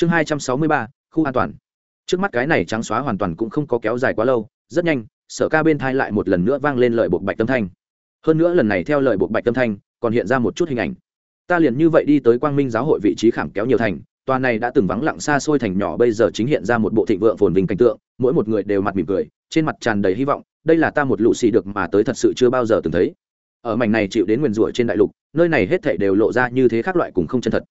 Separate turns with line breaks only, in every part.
chương hai trăm sáu mươi ba, khu an toàn. Trước mắt cái này trắng xóa hoàn toàn cũng không có kéo dài quá lâu, rất nhanh, sở ca bên thai lại một lần nữa vang lên lời buộc bạch tâm thanh. Hơn nữa lần này theo lời buộc bạch tâm thanh, còn hiện ra một chút hình ảnh. Ta liền như vậy đi tới quang minh giáo hội vị trí khảm kéo nhiều thành, tòa này đã từng vắng lặng xa xôi thành nhỏ, bây giờ chính hiện ra một bộ thịnh vượng phồn vinh cảnh tượng, mỗi một người đều mặt mỉm cười, trên mặt tràn đầy hy vọng, đây là ta một lũ xì được mà tới thật sự chưa bao giờ từng thấy. Ở mảnh này chịu đến nguyền rủa trên đại lục, nơi này hết thảy đều lộ ra như thế khác loại cùng không chân thật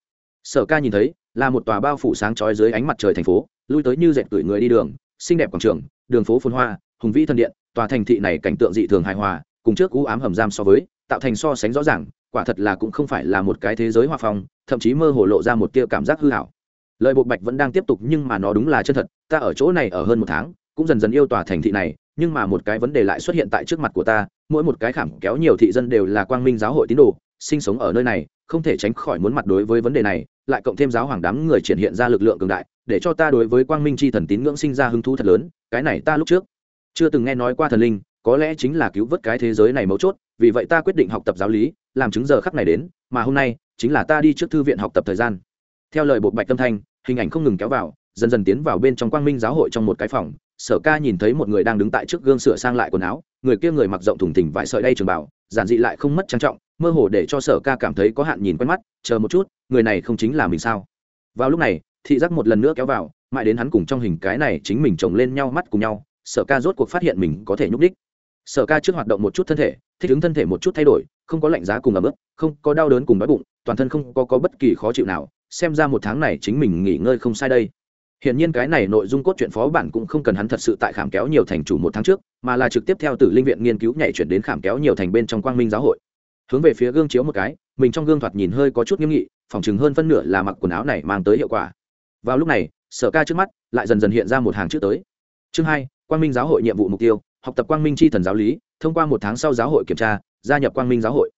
sở ca nhìn thấy, là một tòa bao phủ sáng chói dưới ánh mặt trời thành phố, lui tới như dệt tuổi người đi đường, xinh đẹp quảng trường, đường phố phồn hoa, hùng vĩ thân điện, tòa thành thị này cảnh tượng dị thường hài hòa, cùng trước cú ám hầm giam so với, tạo thành so sánh rõ ràng, quả thật là cũng không phải là một cái thế giới hòa phong, thậm chí mơ hồ lộ ra một tia cảm giác hư hảo lời buộc bạch vẫn đang tiếp tục nhưng mà nó đúng là chân thật, ta ở chỗ này ở hơn một tháng, cũng dần dần yêu tòa thành thị này, nhưng mà một cái vấn đề lại xuất hiện tại trước mặt của ta, mỗi một cái khảm kéo nhiều thị dân đều là quang minh giáo hội tín đồ, sinh sống ở nơi này không thể tránh khỏi muốn mặt đối với vấn đề này, lại cộng thêm giáo hoàng đám người triển hiện ra lực lượng cường đại, để cho ta đối với quang minh c h i thần tín ngưỡng sinh ra hứng thú thật lớn, cái này ta lúc trước chưa từng nghe nói qua thần linh, có lẽ chính là cứu vớt cái thế giới này mấu chốt, vì vậy ta quyết định học tập giáo lý, làm chứng giờ khắc này đến, mà hôm nay chính là ta đi trước thư viện học tập thời gian. Theo lời bộ bạch tâm thanh, hình ảnh không ngừng kéo vào, dần dần tiến vào bên trong quang minh giáo hội trong một cái phòng, sở ca nhìn thấy một người đang đứng tại trước gương sửa sang lại quần áo, người kia người mặc rộng thùng thỉnh vải sợi đay trường bảo giản dị lại không mất trang trọng mơ hồ để cho sở ca cảm thấy có hạn nhìn quen mắt chờ một chút người này không chính là mình sao? Vào lúc này thị giác một lần nữa kéo vào mãi đến hắn cùng trong hình cái này chính mình chồng lên nhau mắt cùng nhau sở ca rốt cuộc phát hiện mình có thể nhúc đích sở ca trước hoạt động một chút thân thể thích ứng thân thể một chút thay đổi không có lạnh giá cùng ấm ức không có đau đớn cùng đói bụng toàn thân không có, có bất kỳ khó chịu nào xem ra một tháng này chính mình nghỉ ngơi không sai đây. Hiển nhiên cái này nội dung cốt truyện phó bản cũng không cần hắn thật sự tại khảm kéo nhiều thành chủ một tháng trước, mà là trực tiếp theo Tử Linh viện nghiên cứu nhảy chuyển đến khảm kéo nhiều thành bên trong Quang Minh giáo hội. Hướng về phía gương chiếu một cái, mình trong gương thoạt nhìn hơi có chút nghiêm nghị, phòng chừng hơn phân nửa là mặc quần áo này mang tới hiệu quả. Vào lúc này, Sở Ca trước mắt lại dần dần hiện ra một hàng chữ tới. Chương hai, Quang Minh giáo hội nhiệm vụ mục tiêu, học tập Quang Minh chi thần giáo lý, thông qua một tháng sau giáo hội kiểm tra, gia nhập Quang Minh giáo hội.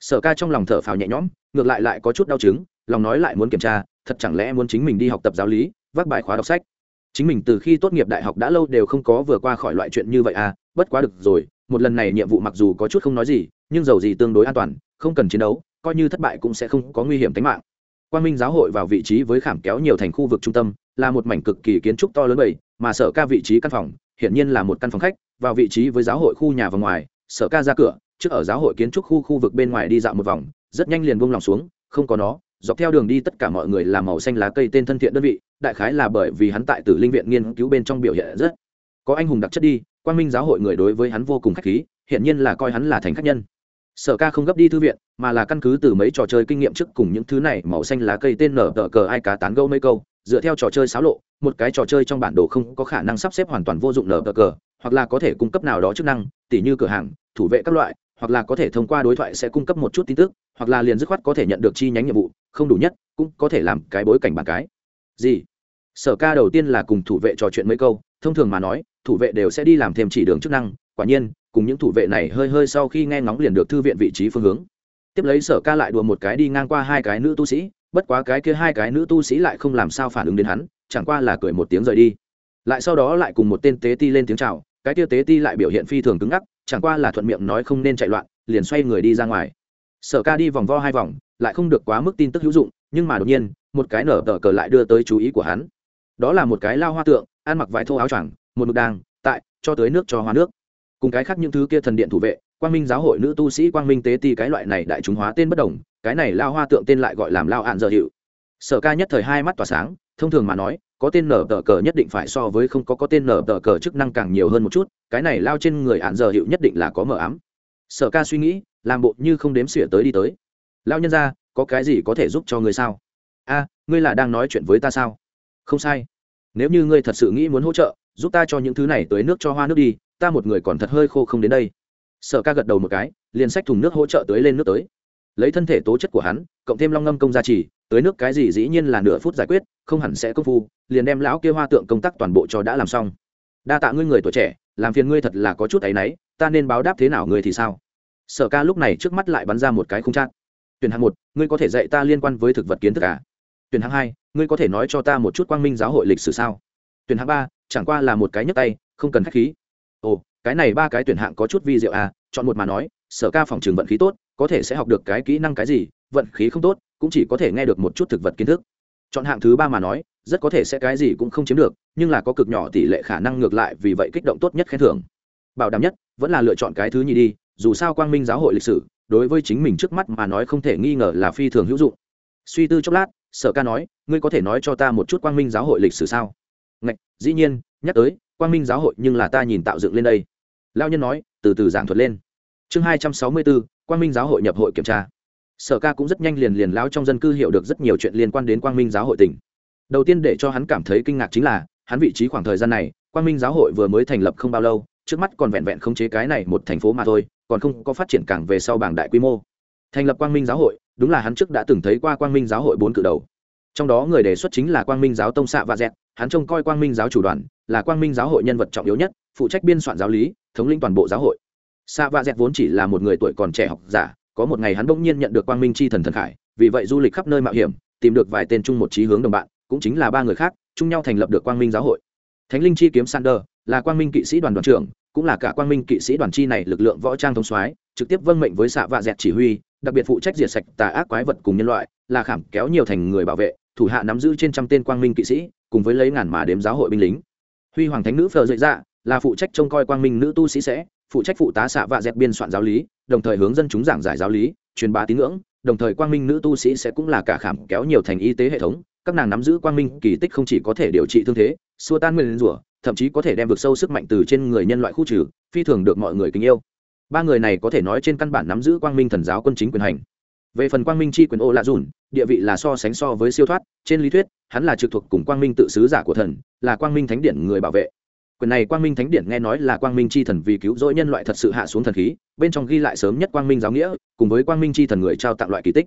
Sở Ca trong lòng thở phào nhẹ nhõm, ngược lại lại có chút đau chứng, lòng nói lại muốn kiểm tra, thật chẳng lẽ muốn chính mình đi học tập giáo lý, vác bài khóa đọc sách chính mình từ khi tốt nghiệp đại học đã lâu đều không có vừa qua khỏi loại chuyện như vậy à bất quá được rồi một lần này nhiệm vụ mặc dù có chút không nói gì nhưng dầu gì tương đối an toàn, không cần chiến đấu, coi như thất bại cũng sẽ không có nguy hiểm tính mạng. Quan minh giáo hội vào vị trí với khảm kéo nhiều thành khu vực trung tâm, là một mảnh cực kỳ kiến trúc to lớn bảy mà sở ca vị trí căn phòng, hiển nhiên là một căn phòng khách, vào vị trí với giáo hội khu nhà và ngoài, sở ca ra cửa, trước ở giáo hội kiến trúc khu khu vực bên ngoài đi dạo một vòng, rất nhanh liền buông lòng xuống, không có nó, dọc theo đường đi tất cả mọi người làm màu xanh lá cây tên thân thiện đơn vị, đại khái là bởi vì hắn tại tử linh viện nghiên cứu bên trong biểu hiện rất có anh hùng đặc chất đi quan minh giáo hội người đối với hắn vô cùng khách khí hiện nhiên là coi hắn là thành khách nhân sở ca không gấp đi thư viện, mà là căn cứ từ mấy trò chơi kinh nghiệm trước cùng những thứ này màu xanh lá cây tên nở tờ cờ ai cá tán gâu mấy câu, dựa theo trò chơi xáo lộ, một cái trò chơi trong bản đồ không có khả năng sắp xếp hoàn toàn vô dụng nở tờ cờ, hoặc là có thể cung cấp nào đó chức năng, tỉ như cửa hàng, thủ vệ các loại, hoặc là có thể thông qua đối thoại sẽ cung cấp một chút tin tức, hoặc là liền dứt khoát có thể nhận được chi nhánh nhiệm vụ, không đủ nhất, cũng có thể làm cái bối cảnh bản cái. Gì? Sở ca đầu tiên là cùng thủ vệ trò chuyện mấy câu, thông thường mà nói, thủ vệ đều sẽ đi làm thêm chỉ đường chức năng, quả nhiên cùng những thủ vệ này hơi hơi sau khi nghe ngóng liền được thư viện vị trí phương hướng. Tiếp lấy sở ca lại đùa một cái đi ngang qua hai cái nữ tu sĩ, bất quá cái kia hai cái nữ tu sĩ lại không làm sao phản ứng đến hắn, chẳng qua là cười một tiếng rời đi. Lại sau đó lại cùng một tên tế ti lên tiếng chào, cái kia tế ti lại biểu hiện phi thường cứng ngắc, chẳng qua là thuận miệng nói không nên chạy loạn, liền xoay người đi ra ngoài. Sở ca đi vòng vo hai vòng, lại không được quá mức tin tức hữu dụng, nhưng mà đột nhiên, một cái nở tờ cờ lại đưa tới chú ý của hắn. Đó là một cái lao hoa tượng, ăn mặc vải thô áo choàng, một mực đang, tại, cho tới nước cho hoa nước cùng cái khác những thứ kia thần điện thủ vệ, quang minh giáo hội nữ tu sĩ quang minh tế ti cái loại này đại chúng hóa tên bất đồng, cái này lao hoa tượng tên lại gọi làm lao ạn dở hiệu sở ca nhất thời hai mắt tỏa sáng, thông thường mà nói, có tên nở tờ cờ nhất định phải so với không có có tên nở tờ cờ chức năng càng nhiều hơn một chút, cái này lao trên người ạn dở hiệu nhất định là có mờ ám. Sở ca suy nghĩ, làm bộ như không đếm xỉa tới đi tới. Lao nhân ra có cái gì có thể giúp cho người sao? A, ngươi là đang nói chuyện với ta sao? Không sai. Nếu như ngươi thật sự nghĩ muốn hỗ trợ, giúp ta cho những thứ này tới nước cho hoa nước đi ta một người còn thật hơi khô không đến đây. Sở ca gật đầu một cái, liền xách thùng nước hỗ trợ tới lên nước tới. Lấy thân thể tố chất của hắn, cộng thêm long ngâm công gia trì tới nước cái gì dĩ nhiên là nửa phút giải quyết, không hẳn sẽ công phu, liền đem lão kia hoa tượng công tác toàn bộ cho đã làm xong. Đa tạ ngươi người tuổi trẻ, làm phiền ngươi thật là có chút áy náy, ta nên báo đáp thế nào ngươi thì sao? Sở ca lúc này trước mắt lại bắn ra một cái không chát. Tuyển hạng một, ngươi có thể dạy ta liên quan với thực vật kiến thức à? tuyển hạng hai, ngươi có thể nói cho ta một chút quang minh giáo hội lịch sử sao? Tuyển hạng ba, chẳng qua là một cái nhấc tay, không cần k h á c h khí ồ, cái này ba cái tuyển hạng có chút vi diệu à chọn một mà nói, sở ca phòng trường vận khí tốt, có thể sẽ học được cái kỹ năng cái gì, vận khí không tốt, cũng chỉ có thể nghe được một chút thực vật kiến thức. Chọn hạng thứ ba mà nói, rất có thể sẽ cái gì cũng không chiếm được, nhưng là có cực nhỏ tỷ lệ khả năng ngược lại vì vậy kích động tốt nhất khen thưởng. Bảo đảm nhất, vẫn là lựa chọn cái thứ nhì đi, dù sao quang minh giáo hội lịch sử, đối với chính mình trước mắt mà nói không thể nghi ngờ là phi thường hữu dụng. Suy tư chốc lát, sở ca nói, ngươi có thể nói cho ta một chút quang minh giáo hội lịch sử sao? Ngạch, dĩ nhiên, nhắc tới quang minh giáo hội nhưng là ta nhìn tạo dựng lên đây. Lao nhân nói, từ từ giảng thuật lên. Chương hai trăm sáu mươi bốn quang minh giáo hội nhập hội kiểm tra. Sở ca cũng rất nhanh liền liền lao trong dân cư hiểu được rất nhiều chuyện liên quan đến quang minh giáo hội tỉnh đầu tiên để cho hắn cảm thấy kinh ngạc chính là, hắn vị trí khoảng thời gian này, quang minh giáo hội vừa mới thành lập không bao lâu, trước mắt còn vẹn vẹn khống chế cái này một thành phố mà thôi, còn không có phát triển càng về sau bảng đại quy mô. Thành lập quang minh giáo hội, đúng là hắn trước đã từng thấy qua quang minh giáo hội bốn cự đầu. Trong đó người đề xuất chính là quang minh giáo tông xạ và dẹt hắn trông coi quang minh giáo chủ đoàn, là quang minh giáo hội nhân vật trọng yếu nhất, phụ trách biên soạn giáo lý, thống lĩnh toàn bộ giáo hội. Sa va dẹt vốn chỉ là một người tuổi còn trẻ học giả, có một ngày hắn bỗng nhiên nhận được quang minh c h i thần thần khải, vì vậy du lịch khắp nơi mạo hiểm, tìm được vài tên chung một trí hướng đồng bạn, cũng chính là ba người khác, chung nhau thành lập được quang minh giáo hội. Thánh linh chi kiếm sander, là quang minh kỵ sĩ đoàn đoàn trưởng, cũng là cả quang minh kỵ sĩ đoàn chi này lực lượng võ trang thống soái, trực tiếp vâng mệnh với xạ vạ dẹt chỉ huy, đặc biệt phụ trách diệt sạch tà ác quái vật cùng nhân loại, là khảm kéo nhiều thành người bảo vệ, thủ hạ nắm giữ trên trăm tên quang minh kỵ sĩ cùng với lấy ngàn mà đếm giáo hội binh lính. Huy hoàng thánh nữ phờ dậy dạ là phụ trách trông coi quang minh nữ tu sĩ sẽ, phụ trách phụ tá xạ vạ dẹt biên soạn giáo lý, đồng thời hướng dân chúng giảng giải giáo lý, truyền bá tín ngưỡng, đồng thời quang minh nữ tu sĩ sẽ cũng là cả khảm kéo nhiều thành y tế hệ thống, các nàng nắm giữ quang minh kỳ tích không chỉ có thể điều trị thương thế, xua tan nguyên rủa, thậm chí có thể đem vực sâu sức mạnh từ trên người nhân loại khu trừ, phi thường được mọi người kính yêu. Ba người này có thể nói trên căn bản nắm giữ quang minh thần giáo quân chính quyền hành về phần quang minh c h i quyền ô lạ dùn, địa vị là so sánh so với siêu thoát, trên lý thuyết, hắn là trực thuộc cùng quang minh tự sứ giả của thần, là quang minh thánh điện người bảo vệ. Quyền này quang minh thánh điện nghe nói là quang minh c h i thần vì cứu rỗi nhân loại thật sự hạ xuống thần khí, bên trong ghi lại sớm nhất quang minh giáo nghĩa, cùng với quang minh c h i thần người trao tặng loại kỳ tích.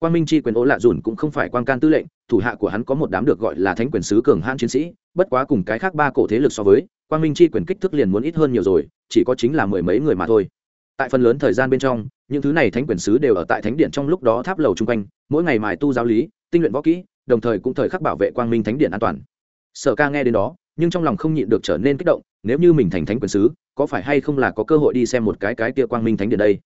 Quang minh c h i quyền ô lạ dùn cũng không phải quang can tư lệnh, thủ hạ của hắn có một đám được gọi là thánh quyền sứ cường hãn chiến sĩ, bất quá cùng cái khác ba cổ thế lực so với, quang minh c h i quyền kích thước liền muốn ít hơn nhiều rồi, chỉ có chính là mười mấy người mà thôi. Tại phần lớn thời gian bên trong những thứ này thánh quyền sứ đều ở tại thánh điện trong lúc đó tháp lầu chung quanh, mỗi ngày mài tu giáo lý, tinh luyện võ kỹ, đồng thời cũng thời khắc bảo vệ quang minh thánh điện an toàn. Sở ca nghe đến đó, nhưng trong lòng không nhịn được trở nên kích động, nếu như mình thành thánh quyền sứ, có phải hay không là có cơ hội đi xem một cái cái kia quang minh thánh điện đây?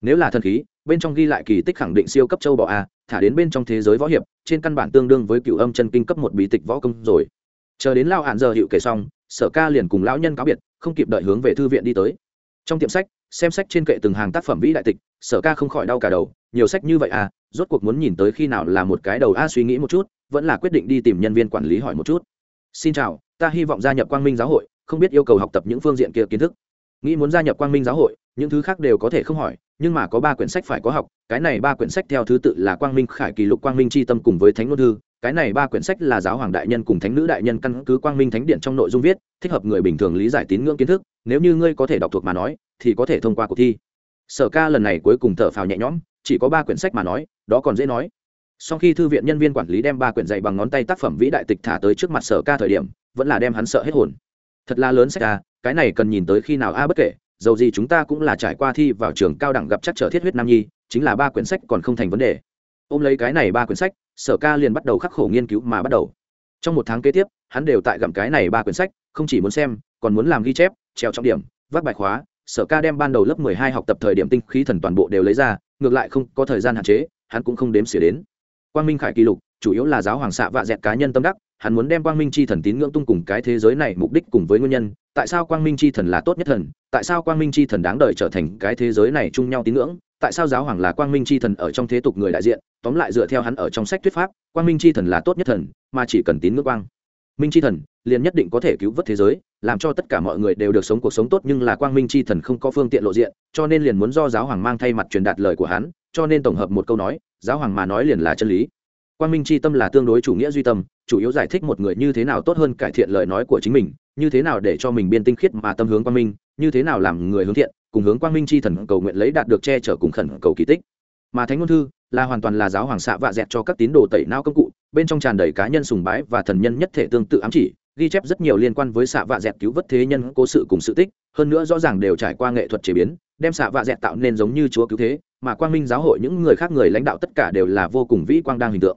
Nếu là thần khí, bên trong ghi lại kỳ tích khẳng định siêu cấp châu bò a, thả đến bên trong thế giới võ hiệp, trên căn bản tương đương với cựu âm chân kinh cấp một bí tịch võ công rồi. Chờ đến lao hạn giờ hiệu kể xong, sở ca liền cùng lão nhân cáo biệt, không kịp đợi hướng về thư viện đi tới. Trong tiệm sách, xem sách trên kệ từng hàng tác phẩm vĩ đại tịch sở ca không khỏi đau cả đầu, nhiều sách như vậy à rốt cuộc muốn nhìn tới khi nào là một cái đầu a suy nghĩ một chút, vẫn là quyết định đi tìm nhân viên quản lý hỏi một chút. Xin chào, ta hy vọng gia nhập quang minh giáo hội, không biết yêu cầu học tập những phương diện kia kiến thức. Nghĩ muốn gia nhập quang minh giáo hội, những thứ khác đều có thể không hỏi, nhưng mà có ba quyển sách phải có học, cái này ba quyển sách theo thứ tự là quang minh khải kỳ lục, quang minh c h i tâm cùng với thánh ngôn thư. Cái này ba quyển sách là giáo hoàng đại nhân cùng thánh nữ đại nhân căn cứ quang minh thánh điện trong nội dung viết, thích hợp người bình thường lý giải tín ngưỡng kiến thức, nếu như ngươi có thể đọc thuộc mà nói, thì có thể thông qua cuộc thi sở ca lần này cuối cùng thở phào nhẹ nhõm, chỉ có ba quyển sách mà nói, đó còn dễ nói. Sau khi thư viện nhân viên quản lý đem ba quyển dạy bằng ngón tay tác phẩm vĩ đại tịch thả tới trước mặt sở ca thời điểm, vẫn là đem hắn sợ hết hồn. Thật là lớn sách a cái này cần nhìn tới khi nào a, bất kể, dầu gì chúng ta cũng là trải qua thi vào trường cao đẳng gặp chắc trở thiết huyết nam nhi, chính là ba quyển sách còn không thành vấn đề. Ôm lấy cái này ba quyển sách, sở ca liền bắt đầu khắc khổ nghiên cứu mà bắt đầu. Trong một tháng kế tiếp, hắn đều tại gặm cái này ba quyển sách, không chỉ muốn xem, còn muốn làm ghi chép, treo trọng điểm, vác bài khóa sở ca đem ban đầu lớp mười hai học tập thời điểm tinh khí thần toàn bộ đều lấy ra, ngược lại không có thời gian hạn chế, hắn cũng không đếm xỉa đến. Quang minh khải kỷ lục, chủ yếu là giáo hoàng xạ vạ dẹt cá nhân tâm đắc, hắn muốn đem quang minh c h i thần tín ngưỡng tung cùng cái thế giới này mục đích cùng với nguyên nhân, tại sao quang minh c h i thần là tốt nhất thần, tại sao quang minh c h i thần đáng đời trở thành cái thế giới này chung nhau tín ngưỡng, tại sao giáo hoàng là quang minh c h i thần ở trong thế tục người đại diện, tóm lại dựa theo hắn ở trong sách thuyết pháp, quang minh c h i thần là tốt nhất thần, mà chỉ cần tín ngưỡng quang minh c h i thần, liền nhất định có thể cứu vớt thế giới, làm cho tất cả mọi người đều được sống cuộc sống tốt nhưng là quang minh c h i thần không có phương tiện lộ diện, cho nên liền muốn do giáo hoàng mang thay mặt truyền đạt lời của hắn, cho nên tổng hợp một câu nói, giáo hoàng mà nói liền là chân lý. Quang minh c h i tâm là tương đối chủ nghĩa duy tâm, chủ yếu giải thích một người như thế nào tốt hơn cải thiện lời nói của chính mình, như thế nào để cho mình biên tinh khiết mà tâm hướng quang minh, như thế nào làm người hướng thiện, cùng hướng quang minh c h i thần cầu nguyện lấy đạt được che chở cùng khẩn cầu kỳ tích. Mà thánh ngôn thư là hoàn toàn là giáo hoàng xạ vạ dẹt cho các tín đồ tẩy não công cụ bên trong tràn đầy cá nhân sùng bái và thần nhân nhất thể tương tự ám chỉ, ghi chép rất nhiều liên quan với xạ vạ dẹt cứu vớt thế nhân cố sự cùng sự tích, hơn nữa rõ ràng đều trải qua nghệ thuật chế biến, đem xạ vạ dẹt tạo nên giống như chúa cứu thế, mà quang minh giáo hội những người khác người lãnh đạo tất cả đều là vô cùng vĩ quang đang hình tượng.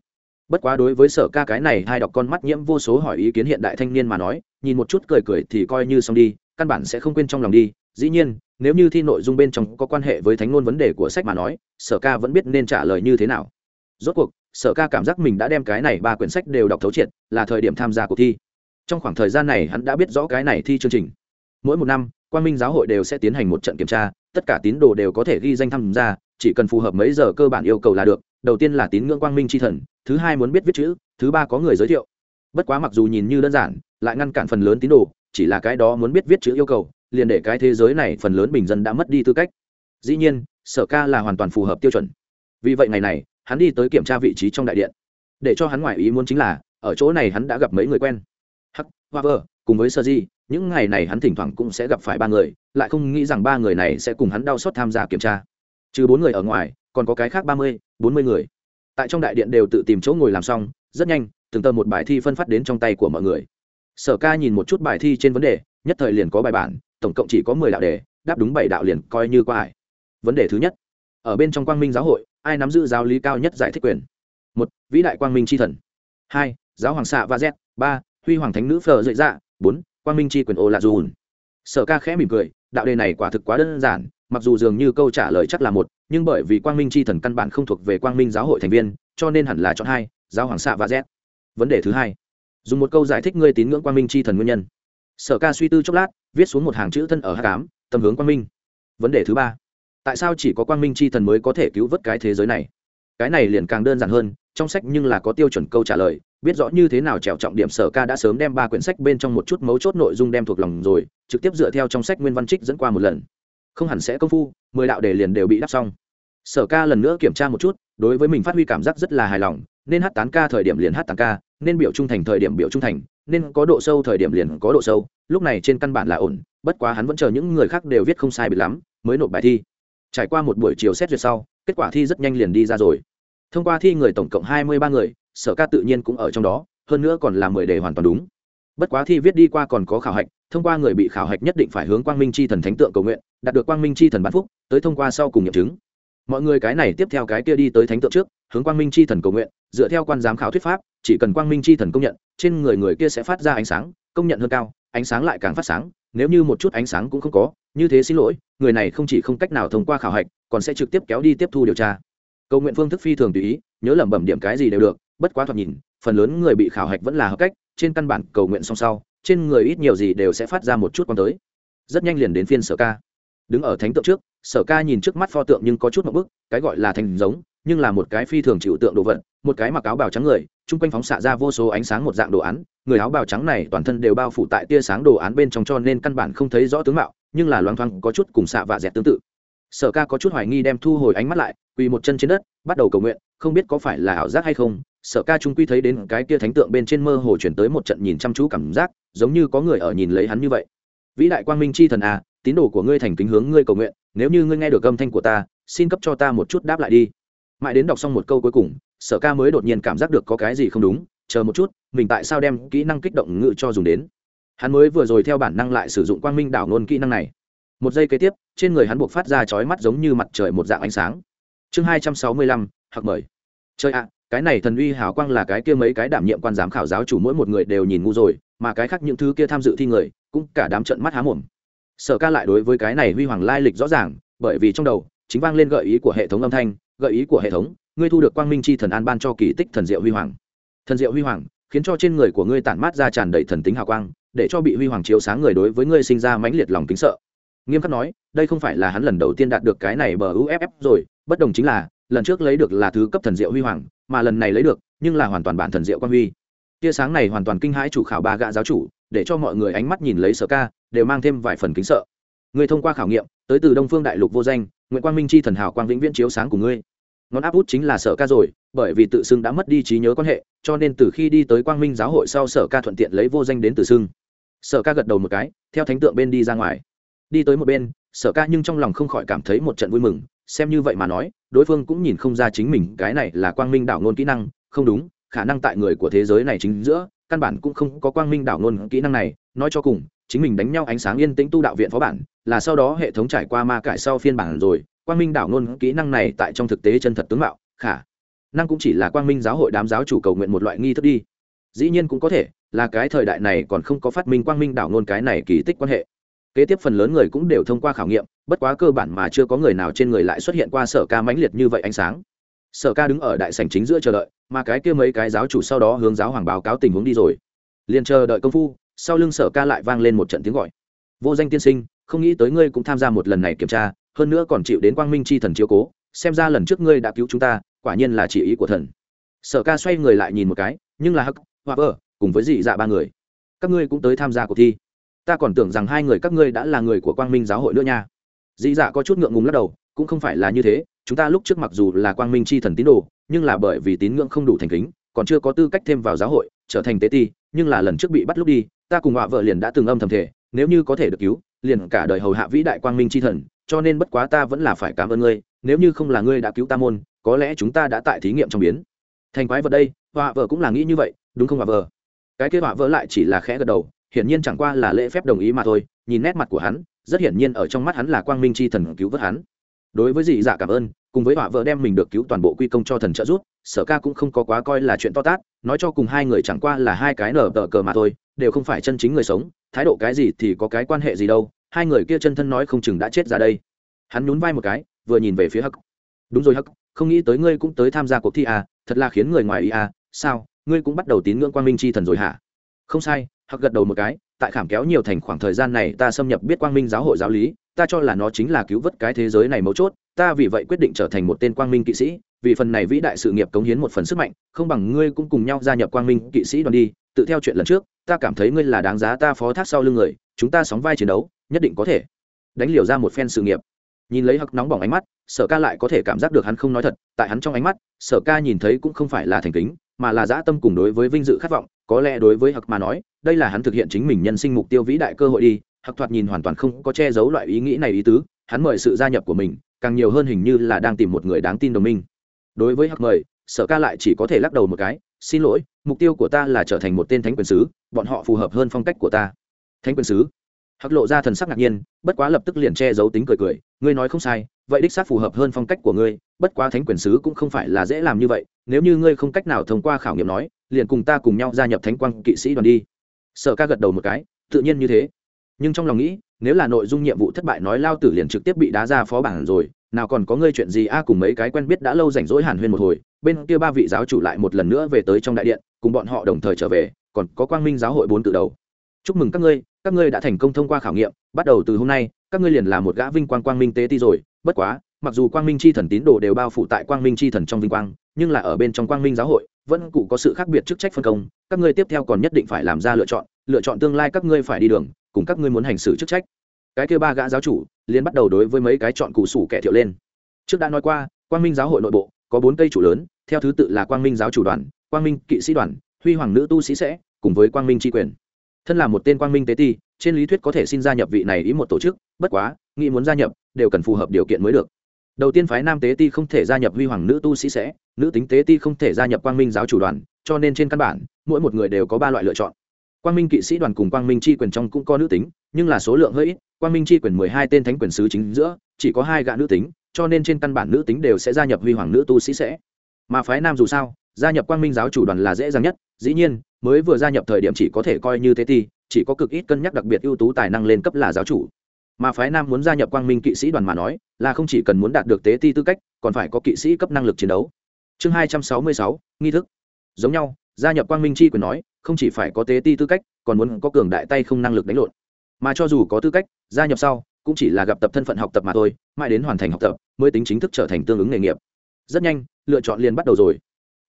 Bất quá đối với sở ca cái này, hai đọc con mắt nhiễm vô số hỏi ý kiến hiện đại thanh niên mà nói, nhìn một chút cười cười thì coi như xong đi, căn bản sẽ không quên trong lòng đi. Dĩ nhiên, nếu như thi nội dung bên trong có quan hệ với thánh ngôn vấn đề của sách mà nói, sở ca vẫn biết nên trả lời như thế nào. Rốt cuộc sở ca cảm giác mình đã đem cái này ba quyển sách đều đọc thấu triệt, là thời điểm tham gia cuộc thi. Trong khoảng thời gian này, hắn đã biết rõ cái này thi chương trình. Mỗi một năm quan minh giáo hội đều sẽ tiến hành một trận kiểm tra, tất cả tín đồ đều có thể ghi danh tham gia, chỉ cần phù hợp mấy giờ cơ bản yêu cầu là được. Đầu tiên là tín ngưỡng quang minh c h i thần, thứ hai muốn biết viết chữ, thứ ba có người giới thiệu. Bất quá mặc dù nhìn như đơn giản, lại ngăn cản phần lớn tín đồ, chỉ là cái đó muốn biết viết chữ yêu cầu, liền để cái thế giới này phần lớn bình dân đã mất đi tư cách. Dĩ nhiên, sở ca là hoàn toàn phù hợp tiêu chuẩn. Vì vậy ngày này hắn đi tới kiểm tra vị trí trong đại điện. Để cho hắn ngoài ý muốn chính là, ở chỗ này hắn đã gặp mấy người quen. Hắc hoa vơ cùng với sơ di những ngày này hắn thỉnh thoảng cũng sẽ gặp phải ba người, lại không nghĩ rằng ba người này sẽ cùng hắn đau xót tham gia kiểm tra. Trừ bốn người ở ngoài, còn có cái khác ba mươi, bốn mươi người. Tại trong đại điện đều tự tìm chỗ ngồi làm xong, rất nhanh, từng tờ một bài thi phân phát đến trong tay của mọi người. Sở ca nhìn một chút bài thi trên vấn đề, nhất thời liền có bài bản, tổng cộng chỉ có mười đạo đề, đáp đúng bảy đạo liền coi như qua ải vấn đề thứ nhất, ở bên trong quang minh giáo hội ai nắm giữ giáo lý cao nhất giải thích quyền? Một, vĩ đại quang minh c h i thần. Hai, giáo hoàng xạ và z. Ba, huy hoàng thánh nữ phờ dậy dạ. Bốn, quang minh c h i quyền ô là dù dùn sở ca khẽ mỉm cười, đạo đề này quả thực quá đơn giản, mặc dù dường như câu trả lời chắc là một, nhưng bởi vì quang minh c h i thần căn bản không thuộc về quang minh giáo hội thành viên, cho nên hẳn là chọn hai, giáo hoàng xạ và z. Vấn đề thứ hai, dùng một câu giải thích ngươi tín ngưỡng quang minh c h i thần nguyên nhân. Sở ca suy tư chốc lát, viết xuống một hàng chữ thân ở h tám tầm hướng quang minh. Vấn đề thứ ba tại sao chỉ có quang minh c h i thần mới có thể cứu vớt cái thế giới này? Cái này liền càng đơn giản hơn, trong sách nhưng là có tiêu chuẩn câu trả lời, biết rõ như thế nào trèo trọng điểm sở ca đã sớm đem ba quyển sách bên trong một chút mấu chốt nội dung đem thuộc lòng rồi, trực tiếp dựa theo trong sách nguyên văn trích dẫn qua một lần. Không hẳn sẽ công phu, mười đạo đề liền đều bị đắp xong. Sở ca lần nữa kiểm tra một chút, đối với mình phát huy cảm giác rất là hài lòng, nên hát tán ca thời điểm liền hát tán ca, nên biểu trung thành thời điểm biểu trung thành, nên có độ sâu thời điểm liền có độ sâu, lúc này trên căn bản là ổn, bất quá hắn vẫn chờ những người khác đều viết không sai bị lắm, mới nộp bài thi trải qua một buổi chiều xét duyệt sau, kết quả thi rất nhanh liền đi ra rồi. Thông qua thi người tổng cộng hai mươi ba người, sở ca tự nhiên cũng ở trong đó, hơn nữa còn là mười đề hoàn toàn đúng. Bất quá thi viết đi qua còn có khảo hạch, thông qua người bị khảo hạch nhất định phải hướng quang minh c h i thần thánh tượng cầu nguyện, đạt được quang minh c h i thần bán phúc, tới thông qua sau cùng nghiệm chứng. Mọi người cái này tiếp theo cái kia đi tới thánh tượng trước, hướng quang minh c h i thần cầu nguyện, dựa theo quan giám khảo thuyết pháp, chỉ cần quang minh c h i thần công nhận, trên người người kia sẽ phát ra ánh sáng, công nhận hơn cao, ánh sáng lại càng phát sáng nếu như một chút ánh sáng cũng không có, như thế xin lỗi, người này không chỉ không cách nào thông qua khảo hạch, còn sẽ trực tiếp kéo đi tiếp thu điều tra. Cầu nguyện phương thức phi thường tùy ý, nhớ lẩm bẩm điểm cái gì đều được, bất quá thoạt nhìn, phần lớn người bị khảo hạch vẫn là hợp cách, trên căn bản cầu nguyện song sau, trên người ít nhiều gì đều sẽ phát ra một chút quan tới. Rất nhanh liền đến phiên sở ca. Đứng ở thánh tượng trước, sở ca nhìn trước mắt pho tượng nhưng có chút một bức, cái gọi là thành giống nhưng là một cái phi thường chịu tượng đồ vật, một cái mặc áo bào trắng người, chung quanh phóng xạ ra vô số ánh sáng một dạng đồ án. Người áo bào trắng này toàn thân đều bao phủ tại tia sáng đồ án bên trong cho nên căn bản không thấy rõ tướng mạo, nhưng là loang thoang có chút cùng xạ và dẹt tương tự. Sở ca có chút hoài nghi đem thu hồi ánh mắt lại, quỳ một chân trên đất, bắt đầu cầu nguyện, không biết có phải là ảo giác hay không, sở ca trung quy thấy đến cái kia thánh tượng bên trên mơ hồ chuyển tới một trận nhìn chăm chú cảm giác, giống như có người ở nhìn lấy hắn như vậy. Vĩ đại quang minh c h i thần à tín đồ của ngươi thành kính hướng ngươi cầu nguyện, nếu như ngươi nghe được âm thanh của ta, xin cấp cho ta một chút đáp lại đi mãi đến đọc xong một câu cuối cùng, sở ca mới đột nhiên cảm giác được có cái gì không đúng, chờ một chút, mình tại sao đem kỹ năng kích động ngự cho dùng đến. Hắn mới vừa rồi theo bản năng lại sử dụng quang minh đảo nôn kỹ năng này. Một giây kế tiếp, trên người hắn buộc phát ra chói mắt giống như mặt trời một dạng ánh sáng. Chương hai trăm sáu mươi lăm hoặc mời. Chơi ạ, cái này thần uy hào quang là cái kia mấy cái đảm nhiệm quan giám khảo giáo chủ mỗi một người đều nhìn ngu rồi, mà cái khác những thứ kia tham dự thi người, cũng cả đám trận mắt há mồm. Sở ca lại đối với cái này huy hoàng lai lịch rõ ràng, bởi vì trong đầu, chính vang lên gợi ý của hệ thống âm thanh gợi ý của hệ thống, ngươi thu được quang minh c h i thần an ban cho kỳ tích thần diệu huy hoàng. Thần diệu huy hoàng, khiến cho trên người của ngươi tản mát ra tràn đầy thần tính hào quang, để cho bị huy hoàng chiếu sáng người đối với ngươi sinh ra mãnh liệt lòng kính sợ. Nghiêm khắc nói, đây không phải là hắn lần đầu tiên đạt được cái này bờ uff rồi, bất đồng chính là, lần trước lấy được là thứ cấp thần diệu huy hoàng, mà lần này lấy được, nhưng là hoàn toàn bản thần diệu quang huy. Tia sáng này hoàn toàn kinh hãi chủ khảo ba gã giáo chủ, để cho mọi người ánh mắt nhìn lấy sở ca, đều mang thêm vài phần kính sợ. Người thông qua khảo nghiệm, tới từ đông phương đại lục vô danh nguyễn quang minh chi thần hảo quang vĩnh viễn chiếu sáng của ngươi. Ngón áp út chính là sở ca rồi, bởi vì tự xưng đã mất đi trí nhớ quan hệ, cho nên từ khi đi tới quang minh giáo hội sau sở ca thuận tiện lấy vô danh đến tự xưng. Sở ca gật đầu một cái, theo thánh tượng bên đi ra ngoài. Đi tới một bên, sở ca nhưng trong lòng không khỏi cảm thấy một trận vui mừng, xem như vậy mà nói, đối phương cũng nhìn không ra chính mình, cái này là quang minh đảo ngôn kỹ năng, không đúng, khả năng tại người của thế giới này chính giữa, căn bản cũng không có quang minh đảo ngôn kỹ năng này, nói cho cùng chính mình đánh nhau ánh sáng yên tĩnh tu đạo viện phó bản, là sau đó hệ thống trải qua ma cải sau phiên bản rồi, quang minh đảo ngôn kỹ năng này tại trong thực tế chân thật tướng mạo, khả năng cũng chỉ là quang minh giáo hội đám giáo chủ cầu nguyện một loại nghi thức đi. Dĩ nhiên cũng có thể là cái thời đại này còn không có phát minh quang minh đảo ngôn cái này kỳ tích quan hệ. Kế tiếp phần lớn người cũng đều thông qua khảo nghiệm, bất quá cơ bản mà chưa có người nào trên người lại xuất hiện qua sở ca mãnh liệt như vậy ánh sáng. Sở ca đứng ở đại sảnh chính giữa chờ đợi, mà cái kia mấy cái giáo chủ sau đó hướng giáo hoàng báo cáo tình huống đi rồi. Liền chờ đợi công phu sau lưng sở ca lại vang lên một trận tiếng gọi. Vô danh tiên sinh, không nghĩ tới ngươi cũng tham gia một lần này kiểm tra, hơn nữa còn chịu đến quang minh c h i thần chiếu cố, xem ra lần trước ngươi đã cứu chúng ta, quả nhiên là chỉ ý của thần. Sở ca xoay người lại nhìn một cái, nhưng là hắc hoa vợ cùng với dị dạ ba người. Các ngươi cũng tới tham gia cuộc thi. Ta còn tưởng rằng hai người các ngươi đã là người của quang minh giáo hội nữa nha. Dị dạ có chút ngượng ngùng lắc đầu, cũng không phải là như thế, chúng ta lúc trước mặc dù là quang minh c h i thần tín đồ, nhưng là bởi vì tín ngưỡng không đủ thành kính, còn chưa có tư cách thêm vào giáo hội, trở thành tế ti, nhưng là lần trước bị bắt lúc đi ta cùng họa vợ liền đã từng âm thầm thể nếu như có thể được cứu, liền cả đời hầu hạ vĩ đại quang minh c h i thần, cho nên bất quá ta vẫn là phải cảm ơn ngươi, nếu như không là ngươi đã cứu ta môn, có lẽ chúng ta đã tại thí nghiệm trong biến. Thành quái vật đây, họa vợ cũng là nghĩ như vậy, đúng không họa vợ? Cái kế họa vợ lại chỉ là khẽ gật đầu, hiển nhiên chẳng qua là lễ phép đồng ý mà thôi, nhìn nét mặt của hắn, rất hiển nhiên ở trong mắt hắn là quang minh c h i thần cứu vớt hắn. Đối với dị dạ cảm ơn cùng với họa vợ đem mình được cứu toàn bộ quy công cho thần trợ giúp, sở ca cũng không có quá coi là chuyện to tát, nói cho cùng hai người chẳng qua là hai cái nở tờ cờ mà thôi, đều không phải chân chính người sống, thái độ cái gì thì có cái quan hệ gì đâu, hai người kia chân thân nói không chừng đã chết ra đây. Hắn nhún vai một cái, vừa nhìn về phía hắc. Đúng rồi hắc, không nghĩ tới ngươi cũng tới tham gia cuộc thi à thật là khiến người ngoài ý à sao, ngươi cũng bắt đầu tín ngưỡng quang minh c h i thần rồi hả? Không sai, hắc gật đầu một cái, tại khảm kéo nhiều thành khoảng thời gian này ta xâm nhập biết quang minh giáo hội giáo lý, ta cho là nó chính là cứu vớt cái thế giới này mấu chốt ta vì vậy quyết định trở thành một tên quang minh kỵ sĩ, vì phần này vĩ đại sự nghiệp cống hiến một phần sức mạnh, không bằng ngươi cũng cùng nhau gia nhập quang minh kỵ sĩ đoàn đi. Tự theo chuyện lần trước, ta cảm thấy ngươi là đáng giá ta phó thác sau lưng người, chúng ta sóng vai chiến đấu, nhất định có thể đánh liều ra một phen sự nghiệp. Nhìn lấy hắc nóng bỏng ánh mắt, sở ca lại có thể cảm giác được hắn không nói thật, tại hắn trong ánh mắt, sở ca nhìn thấy cũng không phải là thành kính, mà là dã tâm cùng đối với vinh dự khát vọng, có lẽ đối với hắc mà nói, đây là hắn thực hiện chính mình nhân sinh mục tiêu vĩ đại cơ hội đi. Hắc thoạt nhìn hoàn toàn không có che giấu loại ý nghĩ này ý tứ, hắn mời sự gia nhập của mình càng nhiều hơn hình như là đang tìm một người đáng tin đồng minh. Đối với hắc mời, sở ca lại chỉ có thể lắc đầu một cái, xin lỗi, mục tiêu của ta là trở thành một tên thánh quyền sứ, bọn họ phù hợp hơn phong cách của ta. Thánh quyền sứ? Hắc lộ ra thần sắc ngạc nhiên, bất quá lập tức liền che giấu tính cười cười, ngươi nói không sai, vậy đích xác phù hợp hơn phong cách của ngươi, bất quá thánh quyền sứ cũng không phải là dễ làm như vậy, nếu như ngươi không cách nào thông qua khảo nghiệm nói, liền cùng ta cùng nhau gia nhập thánh quang kỵ sĩ đoàn đi. Sở ca gật đầu một cái, tự nhiên như thế. Nhưng trong lòng nghĩ nếu là nội dung nhiệm vụ thất bại nói lao tử liền trực tiếp bị đá ra phó bản rồi, nào còn có ngươi chuyện gì a, cùng mấy cái quen biết đã lâu rảnh rỗi hàn huyên một hồi, bên kia ba vị giáo chủ lại một lần nữa về tới trong đại điện, cùng bọn họ đồng thời trở về, còn có quang minh giáo hội bốn tự đầu. Chúc mừng các ngươi các ngươi đã thành công thông qua khảo nghiệm, bắt đầu từ hôm nay, các ngươi liền là một gã vinh quang quang minh tế ti rồi, bất quá, mặc dù quang minh c h i thần tín đồ đều bao phủ tại quang minh c h i thần trong vinh quang, nhưng là ở bên trong quang minh giáo hội, vẫn cụ có sự khác biệt chức trách phân công, các ngươi tiếp theo còn nhất định phải làm ra lựa chọn lựa chọn tương lai các ngươi phải đi đường, cùng các ngươi muốn hành xử chức trách cái kia ba gã giáo chủ liền bắt đầu đối với mấy cái chọn cụ sủ kẻ thiệu lên. Trước đã nói qua, quang minh giáo hội nội bộ có bốn cây chủ lớn, theo thứ tự là quang minh giáo chủ đoàn, quang minh kỵ sĩ đoàn, huy hoàng nữ tu sĩ sẽ, cùng với quang minh tri quyền. Thân là một tên quang minh tế ti, trên lý thuyết có thể xin gia nhập vị này ý một tổ chức, bất quá, nghĩ muốn gia nhập, đều cần phù hợp điều kiện mới được. Đầu tiên phái nam tế ti không thể gia nhập huy hoàng nữ tu sĩ sẽ, nữ tính tế ti không thể gia nhập quang minh giáo chủ đoàn, cho nên trên căn bản, mỗi một người đều có ba loại lựa chọn quang minh kỵ sĩ đoàn cùng quang minh c h i quyền trong cũng có nữ tính, nhưng là số lượng hơi ít, quang minh c h i quyền mười hai tên thánh quyền sứ chính giữa, chỉ có hai gã nữ tính, cho nên trên căn bản nữ tính đều sẽ gia nhập huy hoàng nữ tu sĩ sẽ. Mà phái nam dù sao, gia nhập quang minh giáo chủ đoàn là dễ dàng nhất, dĩ nhiên, mới vừa gia nhập thời điểm chỉ có thể coi như thế ti chỉ có cực ít cân nhắc đặc biệt ưu tú tài năng lên cấp là giáo chủ. Mà phái nam muốn gia nhập quang minh kỵ sĩ đoàn mà nói, là không chỉ cần muốn đạt được tế ti tư cách, còn phải có kỵ sĩ cấp năng lực chiến đấu. Chương hai trăm sáu mươi sáu, nghi thức. Giống nhau, gia nhập quang minh chi quyền nói không chỉ phải có tế ti tư cách, còn muốn có cường đại tay không năng lực đánh lộn. Mà cho dù có tư cách, gia nhập sau, cũng chỉ là gặp tập thân phận học tập mà thôi, mãi đến hoàn thành học tập, mới tính chính thức trở thành tương ứng nghề nghiệp. Rất nhanh, lựa chọn liền bắt đầu rồi.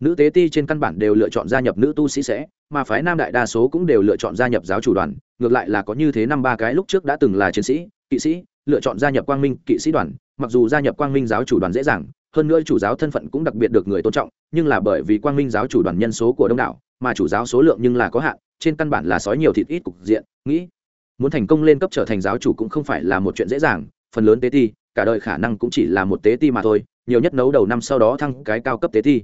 Nữ tế ti trên căn bản đều lựa chọn gia nhập nữ tu sĩ sẽ, mà phái nam đại đa số cũng đều lựa chọn gia nhập giáo chủ đoàn, ngược lại là có như thế năm ba cái lúc trước đã từng là chiến sĩ, kỵ sĩ, lựa chọn gia nhập quang minh kỵ sĩ đoàn, mặc dù gia nhập quang minh giáo chủ đoàn dễ dàng, hơn nữa chủ giáo thân phận cũng đặc biệt được người tôn trọng, nhưng là bởi vì quang minh giáo chủ đoàn nhân số của đông đảo mà chủ giáo số lượng nhưng là có hạn, trên căn bản là sói nhiều thịt ít cục diện, nghĩ, muốn thành công lên cấp trở thành giáo chủ cũng không phải là một chuyện dễ dàng, phần lớn tế ti cả đời khả năng cũng chỉ là một tế ti mà thôi, nhiều nhất nấu đầu năm sau đó thăng cái cao cấp tế ti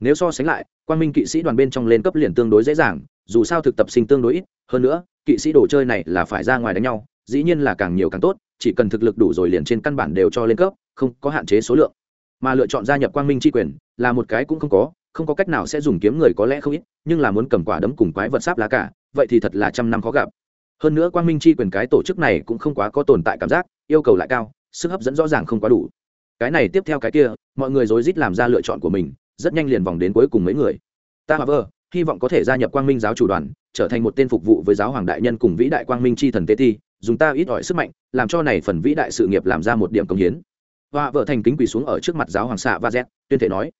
nếu so sánh lại quan minh kỵ sĩ đoàn bên trong lên cấp liền tương đối dễ dàng, dù sao thực tập sinh tương đối ít, hơn nữa, kỵ sĩ đồ chơi này là phải ra ngoài đánh nhau, dĩ nhiên là càng nhiều càng tốt, chỉ cần thực lực đủ rồi liền trên căn bản đều cho lên cấp, không có hạn chế số lượng. Mà lựa chọn gia nhập quang minh tri quyền là một cái cũng không có không có cách nào sẽ dùng kiếm người có lẽ không ít, nhưng là muốn cầm quả đấm cùng quái vật sáp lá cả, vậy thì thật là trăm năm khó gặp. Hơn nữa quang minh chi quyền cái tổ chức này cũng không quá có tồn tại cảm giác, yêu cầu lại cao, sức hấp dẫn rõ ràng không quá đủ. Cái này tiếp theo cái kia, mọi người rối rít làm ra lựa chọn của mình, rất nhanh liền vòng đến cuối cùng mấy người. Ta hòa vơ, hy vọng có thể gia nhập quang minh giáo chủ đoàn, trở thành một tên phục vụ với giáo hoàng đại nhân cùng vĩ đại quang minh Chi thần tế ti, dùng ta ít ỏi sức mạnh, làm cho này phần vĩ đại sự nghiệp làm ra một điểm công hiến. Và vợ thành kính quỳ xuống ở trước mặt giáo hoàng xạ va z tuyên thể nói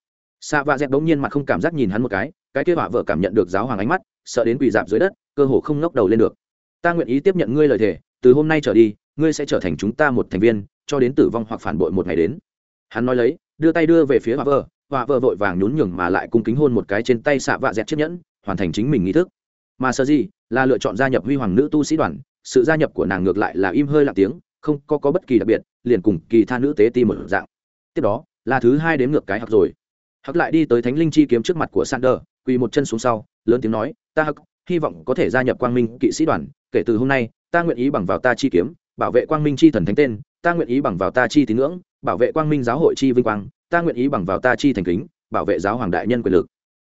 xạ vạ dẹt bỗng nhiên mặt không cảm giác nhìn hắn một cái cái kia họa vợ cảm nhận được giáo hoàng ánh mắt sợ đến quỳ dạp dưới đất cơ hồ không ngóc đầu lên được. Ta nguyện ý tiếp nhận ngươi lời thề từ hôm nay trở đi ngươi sẽ trở thành chúng ta một thành viên cho đến tử vong hoặc phản bội một ngày đến. Hắn nói lấy đưa tay đưa về phía họa vợ họa vợ vội vàng nhún nhường mà lại cung kính hôn một cái trên tay xạ vạ dẹt chiếc nhẫn hoàn thành chính mình nghi thức. Mà sơ gì là lựa chọn gia nhập huy hoàng nữ tu sĩ đoàn sự gia nhập của nàng ngược lại là im hơi lặng tiếng không có, có bất kỳ đặc biệt liền cùng kỳ tha nữ tế ti một dạng. Tiếp đó là thứ hai đến ngược cái học rồi hắc lại đi tới thánh linh chi kiếm trước mặt của sander, quỳ một chân xuống sau, lớn tiếng nói, ta hắc, hy vọng có thể gia nhập quang minh kỵ sĩ đoàn, kể từ hôm nay, ta nguyện ý bằng vào ta chi kiếm, bảo vệ quang minh chi thần thánh tên, ta nguyện ý bằng vào ta chi tín ngưỡng, bảo vệ quang minh giáo hội chi vinh quang, ta nguyện ý bằng vào ta chi thành kính, bảo vệ giáo hoàng đại nhân quyền lực.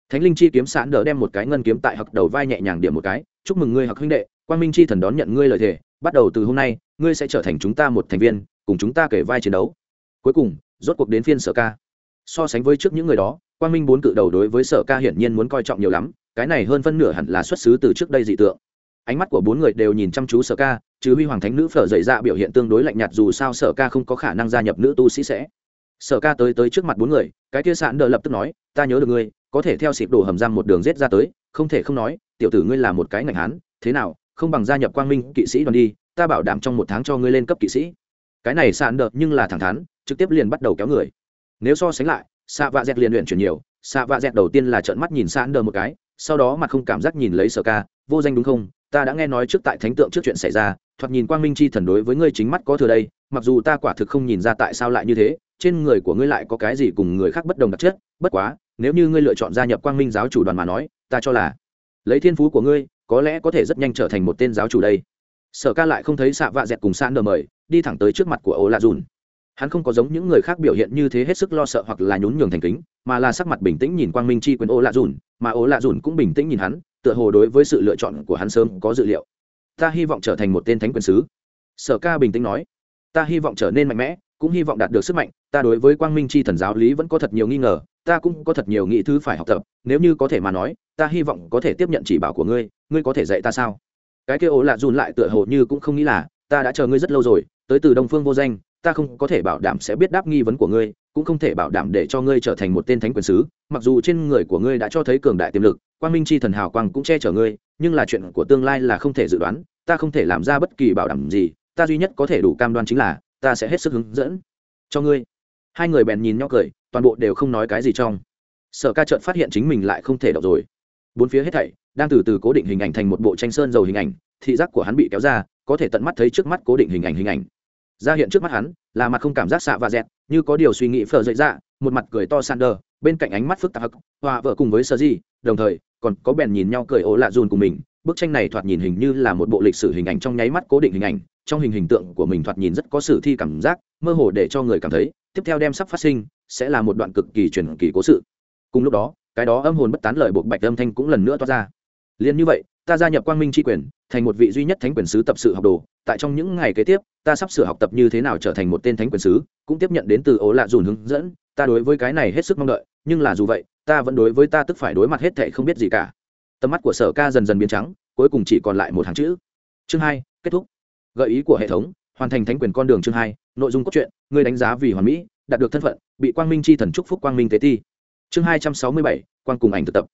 Thánh linh chi kiếm sẵn đỡ đem một cái ngân kiếm tại hặc đầu vai nhẹ nhàng điểm một cái, chúc mừng ngươi hặc huynh đệ, quang minh chi thần đón nhận ngươi lời thề, bắt đầu từ hôm nay, ngươi sẽ trở thành chúng ta một thành viên, cùng chúng ta kể vai chiến đấu. Cuối cùng, rốt cuộc đến phiên sở ca so sánh với trước những người đó, quang minh bốn cự đầu đối với sở ca hiển nhiên muốn coi trọng nhiều lắm, cái này hơn phân nửa hẳn là xuất xứ từ trước đây dị tượng. Ánh mắt của bốn người đều nhìn chăm chú sở ca chứ huy hoàng thánh nữ phở dậy ra biểu hiện tương đối lạnh nhạt dù sao sở ca không có khả năng gia nhập nữ tu sĩ sẽ. Sở ca tới tới trước mặt bốn người, cái kia sạn đờ lập tức nói, ta nhớ được ngươi, có thể theo xịp đổ hầm răng một đường rết ra tới, không thể không nói, tiểu tử ngươi là một cái ngành hán, thế nào, không bằng gia nhập quang minh kỵ sĩ đoàn đi, ta bảo đảm trong một tháng cho ngươi lên cấp kỵ sĩ. Cái này sạn đờ nhưng là thẳng thắn, trực tiếp liền bắt đầu kéo người nếu so sánh lại xạ vạ dẹt liền luyện chuyển nhiều xạ vạ dẹt đầu tiên là trợn mắt nhìn sán đờ một cái, sau đó mặt không cảm giác nhìn lấy sở ca, vô danh đúng không? Ta đã nghe nói trước tại thánh tượng trước chuyện xảy ra, thoạt nhìn quang minh chi thần đối với ngươi chính mắt có thừa đây, mặc dù ta quả thực không nhìn ra tại sao lại như thế, trên người của ngươi lại có cái gì cùng người khác bất đồng đặc chất, bất quá, nếu như ngươi lựa chọn gia nhập quang minh giáo chủ đoàn mà nói, ta cho là lấy thiên phú của ngươi, có lẽ có thể rất nhanh trở thành một tên giáo chủ đây. Sở ca lại không thấy xạ vạ dẹt cùng san đờ mời, đi thẳng tới trước mặt của ô lạ dùn hắn không có giống những người khác biểu hiện như thế hết sức lo sợ hoặc là nhún nhường thành kính, mà là sắc mặt bình tĩnh nhìn quang minh chi quyền ô lạ dùn, mà ô lạ dùn cũng bình tĩnh nhìn hắn, tựa hồ đối với sự lựa chọn của hắn sớm có dự liệu. Ta hy vọng trở thành một tên thánh quyền sứ. Sở ca bình tĩnh nói. Ta hy vọng trở nên mạnh mẽ, cũng hy vọng đạt được sức mạnh. Ta đối với quang minh Chi thần giáo lý vẫn có thật nhiều nghi ngờ, ta cũng có thật nhiều nghĩ thứ phải học tập. Nếu như có thể mà nói, ta hy vọng có thể tiếp nhận chỉ bảo của ngươi ngươi có thể dạy ta sao? Cái kêu ô lạ dùn lại tựa hồ như cũng không nghĩ là, ta đã chờ ngươi rất lâu rồi, tới từ đông phương vô danh ta không có thể bảo đảm sẽ biết đáp nghi vấn của ngươi, cũng không thể bảo đảm để cho ngươi trở thành một tên thánh quyền sứ. Mặc dù trên người của ngươi đã cho thấy cường đại tiềm lực, quang minh c h i thần hào quang cũng che chở ngươi, nhưng là chuyện của tương lai là không thể dự đoán, ta không thể làm ra bất kỳ bảo đảm gì. Ta duy nhất có thể đủ cam đoan chính là, ta sẽ hết sức hướng dẫn cho ngươi. Hai người bèn nhìn nhau cười, toàn bộ đều không nói cái gì trong. Sở ca trợn phát hiện chính mình lại không thể đọc rồi. Bốn phía hết thảy đang từ từ cố định hình ảnh thành một bộ tranh sơn dầu hình ảnh, thị giác của hắn bị kéo ra, có thể tận mắt thấy trước mắt cố định hình ảnh hình ảnh ra hiện trước mắt hắn, là mặt không cảm giác xạ và dẹt, như có điều suy nghĩ phở dậy ra một mặt cười to sander bên cạnh ánh mắt phức tạp, hòa vợ cùng với sơ di, đồng thời, còn có bèn nhìn nhau cười ố lạ dùn cùng mình, bức tranh này thoạt nhìn hình như là một bộ lịch sử hình ảnh trong nháy mắt cố định hình ảnh, trong hình hình tượng của mình thoạt nhìn rất có sử thi cảm giác, mơ hồ để cho người cảm thấy, tiếp theo đem sắp phát sinh, sẽ là một đoạn cực kỳ truyền kỳ cố sự. Cùng lúc đó, cái đó âm hồn bất tán lời buộc bạch âm thanh cũng lần nữa toát ra. Liền như vậy ta gia nhập quang minh tri quyền, thành một vị duy nhất thánh quyền sứ tập sự học đồ. Tại trong những ngày kế tiếp, ta sắp sửa học tập như thế nào trở thành một tên thánh quyền sứ, cũng tiếp nhận đến từ ố lạ dùn hướng dẫn. Ta đối với cái này hết sức mong đợi, nhưng là dù vậy, ta vẫn đối với ta tức phải đối mặt hết thệ không biết gì cả. Tầm mắt của sở ca dần dần biến trắng, cuối cùng chỉ còn lại một hàng chữ. Chương hai, kết thúc. Gợi ý của hệ thống, hoàn thành thánh quyền con đường chương hai, nội dung cốt truyện, người đánh giá vì hoàn mỹ, đạt được thân phận, bị quang minh c h i thần c phúc quang minh tế ti. Chương hai trăm sáu mươi bảy, quang cùng ảnh thực tập.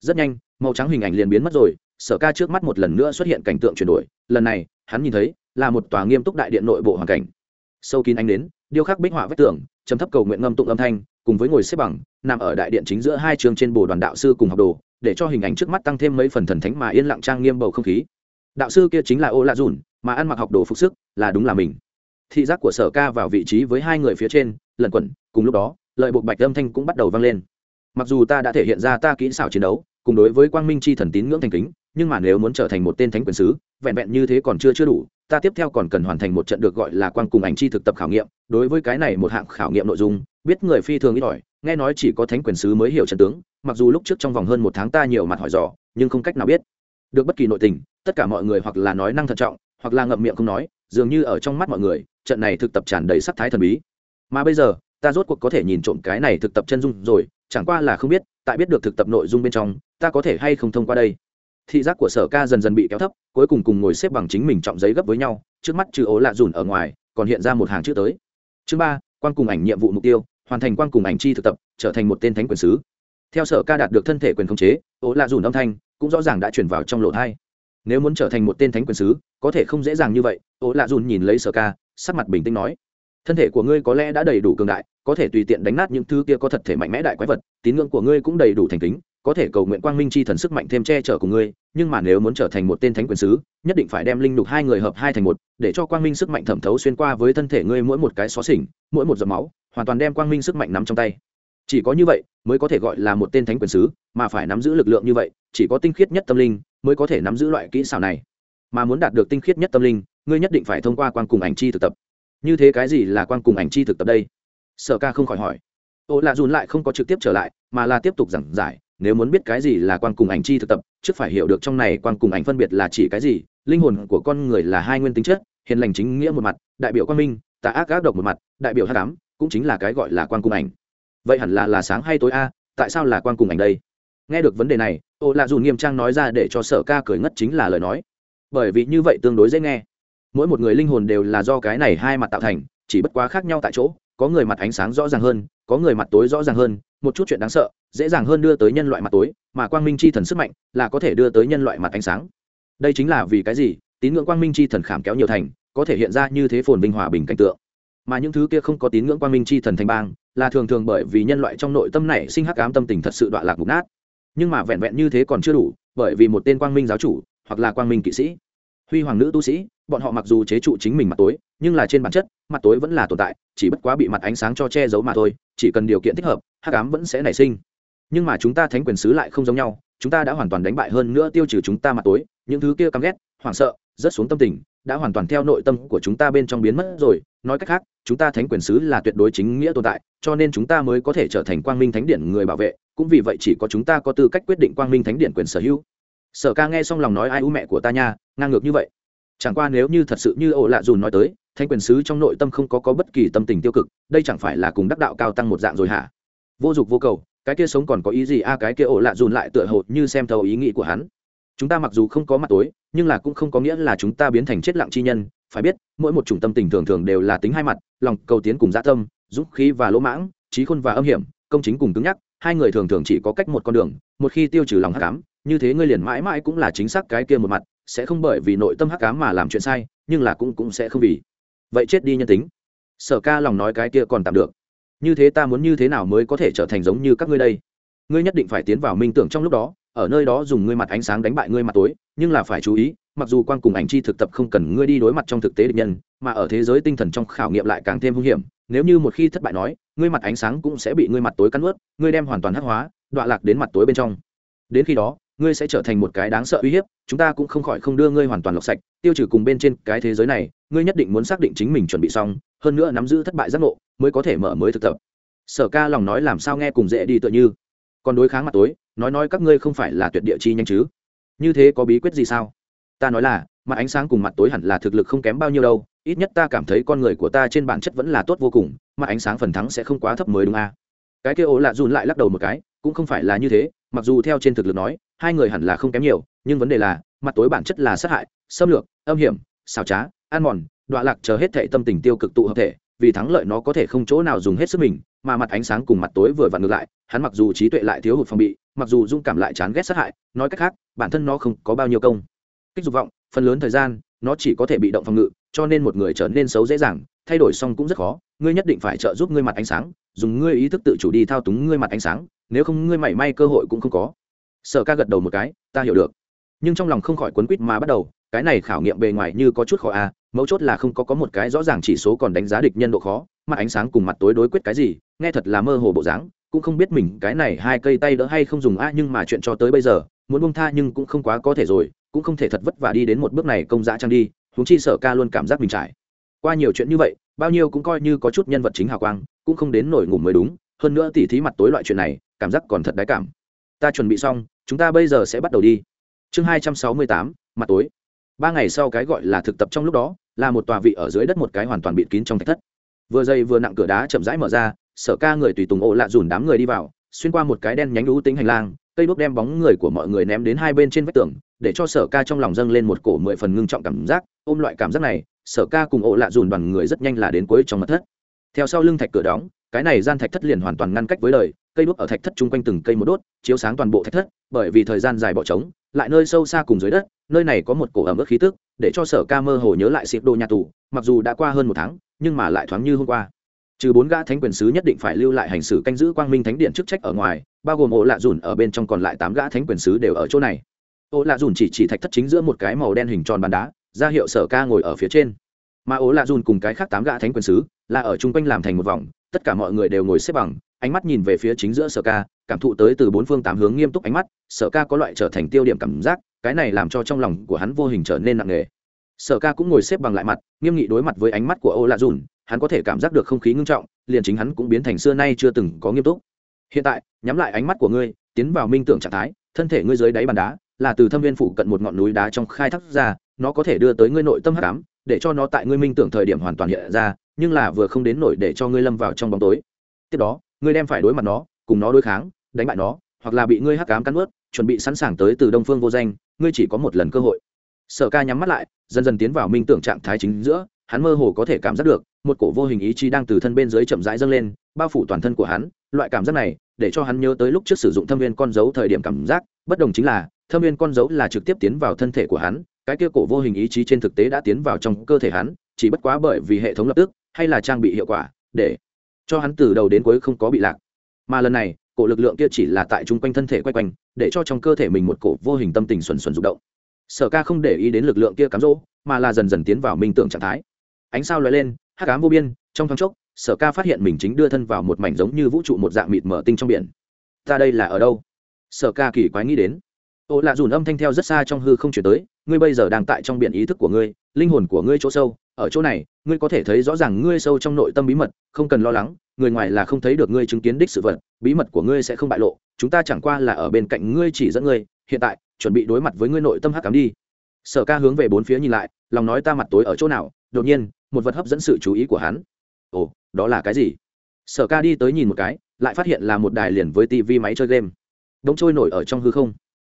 Rất nhanh, màu trắng hình ảnh liền biến mất rồi sở ca trước mắt một lần nữa xuất hiện cảnh tượng chuyển đổi, lần này, hắn nhìn thấy, là một tòa nghiêm túc đại điện nội bộ hoàn cảnh. Sâu kín ánh đến, điêu khắc bích họa vách tường, chấm thấp cầu nguyện ngâm tụng âm thanh, cùng với ngồi xếp bằng, nằm ở đại điện chính giữa hai trường trên bồ đoàn đạo sư cùng học đồ, để cho hình ảnh trước mắt tăng thêm mấy phần thần thánh mà yên lặng trang nghiêm bầu không khí. Đạo sư kia chính là ô lạ dùn, mà ăn mặc học đồ phục sức, là đúng là mình. Thị giác của sở ca vào vị trí với hai người phía trên, lần quẩn, cùng lúc đó lợi buộc bạch âm thanh cũng bắt đầu vang lên. Mặc dù ta đã thể hiện ra ta kỹ xảo chiến đấu cùng đối với quang minh chi thần tín ngưỡng thành kính, nhưng mà nếu muốn trở thành một tên thánh quyền sứ, vẹn vẹn như thế còn chưa chưa đủ, ta tiếp theo còn cần hoàn thành một trận được gọi là quang cùng ảnh chi thực tập khảo nghiệm. Đối với cái này một hạng khảo nghiệm nội dung, biết người phi thường ít ỏi, nghe nói chỉ có thánh quyền sứ mới hiểu trận tướng, mặc dù lúc trước trong vòng hơn một tháng ta nhiều mặt hỏi dò, nhưng không cách nào biết. Được bất kỳ nội tình, tất cả mọi người hoặc là nói năng thận trọng, hoặc là ngậm miệng không nói, dường như ở trong mắt mọi người, trận này thực tập tràn đầy sắc thái thần bí. Mà bây giờ, ta rốt cuộc có thể nhìn trộm cái này thực tập chân dung rồi, chẳng qua là không biết tại biết được thực tập nội dung bên trong, ta có thể hay không thông qua đây? Thị giác của sở ca dần dần bị kéo thấp, cuối cùng cùng ngồi xếp bằng chính mình trọng giấy gấp với nhau, trước mắt trừ ố lạ dùn ở ngoài, còn hiện ra một hàng chữ tới. Chương ba quan cùng ảnh nhiệm vụ mục tiêu, hoàn thành quan cùng ảnh chi thực tập, trở thành một tên thánh quyền sứ. Theo sở ca đạt được thân thể quyền khống chế, ố lạ dùn âm thanh cũng rõ ràng đã chuyển vào trong lộ thai nếu muốn trở thành một tên thánh quyền sứ, có thể không dễ dàng như vậy, ố lạ dùn nhìn lấy sở ca, sắc mặt bình tĩnh nói, thân thể của ngươi có lẽ đã đầy đủ cường đại có thể tùy tiện đánh nát những thứ kia có thật thể mạnh mẽ đại quái vật, tín ngưỡng của ngươi cũng đầy đủ thành kính, có thể cầu nguyện quang minh chi thần sức mạnh thêm che chở của ngươi, nhưng mà nếu muốn trở thành một tên thánh quyền sứ, nhất định phải đem linh đục hai người hợp hai thành một, để cho quang minh sức mạnh thẩm thấu xuyên qua với thân thể ngươi mỗi một cái xó xỉnh, mỗi một giọt máu, hoàn toàn đem quang minh sức mạnh nắm trong tay. Chỉ có như vậy mới có thể gọi là một tên thánh quyền sứ, mà phải nắm giữ lực lượng như vậy, chỉ có tinh khiết nhất tâm linh mới có thể nắm giữ loại kỹ xảo này. Mà muốn đạt được tinh khiết nhất tâm linh, ngươi nhất định phải thông qua quan cùng ảnh chi thực tập. Như thế cái gì là quan cùng ảnh chi thực tập đây? Sở ca không khỏi hỏi. Ô lạ dùn lại không có trực tiếp trở lại, mà là tiếp tục giảng giải, nếu muốn biết cái gì là quan cùng ảnh chi thực tập, trước phải hiểu được trong này quan cùng ảnh phân biệt là chỉ cái gì, linh hồn của con người là hai nguyên tính chất, hiền lành chính nghĩa một mặt, đại biểu quan minh, tà ác ác độc một mặt, đại biểu hát cám cũng chính là cái gọi là quan cùng ảnh. Vậy hẳn là là sáng hay tối a, tại sao là quan cùng ảnh đây? Nghe được vấn đề này, ô lạ dùn nghiêm trang nói ra để cho sở ca cười ngất chính là lời nói. Bởi vì như vậy tương đối dễ nghe. Mỗi một người linh hồn đều là do cái này hai mặt tạo thành, chỉ bất quá khác nhau tại chỗ có người mặt ánh sáng rõ ràng hơn, có người mặt tối rõ ràng hơn, một chút chuyện đáng sợ, dễ dàng hơn đưa tới nhân loại mặt tối, mà quang minh c h i thần sức mạnh là có thể đưa tới nhân loại mặt ánh sáng. Đây chính là vì cái gì, tín ngưỡng quang minh c h i thần khảm kéo nhiều thành, có thể hiện ra như thế phồn vinh hòa bình cảnh tượng. Mà những thứ kia không có tín ngưỡng quang minh c h i thần thành bang, là thường thường bởi vì nhân loại trong nội tâm này sinh hắc ám tâm tình thật sự đoạn lạc mục nát. Nhưng mà vẹn vẹn như thế còn chưa đủ, bởi vì một tên quang minh giáo chủ, hoặc là quang minh kỵ sĩ, huy hoàng nữ tu sĩ, bọn họ mặc dù chế trụ chính mình mặt tối nhưng là trên bản chất, mặt tối vẫn là tồn tại, chỉ bất quá bị mặt ánh sáng cho che giấu mà thôi, chỉ cần điều kiện thích hợp, hắc ám vẫn sẽ nảy sinh. Nhưng mà chúng ta thánh quyền sứ lại không giống nhau, chúng ta đã hoàn toàn đánh bại hơn nữa tiêu trừ chúng ta mặt tối, những thứ kia căm ghét, hoảng sợ rất xuống tâm tình, đã hoàn toàn theo nội tâm của chúng ta bên trong biến mất rồi. Nói cách khác, chúng ta thánh quyền sứ là tuyệt đối chính nghĩa tồn tại, cho nên chúng ta mới có thể trở thành quang minh thánh điện người bảo vệ, cũng vì vậy chỉ có chúng ta có tư cách quyết định quang minh thánh điện quyền sở hữu. Sở ca nghe xong lòng nói ai u mẹ của ta nha, ngang ngược như vậy. Chẳng qua nếu như thật sự như ổ lạ dùn nói tới thanh quyền sứ trong nội tâm không có có bất kỳ tâm tình tiêu cực, đây chẳng phải là cùng đắc đạo cao tăng một dạng rồi hả? Vô dục vô cầu, cái kia sống còn có ý gì? A, cái kia ổ lạ dùn lại tựa hồ như xem thấu ý nghĩ của hắn. Chúng ta mặc dù không có mặt tối, nhưng là cũng không có nghĩa là chúng ta biến thành chết lặng chi nhân. Phải biết, mỗi một chủng tâm tình thường thường đều là tính hai mặt, lòng cầu tiến cùng dã tâm, dũng khí và lỗ mãng, trí khôn và âm hiểm, công chính cùng cứng nhắc, hai người thường thường chỉ có cách một con đường, một khi tiêu trừ lòng hắc ám, như thế ngươi liền mãi mãi cũng là chính xác cái kia một mặt, sẽ không bởi vì nội tâm hắc ám mà làm chuyện sai, nhưng là cũng cũng sẽ không vì vậy chết đi nhân tính. Sở ca lòng nói cái kia còn tạm được. Như thế ta muốn như thế nào mới có thể trở thành giống như các ngươi đây? Ngươi nhất định phải tiến vào minh tưởng trong lúc đó, ở nơi đó dùng ngươi mặt ánh sáng đánh bại ngươi mặt tối, nhưng là phải chú ý, mặc dù quan cùng ảnh chi thực tập không cần ngươi đi đối mặt trong thực tế địch nhân, mà ở thế giới tinh thần trong khảo nghiệm lại càng thêm hung hiểm, nếu như một khi thất bại nói, ngươi mặt ánh sáng cũng sẽ bị ngươi mặt tối cắn ướt ngươi đem hoàn toàn hắc hóa, đọa lạc đến mặt tối bên trong. Đến khi đó ngươi sẽ trở thành một cái đáng sợ uy hiếp, chúng ta cũng không khỏi không đưa ngươi hoàn toàn lọc sạch, tiêu trừ cùng bên trên cái thế giới này, ngươi nhất định muốn xác định chính mình chuẩn bị xong, hơn nữa nắm giữ thất bại giác ngộ, mới có thể mở mới thực tập. Sở ca lòng nói làm sao nghe cùng dễ đi tựa như. Còn đối kháng mặt tối, nói nói các ngươi không phải là tuyệt địa chi nhanh chứ? Như thế có bí quyết gì sao? Ta nói là, mặt ánh sáng cùng mặt tối hẳn là thực lực không kém bao nhiêu đâu, ít nhất ta cảm thấy con người của ta trên bản chất vẫn là tốt vô cùng, mặt ánh sáng phần thắng sẽ không quá thấp mới đúng à. cái kia ố lạ dùn lại lắc đầu một cái, cũng không phải là như thế mặc dù theo trên thực lực nói, hai người hẳn là không kém nhiều, nhưng vấn đề là, mặt tối bản chất là sát hại, xâm lược, âm hiểm, xảo trá, ăn mòn, đọa lạc chờ hết thệ tâm tình tiêu cực tụ hợp thể, vì thắng lợi nó có thể không chỗ nào dùng hết sức mình, mà mặt ánh sáng cùng mặt tối vừa vặn ngược lại, hắn mặc dù trí tuệ lại thiếu hụt phòng bị, mặc dù dung cảm lại chán ghét sát hại, nói cách khác, bản thân nó không có bao nhiêu công. Kích dục vọng, phần lớn thời gian, nó chỉ có thể bị động phòng ngự cho nên một người trở nên xấu dễ dàng thay đổi xong cũng rất khó. Ngươi nhất định phải trợ giúp ngươi mặt ánh sáng dùng ngươi ý thức tự chủ đi thao túng ngươi mặt ánh sáng nếu không ngươi mảy may cơ hội cũng không có. Sở ca gật đầu một cái ta hiểu được. Nhưng trong lòng không khỏi quấn quýt mà bắt đầu cái này khảo nghiệm bề ngoài như có chút khó a à, mấu chốt là không có có một cái rõ ràng chỉ số còn đánh giá địch nhân độ khó mặt ánh sáng cùng mặt tối đối quyết cái gì nghe thật là mơ hồ bộ dáng cũng không biết mình cái này hai cây tay đỡ hay không dùng a nhưng mà chuyện cho tới bây giờ muốn bông tha nhưng cũng không quá có thể rồi cũng không thể thật vất vả đi đến một bước này công dã trang đi huống chi sở ca luôn cảm giác mình trải. Qua nhiều chuyện như vậy, bao nhiêu cũng coi như có chút nhân vật chính hào quang, cũng không đến nổi ngủ mới đúng, hơn nữa tỉ thí mặt tối loại chuyện này, cảm giác còn thật đáy cảm. Ta chuẩn bị xong, chúng ta bây giờ sẽ bắt đầu đi. Chương hai trăm sáu mươi tám, mặt tối. Ba ngày sau cái gọi là thực tập trong lúc đó, là một tòa vị ở dưới đất một cái hoàn toàn bịt kín trong thạch thất. Vừa dây vừa nặng cửa đá chậm rãi mở ra, sở ca người tùy tùng ổ lạ dùn đám người đi vào, xuyên qua một cái đen nhánh lũ tính hành lang cây đuốc đem bóng người của mọi người ném đến hai bên trên vách tường, để cho sở ca trong lòng dâng lên một cổ mười phần ngưng trọng cảm giác, ôm loại cảm giác này, sở ca cùng ổ lạ dùn đoàn người rất nhanh là đến cuối trong mặt thất. Theo sau lưng thạch cửa đóng, cái này gian thạch thất liền hoàn toàn ngăn cách với đời, cây đuốc ở thạch thất chung quanh từng cây một đốt, chiếu sáng toàn bộ thạch thất, bởi vì thời gian dài bỏ trống, lại nơi sâu xa cùng dưới đất, nơi này có một cổ ẩm ướt khí tức, để cho sở ca mơ hồ nhớ lại xịp đồ nhà tù, mặc dù đã qua hơn một tháng, nhưng mà lại thoáng như hôm qua. Trừ bốn gã thánh quyền sứ nhất định phải lưu lại hành xử canh giữ quang minh thánh điện chức trách ở ngoài bao gồm ổ lạ dùn ở bên trong còn lại tám gã thánh quyền sứ đều ở chỗ này. Ổ lạ dùn chỉ chỉ thạch thất chính giữa một cái màu đen hình tròn bàn đá, ra hiệu sở ca ngồi ở phía trên. Mà ổ lạ dùn cùng cái khác tám gã thánh quyền sứ là ở chung quanh làm thành một vòng, tất cả mọi người đều ngồi xếp bằng, ánh mắt nhìn về phía chính giữa sở ca, cảm thụ tới từ bốn phương tám hướng nghiêm túc ánh mắt, sở ca có loại trở thành tiêu điểm cảm giác, cái này làm cho trong lòng của hắn vô hình trở nên nặng nề. Sở ca cũng ngồi xếp bằng lại mặt, nghiêm nghị đối mặt với ánh mắt của ô lạ dùn, hắn có thể cảm giác được không khí ngưng trọng, liền chính hắn cũng biến thành xưa nay chưa từng có nghiêm túc hiện tại, nhắm lại ánh mắt của ngươi, tiến vào minh tưởng trạng thái, thân thể ngươi dưới đáy bàn đá là từ thâm viên phủ cận một ngọn núi đá trong khai thác ra, nó có thể đưa tới ngươi nội tâm hắc ám, để cho nó tại ngươi minh tưởng thời điểm hoàn toàn hiện ra, nhưng là vừa không đến nổi để cho ngươi lâm vào trong bóng tối. Tiếp đó, ngươi đem phải đối mặt nó, cùng nó đối kháng, đánh bại nó, hoặc là bị ngươi hắc ám cắn ướt chuẩn bị sẵn sàng tới từ đông phương vô danh, ngươi chỉ có một lần cơ hội. Sở ca nhắm mắt lại, dần dần tiến vào minh tưởng trạng thái chính giữa, hắn mơ hồ có thể cảm giác được, một cổ vô hình ý chí đang từ thân bên dưới chậm rãi dâng lên, bao phủ toàn thân của hắn loại cảm giác này, để cho hắn nhớ tới lúc trước sử dụng thâm viên con dấu thời điểm cảm giác, bất đồng chính là, thâm viên con dấu là trực tiếp tiến vào thân thể của hắn, cái kia cổ vô hình ý chí trên thực tế đã tiến vào trong cơ thể hắn, chỉ bất quá bởi vì hệ thống lập tức, hay là trang bị hiệu quả, để cho hắn từ đầu đến cuối không có bị lạc. Mà lần này, cổ lực lượng kia chỉ là tại chung quanh thân thể quay quanh, để cho trong cơ thể mình một cổ vô hình tâm tình xuẩn xuẩn rụng động. Sở ca không để ý đến lực lượng kia cám dỗ, mà là dần dần tiến vào minh tưởng trạng thái. Ánh sao lóe lên hát cám vô biên, trong thoáng chốc sở ca phát hiện mình chính đưa thân vào một mảnh giống như vũ trụ một dạng mịt mở tinh trong biển. Ta đây là ở đâu? Sở ca kỳ quái nghĩ đến. Ô lạ dùn âm thanh theo rất xa trong hư không chuyển tới, ngươi bây giờ đang tại trong biển ý thức của ngươi, linh hồn của ngươi chỗ sâu, ở chỗ này, ngươi có thể thấy rõ ràng ngươi sâu trong nội tâm bí mật, không cần lo lắng, người ngoài là không thấy được ngươi chứng kiến đích sự vật, bí mật của ngươi sẽ không bại lộ, chúng ta chẳng qua là ở bên cạnh ngươi chỉ dẫn ngươi, hiện tại, chuẩn bị đối mặt với ngươi nội tâm hắc cám đi. Sở ca hướng về bốn phía nhìn lại, lòng nói ta mặt tối ở chỗ nào, đột nhiên, một vật hấp dẫn sự chú ý của hắn ồ, đó là cái gì? Sở ca đi tới nhìn một cái, lại phát hiện là một đài liền với tivi máy chơi game. Đống trôi nổi ở trong hư không.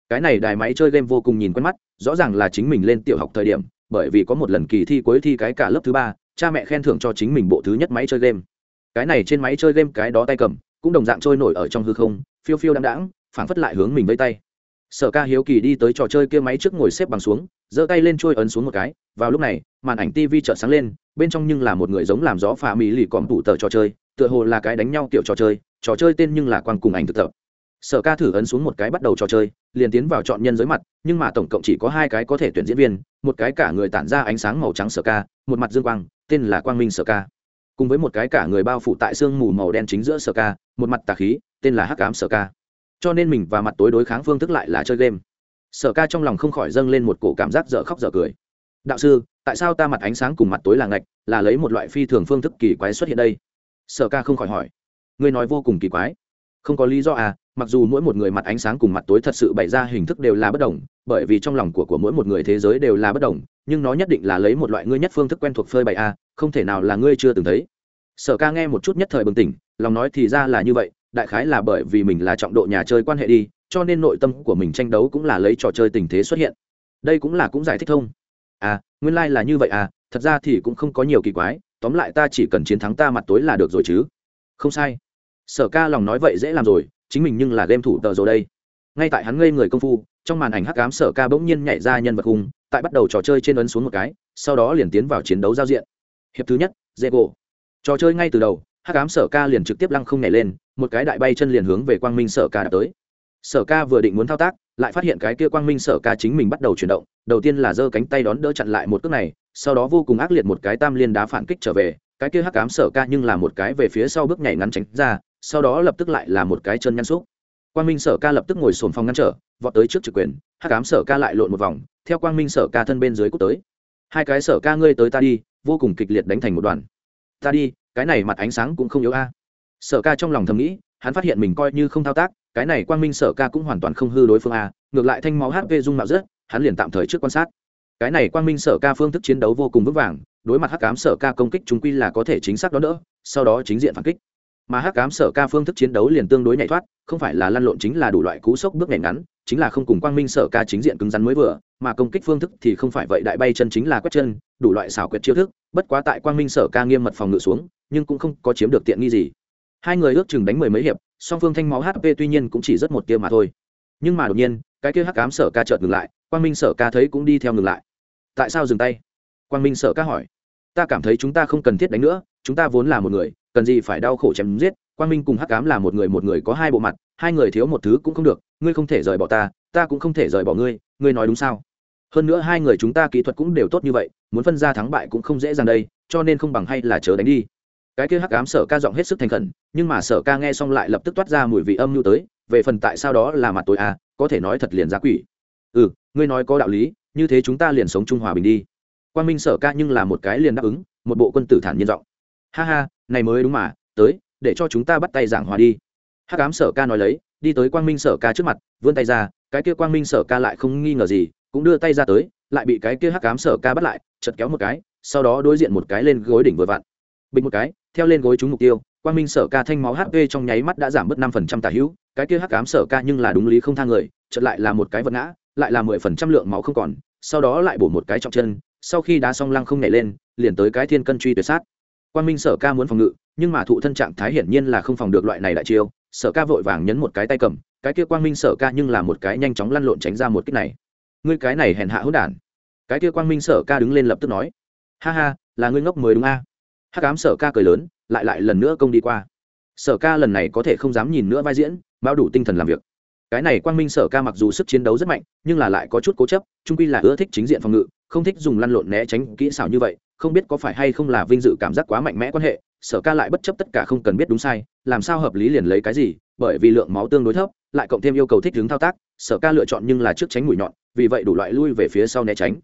Cái này đài máy chơi game vô cùng nhìn quen mắt, rõ ràng là chính mình lên tiểu học thời điểm, bởi vì có một lần kỳ thi cuối thi cái cả lớp thứ ba, cha mẹ khen thưởng cho chính mình bộ thứ nhất máy chơi game. Cái này trên máy chơi game cái đó tay cầm, cũng đồng dạng trôi nổi ở trong hư không, phiêu phiêu đáng đãng, phảng phất lại hướng mình vây tay. Sở ca hiếu kỳ đi tới trò chơi kia máy trước ngồi xếp bằng xuống, giơ tay lên trôi ấn xuống một cái. Vào lúc này, màn ảnh tv chợt sáng lên bên trong nhưng là một người giống làm gió phà mỹ lì còm tủ tờ trò chơi, tựa hồ là cái đánh nhau kiểu trò chơi trò chơi tên nhưng là quan cùng ảnh thực tập. Sở ca thử ấn xuống một cái bắt đầu trò chơi, liền tiến vào chọn nhân giới mặt, nhưng mà tổng cộng chỉ có hai cái có thể tuyển diễn viên, một cái cả người tản ra ánh sáng màu trắng sở ca, một mặt dương quang, tên là quang minh sở ca. Cùng với một cái cả người bao phủ tại sương mù màu đen chính giữa sở ca, một mặt tà khí, tên là hắc ám sở ca. Cho nên mình và mặt tối đối kháng phương thức lại là chơi game. Sở ca trong lòng không khỏi dâng lên một cổ cảm giác dở khóc dở cười đạo sư tại sao ta mặt ánh sáng cùng mặt tối là ngạch là lấy một loại phi thường phương thức kỳ quái xuất hiện đây? Sở ca không khỏi hỏi. Ngươi nói vô cùng kỳ quái. Không có lý do à mặc dù mỗi một người mặt ánh sáng cùng mặt tối thật sự bày ra hình thức đều là bất đồng bởi vì trong lòng của của mỗi một người thế giới đều là bất đồng nhưng nó nhất định là lấy một loại ngươi nhất phương thức quen thuộc phơi bày a à, không thể nào là ngươi chưa từng thấy. Sở ca nghe một chút nhất thời bừng tỉnh lòng nói thì ra là như vậy đại khái là bởi vì mình là trọng độ nhà chơi quan hệ đi cho nên nội tâm của mình tranh đấu cũng là lấy trò chơi tình thế xuất hiện. Đây cũng là cũng giải thích thông à nguyên lai、like、là như vậy à thật ra thì cũng không có nhiều kỳ quái, tóm lại ta chỉ cần chiến thắng ta mặt tối là được rồi chứ. Không sai. Sở ca lòng nói vậy dễ làm rồi, chính mình nhưng là game thủ tờ rồi đây. Ngay tại hắn ngây người công phu, trong màn ảnh hắc cám sở ca bỗng nhiên nhảy ra nhân vật hùng, tại bắt đầu trò chơi trên ấn xuống một cái, sau đó liền tiến vào chiến đấu giao diện. Hiệp thứ nhất dễ gỗ trò chơi ngay từ đầu, hắc ám sở ca liền trực tiếp lăng không nhảy lên, một cái đại bay chân liền hướng về quang minh sở ca đã tới. Sở ca vừa định muốn thao tác lại phát hiện cái kia quang minh sở ca chính mình bắt đầu chuyển động, đầu tiên là giơ cánh tay đón đỡ chặn lại một cước này, sau đó vô cùng ác liệt một cái tam liên đá phản kích trở về, cái kia hắc ám sở ca nhưng là một cái về phía sau bước nhảy ngắn tránh ra, sau đó lập tức lại là một cái chân nhăn xúc. Quang minh sở ca lập tức ngồi sồn phòng ngăn trở, vọt tới trước trực quyền, hắc ám sở ca lại lộn một vòng, theo quang minh sở ca thân bên dưới cút tới. Hai cái sở ca ngươi tới ta đi, vô cùng kịch liệt đánh thành một đoàn. Ta đi, cái này mặt ánh sáng cũng không yếu a. Sở ca trong lòng thầm nghĩ, hắn phát hiện mình coi như không thao tác cái này quang minh sở ca cũng hoàn toàn không hư đối phương a, ngược lại thanh máu hp dung mạo rất, hắn liền tạm thời trước quan sát. Cái này quang minh sở ca phương thức chiến đấu vô cùng vững vàng, đối mặt hắc cám sở ca công kích chúng quy là có thể chính xác đó đỡ, sau đó chính diện phản kích. Mà hắc cám sở ca phương thức chiến đấu liền tương đối nhảy thoát, không phải là lăn lộn chính là đủ loại cú sốc bước nhảy ngắn, chính là không cùng quang minh sở ca chính diện cứng rắn mới vừa, mà công kích phương thức thì không phải vậy đại bay chân chính là quét chân, đủ loại xảo quyệt chiêu thức, bất quá tại quang minh sở ca nghiêm mật phòng ngự xuống, nhưng cũng không có chiếm được tiện nghi gì hai người ước chừng đánh mười mấy hiệp, song phương thanh máu hp tuy nhiên cũng chỉ rất một tia mà thôi. Nhưng mà đột nhiên, cái kia hắc cám sở ca chợt ngừng lại, quang minh sở ca thấy cũng đi theo ngừng lại. Tại sao dừng tay? Quang minh sở ca hỏi. Ta cảm thấy chúng ta không cần thiết đánh nữa, chúng ta vốn là một người, cần gì phải đau khổ chém giết. Quang minh cùng hắc cám là một người một người có hai bộ mặt, hai người thiếu một thứ cũng không được, ngươi không thể rời bỏ ta ta cũng không thể rời bỏ ngươi ngươi nói đúng sao? Hơn nữa hai người chúng ta kỹ thuật cũng đều tốt như vậy, muốn phân ra thắng bại cũng không dễ dàng đây, cho nên không bằng hay là chớ đánh đi cái kia hắc ám sở ca giọng hết sức thành khẩn, nhưng mà sở ca nghe xong lại lập tức toát ra mùi vị âm nhu tới, về phần tại sao đó là mặt tối à có thể nói thật liền giá quỷ. Ừ ngươi nói có đạo lý, như thế chúng ta liền sống trung hòa bình đi. Quan minh sở ca nhưng là một cái liền đáp ứng, một bộ quân tử thản nhiên giọng. Ha ha, này mới đúng mà, tới, để cho chúng ta bắt tay giảng hòa đi. Hắc ám sở ca nói lấy, đi tới quang minh sở ca trước mặt, vươn tay ra, cái kia quang minh sở ca lại không nghi ngờ gì, cũng đưa tay ra tới, lại bị cái kia hắc ám sở ca bắt lại chật kéo một cái, sau đó đối diện một cái lên gối đỉnh vừa vặn bình một cái, theo lên gối trúng mục tiêu, quang minh sở ca thanh máu hp trong nháy mắt đã giảm bớt năm phần trăm tả hữu, cái kia hắc ám sở ca nhưng là đúng lý không thang người chật lại là một cái vật ngã, lại là mười phần trăm lượng máu không còn, sau đó lại bổ một cái trọng chân, sau khi đá xong lăng không nhảy lên, liền tới cái thiên cân truy tuyệt sát. Quang minh sở ca muốn phòng ngự, nhưng mà thụ thân trạng thái hiển nhiên là không phòng được loại này đại chiêu, sở ca vội vàng nhấn một cái tay cầm, cái kia quang minh sở ca nhưng là một cái nhanh chóng lăn lộn tránh ra một kích này. Ngươi cái này hèn hạ hỗn đản. Cái kia quang minh sở ca đứng lên lập tức nói, ha ha, là ngươi ngốc mới đúng a hắc ám sở ca cười lớn, lại lại lần nữa công đi qua. Sở ca lần này có thể không dám nhìn nữa vai diễn, bao đủ tinh thần làm việc. Cái này quang minh sở ca mặc dù sức chiến đấu rất mạnh, nhưng là lại có chút cố chấp trung quy là ưa thích chính diện phòng ngự, không thích dùng lăn lộn né tránh kỹ xảo như vậy, không biết có phải hay không là vinh dự cảm giác quá mạnh mẽ quan hệ, sở ca lại bất chấp tất cả không cần biết đúng sai, làm sao hợp lý liền lấy cái gì, bởi vì lượng máu tương đối thấp, lại cộng thêm yêu cầu thích hướng thao tác, sở ca lựa chọn nhưng là trước tránh mũi nhọn, vì vậy đủ loại lui về phía sau né tránh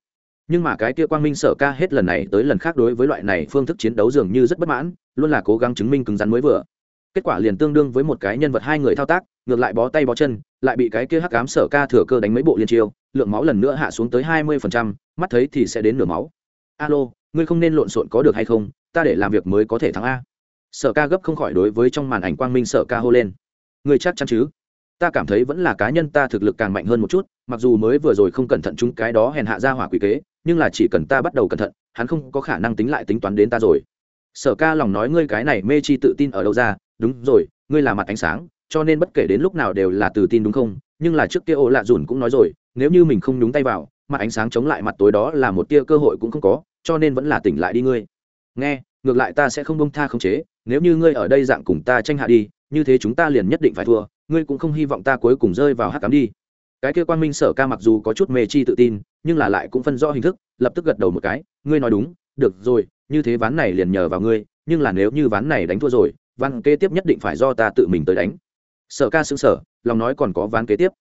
nhưng mà cái kia quang minh sở ca hết lần này tới lần khác đối với loại này phương thức chiến đấu dường như rất bất mãn luôn là cố gắng chứng minh cứng rắn mới vừa. Kết quả liền tương đương với một cái nhân vật hai người thao tác ngược lại bó tay bó chân lại bị cái kia hắc cám sở ca thừa cơ đánh mấy bộ liên chiêu lượng máu lần nữa hạ xuống tới hai mươi phần trăm, mắt thấy thì sẽ đến nửa máu. Alo ngươi không nên lộn xộn có được hay không ta để làm việc mới có thể thắng a. Sở ca gấp không khỏi đối với trong màn ảnh quang minh sở ca hô lên. Ngươi chắc chắn chứ? Ta cảm thấy vẫn là cá nhân ta thực lực càng mạnh hơn một chút mặc dù mới vừa rồi không cẩn thận chúng cái đó hèn hạ ra hỏa quỷ kế nhưng là chỉ cần ta bắt đầu cẩn thận, hắn không có khả năng tính lại tính toán đến ta rồi. Sở ca lòng nói ngươi cái này mê chi tự tin ở đâu ra? Đúng rồi, ngươi là mặt ánh sáng, cho nên bất kể đến lúc nào đều là tự tin đúng không? Nhưng là trước kia ô lạ dùn cũng nói rồi, nếu như mình không nhúng tay vào, mặt ánh sáng chống lại mặt tối đó là một tia cơ hội cũng không có, cho nên vẫn là tỉnh lại đi ngươi. Nghe, ngược lại ta sẽ không bông tha không chế, nếu như ngươi ở đây dạng cùng ta tranh hạ đi, như thế chúng ta liền nhất định phải thua, ngươi cũng không hy vọng ta cuối cùng rơi vào hắc cám đi. Cái kia quan minh sở ca mặc dù có chút mê chi tự tin nhưng là lại cũng phân rõ hình thức, lập tức gật đầu một cái, ngươi nói đúng, được rồi, như thế ván này liền nhờ vào ngươi, nhưng là nếu như ván này đánh thua rồi, ván kế tiếp nhất định phải do ta tự mình tới đánh. Sở ca xứng sở lòng nói còn có ván kế tiếp.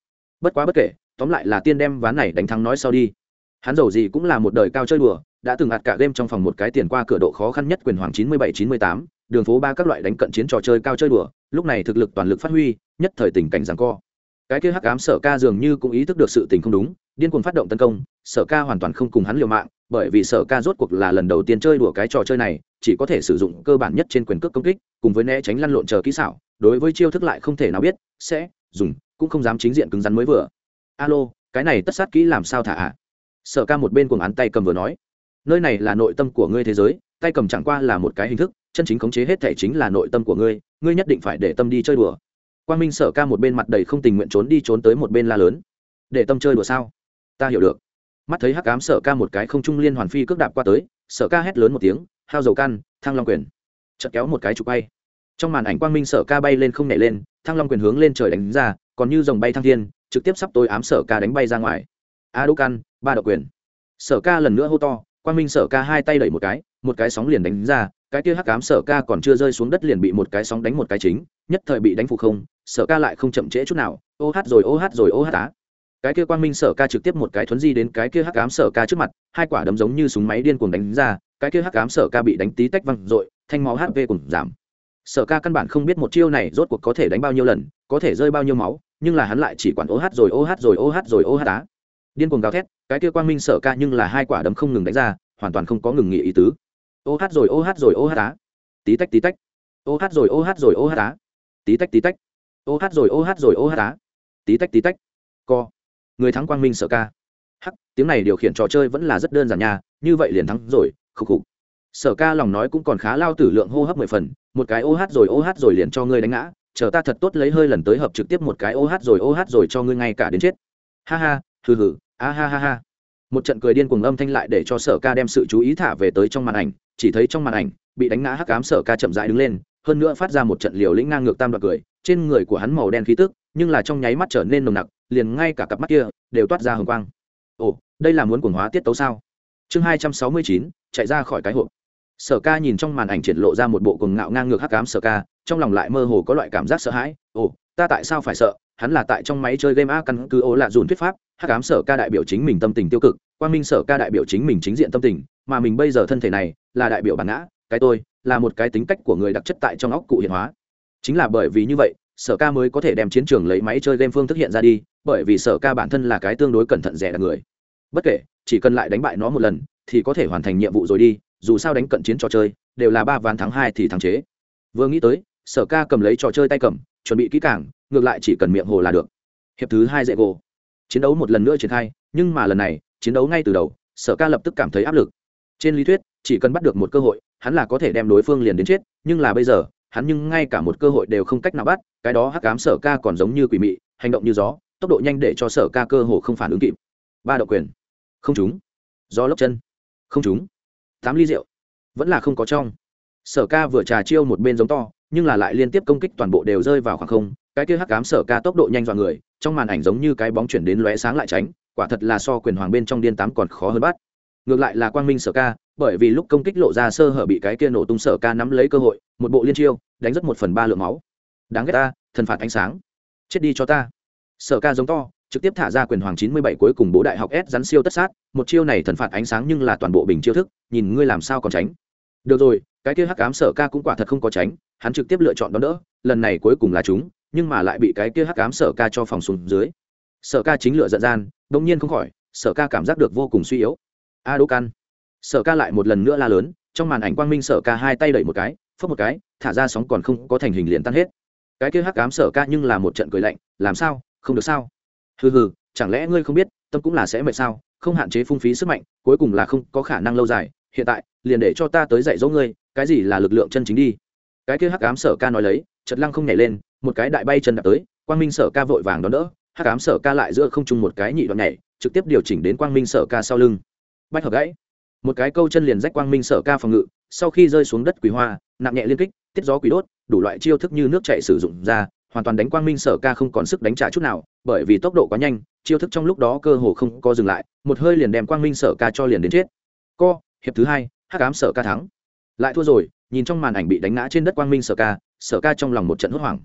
Bất quá bất kể, tóm lại là tiên đem ván này đánh thắng nói sau đi. Hắn giàu gì cũng là một đời cao chơi đùa, đã từng ạt cả game trong phòng một cái tiền qua cửa độ khó khăn nhất quyền hoàng chín mươi bảy, chín mươi tám, đường phố ba các loại đánh cận chiến trò chơi cao chơi đùa, lúc này thực lực toàn lực phát huy, nhất thời tình cảnh giằng co cái kia hắc ám sở ca dường như cũng ý thức được sự tình không đúng, điên cuồng phát động tấn công, sở ca hoàn toàn không cùng hắn liều mạng, bởi vì sở ca rốt cuộc là lần đầu tiên chơi đùa cái trò chơi này, chỉ có thể sử dụng cơ bản nhất trên quyền cước công kích, cùng với né tránh lăn lộn chờ kỹ xảo, đối với chiêu thức lại không thể nào biết, sẽ, dùng, cũng không dám chính diện cứng rắn mới vừa. Alo, cái này tất sát kỹ làm sao thả ạ? À? sở ca một bên cuồng án tay cầm vừa nói. Nơi này là nội tâm của ngươi thế giới, tay cầm chẳng qua là một cái hình thức, chân chính khống chế hết thể chính là nội tâm của ngươi ngươi nhất định phải để tâm đi chơi đùa. Quang minh sở ca một bên mặt đầy không tình nguyện trốn đi trốn tới một bên la lớn. Để tâm chơi đùa sao? Ta hiểu được. Mắt thấy hắc ám sở ca một cái không trung liên hoàn phi cước đạp qua tới sở ca hét lớn một tiếng hao dầu can, thăng long quyền. Chợt kéo một cái chụp bay. Trong màn ảnh quang minh sở ca bay lên không nhảy lên thăng long quyền hướng lên trời đánh ra còn như dòng bay thăng thiên trực tiếp sắp tối ám sở ca đánh bay ra ngoài. A đỗ căn ba độc quyền. Sở ca lần nữa hô to quang minh sở ca hai tay đẩy một cái một cái sóng liền đánh ra cái kia hắc ám sở ca còn chưa rơi xuống đất liền bị một cái sóng đánh một cái chính nhất thời bị đánh phục không sở ca lại không chậm trễ chút nào ô hát rồi ô hát rồi ô hát tá cái kia quang minh sở ca trực tiếp một cái thuấn di đến cái kia hắc ám sở ca trước mặt hai quả đấm giống như súng máy điên cuồng đánh ra cái kia hắc ám sở ca bị đánh tí tách văng r thanh máu hp cùng giảm sở ca căn bản không biết một chiêu này rốt cuộc có thể đánh bao nhiêu lần có thể rơi bao nhiêu máu nhưng là hắn lại chỉ quản ô hát rồi ô hát rồi ô hát rồi ô hát tá điên cuồng gào thét cái kia quang minh sở ca nhưng là hai quả đấm không ngừng đánh ra hoàn toàn không có ngừng nghỉ ý tứ ô hát rồi ô hát rồi ô hát tá tí tách tí tách ô hát rồi ô hát rồi ô hát á tí tách tí tách ô hát rồi, ô hát rồi, ô hát á. Tí tách tí tách. Co. Người thắng quang minh sợ ca. Hắc, tiếng này điều khiển trò chơi vẫn là rất đơn giản nha, như vậy liền thắng rồi, khục khục. Sở ca lòng nói cũng còn khá lao tử lượng hô hấp mười phần, một cái ô hát rồi, ô hát rồi liền cho ngươi đánh ngã, chờ ta thật tốt lấy hơi lần tới hợp trực tiếp một cái ô hát rồi, ô hát rồi cho ngươi ngay cả đến chết. Ha ha, hừ hừ, a ha ha ha. Một trận cười điên cuồng âm thanh lại để cho sở ca đem sự chú ý thả về tới trong màn ảnh, chỉ thấy trong màn ảnh, bị đánh ngã hắc cám sở ca chậm rãi đứng lên, hơn nữa phát ra một trận liều lĩnh ngang ngược tam đoạt cười trên người của hắn màu đen khí tức, nhưng là trong nháy mắt trở nên nồng nặc, liền ngay cả cặp mắt kia đều toát ra hồng quang. Ồ, đây là muốn cuồng hóa tiết tấu sao? Chương hai trăm sáu mươi chín, chạy ra khỏi cái hộp. Sở ca nhìn trong màn ảnh triển lộ ra một bộ cuồng ngạo ngang ngược hắc cám sở ca, trong lòng lại mơ hồ có loại cảm giác sợ hãi. Ồ, ta tại sao phải sợ? Hắn là tại trong máy chơi game a căn cứ ô lạ dùn thuyết pháp, hắc ám sở ca đại biểu chính mình tâm tình tiêu cực, quang minh sở ca đại biểu chính mình chính diện tâm tình, mà mình bây giờ thân thể này là đại biểu bản ngã, cái tôi, là một cái tính cách của người đặc chất tại trong óc cụ hiện hóa chính là bởi vì như vậy, sở ca mới có thể đem chiến trường lấy máy chơi game phương thức hiện ra đi, bởi vì sở ca bản thân là cái tương đối cẩn thận rẻ đặc người. Bất kể, chỉ cần lại đánh bại nó một lần, thì có thể hoàn thành nhiệm vụ rồi đi, dù sao đánh cận chiến trò chơi, đều là ba ván thắng hai thì thắng chế. Vừa nghĩ tới, sở ca cầm lấy trò chơi tay cầm, chuẩn bị kỹ càng, ngược lại chỉ cần miệng hồ là được. Hiệp thứ hai dễ gỗ chiến đấu một lần nữa triển khai, nhưng mà lần này, chiến đấu ngay từ đầu, sở ca lập tức cảm thấy áp lực. Trên lý thuyết, chỉ cần bắt được một cơ hội, hắn là có thể đem đối phương liền đến chết, nhưng là bây giờ hắn nhưng ngay cả một cơ hội đều không cách nào bắt, cái đó hắc cám sở ca còn giống như quỷ mị, hành động như gió, tốc độ nhanh để cho sở ca cơ hồ không phản ứng kịp. Ba độc quyền. Không trúng. Gió lốc chân. Không trúng. Tám ly rượu. Vẫn là không có trong. Sở ca vừa trà chiêu một bên giống to, nhưng là lại liên tiếp công kích toàn bộ đều rơi vào khoảng không. Cái kia hắc cám sở ca tốc độ nhanh dọa người, trong màn ảnh giống như cái bóng chuyển đến lóe sáng lại tránh, quả thật là so quyền hoàng bên trong điên tám còn khó hơn bắt. Ngược lại là quang minh sở ca bởi vì lúc công kích lộ ra sơ hở bị cái kia nổ tung sở ca nắm lấy cơ hội, một bộ liên chiêu, đánh rất một phần ba lượng máu. Đáng ghét ta, thần phạt ánh sáng. Chết đi cho ta. Sở ca giống to, trực tiếp thả ra quyền hoàng chín mươi bảy cuối cùng bố đại học s rắn siêu tất sát, một chiêu này thần phạt ánh sáng nhưng là toàn bộ bình chiêu thức, nhìn ngươi làm sao còn tránh. Được rồi, cái kia hắc ám sở ca cũng quả thật không có tránh, hắn trực tiếp lựa chọn đón đỡ, lần này cuối cùng là chúng, nhưng mà lại bị cái kia hắc ám sở ca cho phòng xuống dưới. Sở ca chính lựa giận gian đông nhiên không khỏi, sở ca cảm giác được vô cùng suy yếu. A đỗ căn sở ca lại một lần nữa la lớn, trong màn ảnh quang minh sở ca hai tay đẩy một cái phớt một cái, thả ra sóng còn không có thành hình liền tan hết. Cái kia hắc ám sở ca nhưng là một trận cười lạnh, làm sao? Không được sao? Hừ hừ, chẳng lẽ ngươi không biết, tâm cũng là sẽ mệt sao? Không hạn chế phung phí sức mạnh, cuối cùng là không có khả năng lâu dài. Hiện tại, liền để cho ta tới dạy dỗ ngươi, cái gì là lực lượng chân chính đi. Cái kia hắc ám sở ca nói lấy chật lăng không nhảy lên, một cái đại bay chân đạp tới, quang minh sở ca vội vàng đón đỡ, hắc ám sở ca lại giữa không trung một cái nhị đoạn nhảy, trực tiếp điều chỉnh đến quang minh sở ca sau lưng. Bách hợp gãy một cái câu chân liền rách quang minh sở ca phòng ngự, sau khi rơi xuống đất quý hoa, nặng nhẹ liên kích, tiết gió quý đốt, đủ loại chiêu thức như nước chạy sử dụng ra, hoàn toàn đánh quang minh sở ca không còn sức đánh trả chút nào, bởi vì tốc độ quá nhanh, chiêu thức trong lúc đó cơ hồ không có dừng lại, một hơi liền đem quang minh sở ca cho liền đến chết. Co, hiệp thứ hai, hắc ám sở ca thắng. Lại thua rồi, nhìn trong màn ảnh bị đánh ngã trên đất quang minh sở ca sở ca trong lòng một trận hốt hoảng.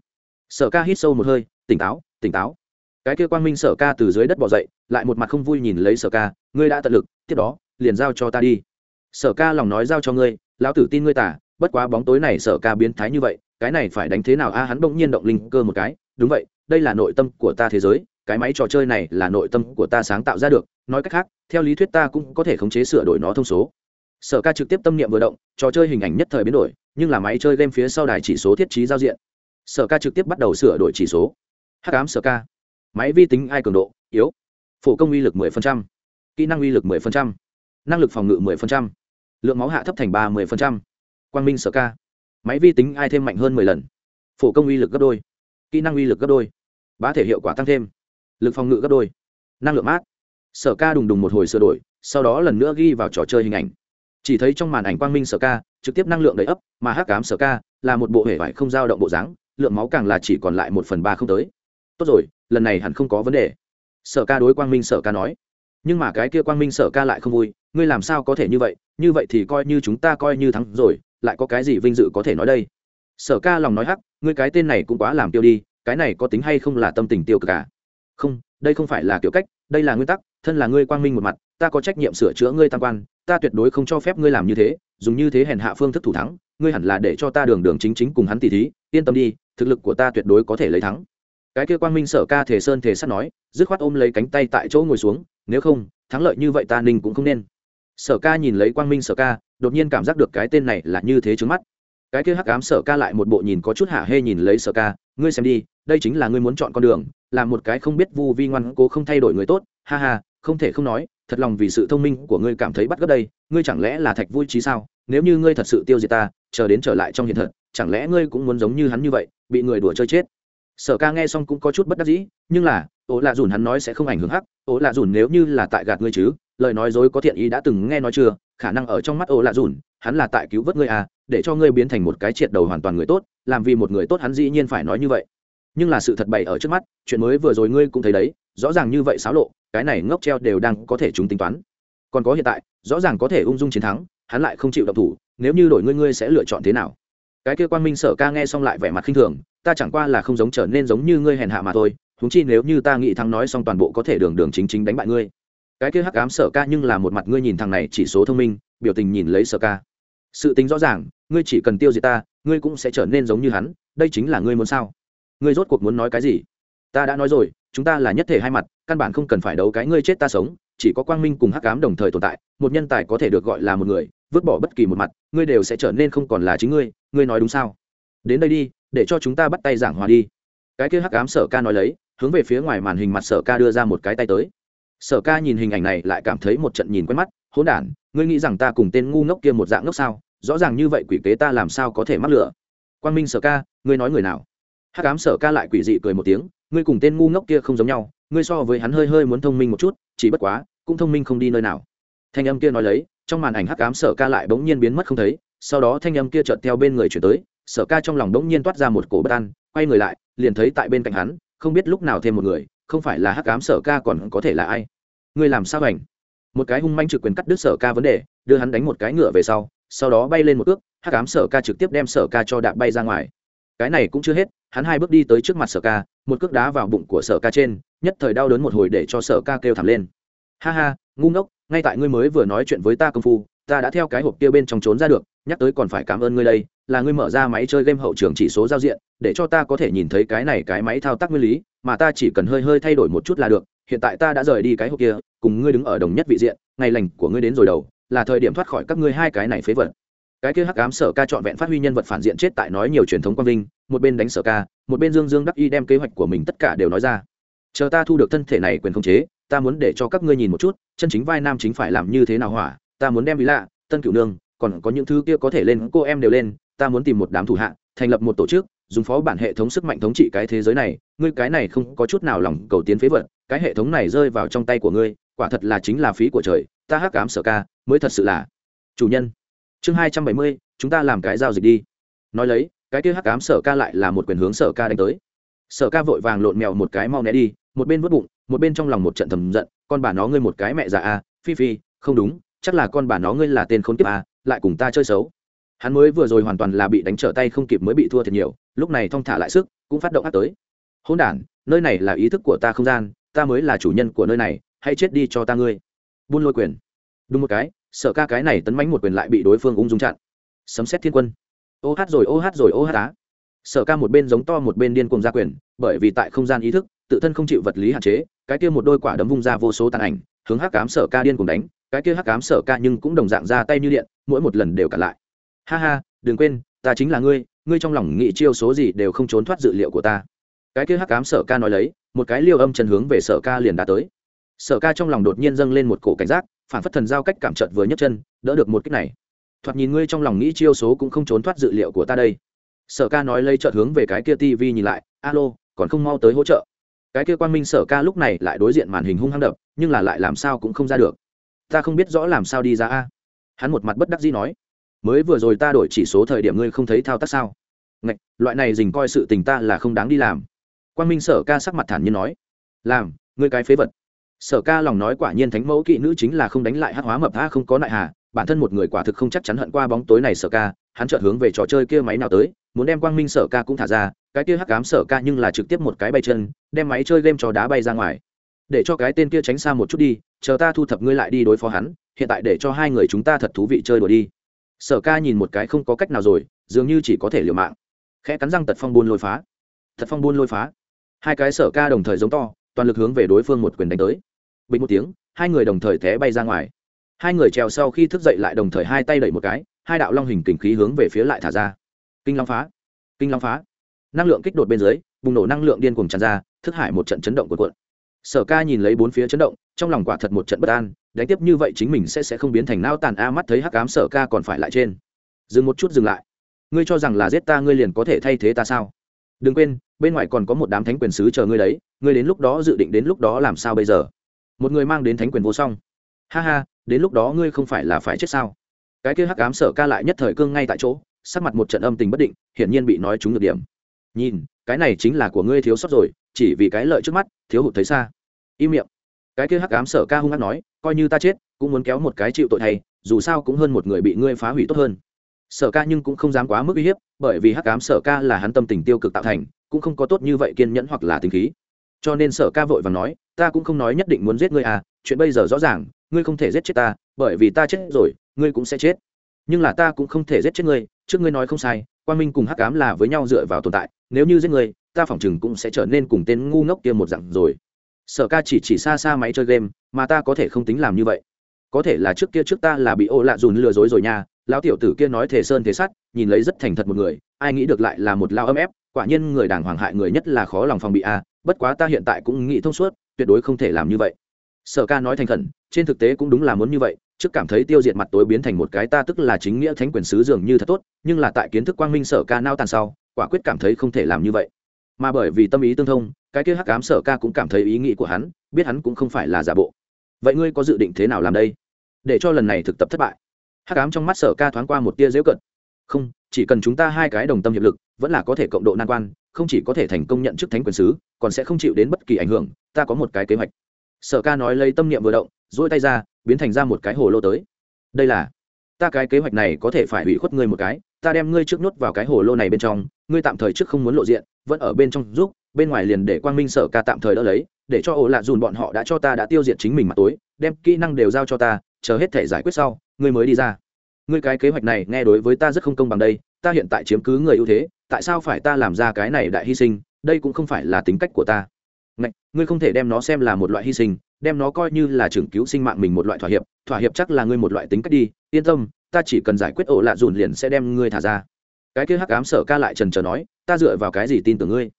Sở ca hít sâu một hơi, tỉnh táo tỉnh táo. Cái kia quang minh sở ca từ dưới đất bỏ dậy, lại một mặt không vui nhìn lấy sở ca, ngươi đã tận lực, tiếp đó liền giao cho ta đi. Sở ca lòng nói giao cho ngươi lão tử tin ngươi tả bất quá bóng tối này sở ca biến thái như vậy cái này phải đánh thế nào? A hắn bỗng nhiên động linh cơ một cái. Đúng vậy đây là nội tâm của ta thế giới cái máy trò chơi này là nội tâm của ta sáng tạo ra được. Nói cách khác theo lý thuyết ta cũng có thể khống chế sửa đổi nó thông số. Sở ca trực tiếp tâm niệm vừa động trò chơi hình ảnh nhất thời biến đổi nhưng là máy chơi game phía sau đài chỉ số thiết trí giao diện. Sở ca trực tiếp bắt đầu sửa đổi chỉ số. Hắc ám sở ca. Máy vi tính ai cường độ? Yếu. Phổ công uy lực 10%, kỹ năng uy lực 10%, năng lực phòng ngự 10%, lượng máu hạ thấp thành ba 10%. quang minh sở ca. Máy vi tính ai thêm mạnh hơn 10 lần. Phổ công uy lực gấp đôi. Kỹ năng uy lực gấp đôi. Bá thể hiệu quả tăng thêm. Lực phòng ngự gấp đôi. Năng lượng mát. Sở ca đùng đùng một hồi sửa đổi sau đó lần nữa ghi vào trò chơi hình ảnh. Chỉ thấy trong màn ảnh quang minh sở ca trực tiếp năng lượng đầy ấp mà hắc cám sở ca là một bộ hệ vải không dao động bộ dáng lượng máu càng là chỉ còn lại một phần ba không tới. Tốt rồi lần này hẳn không có vấn đề. Sở ca đối quang minh sở ca nói. Nhưng mà cái kia quang minh sở ca lại không vui ngươi làm sao có thể như vậy như vậy thì coi như chúng ta coi như thắng rồi, lại có cái gì vinh dự có thể nói đây? Sở ca lòng nói hắc, ngươi cái tên này cũng quá làm tiêu đi, cái này có tính hay không là tâm tình tiêu cực cả không, đây không phải là kiểu cách, đây là nguyên tắc, thân là ngươi quang minh một mặt, ta có trách nhiệm sửa chữa ngươi tam quan, ta tuyệt đối không cho phép ngươi làm như thế, dùng như thế hèn hạ phương thức thủ thắng, ngươi hẳn là để cho ta đường đường chính chính cùng hắn tỉ thí, yên tâm đi, thực lực của ta tuyệt đối có thể lấy thắng. Cái kia quang minh sở ca thể sơn thể sắt nói, dứt khoát ôm lấy cánh tay tại chỗ ngồi xuống, nếu không, thắng lợi như vậy ta ninh cũng không nên sở ca nhìn lấy quang minh sở ca, đột nhiên cảm giác được cái tên này là như thế trước mắt. Cái kia hắc ám sở ca lại một bộ nhìn có chút hạ hê nhìn lấy sở ca, ngươi xem đi, đây chính là ngươi muốn chọn con đường, là một cái không biết vu vi ngoan cố không thay đổi người tốt. Ha ha, không thể không nói, thật lòng vì sự thông minh của ngươi cảm thấy bắt gấp đây, ngươi chẳng lẽ là thạch vui trí sao? Nếu như ngươi thật sự tiêu diệt ta, chờ đến trở lại trong hiện thật chẳng lẽ ngươi cũng muốn giống như hắn như vậy, bị người đùa chơi chết? Sở ca nghe xong cũng có chút bất đắc dĩ, nhưng là, ố lạ dùn hắn nói sẽ không ảnh hưởng hắc, ố lạ dùn nếu như là tại gạt ngươi chứ lời nói dối có thiện ý đã từng nghe nói chưa, khả năng ở trong mắt ô lạ dùn, hắn là tại cứu vớt ngươi à để cho ngươi biến thành một cái triệt đầu hoàn toàn người tốt, làm vì một người tốt hắn dĩ nhiên phải nói như vậy. Nhưng là sự thật bày ở trước mắt, chuyện mới vừa rồi ngươi cũng thấy đấy, rõ ràng như vậy xáo lộ, cái này ngốc treo đều đang có thể chúng tính toán. Còn có hiện tại, rõ ràng có thể ung dung chiến thắng, hắn lại không chịu độc thủ, nếu như đổi ngươi ngươi sẽ lựa chọn thế nào? Cái kia quan minh sở ca nghe xong lại vẻ mặt khinh thường, ta chẳng qua là không giống trở nên giống như ngươi hèn hạ mà thôi húng chi nếu như ta nghĩ thắng nói xong toàn bộ có thể đường đường chính chính đánh bại ngươi cái kia hắc ám sở ca nhưng là một mặt ngươi nhìn thằng này chỉ số thông minh, biểu tình nhìn lấy sở ca. Sự tính rõ ràng, ngươi chỉ cần tiêu diệt ta, ngươi cũng sẽ trở nên giống như hắn, đây chính là ngươi muốn sao? Ngươi rốt cuộc muốn nói cái gì? Ta đã nói rồi, chúng ta là nhất thể hai mặt, căn bản không cần phải đấu cái ngươi chết ta sống, chỉ có quang minh cùng hắc ám đồng thời tồn tại, một nhân tài có thể được gọi là một người, vứt bỏ bất kỳ một mặt, ngươi đều sẽ trở nên không còn là chính ngươi ngươi nói đúng sao? Đến đây đi, để cho chúng ta bắt tay giảng hòa đi. Cái kia hắc ám sở ca nói lấy, hướng về phía ngoài màn hình mặt sở ca đưa ra một cái tay tới sở ca nhìn hình ảnh này lại cảm thấy một trận nhìn quen mắt, hỗn đản, ngươi nghĩ rằng ta cùng tên ngu ngốc kia một dạng ngốc sao? Rõ ràng như vậy quỷ kế ta làm sao có thể mắc lửa? Quang minh sở ca, ngươi nói người nào? Hắc ám sở ca lại quỷ dị cười một tiếng, ngươi cùng tên ngu ngốc kia không giống nhau, ngươi so với hắn hơi hơi muốn thông minh một chút, chỉ bất quá, cũng thông minh không đi nơi nào. Thanh âm kia nói lấy, trong màn ảnh hắc ám sở ca lại bỗng nhiên biến mất không thấy, sau đó thanh âm kia chợt theo bên người chuyển tới, sở ca trong lòng bỗng nhiên toát ra một cổ bất an, quay người lại, liền thấy tại bên cạnh hắn, không biết lúc nào thêm một người không phải là hắc ám sở ca còn có thể là ai? Ngươi làm sao ảnh một cái hung manh trực quyền cắt đứt sở ca vấn đề, đưa hắn đánh một cái ngựa về sau sau đó bay lên một ước, hắc ám sở ca trực tiếp đem sở ca cho đạp bay ra ngoài. Cái này cũng chưa hết, hắn hai bước đi tới trước mặt sở ca, một cước đá vào bụng của sở ca trên, nhất thời đau đớn một hồi để cho sở ca kêu thảm lên. Ha ha, ngu ngốc, ngay tại ngươi mới vừa nói chuyện với ta công phu, ta đã theo cái hộp kia bên trong trốn ra được nhắc tới còn phải cảm ơn ngươi đây, là ngươi mở ra máy chơi game hậu trường chỉ số giao diện, để cho ta có thể nhìn thấy cái này cái máy thao tác nguyên lý, mà ta chỉ cần hơi hơi thay đổi một chút là được, hiện tại ta đã rời đi cái hộp kia, cùng ngươi đứng ở đồng nhất vị diện, ngày lành của ngươi đến rồi đầu, là thời điểm thoát khỏi các ngươi hai cái này phế vật. Cái kia hắc ám sở ca trọn vẹn phát huy nhân vật phản diện chết tại nói nhiều truyền thống quang vinh, một bên đánh sở ca, một bên dương dương đắc y đem kế hoạch của mình tất cả đều nói ra. Chờ ta thu được thân thể này quyền khống chế, ta muốn để cho các ngươi nhìn một chút, chân chính vai nam chính phải làm như thế nào hỏa, ta muốn đem ý lạ, tân cửu nương còn có những thứ kia có thể lên, cô em đều lên, ta muốn tìm một đám thủ hạ, thành lập một tổ chức, dùng phó bản hệ thống sức mạnh thống trị cái thế giới này. Ngươi cái này không có chút nào lòng cầu tiến phế vật, cái hệ thống này rơi vào trong tay của ngươi, quả thật là chính là phí của trời. Ta hắc cám sở ca, mới thật sự là chủ nhân. Chương hai trăm bảy mươi, chúng ta làm cái giao dịch đi. Nói lấy, cái kia hắc cám sở ca lại là một quyền hướng sở ca đánh tới. Sở ca vội vàng lộn mèo một cái mau né đi, một bên vớt bụng, một bên trong lòng một trận thầm giận. Con bà nó ngươi một cái mẹ già a phi phi, không đúng, chắc là con bà nó ngươi là tên khốn kiếp a lại cùng ta chơi xấu. Hắn mới vừa rồi hoàn toàn là bị đánh trở tay không kịp mới bị thua thiệt nhiều, lúc này thong thả lại sức, cũng phát động ác tới. Hôn đản, nơi này là ý thức của ta không gian, ta mới là chủ nhân của nơi này, hãy chết đi cho ta ngươi. Buôn lôi quyền. Đúng một cái, sợ ca cái này tấn mánh một quyền lại bị đối phương ung dung chặn. Sấm xét thiên quân. Ô hát rồi, ô hát rồi, ô hát á. Sở ca một bên giống to một bên điên cuồng ra quyền, bởi vì tại không gian ý thức, tự thân không chịu vật lý hạn chế, cái kia một đôi quả đấm vung ra vô số tàn ảnh, hướng hắc cám sở ca điên cuồng đánh cái kia hắc cám sở ca nhưng cũng đồng dạng ra tay như điện, mỗi một lần đều cả lại. Ha ha, đừng quên, ta chính là ngươi ngươi trong lòng nghĩ chiêu số gì đều không trốn thoát dự liệu của ta. Cái kia hắc cám sở ca nói lấy, một cái liêu âm chân hướng về sở ca liền đã tới. Sở ca trong lòng đột nhiên dâng lên một cổ cảnh giác, phản phất thần giao cách cảm trợt vừa nhấc chân, đỡ được một cách này. Thoạt nhìn ngươi trong lòng nghĩ chiêu số cũng không trốn thoát dự liệu của ta đây. Sở ca nói lấy trợt hướng về cái kia tv nhìn lại, alo, còn không mau tới hỗ trợ. Cái kia quan minh sở ca lúc này lại đối diện màn hình hung hăng đập, nhưng là lại làm sao cũng không ra được ta không biết rõ làm sao đi ra a. Hắn một mặt bất đắc dĩ nói mới vừa rồi ta đổi chỉ số thời điểm ngươi không thấy thao tác sao? Ngạch, loại này dình coi sự tình ta là không đáng đi làm. Quan minh sở ca sắc mặt thản nhiên nói làm ngươi cái phế vật. Sở ca lòng nói quả nhiên thánh mẫu kỵ nữ chính là không đánh lại hắc hóa mập tha không có nại hà. Bản thân một người quả thực không chắc chắn hận qua bóng tối này sở ca. Hắn chợt hướng về trò chơi kia máy nào tới muốn đem quang minh sở ca cũng thả ra. Cái kia hắc cám sở ca nhưng là trực tiếp một cái bay chân đem máy chơi game cho đá bay ra ngoài. Để cho cái tên kia tránh xa một chút đi chờ ta thu thập ngươi lại đi đối phó hắn, hiện tại để cho hai người chúng ta thật thú vị chơi đùa đi. Sở ca nhìn một cái không có cách nào rồi, dường như chỉ có thể liều mạng. Khẽ cắn răng tật phong buôn lôi phá. Thật phong buôn lôi phá. Hai cái sở ca đồng thời giống to, toàn lực hướng về đối phương một quyền đánh tới. Bình một tiếng, hai người đồng thời té bay ra ngoài. Hai người trèo sau khi thức dậy lại đồng thời hai tay đẩy một cái, hai đạo long hình kình khí hướng về phía lại thả ra. Kinh long phá. Kinh long phá. Năng lượng kích đột bên dưới, bùng nổ năng lượng điên cuồng tràn ra, thức hải một trận chấn động của cuộn. Sở ca nhìn lấy bốn phía chấn động trong lòng quả thật một trận bất an, đánh tiếp như vậy chính mình sẽ sẽ không biến thành nao tàn a mắt thấy hắc ám sở ca còn phải lại trên. Dừng một chút dừng lại. Ngươi cho rằng là giết ta ngươi liền có thể thay thế ta sao? Đừng quên, bên ngoài còn có một đám thánh quyền sứ chờ ngươi đấy, ngươi đến lúc đó dự định đến lúc đó làm sao bây giờ? Một người mang đến thánh quyền vô song. Ha ha, đến lúc đó ngươi không phải là phải chết sao? Cái kia hắc ám sở ca lại nhất thời cương ngay tại chỗ, sắc mặt một trận âm tình bất định, hiển nhiên bị nói trúng được điểm. Nhìn, cái này chính là của ngươi thiếu sót rồi, chỉ vì cái lợi trước mắt, thiếu hụt thấy xa. Im miệng cái kia hắc ám sở ca hung hắc nói, coi như ta chết, cũng muốn kéo một cái chịu tội thay, dù sao cũng hơn một người bị ngươi phá hủy tốt hơn. Sở ca nhưng cũng không dám quá mức uy hiếp, bởi vì hắc ám sở ca là hắn tâm tình tiêu cực tạo thành, cũng không có tốt như vậy kiên nhẫn hoặc là tình khí. Cho nên sở ca vội và nói, ta cũng không nói nhất định muốn giết ngươi à chuyện bây giờ rõ ràng, ngươi không thể giết chết ta, bởi vì ta chết rồi, ngươi cũng sẽ chết. Nhưng là ta cũng không thể giết chết ngươi, trước ngươi nói không sai quan minh cùng hắc ám là với nhau dựa vào tồn tại, nếu như giết ngươi, ta phỏng chừng cũng sẽ trở nên cùng tên ngu ngốc kia một dặn rồi sở ca chỉ chỉ xa xa máy chơi game, mà ta có thể không tính làm như vậy. Có thể là trước kia trước ta là bị ô lạ dùn lừa dối rồi nha, lão tiểu tử kia nói thể sơn thể sắt, nhìn lấy rất thành thật một người, ai nghĩ được lại là một lao âm ép, quả nhiên người đàng hoàng hại người nhất là khó lòng phòng bị a, bất quá ta hiện tại cũng nghĩ thông suốt, tuyệt đối không thể làm như vậy. Sở ca nói thành khẩn, trên thực tế cũng đúng là muốn như vậy, trước cảm thấy tiêu diệt mặt tối biến thành một cái ta tức là chính nghĩa thánh quyền sứ dường như thật tốt, nhưng là tại kiến thức quang minh sở ca nao tàn sau, quả quyết cảm thấy không thể làm như vậy mà bởi vì tâm ý tương thông, cái kia hắc cám sở ca cũng cảm thấy ý nghĩ của hắn, biết hắn cũng không phải là giả bộ. Vậy ngươi có dự định thế nào làm đây? Để cho lần này thực tập thất bại. Hắc cám trong mắt sở ca thoáng qua một tia dễu cận. Không, chỉ cần chúng ta hai cái đồng tâm hiệp lực, vẫn là có thể cộng độ nan quan, không chỉ có thể thành công nhận chức thánh quyền sứ, còn sẽ không chịu đến bất kỳ ảnh hưởng, ta có một cái kế hoạch. Sở ca nói lấy tâm niệm vừa động dỗi tay ra, biến thành ra một cái hồ lô tới. Đây là, ta cái kế hoạch này có thể phải hủy khuất ngươi một cái, ta đem ngươi trước nốt vào cái hồ lô này bên trong, ngươi tạm thời trước không muốn lộ diện vẫn ở bên trong giúp bên ngoài liền để quang minh sở ca tạm thời đỡ lấy để cho ổ lạ dùn bọn họ đã cho ta đã tiêu diệt chính mình mặt tối đem kỹ năng đều giao cho ta chờ hết thể giải quyết sau ngươi mới đi ra. Ngươi cái kế hoạch này nghe đối với ta rất không công bằng đây ta hiện tại chiếm cứ người ưu thế tại sao phải ta làm ra cái này đại hy sinh đây cũng không phải là tính cách của ta. Ngạch, ngươi không thể đem nó xem là một loại hy sinh đem nó coi như là trưởng cứu sinh mạng mình một loại thỏa hiệp thỏa hiệp chắc là ngươi một loại tính cách đi yên tâm ta chỉ cần giải quyết ổ lạ dùn liền sẽ đem ngươi thả ra cái kia hắc ám sở ca lại trần trờ nói, ta dựa vào cái gì tin tưởng ngươi?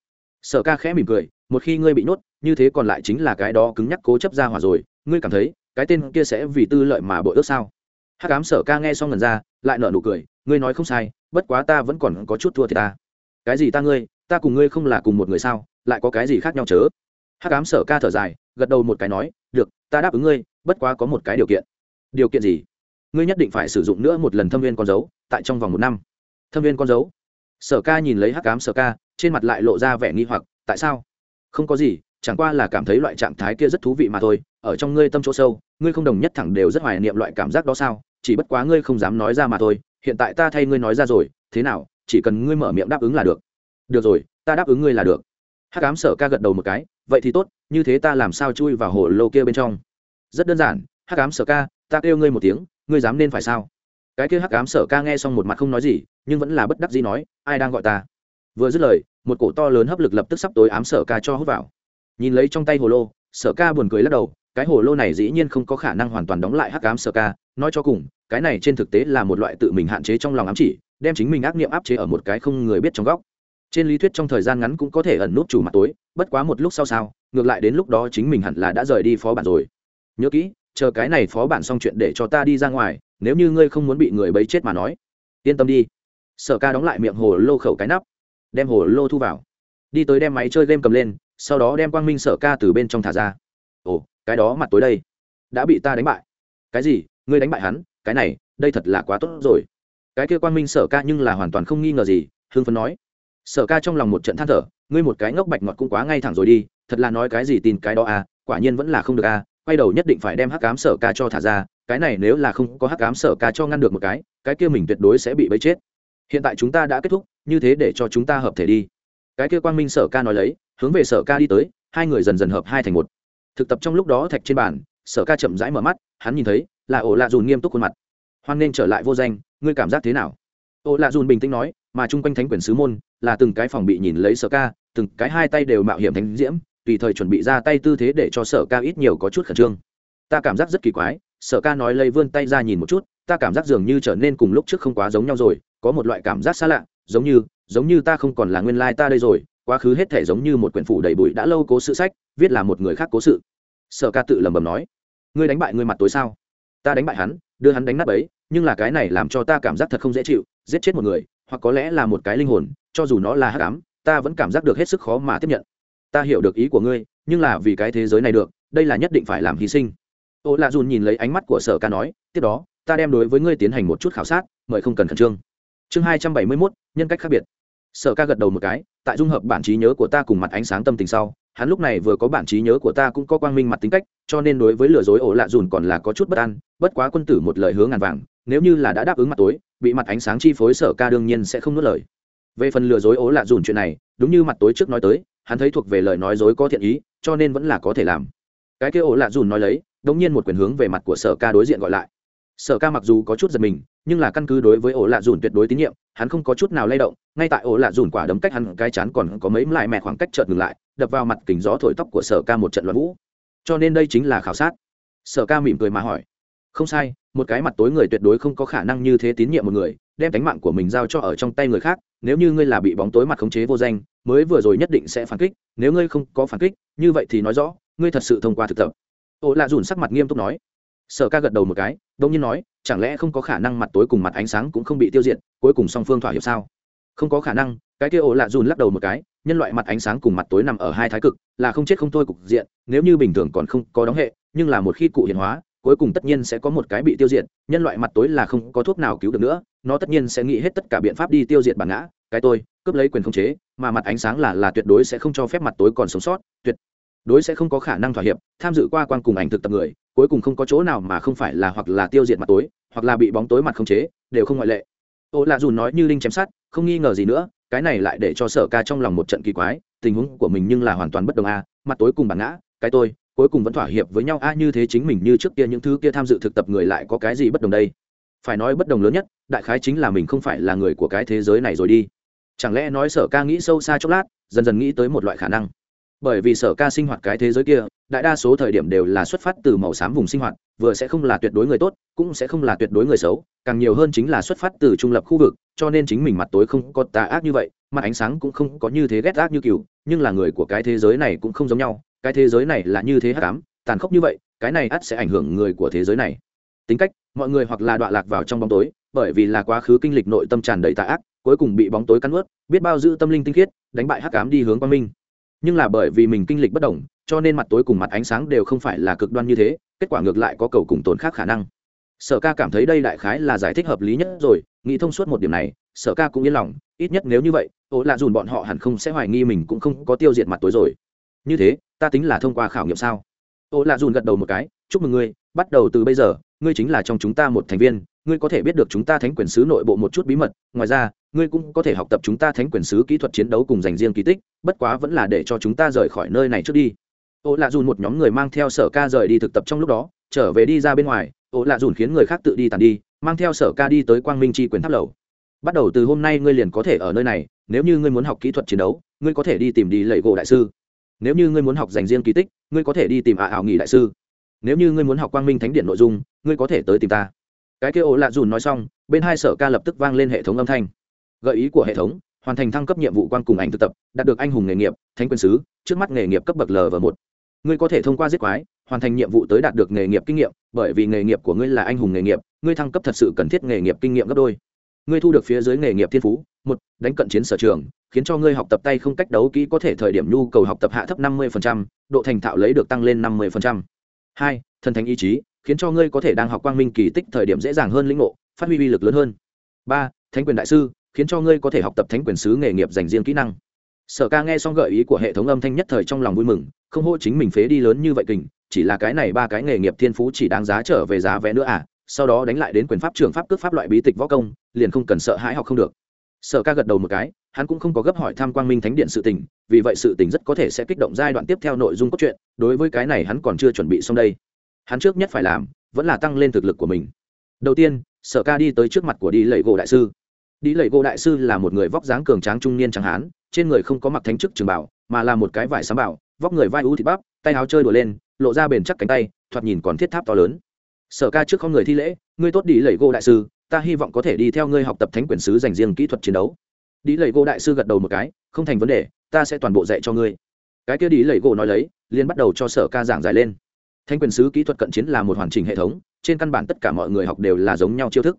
Sở ca khẽ mỉm cười, một khi ngươi bị nhốt, như thế còn lại chính là cái đó cứng nhắc cố chấp ra hỏa rồi, ngươi cảm thấy, cái tên kia sẽ vì tư lợi mà bội ước sao? Hắc ám sở ca nghe xong ngần ra, lại nở nụ cười, ngươi nói không sai, bất quá ta vẫn còn có chút thua thì ta. Cái gì ta ngươi? Ta cùng ngươi không là cùng một người sao? Lại có cái gì khác nhau chớ? Hắc ám sở ca thở dài, gật đầu một cái nói, được, ta đáp ứng ngươi, bất quá có một cái điều kiện. Điều kiện gì? Ngươi nhất định phải sử dụng nữa một lần thâm viên con dấu, tại trong vòng một năm thâm viên con dấu. Sở ca nhìn lấy hắc cám sở ca, trên mặt lại lộ ra vẻ nghi hoặc, tại sao? Không có gì, chẳng qua là cảm thấy loại trạng thái kia rất thú vị mà thôi, ở trong ngươi tâm chỗ sâu, ngươi không đồng nhất thẳng đều rất hoài niệm loại cảm giác đó sao, chỉ bất quá ngươi không dám nói ra mà thôi, hiện tại ta thay ngươi nói ra rồi, thế nào, chỉ cần ngươi mở miệng đáp ứng là được. Được rồi, ta đáp ứng ngươi là được. Hắc cám sở ca gật đầu một cái, vậy thì tốt, như thế ta làm sao chui vào hồ lô kia bên trong? Rất đơn giản, hắc ám sở ca, ta kêu ngươi một tiếng, ngươi dám nên phải sao? Cái kia hắc ám sở ca nghe xong một mặt không nói gì nhưng vẫn là bất đắc dĩ nói, ai đang gọi ta? Vừa dứt lời, một cổ to lớn hấp lực lập tức sắp tối ám sở ca cho hút vào. Nhìn lấy trong tay hồ lô, sở ca buồn cười lắc đầu, cái hồ lô này dĩ nhiên không có khả năng hoàn toàn đóng lại hắc ám sở ca, nói cho cùng, cái này trên thực tế là một loại tự mình hạn chế trong lòng ám chỉ, đem chính mình ác niệm áp chế ở một cái không người biết trong góc. Trên lý thuyết trong thời gian ngắn cũng có thể ẩn nút chủ mặt tối, bất quá một lúc sau sao, ngược lại đến lúc đó chính mình hẳn là đã rời đi phó bản rồi. Nhớ kỹ, chờ cái này phó bản xong chuyện để cho ta đi ra ngoài, nếu như ngươi không muốn bị người bấy chết mà nói. Yên tâm đi sở ca đóng lại miệng hồ lô khẩu cái nắp, đem hồ lô thu vào. Đi tới đem máy chơi game cầm lên, sau đó đem quang minh sở ca từ bên trong thả ra. Ồ, cái đó mặt tối đây. Đã bị ta đánh bại. Cái gì? Ngươi đánh bại hắn? Cái này, đây thật là quá tốt rồi. Cái kia quang minh sở ca nhưng là hoàn toàn không nghi ngờ gì hương phấn nói. Sở ca trong lòng một trận than thở, ngươi một cái ngốc bạch ngọt cũng quá ngay thẳng rồi đi, thật là nói cái gì tin cái đó à quả nhiên vẫn là không được à quay đầu nhất định phải đem hắc cám sở ca cho thả ra, cái này nếu là không có hắc cám sở ca cho ngăn được một cái cái kia mình tuyệt đối sẽ bị bấy chết hiện tại chúng ta đã kết thúc, như thế để cho chúng ta hợp thể đi. Cái kia quang minh sở ca nói lấy, hướng về sở ca đi tới, hai người dần dần hợp hai thành một. Thực tập trong lúc đó thạch trên bàn, sở ca chậm rãi mở mắt, hắn nhìn thấy, là ổ lạ dùn nghiêm túc khuôn mặt. Hoan nên trở lại vô danh, ngươi cảm giác thế nào? Ổ lạ dùn bình tĩnh nói, mà chung quanh thánh quyền sứ môn, là từng cái phòng bị nhìn lấy sở ca, từng cái hai tay đều mạo hiểm thánh diễm, tùy thời chuẩn bị ra tay tư thế để cho sở ca ít nhiều có chút khẩn trương. Ta cảm giác rất kỳ quái, sở ca nói lấy vươn tay ra nhìn một chút, ta cảm giác dường như trở nên cùng lúc trước không quá giống nhau rồi có một loại cảm giác xa lạ, giống như giống như ta không còn là nguyên lai ta đây rồi, quá khứ hết thể giống như một quyển phủ đầy bụi đã lâu cố sự sách, viết là một người khác cố sự. Sở ca tự lẩm bẩm nói, ngươi đánh bại ngươi mặt tối sao? Ta đánh bại hắn, đưa hắn đánh nát ấy nhưng là cái này làm cho ta cảm giác thật không dễ chịu, giết chết một người, hoặc có lẽ là một cái linh hồn, cho dù nó là hắc ám, ta vẫn cảm giác được hết sức khó mà tiếp nhận. Ta hiểu được ý của ngươi, nhưng là vì cái thế giới này được, đây là nhất định phải làm hy sinh. Ô lạ dùn nhìn lấy ánh mắt của sở ca nói, tiếp đó, ta đem đối với ngươi tiến hành một chút khảo sát, mời không cần khẩn trương chương hai trăm bảy mươi mốt, nhân cách khác biệt. Sở ca gật đầu một cái, tại dung hợp bản trí nhớ của ta cùng mặt ánh sáng tâm tình sau, hắn lúc này vừa có bản trí nhớ của ta cũng có quang minh mặt tính cách, cho nên đối với lừa dối ổ lạ dùn còn là có chút bất an, bất quá quân tử một lời hướng ngàn vàng, nếu như là đã đáp ứng mặt tối, bị mặt ánh sáng chi phối sở ca đương nhiên sẽ không nuốt lời. Về phần lừa dối ố lạ dùn chuyện này, đúng như mặt tối trước nói tới, hắn thấy thuộc về lời nói dối có thiện ý, cho nên vẫn là có thể làm. Cái kia ố lạ dùn nói lấy, đống nhiên một quyền hướng về mặt của sở ca đối diện gọi lại. Sở ca mặc dù có chút giật mình nhưng là căn cứ đối với ổ lạ dùn tuyệt đối tín nhiệm, hắn không có chút nào lay động, ngay tại ổ lạ dùn quả đấm cách hắn cái chán còn có mấy lại mẹ khoảng cách chợt ngừng lại, đập vào mặt kính gió thổi tóc của sở ca một trận loạn vũ. Cho nên đây chính là khảo sát. Sở ca mỉm cười mà hỏi. Không sai, một cái mặt tối người tuyệt đối không có khả năng như thế tín nhiệm một người, đem tánh mạng của mình giao cho ở trong tay người khác, nếu như ngươi là bị bóng tối mặt khống chế vô danh, mới vừa rồi nhất định sẽ phản kích, nếu ngươi không có phản kích, như vậy thì nói rõ, ngươi thật sự thông qua thực tập. Ô lạ dùn sắc mặt nghiêm túc nói. Sở ca gật đầu một cái đông nhiên nói, chẳng lẽ không có khả năng mặt tối cùng mặt ánh sáng cũng không bị tiêu diệt, cuối cùng song phương thỏa hiệp sao? Không có khả năng, cái kia ổ lạ dùn lắc đầu một cái, nhân loại mặt ánh sáng cùng mặt tối nằm ở hai thái cực, là không chết không thôi cục diện, nếu như bình thường còn không có đóng hệ, nhưng là một khi cụ hiện hóa, cuối cùng tất nhiên sẽ có một cái bị tiêu diệt, nhân loại mặt tối là không có thuốc nào cứu được nữa, nó tất nhiên sẽ nghĩ hết tất cả biện pháp đi tiêu diệt bản ngã, cái tôi, cướp lấy quyền khống chế, mà mặt ánh sáng là là tuyệt đối sẽ không cho phép mặt tối còn sống sót, tuyệt đối sẽ không có khả năng thỏa hiệp, tham dự qua quan cùng ảnh thực tập người cuối cùng không có chỗ nào mà không phải là hoặc là tiêu diệt mặt tối, hoặc là bị bóng tối mặt không chế, đều không ngoại lệ. Ô lạ dùn nói như linh chém sát không nghi ngờ gì nữa, cái này lại để cho sở ca trong lòng một trận kỳ quái, tình huống của mình nhưng là hoàn toàn bất đồng a, mặt tối cùng bản ngã, cái tôi, cuối cùng vẫn thỏa hiệp với nhau a, như thế chính mình như trước kia những thứ kia tham dự thực tập người lại có cái gì bất đồng đây? Phải nói bất đồng lớn nhất, đại khái chính là mình không phải là người của cái thế giới này rồi đi. Chẳng lẽ nói sở ca nghĩ sâu xa chốc lát, dần dần nghĩ tới một loại khả năng? Bởi vì sở ca sinh hoạt cái thế giới kia, đại đa số thời điểm đều là xuất phát từ màu xám vùng sinh hoạt, vừa sẽ không là tuyệt đối người tốt, cũng sẽ không là tuyệt đối người xấu, càng nhiều hơn chính là xuất phát từ trung lập khu vực, cho nên chính mình mặt tối không có tà ác như vậy, mặt ánh sáng cũng không có như thế ghét ác như cừu nhưng là người của cái thế giới này cũng không giống nhau, cái thế giới này là như thế hắc ám, tàn khốc như vậy, cái này ắt sẽ ảnh hưởng người của thế giới này. Tính cách, mọi người hoặc là đọa lạc vào trong bóng tối, bởi vì là quá khứ kinh lịch nội tâm tràn đầy tà ác, cuối cùng bị bóng tối cắn ướt biết bao giữ tâm linh tinh khiết, đánh bại hắc ám đi hướng quang minh nhưng là bởi vì mình kinh lịch bất đồng, cho nên mặt tối cùng mặt ánh sáng đều không phải là cực đoan như thế, kết quả ngược lại có cầu cùng tồn khác khả năng. Sở ca cảm thấy đây đại khái là giải thích hợp lý nhất rồi, nghĩ thông suốt một điểm này, sở ca cũng yên lòng, ít nhất nếu như vậy ố lạ dùn bọn họ hẳn không sẽ hoài nghi mình cũng không có tiêu diệt mặt tối rồi. Như thế, ta tính là thông qua khảo nghiệm sao? Ố lạ dùn gật đầu một cái, chúc mừng ngươi, bắt đầu từ bây giờ, ngươi chính là trong chúng ta một thành viên, ngươi có thể biết được chúng ta thánh quyền sứ nội bộ một chút bí mật, ngoài ra ngươi cũng có thể học tập chúng ta thánh quyền sứ kỹ thuật chiến đấu cùng dành riêng kỳ tích, bất quá vẫn là để cho chúng ta rời khỏi nơi này trước đi. Ô lạ dùn một nhóm người mang theo sở ca rời đi thực tập trong lúc đó, trở về đi ra bên ngoài, ô lạ dùn khiến người khác tự đi tàn đi, mang theo sở ca đi tới quang minh tri quyền tháp lầu. Bắt đầu từ hôm nay ngươi liền có thể ở nơi này, nếu như ngươi muốn học kỹ thuật chiến đấu, ngươi có thể đi tìm đi lệ gỗ đại sư. Nếu như ngươi muốn học dành riêng kỳ tích, ngươi có thể đi tìm ả ảo nghỉ đại sư. Nếu như ngươi muốn học quang minh thánh điện nội dung, ngươi có thể tới tìm ta. Cái kia ô lạ dùn nói xong, bên hai sở ca lập tức vang lên hệ thống âm thanh gợi ý của hệ thống, hoàn thành thăng cấp nhiệm vụ quan cùng ảnh thực tập, đạt được anh hùng nghề nghiệp, thánh quyền sứ, trước mắt nghề nghiệp cấp bậc l và một. Ngươi có thể thông qua giết quái, hoàn thành nhiệm vụ tới đạt được nghề nghiệp kinh nghiệm, bởi vì nghề nghiệp của ngươi là anh hùng nghề nghiệp, ngươi thăng cấp thật sự cần thiết nghề nghiệp kinh nghiệm gấp đôi. Ngươi thu được phía dưới nghề nghiệp thiên phú, một, đánh cận chiến sở trường, khiến cho ngươi học tập tay không cách đấu kỹ có thể thời điểm nhu cầu học tập hạ thấp năm mươi độ thành thạo lấy được tăng lên năm mươi hai, thần thánh ý chí, khiến cho ngươi có thể đang học quang minh kỳ tích thời điểm dễ dàng hơn lĩnh ngộ, phát huy uy lực lớn hơn. Ba, thánh quyền đại sư khiến cho ngươi có thể học tập thánh quyền sứ nghề nghiệp dành riêng kỹ năng. Sở ca nghe xong gợi ý của hệ thống âm thanh nhất thời trong lòng vui mừng, không hô chính mình phế đi lớn như vậy kình, chỉ là cái này ba cái nghề nghiệp thiên phú chỉ đáng giá trở về giá vé nữa à sau đó đánh lại đến quyền pháp trường pháp cước pháp loại bí tịch võ công, liền không cần sợ hãi học không được. Sở ca gật đầu một cái, hắn cũng không có gấp hỏi tham quang minh thánh điện sự tình, vì vậy sự tình rất có thể sẽ kích động giai đoạn tiếp theo nội dung cốt truyện, đối với cái này hắn còn chưa chuẩn bị xong đây. Hắn trước nhất phải làm, vẫn là tăng lên thực lực của mình. Đầu tiên, sở ca đi tới trước mặt của đi lầy gỗ đại sư đi lầy gỗ đại sư là một người vóc dáng cường tráng trung niên trắng hán, trên người không có mặc thánh chức trường bảo, mà là một cái vải sám bảo, vóc người vai ưu thịt bắp, tay áo chơi đùa lên, lộ ra bền chắc cánh tay, thoạt nhìn còn thiết tháp to lớn. Sở ca trước không người thi lễ, ngươi tốt đi lầy gỗ đại sư, ta hy vọng có thể đi theo ngươi học tập thánh quyền sứ dành riêng kỹ thuật chiến đấu. Đi lầy gỗ đại sư gật đầu một cái, không thành vấn đề, ta sẽ toàn bộ dạy cho ngươi. Cái kia đi lầy gỗ nói lấy liên bắt đầu cho sở ca giảng giải lên. Thánh quyền sứ kỹ thuật cận chiến là một hoàn chỉnh hệ thống, trên căn bản tất cả mọi người học đều là giống nhau chiêu thức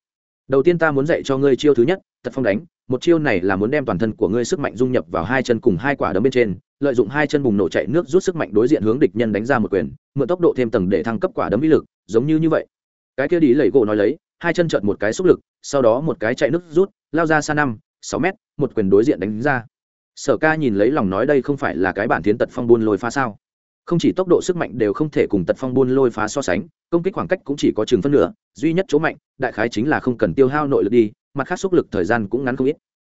đầu tiên ta muốn dạy cho ngươi chiêu thứ nhất tật phong đánh. Một chiêu này là muốn đem toàn thân của ngươi sức mạnh dung nhập vào hai chân cùng hai quả đấm bên trên, lợi dụng hai chân bùng nổ chạy nước rút sức mạnh đối diện hướng địch nhân đánh ra một quyền, mượn tốc độ thêm tầng để thăng cấp quả đấm ý lực, giống như như vậy. Cái kia đi lầy gỗ nói lấy, hai chân trợn một cái xúc lực, sau đó một cái chạy nước rút, lao ra xa năm, sáu mét, một quyền đối diện đánh ra. Sở ca nhìn lấy lòng nói đây không phải là cái bản thiến tật phong buôn lôi phá sao? Không chỉ tốc độ sức mạnh đều không thể cùng tật phong buôn lôi phá so sánh, công kích khoảng cách cũng chỉ có chừng phân nửa, duy nhất chỗ mạnh, đại khái chính là không cần tiêu hao nội lực đi, mặt khác xúc lực thời gian cũng ngắn không ít.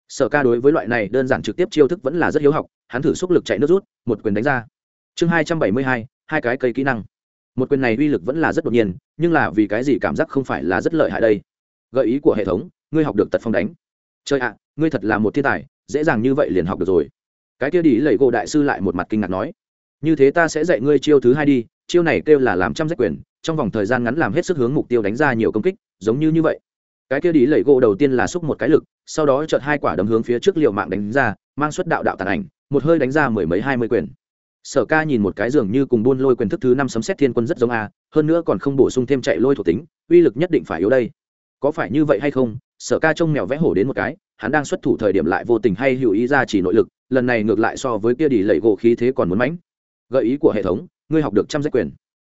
Sở ca đối với loại này đơn giản trực tiếp chiêu thức vẫn là rất hiếu học, hắn thử xúc lực chạy nước rút, một quyền đánh ra. Chương hai trăm bảy mươi hai hai cái cây kỹ năng. Một quyền này uy lực vẫn là rất đột nhiên, nhưng là vì cái gì cảm giác không phải là rất lợi hại đây? Gợi ý của hệ thống, ngươi học được tật phong đánh. Chơi ạ, ngươi thật là một thiên tài, dễ dàng như vậy liền học được rồi. Cái kia đi lầy gỗ đại sư lại một mặt kinh ngạc nói như thế ta sẽ dạy ngươi chiêu thứ hai đi, chiêu này kêu là làm trăm rách quyền, trong vòng thời gian ngắn làm hết sức hướng mục tiêu đánh ra nhiều công kích, giống như như vậy. Cái kia đi lẩy gỗ đầu tiên là xúc một cái lực, sau đó chợt hai quả đấm hướng phía trước liệu mạng đánh ra, mang suất đạo đạo tàn ảnh, một hơi đánh ra mười mấy hai mươi quyền. Sở ca nhìn một cái dường như cùng buôn lôi quyền thức thứ năm sấm xét thiên quân rất giống a, hơn nữa còn không bổ sung thêm chạy lôi thuộc tính, uy lực nhất định phải yếu đây. Có phải như vậy hay không? Sở ca trông mèo vẽ hổ đến một cái, hắn đang xuất thủ thời điểm lại vô tình hay hữu ý ra chỉ nội lực, lần này ngược lại so với kia đi lẩy gỗ khí thế còn muốn mãnh gợi ý của hệ thống, ngươi học được trăm rách quyền.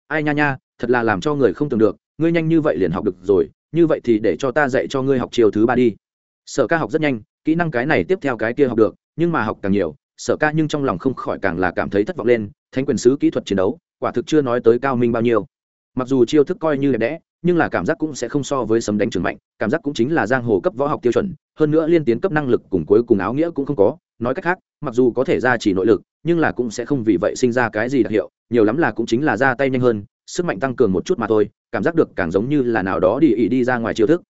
Ai nha nha, thật là làm cho người không tưởng được, ngươi nhanh như vậy liền học được rồi, như vậy thì để cho ta dạy cho ngươi học chiều thứ ba đi. Sở ca học rất nhanh, kỹ năng cái này tiếp theo cái kia học được, nhưng mà học càng nhiều, sở ca nhưng trong lòng không khỏi càng là cảm thấy thất vọng lên, thánh quyền sứ kỹ thuật chiến đấu, quả thực chưa nói tới cao minh bao nhiêu. Mặc dù chiêu thức coi như đẹp đẽ, nhưng là cảm giác cũng sẽ không so với sấm đánh trường mạnh, cảm giác cũng chính là giang hồ cấp võ học tiêu chuẩn, hơn nữa liên tiến cấp năng lực cùng cuối cùng áo nghĩa cũng không có nói cách khác, mặc dù có thể ra chỉ nội lực, nhưng là cũng sẽ không vì vậy sinh ra cái gì đặc hiệu, nhiều lắm là cũng chính là ra tay nhanh hơn, sức mạnh tăng cường một chút mà thôi, cảm giác được càng giống như là nào đó đi ỉ đi ra ngoài chiêu thức.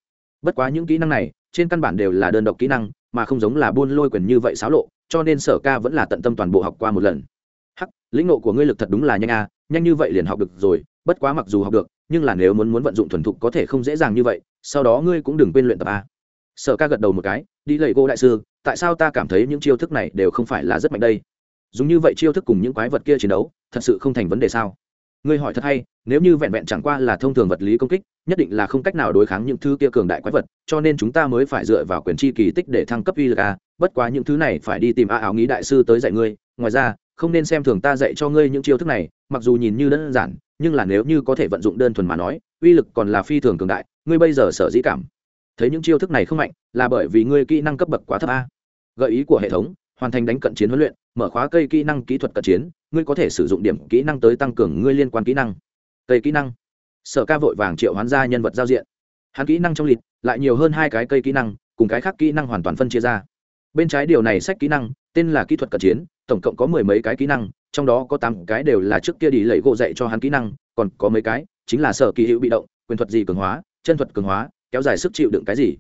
Bất quá những kỹ năng này, trên căn bản đều là đơn độc kỹ năng, mà không giống là buôn lôi quyền như vậy xáo lộ, cho nên sở ca vẫn là tận tâm toàn bộ học qua một lần. Hắc, lĩnh nộ của ngươi lực thật đúng là nhanh à nhanh như vậy liền học được rồi, bất quá mặc dù học được, nhưng là nếu muốn muốn vận dụng thuần thục có thể không dễ dàng như vậy, sau đó ngươi cũng đừng quên luyện tập a. Sở ca gật đầu một cái, đi lầy cô đại sư tại sao ta cảm thấy những chiêu thức này đều không phải là rất mạnh đây? Dùng như vậy chiêu thức cùng những quái vật kia chiến đấu, thật sự không thành vấn đề sao? Ngươi hỏi thật hay, nếu như vẹn vẹn chẳng qua là thông thường vật lý công kích, nhất định là không cách nào đối kháng những thứ kia cường đại quái vật, cho nên chúng ta mới phải dựa vào quyền chi kỳ tích để thăng cấp uy lực a. Bất quá những thứ này phải đi tìm a áo nghĩ đại sư tới dạy ngươi. Ngoài ra, không nên xem thường ta dạy cho ngươi những chiêu thức này, mặc dù nhìn như đơn giản, nhưng là nếu như có thể vận dụng đơn thuần mà nói, uy lực còn là phi thường cường đại. Ngươi bây giờ sở dĩ cảm thấy những chiêu thức này không mạnh, là bởi vì ngươi kỹ năng cấp bậc quá thấp a gợi ý của hệ thống, hoàn thành đánh cận chiến huấn luyện, mở khóa cây kỹ năng kỹ thuật cận chiến, ngươi có thể sử dụng điểm kỹ năng tới tăng cường ngươi liên quan kỹ năng. Cây kỹ năng. Sở ca vội vàng triệu hoán ra nhân vật giao diện. Hắn kỹ năng trong lịt lại nhiều hơn hai cái cây kỹ năng, cùng cái khác kỹ năng hoàn toàn phân chia ra. Bên trái điều này sách kỹ năng, tên là kỹ thuật cận chiến, tổng cộng có mười mấy cái kỹ năng, trong đó có tám cái đều là trước kia đi lẩy gỗ dạy cho hắn kỹ năng, còn có mấy cái chính là sở kỳ hữu bị động, quyền thuật gì cường hóa, chân thuật cường hóa, kéo dài sức chịu đựng cái gì.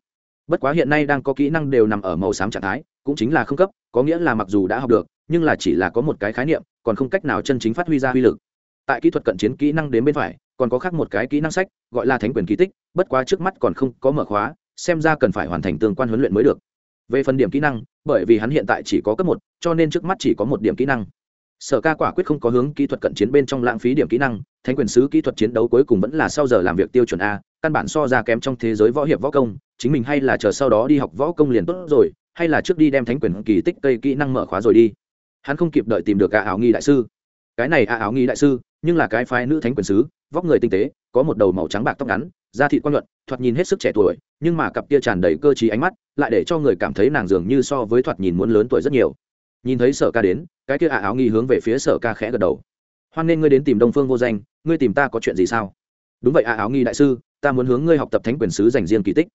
Bất quá hiện nay đang có kỹ năng đều nằm ở màu xám trạng thái cũng chính là không cấp, có nghĩa là mặc dù đã học được, nhưng là chỉ là có một cái khái niệm, còn không cách nào chân chính phát huy ra uy lực. Tại kỹ thuật cận chiến kỹ năng đến bên phải, còn có khác một cái kỹ năng sách, gọi là thánh quyền kỳ tích, bất quá trước mắt còn không có mở khóa, xem ra cần phải hoàn thành tương quan huấn luyện mới được. Về phần điểm kỹ năng, bởi vì hắn hiện tại chỉ có cấp một, cho nên trước mắt chỉ có một điểm kỹ năng. Sở ca quả quyết không có hướng kỹ thuật cận chiến bên trong lãng phí điểm kỹ năng, thánh quyền sứ kỹ thuật chiến đấu cuối cùng vẫn là sau giờ làm việc tiêu chuẩn a, căn bản so ra kém trong thế giới võ hiệp võ công, chính mình hay là chờ sau đó đi học võ công liền tốt rồi hay là trước đi đem thánh quyền kỳ tích cây kỹ năng mở khóa rồi đi? Hắn không kịp đợi tìm được cả áo nghi đại sư. Cái này a áo nghi đại sư, nhưng là cái phái nữ thánh quyền sứ, vóc người tinh tế, có một đầu màu trắng bạc tóc ngắn, da thịt quan luận thoạt nhìn hết sức trẻ tuổi, nhưng mà cặp kia tràn đầy cơ t ánh mắt, lại để cho người cảm thấy nàng dường như so với thoạt nhìn muốn lớn tuổi rất nhiều. Nhìn thấy sở ca đến, cái kia a áo nghi hướng về phía sở ca khẽ gật đầu. Hoan nên ngươi đến tìm đông phương vô danh, ngươi tìm ta có chuyện gì sao? Đúng vậy a áo nghi đại sư, ta muốn hướng ngươi học tập thánh quyền sứ dành riêng kỳ tích.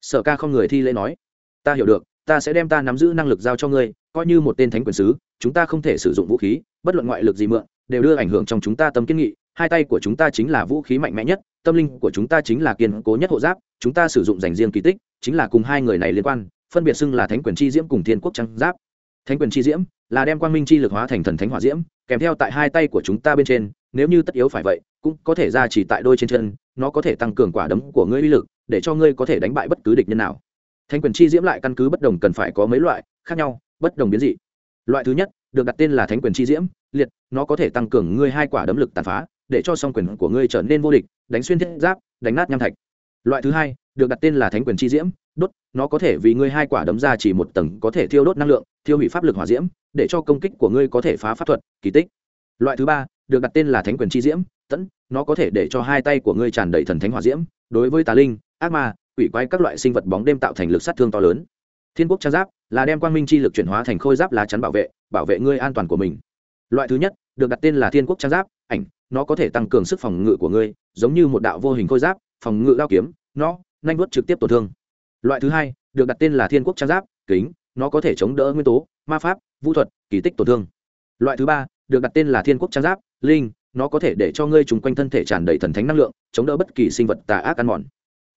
Sở ca không người thi lễ nói. Ta hiểu được ta sẽ đem ta nắm giữ năng lực giao cho ngươi, coi như một tên thánh quyền sứ, chúng ta không thể sử dụng vũ khí, bất luận ngoại lực gì mượn, đều đưa ảnh hưởng trong chúng ta tâm kiến nghị. Hai tay của chúng ta chính là vũ khí mạnh mẽ nhất, tâm linh của chúng ta chính là kiên cố nhất hộ giáp, chúng ta sử dụng dành riêng kỳ tích, chính là cùng hai người này liên quan, phân biệt xưng là thánh quyền chi diễm cùng thiên quốc trăng giáp. Thánh quyền chi diễm là đem quang minh chi lực hóa thành thần thánh hỏa diễm, kèm theo tại hai tay của chúng ta bên trên, nếu như tất yếu phải vậy, cũng có thể ra chỉ tại đôi trên chân, nó có thể tăng cường quả đấm của ngươi uy lực, để cho ngươi có thể đánh bại bất cứ địch nhân nào thánh quyền chi diễm lại căn cứ bất đồng cần phải có mấy loại khác nhau, bất đồng biến dị. Loại thứ nhất, được đặt tên là thánh quyền chi diễm, liệt, nó có thể tăng cường ngươi hai quả đấm lực tàn phá, để cho song quyền của ngươi trở nên vô địch, đánh xuyên thiết giáp, đánh nát nham thạch. Loại thứ hai, được đặt tên là thánh quyền chi diễm, đốt, nó có thể vì ngươi hai quả đấm ra chỉ một tầng có thể thiêu đốt năng lượng, thiêu hủy pháp lực hỏa diễm, để cho công kích của ngươi có thể phá pháp thuật, kỳ tích. Loại thứ ba, được đặt tên là thánh quyền chi diễm, tẫn, nó có thể để cho hai tay của ngươi tràn đầy thần thánh hỏa diễm, đối với tà linh, ác ma quỷ quái các loại sinh vật bóng đêm tạo thành lực sát thương to lớn. Thiên quốc trang giáp là đem quang minh chi lực chuyển hóa thành khôi giáp lá chắn bảo vệ bảo vệ ngươi an toàn của mình. Loại thứ nhất, được đặt tên là thiên quốc trang giáp, ảnh, nó có thể tăng cường sức phòng ngự của ngươi, giống như một đạo vô hình khôi giáp, phòng ngự đao kiếm, nó nhanh vuốt trực tiếp tổn thương. Loại thứ hai, được đặt tên là thiên quốc trang giáp, kính, nó có thể chống đỡ nguyên tố, ma pháp, vũ thuật, kỳ tích tổn thương. Loại thứ ba, được đặt tên là thiên quốc trang giáp, linh, nó có thể để cho ngươi trùng quanh thân thể tràn đầy thần thánh năng lượng, chống đỡ bất kỳ sinh vật tà ác ăn mòn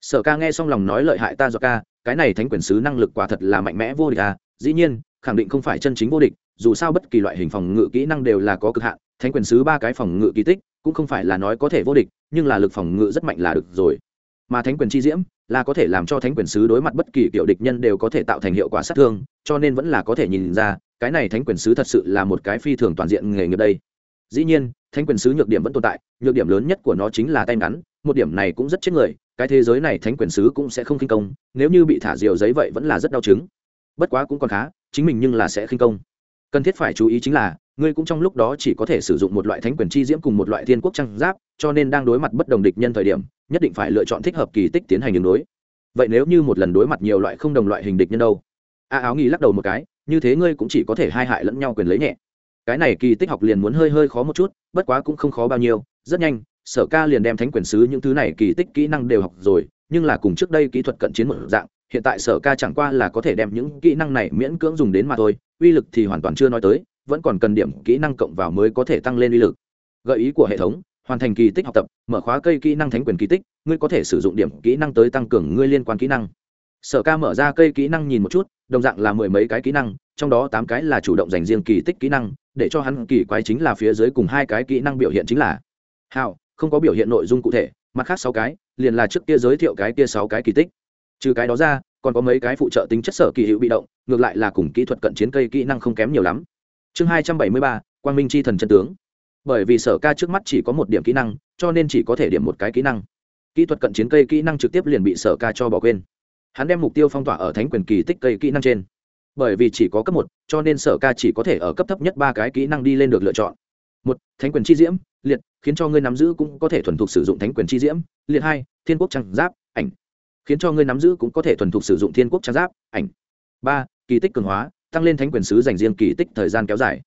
sở ca nghe xong lòng nói lợi hại ta do ca, cái này thánh quyền sứ năng lực quả thật là mạnh mẽ vô địch à dĩ nhiên, khẳng định không phải chân chính vô địch, dù sao bất kỳ loại hình phòng ngự kỹ năng đều là có cực hạn, thánh quyền sứ ba cái phòng ngự kỳ tích, cũng không phải là nói có thể vô địch, nhưng là lực phòng ngự rất mạnh là được rồi. Mà thánh quyền chi diễm, là có thể làm cho thánh quyền sứ đối mặt bất kỳ kiểu địch nhân đều có thể tạo thành hiệu quả sát thương, cho nên vẫn là có thể nhìn ra, cái này thánh quyền sứ thật sự là một cái phi thường toàn diện nghề nghiệp đây. Dĩ nhiên, thánh quyền sứ nhược điểm vẫn tồn tại, nhược điểm lớn nhất của nó chính là tay ngắn một điểm này cũng rất chết người, cái thế giới này thánh quyền sứ cũng sẽ không khinh công, nếu như bị thả diều giấy vậy vẫn là rất đau chứng. Bất quá cũng còn khá, chính mình nhưng là sẽ khinh công. Cần thiết phải chú ý chính là, ngươi cũng trong lúc đó chỉ có thể sử dụng một loại thánh quyền chi diễm cùng một loại thiên quốc trang giáp, cho nên đang đối mặt bất đồng địch nhân thời điểm, nhất định phải lựa chọn thích hợp kỳ tích tiến hành đường đối. Vậy nếu như một lần đối mặt nhiều loại không đồng loại hình địch nhân đâu? A áo nghi lắc đầu một cái, như thế ngươi cũng chỉ có thể hai hại lẫn nhau quyền lấy nhẹ. Cái này kỳ tích học liền muốn hơi hơi khó một chút, bất quá cũng không khó bao nhiêu, rất nhanh sở ca liền đem thánh quyền sứ những thứ này kỳ tích kỹ năng đều học rồi, nhưng là cùng trước đây kỹ thuật cận chiến một dạng, hiện tại sở ca chẳng qua là có thể đem những kỹ năng này miễn cưỡng dùng đến mà thôi, uy lực thì hoàn toàn chưa nói tới, vẫn còn cần điểm kỹ năng cộng vào mới có thể tăng lên uy lực. Gợi ý của hệ thống, hoàn thành kỳ tích học tập, mở khóa cây kỹ năng thánh quyền kỳ tích, ngươi có thể sử dụng điểm kỹ năng tới tăng cường ngươi liên quan kỹ năng. Sở ca mở ra cây kỹ năng nhìn một chút, đồng dạng là mười mấy cái kỹ năng, trong đó tám cái là chủ động dành riêng kỳ tích kỹ năng, để cho hắn kỳ quái chính là phía dưới cùng hai cái kỹ năng biểu hiện chính là. Hào không có biểu hiện nội dung cụ thể, mặt khác sáu cái, liền là trước kia giới thiệu cái kia sáu cái kỳ tích. Trừ cái đó ra, còn có mấy cái phụ trợ tính chất sở kỳ hữu bị động, ngược lại là cùng kỹ thuật cận chiến cây kỹ năng không kém nhiều lắm. Chương hai trăm bảy mươi ba, quang minh c h i thần chân tướng. Bởi vì sở ca trước mắt chỉ có một điểm kỹ năng, cho nên chỉ có thể điểm một cái kỹ năng. Kỹ thuật cận chiến cây kỹ năng trực tiếp liền bị sở ca cho bỏ quên. Hắn đem mục tiêu phong tỏa ở thánh quyền kỳ tích cây kỹ năng trên. Bởi vì chỉ có cấp một, cho nên sở ca chỉ có thể ở cấp thấp nhất ba cái kỹ năng đi lên được lựa chọn. Một, thánh quyền chi diễm, liệt khiến cho ngươi nắm giữ cũng có thể thuần thục sử dụng thánh quyền chi diễm, liệt hai, thiên quốc trang giáp, ảnh. Khiến cho ngươi nắm giữ cũng có thể thuần thục sử dụng thiên quốc trang giáp, ảnh. Ba, kỳ tích cường hóa, tăng lên thánh quyền sứ dành riêng kỳ tích thời gian kéo dài.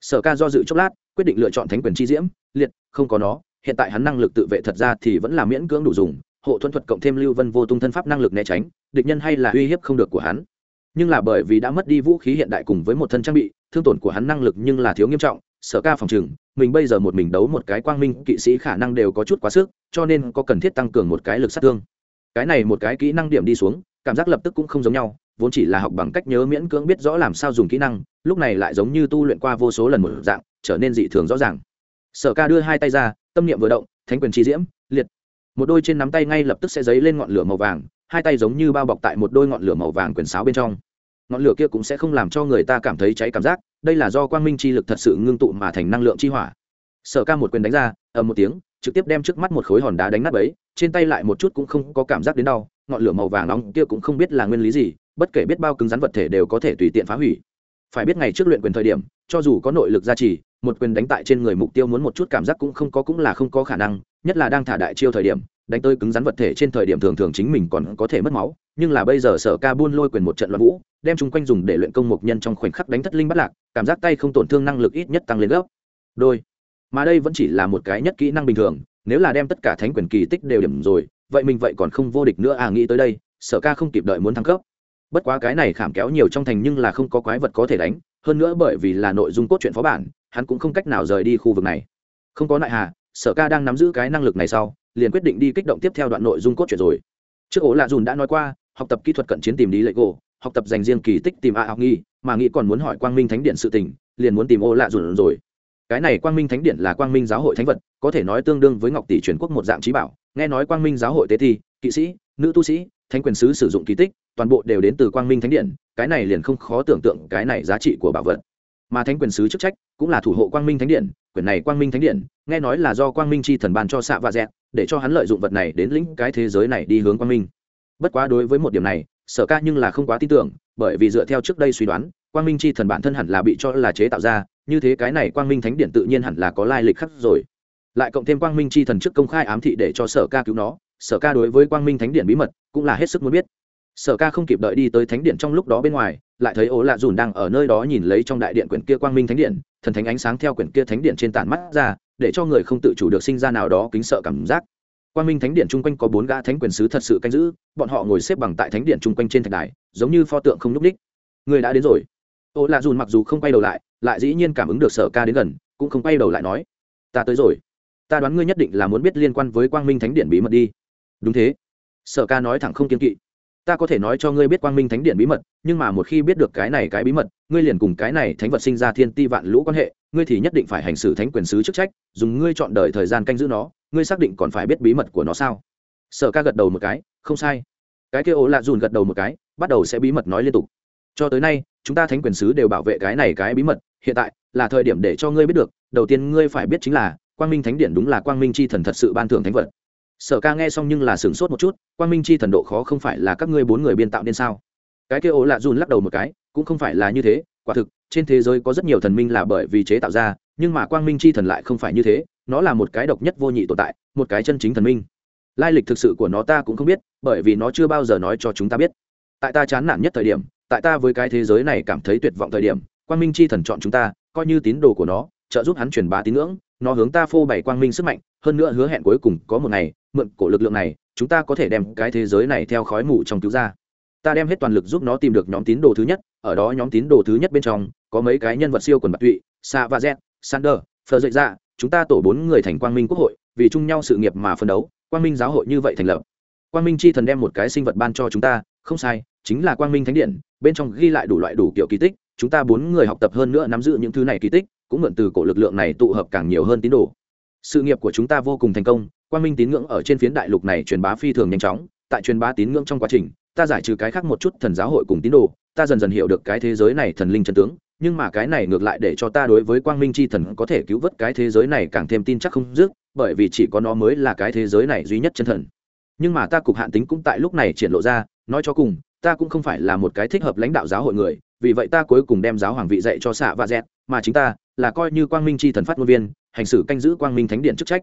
Sở ca do dự chốc lát, quyết định lựa chọn thánh quyền chi diễm, liệt, không có nó. Hiện tại hắn năng lực tự vệ thật ra thì vẫn là miễn cưỡng đủ dùng, hộ thuận thuật cộng thêm lưu vân vô tung thân pháp năng lực né tránh, địch nhân hay là uy hiếp không được của hắn. Nhưng là bởi vì đã mất đi vũ khí hiện đại cùng với một thân trang bị, thương tổn của hắn năng lực nhưng là thiếu nghiêm trọng, sở ca phòng trừng mình bây giờ một mình đấu một cái quang minh kỵ sĩ khả năng đều có chút quá sức, cho nên có cần thiết tăng cường một cái lực sát thương. Cái này một cái kỹ năng điểm đi xuống, cảm giác lập tức cũng không giống nhau, vốn chỉ là học bằng cách nhớ miễn cưỡng biết rõ làm sao dùng kỹ năng, lúc này lại giống như tu luyện qua vô số lần một dạng, trở nên dị thường rõ ràng. Sở ca đưa hai tay ra, tâm niệm vừa động, thánh quyền chi diễm, liệt. Một đôi trên nắm tay ngay lập tức sẽ dấy lên ngọn lửa màu vàng, hai tay giống như bao bọc tại một đôi ngọn lửa màu vàng quyền sáo bên trong. Ngọn lửa kia cũng sẽ không làm cho người ta cảm thấy cháy cảm giác đây là do quang minh chi lực thật sự ngưng tụ mà thành năng lượng chi hỏa. Sở ca một quyền đánh ra, ầm một tiếng, trực tiếp đem trước mắt một khối hòn đá đánh nát ấy trên tay lại một chút cũng không có cảm giác đến đau, ngọn lửa màu vàng nóng kia cũng không biết là nguyên lý gì, bất kể biết bao cứng rắn vật thể đều có thể tùy tiện phá hủy. Phải biết ngày trước luyện quyền thời điểm, cho dù có nội lực gia trì, một quyền đánh tại trên người mục tiêu muốn một chút cảm giác cũng không có cũng là không có khả năng, nhất là đang thả đại chiêu thời điểm, đánh tới cứng rắn vật thể trên thời điểm thường thường chính mình còn có thể mất máu nhưng là bây giờ sở ca buôn lôi quyền một trận loạn vũ, đem chung quanh dùng để luyện công mục nhân trong khoảnh khắc đánh thất linh bắt lạc, cảm giác tay không tổn thương năng lực ít nhất tăng lên gấp. Đôi, mà đây vẫn chỉ là một cái nhất kỹ năng bình thường, nếu là đem tất cả thánh quyền kỳ tích đều điểm rồi, vậy mình vậy còn không vô địch nữa à nghĩ tới đây, sở ca không kịp đợi muốn thăng cấp. Bất quá cái này khảm kéo nhiều trong thành nhưng là không có quái vật có thể đánh, hơn nữa bởi vì là nội dung cốt truyện phó bản, hắn cũng không cách nào rời đi khu vực này. Không có nại hà, sở ca đang nắm giữ cái năng lực này sau, liền quyết định đi kích động tiếp theo đoạn nội dung cốt truyện rồi. Trước ố lạ dùn đã nói qua học tập kỹ thuật cận chiến tìm đi lệ gỗ, học tập dành riêng kỳ tích tìm a học nghi, mà nghĩ còn muốn hỏi quang minh thánh điện sự tình, liền muốn tìm ô lạ dùn rồi. Cái này quang minh thánh điện là quang minh giáo hội thánh vật, có thể nói tương đương với ngọc tỷ truyền quốc một dạng trí bảo. Nghe nói quang minh giáo hội tế thi, kỵ sĩ, nữ tu sĩ, thánh quyền sứ sử dụng kỳ tích, toàn bộ đều đến từ quang minh thánh điện, cái này liền không khó tưởng tượng cái này giá trị của bảo vật. Mà thánh quyền sứ chức trách cũng là thủ hộ quang minh thánh điện, quyền này quang minh thánh điện, nghe nói là do quang minh chi thần ban cho xạ và dẹt, để cho hắn lợi dụng vật này đến lĩnh cái thế giới này đi hướng quang minh bất quá đối với một điểm này, sở ca nhưng là không quá tin tưởng, bởi vì dựa theo trước đây suy đoán, quang minh chi thần bản thân hẳn là bị cho là chế tạo ra, như thế cái này quang minh thánh điện tự nhiên hẳn là có lai lịch khắc rồi. Lại cộng thêm quang minh chi thần trước công khai ám thị để cho sở ca cứu nó, sở ca đối với quang minh thánh điện bí mật cũng là hết sức muốn biết. Sở ca không kịp đợi đi tới thánh điện trong lúc đó bên ngoài, lại thấy ố lạ dùn đang ở nơi đó nhìn lấy trong đại điện quyển kia quang minh thánh điện, thần thánh ánh sáng theo quyển kia thánh điện trên tản mắt ra, để cho người không tự chủ được sinh ra nào đó kính sợ cảm giác quang minh thánh điện chung quanh có bốn gã thánh quyền sứ thật sự canh giữ, bọn họ ngồi xếp bằng tại thánh điện chung quanh trên thạch đài, giống như pho tượng không n ú c ních người đã đến rồi. Ô lạ dùn mặc dù không quay đầu lại lại dĩ nhiên cảm ứng được sở ca đến gần, cũng không quay đầu lại nói, ta tới rồi. Ta đoán ngươi nhất định là muốn biết liên quan với quang minh thánh điện bí mật đi. Đúng thế. Sở ca nói thẳng không kiên kỵ. Ta có thể nói cho ngươi biết quang minh thánh điện bí mật, nhưng mà một khi biết được cái này cái bí mật, ngươi liền cùng cái này thánh vật sinh ra thiên ti vạn lũ quan hệ, ngươi thì nhất định phải hành xử thánh quyền sứ chức trách, dùng ngươi chọn đời thời gian canh giữ nó ngươi xác định còn phải biết bí mật của nó sao? Sở ca gật đầu một cái, không sai. Cái kia ố lạ dùn gật đầu một cái, bắt đầu sẽ bí mật nói liên tục. Cho tới nay, chúng ta thánh quyền sứ đều bảo vệ cái này cái bí mật. Hiện tại, là thời điểm để cho ngươi biết được, đầu tiên ngươi phải biết chính là, quang minh thánh điện đúng là quang minh c h i thần thật sự ban thưởng thánh vật. Sở ca nghe xong nhưng là sửng sốt một chút, quang minh c h i thần độ khó không phải là các ngươi bốn người biên tạo nên sao? Cái kia ố lạ dùn lắc đầu một cái, cũng không phải là như thế, quả thực, trên thế giới có rất nhiều thần minh là bởi vì chế tạo ra, nhưng mà quang minh c h i thần lại không phải như thế nó là một cái độc nhất vô nhị tồn tại, một cái chân chính thần minh. Lai lịch thực sự của nó ta cũng không biết, bởi vì nó chưa bao giờ nói cho chúng ta biết. Tại ta chán nản nhất thời điểm, tại ta với cái thế giới này cảm thấy tuyệt vọng thời điểm, quang minh c h i thần chọn chúng ta, coi như tín đồ của nó, trợ giúp hắn truyền bá tín ngưỡng, nó hướng ta phô bày quang minh sức mạnh, hơn nữa hứa hẹn cuối cùng có một ngày, mượn cổ lực lượng này, chúng ta có thể đem cái thế giới này theo khói mù trong cứu ra. Ta đem hết toàn lực giúp nó tìm được nhóm tín đồ thứ nhất, ở đó nhóm tín đồ thứ nhất bên trong, có mấy cái nhân vật siêu quần bạc tụy, sa và z sander phờ dậy ra chúng ta tổ bốn người thành quang minh quốc hội, vì chung nhau sự nghiệp mà phân đấu, quang minh giáo hội như vậy thành lập. Quang minh chi thần đem một cái sinh vật ban cho chúng ta, không sai, chính là quang minh thánh điện, bên trong ghi lại đủ loại đủ kiểu kỳ tích, chúng ta bốn người học tập hơn nữa nắm giữ những thứ này kỳ tích, cũng mượn từ cổ lực lượng này tụ hợp càng nhiều hơn tín đồ. Sự nghiệp của chúng ta vô cùng thành công, quang minh tín ngưỡng ở trên phiến đại lục này truyền bá phi thường nhanh chóng, tại truyền bá tín ngưỡng trong quá trình, ta giải trừ cái khác một chút thần giáo hội cùng tín đồ, ta dần dần hiểu được cái thế giới này thần linh chân tướng nhưng mà cái này ngược lại để cho ta đối với quang minh c h i thần có thể cứu vớt cái thế giới này càng thêm tin chắc không dứt, bởi vì chỉ có nó mới là cái thế giới này duy nhất chân thần. Nhưng mà ta cục hạn tính cũng tại lúc này triển lộ ra, nói cho cùng, ta cũng không phải là một cái thích hợp lãnh đạo giáo hội người, vì vậy ta cuối cùng đem giáo hoàng vị dạy cho xạ và dẹt, mà chính ta là coi như quang minh c h i thần phát ngôn viên, hành xử canh giữ quang minh thánh điện chức trách.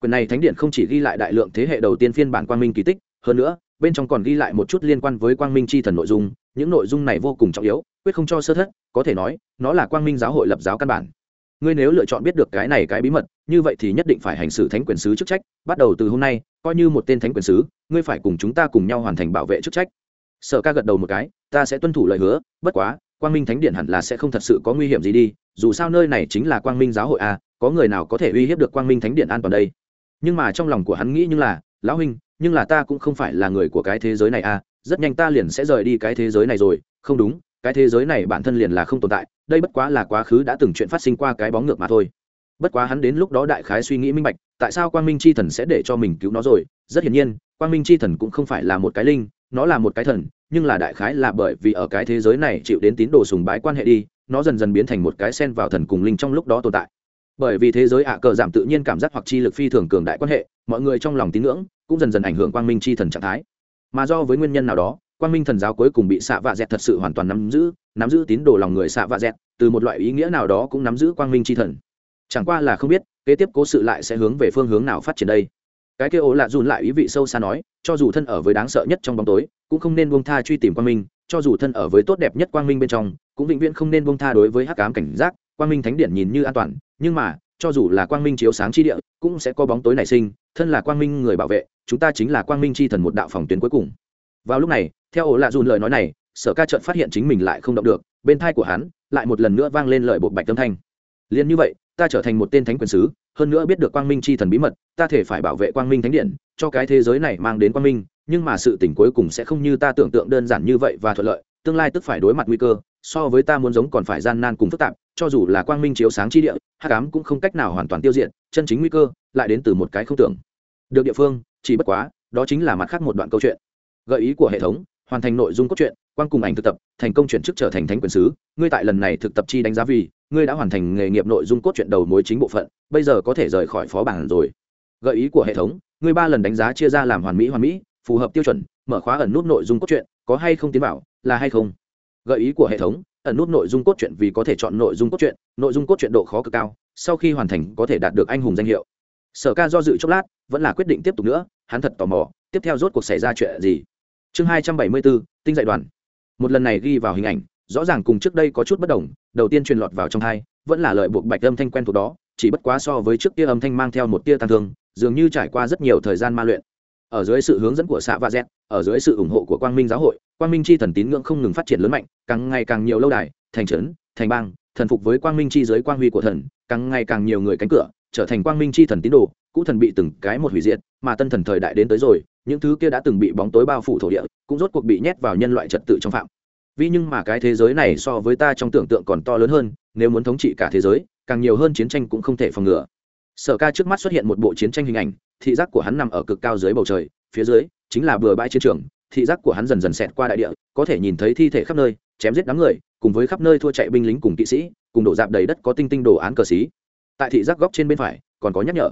Quyền này thánh điện không chỉ ghi lại đại lượng thế hệ đầu tiên phiên bản quang minh kỳ tích, hơn nữa, bên trong còn ghi lại một chút liên quan với quang minh c h i thần nội dung những nội dung này vô cùng trọng yếu, quyết không cho sơ thất, có thể nói, nó là quang minh giáo hội lập giáo căn bản. Ngươi nếu lựa chọn biết được cái này cái bí mật, như vậy thì nhất định phải hành xử thánh quyền sứ chức trách, bắt đầu từ hôm nay, coi như một tên thánh quyền sứ, ngươi phải cùng chúng ta cùng nhau hoàn thành bảo vệ chức trách. Sở ca gật đầu một cái, ta sẽ tuân thủ lời hứa, bất quá, quang minh thánh điện hẳn là sẽ không thật sự có nguy hiểm gì đi, dù sao nơi này chính là quang minh giáo hội a có người nào có thể uy hiếp được quang minh thánh điện an toàn đây? Nhưng mà trong lòng của hắn nghĩ như là, lão huynh, nhưng là ta cũng không phải là người của cái thế giới này a rất nhanh ta liền sẽ rời đi cái thế giới này rồi. Không đúng, cái thế giới này bản thân liền là không tồn tại. Đây bất quá là quá khứ đã từng chuyện phát sinh qua cái bóng ngược mà thôi. Bất quá hắn đến lúc đó đại khái suy nghĩ minh bạch, tại sao quang minh c h i thần sẽ để cho mình cứu nó rồi? Rất hiển nhiên, quang minh c h i thần cũng không phải là một cái linh, nó là một cái thần, nhưng là đại khái là bởi vì ở cái thế giới này chịu đến tín đồ sùng bái quan hệ đi, nó dần dần biến thành một cái sen vào thần cùng linh trong lúc đó tồn tại. Bởi vì thế giới ạ cờ giảm tự nhiên cảm giác hoặc chi lực phi thường cường đại quan hệ, mọi người trong lòng tín ngưỡng cũng dần dần ảnh hưởng quang minh chi thần trạng thái mà do với nguyên nhân nào đó, quang minh thần giáo cuối cùng bị xạ vạ dẹt thật sự hoàn toàn nắm giữ nắm giữ tín đồ lòng người xạ vạ dẹt, từ một loại ý nghĩa nào đó cũng nắm giữ quang minh chi thần. Chẳng qua là không biết, kế tiếp cố sự lại sẽ hướng về phương hướng nào phát triển đây. Cái kia ố lạ dùn lại ý vị sâu xa nói, cho dù thân ở với đáng sợ nhất trong bóng tối, cũng không nên buông tha truy tìm quang minh, cho dù thân ở với tốt đẹp nhất quang minh bên trong, cũng vĩnh viễn không nên buông tha đối với hắc ám cảnh giác, quang minh thánh điện nhìn như an toàn, nhưng mà, cho dù là quang minh chiếu sáng chi địa, cũng sẽ có bóng tối nảy sinh, thân là quang minh người bảo vệ chúng ta chính là quang minh chi thần một đạo phòng tuyến cuối cùng. Vào lúc này, theo ổ lạ dùn lời nói này, sở ca trận phát hiện chính mình lại không động được, bên thai của hắn lại một lần nữa vang lên lời bộ bạch tâm thanh. Liền như vậy, ta trở thành một tên thánh quyền sứ, hơn nữa biết được quang minh chi thần bí mật, ta thể phải bảo vệ quang minh thánh điện, cho cái thế giới này mang đến quang minh, nhưng mà sự tỉnh cuối cùng sẽ không như ta tưởng tượng đơn giản như vậy và thuận lợi, tương lai tức phải đối mặt nguy cơ, so với ta muốn giống còn phải gian nan cùng phức tạp, cho dù là quang minh chiếu sáng chi địa, hắc ám cũng không cách nào hoàn toàn tiêu diệt, chân chính nguy cơ lại đến từ một cái không tưởng. Được địa phương chỉ bất quá, đó chính là mặt khác một đoạn câu chuyện. Gợi ý của hệ thống, hoàn thành nội dung cốt truyện quan cùng ảnh thực tập, thành công chuyển chức trở thành thánh quyền sứ. Ngươi tại lần này thực tập chi đánh giá vì, ngươi đã hoàn thành nghề nghiệp nội dung cốt truyện đầu mối chính bộ phận, bây giờ có thể rời khỏi phó bản rồi. Gợi ý của hệ thống, ngươi ba lần đánh giá chia ra làm hoàn mỹ hoàn mỹ, phù hợp tiêu chuẩn, mở khóa ẩn nút nội dung cốt truyện, có hay không tiến bảo, là hay không? Gợi ý của hệ thống, ẩn nút nội dung cốt truyện vì có thể chọn nội dung cốt truyện, nội dung cốt truyện độ khó cực cao, sau khi hoàn thành có thể đạt được anh hùng danh hiệu sở ca do dự chốc lát, vẫn là quyết định tiếp tục nữa, hắn thật tò mò, tiếp theo rốt cuộc xảy ra chuyện gì. Chương hai trăm bảy mươi bốn, tinh dạy đoàn. Một lần này ghi vào hình ảnh, rõ ràng cùng trước đây có chút bất đồng, đầu tiên truyền lọt vào trong hai, vẫn là lợi buộc bạch âm thanh quen thuộc đó, chỉ bất quá so với trước tia âm thanh mang theo một tia tàn thương, dường như trải qua rất nhiều thời gian ma luyện. Ở dưới sự hướng dẫn của xạ và z ở dưới sự ủng hộ của quang minh giáo hội, quang minh chi thần tín ngưỡng không ngừng phát triển lớn mạnh, càng ngày càng nhiều lâu đài, thành trấn, thành bang, thần phục với quang minh chi giới quang huy của thần, càng ngày càng nhiều người cánh cửa trở thành quang minh chi thần tín đồ, cũ thần bị từng cái một hủy diệt, mà tân thần thời đại đến tới rồi, những thứ kia đã từng bị bóng tối bao phủ thổ địa, cũng rốt cuộc bị nhét vào nhân loại trật tự trong phạm. Vì nhưng mà cái thế giới này so với ta trong tưởng tượng còn to lớn hơn, nếu muốn thống trị cả thế giới, càng nhiều hơn chiến tranh cũng không thể phòng ngừa. Sở ca trước mắt xuất hiện một bộ chiến tranh hình ảnh, thị giác của hắn nằm ở cực cao dưới bầu trời, phía dưới chính là bừa bãi chiến trường, thị giác của hắn dần dần xẹt qua đại địa, có thể nhìn thấy thi thể khắp nơi, chém giết đám người, cùng với khắp nơi thua chạy binh lính cùng kỵ sĩ, cùng đổ dạp đầy đất có tinh tinh đồ án cờ xí tại thị giác góc trên bên phải, còn có nhắc nhở.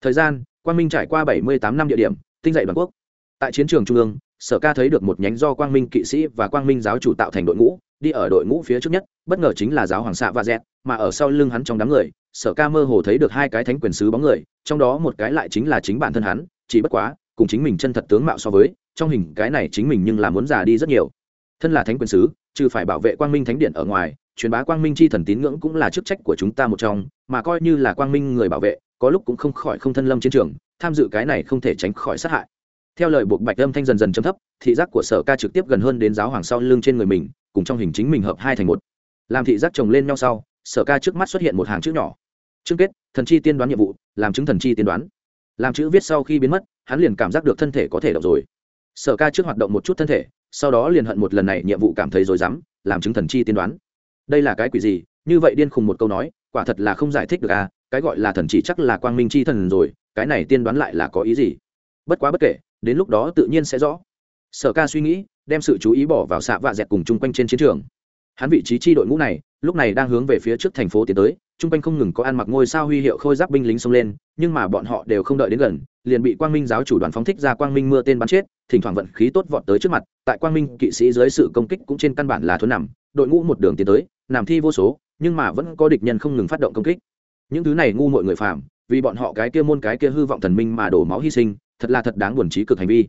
Thời gian, quang minh trải qua bảy mươi tám năm địa điểm, tinh dạy toàn quốc. Tại chiến trường trung ương, sở ca thấy được một nhánh do quang minh kỵ sĩ và quang minh giáo chủ tạo thành đội ngũ, đi ở đội ngũ phía trước nhất, bất ngờ chính là giáo hoàng xạ và dẹt, mà ở sau lưng hắn trong đám người, sở ca mơ hồ thấy được hai cái thánh quyền sứ bóng người, trong đó một cái lại chính là chính bản thân hắn, chỉ bất quá, cùng chính mình chân thật tướng mạo so với, trong hình cái này chính mình nhưng là muốn già đi rất nhiều. Thân là thánh quyền sứ, trừ phải bảo vệ quang minh thánh điện ở ngoài, truyền bá quang minh c h i thần tín ngưỡng cũng là chức trách của chúng ta một trong mà coi như là quang minh người bảo vệ, có lúc cũng không khỏi không thân lâm chiến trường, tham dự cái này không thể tránh khỏi sát hại. Theo lời buộc bạch âm thanh dần dần chấm thấp, thị giác của sở ca trực tiếp gần hơn đến giáo hoàng sau lưng trên người mình, cùng trong hình chính mình hợp hai thành một. Làm thị giác chồng lên nhau sau, sở ca trước mắt xuất hiện một hàng chữ nhỏ. Chương kết, thần chi tiên đoán nhiệm vụ, làm chứng thần chi tiên đoán. Làm chữ viết sau khi biến mất, hắn liền cảm giác được thân thể có thể động rồi. Sở ca trước hoạt động một chút thân thể, sau đó liền hận một lần này nhiệm vụ cảm thấy rồi dám làm chứng thần chi tiên đoán. Đây là cái quỷ gì? Như vậy điên khùng một câu nói quả thật là không giải thích được à cái gọi là thần chỉ chắc là quang minh chi thần rồi, cái này tiên đoán lại là có ý gì? Bất quá bất kể, đến lúc đó tự nhiên sẽ rõ. Sở ca suy nghĩ, đem sự chú ý bỏ vào xạ vạ dẹt cùng chung quanh trên chiến trường. Hắn vị trí chi đội ngũ này, lúc này đang hướng về phía trước thành phố tiến tới, chung quanh không ngừng có ăn mặc ngôi sao huy hiệu khôi giáp binh lính xông lên, nhưng mà bọn họ đều không đợi đến gần, liền bị quang minh giáo chủ đoàn phóng thích ra quang minh mưa tên bắn chết, thỉnh thoảng vận khí tốt vọt tới trước mặt, tại quang minh kỵ sĩ dưới sự công kích cũng trên căn bản là thuấn nằm, đội ngũ một đường tiến tới, nằm thi vô số nhưng mà vẫn có địch nhân không ngừng phát động công kích. Những thứ này ngu mọi người phạm vì bọn họ cái kia môn cái kia hư vọng thần minh mà đổ máu hy sinh, thật là thật đáng buồn trí cực hành vi.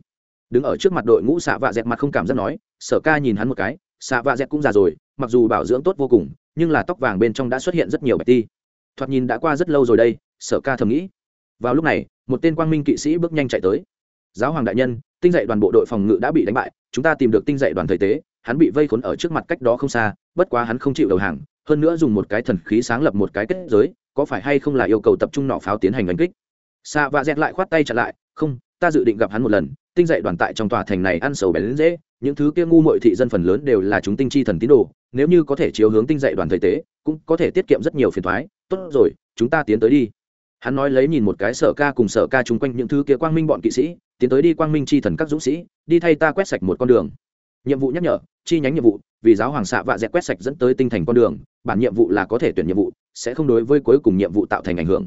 Đứng ở trước mặt đội ngũ xạ vạ dẹt mặt không cảm giác nói, sở ca nhìn hắn một cái xạ vạ dẹt cũng già rồi, mặc dù bảo dưỡng tốt vô cùng, nhưng là tóc vàng bên trong đã xuất hiện rất nhiều bạch ti. Thoạt nhìn đã qua rất lâu rồi đây, sở ca thầm nghĩ. Vào lúc này, một tên quang minh kỵ sĩ bước nhanh chạy tới. Giáo hoàng đại nhân, tinh dạy đoàn bộ đội phòng ngự đã bị đánh bại, chúng ta tìm được tinh dạy đoàn thời tế, hắn bị vây khốn ở trước mặt cách đó không xa, bất quá hắn không chịu đầu hàng hơn nữa dùng một cái thần khí sáng lập một cái kết giới, có phải hay không là yêu cầu tập trung nọ pháo tiến hành đánh kích? Xạ và dẹt lại khoát tay trả lại, không, ta dự định gặp hắn một lần, tinh dậy đoàn tại trong tòa thành này ăn sầu bén dễ, những thứ kia ngu mội thị dân phần lớn đều là chúng tinh chi thần tín đồ, nếu như có thể chiếu hướng tinh dậy đoàn thời tế, cũng có thể tiết kiệm rất nhiều phiền thoái tốt rồi, chúng ta tiến tới đi. Hắn nói lấy nhìn một cái sở ca cùng sở ca chung quanh những thứ kia quang minh bọn kỵ sĩ, tiến tới đi quang minh chi thần các dũng sĩ, đi thay ta quét sạch một con đường nhiệm vụ nhắc nhở, chi nhánh nhiệm vụ, vì giáo hoàng xạ vạ dẹt quét sạch dẫn tới tinh thành con đường, bản nhiệm vụ là có thể tuyển nhiệm vụ, sẽ không đối với cuối cùng nhiệm vụ tạo thành ảnh hưởng.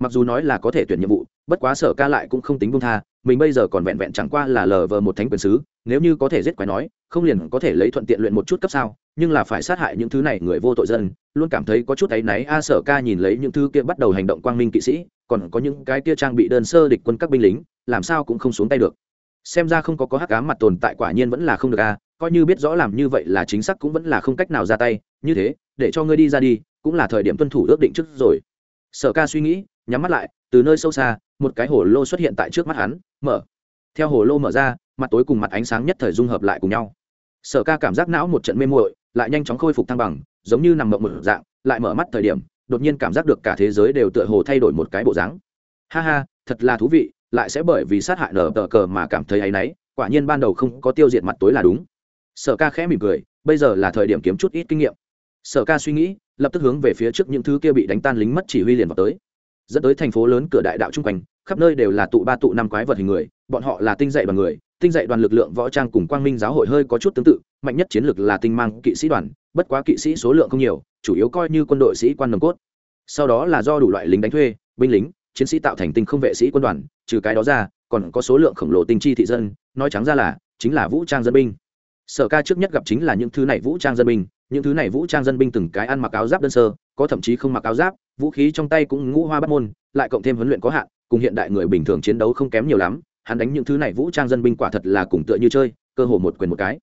Mặc dù nói là có thể tuyển nhiệm vụ, bất quá sở ca lại cũng không tính buông tha, mình bây giờ còn vẹn vẹn chẳng qua là lờ vờ một thánh quyền sứ, nếu như có thể giết quái nói, không liền có thể lấy thuận tiện luyện một chút cấp sao, nhưng là phải sát hại những thứ này người vô tội dân, luôn cảm thấy có chút áy náy, a sở ca nhìn lấy những thứ kia bắt đầu hành động quang minh kỵ sĩ, còn có những cái kia trang bị đơn sơ địch quân các binh lính, làm sao cũng không xuống tay được xem ra không có có hắc ám mặt tồn tại quả nhiên vẫn là không được a coi như biết rõ làm như vậy là chính xác cũng vẫn là không cách nào ra tay, như thế, để cho ngươi đi ra đi, cũng là thời điểm tuân thủ ước định trước rồi. Sở ca suy nghĩ, nhắm mắt lại, từ nơi sâu xa, một cái hồ lô xuất hiện tại trước mắt hắn, mở. Theo hồ lô mở ra, mặt tối cùng mặt ánh sáng nhất thời dung hợp lại cùng nhau. Sở ca cảm giác não một trận mê muội, lại nhanh chóng khôi phục thăng bằng, giống như nằm mộng một dạng, lại mở mắt thời điểm, đột nhiên cảm giác được cả thế giới đều tựa hồ thay đổi một cái bộ dáng. Ha ha, thật là thú vị lại sẽ bởi vì sát hại nở tờ cờ mà cảm thấy áy náy, quả nhiên ban đầu không có tiêu diệt mặt tối là đúng. Sở ca khẽ mỉm cười, bây giờ là thời điểm kiếm chút ít kinh nghiệm. Sở ca suy nghĩ, lập tức hướng về phía trước những thứ kia bị đánh tan lính mất chỉ huy liền vào tới. Dẫn tới thành phố lớn cửa đại đạo chung quanh, khắp nơi đều là tụ ba tụ năm quái vật hình người, bọn họ là tinh dậy bằng người, tinh dạy đoàn lực lượng võ trang cùng quang minh giáo hội hơi có chút tương tự, mạnh nhất chiến lược là tinh mang kỵ sĩ đoàn, bất quá kỵ sĩ số lượng không nhiều, chủ yếu coi như quân đội sĩ quan nồng cốt. Sau đó là do đủ loại lính đánh thuê, binh lính chiến sĩ tạo thành tinh không vệ sĩ quân đoàn, trừ cái đó ra, còn có số lượng khổng lồ tinh chi thị dân, nói trắng ra là, chính là vũ trang dân binh. Sở ca trước nhất gặp chính là những thứ này vũ trang dân binh, những thứ này vũ trang dân binh từng cái ăn mặc áo giáp đơn sơ, có thậm chí không mặc áo giáp, vũ khí trong tay cũng ngũ hoa bắt môn, lại cộng thêm huấn luyện có hạn, cùng hiện đại người bình thường chiến đấu không kém nhiều lắm, hắn đánh những thứ này vũ trang dân binh quả thật là cùng tựa như chơi, cơ hồ một quyền một cái.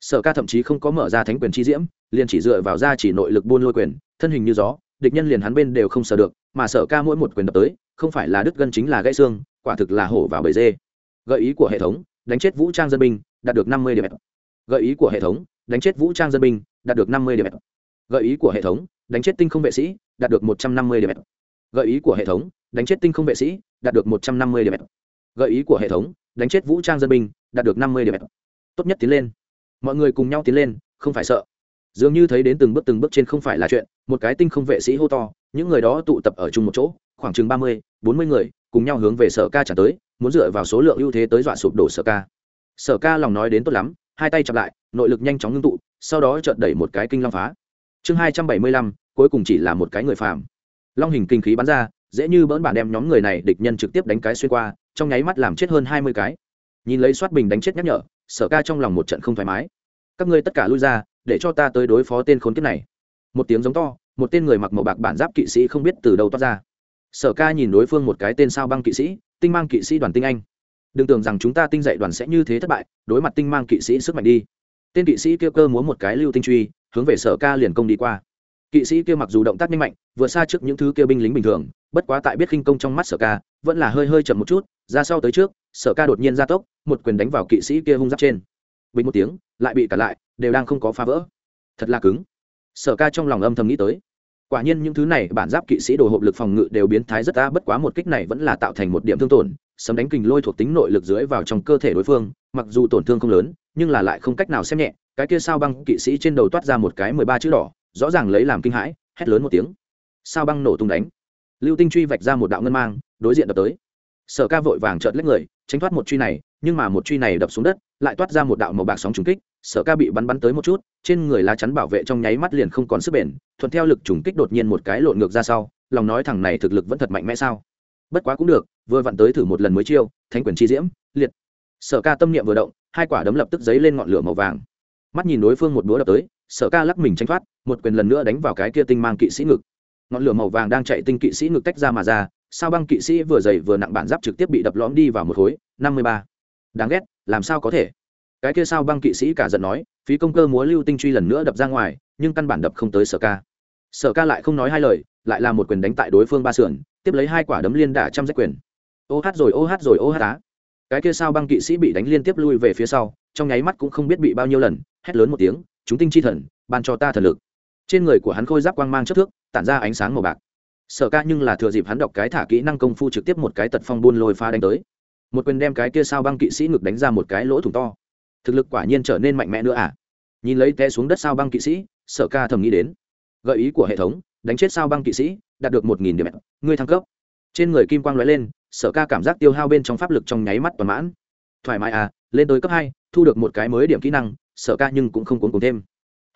Sở ca thậm chí không có mở ra thánh quyền chi diễm, liền chỉ dựa vào ra chỉ nội lực buôn lôi quyền, thân hình như gió, địch nhân liền hắn bên đều không sờ được mà sở ca mỗi một quyền đập tới, không phải là đứt gân chính là gãy xương, quả thực là hổ vào bầy dê. Gợi ý của hệ thống, đánh chết vũ trang dân binh, đạt được năm mươi điểm. Gợi ý của hệ thống, đánh chết vũ trang dân binh, đạt được năm mươi điểm. Gợi ý của hệ thống, đánh chết tinh không vệ sĩ, đạt được một trăm năm mươi điểm. Gợi ý của hệ thống, đánh chết tinh không vệ sĩ, đạt được một trăm năm mươi điểm. Gợi ý của hệ thống, đánh chết vũ trang dân binh, đạt được năm mươi điểm. Tốt nhất tiến lên. Mọi người cùng nhau tiến lên, không phải sợ dường như thấy đến từng bước từng bước trên không phải là chuyện, một cái tinh không vệ sĩ hô to, những người đó tụ tập ở chung một chỗ, khoảng chừng ba mươi, bốn mươi người, cùng nhau hướng về sở ca trả tới, muốn dựa vào số lượng ưu thế tới dọa sụp đổ sở ca. Sở ca lòng nói đến tốt lắm, hai tay chặp lại, nội lực nhanh chóng ngưng tụ, sau đó chợt đẩy một cái kinh long phá. Chương hai trăm bảy mươi lăm, cuối cùng chỉ là một cái người phàm. Long hình kinh khí bắn ra, dễ như bỡn bản đem nhóm người này địch nhân trực tiếp đánh cái xuyên qua, trong nháy mắt làm chết hơn hai mươi cái. Nhìn lấy soát bình đánh chết nhắc nhở, sở ca trong lòng một trận không thoải mái. Các ngươi tất cả lui ra để cho ta tới đối phó tên khốn kiếp này. Một tiếng giống to, một tên người mặc màu bạc bản giáp kỵ sĩ không biết từ đâu toát ra. Sở ca nhìn đối phương một cái tên sao băng kỵ sĩ, tinh mang kỵ sĩ đoàn tinh anh. Đừng tưởng rằng chúng ta tinh dạy đoàn sẽ như thế thất bại, đối mặt tinh mang kỵ sĩ sức mạnh đi. Tên kỵ sĩ kia cơ muốn một cái lưu tinh truy, hướng về sở ca liền công đi qua. Kỵ sĩ kia mặc dù động tác nhanh mạnh, vượt xa trước những thứ kia binh lính bình thường, bất quá tại biết khinh công trong mắt sở ca, vẫn là hơi hơi chậm một chút, ra sau tới trước, sở ca đột nhiên ra tốc, một quyền đánh vào kỵ sĩ kia hung giáp trên. Bình một tiếng lại bị cả lại, đều đang không có phá vỡ. Thật là cứng. Sở ca trong lòng âm thầm nghĩ tới. Quả nhiên những thứ này, bản giáp kỵ sĩ đồ hộp lực phòng ngự đều biến thái rất ta bất quá một kích này vẫn là tạo thành một điểm thương tổn, sấm đánh kình lôi thuộc tính nội lực dưới vào trong cơ thể đối phương, mặc dù tổn thương không lớn, nhưng là lại không cách nào xem nhẹ, cái kia sao băng kỵ sĩ trên đầu toát ra một cái mười ba chữ đỏ, rõ ràng lấy làm kinh hãi, hét lớn một tiếng. Sao băng nổ tung đánh. Lưu tinh truy vạch ra một đạo ngân mang, đối diện đập tới. Sở ca vội vàng trợt lấy người tránh thoát một truy này, nhưng mà một truy này đập xuống đất, lại toát ra một đạo màu bạc sóng trùng kích, sở ca bị bắn bắn tới một chút, trên người lá chắn bảo vệ trong nháy mắt liền không còn sức bền, thuận theo lực trùng kích đột nhiên một cái lộn ngược ra sau, lòng nói thằng này thực lực vẫn thật mạnh mẽ sao? Bất quá cũng được, vừa vặn tới thử một lần mới chiêu thanh quyền chi diễm, liệt. Sở ca tâm niệm vừa động, hai quả đấm lập tức dấy lên ngọn lửa màu vàng. Mắt nhìn đối phương một búa đập tới, sở ca lắc mình tranh thoát, một quyền lần nữa đánh vào cái kia tinh mang kỵ sĩ ngực ngọn lửa màu vàng đang chạy tinh kỵ sĩ ngực tách ra mà ra, sao băng kỵ sĩ vừa dày vừa nặng bản giáp trực tiếp bị đập lõm đi vào một khối, năm mươi ba. Đáng ghét, làm sao có thể? Cái kia sao băng kỵ sĩ cả giận nói, phí công cơ múa lưu tinh truy lần nữa đập ra ngoài, nhưng căn bản đập không tới sở ca. Sở ca lại không nói hai lời, lại là một quyền đánh tại đối phương ba sườn, tiếp lấy hai quả đấm liên đả trăm rách quyền. Ô hát rồi, ô hát rồi, ô hát á. Cái kia sao băng kỵ sĩ bị đánh liên tiếp lui về phía sau, trong nháy mắt cũng không biết bị bao nhiêu lần, hét lớn một tiếng, chúng tinh chi thần, ban cho ta thần lực. Trên người của hắn khôi giáp quang mang chất thước tản ra ánh sáng màu bạc. Sở ca nhưng là thừa dịp hắn đọc cái thả kỹ năng công phu trực tiếp một cái tật phong buôn lôi pha đánh tới. Một quyền đem cái kia sao băng kỵ sĩ ngực đánh ra một cái lỗ thủng to. Thực lực quả nhiên trở nên mạnh mẽ nữa à? Nhìn lấy té xuống đất sao băng kỵ sĩ, sở ca thầm nghĩ đến. Gợi ý của hệ thống, đánh chết sao băng kỵ sĩ, đạt được một nghìn điểm. Ngươi thăng cấp. Trên người kim quang lóe lên, sở ca cảm giác tiêu hao bên trong pháp lực trong nháy mắt toàn mãn. Thoải mái à lên tới cấp hai, thu được một cái mới điểm kỹ năng, sở ca nhưng cũng không cuốn cùng thêm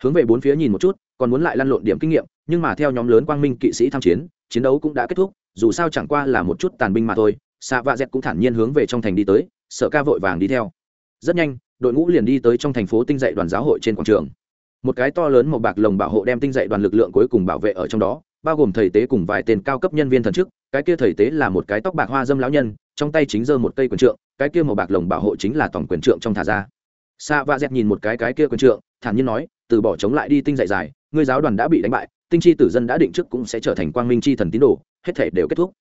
hướng về bốn phía nhìn một chút, còn muốn lại lăn lộn điểm kinh nghiệm, nhưng mà theo nhóm lớn quang minh kỵ sĩ tham chiến chiến đấu cũng đã kết thúc, dù sao chẳng qua là một chút tàn binh mà thôi. Xạ vạ dẹt cũng thản nhiên hướng về trong thành đi tới sợ ca vội vàng đi theo. Rất nhanh, đội ngũ liền đi tới trong thành phố tinh dạy đoàn giáo hội trên quảng trường. Một cái to lớn một bạc lồng bảo hộ đem tinh dạy đoàn lực lượng cuối cùng bảo vệ ở trong đó, bao gồm thầy tế cùng vài tên cao cấp nhân viên thần chức, cái kia thầy tế là một cái tóc bạc hoa dâm lão nhân, trong tay chính giơ một cây quyền trượng, cái kia màu bạc lồng bảo hộ chính là tổng quyền trượng trong thả ra. Sa va dẹt nhìn một cái cái kia quyền trượng, thản nhiên nói từ bỏ chống lại đi tinh dạy dài, ngươi giáo đoàn đã bị đánh bại, tinh chi tử dân đã định trước cũng sẽ trở thành quang minh chi thần tín đồ, hết thể đều kết thúc.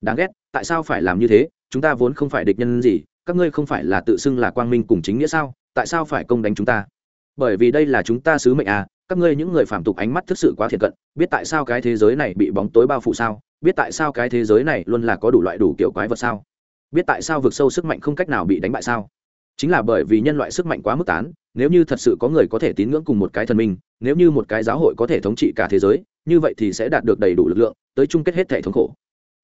Đáng ghét, tại sao phải làm như thế? Chúng ta vốn không phải địch nhân gì, các ngươi không phải là tự xưng là quang minh cùng chính nghĩa sao? Tại sao phải công đánh chúng ta? Bởi vì đây là chúng ta sứ mệnh à các ngươi những người phạm tục ánh mắt thực sự quá thiệt cận, biết tại sao cái thế giới này bị bóng tối bao phủ sao? Biết tại sao cái thế giới này luôn là có đủ loại đủ kiểu quái vật sao? Biết tại sao vực sâu sức mạnh không cách nào bị đánh bại sao? Chính là bởi vì nhân loại sức mạnh quá mức tán nếu như thật sự có người có thể tín ngưỡng cùng một cái thần minh, nếu như một cái giáo hội có thể thống trị cả thế giới, như vậy thì sẽ đạt được đầy đủ lực lượng, tới chung kết hết thể thống khổ.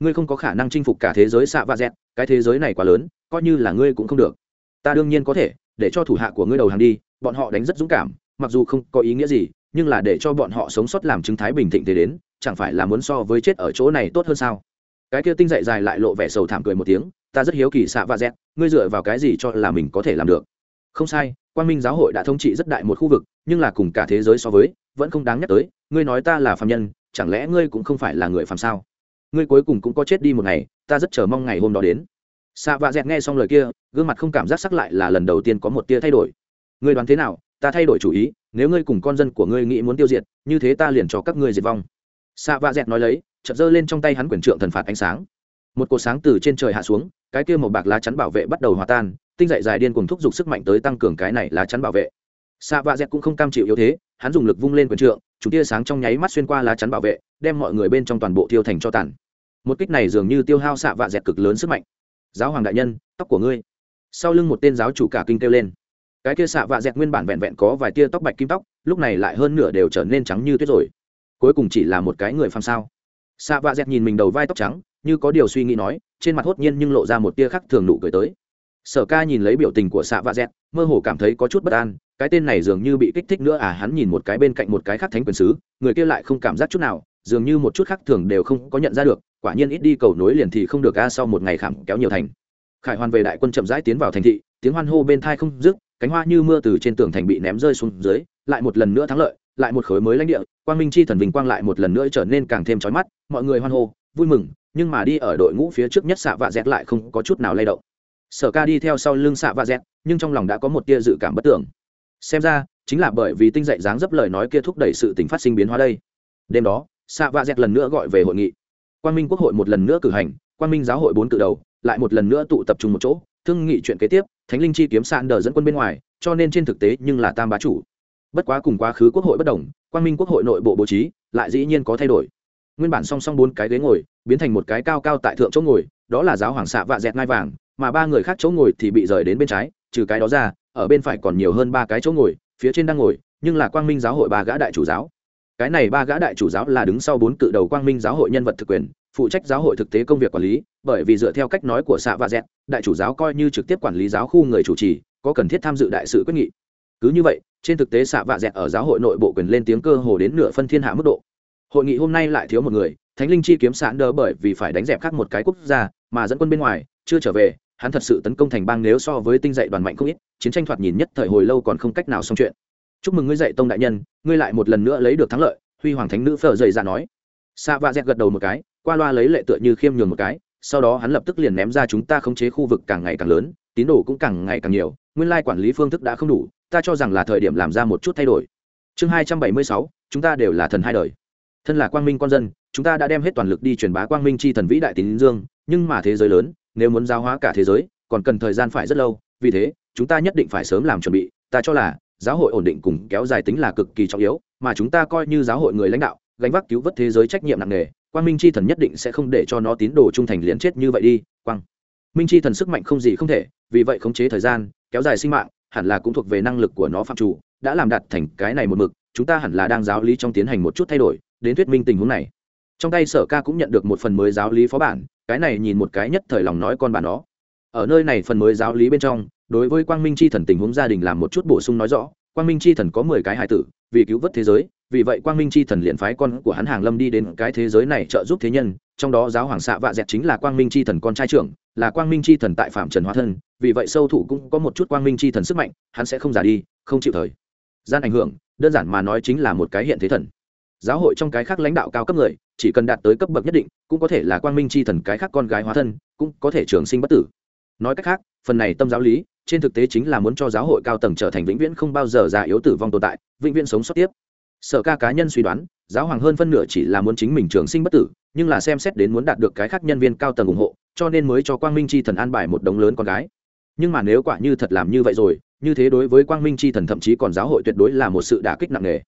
Ngươi không có khả năng chinh phục cả thế giới xạ và dẹt cái thế giới này quá lớn, coi như là ngươi cũng không được. Ta đương nhiên có thể, để cho thủ hạ của ngươi đầu hàng đi, bọn họ đánh rất dũng cảm, mặc dù không có ý nghĩa gì, nhưng là để cho bọn họ sống sót làm chứng thái bình thịnh thế đến, chẳng phải là muốn so với chết ở chỗ này tốt hơn sao? Cái kia tinh dậy dài lại lộ vẻ sầu thảm cười một tiếng, ta rất hiếu kỳ xạ và dẹt ngươi dựa vào cái gì cho là mình có thể làm được? Không sai quan minh giáo hội đã thống trị rất đại một khu vực, nhưng là cùng cả thế giới so với, vẫn không đáng nhắc tới, ngươi nói ta là phạm nhân, chẳng lẽ ngươi cũng không phải là người phạm sao? Ngươi cuối cùng cũng có chết đi một ngày, ta rất chờ mong ngày hôm đó đến. Xạ và dẹt nghe xong lời kia, gương mặt không cảm giác sắc lại là lần đầu tiên có một tia thay đổi. Ngươi đoán thế nào? Ta thay đổi chủ ý, nếu ngươi cùng con dân của ngươi nghĩ muốn tiêu diệt, như thế ta liền cho các ngươi diệt vong. Xạ và dẹt nói lấy, chợt giơ lên trong tay hắn quyển trượng thần phạt ánh sáng một cột sáng từ trên trời hạ xuống, cái kia màu bạc lá chắn bảo vệ bắt đầu hòa tan, tinh dậy dài điên cùng thúc giục sức mạnh tới tăng cường cái này lá chắn bảo vệ. Xạ vạ dẹt cũng không cam chịu yếu thế, hắn dùng lực vung lên quần trượng chúng tia sáng trong nháy mắt xuyên qua lá chắn bảo vệ, đem mọi người bên trong toàn bộ tiêu thành cho tàn. Một kích này dường như tiêu hao xạ vạ dẹt cực lớn sức mạnh. Giáo hoàng đại nhân, tóc của ngươi. Sau lưng một tên giáo chủ cả kinh kêu lên. Cái kia xạ vạ dẹt nguyên bản vẹn vẹn có vài tia tóc bạch kim tóc, lúc này lại hơn nửa đều trở nên trắng như tuyết rồi. Cuối cùng chỉ là một cái người phàm sao. Xạ vạ dẹt nhìn mình đầu vai tóc trắng như có điều suy nghĩ nói, trên mặt hốt nhiên nhưng lộ ra một tia khắc thường nụ cười tới. Sở ca nhìn lấy biểu tình của xạ vạ dẹt, mơ hồ cảm thấy có chút bất an, cái tên này dường như bị kích thích nữa à hắn nhìn một cái bên cạnh một cái khác thánh quyền sứ, người kia lại không cảm giác chút nào, dường như một chút khác thường đều không có nhận ra được, quả nhiên ít đi cầu nối liền thì không được a, sau một ngày khảm kéo nhiều thành. Khải hoàn về đại quân chậm rãi tiến vào thành thị, tiếng hoan hô bên thai không dứt, cánh hoa như mưa từ trên tường thành bị ném rơi xuống dưới, lại một lần nữa thắng lợi, lại một khối mới lãnh địa, quang minh chi thần vinh quang lại một lần nữa trở nên càng thêm trói mắt, mọi người hoan hô, vui mừng nhưng mà đi ở đội ngũ phía trước nhất xạ vạ dẹt lại không có chút nào lay động. Sở ca đi theo sau lưng xạ vạ dẹt, nhưng trong lòng đã có một tia dự cảm bất tưởng xem ra, chính là bởi vì tinh dậy dáng dấp lời nói kia thúc đẩy sự tính phát sinh biến hóa đây. Đêm đó, xạ vạ dẹt lần nữa gọi về hội nghị. Quan minh quốc hội một lần nữa cử hành quan minh giáo hội bốn cự đầu, lại một lần nữa tụ tập trung một chỗ, thương nghị chuyện kế tiếp, thánh linh chi kiếm sạn đờ dẫn quân bên ngoài, cho nên trên thực tế nhưng là tam bá chủ. Bất quá cùng quá khứ quốc hội bất đồng quan minh quốc hội nội bộ bố trí lại dĩ nhiên có thay đổi. Nguyên bản song song bốn cái ghế ngồi biến thành một cái cao cao tại thượng chỗ ngồi, đó là giáo hoàng xạ vạ dẹt ngai vàng, mà ba người khác chỗ ngồi thì bị rời đến bên trái, trừ cái đó ra, ở bên phải còn nhiều hơn ba cái chỗ ngồi, phía trên đang ngồi, nhưng là quang minh giáo hội ba gã đại chủ giáo. Cái này ba gã đại chủ giáo là đứng sau bốn cự đầu quang minh giáo hội nhân vật thực quyền, phụ trách giáo hội thực tế công việc quản lý, bởi vì dựa theo cách nói của xạ và dẹt, đại chủ giáo coi như trực tiếp quản lý giáo khu người chủ trì, có cần thiết tham dự đại sự quyết nghị. Cứ như vậy, trên thực tế xạ vạ dẹt ở giáo hội nội bộ quyền lên tiếng cơ hồ đến nửa phân thiên hạ mức độ hội nghị hôm nay lại thiếu một người, thánh linh chi kiếm sạn đỡ bởi vì phải đánh dẹp khác một cái quốc gia, mà dẫn quân bên ngoài, chưa trở về, hắn thật sự tấn công thành bang nếu so với tinh dậy đoàn mạnh không ít, chiến tranh thoạt nhìn nhất thời hồi lâu còn không cách nào xong chuyện. Chúc mừng ngươi dậy tông đại nhân, ngươi lại một lần nữa lấy được thắng lợi, huy hoàng thánh nữ phở dậy ra nói. Sa vạ dẹt gật đầu một cái, qua loa lấy lệ tựa như khiêm nhường một cái, sau đó hắn lập tức liền ném ra chúng ta khống chế khu vực càng ngày càng lớn, tín đồ cũng càng ngày càng nhiều, nguyên lai quản lý phương thức đã không đủ, ta cho rằng là thời điểm làm ra một chút thay đổi. Chương hai trăm bảy mươi sáu, chúng ta đều là thần hai đời thân là quang minh con dân, chúng ta đã đem hết toàn lực đi truyền bá quang minh chi thần vĩ đại tín dương, nhưng mà thế giới lớn, nếu muốn giáo hóa cả thế giới, còn cần thời gian phải rất lâu. Vì thế, chúng ta nhất định phải sớm làm chuẩn bị. Ta cho là, giáo hội ổn định cùng kéo dài tính là cực kỳ trọng yếu, mà chúng ta coi như giáo hội người lãnh đạo, gánh vác cứu vớt thế giới trách nhiệm nặng nề, quang minh chi thần nhất định sẽ không để cho nó tín đồ trung thành liến chết như vậy đi. Quang minh chi thần sức mạnh không gì không thể, vì vậy khống chế thời gian, kéo dài sinh mạng, hẳn là cũng thuộc về năng lực của nó phạm chủ, đã làm đạt thành cái này một mực, chúng ta hẳn là đang giáo lý trong tiến hành một chút thay đổi đến thuyết minh tình huống này. Trong tay sở ca cũng nhận được một phần mới giáo lý phó bản, cái này nhìn một cái nhất thời lòng nói con bản đó ở nơi này phần mới giáo lý bên trong, đối với quang minh c h i thần tình huống gia đình làm một chút bổ sung nói rõ, quang minh c h i thần có mười cái hải tử, vì cứu vớt thế giới, vì vậy quang minh c h i thần liền phái con của hắn hàng lâm đi đến cái thế giới này trợ giúp thế nhân, trong đó giáo hoàng xạ vạ dẹt chính là quang minh c h i thần con trai trưởng, là quang minh c h i thần tại phạm trần hóa thân, vì vậy sâu thủ cũng có một chút quang minh c h i thần sức mạnh, hắn sẽ không già đi, không chịu thời gian ảnh hưởng, đơn giản mà nói chính là một cái hiện thế thần giáo hội trong cái khác lãnh đạo cao cấp người, chỉ cần đạt tới cấp bậc nhất định, cũng có thể là quang minh c h i thần cái khác con gái hóa thân, cũng có thể trường sinh bất tử. Nói cách khác, phần này tâm giáo lý, trên thực tế chính là muốn cho giáo hội cao tầng trở thành vĩnh viễn không bao giờ già yếu tử vong tồn tại, vĩnh viễn sống sót tiếp. Sở ca cá nhân suy đoán, giáo hoàng hơn phân nửa chỉ là muốn chính mình trường sinh bất tử, nhưng là xem xét đến muốn đạt được cái khác nhân viên cao tầng ủng hộ, cho nên mới cho quang minh c h i thần an bài một đống lớn con gái. Nhưng mà nếu quả như thật làm như vậy rồi, như thế đối với quang minh c h i thần thậm chí còn giáo hội tuyệt đối là một sự đả kích nặng nề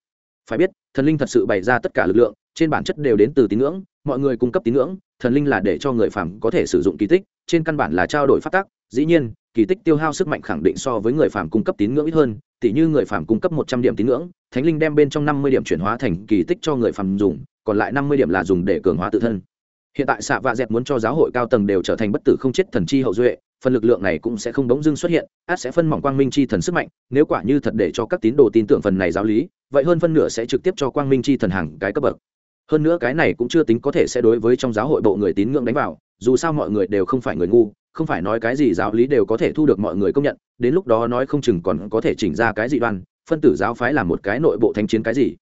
phải biết, thần linh thật sự bày ra tất cả lực lượng, trên bản chất đều đến từ tín ngưỡng, mọi người cung cấp tín ngưỡng, thần linh là để cho người phàm có thể sử dụng kỳ tích, trên căn bản là trao đổi phát tác dĩ nhiên, kỳ tích tiêu hao sức mạnh khẳng định so với người phàm cung cấp tín ngưỡng ít hơn tỷ như người phàm cung cấp một trăm điểm tín ngưỡng, thánh linh đem bên trong năm mươi điểm chuyển hóa thành kỳ tích cho người phàm dùng, còn lại năm mươi điểm là dùng để cường hóa tự thân. Hiện tại xạ vạ dẹt muốn cho giáo hội cao tầng đều trở thành bất tử không chết thần chi hậu duệ phần lực lượng này cũng sẽ không bỗng dưng xuất hiện, át sẽ phân mỏng quang minh chi thần sức mạnh, nếu quả như thật để cho các tín đồ tin tưởng phần này giáo lý, vậy hơn phân nửa sẽ trực tiếp cho quang minh chi thần hàng cái cấp bậc. Hơn nữa cái này cũng chưa tính có thể sẽ đối với trong giáo hội bộ người tín ngưỡng đánh vào, dù sao mọi người đều không phải người ngu, không phải nói cái gì giáo lý đều có thể thu được mọi người công nhận, đến lúc đó nói không chừng còn có thể chỉnh ra cái gì đoan, phân tử giáo phái là một cái nội bộ thanh chiến cái gì?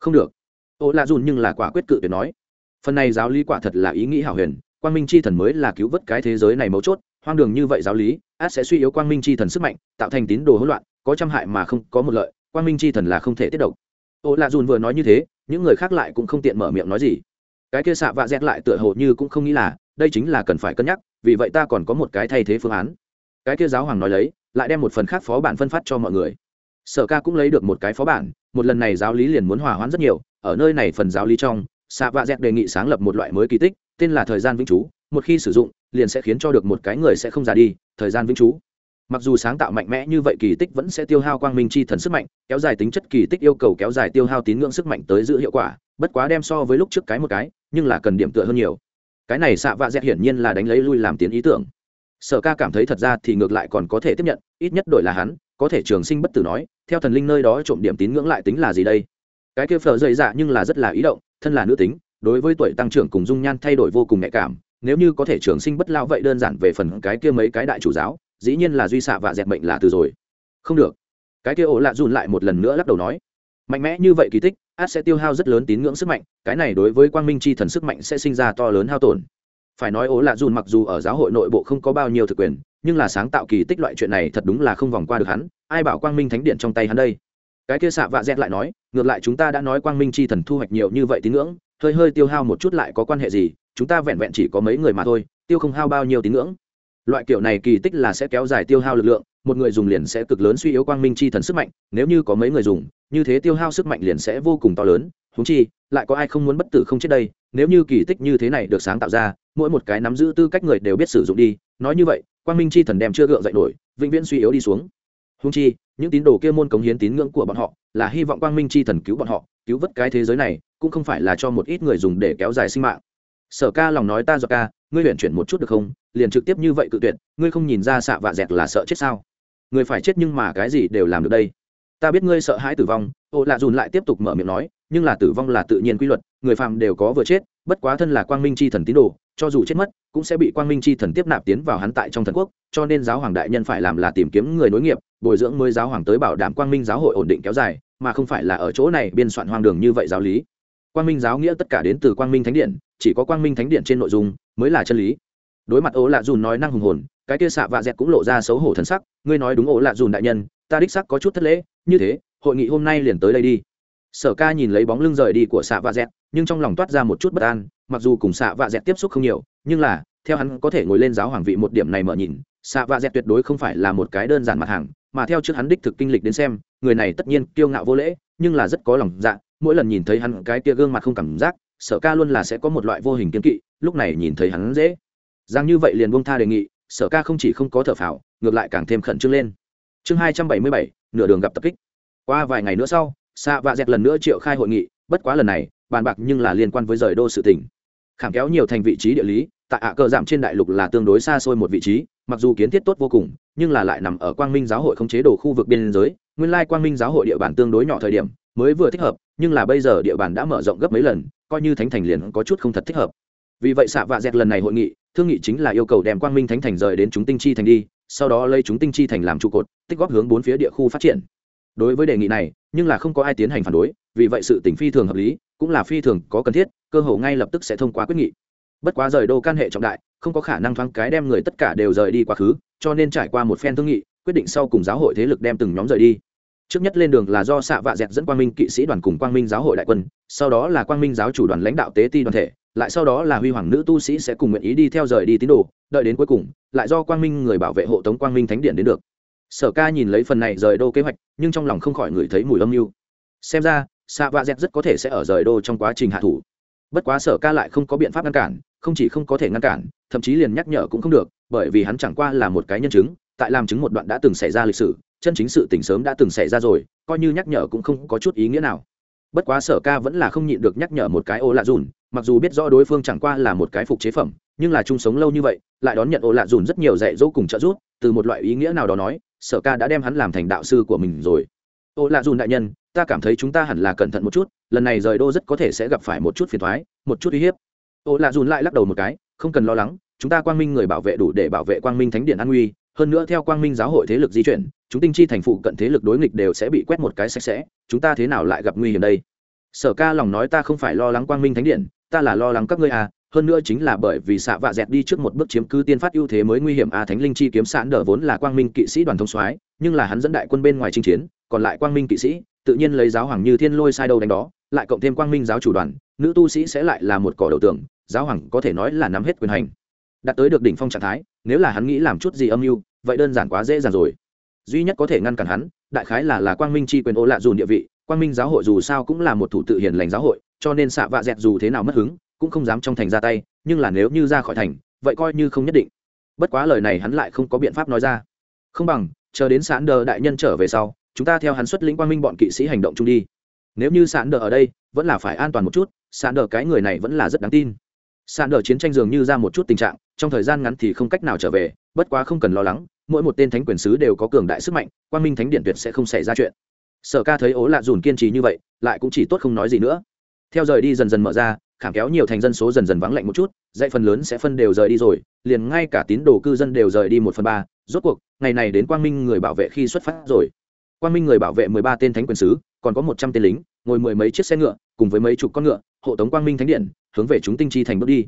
Không được. Ô lạ dùn nhưng là quả quyết cự tuyệt nói. Phần này giáo lý quả thật là ý nghĩ hảo huyền, quang minh chi thần mới là cứu vớt cái thế giới này mấu chốt hoang đường như vậy giáo lý, át sẽ suy yếu quang minh c h i thần sức mạnh, tạo thành tín đồ hỗn loạn, có trăm hại mà không có một lợi, quang minh c h i thần là không thể tiết độc. Ô lạ dùn vừa nói như thế, những người khác lại cũng không tiện mở miệng nói gì. Cái kia xạ vạ dẹt lại tựa hồ như cũng không nghĩ là, đây chính là cần phải cân nhắc, vì vậy ta còn có một cái thay thế phương án. Cái kia giáo hoàng nói lấy, lại đem một phần khác phó bản phân phát cho mọi người. Sở ca cũng lấy được một cái phó bản, một lần này giáo lý liền muốn hòa hoãn rất nhiều, ở nơi này phần giáo lý trong, xạ vạ dẹt đề nghị sáng lập một loại mới kỳ tích, tên là thời gian vĩnh trú một khi sử dụng, liền sẽ khiến cho được một cái người sẽ không già đi, thời gian vĩnh trú. Mặc dù sáng tạo mạnh mẽ như vậy kỳ tích vẫn sẽ tiêu hao quang minh chi thần sức mạnh, kéo dài tính chất kỳ tích yêu cầu kéo dài tiêu hao tín ngưỡng sức mạnh tới giữ hiệu quả, bất quá đem so với lúc trước cái một cái, nhưng là cần điểm tựa hơn nhiều. Cái này xạ vạ dẹt hiển nhiên là đánh lấy lui làm tiến ý tưởng. Sở ca cảm thấy thật ra thì ngược lại còn có thể tiếp nhận, ít nhất đổi là hắn, có thể trường sinh bất tử nói, theo thần linh nơi đó trộm điểm tín ngưỡng lại tính là gì đây? Cái kia phở dày dạ nhưng là rất là ý động, thân là nữ tính, đối với tuổi tăng trưởng cùng dung nhan thay đổi vô cùng nhạy cảm nếu như có thể trường sinh bất lao vậy đơn giản về phần cái kia mấy cái đại chủ giáo, dĩ nhiên là duy xạ và dẹp mệnh là từ rồi. Không được. Cái kia ổ lạ dùn lại một lần nữa lắc đầu nói. Mạnh mẽ như vậy kỳ tích, át sẽ tiêu hao rất lớn tín ngưỡng sức mạnh, cái này đối với quang minh c h i thần sức mạnh sẽ sinh ra to lớn hao tổn. Phải nói ố lạ dùn mặc dù ở giáo hội nội bộ không có bao nhiêu thực quyền, nhưng là sáng tạo kỳ tích loại chuyện này thật đúng là không vòng qua được hắn, ai bảo quang minh thánh điện trong tay hắn đây? Cái kia xạ vạ dẹt lại nói, ngược lại chúng ta đã nói quang minh c h i thần thu hoạch nhiều như vậy tín ngưỡng, hơi hơi tiêu hao một chút lại có quan hệ gì chúng ta vẹn vẹn chỉ có mấy người mà thôi, tiêu không hao bao nhiêu tín ngưỡng. Loại kiểu này kỳ tích là sẽ kéo dài tiêu hao lực lượng, một người dùng liền sẽ cực lớn suy yếu quang minh chi thần sức mạnh, nếu như có mấy người dùng, như thế tiêu hao sức mạnh liền sẽ vô cùng to lớn húng chi, lại có ai không muốn bất tử không chết đây, nếu như kỳ tích như thế này được sáng tạo ra, mỗi một cái nắm giữ tư cách người đều biết sử dụng đi, nói như vậy, quang minh chi thần đem chưa gượng dậy nổi, vĩnh viễn suy yếu đi xuống. Húng chi, những tín đồ kia môn cống hiến tín ngưỡng của bọn họ, là hy vọng quang minh chi thần cứu bọn họ, cứu vớt cái thế giới này, cũng không phải là cho một ít người dùng để kéo dài sinh mạng sở ca lòng nói ta do ca, ngươi luyện chuyển một chút được không? Liền trực tiếp như vậy cự tuyệt, ngươi không nhìn ra xạ vạ dẹt là sợ chết sao? Người phải chết nhưng mà cái gì đều làm được đây. Ta biết ngươi sợ hãi tử vong, ô lạ dùn lại tiếp tục mở miệng nói, nhưng là tử vong là tự nhiên quy luật, người phàm đều có vừa chết, bất quá thân là quang minh c h i thần tín đồ, cho dù chết mất, cũng sẽ bị quang minh c h i thần tiếp nạp tiến vào hắn tại trong thần quốc, cho nên giáo hoàng đại nhân phải làm là tìm kiếm người nối nghiệp, bồi dưỡng mới giáo hoàng tới bảo đảm quang minh giáo hội ổn định kéo dài, mà không phải là ở chỗ này biên soạn hoang đường như vậy giáo lý. Quang minh giáo nghĩa tất cả đến từ quang minh thánh điện chỉ có quang minh thánh điện trên nội dung mới là chân lý. Đối mặt ố lạ dùn nói năng hùng hồn, cái kia xạ vạ dẹt cũng lộ ra xấu hổ thân sắc, ngươi nói đúng, ố lạ dùn đại nhân, ta đích sắc có chút thất lễ, như thế, hội nghị hôm nay liền tới đây đi. Sở ca nhìn lấy bóng lưng rời đi của xạ vạ dẹt, nhưng trong lòng toát ra một chút bất an, mặc dù cùng xạ vạ dẹt tiếp xúc không nhiều, nhưng là, theo hắn có thể ngồi lên giáo hoàng vị một điểm này mở nhìn, xạ vạ dẹt tuyệt đối không phải là một cái đơn giản mặt hàng, mà theo trước hắn đích thực kinh lịch đến xem, người này tất nhiên kiêu ngạo vô lễ, nhưng là rất có lòng dạ mỗi lần nhìn thấy hắn cái kia gương mặt không cảm giác sở ca luôn là sẽ có một loại vô hình kiên kỵ, lúc này nhìn thấy hắn dễ. Giang như vậy liền buông tha đề nghị, sở ca không chỉ không có thở phào, ngược lại càng thêm khẩn trương lên. Chương hai trăm bảy mươi bảy, nửa đường gặp tập kích. Qua vài ngày nữa sau xạ vạ dẹt lần nữa triệu khai hội nghị, bất quá lần này, bàn bạc nhưng là liên quan với rời đô sự tỉnh khảm kéo nhiều thành vị trí địa lý, tại ạ cờ giảm trên đại lục là tương đối xa xôi một vị trí, mặc dù kiến thiết tốt vô cùng, nhưng là lại nằm ở quang minh giáo hội không chế đồ khu vực biên giới. Nguyên lai quang minh giáo hội địa bàn tương đối nhỏ thời điểm mới vừa thích hợp, nhưng là bây giờ địa bàn đã mở rộng gấp mấy lần, coi như thánh thành liền có chút không thật thích hợp. Vì vậy xạ vạ dẹt lần này hội nghị, thương nghị chính là yêu cầu đem quang minh thánh thành rời đến chúng tinh chi thành đi, sau đó lấy chúng tinh chi thành làm trụ cột, tích góp hướng bốn phía địa khu phát triển. Đối với đề nghị này, nhưng là không có ai tiến hành phản đối, vì vậy sự tỉnh phi thường hợp lý, cũng là phi thường có cần thiết, cơ hồ ngay lập tức sẽ thông qua quyết nghị. Bất quá rời đô can hệ trọng đại, không có khả năng thoáng cái đem người tất cả đều rời đi quá khứ, cho nên trải qua một phen thương nghị, quyết định sau cùng giáo hội thế lực đem từng nhóm rời đi trước nhất lên đường là do xạ vạ dẹt dẫn quang minh kỵ sĩ đoàn cùng quang minh giáo hội đại quân, sau đó là quang minh giáo chủ đoàn lãnh đạo tế ti đoàn thể, lại sau đó là huy hoàng nữ tu sĩ sẽ cùng nguyện ý đi theo rời đi tín đồ, đợi đến cuối cùng, lại do quang minh người bảo vệ hộ tống quang minh thánh điện đến được. Sở ca nhìn lấy phần này rời đô kế hoạch, nhưng trong lòng không khỏi ngửi thấy mùi âm mưu. Xem ra xạ vạ dẹt rất có thể sẽ ở rời đô trong quá trình hạ thủ. Bất quá sở ca lại không có biện pháp ngăn cản, không chỉ không có thể ngăn cản, thậm chí liền nhắc nhở cũng không được, bởi vì hắn chẳng qua là một cái nhân chứng, tại làm chứng một đoạn đã từng xảy ra lịch sử chân chính sự tình sớm đã từng xảy ra rồi, coi như nhắc nhở cũng không có chút ý nghĩa nào. Bất quá sở ca vẫn là không nhịn được nhắc nhở một cái ô lạ dùn, mặc dù biết rõ đối phương chẳng qua là một cái phục chế phẩm, nhưng là chung sống lâu như vậy, lại đón nhận ô lạ dùn rất nhiều dạy dỗ cùng trợ giúp, từ một loại ý nghĩa nào đó nói, sở ca đã đem hắn làm thành đạo sư của mình rồi. Ô lạ dùn đại nhân, ta cảm thấy chúng ta hẳn là cẩn thận một chút, lần này rời đô rất có thể sẽ gặp phải một chút phiền thoái, một chút uy hiếp. Ô lạ dùn lại lắc đầu một cái, không cần lo lắng, chúng ta quang minh người bảo vệ đủ để bảo vệ quang minh thánh điện an nguy hơn nữa theo quang minh giáo hội thế lực di chuyển, chúng tinh chi thành phụ cận thế lực đối nghịch đều sẽ bị quét một cái sạch sẽ, chúng ta thế nào lại gặp nguy hiểm đây? Sở ca lòng nói ta không phải lo lắng quang minh thánh điện, ta là lo lắng các ngươi à hơn nữa chính là bởi vì xạ vạ dẹt đi trước một bước chiếm cứ tiên phát ưu thế mới nguy hiểm a thánh linh chi kiếm sạn đỡ vốn là quang minh kỵ sĩ đoàn thông soái, nhưng là hắn dẫn đại quân bên ngoài chinh chiến, còn lại quang minh kỵ sĩ, tự nhiên lấy giáo hoàng như thiên lôi sai đầu đánh đó, lại cộng thêm quang minh giáo chủ đoàn, nữ tu sĩ sẽ lại là một cỏ đầu tường, giáo hoàng có thể nói là nắm hết quyền hành. Đạt tới được đỉnh phong trạng thái nếu là hắn nghĩ làm chút gì âm mưu, vậy đơn giản quá dễ dàng rồi. Duy nhất có thể ngăn cản hắn, đại khái là là quang minh chi quyền ô lạ dùn địa vị. Quang minh giáo hội dù sao cũng là một thủ tự hiền lành giáo hội, cho nên xạ vạ dẹt dù thế nào mất hứng, cũng không dám trong thành ra tay, nhưng là nếu như ra khỏi thành, vậy coi như không nhất định. Bất quá lời này hắn lại không có biện pháp nói ra. Không bằng, chờ đến sán đờ đại nhân trở về sau, chúng ta theo hắn xuất lĩnh quang minh bọn kỵ sĩ hành động chung đi. Nếu như sán đờ ở đây, vẫn là phải an toàn một chút sán đờ cái người này vẫn là rất đáng tin. Sàn đờ chiến tranh dường như ra một chút tình trạng, trong thời gian ngắn thì không cách nào trở về, bất quá không cần lo lắng, mỗi một tên thánh quyền sứ đều có cường đại sức mạnh, quang minh thánh điện tuyệt sẽ không xảy ra chuyện. Sở ca thấy ố lạ dùn kiên trì như vậy, lại cũng chỉ tốt không nói gì nữa. Theo rời đi dần dần mở ra, khảm kéo nhiều thành dân số dần dần vắng lạnh một chút dạy phần lớn sẽ phân đều rời đi rồi, liền ngay cả tín đồ cư dân đều rời đi một phần ba, rốt cuộc, ngày này đến quang minh người bảo vệ khi xuất phát rồi. Quang minh người bảo vệ mười ba tên thánh quyền sứ, còn có một trăm tên lính, ngồi mười mấy chiếc xe ngựa, cùng với mấy chục con ngựa hộ tống quang minh thánh điện, hướng về chúng tinh chi thành bước đi.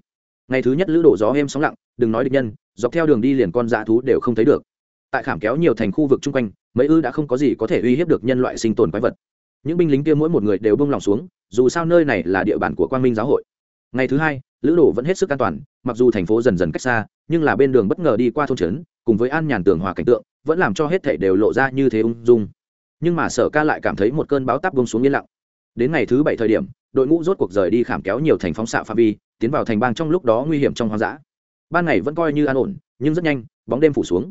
Ngày thứ nhất lữ đổ gió êm sóng lặng, đừng nói địch nhân, dọc theo đường đi liền con dã thú đều không thấy được. Tại khảm kéo nhiều thành khu vực chung quanh, mấy ư đã không có gì có thể uy hiếp được nhân loại sinh tồn quái vật. Những binh lính kia mỗi một người đều bông lòng xuống, dù sao nơi này là địa bàn của quang minh giáo hội. Ngày thứ hai, lữ đồ vẫn hết sức an toàn, mặc dù thành phố dần dần cách xa, nhưng là bên đường bất ngờ đi qua thôn trấn, cùng với an nhàn tường hòa cảnh tượng, vẫn làm cho hết thể đều lộ ra như thế ung dung. Nhưng mà sở ca lại cảm thấy một cơn báo táp bông xuống yên lặng. Đến ngày thứ bảy thời điểm đội ngũ rốt cuộc rời đi khảm kéo nhiều thành phóng xạ pha vi, tiến vào thành bang trong lúc đó nguy hiểm trong hoang dã. Ban ngày vẫn coi như an ổn, nhưng rất nhanh, bóng đêm phủ xuống.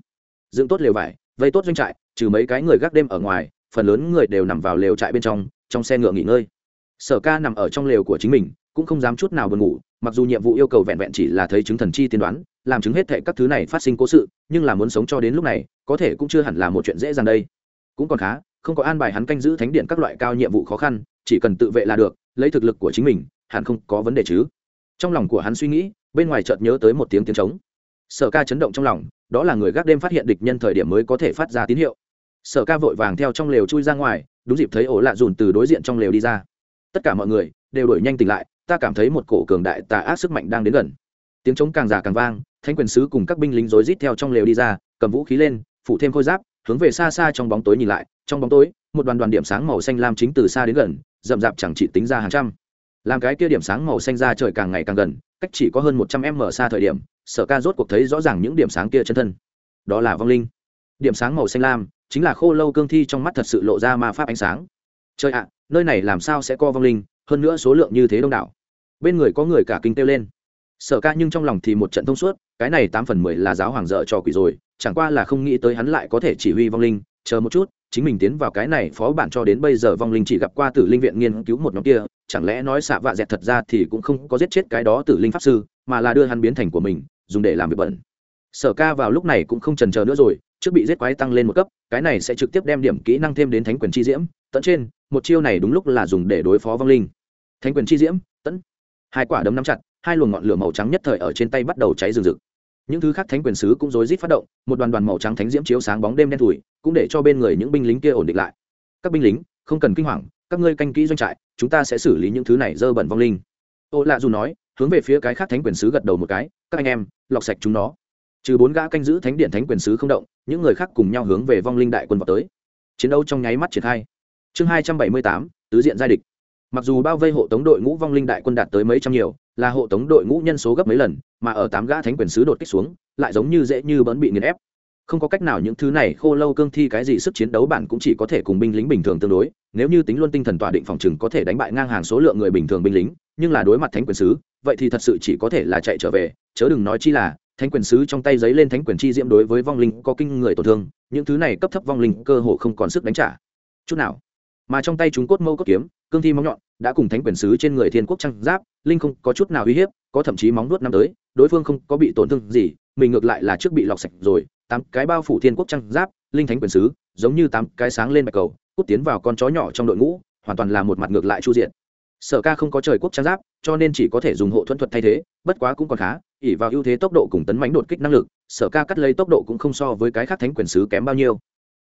Dựng tốt lều vải, vây tốt doanh trại, trừ mấy cái người gác đêm ở ngoài, phần lớn người đều nằm vào lều trại bên trong trong xe ngựa nghỉ ngơi. Sở ca nằm ở trong lều của chính mình, cũng không dám chút nào buồn ngủ, mặc dù nhiệm vụ yêu cầu vẹn vẹn chỉ là thấy chứng thần chi tiên đoán, làm chứng hết thệ các thứ này phát sinh cố sự, nhưng là muốn sống cho đến lúc này, có thể cũng chưa hẳn là một chuyện dễ dàng đây. Cũng còn khá, không có an bài hắn canh giữ thánh điện các loại cao nhiệm vụ khó khăn, chỉ cần tự vệ là được lấy thực lực của chính mình, hẳn không có vấn đề chứ. Trong lòng của hắn suy nghĩ, bên ngoài chợt nhớ tới một tiếng tiếng trống. Sở ca chấn động trong lòng, đó là người gác đêm phát hiện địch nhân thời điểm mới có thể phát ra tín hiệu. Sở ca vội vàng theo trong lều chui ra ngoài, đúng dịp thấy ổ lạ dùn từ đối diện trong lều đi ra. Tất cả mọi người đều đổi nhanh tỉnh lại, ta cảm thấy một cổ cường đại tà ác sức mạnh đang đến gần. Tiếng trống càng già càng vang thanh quyền sứ cùng các binh lính rối rít theo trong lều đi ra, cầm vũ khí lên, phủ thêm khôi giáp, hướng về xa xa trong bóng tối nhìn lại. Trong bóng tối, một đoàn đoàn điểm sáng màu xanh lam chính từ xa đến gần rậm rạp chẳng chỉ tính ra hàng trăm. Làm cái kia điểm sáng màu xanh ra trời càng ngày càng gần, cách chỉ có hơn một trăm m xa thời điểm, sở ca rốt cuộc thấy rõ ràng những điểm sáng kia chân thân. Đó là vong linh. Điểm sáng màu xanh lam, chính là khô lâu cương thi trong mắt thật sự lộ ra ma pháp ánh sáng. Trời ạ, nơi này làm sao sẽ co vong linh, hơn nữa số lượng như thế đông đảo. Bên người có người cả kinh kêu lên. Sở ca nhưng trong lòng thì một trận thông suốt, cái này tám phần mười là giáo hoàng dợ cho quỷ rồi, chẳng qua là không nghĩ tới hắn lại có thể chỉ huy vong linh chờ một chút, chính mình tiến vào cái này phó bản cho đến bây giờ vong linh chỉ gặp qua tử linh viện nghiên cứu một nhóm kia, chẳng lẽ nói xạ vạ dẹt thật ra thì cũng không có giết chết cái đó tử linh pháp sư, mà là đưa hắn biến thành của mình, dùng để làm việc bẩn. Sở ca vào lúc này cũng không trần chờ nữa rồi, trước bị giết quái tăng lên một cấp, cái này sẽ trực tiếp đem điểm kỹ năng thêm đến thánh quyền chi diễm, tận trên, một chiêu này đúng lúc là dùng để đối phó vong linh. Thánh quyền chi diễm tẫn hai quả đấm nắm chặt, hai luồng ngọn lửa màu trắng nhất thời ở trên tay bắt đầu cháy rừng rực những thứ khác thánh quyền sứ cũng rối rít phát động, một đoàn đoàn màu trắng thánh diễm chiếu sáng bóng đêm đen thủi cũng để cho bên người những binh lính kia ổn định lại. Các binh lính, không cần kinh hoàng, các ngươi canh kỹ doanh trại, chúng ta sẽ xử lý những thứ này dơ bẩn vong linh. Ô lạ dù nói, hướng về phía cái khác thánh quyền sứ gật đầu một cái, các anh em, lọc sạch chúng nó. Trừ bốn gã canh giữ thánh điện thánh quyền sứ không động, những người khác cùng nhau hướng về vong linh đại quân vào tới. Chiến đấu trong nháy mắt triển khai. Chương hai trăm bảy mươi tám, tứ diện giai địch. Mặc dù bao vây hộ tống đội ngũ vong linh đại quân đạt tới mấy trăm nhiều là hộ tống đội ngũ nhân số gấp mấy lần, mà ở tám gã thánh quyền sứ đột kích xuống, lại giống như dễ như bỡn bị nghiền ép. Không có cách nào những thứ này khô lâu cương thi cái gì sức chiến đấu bản cũng chỉ có thể cùng binh lính bình thường tương đối, nếu như tính luôn tinh thần tỏa định phòng chừng có thể đánh bại ngang hàng số lượng người bình thường binh lính, nhưng là đối mặt thánh quyền sứ, vậy thì thật sự chỉ có thể là chạy trở về, chớ đừng nói chi là, thánh quyền sứ trong tay giấy lên thánh quyền chi diễm đối với vong linh có kinh người tổn thương, những thứ này cấp thấp vong linh cơ hồ không còn sức đánh trả. Chút nào. Mà trong tay chúng cốt mâu cốt kiếm cương thi móng nhọn đã cùng thánh quyền sứ trên người thiên quốc trăng giáp, linh không có chút nào uy hiếp, có thậm chí móng nuốt năm tới, đối phương không có bị tổn thương gì, mình ngược lại là trước bị lọc sạch rồi, tám cái bao phủ thiên quốc trăng giáp, linh thánh quyền sứ, giống như tám cái sáng lên bạch cầu, cút tiến vào con chó nhỏ trong đội ngũ, hoàn toàn là một mặt ngược lại chu diện sở ca không có trời quốc trang giáp, cho nên chỉ có thể dùng hộ thuẫn thuật thay thế, bất quá cũng còn khá ỉ vào ưu thế tốc độ cùng tấn mánh đột kích năng lực, sở ca cắt lấy tốc độ cũng không so với cái khác thánh quyền sứ kém bao nhiêu.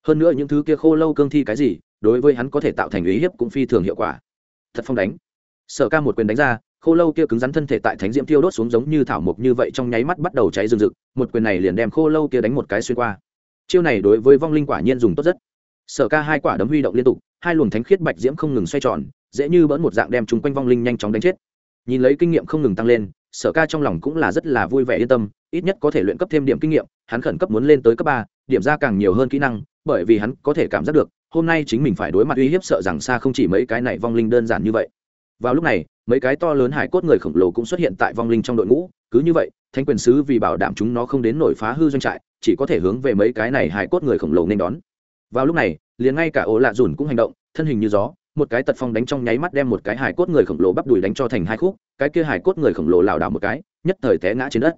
Hơn nữa những thứ kia khô lâu cương thi cái gì đối với hắn có thể tạo thành ý hiếp cũng phi thường hiệu quả. Thật phong đánh. Sở ca một quyền đánh ra, khô lâu kia cứng rắn thân thể tại thánh diễm thiêu đốt xuống giống như thảo mộc như vậy trong nháy mắt bắt đầu cháy rừng rực, một quyền này liền đem khô lâu kia đánh một cái xuyên qua. Chiêu này đối với vong linh quả nhiên dùng tốt rất. Sở ca hai quả đấm huy động liên tục, hai luồng thánh khiết bạch diễm không ngừng xoay tròn, dễ như bỡn một dạng đem chúng quanh vong linh nhanh chóng đánh chết. Nhìn lấy kinh nghiệm không ngừng tăng lên, sở ca trong lòng cũng là rất là vui vẻ yên tâm, ít nhất có thể luyện cấp thêm điểm kinh nghiệm, hắn khẩn cấp muốn lên tới cấp ba, điểm ra càng nhiều hơn kỹ năng, bởi vì hắn có thể cảm giác được hôm nay chính mình phải đối mặt uy hiếp sợ rằng xa không chỉ mấy cái này vong linh đơn giản như vậy. Vào lúc này, mấy cái to lớn hải cốt người khổng lồ cũng xuất hiện tại vong linh trong đội ngũ, cứ như vậy thanh quyền sứ vì bảo đảm chúng nó không đến nổi phá hư doanh trại, chỉ có thể hướng về mấy cái này hải cốt người khổng lồ nên đón. Vào lúc này, liền ngay cả ố lạ dùn cũng hành động, thân hình như gió, một cái tật phong đánh trong nháy mắt đem một cái hải cốt người khổng lồ bắp đùi đánh cho thành hai khúc, cái kia hải cốt người khổng lồ lảo đảo một cái, nhất thời té ngã trên đất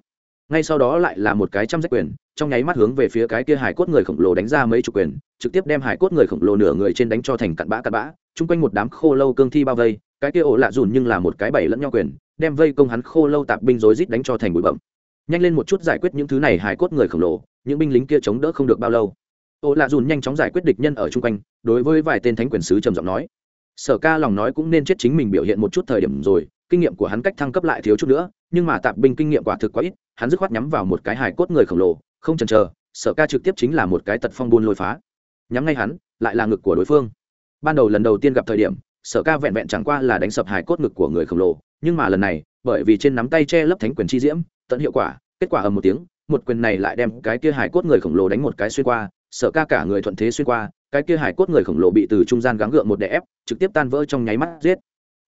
ngay sau đó lại là một cái trăm rách quyền, trong nháy mắt hướng về phía cái kia hải cốt người khổng lồ đánh ra mấy chục quyền, trực tiếp đem hải cốt người khổng lồ nửa người trên đánh cho thành cặn bã cặn bã, chung quanh một đám khô lâu cương thi bao vây, cái kia ổ lạ dùn nhưng là một cái bảy lẫn nhau quyền, đem vây công hắn khô lâu tạp binh rối rít đánh cho thành bụi bậm nhanh lên một chút giải quyết những thứ này hải cốt người khổng lồ, những binh lính kia chống đỡ không được bao lâu. Ổ lạ dùn nhanh chóng giải quyết địch nhân ở chung quanh, đối với vài tên thánh quyền sứ trầm giọng nói. Sở ca lòng nói cũng nên chết chính mình biểu hiện một chút thời điểm rồi, kinh nghiệm của hắn cách thăng cấp lại thiếu chút nữa nhưng mà tạp binh kinh nghiệm quả thực quá ít, hắn dứt khoát nhắm vào một cái hải cốt người khổng lồ, không chần chờ, sở ca trực tiếp chính là một cái tật phong buôn lôi phá. Nhắm ngay hắn, lại là ngực của đối phương. Ban đầu lần đầu tiên gặp thời điểm, sở ca vẹn vẹn chẳng qua là đánh sập hải cốt ngực của người khổng lồ, nhưng mà lần này, bởi vì trên nắm tay che lấp thánh quyền chi diễm, tận hiệu quả, kết quả ầm một tiếng, một quyền này lại đem cái kia hải cốt người khổng lồ đánh một cái xuyên qua, sở ca cả người thuận thế xuyên qua, cái kia hải cốt người khổng lồ bị từ trung gian gắng gượng một đè ép, trực tiếp tan vỡ trong nháy mắt giết.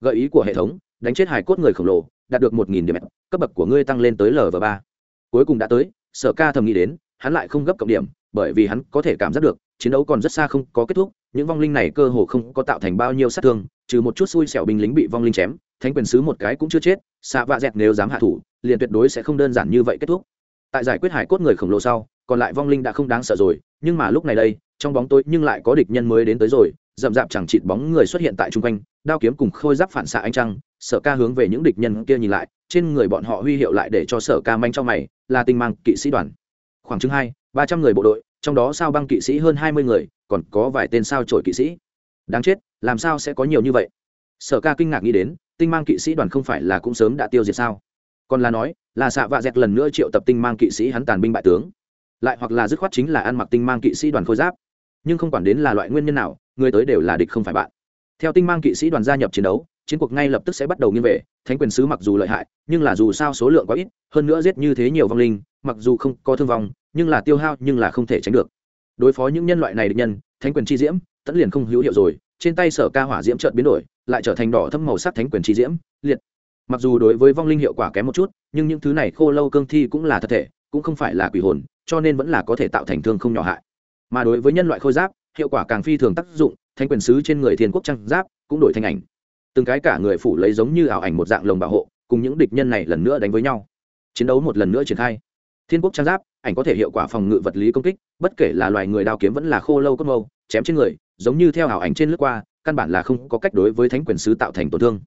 Gợi ý của hệ thống, đánh chết hải cốt người khổng lồ đạt được một nghìn điểm cấp bậc của ngươi tăng lên tới lv ba. Cuối cùng đã tới, sở ca thầm nghĩ đến, hắn lại không gấp cộng điểm, bởi vì hắn có thể cảm giác được, chiến đấu còn rất xa không có kết thúc, những vong linh này cơ hồ không có tạo thành bao nhiêu sát thương, trừ một chút xui xẻo binh lính bị vong linh chém, thánh quyền sứ một cái cũng chưa chết, xạ vạ dẹt nếu dám hạ thủ, liền tuyệt đối sẽ không đơn giản như vậy kết thúc. Tại giải quyết hải cốt người khổng lồ sau, còn lại vong linh đã không đáng sợ rồi, nhưng mà lúc này đây, trong bóng tối nhưng lại có địch nhân mới đến tới rồi, rậm rạp chẳng chịt bóng người xuất hiện tại chung quanh đao kiếm cùng khôi giáp phản xạ ánh trăng, sở ca hướng về những địch nhân kia nhìn lại, trên người bọn họ huy hiệu lại để cho sở ca manh trong mày, là tinh mang kỵ sĩ đoàn. Khoảng chừng hai, ba trăm người bộ đội, trong đó sao băng kỵ sĩ hơn hai mươi người, còn có vài tên sao trổi kỵ sĩ. Đáng chết, làm sao sẽ có nhiều như vậy? Sở ca kinh ngạc nghĩ đến, tinh mang kỵ sĩ đoàn không phải là cũng sớm đã tiêu diệt sao? Còn là nói, là xạ vạ dẹt lần nữa triệu tập tinh mang kỵ sĩ hắn tàn binh bại tướng. Lại hoặc là dứt khoát chính là ăn mặc tinh mang kỵ sĩ đoàn khôi giáp. Nhưng không quản đến là loại nguyên nhân nào, người tới đều là địch không phải bạn theo tinh mang kỵ sĩ đoàn gia nhập chiến đấu, chiến cuộc ngay lập tức sẽ bắt đầu nghiêng về, thánh quyền sứ mặc dù lợi hại, nhưng là dù sao số lượng quá ít, hơn nữa giết như thế nhiều vong linh, mặc dù không có thương vong, nhưng là tiêu hao nhưng là không thể tránh được. Đối phó những nhân loại này địch nhân, thánh quyền chi diễm, tẫn liền không hữu hiệu rồi, trên tay sở ca hỏa diễm chợt biến đổi, lại trở thành đỏ thâm màu sắc thánh quyền chi diễm, liệt. Mặc dù đối với vong linh hiệu quả kém một chút, nhưng những thứ này khô lâu cương thi cũng là thật thể, cũng không phải là quỷ hồn, cho nên vẫn là có thể tạo thành thương không nhỏ hại. Mà đối với nhân loại khôi giáp hiệu quả càng phi thường tác dụng thanh quyền sứ trên người thiên quốc trang giáp cũng đổi thành ảnh. Từng cái cả người phủ lấy giống như ảo ảnh một dạng lồng bảo hộ, cùng những địch nhân này lần nữa đánh với nhau. Chiến đấu một lần nữa triển khai. Thiên quốc trang giáp, ảnh có thể hiệu quả phòng ngự vật lý công kích, bất kể là loài người đao kiếm vẫn là khô lâu cốt mâu, chém trên người, giống như theo ảo ảnh trên lướt qua, căn bản là không có cách đối với thánh quyền sứ tạo thành tổn thương.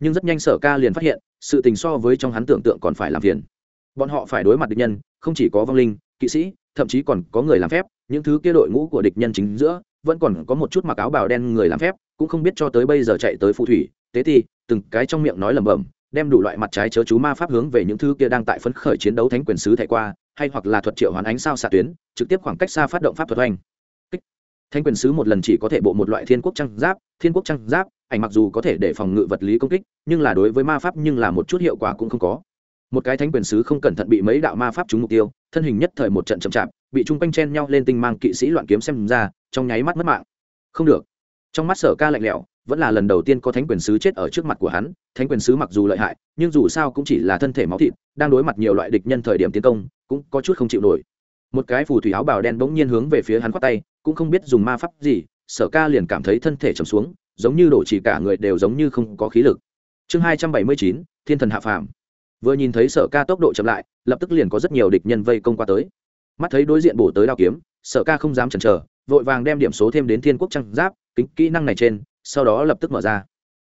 Nhưng rất nhanh sở ca liền phát hiện, sự tình so với trong hắn tưởng tượng còn phải làm phiền. Bọn họ phải đối mặt địch nhân, không chỉ có vong linh, kỵ sĩ, thậm chí còn có người làm phép những thứ kia đội ngũ của địch nhân chính giữa, vẫn còn có một chút mặc áo bào đen người làm phép, cũng không biết cho tới bây giờ chạy tới phù thủy. Tế thi từng cái trong miệng nói lẩm bẩm, đem đủ loại mặt trái chớ chú ma pháp hướng về những thứ kia đang tại phấn khởi chiến đấu thánh quyền sứ thẻ qua, hay hoặc là thuật triệu hoàn ánh sao xạ tuyến, trực tiếp khoảng cách xa phát động pháp thuật oanh. Thánh quyền sứ một lần chỉ có thể bộ một loại thiên quốc trăng giáp, thiên quốc trăng giáp, ảnh mặc dù có thể để phòng ngự vật lý công kích, nhưng là đối với ma pháp nhưng là một chút hiệu quả cũng không có. Một cái thánh quyền sứ không cẩn thận bị mấy đạo ma pháp trúng mục tiêu, thân hình nhất thời một trận chậm chạp bị chung quanh chen nhau lên tinh mang kỵ sĩ loạn kiếm xem ra, trong nháy mắt mất mạng. Không được. Trong mắt sở ca lạnh lẽo, vẫn là lần đầu tiên có thánh quyền sứ chết ở trước mặt của hắn. Thánh quyền sứ mặc dù lợi hại, nhưng dù sao cũng chỉ là thân thể máu thịt, đang đối mặt nhiều loại địch nhân thời điểm tiến công, cũng có chút không chịu nổi. Một cái phù thủy áo bào đen bỗng nhiên hướng về phía hắn khoát tay, cũng không biết dùng ma pháp gì, sở ca liền cảm thấy thân thể trầm xuống, giống như đổ chỉ cả người đều giống như không có khí lực. Chương hai trăm bảy mươi chín, thiên thần hạ phàm. Vừa nhìn thấy sở ca tốc độ chậm lại, lập tức liền có rất nhiều địch nhân vây công qua tới mắt thấy đối diện bổ tới đao kiếm, sở ca không dám chần chờ, vội vàng đem điểm số thêm đến thiên quốc Trang giáp, kính kỹ năng này trên, sau đó lập tức mở ra.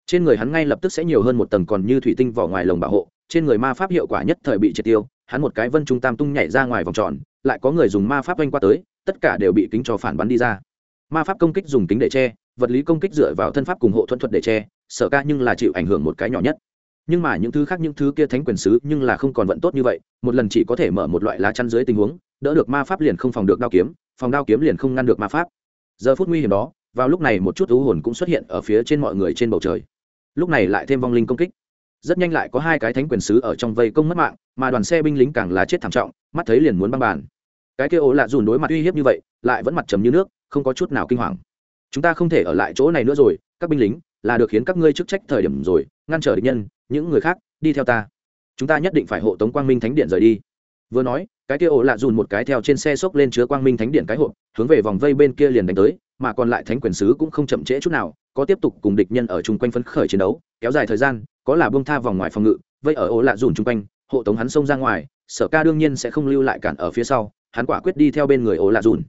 Trên người hắn ngay lập tức sẽ nhiều hơn một tầng còn như thủy tinh vỏ ngoài lồng bảo hộ, trên người ma pháp hiệu quả nhất thời bị triệt tiêu, hắn một cái vân trung tam tung nhảy ra ngoài vòng tròn, lại có người dùng ma pháp oanh qua tới, tất cả đều bị kính cho phản bắn đi ra. Ma pháp công kích dùng kính để che, vật lý công kích dựa vào thân pháp cùng hộ thuận thuật để che, sở ca nhưng là chịu ảnh hưởng một cái nhỏ nhất. Nhưng mà những thứ khác, những thứ kia thánh quyền sứ nhưng là không còn vận tốt như vậy, một lần chỉ có thể mở một loại lá chắn dưới tình huống đỡ được ma pháp liền không phòng được đao kiếm, phòng đao kiếm liền không ngăn được ma pháp. Giờ phút nguy hiểm đó, vào lúc này một chút ưu hồn cũng xuất hiện ở phía trên mọi người trên bầu trời. Lúc này lại thêm vong linh công kích. Rất nhanh lại có hai cái thánh quyền sứ ở trong vây công mất mạng, mà đoàn xe binh lính càng là chết thảm trọng, mắt thấy liền muốn băng bàn. Cái kia ố lạ dùn đối mặt uy hiếp như vậy, lại vẫn mặt trầm như nước, không có chút nào kinh hoàng. Chúng ta không thể ở lại chỗ này nữa rồi, các binh lính, là được khiến các ngươi chức trách thời điểm rồi, ngăn trở địch nhân, những người khác, đi theo ta. Chúng ta nhất định phải hộ tống quang minh thánh điện rời đi vừa nói, cái kia ổ lạ dùn một cái theo trên xe xốc lên chứa quang minh thánh điện cái hộp, hướng về vòng vây bên kia liền đánh tới, mà còn lại thánh quyền sứ cũng không chậm trễ chút nào, có tiếp tục cùng địch nhân ở chung quanh phấn khởi chiến đấu, kéo dài thời gian, có là bông tha vòng ngoài phòng ngự, vây ở ổ lạ dùn chung quanh, hộ tống hắn xông ra ngoài, sở ca đương nhiên sẽ không lưu lại cản ở phía sau, hắn quả quyết đi theo bên người ổ lạ dùn.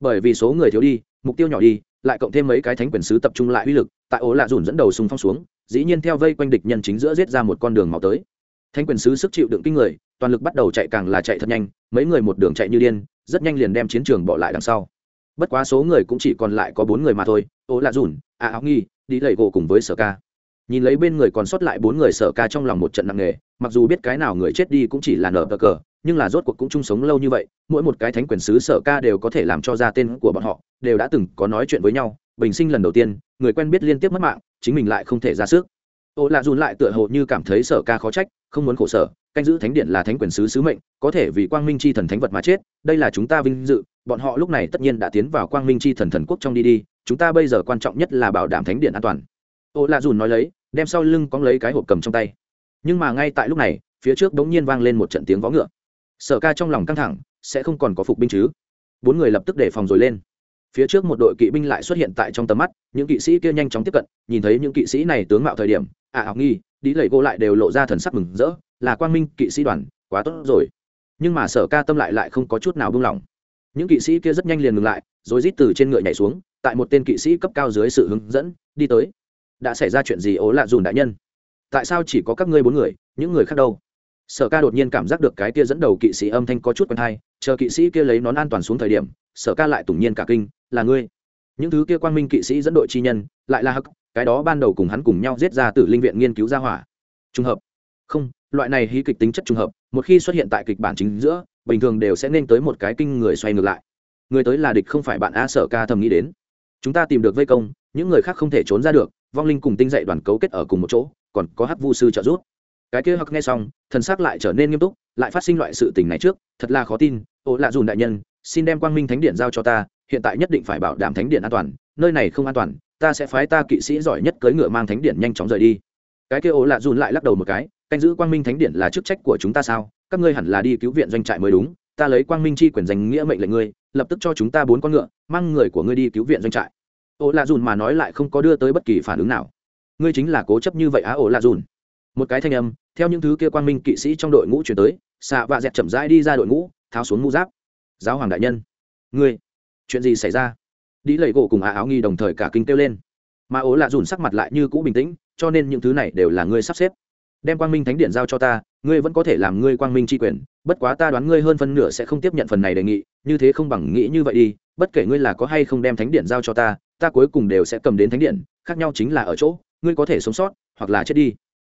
Bởi vì số người thiếu đi, mục tiêu nhỏ đi, lại cộng thêm mấy cái thánh quyền sứ tập trung lại uy lực, tại ổ lạ dùn dẫn đầu xung phong xuống, dĩ nhiên theo vây quanh địch nhân chính giữa giết ra một con đường màu tới thánh quyền sứ sức chịu đựng kinh người, toàn lực bắt đầu chạy càng là chạy thật nhanh, mấy người một đường chạy như điên, rất nhanh liền đem chiến trường bỏ lại đằng sau. Bất quá số người cũng chỉ còn lại có bốn người mà thôi Ô lạ dùn, a áo nghi đi lầy gỗ cùng với sở ca. Nhìn lấy bên người còn sót lại bốn người sở ca trong lòng một trận nặng nề, mặc dù biết cái nào người chết đi cũng chỉ là nở bờ cờ, nhưng là rốt cuộc cũng chung sống lâu như vậy, mỗi một cái thánh quyền sứ sở ca đều có thể làm cho ra tên của bọn họ, đều đã từng có nói chuyện với nhau, bình sinh lần đầu tiên, người quen biết liên tiếp mất mạng, chính mình lại không thể ra sức. Ô lạ dùn lại tựa hồ như cảm thấy sở ca khó trách không muốn khổ sở, canh giữ thánh điện là thánh quyền sứ sứ mệnh, có thể vì quang minh c h i thần thánh vật mà chết, đây là chúng ta vinh dự, bọn họ lúc này tất nhiên đã tiến vào quang minh c h i thần thần quốc trong đi đi, chúng ta bây giờ quan trọng nhất là bảo đảm thánh điện an toàn. Ô lạ dùn nói lấy, đem sau lưng cóng lấy cái hộp cầm trong tay. Nhưng mà ngay tại lúc này, phía trước đ ố n g nhiên vang lên một trận tiếng vó ngựa. Sở ca trong lòng căng thẳng, sẽ không còn có phục binh chứ? Bốn người lập tức để phòng rồi lên. Phía trước một đội kỵ binh lại xuất hiện tại trong tầm mắt, những kỵ sĩ kia nhanh chóng tiếp cận, nhìn thấy những kỵ sĩ này tướng mạo thời điểm à học nghi đi lầy gỗ lại đều lộ ra thần sắc mừng rỡ, là quang minh kỵ sĩ đoàn, quá tốt rồi. Nhưng mà sở ca tâm lại lại không có chút nào buông lỏng. Những kỵ sĩ kia rất nhanh liền ngừng lại, rồi rít từ trên ngựa nhảy xuống, tại một tên kỵ sĩ cấp cao dưới sự hướng dẫn, đi tới. Đã xảy ra chuyện gì ố lạ dùn đại nhân? Tại sao chỉ có các ngươi bốn người, những người khác đâu? Sở ca đột nhiên cảm giác được cái kia dẫn đầu kỵ sĩ âm thanh có chút quen hay, chờ kỵ sĩ kia lấy nón an toàn xuống thời điểm, sở ca lại tủng nhiên cả kinh, là ngươi. Những thứ kia quan minh kỵ sĩ dẫn đội chi nhân, lại là hắc cái đó ban đầu cùng hắn cùng nhau giết ra từ linh viện nghiên cứu ra hỏa. Trùng hợp. Không, loại này hí kịch tính chất trùng hợp, một khi xuất hiện tại kịch bản chính giữa, bình thường đều sẽ nên tới một cái kinh người xoay ngược lại. Người tới là địch không phải bạn a sở ca thầm nghĩ đến. Chúng ta tìm được vây công, những người khác không thể trốn ra được, vong linh cùng tinh dạy đoàn cấu kết ở cùng một chỗ, còn có hắc vu sư trợ giúp. Cái kia hắc nghe xong, thần xác lại trở nên nghiêm túc, lại phát sinh loại sự tình này trước, thật là khó tin, ô lạ dùn đại nhân, xin đem quang minh thánh điện giao cho ta, hiện tại nhất định phải bảo đảm thánh điện an toàn, nơi này không an toàn ta sẽ phái ta kỵ sĩ giỏi nhất cưỡi ngựa mang thánh điện nhanh chóng rời đi. Cái kia ố lạ dùn lại lắc đầu một cái, canh giữ quang minh thánh điện là chức trách của chúng ta sao? Các ngươi hẳn là đi cứu viện doanh trại mới đúng, ta lấy quang minh chi quyền danh nghĩa mệnh lệnh ngươi, lập tức cho chúng ta bốn con ngựa, mang người của ngươi đi cứu viện doanh trại. Ố lạ dùn mà nói lại không có đưa tới bất kỳ phản ứng nào. Ngươi chính là cố chấp như vậy á ố lạ dùn. Một cái thanh âm, theo những thứ kia quang minh kỵ sĩ trong đội ngũ chuyển tới, xạ và dẹt chậm rãi đi ra đội ngũ, tháo xuống mũ giáp. Giáo hoàng đại nhân, ngươi, chuyện gì xảy ra? Đi lầy gỗ cùng á áo nghi đồng thời cả kinh kêu lên. Mà ố lạ dùn sắc mặt lại như cũ bình tĩnh, cho nên những thứ này đều là ngươi sắp xếp. Đem quang minh thánh điện giao cho ta, ngươi vẫn có thể làm ngươi quang minh tri quyền, bất quá ta đoán ngươi hơn phân nửa sẽ không tiếp nhận phần này đề nghị, như thế không bằng nghĩ như vậy đi, bất kể ngươi là có hay không đem thánh điện giao cho ta ta cuối cùng đều sẽ cầm đến thánh điện, khác nhau chính là ở chỗ, ngươi có thể sống sót, hoặc là chết đi.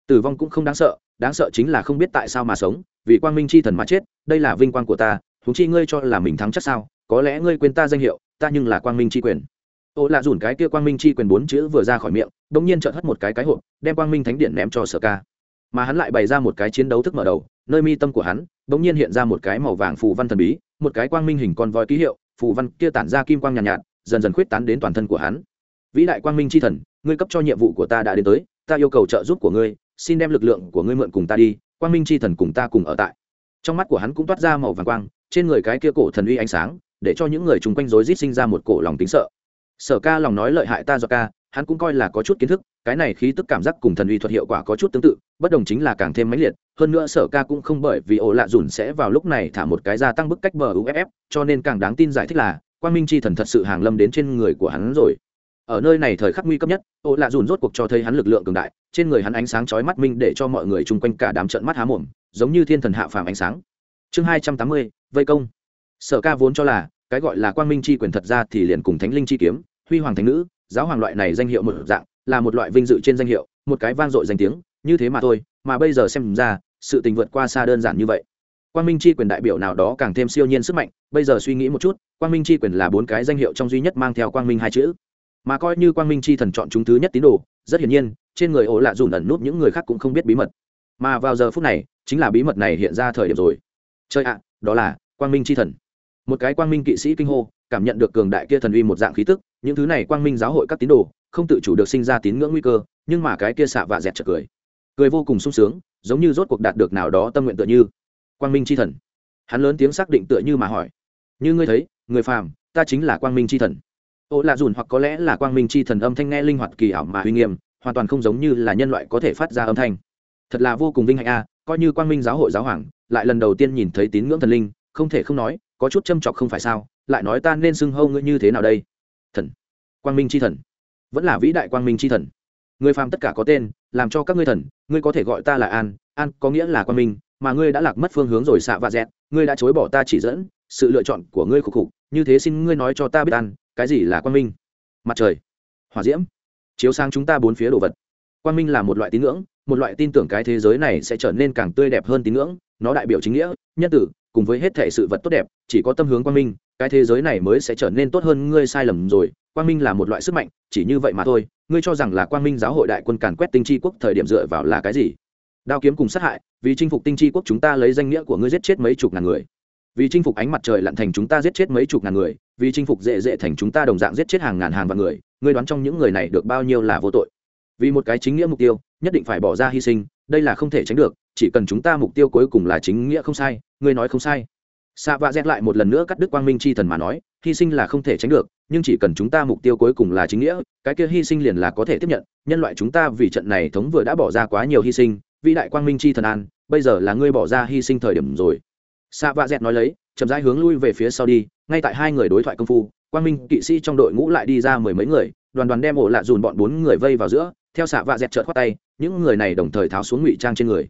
Tử vong cũng không đáng sợ đáng sợ chính là không biết tại sao mà sống, vì quang minh c h i thần mà chết, đây là vinh quang của ta thú chi ngươi cho là mình thắng chắc sao, có lẽ ngươi quên ta danh hiệu ta nhưng là quang minh c h i quyền. Ô lạ dùn cái kia quang minh c h i quyền bốn chữ vừa ra khỏi miệng đ ỗ n g nhiên trợn hất một cái cái hộp đem quang minh thánh điện ném cho sở ca. Mà hắn lại bày ra một cái chiến đấu thức mở đầu nơi mi tâm của hắn đ ỗ n g nhiên hiện ra một cái màu vàng phù văn thần bí một cái quang minh hình con voi ký hiệu phù văn kia tản ra kim quang nhàn nhạt, nhạt dần dần khuyết tán đến toàn thân của hắn. Vĩ đại quang minh c h i thần ngươi cấp cho nhiệm vụ của ta đã đến tới ta yêu cầu trợ giúp của ngươi xin đem lực lượng của ngươi mượn cùng ta đi quang minh c h i thần cùng ta cùng ở tại. Trong mắt của hắn cũng toát ra màu vàng quang trên người cái kia cổ thần uy ánh sáng để cho những người chung quanh rối rít sinh ra một cổ lòng tính sợ. Sở ca lòng nói lợi hại ta do ca, hắn cũng coi là có chút kiến thức, cái này khí tức cảm giác cùng thần uy thuật hiệu quả có chút tương tự, bất đồng chính là càng thêm mãnh liệt, hơn nữa sở ca cũng không bởi vì ổ lạ dùn sẽ vào lúc này thả một cái gia tăng bức cách bờ uff cho nên càng đáng tin giải thích là, quang minh chi thần thật sự hàng lâm đến trên người của hắn rồi. Ở nơi này thời khắc nguy cấp nhất, ổ lạ dùn rốt cuộc cho thấy hắn lực lượng cường đại, trên người hắn ánh sáng chói mắt minh để cho mọi người chung quanh cả đám trận mắt há mồm, giống như thiên thần hạ phàm ánh sáng. Chương hai trăm tám mươi, vây công sở ca vốn cho là, cái gọi là quang minh chi quyền thật ra thì liền cùng thánh linh chi kiếm, huy hoàng thánh nữ, giáo hoàng loại này danh hiệu một dạng, là một loại vinh dự trên danh hiệu, một cái vang dội danh tiếng, như thế mà thôi, mà bây giờ xem ra, sự tình vượt qua xa đơn giản như vậy. Quang minh chi quyền đại biểu nào đó càng thêm siêu nhiên sức mạnh, bây giờ suy nghĩ một chút, quang minh chi quyền là bốn cái danh hiệu trong duy nhất mang theo quang minh hai chữ. Mà coi như quang minh chi thần chọn chúng thứ nhất tín đồ, rất hiển nhiên, trên người ổ lạ dùn ẩn nút những người khác cũng không biết bí mật. Mà vào giờ phút này, chính là bí mật này hiện ra thời điểm rồi. Chơi ạ, đó là quang minh chi thần một cái quang minh kỵ sĩ kinh hô, cảm nhận được cường đại kia thần uy một dạng khí tức, những thứ này quang minh giáo hội các tín đồ, không tự chủ được sinh ra tín ngưỡng nguy cơ, nhưng mà cái kia xạ và dẹt chợt cười. Cười vô cùng sung sướng, giống như rốt cuộc đạt được nào đó tâm nguyện tựa như. Quang minh c h i thần. Hắn lớn tiếng xác định tựa như mà hỏi. Như ngươi thấy, người phàm, ta chính là quang minh c h i thần. Ô lạ dùn hoặc có lẽ là quang minh c h i thần âm thanh nghe linh hoạt kỳ ảo mà uy nghiêm, hoàn toàn không giống như là nhân loại có thể phát ra âm thanh. Thật là vô cùng vinh hạnh a, coi như quang minh giáo hội giáo hoàng, lại lần đầu tiên nhìn thấy tín ngưỡng thần linh, không thể không nói có chút châm chọc không phải sao, lại nói ta nên xưng hâu ngươi như thế nào đây? Thần. Quang minh c h i thần. Vẫn là vĩ đại quang minh c h i thần. Người phàm tất cả có tên, làm cho các ngươi thần, ngươi có thể gọi ta là an an có nghĩa là quang minh, mà ngươi đã lạc mất phương hướng rồi xạ và dẹt, ngươi đã chối bỏ ta chỉ dẫn, sự lựa chọn của ngươi khục khục, như thế xin ngươi nói cho ta biết ăn cái gì là quang minh? Mặt trời. Hỏa diễm. Chiếu sang chúng ta bốn phía đồ vật. Quang minh là một loại tín ngưỡng, một loại tin tưởng cái thế giới này sẽ trở nên càng tươi đẹp hơn tín ngưỡng, nó đại biểu chính nghĩa, nhân tử cùng với hết thể sự vật tốt đẹp, chỉ có tâm hướng quang minh, cái thế giới này mới sẽ trở nên tốt hơn ngươi sai lầm rồi. Quang minh là một loại sức mạnh, chỉ như vậy mà thôi, ngươi cho rằng là quang minh giáo hội đại quân càn quét tinh tri quốc thời điểm dựa vào là cái gì? Đao kiếm cùng sát hại, vì chinh phục tinh tri quốc chúng ta lấy danh nghĩa của ngươi giết chết mấy chục ngàn người. Vì chinh phục ánh mặt trời lặn thành chúng ta giết chết mấy chục ngàn người, vì chinh phục dễ dễ thành chúng ta đồng dạng giết chết hàng ngàn hàng vạn người, ngươi đoán trong những người này được bao nhiêu là vô tội? Vì một cái chính nghĩa mục tiêu, nhất định phải bỏ ra hy sinh đây là không thể tránh được, chỉ cần chúng ta mục tiêu cuối cùng là chính nghĩa không sai, ngươi nói không sai. Xạ vạ dẹt lại một lần nữa cắt đứt quang minh c h i thần mà nói, hy sinh là không thể tránh được, nhưng chỉ cần chúng ta mục tiêu cuối cùng là chính nghĩa, cái kia hy sinh liền là có thể tiếp nhận, nhân loại chúng ta vì trận này thống vừa đã bỏ ra quá nhiều hy sinh, vĩ đại quang minh c h i thần an, bây giờ là ngươi bỏ ra hy sinh thời điểm rồi. Xạ vạ dẹt nói lấy, chậm rãi hướng lui về phía sau đi, ngay tại hai người đối thoại công phu, quang minh kỵ sĩ trong đội ngũ lại đi ra mười mấy người, đoàn đoàn đem ổ lạ dùn bọn bốn người vây vào giữa, theo xạ vạ dẹt trợt khoát tay những người này đồng thời tháo xuống ngụy trang trên người.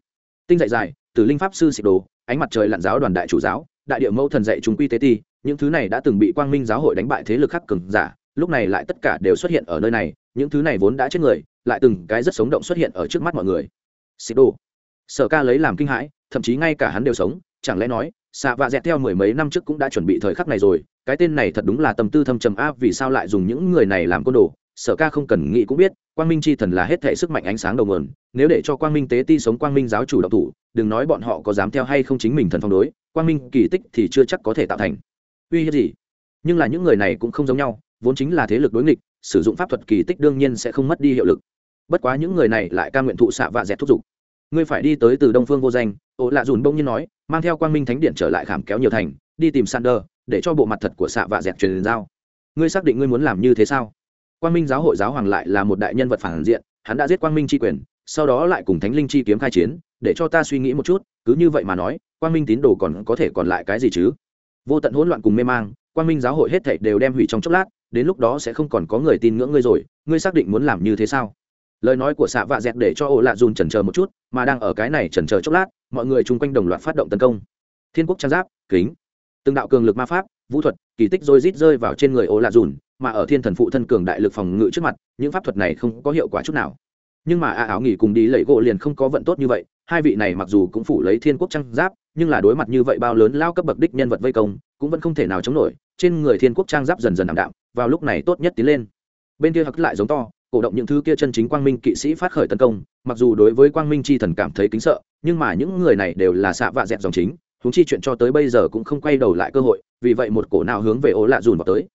Tinh dạy dài từ linh pháp sư xịt đồ, ánh mặt trời lặn giáo đoàn đại chủ giáo, đại địa mẫu thần dạy chúng quy tế ti, những thứ này đã từng bị quang minh giáo hội đánh bại thế lực khắc cường giả, lúc này lại tất cả đều xuất hiện ở nơi này, những thứ này vốn đã chết người, lại từng cái rất sống động xuất hiện ở trước mắt mọi người. Xịt đồ, sở ca lấy làm kinh hãi, thậm chí ngay cả hắn đều sống, chẳng lẽ nói xạ vạ dẹt theo mười mấy năm trước cũng đã chuẩn bị thời khắc này rồi, cái tên này thật đúng là tâm tư thâm trầm áp vì sao lại dùng những người này làm côn đồ? Sở ca không cần nghĩ cũng biết quang minh c h i thần là hết thể sức mạnh ánh sáng đầu nguồn, nếu để cho quang minh tế ti sống quang minh giáo chủ độc thủ, đừng nói bọn họ có dám theo hay không chính mình thần phong đối, quang minh kỳ tích thì chưa chắc có thể tạo thành. Uy hiếp gì? Nhưng là những người này cũng không giống nhau, vốn chính là thế lực đối nghịch, sử dụng pháp thuật kỳ tích đương nhiên sẽ không mất đi hiệu lực. Bất quá những người này lại ca nguyện thụ xạ và dẹt thúc giục. Ngươi phải đi tới từ đông phương vô danh, ô lạ dùn bông nhiên nói, mang theo quang minh thánh điện trở lại khảm kéo nhiều thành, đi tìm sander, để cho bộ mặt thật của xạ và dẹt truyền giao. Ngươi xác định ngươi muốn làm như thế sao? Quang minh giáo hội giáo hoàng lại là một đại nhân vật phản diện, hắn đã giết quang minh tri quyền, sau đó lại cùng thánh linh chi kiếm khai chiến, để cho ta suy nghĩ một chút, cứ như vậy mà nói, quang minh tín đồ còn có thể còn lại cái gì chứ? Vô tận hỗn loạn cùng mê mang, quang minh giáo hội hết thảy đều đem hủy trong chốc lát, đến lúc đó sẽ không còn có người tin ngưỡng ngươi rồi, ngươi xác định muốn làm như thế sao? Lời nói của xạ vạ dẹt để cho ổ lạ dùn chần chờ một chút, mà đang ở cái này chần chờ chốc lát, mọi người chung quanh đồng loạt phát động tấn công. Thiên quốc trang giáp, kính. Từng đạo cường lực ma pháp, vũ thuật, kỳ tích rồi rít rơi vào trên người ổ lạ dùn mà ở thiên thần phụ thân cường đại lực phòng ngự trước mặt, những pháp thuật này không có hiệu quả chút nào. Nhưng mà a áo nghỉ cùng đi lẩy gỗ liền không có vận tốt như vậy, hai vị này mặc dù cũng phủ lấy thiên quốc trang giáp, nhưng là đối mặt như vậy bao lớn lao cấp bậc đích nhân vật vây công, cũng vẫn không thể nào chống nổi, trên người thiên quốc trang giáp dần dần ảm đạm, vào lúc này tốt nhất tiến lên. Bên kia hặc lại giống to, cổ động những thứ kia chân chính quang minh kỵ sĩ phát khởi tấn công, mặc dù đối với quang minh chi thần cảm thấy kính sợ, nhưng mà những người này đều là xạ vạ dẹt dòng chính chúng chi chuyện cho tới bây giờ cũng không quay đầu lại cơ hội, vì vậy một cổ nào hướng về ố lạ dùn vào tới.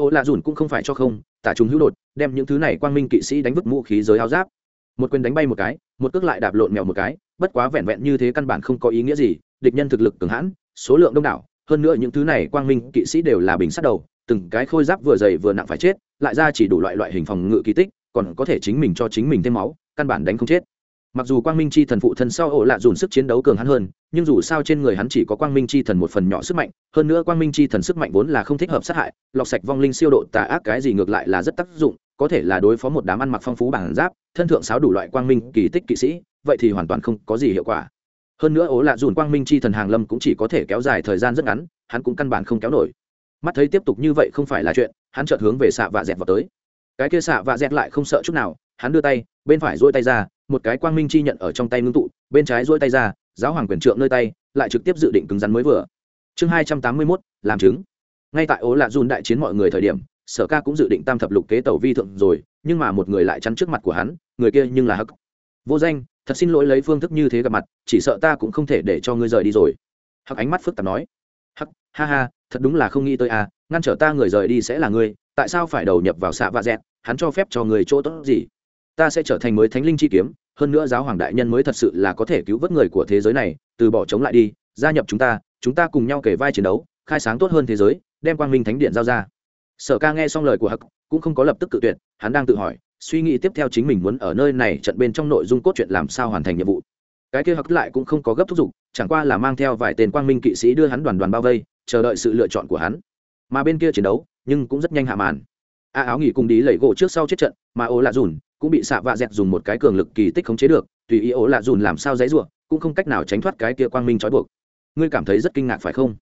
Ô lạ dùn cũng không phải cho không, tả chúng hữu đột, đem những thứ này quang minh kỵ sĩ đánh vứt mũ khí giới áo giáp. Một quyền đánh bay một cái, một cước lại đạp lộn mèo một cái, bất quá vẹn vẹn như thế căn bản không có ý nghĩa gì, địch nhân thực lực cường hãn, số lượng đông đảo, hơn nữa những thứ này quang minh kỵ sĩ đều là bình sắt đầu, từng cái khôi giáp vừa dày vừa nặng phải chết, lại ra chỉ đủ loại loại hình phòng ngự kỳ tích, còn có thể chính mình cho chính mình thêm máu, căn bản đánh không chết mặc dù quang minh chi thần phụ thân sau ổ lạ dùn sức chiến đấu cường hắn hơn, nhưng dù sao trên người hắn chỉ có quang minh chi thần một phần nhỏ sức mạnh, hơn nữa quang minh chi thần sức mạnh vốn là không thích hợp sát hại, lọc sạch vong linh siêu độ tà ác cái gì ngược lại là rất tác dụng, có thể là đối phó một đám ăn mặc phong phú bản giáp, thân thượng sáo đủ loại quang minh kỳ tích kỵ sĩ, vậy thì hoàn toàn không có gì hiệu quả. Hơn nữa ố lạ dùn quang minh chi thần hàng lâm cũng chỉ có thể kéo dài thời gian rất ngắn, hắn cũng căn bản không kéo nổi. Mắt thấy tiếp tục như vậy không phải là chuyện, hắn chợt hướng về xạ và dẹt vào tới. Cái kia xạ và dẹt lại không sợ chút nào, hắn đưa tay, bên phải duỗi tay ra một cái quang minh chi nhận ở trong tay ngưng tụ, bên trái duỗi tay ra, giáo hoàng quyền trượng nơi tay, lại trực tiếp dự định cứng rắn mới vừa. Chương hai trăm tám mươi mốt, làm chứng. Ngay tại ố lạ dùn đại chiến mọi người thời điểm, sở ca cũng dự định tam thập lục kế tàu vi thượng rồi, nhưng mà một người lại chắn trước mặt của hắn, người kia nhưng là hắc. Vô danh, thật xin lỗi lấy phương thức như thế gặp mặt, chỉ sợ ta cũng không thể để cho ngươi rời đi rồi. Hắc ánh mắt phức tạp nói. Hắc, ha ha, thật đúng là không nghĩ tới à ngăn trở ta người rời đi sẽ là ngươi, tại sao phải đầu nhập vào xạ và dẹt, hắn cho phép cho người chỗ tốt gì? Ta sẽ trở thành mới thánh linh chi kiếm hơn nữa giáo hoàng đại nhân mới thật sự là có thể cứu vớt người của thế giới này, từ bỏ chống lại đi, gia nhập chúng ta chúng ta cùng nhau kể vai chiến đấu, khai sáng tốt hơn thế giới, đem quang minh thánh điện giao ra. Sở ca nghe xong lời của hắc, cũng không có lập tức cự tuyệt, hắn đang tự hỏi, suy nghĩ tiếp theo chính mình muốn ở nơi này trận bên trong nội dung cốt truyện làm sao hoàn thành nhiệm vụ. Cái kia hắc lại cũng không có gấp thúc giục, chẳng qua là mang theo vài tên quang minh kỵ sĩ đưa hắn đoàn đoàn bao vây, chờ đợi sự lựa chọn của hắn. Mà bên kia chiến đấu, nhưng cũng rất nhanh hạ màn. A áo nghỉ cùng đi lẩy gỗ trước sau chết trận, mà ô lạ dùn cũng bị xạ vạ dẹt dùng một cái cường lực kỳ tích khống chế được, tùy ý ố lạ dùn làm sao dãy ruộng cũng không cách nào tránh thoát cái kia quang minh trói buộc. Ngươi cảm thấy rất kinh ngạc phải không?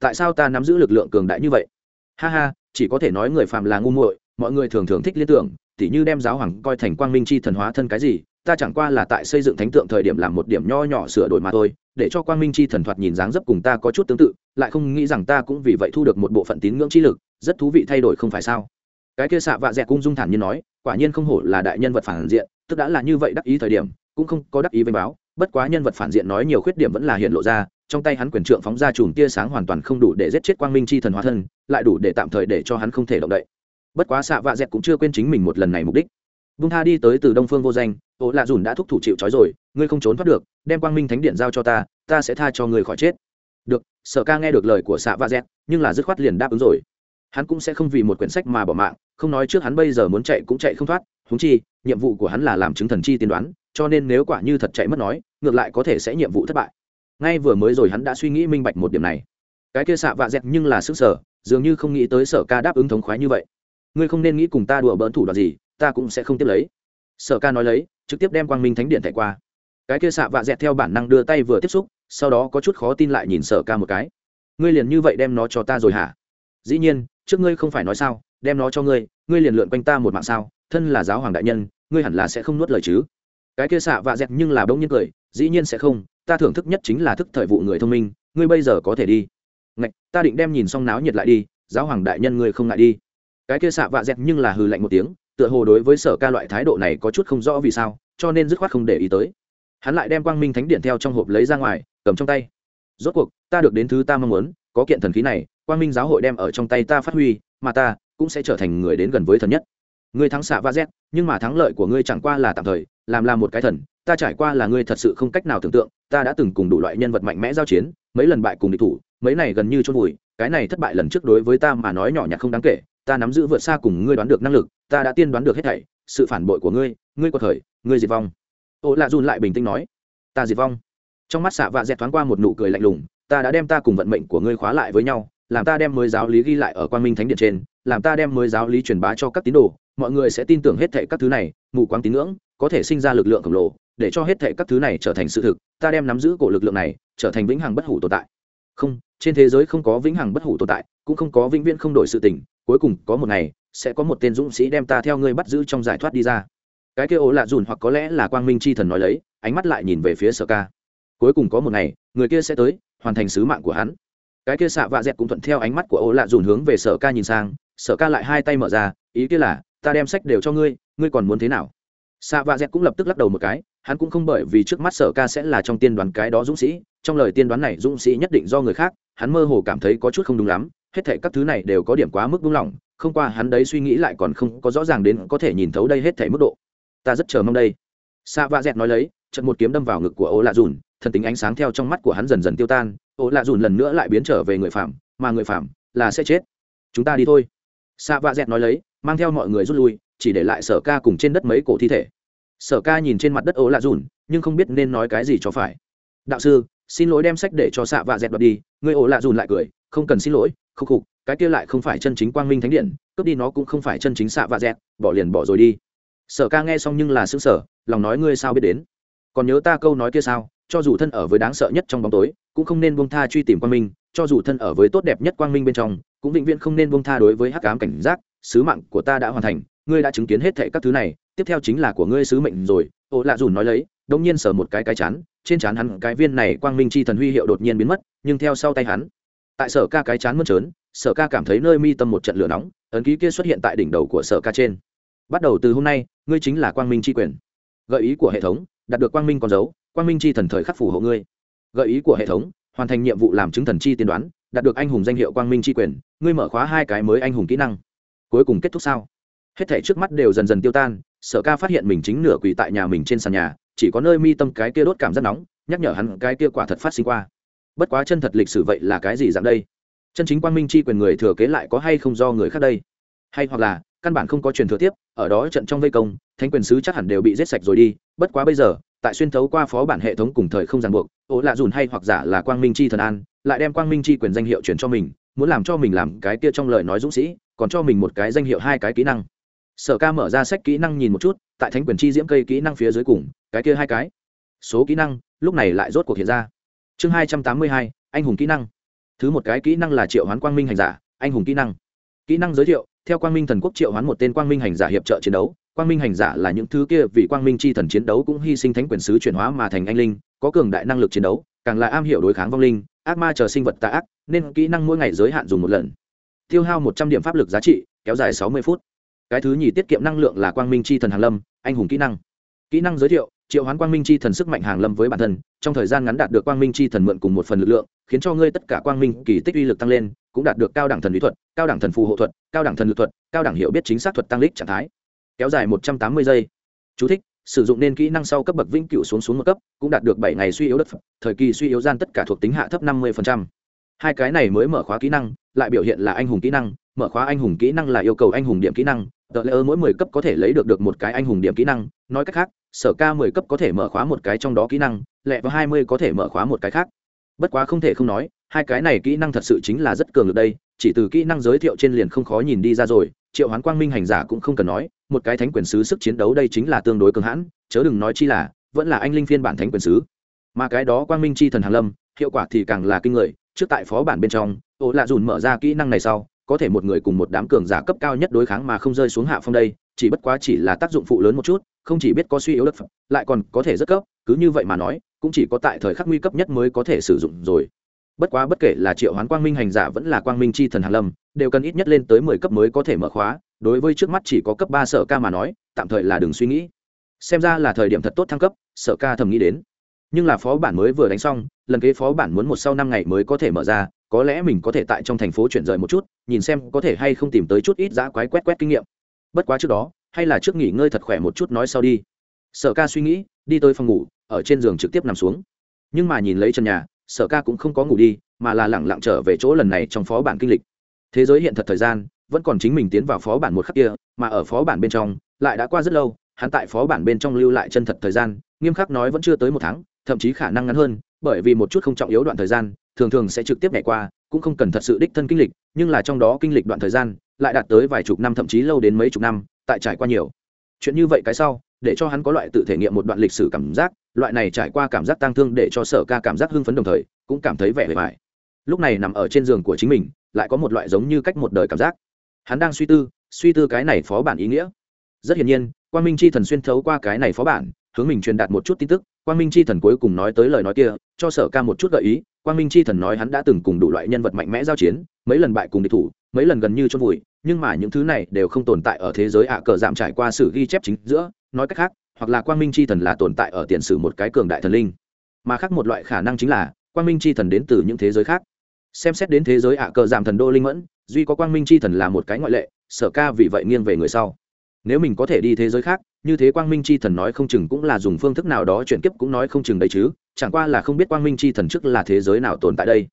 Tại sao ta nắm giữ lực lượng cường đại như vậy? Ha ha, chỉ có thể nói người phạm là ngu muội, mọi người thường thường thích liên tưởng, tỉ như đem giáo hoàng coi thành quang minh chi thần hóa thân cái gì, ta chẳng qua là tại xây dựng thánh tượng thời điểm làm một điểm nho nhỏ sửa đổi mà thôi, để cho quang minh chi thần thoạt nhìn dáng dấp cùng ta có chút tương tự, lại không nghĩ rằng ta cũng vì vậy thu được một bộ phận tín ngưỡng chi lực, rất thú vị thay đổi không phải sao? Cái kia xạ vạ dẹt cung dung thản như nói quả nhiên không hổ là đại nhân vật phản diện, tức đã là như vậy đắc ý thời điểm, cũng không có đắc ý với báo, bất quá nhân vật phản diện nói nhiều khuyết điểm vẫn là hiện lộ ra, trong tay hắn quyền trượng phóng ra chùm tia sáng hoàn toàn không đủ để giết chết quang minh chi thần hóa thân, lại đủ để tạm thời để cho hắn không thể động đậy. Bất quá xạ vạ dẹt cũng chưa quên chính mình một lần này mục đích. Vung tha đi tới từ đông phương vô danh ố lạ dùn đã thúc thủ chịu trói rồi, ngươi không trốn thoát được, đem quang minh thánh điện giao cho ta ta sẽ tha cho ngươi khỏi chết. Được, sở ca nghe được lời của xạ vạ dẹt, nhưng là dứt khoát liền đáp ứng rồi hắn cũng sẽ không vì một quyển sách mà bỏ mạng, không nói trước hắn bây giờ muốn chạy cũng chạy không thoát húng chi, nhiệm vụ của hắn là làm chứng thần chi tiên đoán, cho nên nếu quả như thật chạy mất nói, ngược lại có thể sẽ nhiệm vụ thất bại. Ngay vừa mới rồi hắn đã suy nghĩ minh bạch một điểm này. Cái kia xạ vạ dẹt nhưng là sức sở, dường như không nghĩ tới sở ca đáp ứng thống khoái như vậy. Ngươi không nên nghĩ cùng ta đùa bỡn thủ đoạn gì, ta cũng sẽ không tiếp lấy. Sở ca nói lấy, trực tiếp đem quang minh thánh điện thẻ qua. Cái kia xạ vạ dẹt theo bản năng đưa tay vừa tiếp xúc, sau đó có chút khó tin lại nhìn sở ca một cái. Ngươi liền như vậy đem nó cho ta rồi hả? Dĩ nhiên trước ngươi không phải nói sao, đem nó cho ngươi ngươi liền lượn quanh ta một mạng sao, thân là giáo hoàng đại nhân, ngươi hẳn là sẽ không nuốt lời chứ. Cái kia xạ vạ dẹt nhưng là bỗng nhiên cười, dĩ nhiên sẽ không, ta thưởng thức nhất chính là thức thời vụ người thông minh, ngươi bây giờ có thể đi. Ngạch, ta định đem nhìn xong náo nhiệt lại đi, giáo hoàng đại nhân ngươi không ngại đi. Cái kia xạ vạ dẹt nhưng là hừ lạnh một tiếng, tựa hồ đối với sở ca loại thái độ này có chút không rõ vì sao, cho nên dứt khoát không để ý tới. Hắn lại đem quang minh thánh điện theo trong hộp lấy ra ngoài, cầm trong tay. Rốt cuộc, ta được đến thứ ta mong muốn có kiện thần khí này, quang minh giáo hội đem ở trong tay ta phát huy, mà ta cũng sẽ trở thành người đến gần với thần nhất. Ngươi thắng xạ va z, nhưng mà thắng lợi của ngươi chẳng qua là tạm thời, làm là một cái thần, ta trải qua là ngươi thật sự không cách nào tưởng tượng, ta đã từng cùng đủ loại nhân vật mạnh mẽ giao chiến, mấy lần bại cùng địch thủ, mấy này gần như chôn vùi, cái này thất bại lần trước đối với ta mà nói nhỏ nhặt không đáng kể, ta nắm giữ vượt xa cùng ngươi đoán được năng lực, ta đã tiên đoán được hết thảy, sự phản bội của ngươi ngươi có thời ngươi diệt vong. Ô lạ dùn lại bình tĩnh nói, ta diệt vong. Trong mắt xạ vạ dẹt thoáng qua một nụ cười lạnh lùng ta đã đem ta cùng vận mệnh của ngươi khóa lại với nhau, làm ta đem mới giáo lý ghi lại ở quan minh thánh điện trên, làm ta đem mới giáo lý truyền bá cho các tín đồ, mọi người sẽ tin tưởng hết thệ các thứ này, mù quáng tín ngưỡng, có thể sinh ra lực lượng khổng lồ, để cho hết thệ các thứ này trở thành sự thực, ta đem nắm giữ cổ lực lượng này, trở thành vĩnh hằng bất hủ tồn tại. Không, trên thế giới không có vĩnh hằng bất hủ tồn tại, cũng không có vĩnh viễn không đổi sự tình, cuối cùng có một ngày, sẽ có một tên dũng sĩ đem ta theo ngươi bắt giữ trong giải thoát đi ra. Cái kia ố lạ dùn hoặc có lẽ là quang minh c h i thần nói lấy, ánh mắt lại nhìn về phía sở ca. Cuối cùng có một ngày, người kia sẽ tới hoàn thành sứ mạng của hắn. Cái kia xạ vạ dẹt cũng thuận theo ánh mắt của Ô lạ dùn hướng về sở ca nhìn sang, sở ca lại hai tay mở ra, ý kia là, ta đem sách đều cho ngươi ngươi còn muốn thế nào? Xạ vạ dẹt cũng lập tức lắc đầu một cái, hắn cũng không bởi vì trước mắt sở ca sẽ là trong tiên đoán cái đó dũng sĩ, trong lời tiên đoán này dũng sĩ nhất định do người khác, hắn mơ hồ cảm thấy có chút không đúng lắm, hết thể các thứ này đều có điểm quá mức buông lỏng, không qua hắn đấy suy nghĩ lại còn không có rõ ràng đến có thể nhìn thấu đây hết thảy mức độ. Ta rất chờ mong đây. Xạ vạ dẹt nói lấy trận một kiếm đâm vào ngực của ô lạ dùn thần tính ánh sáng theo trong mắt của hắn dần dần tiêu tan, ô lạ dùn lần nữa lại biến trở về người phạm mà người phạm là sẽ chết. Chúng ta đi thôi. Xạ vạ dẹt nói lấy, mang theo mọi người rút lui, chỉ để lại sở ca cùng trên đất mấy cổ thi thể. Sở ca nhìn trên mặt đất ố lạ dùn, nhưng không biết nên nói cái gì cho phải. Đạo sư, xin lỗi đem sách để cho xạ vạ dẹt đoạt đi. Người ố lạ dùn lại cười, không cần xin lỗi, khúc khục, cái kia lại không phải chân chính quang minh thánh điện, cướp đi nó cũng không phải chân chính xạ vạ dẹt, bỏ liền bỏ rồi đi. Sở ca nghe xong nhưng là xứng sở lòng nói, ngươi sao biết đến? Còn nhớ ta câu nói kia sao? Cho dù thân ở với đáng sợ nhất trong bóng tối, cũng không nên buông tha truy tìm quang minh, cho dù thân ở với tốt đẹp nhất quang minh bên trong, cũng vĩnh viễn không nên buông tha đối với hắc ám cảnh giác, sứ mạng của ta đã hoàn thành, ngươi đã chứng kiến hết thệ các thứ này, tiếp theo chính là của ngươi sứ mệnh rồi. Ô lạ dùn nói lấy đông nhiên sở một cái cái chán, trên chán hắn cái viên này quang minh chi thần huy hiệu đột nhiên biến mất, nhưng theo sau tay hắn, tại sở ca cái chán mơn trớn, sở ca cảm thấy nơi mi tâm một trận lửa nóng, ấn ký kia xuất hiện tại đỉnh đầu của sở ca trên. Bắt đầu từ hôm nay, ngươi chính là quang minh chi quyền. Gợi ý của hệ thống, đạt được quang minh con dấu quang minh chi thần thời khắc phù hộ ngươi. Gợi ý của hệ thống, hoàn thành nhiệm vụ làm chứng thần chi tiên đoán, đạt được anh hùng danh hiệu quang minh chi quyền, ngươi mở khóa hai cái mới anh hùng kỹ năng. Cuối cùng kết thúc sao? Hết thể trước mắt đều dần dần tiêu tan, sở ca phát hiện mình chính nửa quỳ tại nhà mình trên sàn nhà, chỉ có nơi mi tâm cái kia đốt cảm rất nóng, nhắc nhở hắn cái kia quả thật phát sinh qua. Bất quá chân thật lịch sử vậy là cái gì dạng đây? Chân chính quang minh chi quyền người thừa kế lại có hay không do người khác đây? Hay hoặc là, căn bản không có truyền thừa tiếp, ở đó trận trong vây công, thánh quyền sứ chắc hẳn đều bị giết sạch rồi đi, bất quá bây giờ tại xuyên thấu qua phó bản hệ thống cùng thời không ràng buộc ố lạ dùn hay hoặc giả là quang minh chi thần an, lại đem quang minh chi quyền danh hiệu chuyển cho mình, muốn làm cho mình làm cái kia trong lời nói dũng sĩ, còn cho mình một cái danh hiệu hai cái kỹ năng. Sở ca mở ra sách kỹ năng nhìn một chút, tại thánh quyền chi diễm cây kỹ năng phía dưới cùng, cái kia hai cái. Số kỹ năng, lúc này lại rốt cuộc hiện ra. Chương hai trăm tám mươi hai, anh hùng kỹ năng. Thứ một cái kỹ năng là triệu hoán quang minh hành giả, anh hùng kỹ năng. Kỹ năng giới thiệu, theo quang minh thần quốc triệu hoán một tên quang minh hành giả hiệp trợ chiến đấu quang minh hành giả là những thứ kia vì quang minh chi thần chiến đấu cũng hy sinh thánh quyền sứ chuyển hóa mà thành anh linh, có cường đại năng lực chiến đấu, càng là am hiểu đối kháng vong linh, ác ma chờ sinh vật tạ ác, nên kỹ năng mỗi ngày giới hạn dùng một lần. Tiêu hao một trăm điểm pháp lực giá trị, kéo dài sáu mươi phút. Cái thứ nhì tiết kiệm năng lượng là quang minh chi thần hàn lâm, anh hùng kỹ năng. Kỹ năng giới thiệu, triệu hoán quang minh chi thần sức mạnh hàng lâm với bản thân, trong thời gian ngắn đạt được quang minh chi thần mượn cùng một phần lực lượng, khiến cho ngươi tất cả quang minh kỳ tích uy lực tăng lên, cũng đạt được cao đẳng thần lý thuật, cao đẳng thần phù hộ thuật, cao đẳng thần lực thuật, cao đẳng hiểu biết chính xác thuật tăng lích trạng thái kéo dài một trăm tám mươi giây. Chú thích, sử dụng nên kỹ năng sau cấp bậc vĩnh cửu xuống xuống một cấp cũng đạt được bảy ngày suy yếu đất thời kỳ suy yếu gian tất cả thuộc tính hạ thấp năm mươi hai cái này mới mở khóa kỹ năng lại biểu hiện là anh hùng kỹ năng mở khóa anh hùng kỹ năng là yêu cầu anh hùng điểm kỹ năng tờ lễ mỗi mười cấp có thể lấy được được một cái anh hùng điểm kỹ năng nói cách khác sở ca mười cấp có thể mở khóa một cái trong đó kỹ năng lẹ và hai mươi có thể mở khóa một cái khác. Bất quá không thể không nói hai cái này kỹ năng thật sự chính là rất cường được đây chỉ từ kỹ năng giới thiệu trên liền không khó nhìn đi ra rồi triệu hoán quang minh hành giả cũng không cần nói một cái thánh quyền sứ sức chiến đấu đây chính là tương đối cường hãn, chớ đừng nói chi là, vẫn là anh linh phiên bản thánh quyền sứ. Mà cái đó quang minh chi thần hàn lâm, hiệu quả thì càng là kinh người, trước tại phó bản bên trong, ô lạ dùn mở ra kỹ năng này sau, có thể một người cùng một đám cường giả cấp cao nhất đối kháng mà không rơi xuống hạ phong đây, chỉ bất quá chỉ là tác dụng phụ lớn một chút, không chỉ biết có suy yếu đất phẩm lại còn có thể rất cấp, cứ như vậy mà nói, cũng chỉ có tại thời khắc nguy cấp nhất mới có thể sử dụng rồi. Bất quá bất kể là triệu hoán quang minh hành giả vẫn là quang minh chi thần hàn lâm đều cần ít nhất lên tới mười cấp mới có thể mở khóa, đối với trước mắt chỉ có cấp ba sở ca mà nói, tạm thời là đừng suy nghĩ. Xem ra là thời điểm thật tốt thăng cấp, sở ca thầm nghĩ đến. Nhưng là phó bản mới vừa đánh xong, lần kế phó bản muốn một sau năm ngày mới có thể mở ra, có lẽ mình có thể tại trong thành phố chuyển rời một chút, nhìn xem có thể hay không tìm tới chút ít giã quái quét quét kinh nghiệm. Bất quá trước đó, hay là trước nghỉ ngơi thật khỏe một chút nói sau đi. Sở ca suy nghĩ, đi tới phòng ngủ, ở trên giường trực tiếp nằm xuống. Nhưng mà nhìn lấy chân nhà, sở ca cũng không có ngủ đi, mà là lẳng lặng trở về chỗ lần này trong phó bản kinh lịch thế giới hiện thật thời gian, vẫn còn chính mình tiến vào phó bản một khắc kia, mà ở phó bản bên trong, lại đã qua rất lâu, hắn tại phó bản bên trong lưu lại chân thật thời gian, nghiêm khắc nói vẫn chưa tới một tháng, thậm chí khả năng ngắn hơn, bởi vì một chút không trọng yếu đoạn thời gian, thường thường sẽ trực tiếp nhảy qua, cũng không cần thật sự đích thân kinh lịch, nhưng là trong đó kinh lịch đoạn thời gian, lại đạt tới vài chục năm, thậm chí lâu đến mấy chục năm, tại trải qua nhiều. Chuyện như vậy cái sau, để cho hắn có loại tự thể nghiệm một đoạn lịch sử cảm giác, loại này trải qua cảm giác tang thương để cho sở ca cảm giác hưng phấn đồng thời, cũng cảm thấy vẻ vẻ vải lúc này nằm ở trên giường của chính mình lại có một loại giống như cách một đời cảm giác. Hắn đang suy tư suy tư cái này phó bản ý nghĩa. Rất hiển nhiên quan minh chi thần xuyên thấu qua cái này phó bản, hướng mình truyền đạt một chút tin tức. Quan minh chi thần cuối cùng nói tới lời nói kia, cho sở ca một chút gợi ý. Quan minh chi thần nói hắn đã từng cùng đủ loại nhân vật mạnh mẽ giao chiến, mấy lần bại cùng địch thủ, mấy lần gần như chôn vùi, nhưng mà những thứ này đều không tồn tại ở thế giới ạ cờ giảm trải qua sự ghi chép chính giữa. Nói cách khác, hoặc là quang minh chi thần là tồn tại ở tiền sử một cái cường đại thần linh. Mà khác một loại khả năng chính là, quang minh chi thần đến từ những thế giới khác xem xét đến thế giới ạ cờ giảm thần đô linh mẫn, duy có quang minh chi thần là một cái ngoại lệ, sở ca vì vậy nghiêng về người sau. Nếu mình có thể đi thế giới khác, như thế quang minh chi thần nói không chừng cũng là dùng phương thức nào đó chuyển kiếp cũng nói không chừng đấy chứ, chẳng qua là không biết quang minh chi thần trước là thế giới nào tồn tại đây.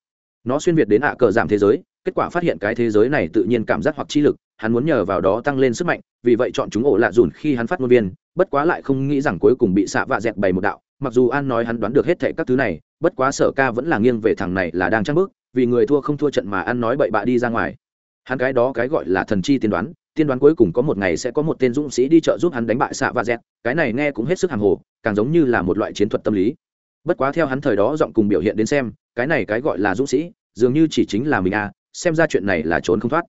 Nó xuyên việt đến ạ cờ giảm thế giới, kết quả phát hiện cái thế giới này tự nhiên cảm giác hoặc chi lực, hắn muốn nhờ vào đó tăng lên sức mạnh, vì vậy chọn chúng ổ lạ dùn khi hắn phát ngôn viên, bất quá lại không nghĩ rằng cuối cùng bị xạ vạ dẹt bày một đạo, mặc dù an nói hắn đoán được hết thệ các thứ này, bất quá sở ca vẫn là nghiêng về thằng này là đang trang bước vì người thua không thua trận mà ăn nói bậy bạ đi ra ngoài. Hắn cái đó cái gọi là thần chi tiên đoán tiên đoán cuối cùng có một ngày sẽ có một tên dũng sĩ đi trợ giúp hắn đánh bại xạ và dẹt, cái này nghe cũng hết sức hàng hồ, càng giống như là một loại chiến thuật tâm lý. Bất quá theo hắn thời đó giọng cùng biểu hiện đến xem, cái này cái gọi là dũng sĩ, dường như chỉ chính là mình à xem ra chuyện này là trốn không thoát.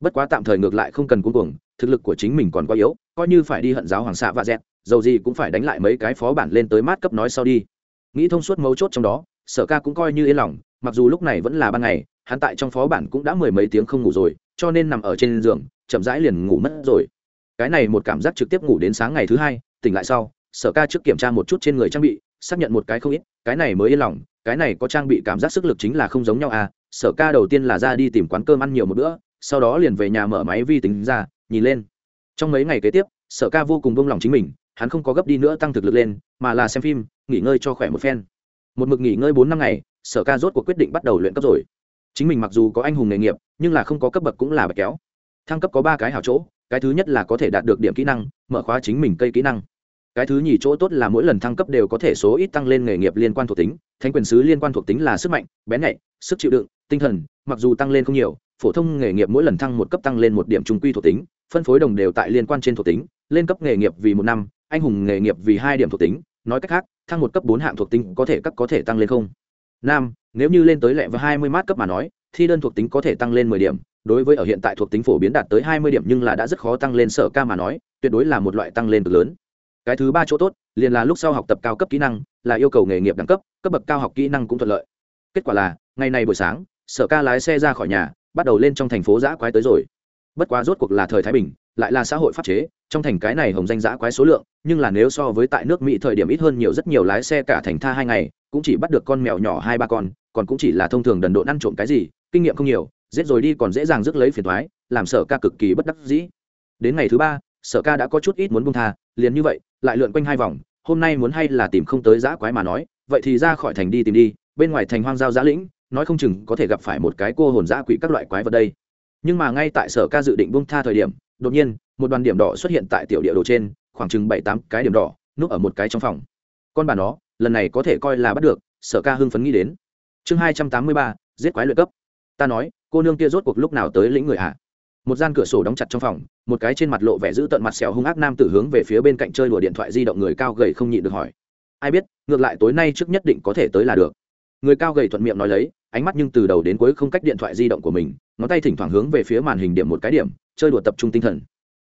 Bất quá tạm thời ngược lại không cần cuống cuồng, thực lực của chính mình còn quá yếu, coi như phải đi hận giáo hoàng xạ và dẹt, dầu gì cũng phải đánh lại mấy cái phó bản lên tới mát cấp nói sau đi. Nghĩ thông suốt mấu chốt trong đó sở ca cũng coi như yên lòng, mặc dù lúc này vẫn là ban ngày, hắn tại trong phó bản cũng đã mười mấy tiếng không ngủ rồi, cho nên nằm ở trên giường, chậm rãi liền ngủ mất rồi. Cái này một cảm giác trực tiếp ngủ đến sáng ngày thứ hai, tỉnh lại sau, sở ca trước kiểm tra một chút trên người trang bị, xác nhận một cái không ít, cái này mới yên lòng, cái này có trang bị cảm giác sức lực chính là không giống nhau à sở ca đầu tiên là ra đi tìm quán cơm ăn nhiều một bữa, sau đó liền về nhà mở máy vi tính ra, nhìn lên. Trong mấy ngày kế tiếp, sở ca vô cùng bông lòng chính mình, hắn không có gấp đi nữa tăng thực lực lên, mà là xem phim, nghỉ ngơi cho khỏe một phen một mực nghỉ ngơi bốn năm ngày, sở ca rốt cuộc quyết định bắt đầu luyện cấp rồi. Chính mình mặc dù có anh hùng nghề nghiệp, nhưng là không có cấp bậc cũng là bậc kéo. Thăng cấp có ba cái hảo chỗ, cái thứ nhất là có thể đạt được điểm kỹ năng, mở khóa chính mình cây kỹ năng. Cái thứ nhì chỗ tốt là mỗi lần thăng cấp đều có thể số ít tăng lên nghề nghiệp liên quan thuộc tính, thánh quyền sứ liên quan thuộc tính là sức mạnh, bén nhạy, sức chịu đựng, tinh thần, mặc dù tăng lên không nhiều, phổ thông nghề nghiệp mỗi lần thăng một cấp tăng lên một điểm trung quy thuộc tính, phân phối đồng đều tại liên quan trên thuộc tính, lên cấp nghề nghiệp vì một năm, anh hùng nghề nghiệp vì hai điểm thuộc tính, nói cách khác thăng một cấp bốn hạng thuộc tính có thể cấp có thể tăng lên không? Nam, nếu như lên tới lẹ và hai mươi mát cấp mà nói, thi đơn thuộc tính có thể tăng lên mười điểm, đối với ở hiện tại thuộc tính phổ biến đạt tới hai mươi điểm nhưng là đã rất khó tăng lên sở ca mà nói, tuyệt đối là một loại tăng lên cực lớn. Cái thứ ba chỗ tốt, liền là lúc sau học tập cao cấp kỹ năng, là yêu cầu nghề nghiệp đẳng cấp cấp bậc cao học kỹ năng cũng thuận lợi. Kết quả là, ngày này buổi sáng, sở ca lái xe ra khỏi nhà, bắt đầu lên trong thành phố giã quái tới rồi. Bất quá rốt cuộc là thời thái bình, lại là xã hội pháp chế, trong thành cái này hồng danh giã quái số lượng nhưng là nếu so với tại nước mỹ thời điểm ít hơn nhiều rất nhiều lái xe cả thành tha hai ngày, cũng chỉ bắt được con mèo nhỏ hai ba con, còn cũng chỉ là thông thường đần độn ăn trộm cái gì, kinh nghiệm không nhiều, giết rồi đi còn dễ dàng rước lấy phiền thoái làm sở ca cực kỳ bất đắc dĩ. Đến ngày thứ ba sở ca đã có chút ít muốn bung tha, liền như vậy, lại lượn quanh hai vòng, hôm nay muốn hay là tìm không tới giã quái mà nói, vậy thì ra khỏi thành đi tìm đi, bên ngoài thành hoang giao giã lĩnh, nói không chừng có thể gặp phải một cái cô hồn giã quỷ các loại quái vật đây. Nhưng mà ngay tại sở ca dự định bung tha thời điểm, đột nhiên, một đoàn điểm đỏ xuất hiện tại tiểu địa đồ trên khoảng chừng bảy tám cái điểm đỏ, núp ở một cái trong phòng. Con bà nó, lần này có thể coi là bắt được, sở ca hưng phấn nghĩ đến. Chương hai trăm tám mươi ba, giết quái luyện cấp. Ta nói, cô nương kia rốt cuộc lúc nào tới lĩnh người ạ? Một gian cửa sổ đóng chặt trong phòng, một cái trên mặt lộ vẻ giữ tận mặt xẻo hung ác nam tử hướng về phía bên cạnh chơi đùa điện thoại di động người cao gầy không nhịn được hỏi. Ai biết, ngược lại tối nay trước nhất định có thể tới là được. Người cao gầy thuận miệng nói lấy, ánh mắt nhưng từ đầu đến cuối không cách điện thoại di động của mình, ngón tay thỉnh thoảng hướng về phía màn hình điểm một cái điểm, chơi đùa tập trung tinh thần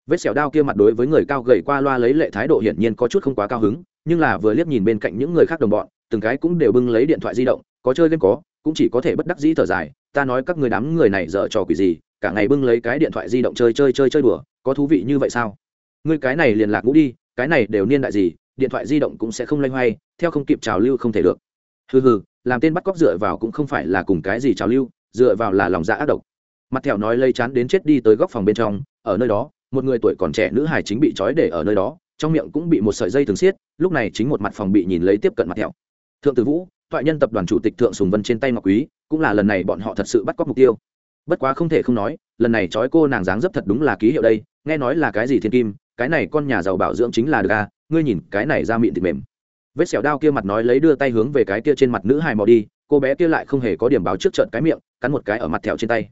vết xẻo đao kia mặt đối với người cao gầy qua loa lấy lệ thái độ hiển nhiên có chút không quá cao hứng, nhưng là vừa liếc nhìn bên cạnh những người khác đồng bọn, từng cái cũng đều bưng lấy điện thoại di động, có chơi game có, cũng chỉ có thể bất đắc dĩ thở dài, ta nói các người đám người này dở trò quỷ gì, cả ngày bưng lấy cái điện thoại di động chơi chơi chơi chơi đùa, có thú vị như vậy sao? Người cái này liền lạc ngũ đi, cái này đều niên đại gì, điện thoại di động cũng sẽ không loay hoay, theo không kịp trào lưu không thể được. Hừ hừ, làm tên bắt cóc dựa vào cũng không phải là cùng cái gì trào lưu, dựa vào là lòng dạ ác độc. Mặt thẹo nói lây chán đến chết đi tới góc phòng bên trong, ở nơi đó một người tuổi còn trẻ nữ hài chính bị trói để ở nơi đó, trong miệng cũng bị một sợi dây thường xiết, lúc này chính một mặt phòng bị nhìn lấy tiếp cận mặt thẹo. Thượng tử vũ thoại nhân tập đoàn chủ tịch thượng sùng vân trên tay ngọc quý, cũng là lần này bọn họ thật sự bắt cóc mục tiêu. Bất quá không thể không nói, lần này trói cô nàng dáng dấp thật đúng là ký hiệu đây, nghe nói là cái gì thiên kim, cái này con nhà giàu bảo dưỡng chính là được à, ngươi nhìn, cái này ra miệng thịt mềm. Vết xẻo đao kia mặt nói lấy đưa tay hướng về cái kia trên mặt nữ hài mò đi, cô bé kia lại không hề có điểm báo trước trận cái miệng, cắn một cái ở mặt thẹo trên tay.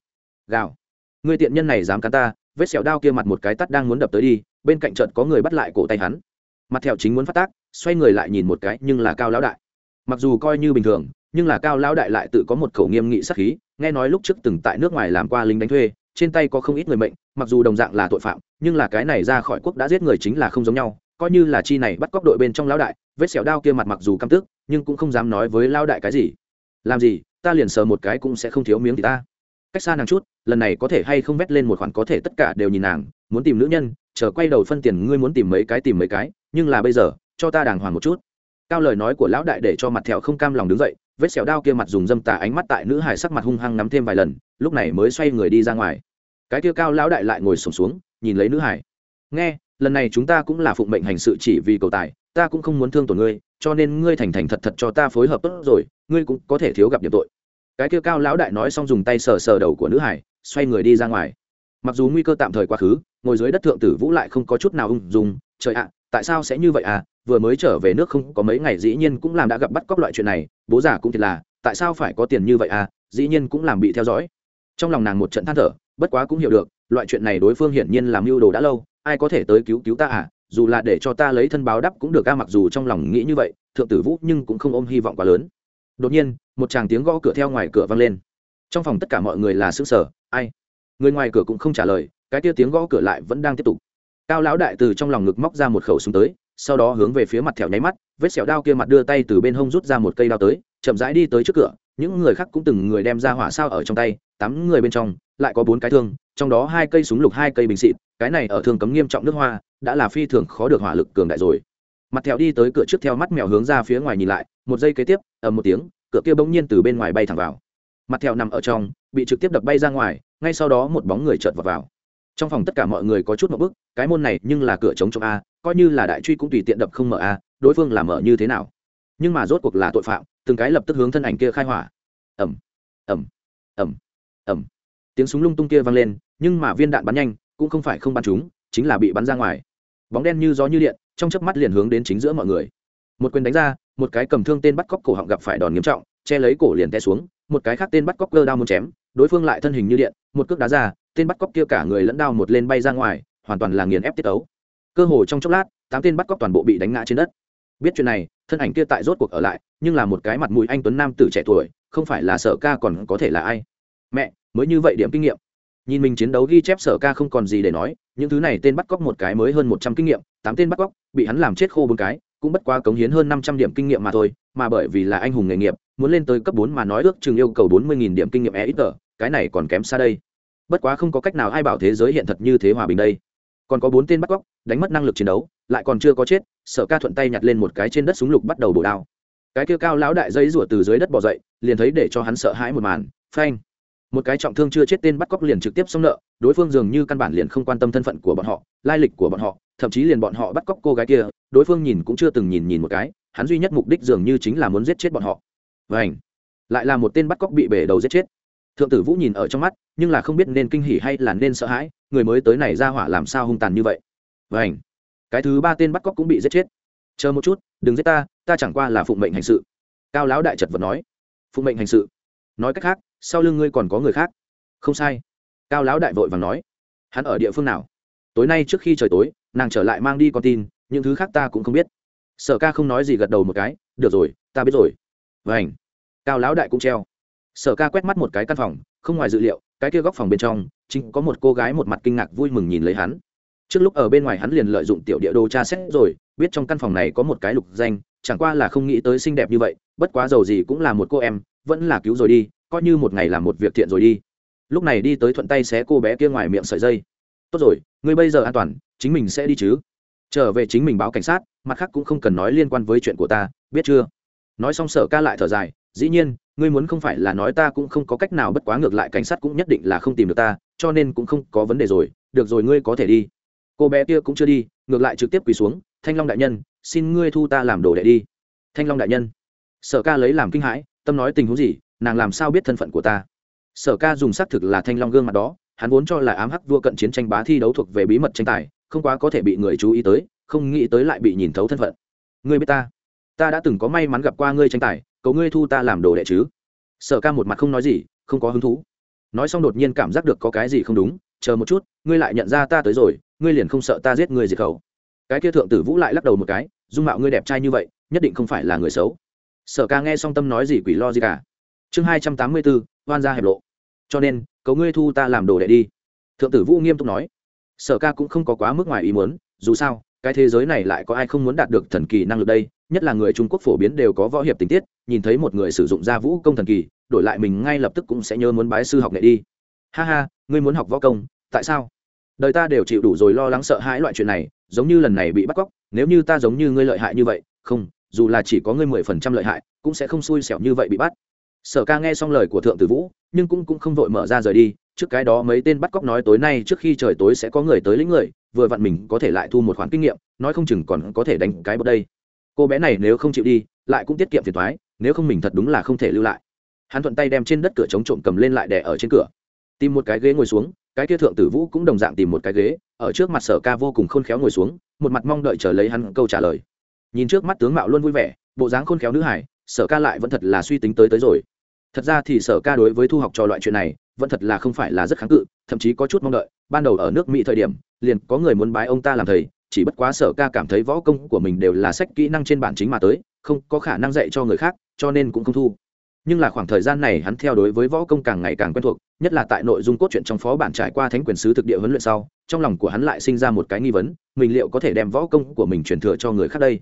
Gào. Người tiện nhân này dám cắn ta vết xẻo đao kia mặt một cái tắt đang muốn đập tới đi, bên cạnh trận có người bắt lại cổ tay hắn. Mặt thẹo chính muốn phát tác, xoay người lại nhìn một cái, nhưng là cao lão đại. Mặc dù coi như bình thường, nhưng là cao lão đại lại tự có một khẩu nghiêm nghị sắc khí, nghe nói lúc trước từng tại nước ngoài làm qua lính đánh thuê, trên tay có không ít người mệnh, mặc dù đồng dạng là tội phạm, nhưng là cái này ra khỏi quốc đã giết người chính là không giống nhau, coi như là chi này bắt cóc đội bên trong lão đại, vết sẹo đao kia mặt mặc dù căm tức, nhưng cũng không dám nói với lão đại cái gì. Làm gì, ta liền sờ một cái cũng sẽ không thiếu miếng thì ta cách xa nàng chút lần này có thể hay không vét lên một khoản có thể tất cả đều nhìn nàng muốn tìm nữ nhân chờ quay đầu phân tiền ngươi muốn tìm mấy cái tìm mấy cái nhưng là bây giờ cho ta đàng hoàng một chút. Cao lời nói của lão đại để cho mặt thẹo không cam lòng đứng dậy vết sẹo đao kia mặt dùng dâm tà ánh mắt tại nữ hải sắc mặt hung hăng nắm thêm vài lần lúc này mới xoay người đi ra ngoài. Cái kia cao lão đại lại ngồi sổm xuống, xuống nhìn lấy nữ hải nghe lần này chúng ta cũng là phụng mệnh hành sự chỉ vì cầu tài ta cũng không muốn thương tổn ngươi cho nên ngươi thành thành thật thật cho ta phối hợp tốt rồi ngươi cũng có thể thiếu gặp điểm tội cái kia cao lão đại nói xong dùng tay sờ sờ đầu của nữ hải, xoay người đi ra ngoài. Mặc dù nguy cơ tạm thời quá khứ, ngồi dưới đất thượng tử vũ lại không có chút nào ung dung, trời ạ, tại sao sẽ như vậy à? Vừa mới trở về nước không có mấy ngày dĩ nhiên cũng làm đã gặp bắt cóc loại chuyện này, bố già cũng thiệt là, tại sao phải có tiền như vậy à? Dĩ nhiên cũng làm bị theo dõi. Trong lòng nàng một trận than thở, bất quá cũng hiểu được, loại chuyện này đối phương hiển nhiên làm mưu đồ đã lâu, ai có thể tới cứu cứu ta à? Dù là để cho ta lấy thân báo đắp cũng được ca mặc dù trong lòng nghĩ như vậy, thượng tử vũ nhưng cũng không ôm hy vọng quá lớn. Đột nhiên một chàng tiếng gõ cửa theo ngoài cửa vang lên. Trong phòng tất cả mọi người là xứ sở ai? Người ngoài cửa cũng không trả lời, cái tia tiếng gõ cửa lại vẫn đang tiếp tục. Cao lão đại từ trong lòng ngực móc ra một khẩu súng tới, sau đó hướng về phía mặt thẻo nháy mắt, vết sẹo đao kia mặt đưa tay từ bên hông rút ra một cây đao tới, chậm rãi đi tới trước cửa, những người khác cũng từng người đem ra hỏa sao ở trong tay, tám người bên trong, lại có bốn cái thương, trong đó hai cây súng lục, hai cây bình xịt cái này ở thương cấm nghiêm trọng nước hoa, đã là phi thường khó được hỏa lực cường đại rồi. Mặt thẹo đi tới cửa trước theo mắt mèo hướng ra phía ngoài nhìn lại, một giây kế tiếp, ầm một tiếng cửa kia bỗng nhiên từ bên ngoài bay thẳng vào. Mặt theo nằm ở trong bị trực tiếp đập bay ra ngoài ngay sau đó một bóng người chợt vào, vào. trong phòng tất cả mọi người có chút một bức cái môn này nhưng là cửa chống trong a coi như là đại truy cũng tùy tiện đập không mở a đối phương làm mở như thế nào? Nhưng mà rốt cuộc là tội phạm từng cái lập tức hướng thân ảnh kia khai hỏa. Ẩm ẩm ẩm ẩm tiếng súng lung tung kia vang lên nhưng mà viên đạn bắn nhanh cũng không phải không bắn chúng chính là bị bắn ra ngoài. Bóng đen như gió như điện trong chớp mắt liền hướng đến chính giữa mọi người. Một quyền đánh ra một cái cầm thương tên bắt cóc cổ họng gặp phải đòn nghiêm trọng, che lấy cổ liền té xuống, một cái khác tên bắt cóc cơ đao muốn chém, đối phương lại thân hình như điện, một cước đá ra, tên bắt cóc kia cả người lẫn đao một lên bay ra ngoài, hoàn toàn là nghiền ép tiết tấu. Cơ hồ trong chốc lát, tám tên bắt cóc toàn bộ bị đánh ngã trên đất. Biết chuyện này, thân ảnh kia tại rốt cuộc ở lại, nhưng là một cái mặt mũi anh tuấn nam tử trẻ tuổi, không phải là sở ca còn có thể là ai. Mẹ, mới như vậy điểm kinh nghiệm. Nhìn mình chiến đấu ghi chép sở ca không còn gì để nói, những thứ này tên bắt cóc một cái mới hơn một trăm kinh nghiệm, tám tên bắt cóc, bị hắn làm chết khô bốn cái cũng bất quá cống hiến hơn năm trăm điểm kinh nghiệm mà thôi, mà bởi vì là anh hùng nghề nghiệp, muốn lên tới cấp bốn mà nói ước chừng yêu cầu bốn mươi nghìn điểm kinh nghiệm e ít tờ, cái này còn kém xa đây. Bất quá không có cách nào ai bảo thế giới hiện thật như thế hòa bình đây. Còn có bốn tên bắt cóc, đánh mất năng lực chiến đấu, lại còn chưa có chết, sở ca thuận tay nhặt lên một cái trên đất súng lục bắt đầu bổ đao. Cái kia cao lão đại giấy rủa từ dưới đất bò dậy, liền thấy để cho hắn sợ hãi một màn, phanh. Một cái trọng thương chưa chết tên bắt cóc liền trực tiếp xong nợ, đối phương dường như căn bản liền không quan tâm thân phận của bọn họ, lai lịch của bọn họ thậm chí liền bọn họ bắt cóc cô gái kia, đối phương nhìn cũng chưa từng nhìn nhìn một cái, hắn duy nhất mục đích dường như chính là muốn giết chết bọn họ. Vảnh lại là một tên bắt cóc bị bể đầu giết chết. Thượng tử vũ nhìn ở trong mắt, nhưng là không biết nên kinh hỉ hay là nên sợ hãi, người mới tới này ra hỏa làm sao hung tàn như vậy. Vảnh cái thứ ba tên bắt cóc cũng bị giết chết. Chờ một chút, đừng giết ta ta chẳng qua là phụng mệnh hành sự. Cao lão đại chật vật nói. Phụng mệnh hành sự. Nói cách khác, sau lưng ngươi còn có người khác. Không sai. Cao lão đại vội và nói. Hắn ở địa phương nào? Tối nay trước khi trời tối nàng trở lại mang đi con tin, những thứ khác ta cũng không biết. Sở ca không nói gì gật đầu một cái, được rồi, ta biết rồi. Vảnh cao lão đại cũng treo. Sở ca quét mắt một cái căn phòng, không ngoài dự liệu, cái kia góc phòng bên trong, chính có một cô gái một mặt kinh ngạc vui mừng nhìn lấy hắn. Trước lúc ở bên ngoài hắn liền lợi dụng tiểu địa đồ tra xét rồi, biết trong căn phòng này có một cái lục danh, chẳng qua là không nghĩ tới xinh đẹp như vậy, bất quá giàu gì cũng là một cô em, vẫn là cứu rồi đi, coi như một ngày làm một việc thiện rồi đi. Lúc này đi tới thuận tay xé cô bé kia ngoài miệng sợi dây. Tốt rồi, ngươi bây giờ an toàn chính mình sẽ đi chứ. Trở về chính mình báo cảnh sát, mặt khác cũng không cần nói liên quan với chuyện của ta, biết chưa? Nói xong sở ca lại thở dài, dĩ nhiên, ngươi muốn không phải là nói ta cũng không có cách nào bất quá ngược lại cảnh sát cũng nhất định là không tìm được ta, cho nên cũng không có vấn đề rồi, được rồi ngươi có thể đi. Cô bé kia cũng chưa đi, ngược lại trực tiếp quỳ xuống, thanh long đại nhân, xin ngươi thu ta làm đồ đệ đi. Thanh long đại nhân. Sở ca lấy làm kinh hãi, tâm nói tình huống gì, nàng làm sao biết thân phận của ta? Sở ca dùng xác thực là thanh long gương mặt đó, hắn vốn cho là ám hắc vua cận chiến tranh bá thi đấu thuộc về bí mật tranh tài không quá có thể bị người chú ý tới, không nghĩ tới lại bị nhìn thấu thân phận. Ngươi biết ta? Ta đã từng có may mắn gặp qua ngươi tranh tài, cầu ngươi thu ta làm đồ đệ chứ? Sở ca một mặt không nói gì, không có hứng thú. Nói xong đột nhiên cảm giác được có cái gì không đúng, chờ một chút, ngươi lại nhận ra ta tới rồi, ngươi liền không sợ ta giết ngươi diệt khẩu. Cái kia thượng tử vũ lại lắc đầu một cái, dung mạo ngươi đẹp trai như vậy, nhất định không phải là người xấu. Sở ca nghe xong tâm nói gì quỷ lo gì cả. Chương hai trăm tám mươi bốn, oan ra hẹp lộ. Cho nên, cầu ngươi thu ta làm đồ đệ đi. Thượng tử vũ nghiêm túc nói sở ca cũng không có quá mức ngoài ý muốn, dù sao, cái thế giới này lại có ai không muốn đạt được thần kỳ năng lực đây, nhất là người trung quốc phổ biến đều có võ hiệp tình tiết, nhìn thấy một người sử dụng gia vũ công thần kỳ, đổi lại mình ngay lập tức cũng sẽ nhớ muốn bái sư học nghệ đi. Ha ha, ngươi muốn học võ công, tại sao? Đời ta đều chịu đủ rồi lo lắng sợ hãi loại chuyện này, giống như lần này bị bắt cóc, nếu như ta giống như ngươi lợi hại như vậy, không, dù là chỉ có ngươi mười phần trăm lợi hại, cũng sẽ không xui xẻo như vậy bị bắt. Sở ca nghe xong lời của thượng tử vũ, nhưng cũng cũng không vội mở ra rời đi trước cái đó mấy tên bắt cóc nói tối nay trước khi trời tối sẽ có người tới lĩnh người, vừa vặn mình có thể lại thu một khoản kinh nghiệm, nói không chừng còn có thể đánh cái bậc đây. Cô bé này nếu không chịu đi, lại cũng tiết kiệm phiền thoái nếu không mình thật đúng là không thể lưu lại. Hắn thuận tay đem trên đất cửa chống trộm cầm lên lại đè ở trên cửa. Tìm một cái ghế ngồi xuống, cái kia thượng tử vũ cũng đồng dạng tìm một cái ghế, ở trước mặt sở ca vô cùng khôn khéo ngồi xuống, một mặt mong đợi chờ lấy hắn câu trả lời. Nhìn trước mắt tướng mạo luôn vui vẻ, bộ dáng khôn khéo nữ hải sở ca lại vẫn thật là suy tính tới tới rồi thật ra thì sở ca đối với thu học trò loại chuyện này, vẫn thật là không phải là rất kháng cự, thậm chí có chút mong đợi. Ban đầu ở nước mỹ thời điểm, liền có người muốn bái ông ta làm thầy, chỉ bất quá sở ca cảm thấy võ công của mình đều là sách kỹ năng trên bản chính mà tới, không có khả năng dạy cho người khác, cho nên cũng không thu. Nhưng là khoảng thời gian này hắn theo đối với võ công càng ngày càng quen thuộc, nhất là tại nội dung cốt truyện trong phó bản trải qua thánh quyền sứ thực địa huấn luyện sau, trong lòng của hắn lại sinh ra một cái nghi vấn, mình liệu có thể đem võ công của mình truyền thừa cho người khác đây?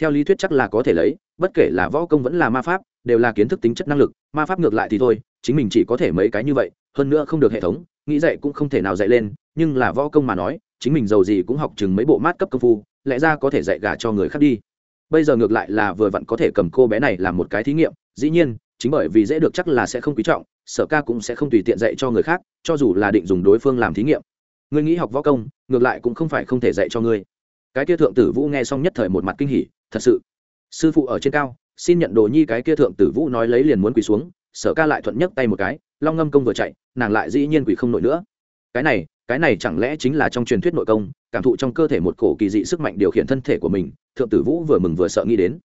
Theo lý thuyết chắc là có thể lấy, bất kể là võ công vẫn là ma pháp, đều là kiến thức tính chất năng lực, ma pháp ngược lại thì thôi, chính mình chỉ có thể mấy cái như vậy, hơn nữa không được hệ thống, nghĩ dạy cũng không thể nào dạy lên, nhưng là võ công mà nói, chính mình giàu gì cũng học chừng mấy bộ mát cấp công phu, lẽ ra có thể dạy gà cho người khác đi. Bây giờ ngược lại là vừa vặn có thể cầm cô bé này làm một cái thí nghiệm, dĩ nhiên, chính bởi vì dễ được chắc là sẽ không quý trọng, sở ca cũng sẽ không tùy tiện dạy cho người khác, cho dù là định dùng đối phương làm thí nghiệm. Ngươi nghĩ học võ công, ngược lại cũng không phải không thể dạy cho ngươi. Cái kia thượng tử vũ nghe xong nhất thời một mặt kinh hỉ thật sự. Sư phụ ở trên cao, xin nhận đồ nhi cái kia thượng tử vũ nói lấy liền muốn quỳ xuống, sở ca lại thuận nhấc tay một cái, long ngâm công vừa chạy, nàng lại dĩ nhiên quỳ không nổi nữa. Cái này cái này chẳng lẽ chính là trong truyền thuyết nội công, cảm thụ trong cơ thể một cổ kỳ dị sức mạnh điều khiển thân thể của mình, thượng tử vũ vừa mừng vừa sợ nghĩ đến.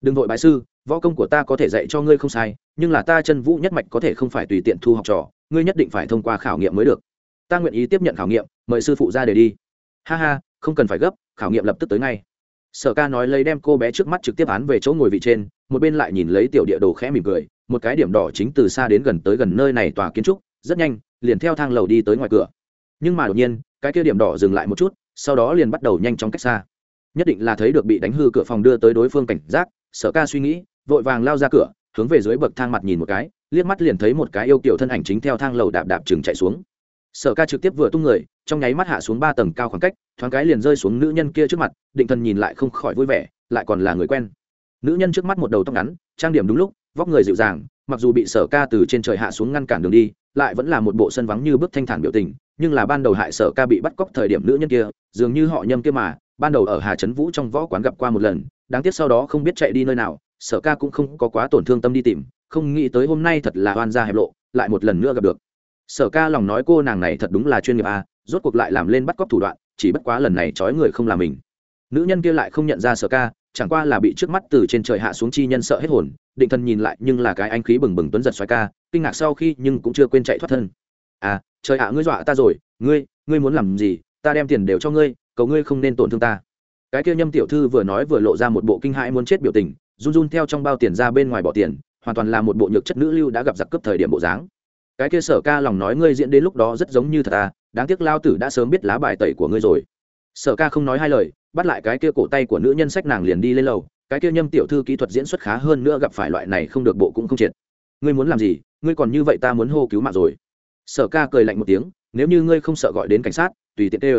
Đừng vội bái sư, võ công của ta có thể dạy cho ngươi không sai, nhưng là ta chân vũ nhất mạch có thể không phải tùy tiện thu học trò, ngươi nhất định phải thông qua khảo nghiệm mới được. Ta nguyện ý tiếp nhận khảo nghiệm, mời sư phụ ra để đi. Ha ha, không cần phải gấp, khảo nghiệm lập tức tới ngay sở ca nói lấy đem cô bé trước mắt trực tiếp án về chỗ ngồi vị trên, một bên lại nhìn lấy tiểu địa đồ khẽ mỉm cười, một cái điểm đỏ chính từ xa đến gần tới gần nơi này tòa kiến trúc, rất nhanh, liền theo thang lầu đi tới ngoài cửa. Nhưng mà đột nhiên, cái kia điểm đỏ dừng lại một chút, sau đó liền bắt đầu nhanh chóng cách xa. Nhất định là thấy được bị đánh hư cửa phòng đưa tới đối phương cảnh giác, sở ca suy nghĩ, vội vàng lao ra cửa, hướng về dưới bậc thang mặt nhìn một cái, liếc mắt liền thấy một cái yêu kiểu thân ảnh chính theo thang lầu đạp đạp chừng chạy xuống sở ca trực tiếp vừa tung người, trong nháy mắt hạ xuống ba tầng cao khoảng cách, thoáng cái liền rơi xuống nữ nhân kia trước mặt, định thần nhìn lại không khỏi vui vẻ, lại còn là người quen. Nữ nhân trước mắt một đầu tóc ngắn, trang điểm đúng lúc, vóc người dịu dàng, mặc dù bị sở ca từ trên trời hạ xuống ngăn cản đường đi, lại vẫn là một bộ sân vắng như bước thanh thản biểu tình, nhưng là ban đầu hại sở ca bị bắt cóc thời điểm nữ nhân kia, dường như họ nhâm kia mà, ban đầu ở hà trấn vũ trong võ quán gặp qua một lần, đáng tiếc sau đó không biết chạy đi nơi nào, sở ca cũng không có quá tổn thương tâm đi tìm, không nghĩ tới hôm nay thật là oan gia hẹp lộ, lại một lần nữa gặp được sở ca lòng nói cô nàng này thật đúng là chuyên nghiệp à rốt cuộc lại làm lên bắt cóc thủ đoạn, chỉ bất quá lần này trói người không là mình. Nữ nhân kia lại không nhận ra sở ca, chẳng qua là bị trước mắt từ trên trời hạ xuống chi nhân sợ hết hồn, định thân nhìn lại nhưng là cái anh khí bừng bừng tuấn giật xoay ca, kinh ngạc sau khi nhưng cũng chưa quên chạy thoát thân. À trời hạ ngươi dọa ta rồi, ngươi ngươi muốn làm gì, ta đem tiền đều cho ngươi, cầu ngươi không nên tổn thương ta. Cái kia nhâm tiểu thư vừa nói vừa lộ ra một bộ kinh hãi muốn chết biểu tình, run run theo trong bao tiền ra bên ngoài bỏ tiền, hoàn toàn là một bộ nhược chất nữ lưu đã gặp giặc cướp thời điểm bộ dáng cái kia sở ca lòng nói ngươi diễn đến lúc đó rất giống như thật à đáng tiếc lao tử đã sớm biết lá bài tẩy của ngươi rồi. Sở ca không nói hai lời, bắt lại cái kia cổ tay của nữ nhân sách nàng liền đi lên lầu, cái kia nhâm tiểu thư kỹ thuật diễn xuất khá hơn nữa gặp phải loại này không được bộ cũng không triệt. Ngươi muốn làm gì, ngươi còn như vậy ta muốn hô cứu mạng rồi. Sở ca cười lạnh một tiếng, nếu như ngươi không sợ gọi đến cảnh sát, tùy tiện tê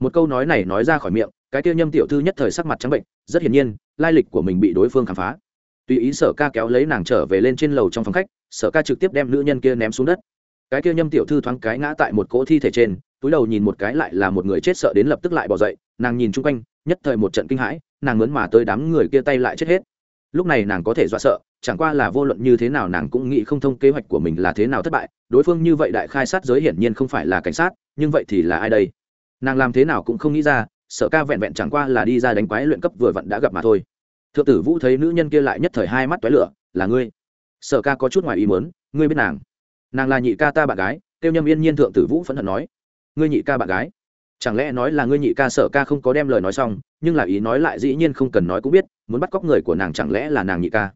một câu nói này nói ra khỏi miệng, cái kia nhâm tiểu thư nhất thời sắc mặt trắng bệnh, rất hiển nhiên, lai lịch của mình bị đối phương khám phá tùy ý sở ca kéo lấy nàng trở về lên trên lầu trong phòng khách, sở ca trực tiếp đem nữ nhân kia ném xuống đất. Cái kia nhâm tiểu thư thoáng cái ngã tại một cỗ thi thể trên, túi đầu nhìn một cái lại là một người chết sợ đến lập tức lại bỏ dậy, nàng nhìn chung quanh, nhất thời một trận kinh hãi, nàng mướn mà tới đám người kia tay lại chết hết. Lúc này nàng có thể dọa sợ, chẳng qua là vô luận như thế nào nàng cũng nghĩ không thông kế hoạch của mình là thế nào thất bại, đối phương như vậy đại khai sát giới hiển nhiên không phải là cảnh sát, nhưng vậy thì là ai đây? Nàng làm thế nào cũng không nghĩ ra, sở ca vẹn vẹn chẳng qua là đi ra đánh quái luyện cấp vừa vặn đã gặp mà thôi thượng tử vũ thấy nữ nhân kia lại nhất thời hai mắt toái lửa, là ngươi? Sở ca có chút ngoài ý muốn, ngươi biết nàng? Nàng là nhị ca ta bạn gái. Tiêu nhâm yên nhiên thượng tử vũ phẫn hận nói, ngươi nhị ca bạn gái? Chẳng lẽ nói là ngươi nhị ca sở ca không có đem lời nói xong, nhưng là ý nói lại dĩ nhiên không cần nói cũng biết, muốn bắt cóc người của nàng chẳng lẽ là nàng nhị ca?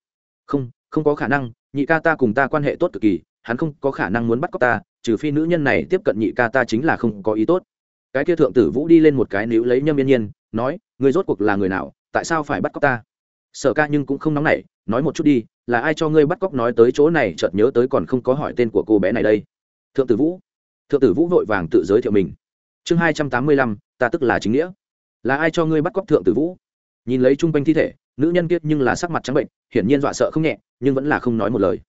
Không không có khả năng, nhị ca ta cùng ta quan hệ tốt cực kỳ, hắn không có khả năng muốn bắt cóc ta, trừ phi nữ nhân này tiếp cận nhị ca ta chính là không có ý tốt. Cái kia thượng tử vũ đi lên một cái níu lấy nhâm yên nhiên, nói, ngươi rốt cuộc là người nào, tại sao phải bắt cóc ta? Sở ca nhưng cũng không nóng nảy, nói một chút đi, là ai cho ngươi bắt cóc nói tới chỗ này chợt nhớ tới còn không có hỏi tên của cô bé này đây? Thượng tử vũ. Thượng tử vũ vội vàng tự giới thiệu mình. Chương hai trăm tám mươi lăm, ta tức là chính nghĩa. Là ai cho ngươi bắt cóc thượng tử vũ? Nhìn lấy chung quanh thi thể, nữ nhân kiết nhưng là sắc mặt trắng bệnh, hiển nhiên dọa sợ không nhẹ, nhưng vẫn là không nói một lời.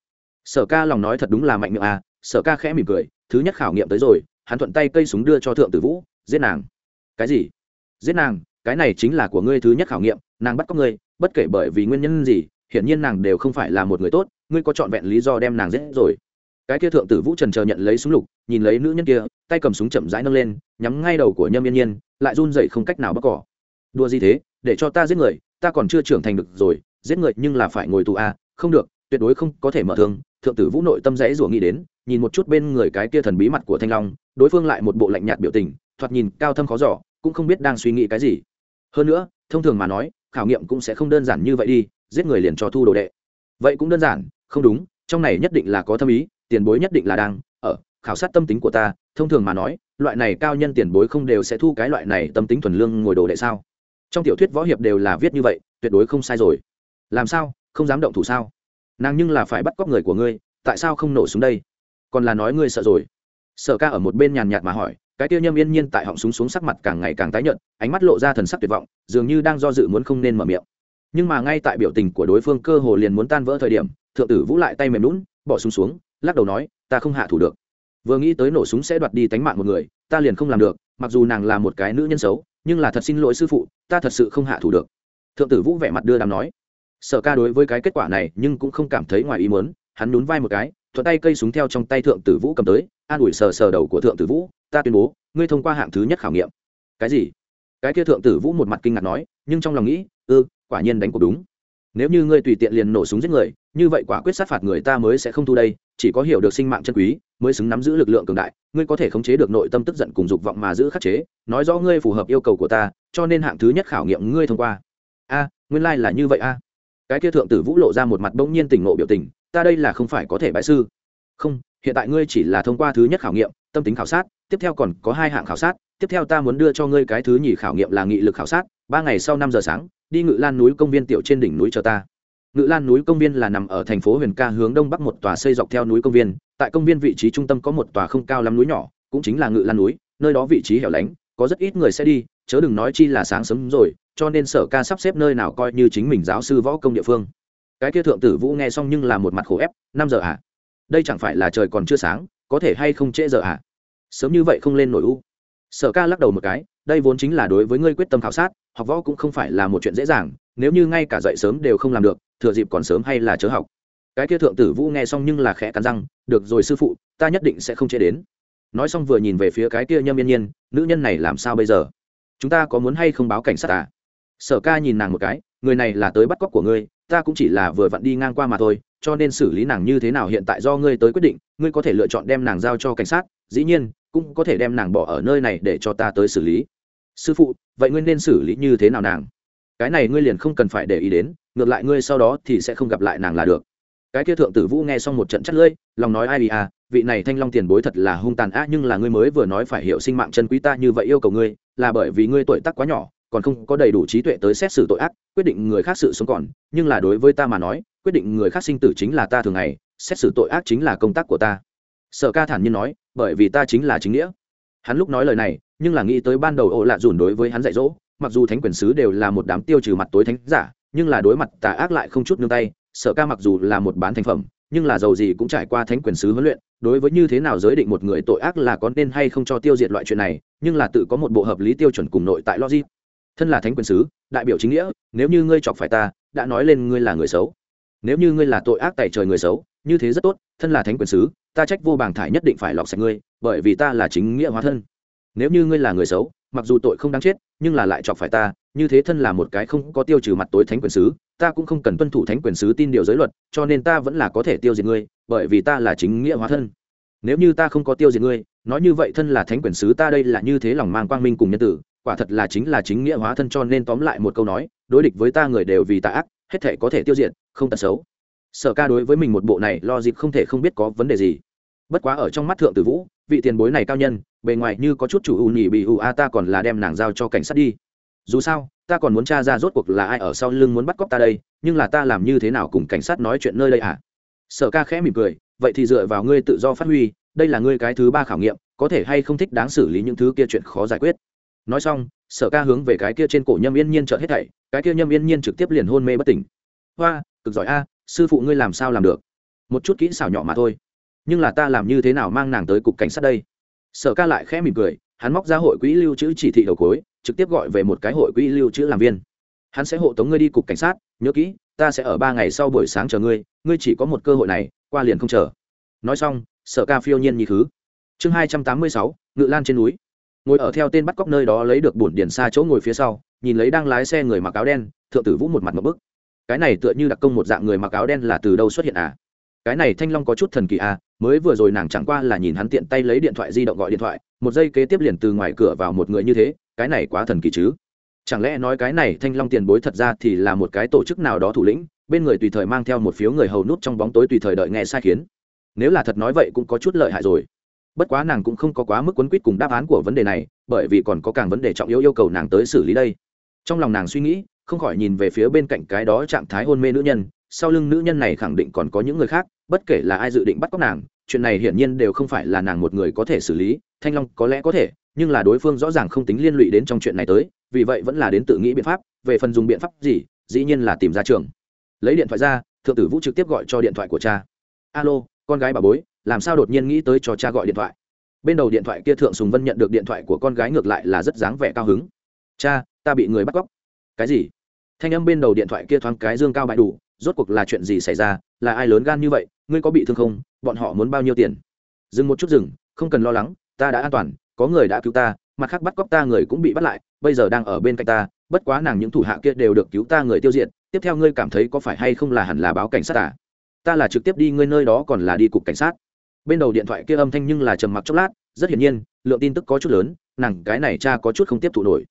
Sở ca lòng nói thật đúng là mạnh miệng à sở ca khẽ mỉm cười, thứ nhất khảo nghiệm tới rồi, hắn thuận tay cây súng đưa cho thượng tử vũ, giết nàng. Cái gì? Giết nàng, cái này chính là của ngươi thứ nhất khảo nghiệm, nàng bắt cóc ngươi bất kể bởi vì nguyên nhân gì hiển nhiên nàng đều không phải là một người tốt ngươi có trọn vẹn lý do đem nàng giết rồi. Cái kia thượng tử vũ trần chờ nhận lấy súng lục nhìn lấy nữ nhân kia tay cầm súng chậm rãi nâng lên nhắm ngay đầu của nhâm yên nhiên lại run dậy không cách nào bắt cỏ. Đùa gì thế để cho ta giết người ta còn chưa trưởng thành được rồi giết người nhưng là phải ngồi tù à, không được tuyệt đối không có thể mở thương. Thượng tử vũ nội tâm rẽ rủa nghĩ đến nhìn một chút bên người cái kia thần bí mặt của thanh long đối phương lại một bộ lạnh nhạt biểu tình thoạt nhìn cao thâm khó giỏ cũng không biết đang suy nghĩ cái gì. Hơn nữa thông thường mà nói khảo nghiệm cũng sẽ không đơn giản như vậy đi, giết người liền cho thu đồ đệ. Vậy cũng đơn giản, không đúng, trong này nhất định là có thâm ý, tiền bối nhất định là đang ở, khảo sát tâm tính của ta, thông thường mà nói, loại này cao nhân tiền bối không đều sẽ thu cái loại này tâm tính thuần lương ngồi đồ đệ sao? Trong tiểu thuyết võ hiệp đều là viết như vậy, tuyệt đối không sai rồi. Làm sao, không dám động thủ sao? Nàng nhưng là phải bắt cóc người của ngươi, tại sao không nổ xuống đây? Còn là nói ngươi sợ rồi. Sở ca ở một bên nhàn nhạt mà hỏi cái tiêu nhâm yên nhiên tại họng súng xuống sắc mặt càng ngày càng tái nhợt, ánh mắt lộ ra thần sắc tuyệt vọng, dường như đang do dự muốn không nên mở miệng. Nhưng mà ngay tại biểu tình của đối phương cơ hồ liền muốn tan vỡ thời điểm, thượng tử vũ lại tay mềm lún bỏ súng xuống, lắc đầu nói, ta không hạ thủ được. Vừa nghĩ tới nổ súng sẽ đoạt đi tánh mạng một người, ta liền không làm được, mặc dù nàng là một cái nữ nhân xấu, nhưng là thật xin lỗi sư phụ, ta thật sự không hạ thủ được. Thượng tử vũ vẻ mặt đưa đàm nói. Sở ca đối với cái kết quả này nhưng cũng không cảm thấy ngoài ý muốn, hắn nhún vai một cái, thuận tay cây súng theo trong tay thượng tử vũ cầm tới, an ủi sờ sờ đầu của thượng tử vũ ta tuyên bố, ngươi thông qua hạng thứ nhất khảo nghiệm. Cái gì? Cái kia thượng tử vũ một mặt kinh ngạc nói, nhưng trong lòng nghĩ ư quả nhiên đánh cuộc đúng. Nếu như ngươi tùy tiện liền nổ súng giết người, như vậy quả quyết sát phạt người ta mới sẽ không thu đây, chỉ có hiểu được sinh mạng chân quý, mới xứng nắm giữ lực lượng cường đại, ngươi có thể khống chế được nội tâm tức giận cùng dục vọng mà giữ khắc chế, nói rõ ngươi phù hợp yêu cầu của ta, cho nên hạng thứ nhất khảo nghiệm ngươi thông qua. A, nguyên lai、like、là như vậy a. Cái kia thượng tử vũ lộ ra một mặt bỗng nhiên tỉnh ngộ biểu tình, ta đây là không phải có thể bại sư. Không, hiện tại ngươi chỉ là thông qua thứ nhất khảo nghiệm tâm tính khảo sát, tiếp theo còn có hai hạng khảo sát, tiếp theo ta muốn đưa cho ngươi cái thứ nhì khảo nghiệm là nghị lực khảo sát, ba ngày sau năm giờ sáng, đi ngự lan núi công viên tiểu trên đỉnh núi cho ta ngự lan núi công viên là nằm ở thành phố huyền ca hướng đông bắc một tòa xây dọc theo núi công viên, tại công viên vị trí trung tâm có một tòa không cao lắm núi nhỏ, cũng chính là ngự lan núi, nơi đó vị trí hẻo lánh, có rất ít người sẽ đi, chớ đừng nói chi là sáng sớm rồi, cho nên sở ca sắp xếp nơi nào coi như chính mình giáo sư võ công địa phương cái kia thượng tử vũ nghe xong nhưng là một mặt khổ ép, năm giờ ạ à? đây chẳng phải là trời còn chưa sáng có thể hay không trễ giờ ạ? À? sớm như vậy không lên nổi u. Sở ca lắc đầu một cái, đây vốn chính là đối với ngươi quyết tâm khảo sát, học võ cũng không phải là một chuyện dễ dàng, nếu như ngay cả dậy sớm đều không làm được, thừa dịp còn sớm hay là chớ học. Cái kia thượng tử vũ nghe xong nhưng là khẽ cắn răng, được rồi sư phụ, ta nhất định sẽ không chế đến. Nói xong vừa nhìn về phía cái kia nhâm yên nhiên, nữ nhân này làm sao bây giờ? Chúng ta có muốn hay không báo cảnh sát à? Sở ca nhìn nàng một cái, người này là tới bắt cóc của ngươi ta cũng chỉ là vừa vặn đi ngang qua mà thôi, cho nên xử lý nàng như thế nào hiện tại do ngươi tới quyết định, ngươi có thể lựa chọn đem nàng giao cho cảnh sát, dĩ nhiên, cũng có thể đem nàng bỏ ở nơi này để cho ta tới xử lý. Sư phụ, vậy ngươi nên xử lý như thế nào nàng? Cái này ngươi liền không cần phải để ý đến, ngược lại ngươi sau đó thì sẽ không gặp lại nàng là được. Cái kia thượng tử vũ nghe xong một trận chắc lưỡi, lòng nói ai à vị này thanh long tiền bối thật là hung tàn ác, nhưng là ngươi mới vừa nói phải hiểu sinh mạng chân quý ta như vậy yêu cầu ngươi, là bởi vì ngươi tuổi tác quá nhỏ, còn không có đầy đủ trí tuệ tới xét xử tội ác quyết định người khác sự sống còn, nhưng là đối với ta mà nói, quyết định người khác sinh tử chính là ta thường ngày, xét xử tội ác chính là công tác của ta. Sở ca thản nhiên nói, bởi vì ta chính là chính nghĩa. Hắn lúc nói lời này, nhưng là nghĩ tới ban đầu ổ lạ dùn đối với hắn dạy dỗ, mặc dù thánh quyền sứ đều là một đám tiêu trừ mặt tối thánh giả, nhưng là đối mặt tà ác lại không chút nương tay. Sở ca mặc dù là một bán thành phẩm, nhưng là giàu gì cũng trải qua thánh quyền sứ huấn luyện, đối với như thế nào giới định một người tội ác là có nên hay không cho tiêu diệt loại chuyện này, nhưng là tự có một bộ hợp lý tiêu chuẩn cùng nội tại logic thân là thánh quyền sứ, đại biểu chính nghĩa, nếu như ngươi chọc phải ta, đã nói lên ngươi là người xấu. Nếu như ngươi là tội ác tại trời người xấu, như thế rất tốt, thân là thánh quyền sứ, ta trách vô bảng thải nhất định phải lọc sạch ngươi, bởi vì ta là chính nghĩa hóa thân. Nếu như ngươi là người xấu, mặc dù tội không đáng chết, nhưng là lại chọc phải ta, như thế thân là một cái không có tiêu trừ mặt tối thánh quyền sứ, ta cũng không cần tuân thủ thánh quyền sứ tin điều giới luật, cho nên ta vẫn là có thể tiêu diệt ngươi, bởi vì ta là chính nghĩa hóa thân. Nếu như ta không có tiêu diệt ngươi, nói như vậy thân là thánh quyền sứ ta đây là như thế lòng mang quang minh cùng nhân tử quả thật là chính là chính nghĩa hóa thân cho nên tóm lại một câu nói, đối địch với ta người đều vì tà ác, hết thể có thể tiêu diệt, không tật xấu. Sở ca đối với mình một bộ này lo dịp không thể không biết có vấn đề gì. Bất quá ở trong mắt thượng tử vũ, vị tiền bối này cao nhân, bề ngoài như có chút chủ ưu nhỉ bị ưu a ta còn là đem nàng giao cho cảnh sát đi. Dù sao, ta còn muốn t r a ra rốt cuộc là ai ở sau lưng muốn bắt cóc ta đây, nhưng là ta làm như thế nào cùng cảnh sát nói chuyện nơi đây à? Sở ca khẽ mỉm cười, vậy thì dựa vào ngươi tự do phát huy, đây là ngươi cái thứ ba khảo nghiệm, có thể hay không thích đáng xử lý những thứ kia chuyện khó giải quyết nói xong, sở ca hướng về cái kia trên cổ nhâm yên nhiên trợt hết thảy, cái kia nhâm yên nhiên trực tiếp liền hôn mê bất tỉnh. Hoa, cực giỏi a, sư phụ ngươi làm sao làm được? Một chút kỹ xảo nhỏ mà thôi. Nhưng là ta làm như thế nào mang nàng tới cục cảnh sát đây? Sở ca lại khẽ mỉm cười, hắn móc ra hội quỹ lưu trữ chỉ thị đầu cối trực tiếp gọi về một cái hội quỹ lưu trữ làm viên. Hắn sẽ hộ tống ngươi đi cục cảnh sát, nhớ kỹ, ta sẽ ở ba ngày sau buổi sáng chờ ngươi ngươi chỉ có một cơ hội này, qua liền không chờ. Nói xong, sở ca phiêu nhiên nhì thứ. chương hai trăm tám mươi sáu, ngự lan trên núi ngồi ở theo tên bắt cóc nơi đó lấy được bổn điển xa chỗ ngồi phía sau, nhìn lấy đang lái xe người mặc áo đen, thượng tử vũ một mặt một bức. Cái này tựa như đặc công một dạng người mặc áo đen là từ đâu xuất hiện à? Cái này thanh long có chút thần kỳ à mới vừa rồi nàng chẳng qua là nhìn hắn tiện tay lấy điện thoại di động gọi điện thoại, một giây kế tiếp liền từ ngoài cửa vào một người như thế, cái này quá thần kỳ chứ? Chẳng lẽ nói cái này thanh long tiền bối thật ra thì là một cái tổ chức nào đó thủ lĩnh, bên người tùy thời mang theo một phiếu người hầu nút trong bóng tối tùy thời đợi nghe sai khiến? Nếu là thật nói vậy cũng có chút lợi hại rồi bất quá nàng cũng không có quá mức quấn quýt cùng đáp án của vấn đề này, bởi vì còn có càng vấn đề trọng yếu yêu cầu nàng tới xử lý đây. Trong lòng nàng suy nghĩ, không khỏi nhìn về phía bên cạnh cái đó trạng thái hôn mê nữ nhân, sau lưng nữ nhân này khẳng định còn có những người khác, bất kể là ai dự định bắt cóc nàng, chuyện này hiển nhiên đều không phải là nàng một người có thể xử lý, thanh long có lẽ có thể, nhưng là đối phương rõ ràng không tính liên lụy đến trong chuyện này tới, vì vậy vẫn là đến tự nghĩ biện pháp, về phần dùng biện pháp gì, dĩ nhiên là tìm ra trường. Lấy điện thoại ra, thượng tử vũ trực tiếp gọi cho điện thoại của cha. Alo, con gái bà bối làm sao đột nhiên nghĩ tới cho cha gọi điện thoại? Bên đầu điện thoại kia thượng sùng vân nhận được điện thoại của con gái ngược lại là rất dáng vẻ cao hứng. Cha, ta bị người bắt cóc. Cái gì? Thanh âm bên đầu điện thoại kia thoáng cái dương cao bại đủ, rốt cuộc là chuyện gì xảy ra? Là ai lớn gan như vậy? Ngươi có bị thương không? Bọn họ muốn bao nhiêu tiền? Dừng một chút dừng, không cần lo lắng, ta đã an toàn, có người đã cứu ta, mặt khác bắt cóc ta người cũng bị bắt lại, bây giờ đang ở bên cạnh ta, bất quá nàng những thủ hạ kia đều được cứu ta người tiêu diệt, tiếp theo ngươi cảm thấy có phải hay không là hẳn là báo cảnh sát à? ta là trực tiếp đi, ngươi nơi đó còn là đi cục cảnh sát bên đầu điện thoại kia âm thanh nhưng là trầm mặc chốc lát, rất hiển nhiên, lượng tin tức có chút lớn, nàng cái này cha có chút không tiếp thụ nổi.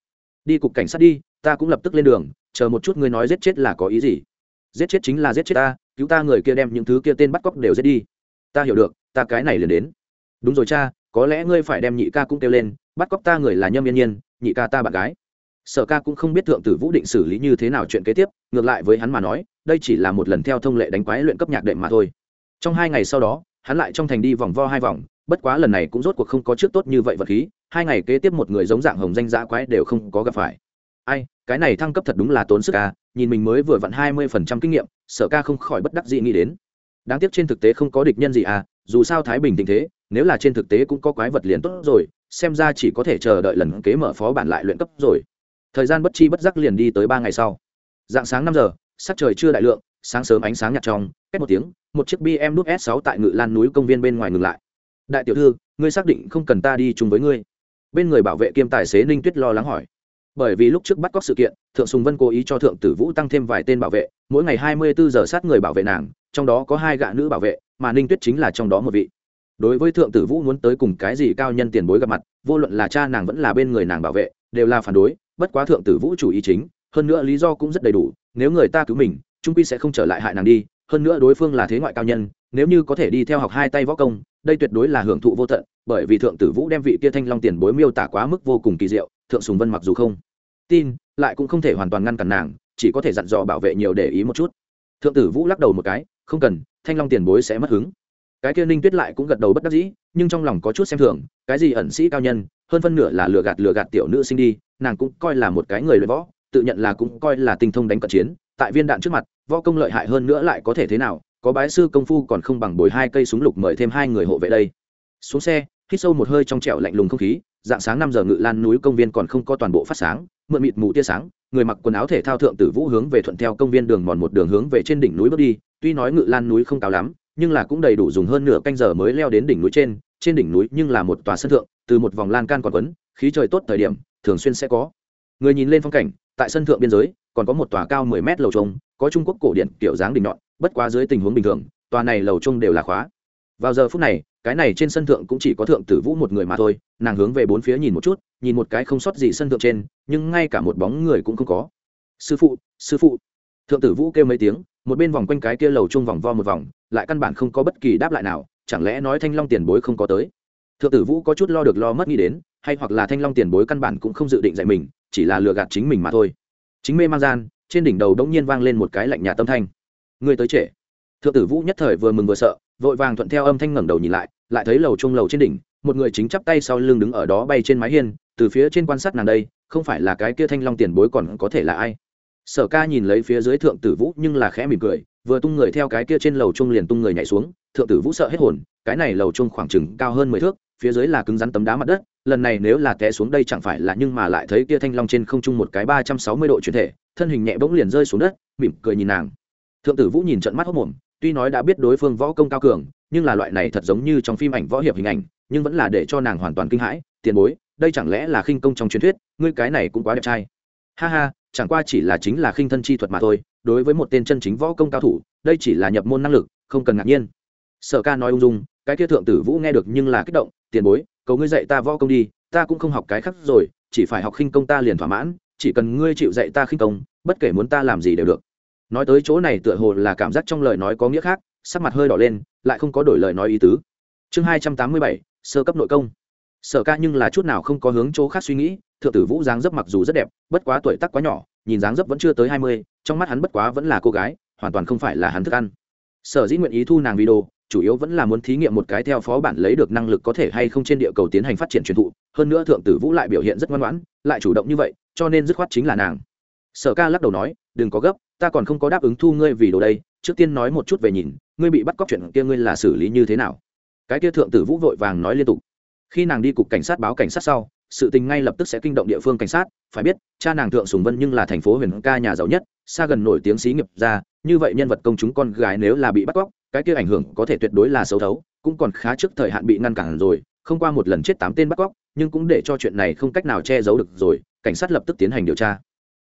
Đi cục cảnh sát đi, ta cũng lập tức lên đường, chờ một chút ngươi nói giết chết là có ý gì? Giết chết chính là giết chết ta, cứu ta người kia đem những thứ kia tên bắt cóc đều giết đi. Ta hiểu được, ta cái này liền đến. Đúng rồi cha, có lẽ ngươi phải đem nhị ca cũng kêu lên, bắt cóc ta người là nhâm yên nhiên, nhị ca ta bạn gái. Sở ca cũng không biết thượng tử vũ định xử lý như thế nào chuyện kế tiếp, ngược lại với hắn mà nói, đây chỉ là một lần theo thông lệ đánh quái luyện cấp nhạc đệm mà thôi. Trong hai ngày sau đó hắn lại trong thành đi vòng vo hai vòng, bất quá lần này cũng rốt cuộc không có trước tốt như vậy vật khí, hai ngày kế tiếp một người giống dạng hồng danh dã quái đều không có gặp phải. Ai, cái này thăng cấp thật đúng là tốn sức ca nhìn mình mới vừa vặn hai mươi phần trăm kinh nghiệm, sở ca không khỏi bất đắc dĩ nghĩ đến. Đáng tiếc trên thực tế không có địch nhân gì à dù sao thái bình tình thế, nếu là trên thực tế cũng có quái vật liền tốt rồi, xem ra chỉ có thể chờ đợi lần kế mở phó bản lại luyện cấp rồi. Thời gian bất chi bất giác liền đi tới ba ngày sau. Dạng sáng năm giờ, sắc trời chưa đại lượng sáng sớm ánh sáng nhạt trong cách một tiếng, một chiếc bm đúc s 6 tại ngự lan núi công viên bên ngoài ngừng lại. Đại tiểu thư, ngươi xác định không cần ta đi chung với ngươi? Bên người bảo vệ kiêm tài xế ninh tuyết lo lắng hỏi. Bởi vì lúc trước bắt cóc sự kiện, thượng sùng vân cố ý cho thượng tử vũ tăng thêm vài tên bảo vệ, mỗi ngày hai mươi bốn giờ sát người bảo vệ nàng, trong đó có hai gạ nữ bảo vệ, mà ninh tuyết chính là trong đó một vị. Đối với thượng tử vũ muốn tới cùng cái gì cao nhân tiền bối gặp mặt, vô luận là cha nàng vẫn là bên người nàng bảo vệ, đều là phản đối, bất quá thượng tử vũ chủ ý chính, hơn nữa lý do cũng rất đầy đủ, nếu người ta cứu mình trung quy sẽ không trở lại hại nàng đi, hơn nữa đối phương là thế ngoại cao nhân, nếu như có thể đi theo học hai tay võ công, đây tuyệt đối là hưởng thụ vô tận, bởi vì thượng tử vũ đem vị kia thanh long tiền bối miêu tả quá mức vô cùng kỳ diệu, thượng sùng vân mặc dù không tin, lại cũng không thể hoàn toàn ngăn cản nàng, chỉ có thể dặn dò bảo vệ nhiều để ý một chút. Thượng tử vũ lắc đầu một cái, không cần, thanh long tiền bối sẽ mất hứng. Cái kia ninh tuyết lại cũng gật đầu bất đắc dĩ, nhưng trong lòng có chút xem thường, cái gì ẩn sĩ cao nhân, hơn phân nửa là lừa gạt lừa gạt tiểu nữ sinh đi, nàng cũng coi là một cái người luyện võ, tự nhận là cũng coi là tinh thông đánh cận chiến tại viên đạn trước mặt, võ công lợi hại hơn nữa lại có thể thế nào, có bái sư công phu còn không bằng bồi hai cây súng lục mời thêm hai người hộ vệ đây. Xuống xe, hít sâu một hơi trong trẻo lạnh lùng không khí, dạng sáng năm giờ ngự lan núi công viên còn không có toàn bộ phát sáng, mượn mịt mù tia sáng, người mặc quần áo thể thao thượng tử vũ hướng về thuận theo công viên đường mòn một đường hướng về trên đỉnh núi bước đi, tuy nói ngự lan núi không cao lắm, nhưng là cũng đầy đủ dùng hơn nửa canh giờ mới leo đến đỉnh núi trên trên đỉnh núi nhưng là một tòa sân thượng, từ một vòng lan can còn quấn, khí trời tốt thời điểm, thường xuyên sẽ có. Người nhìn lên phong cảnh, tại sân thượng biên giới còn có một tòa cao mười mét lầu trông, có trung quốc cổ điện kiểu dáng đỉnh nhọn, bất quá dưới tình huống bình thường, tòa này lầu trông đều là khóa. Vào giờ phút này, cái này trên sân thượng cũng chỉ có thượng tử vũ một người mà thôi, nàng hướng về bốn phía nhìn một chút, nhìn một cái không sót gì sân thượng trên, nhưng ngay cả một bóng người cũng không có. Sư phụ sư phụ. Thượng tử vũ kêu mấy tiếng, một bên vòng quanh cái kia lầu trung vòng vo một vòng, lại căn bản không có bất kỳ đáp lại nào, chẳng lẽ nói thanh long tiền bối không có tới? Thượng tử vũ có chút lo được lo mất nghĩ đến, hay hoặc là thanh long tiền bối căn bản cũng không dự định dạy mình, chỉ là lừa gạt chính mình mà thôi chính mê mang gian, trên đỉnh đầu đống nhiên vang lên một cái lạnh nhà tâm thanh. Người tới trễ. Thượng tử vũ nhất thời vừa mừng vừa sợ, vội vàng thuận theo âm thanh ngẩng đầu nhìn lại lại thấy lầu chung lầu trên đỉnh, một người chính chắp tay sau lưng đứng ở đó bay trên mái hiên, từ phía trên quan sát nàng đây, không phải là cái kia thanh long tiền bối còn có thể là ai. Sở ca nhìn lấy phía dưới thượng tử vũ nhưng là khẽ mỉm cười, vừa tung người theo cái kia trên lầu chung liền tung người nhảy xuống, thượng tử vũ sợ hết hồn, cái này lầu chung khoảng chừng cao hơn mười thước, phía dưới là cứng rắn tấm đá mặt đất lần này nếu là té xuống đây chẳng phải là nhưng mà lại thấy kia thanh long trên không trung một cái ba trăm sáu mươi độ chuyển thể, thân hình nhẹ bỗng liền rơi xuống đất, mỉm cười nhìn nàng. Thượng tử vũ nhìn trận mắt hốc mồm, tuy nói đã biết đối phương võ công cao cường, nhưng là loại này thật giống như trong phim ảnh võ hiệp hình ảnh, nhưng vẫn là để cho nàng hoàn toàn kinh hãi, tiền bối, đây chẳng lẽ là khinh công trong truyền thuyết, ngươi cái này cũng quá đẹp trai. Ha ha, chẳng qua chỉ là chính là khinh thân chi thuật mà thôi, đối với một tên chân chính võ công cao thủ, đây chỉ là nhập môn năng lực, không cần ngạc nhiên. Sở ca nói ung dung, cái kia thượng tử vũ nghe được nhưng là kích động, tiền bối cầu ngươi dạy ta võ công đi, ta cũng không học cái khác rồi, chỉ phải học khinh công ta liền thỏa mãn, chỉ cần ngươi chịu dạy ta khinh công, bất kể muốn ta làm gì đều được. Nói tới chỗ này tựa hồ là cảm giác trong lời nói có nghĩa khác, sắc mặt hơi đỏ lên, lại không có đổi lời nói ý tứ. Chương hai trăm tám mươi bảy, sơ cấp nội công. Sở ca nhưng là chút nào không có hướng chỗ khác suy nghĩ, thượng tử vũ dáng dấp mặc dù rất đẹp, bất quá tuổi tác quá nhỏ, nhìn dáng dấp vẫn chưa tới hai mươi, trong mắt hắn bất quá vẫn là cô gái, hoàn toàn không phải là hắn thức ăn. Sở dĩ nguyện ý thu nàng vì đồ chủ yếu vẫn là muốn thí nghiệm một cái theo phó bản lấy được năng lực có thể hay không trên địa cầu tiến hành phát triển truyền thụ. Hơn nữa thượng tử vũ lại biểu hiện rất ngoan ngoãn, lại chủ động như vậy, cho nên dứt khoát chính là nàng. Sở ca lắc đầu nói, đừng có gấp, ta còn không có đáp ứng thu ngươi vì đồ đây, trước tiên nói một chút về nhìn, ngươi bị bắt cóc chuyện kia ngươi là xử lý như thế nào? Cái kia thượng tử vũ vội vàng nói liên tục. Khi nàng đi cục cảnh sát báo cảnh sát sau, sự tình ngay lập tức sẽ kinh động địa phương cảnh sát, phải biết, cha nàng thượng sùng vân nhưng là thành phố huyền ca nhà giàu nhất, xa gần nổi tiếng xí nghiệp ra như vậy nhân vật công chúng con gái nếu là bị bắt cóc cái kia ảnh hưởng có thể tuyệt đối là xấu thấu, cũng còn khá trước thời hạn bị ngăn cản rồi, không qua một lần chết tám tên bắt cóc, nhưng cũng để cho chuyện này không cách nào che giấu được rồi, cảnh sát lập tức tiến hành điều tra.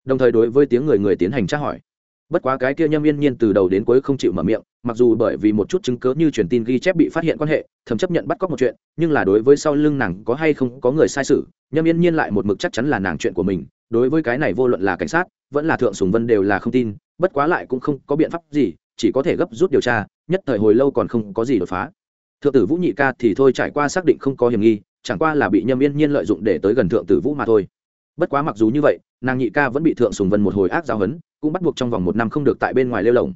Đồng thời đối với tiếng người người tiến hành tra hỏi. Bất quá cái kia nhâm yên nhiên từ đầu đến cuối không chịu mở miệng, mặc dù bởi vì một chút chứng cớ như truyền tin ghi chép bị phát hiện quan hệ, thầm chấp nhận bắt cóc một chuyện, nhưng là đối với sau lưng nàng có hay không có người sai sự, nhâm yên nhiên lại một mực chắc chắn là nàng chuyện của mình, đối với cái này vô luận là cảnh sát, vẫn là thượng sùng vân đều là không tin, bất quá lại cũng không có biện pháp gì chỉ có thể gấp rút điều tra, nhất thời hồi lâu còn không có gì đột phá. Thượng tử vũ nhị ca thì thôi trải qua xác định không có hiểm nghi, chẳng qua là bị nhâm yên nhiên lợi dụng để tới gần thượng tử vũ mà thôi. Bất quá mặc dù như vậy, nàng nhị ca vẫn bị thượng sùng vân một hồi ác giáo hấn cũng bắt buộc trong vòng một năm không được tại bên ngoài lêu lồng.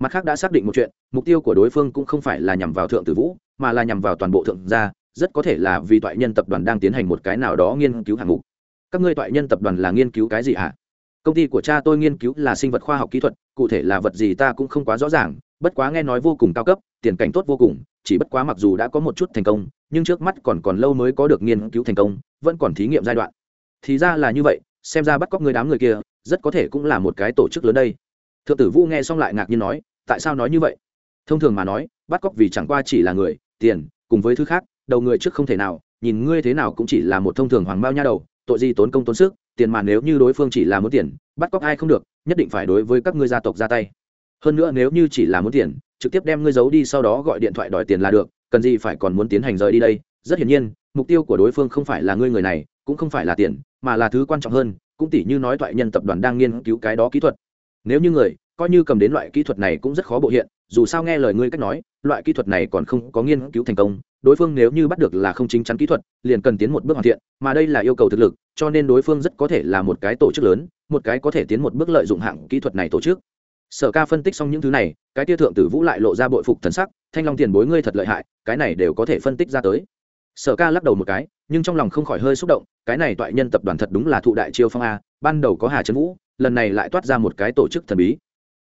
Mặt khác đã xác định một chuyện, mục tiêu của đối phương cũng không phải là nhằm vào thượng tử vũ, mà là nhằm vào toàn bộ thượng gia, rất có thể là vì toại nhân tập đoàn đang tiến hành một cái nào đó nghiên cứu hạng mục. Các ngươi toại nhân tập đoàn là nghiên cứu cái gì hả? Công ty của cha tôi nghiên cứu là sinh vật khoa học kỹ thuật, cụ thể là vật gì ta cũng không quá rõ ràng, bất quá nghe nói vô cùng cao cấp, tiền cảnh tốt vô cùng, chỉ bất quá mặc dù đã có một chút thành công, nhưng trước mắt còn còn lâu mới có được nghiên cứu thành công, vẫn còn thí nghiệm giai đoạn. Thì ra là như vậy, xem ra bắt cóc người đám người kia, rất có thể cũng là một cái tổ chức lớn đây. Thượng tử vũ nghe xong lại ngạc nhiên nói, tại sao nói như vậy? Thông thường mà nói, bắt cóc vì chẳng qua chỉ là người, tiền, cùng với thứ khác, đầu người trước không thể nào, nhìn ngươi thế nào cũng chỉ là một thông thường hoàng bao nha đầu, tội gì tốn công tốn sức tiền mà nếu như đối phương chỉ là muốn tiền, bắt cóc ai không được, nhất định phải đối với các ngươi gia tộc ra tay. Hơn nữa nếu như chỉ là muốn tiền, trực tiếp đem ngươi giấu đi sau đó gọi điện thoại đòi tiền là được, cần gì phải còn muốn tiến hành rời đi đây? Rất hiển nhiên, mục tiêu của đối phương không phải là ngươi người này, cũng không phải là tiền, mà là thứ quan trọng hơn, cũng tỷ như nói thoại nhân tập đoàn đang nghiên cứu cái đó kỹ thuật. Nếu như người, coi như cầm đến loại kỹ thuật này cũng rất khó bộ hiện, dù sao nghe lời ngươi cách nói, loại kỹ thuật này còn không có nghiên cứu thành công, đối phương nếu như bắt được là không chính chắn kỹ thuật, liền cần tiến một bước hoàn thiện, mà đây là yêu cầu thực lực cho nên đối phương rất có thể là một cái tổ chức lớn, một cái có thể tiến một bước lợi dụng hạng kỹ thuật này tổ chức. Sở ca phân tích xong những thứ này, cái tia thượng tử vũ lại lộ ra bội phục thần sắc, thanh long tiền bối ngươi thật lợi hại, cái này đều có thể phân tích ra tới. Sở ca lắc đầu một cái, nhưng trong lòng không khỏi hơi xúc động, cái này toại nhân tập đoàn thật đúng là thụ đại chiêu phong a, ban đầu có hà trấn vũ, lần này lại toát ra một cái tổ chức thần bí.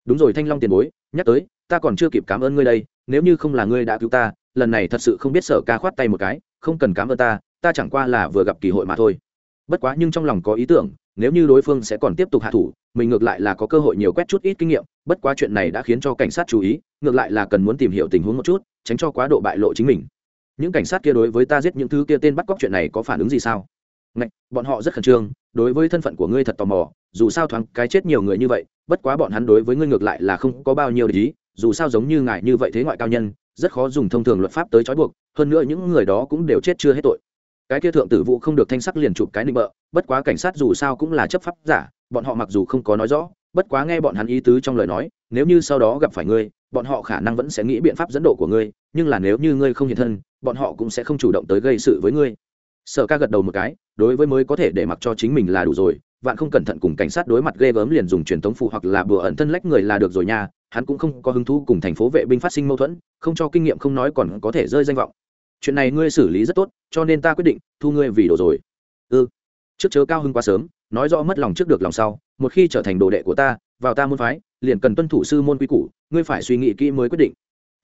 Đúng rồi thanh long tiền bối, nhắc tới, ta còn chưa kịp cảm ơn ngươi đây, nếu như không là ngươi đã cứu ta, lần này thật sự không biết sở ca khoát tay một cái, không cần cảm ơn ta ta chẳng qua là vừa gặp kỳ hội mà thôi bất quá nhưng trong lòng có ý tưởng nếu như đối phương sẽ còn tiếp tục hạ thủ mình ngược lại là có cơ hội nhiều quét chút ít kinh nghiệm bất quá chuyện này đã khiến cho cảnh sát chú ý ngược lại là cần muốn tìm hiểu tình huống một chút tránh cho quá độ bại lộ chính mình. Những cảnh sát kia đối với ta giết những thứ kia tên bắt cóc chuyện này có phản ứng gì sao? Ngạch, bọn họ rất khẩn trương đối với thân phận của ngươi thật tò mò dù sao thoáng cái chết nhiều người như vậy bất quá bọn hắn đối với ngươi ngược lại là không có bao nhiêu lý dù sao giống như ngài như vậy thế ngoại cao nhân rất khó dùng thông thường luật pháp tới trói buộc hơn nữa những người đó cũng đều chết chưa hết tội cái kia thượng tử vụ không được thanh sắc liền chụp cái nịnh bợ, bất quá cảnh sát dù sao cũng là chấp pháp giả, bọn họ mặc dù không có nói rõ, bất quá nghe bọn hắn ý tứ trong lời nói, nếu như sau đó gặp phải ngươi, bọn họ khả năng vẫn sẽ nghĩ biện pháp dẫn độ của ngươi, nhưng là nếu như ngươi không hiện thân, bọn họ cũng sẽ không chủ động tới gây sự với ngươi. Sở ca gật đầu một cái, đối với mới có thể để mặc cho chính mình là đủ rồi, vạn không cẩn thận cùng cảnh sát đối mặt ghê gớm liền dùng truyền thống phụ hoặc là bừa ẩn thân lách người là được rồi nha, hắn cũng không có hứng thú cùng thành phố vệ binh phát sinh mâu thuẫn, không cho kinh nghiệm không nói còn có thể rơi danh vọng chuyện này ngươi xử lý rất tốt, cho nên ta quyết định thu ngươi vì đồ rồi. Ư ừ. trước chớ cao hưng quá sớm, nói rõ mất lòng trước được lòng sau, một khi trở thành đồ đệ của ta, vào ta môn phái, liền cần tuân thủ sư môn quy củ, ngươi phải suy nghĩ kỹ mới quyết định.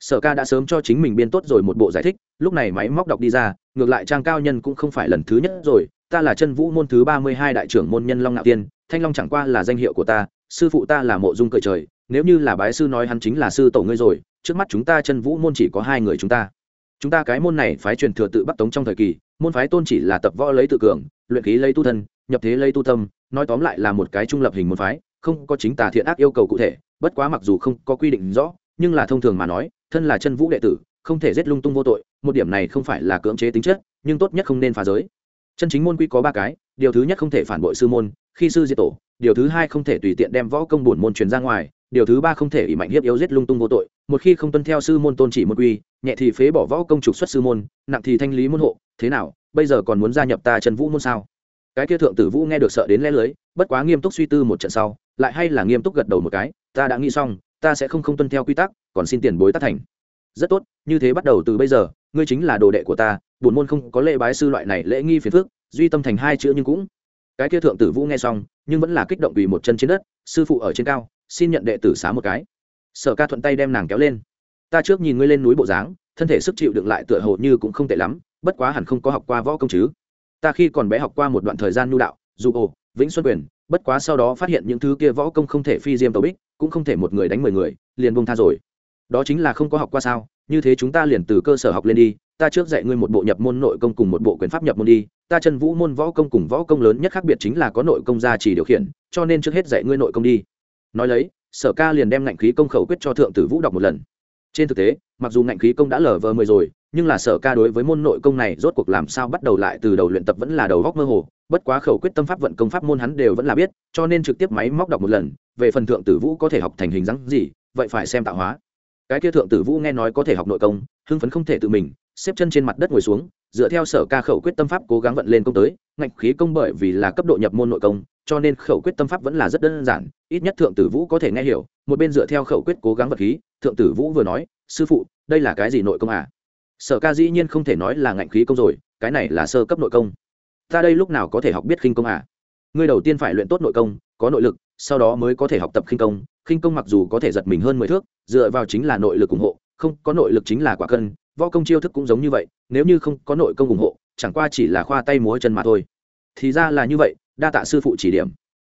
Sở ca đã sớm cho chính mình biên tốt rồi một bộ giải thích, lúc này máy móc đọc đi ra, ngược lại trang cao nhân cũng không phải lần thứ nhất rồi, ta là chân vũ môn thứ ba mươi hai đại trưởng môn nhân long ngạo tiên, thanh long chẳng qua là danh hiệu của ta, sư phụ ta là mộ dung cởi trời, nếu như là bái sư nói hắn chính là sư tổ ngươi rồi, trước mắt chúng ta chân vũ môn chỉ có hai người chúng ta chúng ta cái môn này phái truyền thừa tự bắc tống trong thời kỳ, môn phái tôn chỉ là tập võ lấy tự cường, luyện khí lấy tu thân, nhập thế lấy tu tâm, nói tóm lại là một cái trung lập hình môn phái, không có chính tà thiện ác yêu cầu cụ thể, bất quá mặc dù không có quy định rõ, nhưng là thông thường mà nói, thân là chân vũ đệ tử, không thể giết lung tung vô tội, một điểm này không phải là cưỡng chế tính chất, nhưng tốt nhất không nên phá giới. Chân chính môn quy có ba cái, điều thứ nhất không thể phản bội sư môn, khi sư diệt tổ, điều thứ hai không thể tùy tiện đem võ công bổn môn truyền ra ngoài điều thứ ba không thể ỷ mạnh hiếp yếu giết lung tung vô tội, một khi không tuân theo sư môn tôn chỉ môn quy, nhẹ thì phế bỏ võ công trục xuất sư môn, nặng thì thanh lý môn hộ, thế nào, bây giờ còn muốn gia nhập ta trần vũ môn sao? Cái kia thượng tử vũ nghe được sợ đến lẽ lưới, bất quá nghiêm túc suy tư một trận sau, lại hay là nghiêm túc gật đầu một cái, ta đã nghĩ xong, ta sẽ không không tuân theo quy tắc, còn xin tiền bối tác thành. Rất tốt, như thế bắt đầu từ bây giờ, ngươi chính là đồ đệ của ta, bổn môn không có lễ bái sư loại này lễ nghi phiền phước duy tâm thành hai chữ nhưng cũng. Cái kia thượng tử vũ nghe xong, nhưng vẫn là kích động vì một chân trên đất, sư phụ ở trên cao xin nhận đệ tử xá một cái. Sở ca thuận tay đem nàng kéo lên. Ta trước nhìn ngươi lên núi bộ dáng, thân thể sức chịu đựng lại tựa hồ như cũng không tệ lắm, bất quá hẳn không có học qua võ công chứ. Ta khi còn bé học qua một đoạn thời gian nhu đạo, dù ồ, vĩnh xuân quyền, bất quá sau đó phát hiện những thứ kia võ công không thể phi diêm tàu bích, cũng không thể một người đánh mười người, liền bông tha rồi. Đó chính là không có học qua sao, như thế chúng ta liền từ cơ sở học lên đi, ta trước dạy ngươi một bộ nhập môn nội công cùng một bộ quyền pháp nhập môn đi, ta chân vũ môn võ công cùng võ công lớn nhất khác biệt chính là có nội công gia chỉ điều khiển, cho nên trước hết dạy ngươi nội công đi nói lấy, sở ca liền đem ngạnh khí công khẩu quyết cho thượng tử vũ đọc một lần. Trên thực tế, mặc dù ngạnh khí công đã lờ vờ mười rồi, nhưng là sở ca đối với môn nội công này rốt cuộc làm sao bắt đầu lại từ đầu luyện tập vẫn là đầu góc mơ hồ, bất quá khẩu quyết tâm pháp vận công pháp môn hắn đều vẫn là biết, cho nên trực tiếp máy móc đọc một lần, về phần thượng tử vũ có thể học thành hình dáng gì, vậy phải xem tạo hóa. Cái kia thượng tử vũ nghe nói có thể học nội công, hưng phấn không thể tự mình, xếp chân trên mặt đất ngồi xuống, dựa theo sở ca khẩu quyết tâm pháp cố gắng vận lên công tới, ngạnh khí công bởi vì là cấp độ nhập môn nội công cho nên khẩu quyết tâm pháp vẫn là rất đơn giản, ít nhất thượng tử vũ có thể nghe hiểu, một bên dựa theo khẩu quyết cố gắng vật khí, thượng tử vũ vừa nói, sư phụ, đây là cái gì nội công à? Sở ca dĩ nhiên không thể nói là ngạnh khí công rồi, cái này là sơ cấp nội công. Ta đây lúc nào có thể học biết khinh công à? Ngươi đầu tiên phải luyện tốt nội công, có nội lực, sau đó mới có thể học tập khinh công. Khinh công mặc dù có thể giật mình hơn mười thước, dựa vào chính là nội lực ủng hộ, không có nội lực chính là quả cân, võ công chiêu thức cũng giống như vậy, nếu như không có nội công ủng hộ, chẳng qua chỉ là khoa tay múa chân mà thôi. Thì ra là như vậy đa tạ sư phụ chỉ điểm.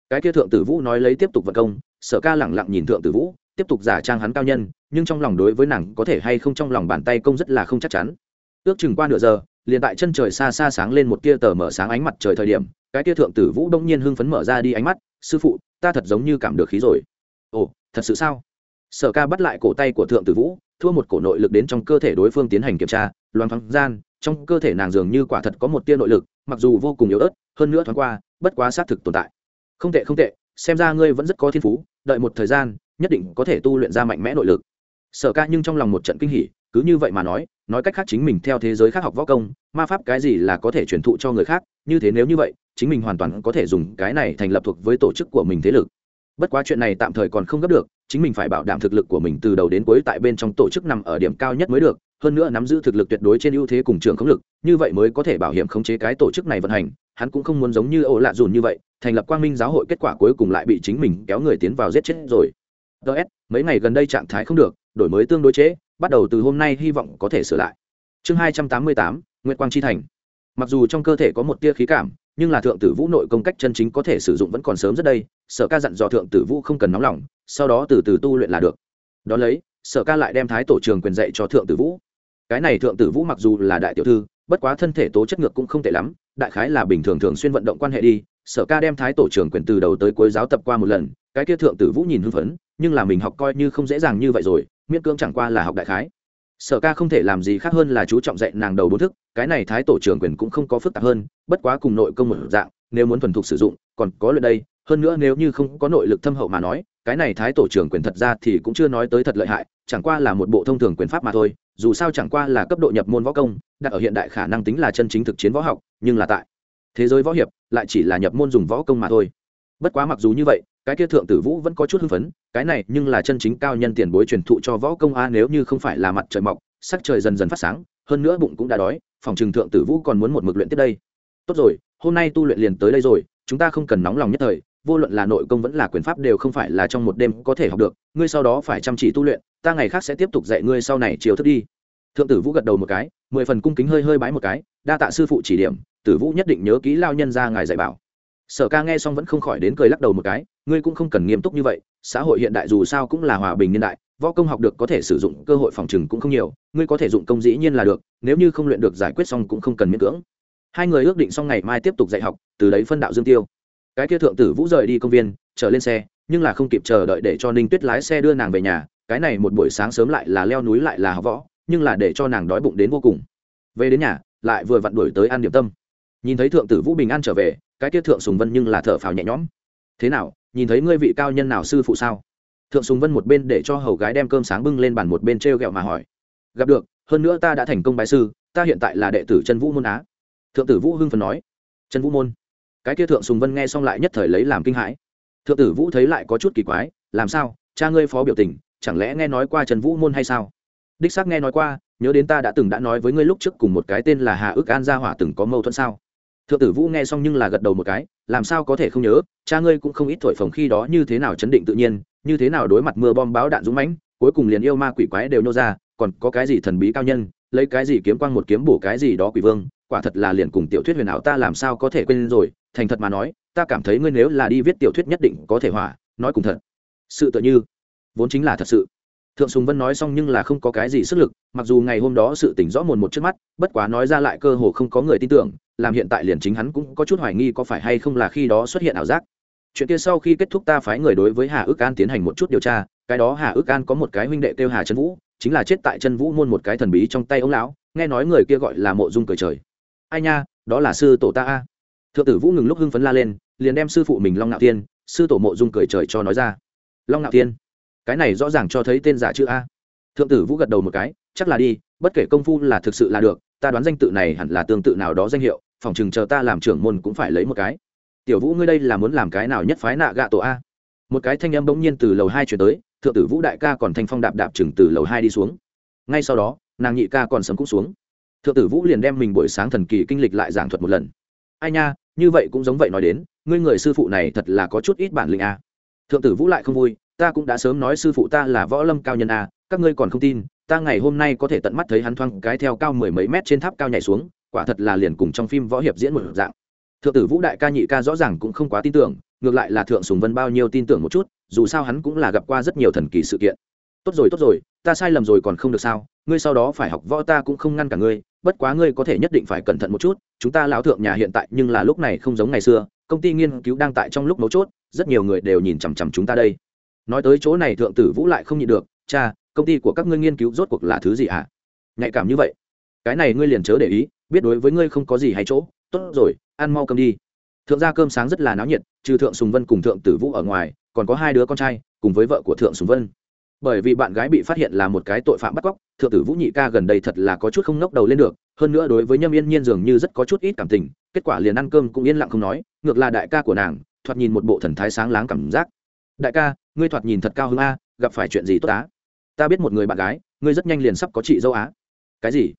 Cái kia thượng tử vũ nói lấy tiếp tục vận công, sở ca lẳng lặng nhìn thượng tử vũ, tiếp tục giả trang hắn cao nhân, nhưng trong lòng đối với nàng có thể hay không trong lòng bàn tay công rất là không chắc chắn. Ước chừng qua nửa giờ, liền tại chân trời xa xa sáng lên một tia tờ mở sáng ánh mặt trời thời điểm, cái tia thượng tử vũ đông nhiên hưng phấn mở ra đi ánh mắt, sư phụ, ta thật giống như cảm được khí rồi. Ồ, thật sự sao? Sở ca bắt lại cổ tay của thượng tử vũ, thua một cổ nội lực đến trong cơ thể đối phương tiến hành kiểm tra loan thoáng gian, trong cơ thể nàng dường như quả thật có một tia nội lực, mặc dù vô cùng yếu ớt, hơn nữa thoáng qua bất quá xác thực tồn tại. Không tệ không tệ, xem ra ngươi vẫn rất có thiên phú, đợi một thời gian, nhất định có thể tu luyện ra mạnh mẽ nội lực. Sở ca nhưng trong lòng một trận kinh hỉ, cứ như vậy mà nói nói cách khác chính mình theo thế giới khác học võ công, ma pháp cái gì là có thể truyền thụ cho người khác, như thế nếu như vậy, chính mình hoàn toàn có thể dùng cái này thành lập thuộc với tổ chức của mình thế lực. Bất quá chuyện này tạm thời còn không gấp được, chính mình phải bảo đảm thực lực của mình từ đầu đến cuối tại bên trong tổ chức nằm ở điểm cao nhất mới được, hơn nữa nắm giữ thực lực tuyệt đối trên ưu thế cùng trường khống lực, như vậy mới có thể bảo hiểm khống chế cái tổ chức này vận hành hắn cũng không muốn giống như ổ lạ dùn như vậy, thành lập quang minh giáo hội kết quả cuối cùng lại bị chính mình kéo người tiến vào giết chết rồi. Ts mấy ngày gần đây trạng thái không được, đổi mới tương đối chế, bắt đầu từ hôm nay hy vọng có thể sửa lại. Chương hai trăm tám mươi tám nguyễn quang chi thành. Mặc dù trong cơ thể có một tia khí cảm, nhưng là thượng tử vũ nội công cách chân chính có thể sử dụng vẫn còn sớm rất đây, sở ca dặn dò thượng tử vũ không cần nóng lòng, sau đó từ từ tu luyện là được. Đ ó lấy, sở ca lại đem thái tổ trường quyền dạy cho thượng tử vũ. Cái này thượng tử vũ mặc dù là đại tiểu thư, bất quá thân thể tố chất ngược cũng không tệ lắm đại khái là bình thường thường xuyên vận động quan hệ đi, sở ca đem thái tổ trưởng quyền từ đầu tới cuối giáo tập qua một lần, cái kia thượng tử vũ nhìn hưng phấn, nhưng là mình học coi như không dễ dàng như vậy rồi, miễn cưỡng chẳng qua là học đại khái. Sở ca không thể làm gì khác hơn là chú trọng dạy nàng đầu bốn thức, cái này thái tổ trưởng quyền cũng không có phức tạp hơn, bất quá cùng nội công một dạng, nếu muốn thuần thục sử dụng, còn có lợi đây, hơn nữa nếu như không có nội lực thâm hậu mà nói, cái này thái tổ trưởng quyền thật ra thì cũng chưa nói tới thật lợi hại, chẳng qua là một bộ thông thường quyền pháp mà thôi dù sao chẳng qua là cấp độ nhập môn võ công, đặt ở hiện đại khả năng tính là chân chính thực chiến võ học, nhưng là tại thế giới võ hiệp, lại chỉ là nhập môn dùng võ công mà thôi. Bất quá mặc dù như vậy, cái kia thượng tử vũ vẫn có chút hưng phấn, cái này nhưng là chân chính cao nhân tiền bối truyền thụ cho võ công a, nếu như không phải là mặt trời mọc, sắc trời dần dần phát sáng, hơn nữa bụng cũng đã đói, phòng trừng thượng tử vũ còn muốn một mực luyện tiếp đây. Tốt rồi, hôm nay tu luyện liền tới đây rồi, chúng ta không cần nóng lòng nhất thời vô luận là nội công vẫn là quyền pháp đều không phải là trong một đêm có thể học được, ngươi sau đó phải chăm chỉ tu luyện, ta ngày khác sẽ tiếp tục dạy ngươi sau này chiều thức đi. Thượng tử vũ gật đầu một cái, mười phần cung kính hơi hơi bái một cái, đa tạ sư phụ chỉ điểm, tử vũ nhất định nhớ kỹ lao nhân ra ngài dạy bảo. Sở ca nghe xong vẫn không khỏi đến cười lắc đầu một cái, ngươi cũng không cần nghiêm túc như vậy, xã hội hiện đại dù sao cũng là hòa bình niên đại, võ công học được có thể sử dụng, cơ hội phòng trừng cũng không nhiều, ngươi có thể dụng công dĩ nhiên là được, nếu như không luyện được giải quyết xong cũng không cần miễn cưỡng. Hai người ước định xong ngày mai tiếp tục dạy học, từ đấy phân đạo dương tiêu cái kia thượng tử vũ rời đi công viên, trở lên xe, nhưng là không kịp chờ đợi để cho ninh tuyết lái xe đưa nàng về nhà, cái này một buổi sáng sớm lại là leo núi lại là học võ, nhưng là để cho nàng đói bụng đến vô cùng. Về đến nhà, lại vừa vặn đuổi tới ăn điểm tâm. Nhìn thấy thượng tử vũ bình an trở về, cái kia thượng sùng vân nhưng là thở phào nhẹ nhõm. Thế nào, nhìn thấy ngươi vị cao nhân nào sư phụ sao? Thượng sùng vân một bên để cho hầu gái đem cơm sáng bưng lên bàn một bên t r e o g ẹ o mà hỏi. Gặp được, hơn nữa ta đã thành công bái sư, ta hiện tại là đệ tử chân vũ môn á. Thượng tử vũ hưng phần nói. Chân vũ môn cái kia thượng sùng vân nghe xong lại nhất thời lấy làm kinh hãi. Thượng tử vũ thấy lại có chút kỳ quái, làm sao, cha ngươi phó biểu tình, chẳng lẽ nghe nói qua trần vũ môn hay sao? Đích xác nghe nói qua, nhớ đến ta đã từng đã nói với ngươi lúc trước cùng một cái tên là hà ước an gia hỏa từng có mâu thuẫn sao? Thượng tử vũ nghe xong nhưng là gật đầu một cái, làm sao có thể không nhớ, cha ngươi cũng không ít thổi phồng khi đó như thế nào chấn định tự nhiên, như thế nào đối mặt mưa bom báo đạn dũng mãnh, cuối cùng liền yêu ma quỷ quái đều nhô ra, còn có cái gì thần bí cao nhân, lấy cái gì kiếm quang một kiếm bổ cái gì đó quỷ vương, quả thật là liền cùng tiểu thuyết huyền ảo ta làm sao có thể quên rồi thành thật mà nói, ta cảm thấy ngươi nếu là đi viết tiểu thuyết nhất định có thể hỏa, nói cùng thật. Sự tự như, vốn chính là thật sự. Thượng sùng vân nói xong nhưng là không có cái gì sức lực, mặc dù ngày hôm đó sự tỉnh rõ mồn một trước mắt, bất quá nói ra lại cơ hồ không có người tin tưởng, làm hiện tại liền chính hắn cũng có chút hoài nghi có phải hay không là khi đó xuất hiện ảo giác. Chuyện kia sau khi kết thúc ta phái người đối với hà ước an tiến hành một chút điều tra, cái đó hà ước an có một cái huynh đệ kêu hà trần vũ, chính là chết tại chân vũ môn một cái thần bí trong tay ông lão, nghe nói người kia gọi là mộ dung cười trời. Ai nha, đó là sư tổ ta a thượng tử vũ ngừng lúc hưng phấn la lên liền đem sư phụ mình long ngạo thiên sư tổ mộ dung cười trời cho nói ra long ngạo thiên cái này rõ ràng cho thấy tên giả chữ a thượng tử vũ gật đầu một cái chắc là đi bất kể công phu là thực sự là được ta đoán danh tự này hẳn là tương tự nào đó danh hiệu phòng chừng chờ ta làm trưởng môn cũng phải lấy một cái tiểu vũ ngươi đây là muốn làm cái nào nhất phái nạ gạ tổ a một cái thanh âm bỗng nhiên từ lầu hai chuyển tới thượng tử vũ đại ca còn thanh phong đạp đạp chừng từ lầu hai đi xuống ngay sau đó nàng nhị ca còn sấm cũng xuống thượng tử vũ liền đem mình buổi sáng thần kỳ kinh lịch lại giảng thuật một lần ai nha như vậy cũng giống vậy nói đến, ngươi người sư phụ này thật là có chút ít bản lĩnh a thượng tử vũ lại không vui, ta cũng đã sớm nói sư phụ ta là võ lâm cao nhân a các ngươi còn không tin, ta ngày hôm nay có thể tận mắt thấy hắn thoang cái theo cao mười mấy mét trên tháp cao nhảy xuống, quả thật là liền cùng trong phim võ hiệp diễn một dạng. Thượng tử vũ đại ca nhị ca rõ ràng cũng không quá tin tưởng, ngược lại là thượng sùng vân bao nhiêu tin tưởng một chút, dù sao hắn cũng là gặp qua rất nhiều thần kỳ sự kiện. Tốt rồi tốt rồi, ta sai lầm rồi còn không được sao, ngươi sau đó phải học võ ta cũng không ngăn cả ngươi bất quá ngươi có thể nhất định phải cẩn thận một chút, chúng ta lão thượng nhà hiện tại nhưng là lúc này không giống ngày xưa, công ty nghiên cứu đang tại trong lúc mấu chốt, rất nhiều người đều nhìn chằm chằm chúng ta đây. Nói tới chỗ này thượng tử vũ lại không nhịn được, cha, công ty của các ngươi nghiên cứu rốt cuộc là thứ gì ạ? À? nhạy cảm như vậy. Cái này ngươi liền chớ để ý, biết đối với ngươi không có gì hay chỗ, tốt rồi, ăn mau cơm đi. Thượng gia cơm sáng rất là náo nhiệt, trừ thượng sùng vân cùng thượng tử vũ ở ngoài, còn có hai đứa con trai, cùng với vợ của thượng sùng vân bởi vì bạn gái bị phát hiện là một cái tội phạm bắt cóc, thượng tử vũ nhị ca gần đây thật là có chút không ngóc đầu lên được, hơn nữa đối với nhâm yên nhiên dường như rất có chút ít cảm tình, kết quả liền ăn cơm cũng yên lặng không nói, ngược là đại ca của nàng, thoạt nhìn một bộ thần thái sáng láng cảm giác. Đại ca, ngươi thoạt nhìn thật cao hơn a, gặp phải chuyện gì tốt á? Ta biết một người bạn gái, ngươi rất nhanh liền sắp có chị dâu á. Cái gì?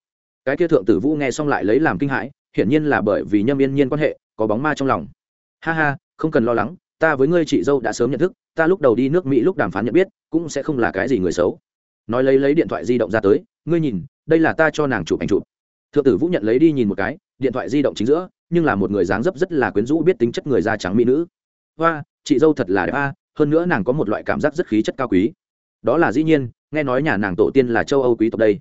Cái kia thượng tử vũ nghe xong lại lấy làm kinh hãi, hiển nhiên là bởi vì nhâm yên nhiên quan hệ, có bóng ma trong lòng. Ha ha, không cần lo lắng ta với ngươi chị dâu đã sớm nhận thức, ta lúc đầu đi nước mỹ lúc đàm phán nhận biết, cũng sẽ không là cái gì người xấu. Nói lấy lấy điện thoại di động ra tới, ngươi nhìn, đây là ta cho nàng chụp ảnh chụp. Thượng tử vũ nhận lấy đi nhìn một cái, điện thoại di động chính giữa, nhưng là một người dáng dấp rất là quyến rũ biết tính chất người da trắng mỹ nữ. Hoa, chị dâu thật là đẹp a, hơn nữa nàng có một loại cảm giác rất khí chất cao quý. Đó là dĩ nhiên, nghe nói nhà nàng tổ tiên là châu âu quý tộc đây.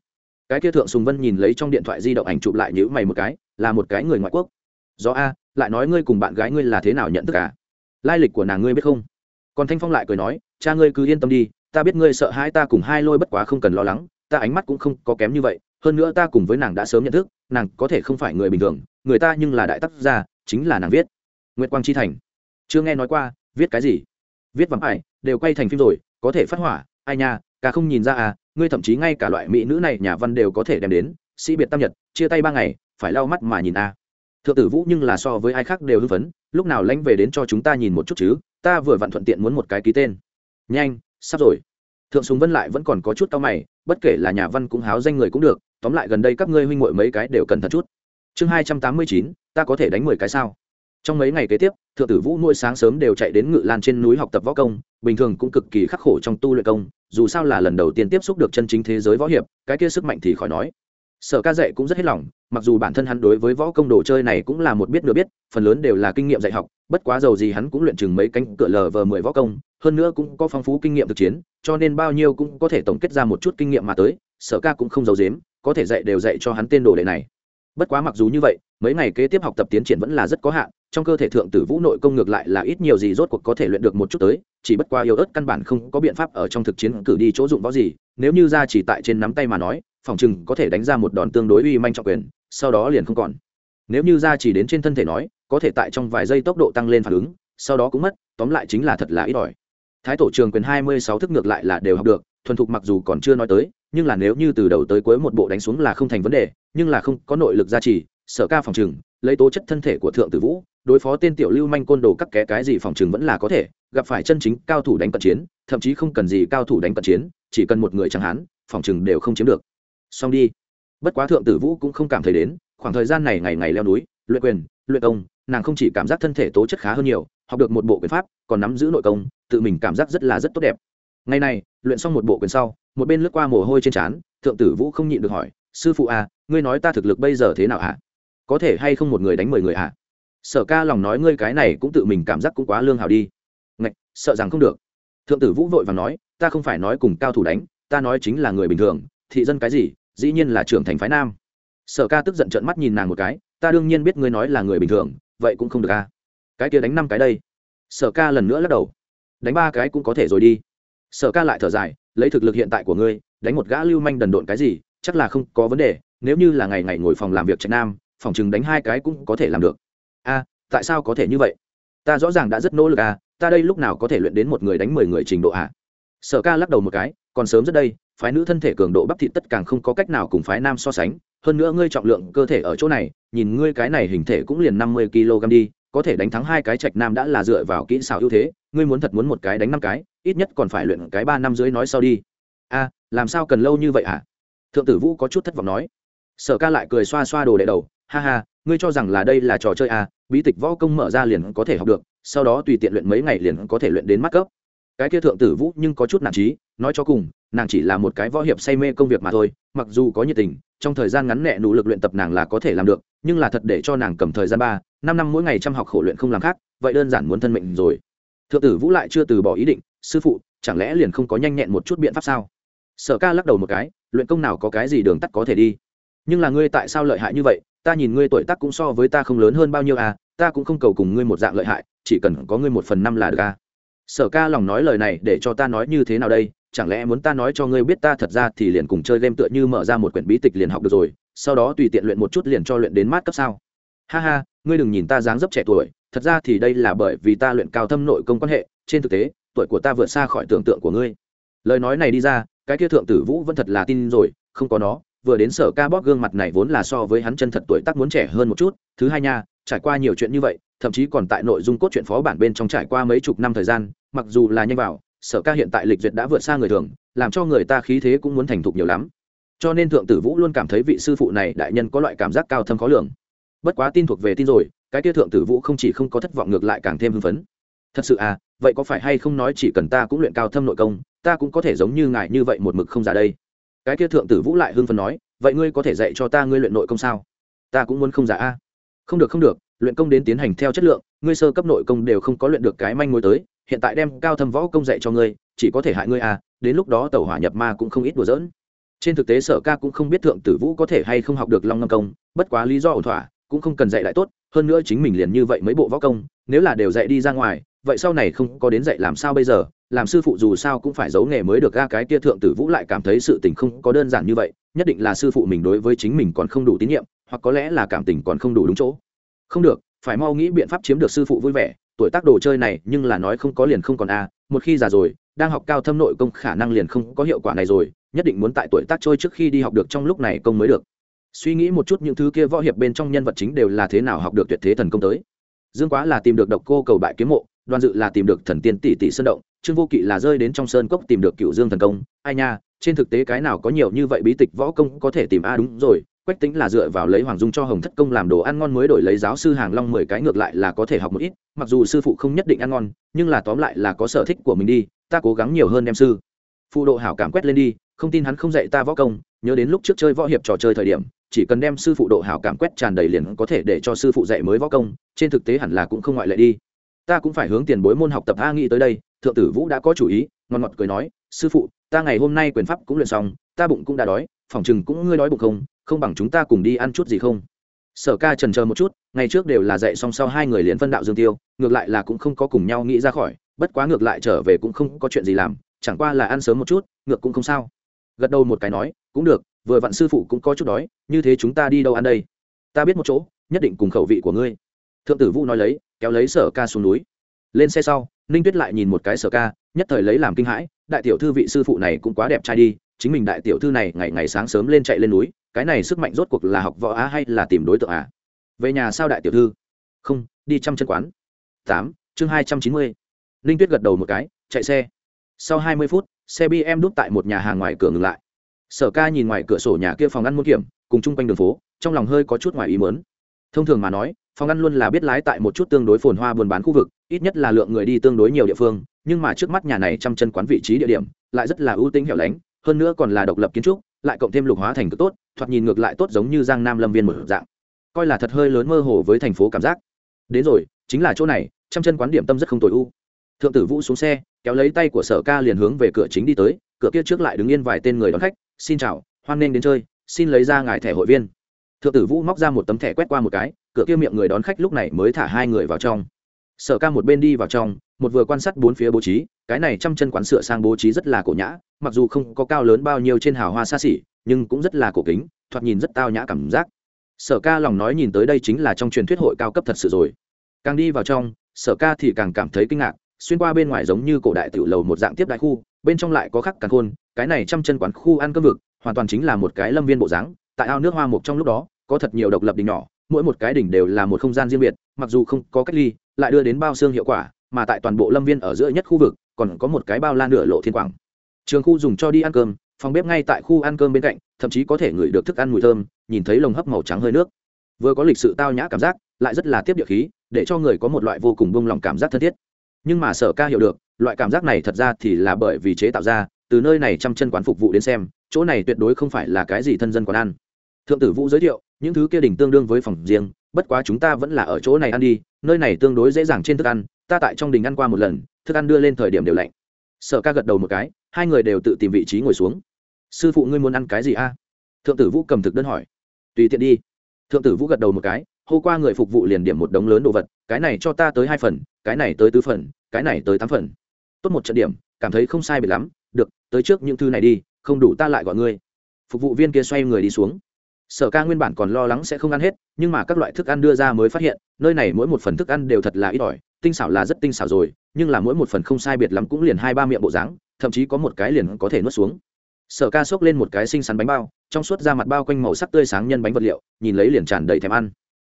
Cái kia thượng sùng vân nhìn lấy trong điện thoại di động ảnh chụp lại nhữ mày một cái, là một cái người ngoại quốc. Do a, lại nói ngươi cùng bạn gái ngươi là thế nào nhận thức cả lai lịch của nàng ngươi biết không? Còn thanh phong lại cười nói, cha ngươi cứ yên tâm đi, ta biết ngươi sợ hai ta cùng hai lôi bất quá không cần lo lắng, ta ánh mắt cũng không có kém như vậy, hơn nữa ta cùng với nàng đã sớm nhận thức, nàng có thể không phải người bình thường, người ta nhưng là đại tác gia, chính là nàng viết. Nguyễn quang chi thành. Chưa nghe nói qua, viết cái gì? Viết vắng ải, đều quay thành phim rồi, có thể phát hỏa, ai nha, cả không nhìn ra à ngươi thậm chí ngay cả loại mỹ nữ này nhà văn đều có thể đem đến, sĩ biệt tam nhật, chia tay ba ngày, phải lau mắt mà nhìn a à thượng tử vũ nhưng là so với ai khác đều hưng phấn, lúc nào lãnh về đến cho chúng ta nhìn một chút chứ, ta vừa vặn thuận tiện muốn một cái ký tên. Nhanh, sắp rồi. Thượng súng vân lại vẫn còn có chút tao mày, bất kể là nhà văn cũng háo danh người cũng được, tóm lại gần đây các ngươi huynh muội mấy cái đều cần thật chút. Chương hai trăm tám mươi chín, ta có thể đánh mười cái sao? Trong mấy ngày kế tiếp, thượng tử vũ nuôi sáng sớm đều chạy đến ngự lan trên núi học tập võ công, bình thường cũng cực kỳ khắc khổ trong tu luyện công, dù sao là lần đầu tiên tiếp xúc được chân chính thế giới võ hiệp, cái kia sức mạnh thì khỏi nói sở ca dạy cũng rất hết lòng, mặc dù bản thân hắn đối với võ công đồ chơi này cũng là một biết nửa biết, phần lớn đều là kinh nghiệm dạy học, bất quá giàu gì hắn cũng luyện chừng mấy cánh cửa lờ vờ mười võ công, hơn nữa cũng có phong phú kinh nghiệm thực chiến, cho nên bao nhiêu cũng có thể tổng kết ra một chút kinh nghiệm mà tới, sở ca cũng không giàu dếm có thể dạy đều dạy cho hắn tên đồ đệ này. Bất quá mặc dù như vậy, mấy ngày kế tiếp học tập tiến triển vẫn là rất có hạn, trong cơ thể thượng tử vũ nội công ngược lại là ít nhiều gì rốt cuộc có thể luyện được một chút tới, chỉ bất qua yếu ớt căn bản không có biện pháp ở trong thực chiến cử đi chỗ dụng võ gì nếu như ra chỉ tại trên nắm tay mà nói, phòng chừng có thể đánh ra một đòn tương đối uy manh trọng quyền, sau đó liền không còn. Nếu như ra chỉ đến trên thân thể nói, có thể tại trong vài giây tốc độ tăng lên phản ứng, sau đó cũng mất, tóm lại chính là thật là ít ỏi. Thái tổ trường quyền hai mươi sáu thức ngược lại là đều học được, thuần thục mặc dù còn chưa nói tới, nhưng là nếu như từ đầu tới cuối một bộ đánh xuống là không thành vấn đề, nhưng là không có nội lực gia trì sở ca phòng trừng lấy tố chất thân thể của thượng tử vũ, đối phó tên tiểu lưu manh côn đồ các ké cái gì phòng trừng vẫn là có thể, gặp phải chân chính cao thủ đánh cận chiến, thậm chí không cần gì cao thủ đánh cận chiến chỉ cần một người chẳng hán, phòng chừng đều không chiếm được. Xong đi. Bất quá thượng tử vũ cũng không cảm thấy đến, khoảng thời gian này ngày ngày leo núi, luyện quyền, luyện công, nàng không chỉ cảm giác thân thể tố chất khá hơn nhiều, học được một bộ quyền pháp, còn nắm giữ nội công, tự mình cảm giác rất là rất tốt đẹp. Ngày này, luyện xong một bộ quyền sau, một bên lướt qua mồ hôi trên trán, thượng tử vũ không nhịn được hỏi, sư phụ à ngươi nói ta thực lực bây giờ thế nào hả? Có thể hay không một người đánh mười người hả? Sở ca lòng nói, ngươi cái này cũng tự mình cảm giác cũng quá lương hào đi. Ngạch, sợ rằng không được. Thượng tử vũ vội và nói ta không phải nói cùng cao thủ đánh, ta nói chính là người bình thường, thị dân cái gì, dĩ nhiên là trưởng thành phái nam. Sở ca tức giận trợn mắt nhìn nàng một cái, ta đương nhiên biết ngươi nói là người bình thường, vậy cũng không được a cái kia đánh năm cái đây. Sở ca lần nữa lắc đầu. Đánh ba cái cũng có thể rồi đi. Sở ca lại thở dài, lấy thực lực hiện tại của ngươi, đánh một gã lưu manh đần độn cái gì, chắc là không có vấn đề, nếu như là ngày ngày ngồi phòng làm việc trạch nam, phòng chừng đánh hai cái cũng có thể làm được. A tại sao có thể như vậy? Ta rõ ràng đã rất nỗ lực à ta đây lúc nào có thể luyện đến một người đánh mười người trình độ à? Sở ca lắc đầu một cái, còn sớm rất đây, phái nữ thân thể cường độ bắp thịt tất càng không có cách nào cùng phái nam so sánh. Hơn nữa ngươi trọng lượng cơ thể ở chỗ này, nhìn ngươi cái này hình thể cũng liền năm mươi kg đi, có thể đánh thắng hai cái trạch nam đã là dựa vào kỹ xảo ưu thế, ngươi muốn thật muốn một cái đánh năm cái, ít nhất còn phải luyện cái ba năm dưới nói sau đi. A, làm sao cần lâu như vậy ạ à? thượng tử vũ có chút thất vọng nói. Sở ca lại cười xoa xoa đồ đệ đầu, ha ha, ngươi cho rằng là đây là trò chơi à bí tịch võ công mở ra liền có thể học được, sau đó tùy tiện luyện mấy ngày liền có thể luyện đến mắt cấp cái kia thượng tử vũ nhưng có chút nản trí, nói cho cùng, nàng chỉ là một cái võ hiệp say mê công việc mà thôi, mặc dù có nhiệt tình, trong thời gian ngắn nẹ nỗ lực luyện tập nàng là có thể làm được, nhưng là thật để cho nàng cầm thời gian ba, năm năm mỗi ngày chăm học khổ luyện không làm khác, vậy đơn giản muốn thân mệnh rồi. Thượng tử vũ lại chưa từ bỏ ý định, sư phụ, chẳng lẽ liền không có nhanh nhẹn một chút biện pháp sao? Sở ca lắc đầu một cái, luyện công nào có cái gì đường tắt có thể đi. Nhưng là ngươi tại sao lợi hại như vậy? Ta nhìn ngươi tuổi tác cũng so với ta không lớn hơn bao nhiêu à ta cũng không cầu cùng ngươi một dạng lợi hại, chỉ cần có ngươi một phần năm là được à sở ca lòng nói lời này để cho ta nói như thế nào đây? Chẳng lẽ muốn ta nói cho ngươi biết ta thật ra thì liền cùng chơi game tựa như mở ra một quyển bí tịch liền học được rồi, sau đó tùy tiện luyện một chút liền cho luyện đến mát cấp sao? Ha ha, ngươi đừng nhìn ta dáng dấp trẻ tuổi, thật ra thì đây là bởi vì ta luyện cao thâm nội công quan hệ, trên thực tế, tuổi của ta vượt xa khỏi tưởng tượng của ngươi. Lời nói này đi ra, cái kia thượng tử vũ vẫn thật là tin rồi, không có nó, vừa đến sở ca bóp gương mặt này vốn là so với hắn chân thật tuổi tác muốn trẻ hơn một chút. Thứ hai nha, trải qua nhiều chuyện như vậy thậm chí còn tại nội dung cốt truyện phó bản bên trong trải qua mấy chục năm thời gian, mặc dù là nhanh vào, sở ca hiện tại lịch duyệt đã vượt xa người thường, làm cho người ta khí thế cũng muốn thành thục nhiều lắm. Cho nên thượng tử vũ luôn cảm thấy vị sư phụ này đại nhân có loại cảm giác cao thâm khó lường. Bất quá tin thuộc về tin rồi, cái kia thượng tử vũ không chỉ không có thất vọng ngược lại càng thêm hưng phấn. Thật sự à vậy có phải hay không nói chỉ cần ta cũng luyện cao thâm nội công, ta cũng có thể giống như ngài như vậy một mực không ra đây? Cái kia thượng tử vũ lại hưng phấn nói, vậy ngươi có thể dạy cho ta ngươi luyện nội công sao? Ta cũng muốn không giả a. Không được không được luyện công đến tiến hành theo chất lượng, ngươi sơ cấp nội công đều không có luyện được cái manh mối tới, hiện tại đem cao thâm võ công dạy cho ngươi, chỉ có thể hại ngươi à đến lúc đó tàu hỏa nhập ma cũng không ít đùa dỡn trên thực tế sở ca cũng không biết thượng tử vũ có thể hay không học được long ngâm công, bất quá lý do ổn thỏa, cũng không cần dạy lại tốt, hơn nữa chính mình liền như vậy mấy bộ võ công, nếu là đều dạy đi ra ngoài, vậy sau này không có đến dạy làm sao bây giờ, làm sư phụ dù sao cũng phải giấu nghề mới được ga cái kia thượng tử vũ lại cảm thấy sự tình không có đơn giản như vậy, nhất định là sư phụ mình đối với chính mình còn không đủ tín nhiệm, hoặc có lẽ là cảm tình còn không đủ đúng chỗ không được, phải mau nghĩ biện pháp chiếm được sư phụ vui vẻ, tuổi tác đồ chơi này nhưng là nói không có liền không còn a một khi già rồi, đang học cao thâm nội công khả năng liền không có hiệu quả này rồi, nhất định muốn tại tuổi tác trôi trước khi đi học được trong lúc này công mới được. Suy nghĩ một chút những thứ kia võ hiệp bên trong nhân vật chính đều là thế nào học được tuyệt thế thần công tới. Dương quá là tìm được độc cô cầu bại kiếm mộ đoàn dự là tìm được thần tiên tỷ tỷ sơn động, trương vô kỵ là rơi đến trong sơn cốc tìm được cựu dương thần công. Ai nha, trên thực tế cái nào có nhiều như vậy bí tịch võ công có thể tìm a, đúng rồi quách tính là dựa vào lấy hoàng dung cho hồng thất công làm đồ ăn ngon mới đổi lấy giáo sư hàng long mười cái ngược lại là có thể học một ít, mặc dù sư phụ không nhất định ăn ngon, nhưng là tóm lại là có sở thích của mình đi, ta cố gắng nhiều hơn em sư. Phụ độ hảo cảm quét lên đi, không tin hắn không dạy ta võ công, nhớ đến lúc trước chơi võ hiệp trò chơi thời điểm, chỉ cần đem sư phụ độ hảo cảm quét tràn đầy liền có thể để cho sư phụ dạy mới võ công, trên thực tế hẳn là cũng không ngoại lệ đi. Ta cũng phải hướng tiền bối môn học tập a nghĩ tới đây, thượng tử vũ đã có chủ ý ngon ngọt cười nói, sư phụ, ta ngày hôm nay quyền pháp cũng luyện xong, ta bụng cũng đã đói, phòng chừng cũng ngươi đói bụng không không bằng chúng ta cùng đi ăn chút gì không? Sở ca trần chờ một chút, ngày trước đều là dạy song sau hai người liền phân đạo dương tiêu, ngược lại là cũng không có cùng nhau nghĩ ra khỏi, bất quá ngược lại trở về cũng không có chuyện gì làm, chẳng qua là ăn sớm một chút, ngược cũng không sao. Gật đầu một cái nói, cũng được, vừa vặn sư phụ cũng có chút đói, như thế chúng ta đi đâu ăn đây? Ta biết một chỗ, nhất định cùng khẩu vị của ngươi. Thượng tử vũ nói lấy, kéo lấy sở ca xuống núi. Lên xe sau, ninh tuyết lại nhìn một cái sở ca, nhất thời lấy làm kinh hãi, đại tiểu thư vị sư phụ này cũng quá đẹp trai đi, chính mình đại tiểu thư này ngày ngày sáng sớm lên chạy lên núi cái này sức mạnh rốt cuộc là học võ á hay là tìm đối tượng à về nhà sao đại tiểu thư? Không, đi chăm chân quán. Tám, chương hai trăm chín mươi. Ninh tuyết gật đầu một cái, chạy xe. Sau hai mươi phút, xe bm đút tại một nhà hàng ngoài cửa ngừng lại. Sở ca nhìn ngoài cửa sổ nhà kia phòng ăn muôn kiểm, cùng chung quanh đường phố, trong lòng hơi có chút ngoài ý mớn thông thường mà nói, phòng ăn luôn là biết lái tại một chút tương đối phồn hoa buôn bán khu vực, ít nhất là lượng người đi tương đối nhiều địa phương, nhưng mà trước mắt nhà này chăm chân quán vị trí địa điểm, lại rất là ưu tính hẻo lánh, hơn nữa còn là độc lập kiến trúc lại cộng thêm lục hóa thành cực tốt, thoạt nhìn ngược lại tốt giống như giang nam lâm viên một dạng. Coi là thật hơi lớn mơ hồ với thành phố cảm giác. Đến rồi, chính là chỗ này, trăm chân quán điểm tâm rất không tối u. Thượng tử vũ xuống xe, kéo lấy tay của sở ca liền hướng về cửa chính đi tới, cửa kia trước lại đứng yên vài tên người đón khách, xin chào, hoan nghênh đến chơi, xin lấy ra ngài thẻ hội viên. Thượng tử vũ móc ra một tấm thẻ quét qua một cái, cửa kia miệng người đón khách lúc này mới thả hai người vào trong. Sở ca một bên đi vào trong một vừa quan sát bốn phía bố trí, cái này trăm chân quán sửa sang bố trí rất là cổ nhã, mặc dù không có cao lớn bao nhiêu trên hào hoa xa xỉ, nhưng cũng rất là cổ kính, thoạt nhìn rất tao nhã cảm giác. Sở ca lòng nói nhìn tới đây chính là trong truyền thuyết hội cao cấp thật sự rồi. Càng đi vào trong, sở ca thì càng cảm thấy kinh ngạc, xuyên qua bên ngoài giống như cổ đại tiểu lầu một dạng tiếp đại khu, bên trong lại có khắc càng khôn, cái này trăm chân quán khu ăn cơm vực, hoàn toàn chính là một cái lâm viên bộ dáng, tại ao nước hoa mục trong lúc đó, có thật nhiều độc lập đỉnh nhỏ, mỗi một cái đỉnh đều là một không gian riêng biệt, mặc dù không có cách ly, lại đưa đến bao xương hiệu quả mà tại toàn bộ lâm viên ở giữa nhất khu vực, còn có một cái bao la nửa lộ thiên quảng. Trường khu dùng cho đi ăn cơm, phòng bếp ngay tại khu ăn cơm bên cạnh, thậm chí có thể ngửi được thức ăn mùi thơm, nhìn thấy lồng hấp màu trắng hơi nước. Vừa có lịch sự tao nhã cảm giác, lại rất là tiếp địa khí, để cho người có một loại vô cùng bông lòng cảm giác thân thiết. Nhưng mà sở ca hiểu được, loại cảm giác này thật ra thì là bởi vì chế tạo ra, từ nơi này chăm chân quán phục vụ đến xem, chỗ này tuyệt đối không phải là cái gì thân dân quán ăn. Thượng tử vũ giới thiệu, những thứ kia đỉnh tương đương với phòng riêng, bất quá chúng ta vẫn là ở chỗ này ăn đi, nơi này tương đối dễ dàng trên thức ăn ta tại trong đình ăn qua một lần, thức ăn đưa lên thời điểm đều lạnh. Sở ca gật đầu một cái, hai người đều tự tìm vị trí ngồi xuống. Sư phụ ngươi muốn ăn cái gì a? Thượng tử vũ cầm thực đơn hỏi. Tùy tiện đi. Thượng tử vũ gật đầu một cái, hô qua người phục vụ liền điểm một đống lớn đồ vật, cái này cho ta tới hai phần, cái này tới tứ phần, cái này tới tám phần. Tốt một trận điểm, cảm thấy không sai biệt lắm, được, tới trước những thư này đi, không đủ ta lại gọi ngươi. Phục vụ viên kia xoay người đi xuống sở ca nguyên bản còn lo lắng sẽ không ăn hết, nhưng mà các loại thức ăn đưa ra mới phát hiện, nơi này mỗi một phần thức ăn đều thật là ít ỏi, tinh xảo là rất tinh xảo rồi, nhưng là mỗi một phần không sai biệt lắm cũng liền hai ba miệng bộ dáng, thậm chí có một cái liền có thể nuốt xuống. Sở ca xốc lên một cái xinh xắn bánh bao, trong suốt da mặt bao quanh màu sắc tươi sáng nhân bánh vật liệu, nhìn lấy liền tràn đầy thèm ăn.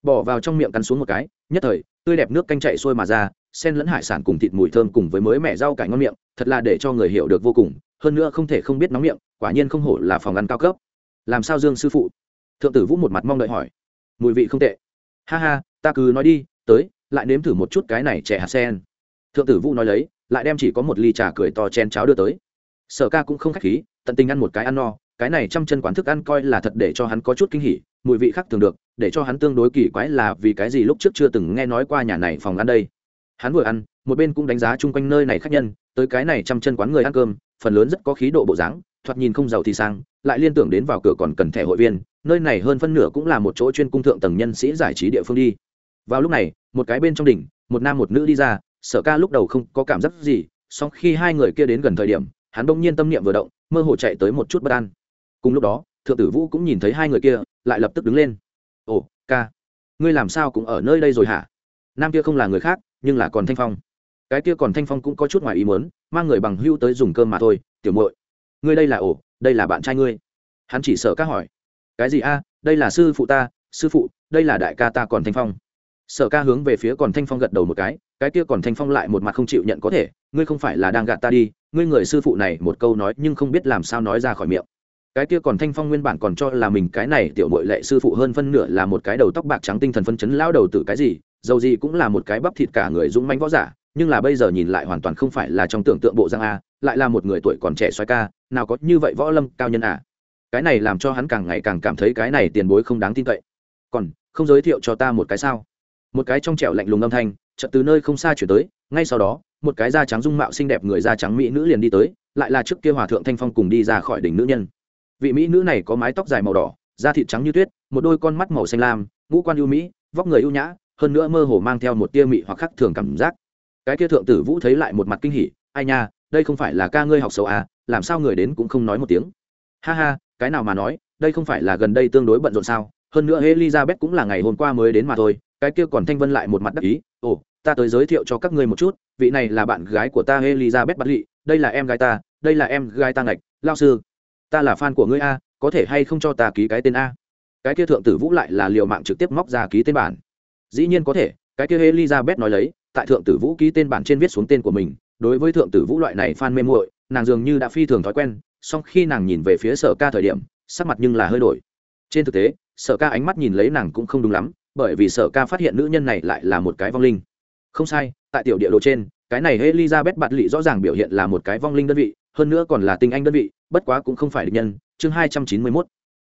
Bỏ vào trong miệng cắn xuống một cái, nhất thời, tươi đẹp nước canh chạy sôi mà ra, sen lẫn hải sản cùng thịt mùi thơm cùng với mới mẻ rau cải ngon miệng, thật là để cho người hiểu được vô cùng, hơn nữa không thể không biết nóng miệng, quả nhiên không hổ là phòng ăn cao cấp. Làm sao dương sư phụ? Thượng tử vũ một mặt mong đợi hỏi. Mùi vị không tệ. Ha ha, ta cứ nói đi, tới, lại nếm thử một chút cái này trẻ hạt sen. Thượng tử vũ nói lấy, lại đem chỉ có một ly trà cười to chen cháo đưa tới. Sở ca cũng không k h á c h khí, tận tình ăn một cái ăn no, cái này trăm chân quán thức ăn coi là thật để cho hắn có chút kinh hỉ, mùi vị khác thường được, để cho hắn tương đối kỳ quái là vì cái gì lúc trước chưa từng nghe nói qua nhà này phòng ăn đây. Hắn vừa ăn, một bên cũng đánh giá chung quanh nơi này khác nhân, tới cái này trăm chân quán người ăn cơm, phần lớn rất có khí độ bộ dáng, thoạt nhìn không giàu thì sang lại liên tưởng đến vào cửa còn cần thẻ hội viên, nơi này hơn phân nửa cũng là một chỗ chuyên cung thượng tầng nhân sĩ giải trí địa phương đi. Vào lúc này, một cái bên trong đỉnh, một nam một nữ đi ra, sở ca lúc đầu không có cảm giác gì, song khi hai người kia đến gần thời điểm, hắn đông nhiên tâm niệm vừa động, mơ hồ chạy tới một chút bất an. Cùng lúc đó, thượng tử vũ cũng nhìn thấy hai người kia, lại lập tức đứng lên. Ồ, ca, ngươi làm sao cũng ở nơi đây rồi hả? Nam kia không là người khác, nhưng là còn thanh phong. Cái kia còn thanh phong cũng có chút ngoài ý muốn, mang người bằng hưu tới dùng cơm mà thôi, tiểu muội, ngươi đây là ồ đây là bạn trai ngươi. Hắn chỉ sợ ca hỏi. Cái gì a? Đây là sư phụ ta, sư phụ, đây là đại ca ta còn thanh phong. Sở ca hướng về phía còn thanh phong gật đầu một cái cái kia còn thanh phong lại một mặt không chịu nhận có thể, ngươi không phải là đang gạt ta đi, ngươi người sư phụ này một câu nói nhưng không biết làm sao nói ra khỏi miệng. Cái kia còn thanh phong nguyên bản còn cho là mình cái này tiểu mội lệ sư phụ hơn phân nửa là một cái đầu tóc bạc trắng tinh thần phân chấn lao đầu từ cái gì, dầu gì cũng là một cái bắp thịt cả người dũng manh võ giả, nhưng là bây giờ nhìn lại hoàn toàn không phải là trong tưởng tượng bộ giang a, lại là một người tuổi còn trẻ xoay ca nào có như vậy võ lâm cao nhân à? Cái này làm cho hắn càng ngày càng cảm thấy cái này tiền bối không đáng tin cậy. Còn, không giới thiệu cho ta một cái sao? Một cái trong trẻo lạnh lùng âm thanh, chợt từ nơi không xa chuyển tới, ngay sau đó, một cái da trắng dung mạo xinh đẹp người da trắng mỹ nữ liền đi tới, lại là trước kia hòa thượng thanh phong cùng đi ra khỏi đỉnh nữ nhân. Vị mỹ nữ này có mái tóc dài màu đỏ, da thịt trắng như tuyết, một đôi con mắt màu xanh lam, ngũ quan ưu mỹ, vóc người ưu nhã, hơn nữa mơ hồ mang theo một tia mị hoặc khắc thường cảm giác. Cái kia thượng tử vũ thấy lại một mặt kinh hỉ, ai nha đây không phải là ca ngươi học xấu à làm sao người đến cũng không nói một tiếng. Ha ha, cái nào mà nói, đây không phải là gần đây tương đối bận rộn sao, hơn nữa elizabeth cũng là ngày hôm qua mới đến mà thôi, cái kia còn thanh vân lại một mặt đắc ý, ồ, ta tới giới thiệu cho các ngươi một chút, vị này là bạn gái của ta elizabeth bắt lị đây là em gái ta, đây là em gái ta ngạch, lao sư, ta là fan của ngươi a, có thể hay không cho ta ký cái tên a? Cái kia thượng tử vũ lại là liều mạng trực tiếp móc ra ký tên bản. Dĩ nhiên có thể, cái kia elizabeth nói lấy, tại thượng tử vũ ký tên bản trên viết xuống tên của mình đối với thượng tử vũ loại này phan mê muội nàng dường như đã phi thường thói quen song khi nàng nhìn về phía sở ca thời điểm sắc mặt nhưng là hơi đổi. Trên thực tế sở ca ánh mắt nhìn lấy nàng cũng không đúng lắm bởi vì sở ca phát hiện nữ nhân này lại là một cái vong linh. Không sai tại tiểu địa đồ trên cái này elizabeth bạt lị rõ ràng biểu hiện là một cái vong linh đơn vị hơn nữa còn là tinh anh đơn vị bất quá cũng không phải định nhân chương hai trăm chín mươi mốt.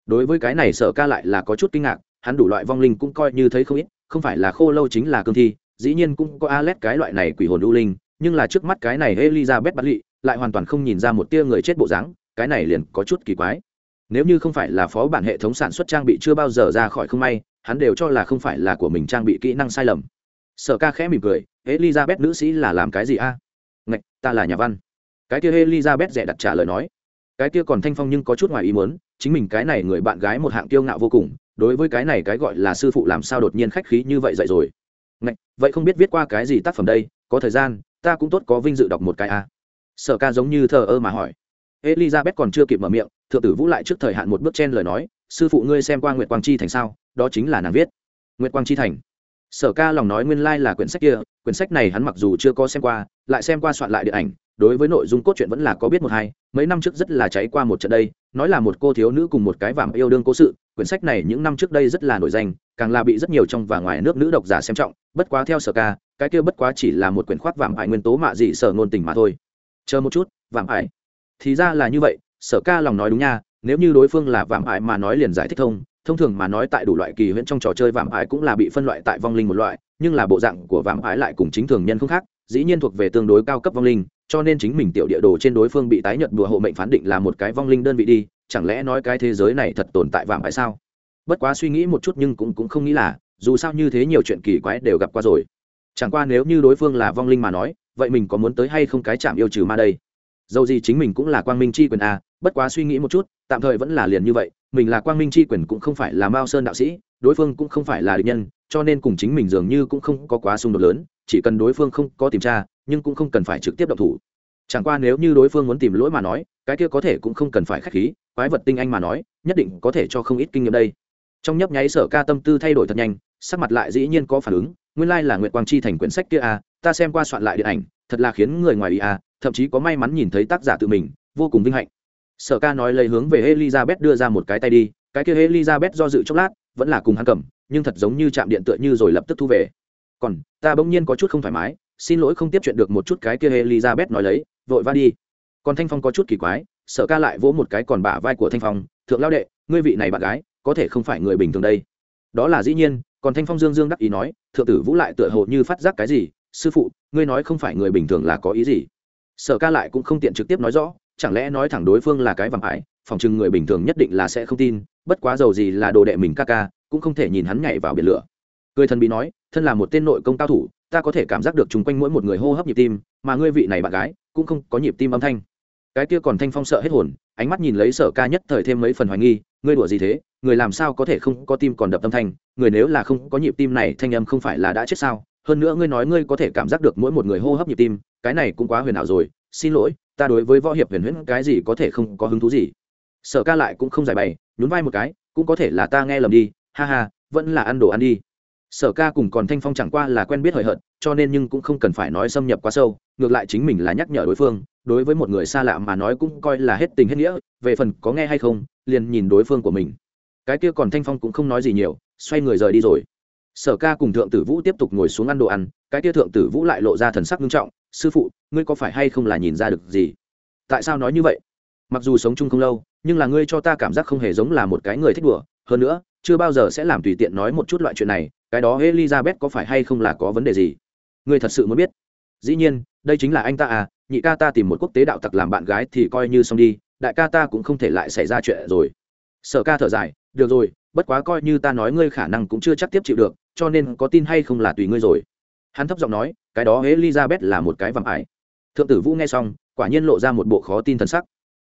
Đối với cái này sở ca lại là có chút kinh ngạc hắn đủ loại vong linh cũng coi như thấy không ít không phải là khô lâu chính là cương thi dĩ nhiên cũng có Alet cái loại này quỷ hồn u linh, nhưng là trước mắt cái này Elizabeth Bartley lại hoàn toàn không nhìn ra một tia người chết bộ dáng, cái này liền có chút kỳ quái. Nếu như không phải là phó bản hệ thống sản xuất trang bị chưa bao giờ ra khỏi không may, hắn đều cho là không phải là của mình trang bị kỹ năng sai lầm. Sở Ca khẽ mỉm cười, Elizabeth nữ sĩ là làm cái gì a? À? Ngạch, ta là nhà văn. Cái kia Elizabeth rẻ đặt trả lời nói. Cái kia còn Thanh Phong nhưng có chút ngoài ý muốn, chính mình cái này người bạn gái một hạng kiêu ngạo vô cùng, đối với cái này cái gọi là sư phụ làm sao đột nhiên khách khí như vậy dậy rồi Ngạch, vậy không biết viết qua cái gì tác phẩm đây có thời gian ta cũng tốt có vinh dự đọc một cái a. À. sở ca giống như thờ ơ mà hỏi. Elizabeth còn chưa kịp mở miệng, thượng tử vũ lại trước thời hạn một bước chen lời nói, sư phụ ngươi xem qua nguyệt quang chi thành sao? Đó chính là nàng viết. Nguyệt quang chi thành. Sở ca lòng nói nguyên lai là quyển sách kia, quyển sách này hắn mặc dù chưa có xem qua, lại xem qua soạn lại điện ảnh, đối với nội dung cốt truyện vẫn là có biết một hai, mấy năm trước rất là cháy qua một trận đây, nói là một cô thiếu nữ cùng một cái vàng yêu đương cố sự quyển sách này những năm trước đây rất là nổi danh, càng là bị rất nhiều trong và ngoài nước nữ độc giả xem trọng, bất quá theo sở ca, cái kia bất quá chỉ là một quyển khoác vàng ải nguyên tố mạ dị sở ngôn tình mà thôi. Chờ một chút vàng ải. Thì ra là như vậy, sở ca lòng nói đúng nha, nếu như đối phương là vàng ải mà nói liền giải thích thông thông thường mà nói tại đủ loại kỳ huyễn trong trò chơi vàng ải cũng là bị phân loại tại vong linh một loại, nhưng là bộ dạng của vàng ải lại cùng chính thường nhân không khác, dĩ nhiên thuộc về tương đối cao cấp vong linh, cho nên chính mình tiểu địa đồ trên đối phương bị tái nhận đùa hộ mệnh phán định là một cái vong linh đơn vị đi chẳng lẽ nói cái thế giới này thật tồn tại vàng phải sao? Bất quá suy nghĩ một chút nhưng cũng cũng không nghĩ là, dù sao như thế nhiều chuyện kỳ quái đều gặp qua rồi. Chẳng qua nếu như đối phương là vong linh mà nói, vậy mình có muốn tới hay không cái chạm yêu trừ ma đây? Dầu gì chính mình cũng là quang minh c h i quyền a bất quá suy nghĩ một chút, tạm thời vẫn là liền như vậy, mình là quang minh c h i quyền cũng không phải là mao sơn đạo sĩ, đối phương cũng không phải là địch nhân, cho nên cùng chính mình dường như cũng không có quá xung đột lớn, chỉ cần đối phương không có tìm tra, nhưng cũng không cần phải trực tiếp độc thủ. Chẳng qua nếu như đối phương muốn tìm lỗi mà nói, cái kia có thể cũng không cần phải k h á c h khí quái vật tinh anh mà nói, nhất định có thể cho không ít kinh nghiệm đây. Trong nhấp nháy sở ca tâm tư thay đổi thật nhanh, sắc mặt lại dĩ nhiên có phản ứng, nguyên lai là nguyệt quang chi thành quyển sách kia a ta xem qua soạn lại điện ảnh, thật là khiến người ngoài ý a thậm chí có may mắn nhìn thấy tác giả tự mình, vô cùng vinh hạnh. Sở ca nói lấy hướng về elizabeth đưa ra một cái tay đi, cái kia elizabeth do dự chốc lát, vẫn là cùng hắn cầm, nhưng thật giống như chạm điện tựa như rồi lập tức thu về. Còn, ta bỗng nhiên có chút không thoải mái, xin lỗi không tiếp chuyện được một chút cái kia elizabeth nói lấy, vội va đi. Còn thanh phong có chút kỳ quái sở ca lại vỗ một cái còn bả vai của thanh phong, thượng lao đệ, ngươi vị này bạn gái, có thể không phải người bình thường đây. Đó là dĩ nhiên, còn thanh phong dương dương đắc ý nói, thượng tử vũ lại tựa hồ như phát giác cái gì, sư phụ, ngươi nói không phải người bình thường là có ý gì? Sở ca lại cũng không tiện trực tiếp nói rõ, chẳng lẽ nói thẳng đối phương là cái vàng ải phòng chừng người bình thường nhất định là sẽ không tin, bất quá giàu gì là đồ đệ mình ca ca, cũng không thể nhìn hắn nhảy vào biển lửa. Cười thần bí nói, thân là một tên nội công cao thủ, ta có thể cảm giác được chung quanh mỗi một người hô hấp nhịp tim, mà ngươi vị này bạn gái, cũng không có nhịp tim âm thanh cái kia còn thanh phong sợ hết hồn, ánh mắt nhìn lấy sở ca nhất thời thêm mấy phần hoài nghi, ngươi đùa gì thế? Người làm sao có thể không có tim còn đập âm thanh? Người nếu là không có nhịp tim này, thanh âm không phải là đã chết sao? Hơn nữa ngươi nói ngươi có thể cảm giác được mỗi một người hô hấp nhịp tim, cái này cũng quá huyền ảo rồi. Xin lỗi, ta đối với võ hiệp huyền huyễn cái gì có thể không có hứng thú gì? Sở ca lại cũng không giải bày, nhún vai một cái, cũng có thể là ta nghe lầm đi, ha ha, vẫn là ăn đồ ăn đi sở ca cùng còn thanh phong chẳng qua là quen biết hời hợt, cho nên nhưng cũng không cần phải nói xâm nhập quá sâu, ngược lại chính mình là nhắc nhở đối phương, đối với một người xa lạ mà nói cũng coi là hết tình hết nghĩa, về phần có nghe hay không, liền nhìn đối phương của mình. Cái kia còn thanh phong cũng không nói gì nhiều, xoay người rời đi rồi. Sở ca cùng thượng tử vũ tiếp tục ngồi xuống ăn đồ ăn, cái kia thượng tử vũ lại lộ ra thần sắc nghiêm trọng, sư phụ, ngươi có phải hay không là nhìn ra được gì? Tại sao nói như vậy? Mặc dù sống chung không lâu, nhưng là ngươi cho ta cảm giác không hề giống là một cái người thích đùa, hơn nữa, chưa bao giờ sẽ làm tùy tiện nói một chút loại chuyện này cái đó elizabeth có phải hay không là có vấn đề gì? Ngươi thật sự muốn biết? Dĩ nhiên, đây chính là anh ta à nhị ca ta tìm một quốc tế đạo tặc làm bạn gái thì coi như xong đi, đại ca ta cũng không thể lại xảy ra chuyện rồi. Sở ca thở dài, được rồi, bất quá coi như ta nói ngươi khả năng cũng chưa chắc tiếp chịu được, cho nên có tin hay không là tùy ngươi rồi. Hắn thấp giọng nói, cái đó elizabeth là một cái vằm ải. Thượng tử vũ nghe xong, quả nhiên lộ ra một bộ khó tin t sắc.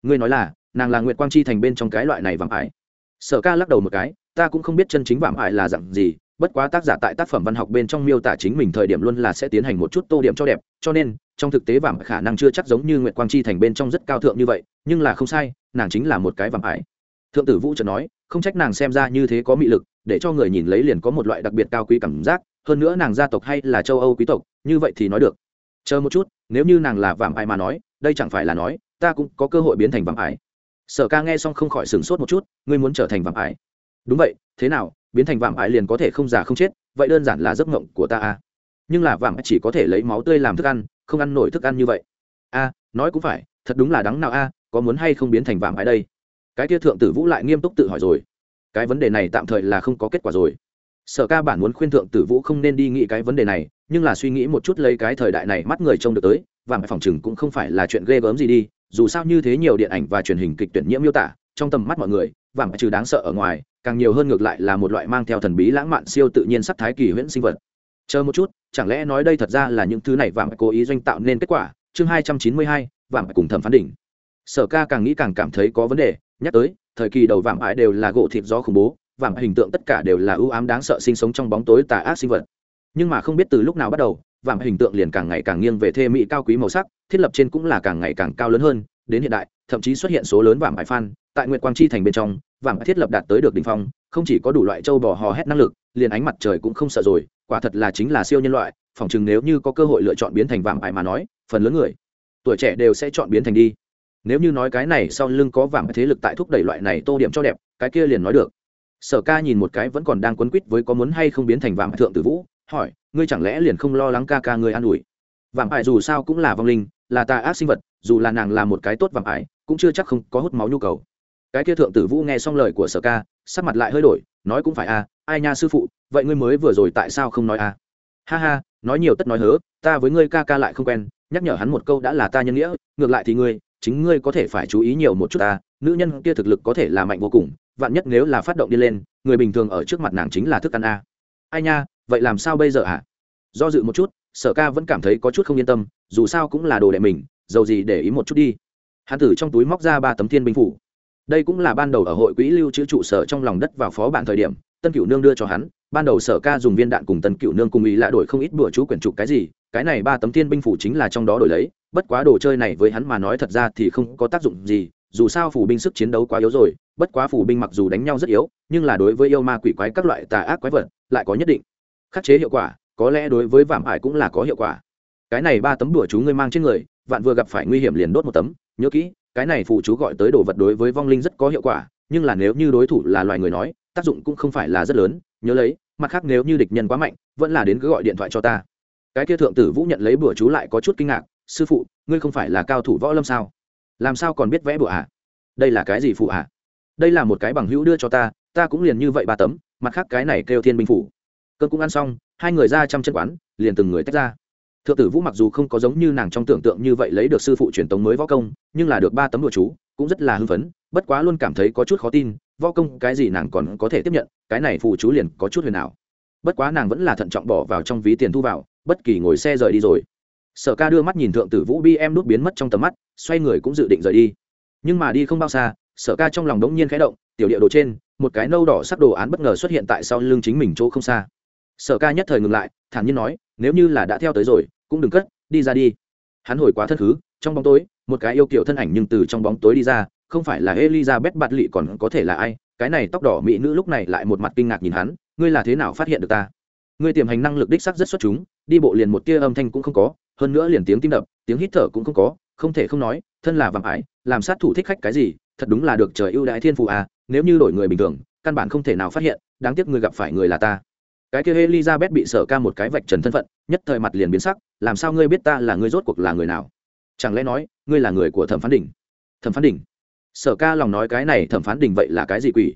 Ngươi nói là, nàng là nguyệt quang chi thành bên trong cái loại này vằm ải. Sở ca lắc đầu một cái, ta cũng không biết chân chính vạm ải là dặn gì bất quá tác giả tại tác phẩm văn học bên trong miêu tả chính mình thời điểm luôn là sẽ tiến hành một chút tô điểm cho đẹp, cho nên, trong thực tế vảm khả năng chưa chắc giống như nguyệt quang chi thành bên trong rất cao thượng như vậy, nhưng là không sai, nàng chính là một cái vảm ải thượng tử vũ trần nói, không trách nàng xem ra như thế có mị lực, để cho người nhìn lấy liền có một loại đặc biệt cao quý cảm giác, hơn nữa nàng gia tộc hay là châu âu quý tộc, như vậy thì nói được. Chờ một chút, nếu như nàng là vảm ải mà nói, đây chẳng phải là nói, ta cũng có cơ hội biến thành vảm ải sở ca nghe xong không khỏi sửng sốt một chút, ngươi muốn trở thành vảm ải đúng vậy, thế nào biến thành vạm ải liền có thể không già không chết, vậy đơn giản là giấc mộng của ta a nhưng là vạm chỉ có thể lấy máu tươi làm thức ăn, không ăn nổi thức ăn như vậy. A nói cũng phải, thật đúng là đắng nào a có muốn hay không biến thành vạm ải đây? Cái kia thượng tử vũ lại nghiêm túc tự hỏi rồi. Cái vấn đề này tạm thời là không có kết quả rồi. Sở ca bản muốn khuyên thượng tử vũ không nên đi nghĩ cái vấn đề này, nhưng là suy nghĩ một chút lấy cái thời đại này mắt người trông được tới và phòng chừng cũng không phải là chuyện ghê gớm gì đi, dù sao như thế nhiều điện ảnh và truyền hình kịch tuyển nhiễm miêu tả, trong tầm mắt mọi người vàng trừ đáng sợ ở ngoài càng nhiều hơn ngược lại là một loại mang theo thần bí lãng mạn siêu tự nhiên sắc thái kỳ huyễn sinh vật. Chờ một chút, chẳng lẽ nói đây thật ra là những thứ này vàng cố ý doanh tạo nên kết quả? Chương hai trăm chín mươi hai vàng cùng thẩm phán đỉnh. Sở ca càng nghĩ càng cảm thấy có vấn đề, nhắc tới, thời kỳ đầu vàng ải đều là gỗ thịt gió khủng bố vàng hình tượng tất cả đều là ưu ám đáng sợ sinh sống trong bóng tối tà ác sinh vật. Nhưng mà không biết từ lúc nào bắt đầu vàng hình tượng liền càng ngày càng nghiêng về thê mỹ cao quý màu sắc, thiết lập trên cũng là càng ngày càng cao lớn hơn, đến hiện đại, thậm chí xuất hiện số lớn vàng ải fan tại nguyệt quang chi thành bên trong, vàng thiết lập đạt tới được đỉnh phong, không chỉ có đủ loại châu bò hò hét năng lực, liền ánh mặt trời cũng không sợ rồi, quả thật là chính là siêu nhân loại phỏng chừng nếu như có cơ hội lựa chọn biến thành vàng ải mà nói, phần lớn người, tuổi trẻ đều sẽ chọn biến thành đi. Nếu như nói cái này sau lưng có vàng thế lực tại thúc đẩy loại này tô điểm cho đẹp, cái kia liền nói được. Sở ca nhìn một cái vẫn còn đang quấn quýt với có muốn hay không biến thành vàng thượng tử vũ, hỏi, ngươi chẳng lẽ liền không lo lắng ca ca ngươi an ủi? Vàng ải dù sao cũng là vong linh, là tà ác sinh vật, dù là nàng là một cái tốt vàng ải, cũng chưa chắc không có hút máu nhu cầu cái kia thượng tử vũ nghe xong lời của sở ca sắc mặt lại hơi đổi nói cũng phải a à, ai nha sư phụ vậy ngươi mới vừa rồi tại sao không nói a à? ha ha nói nhiều tất nói hớ ta với ngươi ca ca lại không quen nhắc nhở hắn một câu đã là ta nhân nghĩa ngược lại thì ngươi chính ngươi có thể phải chú ý nhiều một chút ta nữ nhân kia thực lực có thể là mạnh vô cùng vạn nhất nếu là phát động đi lên người bình thường ở trước mặt nàng chính là thức ăn a ai nha vậy làm sao bây giờ hả do dự một chút sở ca vẫn cảm thấy có chút không yên tâm dù sao cũng là đồ đệ mình dầu gì để ý một chút đi. Hắn tử trong túi móc ra ba tấm thiên binh phủ đây cũng là ban đầu ở hội quỹ lưu trữ trụ sở trong lòng đất vào phó bản thời điểm, tân cửu nương đưa cho hắn. Ban đầu sở ca dùng viên đạn cùng tân cửu nương cùng ý lại đổi không ít bữa chú quyển trục cái gì, cái này ba tấm thiên binh phủ chính là trong đó đổi lấy. Bất quá đồ chơi này với hắn mà nói thật ra thì không có tác dụng gì, dù sao phủ binh sức chiến đấu quá yếu rồi, bất quá phủ binh mặc dù đánh nhau rất yếu, nhưng là đối với yêu ma quỷ quái các loại tà ác quái vật lại có nhất định. Khắc chế hiệu quả, có lẽ đối với vạm ải cũng là có hiệu quả. Cái này ba tấm đùa chú ngươi mang trên người, vạn vừa gặp phải nguy hiểm liền đốt một tấm, nhớ kỹ cái này phụ chú gọi tới đồ vật đối với vong linh rất có hiệu quả, nhưng là nếu như đối thủ là loài người nói, tác dụng cũng không phải là rất lớn, nhớ lấy, mặt khác nếu như địch nhân quá mạnh, vẫn là đến cứ gọi điện thoại cho ta cái kia thượng tử vũ nhận lấy bữa chú lại có chút kinh ngạc, sư phụ, ngươi không phải là cao thủ võ lâm sao làm sao còn biết vẽ bữa ạ à? đây là cái gì phụ ạ à? đây là một cái bằng hữu đưa cho ta ta cũng liền như vậy ba tấm, mặt khác cái này kêu thiên binh phủ cơn cũng ăn xong, hai người ra chăm chân quán, liền từng người tách ra thượng tử vũ mặc dù không có giống như nàng trong tưởng tượng như vậy lấy được sư phụ truyền tống mới võ công, nhưng là được ba tấm đồ chú, cũng rất là hưng phấn, bất quá luôn cảm thấy có chút khó tin, võ công cái gì nàng còn có thể tiếp nhận, cái này phụ chú liền có chút huyền ảo. Bất quá nàng vẫn là thận trọng bỏ vào trong ví tiền thu vào, bất kỳ ngồi xe rời đi rồi. Sở ca đưa mắt nhìn thượng tử vũ bi em đút biến mất trong tầm mắt, xoay người cũng dự định rời đi. Nhưng mà đi không bao xa, sở ca trong lòng đống nhiên khẽ động, tiểu địa đồ trên, một cái nâu đỏ sắc đồ án bất ngờ xuất hiện tại sau lưng chính mình chỗ không xa. Sở ca nhất thời ngừng lại, thản nhiên nói, nếu như là đã theo tới rồi cũng đừng cất, đi ra đi. Hắn hồi quá thân khứ trong bóng tối, một cái yêu kiểu thân ảnh nhưng từ trong bóng tối đi ra, không phải là elizabeth bạt lị còn có thể là ai, cái này tóc đỏ mỹ nữ lúc này lại một mặt kinh ngạc nhìn hắn, ngươi là thế nào phát hiện được ta? Ngươi tiềm hành năng lực đích sắc rất xuất chúng, đi bộ liền một tia âm thanh cũng không có, hơn nữa liền tiếng tim đập, tiếng hít thở cũng không có, không thể không nói, thân là vàng ải làm sát thủ thích khách cái gì, thật đúng là được trời ưu đãi thiên phụ à nếu như đổi người bình thường, căn bản không thể nào phát hiện, đáng tiếc ngươi gặp phải người là ta. Cái kia elizabeth bị sở ca một cái vạch trần thân phận, nhất thời mặt liền biến sắc làm sao ngươi biết ta là ngươi rốt cuộc là người nào? Chẳng lẽ nói, ngươi là người của thẩm phán đỉnh thẩm phán đỉnh sở ca lòng nói cái này thẩm phán đình vậy là cái gì quỷ?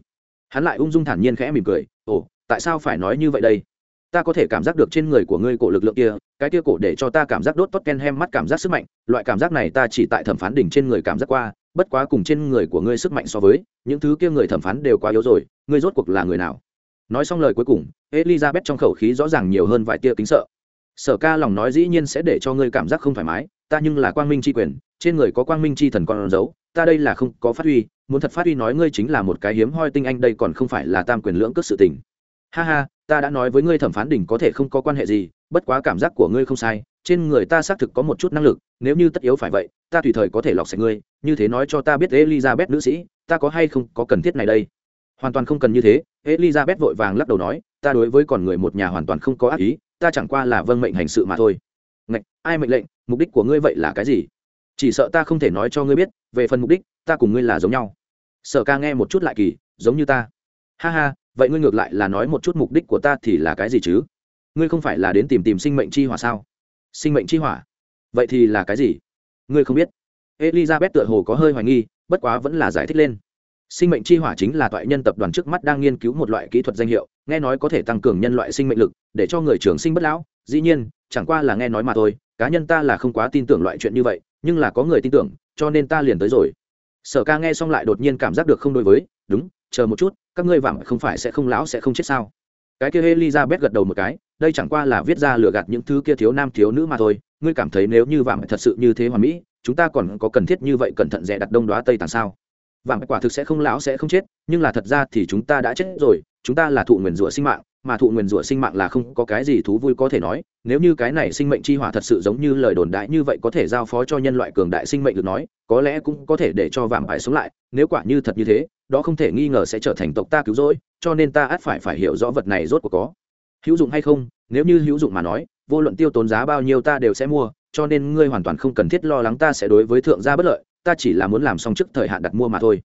Hắn lại ung dung thản nhiên khẽ mỉm cười, ồ, tại sao phải nói như vậy đây? Ta có thể cảm giác được trên người của ngươi cổ lực lượng kia, cái kia cổ để cho ta cảm giác đốt tốt ken hem mắt cảm giác sức mạnh, loại cảm giác này ta chỉ tại thẩm phán đỉnh trên người cảm giác qua, bất quá cùng trên người của ngươi sức mạnh so với, những thứ kia người thẩm phán đều quá yếu rồi, ngươi rốt cuộc là người nào? Nói xong lời cuối cùng, elizabeth trong khẩu khí rõ ràng nhiều hơn vài tia kính sợ sở ca lòng nói dĩ nhiên sẽ để cho ngươi cảm giác không thoải mái, ta nhưng là quang minh c h i quyền, trên người có quang minh c h i thần con giấu. ta đây là không có phát huy, muốn thật phát huy nói ngươi chính là một cái hiếm hoi tinh anh đây còn không phải là tam quyền lưỡng cất sự tình ha ha, ta đã nói với ngươi thẩm phán đỉnh có thể không có quan hệ gì, bất quá cảm giác của ngươi không sai, trên người ta xác thực có một chút năng lực, nếu như tất yếu phải vậy, ta tùy thời có thể lọc sạch ngươi, như thế nói cho ta biết elizabeth nữ sĩ, ta có hay không có cần thiết này đây hoàn toàn không cần như thế, elizabeth vội vàng lắc đầu nói, ta đối với con người một nhà hoàn toàn không có ác ý ta chẳng qua là vâng mệnh hành sự mà thôi. Ngạch, ai mệnh lệnh? Mục đích của ngươi vậy là cái gì? Chỉ sợ ta không thể nói cho ngươi biết về phần mục đích ta cùng ngươi là giống nhau. Sở ca nghe một chút lại kỳ giống như ta. Ha ha vậy ngươi ngược lại là nói một chút mục đích của ta thì là cái gì chứ? Ngươi không phải là đến tìm tìm sinh mệnh chi hỏa sao? Sinh mệnh chi hỏa? Vậy thì là cái gì? Ngươi không biết. Elizabeth tựa hồ có hơi hoài nghi bất quá vẫn là giải thích lên sinh mệnh chi hỏa chính là toại nhân tập đoàn trước mắt đang nghiên cứu một loại kỹ thuật danh hiệu, nghe nói có thể tăng cường nhân loại sinh mệnh lực, để cho người trường sinh bất lão. Dĩ nhiên, chẳng qua là nghe nói mà thôi, cá nhân ta là không quá tin tưởng loại chuyện như vậy, nhưng là có người tin tưởng, cho nên ta liền tới rồi. Sở ca nghe xong lại đột nhiên cảm giác được không đối với, đúng, chờ một chút, các ngươi vàng không phải sẽ không lão sẽ không chết sao? Cái kia elizabeth gật đầu một cái, đây chẳng qua là viết ra lừa gạt những thứ kia thiếu nam thiếu nữ mà thôi, ngươi cảm thấy nếu như vàng thật sự như thế hoàn mỹ, chúng ta còn có cần thiết như vậy cẩn thận rẻ đặt đông đoá tây tàng sao? Vàng quả thực sẽ không lão sẽ không chết, nhưng là thật ra thì chúng ta đã chết rồi, chúng ta là thụ nguyền rủa sinh mạng, mà thụ nguyền rủa sinh mạng là không có cái gì thú vui có thể nói. Nếu như cái này sinh mệnh chi hỏa thật sự giống như lời đồn đại như vậy có thể giao phó cho nhân loại cường đại sinh mệnh được nói, có lẽ cũng có thể để cho vàng phải sống lại. Nếu quả như thật như thế, đó không thể nghi ngờ sẽ trở thành tộc ta cứu rỗi, cho nên ta ắt phải phải hiểu rõ vật này rốt cuộc có hữu dụng hay không. Nếu như hữu dụng mà nói, vô luận tiêu tốn giá bao nhiêu ta đều sẽ mua, cho nên ngươi hoàn toàn không cần thiết lo lắng ta sẽ đối với thượng gia bất lợi ta chỉ là muốn làm xong trước thời hạn đặt mua mà thôi.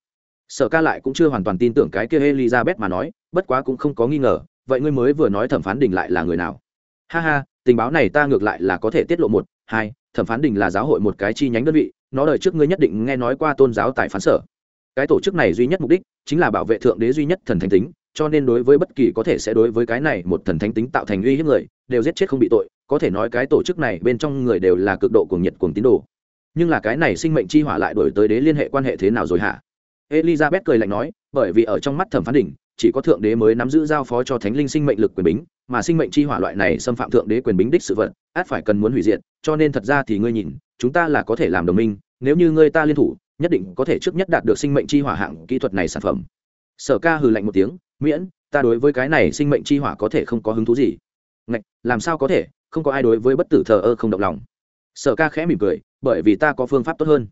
Sở ca lại cũng chưa hoàn toàn tin tưởng cái kia elizabeth mà nói, bất quá cũng không có nghi ngờ, vậy ngươi mới vừa nói thẩm phán đình lại là người nào? Ha ha, tình báo này ta ngược lại là có thể tiết lộ một, hai, thẩm phán đình là giáo hội một cái chi nhánh đơn vị, nó đời trước ngươi nhất định nghe nói qua tôn giáo tại phán sở. Cái tổ chức này duy nhất mục đích chính là bảo vệ thượng đế duy nhất thần thánh tính, cho nên đối với bất kỳ có thể sẽ đối với cái này một thần thánh tính tạo thành uy hiếp người, đều giết chết không bị tội, có thể nói cái tổ chức này bên trong người đều là cực độ cuồng nhiệt, cuồng tín đồ nhưng là cái này sinh mệnh chi hỏa lại đổi tới đế liên hệ quan hệ thế nào rồi hả? Elizabeth cười lạnh nói bởi vì ở trong mắt thẩm phán đỉnh chỉ có thượng đế mới nắm giữ giao phó cho thánh linh sinh mệnh lực quyền bính mà sinh mệnh chi hỏa loại này xâm phạm thượng đế quyền bính đích sự vật át phải cần muốn hủy diệt cho nên thật ra thì ngươi nhìn chúng ta là có thể làm đồng minh nếu như ngươi ta liên thủ nhất định có thể trước nhất đạt được sinh mệnh chi hỏa hạng kỹ thuật này sản phẩm. Sở ca hừ lạnh một tiếng miễn ta đối với cái này sinh mệnh chi hỏa có thể không có hứng thú gì? Ngạch, làm sao có thể không có ai đối với bất tử thờ ơ không động lòng. Sở ca khẽ mỉm cười bởi vì ta có phương pháp tốt hơn.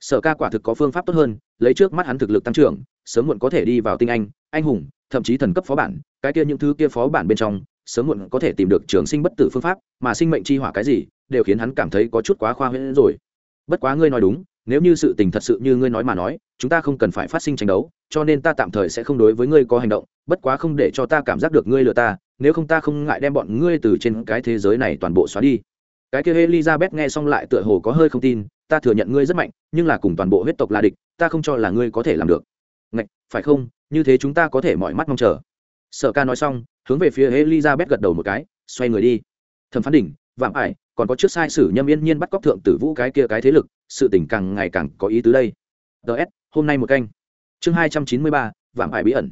Sở ca quả thực có phương pháp tốt hơn, lấy trước mắt hắn thực lực tăng trưởng, sớm muộn có thể đi vào tinh anh anh hùng, thậm chí thần cấp phó bản, cái kia những thứ kia phó bản bên trong, sớm muộn có thể tìm được trường sinh bất tử phương pháp, mà sinh mệnh chi hỏa cái gì, đều khiến hắn cảm thấy có chút quá khoa huyễn rồi. Bất quá ngươi nói đúng, nếu như sự tình thật sự như ngươi nói mà nói, chúng ta không cần phải phát sinh tranh đấu, cho nên ta tạm thời sẽ không đối với ngươi có hành động, bất quá không để cho ta cảm giác được ngươi lừa ta, nếu không ta không ngại đem bọn ngươi từ trên cái thế giới này toàn bộ xóa đi cái kia elizabeth nghe xong lại tựa hồ có hơi không tin, ta thừa nhận ngươi rất mạnh, nhưng là cùng toàn bộ huyết tộc là địch, ta không cho là ngươi có thể làm được. Ngạch, phải không? Như thế chúng ta có thể mọi mắt mong chờ. Sở ca nói xong, hướng về phía elizabeth gật đầu một cái, xoay người đi. Thẩm phán đỉnh, vạm ải, còn có trước sai sử nhâm yên nhiên bắt cóc thượng tử vũ cái kia cái thế lực, sự tình càng ngày càng có ý tứ đây. Ts hôm nay một canh. Chương hai trăm chín mươi ba, vạm ải bí ẩn.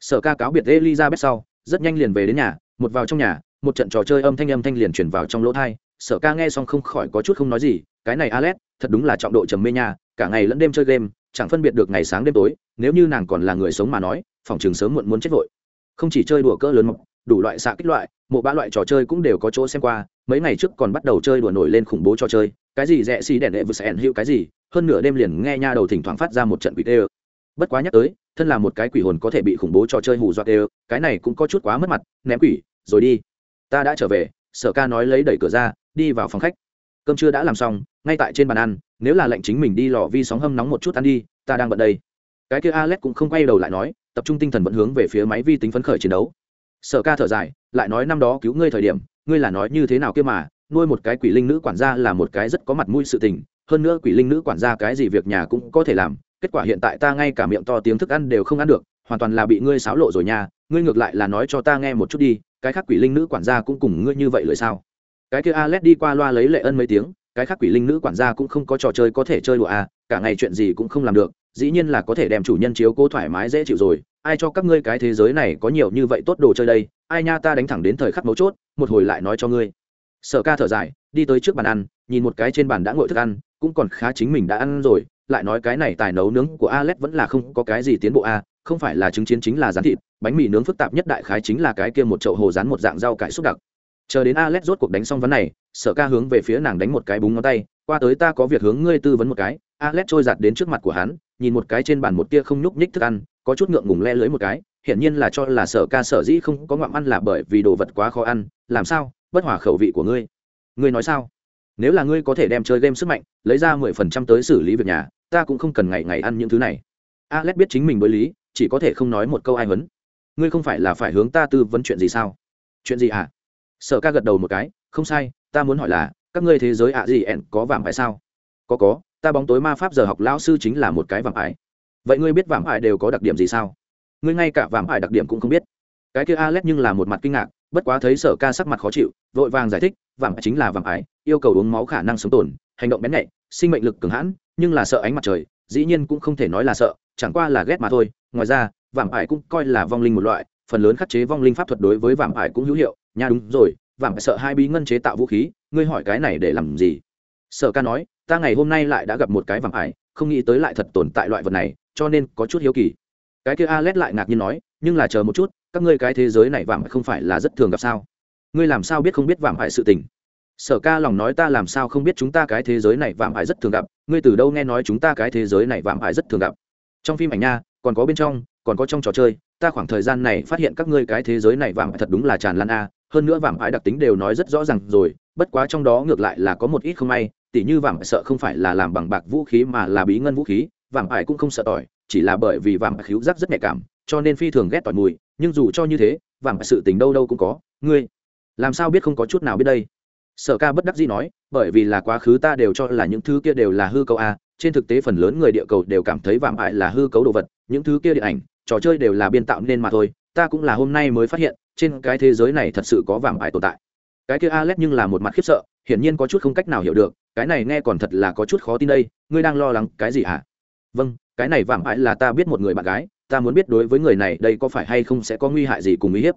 Sở ca cáo biệt elizabeth sau, rất nhanh liền về đến nhà, một vào trong nhà, một trận trò chơi âm thanh âm thanh liền chuyển vào trong lỗ thai sở ca nghe xong không khỏi có chút không nói gì, cái này alex, thật đúng là trọng độ trầm mê nha, cả ngày lẫn đêm chơi game, chẳng phân biệt được ngày sáng đêm tối, nếu như nàng còn là người sống mà nói, phòng trường sớm muộn muốn chết vội. Không chỉ chơi đùa cỡ lớn mọc đủ loại xạ kích loại một ba loại trò chơi cũng đều có chỗ xem qua, mấy ngày trước còn bắt đầu chơi đùa nổi lên khủng bố trò chơi, cái gì rẻ xì đèn đệ vừa sẽ hữu cái gì, hơn nửa đêm liền nghe nha đầu thỉnh thoảng phát ra một trận quỷ tê bất quá nhắc tới, thân là một cái quỷ hồn có thể bị khủng bố trò chơi hù dọa tê cái này cũng có chút quá mất mặt, ném quỷ, rồi đi. Ta đã trở về, sở ca nói lấy đẩy cửa ra đi vào phòng khách. Cơm trưa đã làm xong, ngay tại trên bàn ăn, nếu là lệnh chính mình đi lò vi sóng hâm nóng một chút ăn đi, ta đang bận đây. Cái kia alex cũng không quay đầu lại nói, tập trung tinh thần vẫn hướng về phía máy vi tính phấn khởi chiến đấu. Sở ca thở dài, lại nói năm đó cứu ngươi thời điểm, ngươi là nói như thế nào kia mà, nuôi một cái quỷ linh nữ quản gia là một cái rất có mặt mũi sự tình, hơn nữa quỷ linh nữ quản gia cái gì việc nhà cũng có thể làm, kết quả hiện tại ta ngay cả miệng to tiếng thức ăn đều không ăn được, hoàn toàn là bị ngươi xáo lộ rồi nha, ngươi ngược lại là nói cho ta nghe một chút đi, cái khác quỷ linh nữ quản gia cũng cùng ngươi như vậy lời sao? Cái kia alex đi qua loa lấy lệ ân mấy tiếng cái khác quỷ linh nữ quản gia cũng không có trò chơi có thể chơi đùa à cả ngày chuyện gì cũng không làm được dĩ nhiên là có thể đem chủ nhân chiếu cố thoải mái dễ chịu rồi. Ai cho các ngươi cái thế giới này có nhiều như vậy tốt đồ chơi đây? Ai nha ta đánh thẳng đến thời khắc mấu chốt một hồi lại nói cho ngươi. Sở ca thở dài đi tới trước bàn ăn nhìn một cái trên bàn đã ngồi thức ăn cũng còn khá chính mình đã ăn rồi lại nói cái này tài nấu nướng của alex vẫn là không có cái gì tiến bộ a à, không phải là trứng chiến chính là rán thịt bánh mì nướng phức tạp nhất đại khái chính là cái kia một chậu hồ rán một dạng rau cải xúc đặc chờ đến alex rốt cuộc đánh xong vấn này, sở ca hướng về phía nàng đánh một cái búng ngón tay, qua tới ta có việc hướng ngươi tư vấn một cái. Alex trôi giặt đến trước mặt của hắn, nhìn một cái trên bàn một tia không nhúc nhích thức ăn, có chút ngượng ngùng le lưới một cái, hiển nhiên là cho là sở ca sở dĩ không có ngoạm ăn là bởi vì đồ vật quá khó ăn, làm sao? Bất hòa khẩu vị của ngươi. Ngươi nói sao? Nếu là ngươi có thể đem chơi game sức mạnh, lấy ra mười phần trăm tới xử lý việc nhà, ta cũng không cần ngày ngày ăn những thứ này. Alex biết chính mình đối lý, chỉ có thể không nói một câu ai huấn. Ngươi không phải là phải hướng ta tư vấn chuyện gì sao? Chuyện gì à sở ca gật đầu một cái, không sai, ta muốn hỏi là, các ngươi thế giới ạ gì ẻn có vàng phải sao? Có có, ta bóng tối ma pháp giờ học lão sư chính là một cái vàng ải. Vậy ngươi biết vàng ải đều có đặc điểm gì sao? Ngươi ngay cả vàng ải đặc điểm cũng không biết. Cái kia alex nhưng là một mặt kinh ngạc, bất quá thấy sở ca sắc mặt khó chịu, vội vàng giải thích vàng chính là vàng ải, yêu cầu uống máu khả năng sống tồn, hành động bén nhạy, sinh mệnh lực cường hãn, nhưng là sợ ánh mặt trời, dĩ nhiên cũng không thể nói là sợ, chẳng qua là ghét mà thôi. Ngoài ra vàng ải cũng coi là vong linh một loại, phần lớn khắc chế vong linh pháp thuật đối với vàng ải cũng hữu hiệu nha đúng rồi vàng sợ hai bí ngân chế tạo vũ khí, ngươi hỏi cái này để làm gì? Sở ca nói, ta ngày hôm nay lại đã gặp một cái vàng ải không nghĩ tới lại thật tồn tại loại vật này, cho nên có chút hiếu kỳ. Cái kia Alet lại ngạc nhiên nói, nhưng là chờ một chút, các ngươi cái thế giới này vàng không phải là rất thường gặp sao? Ngươi làm sao biết không biết vàng ải sự tình? Sở ca lòng nói ta làm sao không biết chúng ta cái thế giới này vàng ải rất thường gặp, ngươi từ đâu nghe nói chúng ta cái thế giới này vàng ải rất thường gặp? Trong phim ảnh nha, còn có bên trong, còn có trong trò chơi, ta khoảng thời gian này phát hiện các ngươi cái thế giới này vàng thật đúng là tràn lan a hơn nữa vảm ải đặc tính đều nói rất rõ ràng rồi, bất quá trong đó ngược lại là có một ít không may, tỉ như vàng sợ không phải là làm bằng bạc vũ khí mà là bí ngân vũ khí vảm ải cũng không sợ tỏi, chỉ là bởi vì vàng khíu giác rất nhạy cảm, cho nên phi thường ghét tỏi mùi, nhưng dù cho như thế vàng sự tình đâu đâu cũng có. Ngươi, làm sao biết không có chút nào biết đây? Sở ca bất đắc dĩ nói, bởi vì là quá khứ ta đều cho là những thứ kia đều là hư cấu a, trên thực tế phần lớn người địa cầu đều cảm thấy vạm hại là hư cấu đồ vật, những thứ kia điện ảnh, trò chơi đều là biên tạo nên mà thôi, ta cũng là hôm nay mới phát hiện trên cái thế giới này thật sự có vàng ải tồn tại. Cái kia alex nhưng là một mặt khiếp sợ, hiển nhiên có chút không cách nào hiểu được, cái này nghe còn thật là có chút khó tin đây, ngươi đang lo lắng cái gì hả? Vâng cái này vàng ải là ta biết một người bạn gái, ta muốn biết đối với người này đây có phải hay không sẽ có nguy hại gì cùng uy hiếp.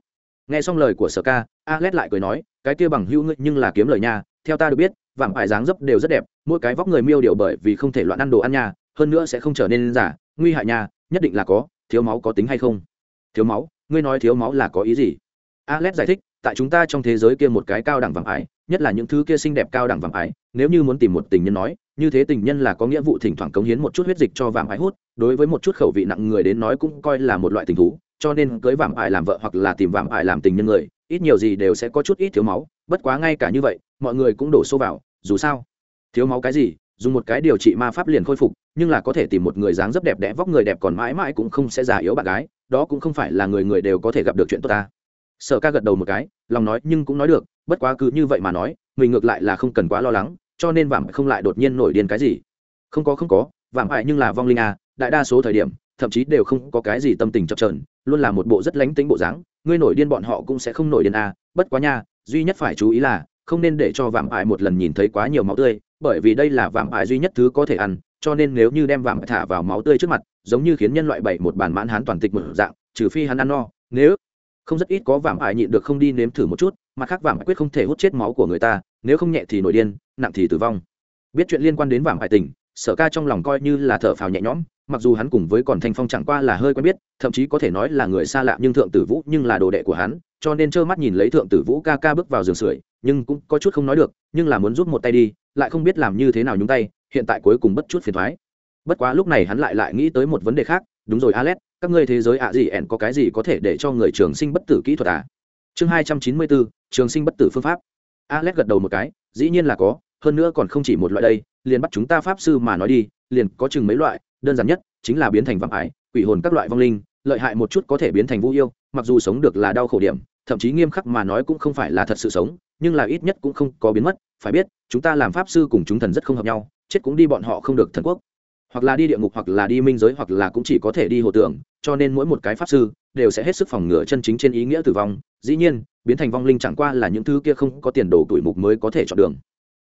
Nghe xong lời của sở ca, alex lại cười nói, cái kia bằng hữu ngươi nhưng là kiếm lời nha, theo ta được biết, vàng ải dáng dấp đều rất đẹp, mỗi cái vóc người miêu điều bởi vì không thể loạn ăn đồ ăn nha, hơn nữa sẽ không trở nên giả, nguy hại nha, nhất định là có, thiếu máu có tính hay không? Thiếu máu? Ngươi nói thiếu máu là có ý gì? Alex giải thích, tại chúng ta trong thế giới kia một cái cao đẳng vàng ải nhất là những thứ kia xinh đẹp cao đẳng vàng ải nếu như muốn tìm một tình nhân nói, như thế tình nhân là có nghĩa vụ thỉnh thoảng cống hiến một chút huyết dịch cho vàng ải hút, đối với một chút khẩu vị nặng người đến nói cũng coi là một loại tình thú, cho nên cưới vàng ải làm vợ hoặc là tìm vàng ải làm tình nhân người, ít nhiều gì đều sẽ có chút ít thiếu máu, bất quá ngay cả như vậy, mọi người cũng đổ xô vào, dù sao, thiếu máu cái gì, dùng một cái điều trị ma pháp liền khôi phục, nhưng là có thể tìm một người dáng dấp đẹp đẽ vóc người đẹp còn mãi mãi cũng không sẽ già yếu bạn gái, đó cũng không phải là người người đều có thể gặp được chuyện tốt ta sở ca gật đầu một cái, lòng nói nhưng cũng nói được, bất quá cứ như vậy mà nói, mình ngược lại là không cần quá lo lắng, cho nên vảm không lại đột nhiên nổi điên cái gì. Không có không có vảm hại nhưng là vong linh à đại đa số thời điểm, thậm chí đều không có cái gì tâm tình chập trờn luôn là một bộ rất lánh tính bộ dáng, ngươi nổi điên bọn họ cũng sẽ không nổi điên à bất quá nha, duy nhất phải chú ý là, không nên để cho vảm hại một lần nhìn thấy quá nhiều máu tươi, bởi vì đây là vảm hại duy nhất thứ có thể ăn, cho nên nếu như đem vảm thả vào máu tươi trước mặt, giống như khiến nhân loại bảy một bản mãn hán toàn tịch một dạng, trừ phi hắn ăn no, nếu không rất ít có vảm ải nhịn được không đi nếm thử một chút, mà khác vàng quyết không thể hút chết máu của người ta, nếu không nhẹ thì nổi điên, nặng thì tử vong. Biết chuyện liên quan đến vảm ải tình, sở ca trong lòng coi như là thở phào nhẹ nhõm, mặc dù hắn cùng với còn thanh phong chẳng qua là hơi quen biết, thậm chí có thể nói là người xa lạ nhưng thượng tử vũ nhưng là đồ đệ của hắn, cho nên trơ mắt nhìn lấy thượng tử vũ ca ca bước vào giường sưởi, nhưng cũng có chút không nói được, nhưng là muốn giúp một tay đi, lại không biết làm như thế nào nhúng tay, hiện tại cuối cùng bất chút phiền thoái. Bất quá lúc này hắn lại lại nghĩ tới một vấn đề khác đúng rồi, alex, các ngươi thế giới ạ gì ẻn có cái gì có thể để cho người trường sinh bất tử kỹ thuật à? Chương hai trăm chín mươi bốn trường sinh bất tử phương pháp. Alex gật đầu một cái, dĩ nhiên là có, hơn nữa còn không chỉ một loại đây, liền bắt chúng ta pháp sư mà nói đi, liền có chừng mấy loại, đơn giản nhất chính là biến thành vạm ải, quỷ hồn các loại vong linh, lợi hại một chút có thể biến thành vũ yêu, mặc dù sống được là đau khổ điểm, thậm chí nghiêm khắc mà nói cũng không phải là thật sự sống, nhưng là ít nhất cũng không có biến mất, phải biết, chúng ta làm pháp sư cùng chúng thần rất không hợp nhau, chết cũng đi bọn họ không được thần quốc hoặc là đi địa ngục hoặc là đi minh giới hoặc là cũng chỉ có thể đi hồ tưởng cho nên mỗi một cái pháp sư đều sẽ hết sức phòng ngừa chân chính trên ý nghĩa tử vong. Dĩ nhiên, biến thành vong linh chẳng qua là những thứ kia không có tiền đồ tuổi mục mới có thể chọn đường.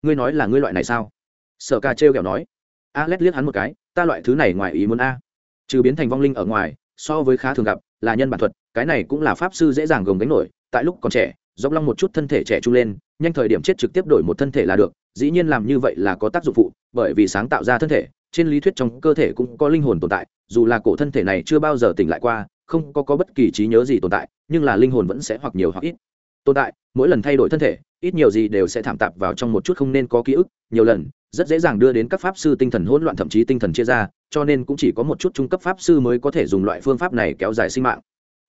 Ngươi nói là ngươi loại này sao? Sở ca trêu kẹo nói. A lét liếc hắn một cái, ta loại thứ này ngoài ý muốn a. Trừ biến thành vong linh ở ngoài, so với khá thường gặp là nhân bản thuật, cái này cũng là pháp sư dễ dàng gồng gánh nổi, tại lúc còn trẻ, dốc long một chút thân thể trẻ trung lên, nhanh thời điểm chết trực tiếp đổi một thân thể là được, dĩ nhiên làm như vậy là có tác dụng phụ, bởi vì sáng tạo ra thân thể trên lý thuyết trong cơ thể cũng có linh hồn tồn tại dù là cổ thân thể này chưa bao giờ tỉnh lại qua không có, có bất kỳ trí nhớ gì tồn tại nhưng là linh hồn vẫn sẽ hoặc nhiều hoặc ít tồn tại mỗi lần thay đổi thân thể ít nhiều gì đều sẽ thảm tạp vào trong một chút không nên có ký ức nhiều lần rất dễ dàng đưa đến các pháp sư tinh thần hỗn loạn thậm chí tinh thần chia ra cho nên cũng chỉ có một chút trung cấp pháp sư mới có thể dùng loại phương pháp này kéo dài sinh mạng.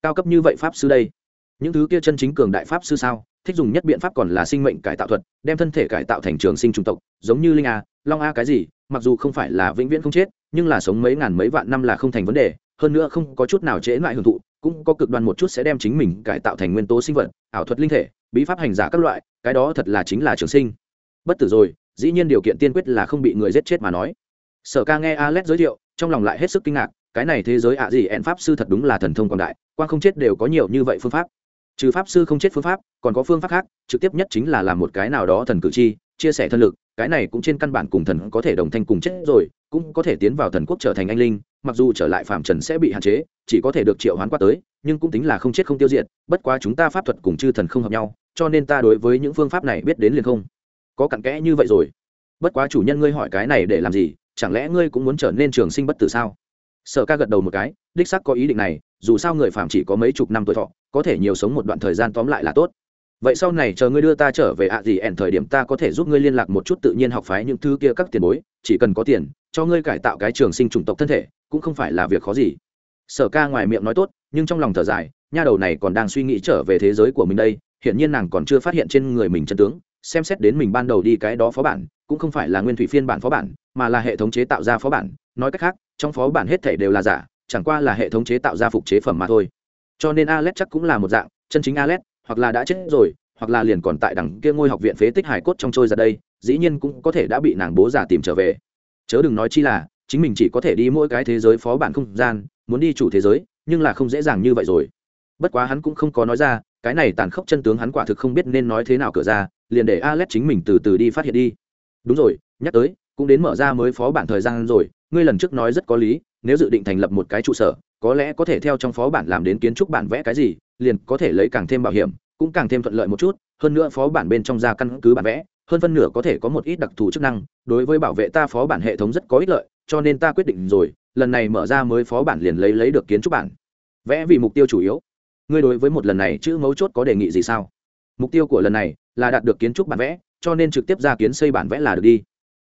Cao cấp như vậy pháp sư đây? Những thứ kia chân chính cường đại pháp sư sao? Thích dùng nhất biện pháp còn là sinh mệnh cải tạo thuật, đem thân thể cải tạo thành trường sinh trung tộc, giống như linh a, long a cái gì, mặc dù không phải là vĩnh viễn không chết, nhưng là sống mấy ngàn mấy vạn năm là không thành vấn đề, hơn nữa không có chút nào trễ lại hưởng thụ, cũng có cực đoan một chút sẽ đem chính mình cải tạo thành nguyên tố sinh vật, ảo thuật linh thể, bí pháp hành giả các loại, cái đó thật là chính là trường sinh. Bất tử rồi, dĩ nhiên điều kiện tiên quyết là không bị người giết chết mà nói. Sở ca nghe alex giới thiệu, trong lòng lại hết sức kinh ngạc, cái này thế giới ạ gì ẹn pháp sư thật đúng là thần thông quảng đại quan không chết đều có nhiều như vậy phương pháp trừ pháp sư không chết phương pháp, còn có phương pháp khác, trực tiếp nhất chính là làm một cái nào đó thần cử chi, chia sẻ thân lực, cái này cũng trên căn bản cùng thần có thể đồng thanh cùng chết rồi, cũng có thể tiến vào thần quốc trở thành anh linh, mặc dù trở lại phạm trần sẽ bị hạn chế, chỉ có thể được triệu hoán qua tới, nhưng cũng tính là không chết không tiêu diệt, bất quá chúng ta pháp thuật cùng chư thần không hợp nhau, cho nên ta đối với những phương pháp này biết đến liền không có cặn kẽ như vậy rồi. Bất quá chủ nhân ngươi hỏi cái này để làm gì, chẳng lẽ ngươi cũng muốn trở nên trường sinh bất tử sao? Sở ca gật đầu một cái, đích sắc có ý định này, dù sao người phạm chỉ có mấy chục năm tuổi thọ, có thể nhiều sống một đoạn thời gian tóm lại là tốt. Vậy sau này chờ ngươi đưa ta trở về ạ gì ẻn thời điểm ta có thể giúp ngươi liên lạc một chút tự nhiên học phái những thứ kia các tiền bối, chỉ cần có tiền, cho ngươi cải tạo cái trường sinh chủng tộc thân thể, cũng không phải là việc khó gì. Sở ca ngoài miệng nói tốt, nhưng trong lòng thở dài, nha đầu này còn đang suy nghĩ trở về thế giới của mình đây, hiển nhiên nàng còn chưa phát hiện trên người mình chân tướng, xem xét đến mình ban đầu đi cái đó phó bản, cũng không phải là nguyên thủy phiên bản phó bản, mà là hệ thống chế tạo ra phó bản nói cách khác, trong phó bản hết thể đều là giả, chẳng qua là hệ thống chế tạo ra phục chế phẩm mà thôi. Cho nên alex chắc cũng là một dạng, chân chính alex, hoặc là đã chết rồi, hoặc là liền còn tại đằng kia ngôi học viện phế tích hải cốt trong trôi ra đây, dĩ nhiên cũng có thể đã bị nàng bố giả tìm trở về. Chớ đừng nói chi là, chính mình chỉ có thể đi mỗi cái thế giới phó bản không gian, muốn đi chủ thế giới, nhưng là không dễ dàng như vậy rồi. Bất quá hắn cũng không có nói ra, cái này tàn khốc chân tướng hắn quả thực không biết nên nói thế nào cửa ra, liền để alex chính mình từ từ đi phát hiện đi. Đúng rồi, nhắc tới, cũng đến mở ra mới phó bản thời gian rồi ngươi lần trước nói rất có lý, nếu dự định thành lập một cái trụ sở, có lẽ có thể theo trong phó bản làm đến kiến trúc bản vẽ cái gì, liền có thể lấy càng thêm bảo hiểm, cũng càng thêm thuận lợi một chút, hơn nữa phó bản bên trong ra căn cứ bản vẽ, hơn phân nửa có thể có một ít đặc thù chức năng, đối với bảo vệ ta phó bản hệ thống rất có ích lợi, cho nên ta quyết định rồi, lần này mở ra mới phó bản liền lấy lấy được kiến trúc bản. Vẽ vì mục tiêu chủ yếu. Ngươi đối với một lần này chữ mấu chốt có đề nghị gì sao? Mục tiêu của lần này là đạt được kiến trúc bản vẽ, cho nên trực tiếp ra kiến xây bản vẽ là được đi.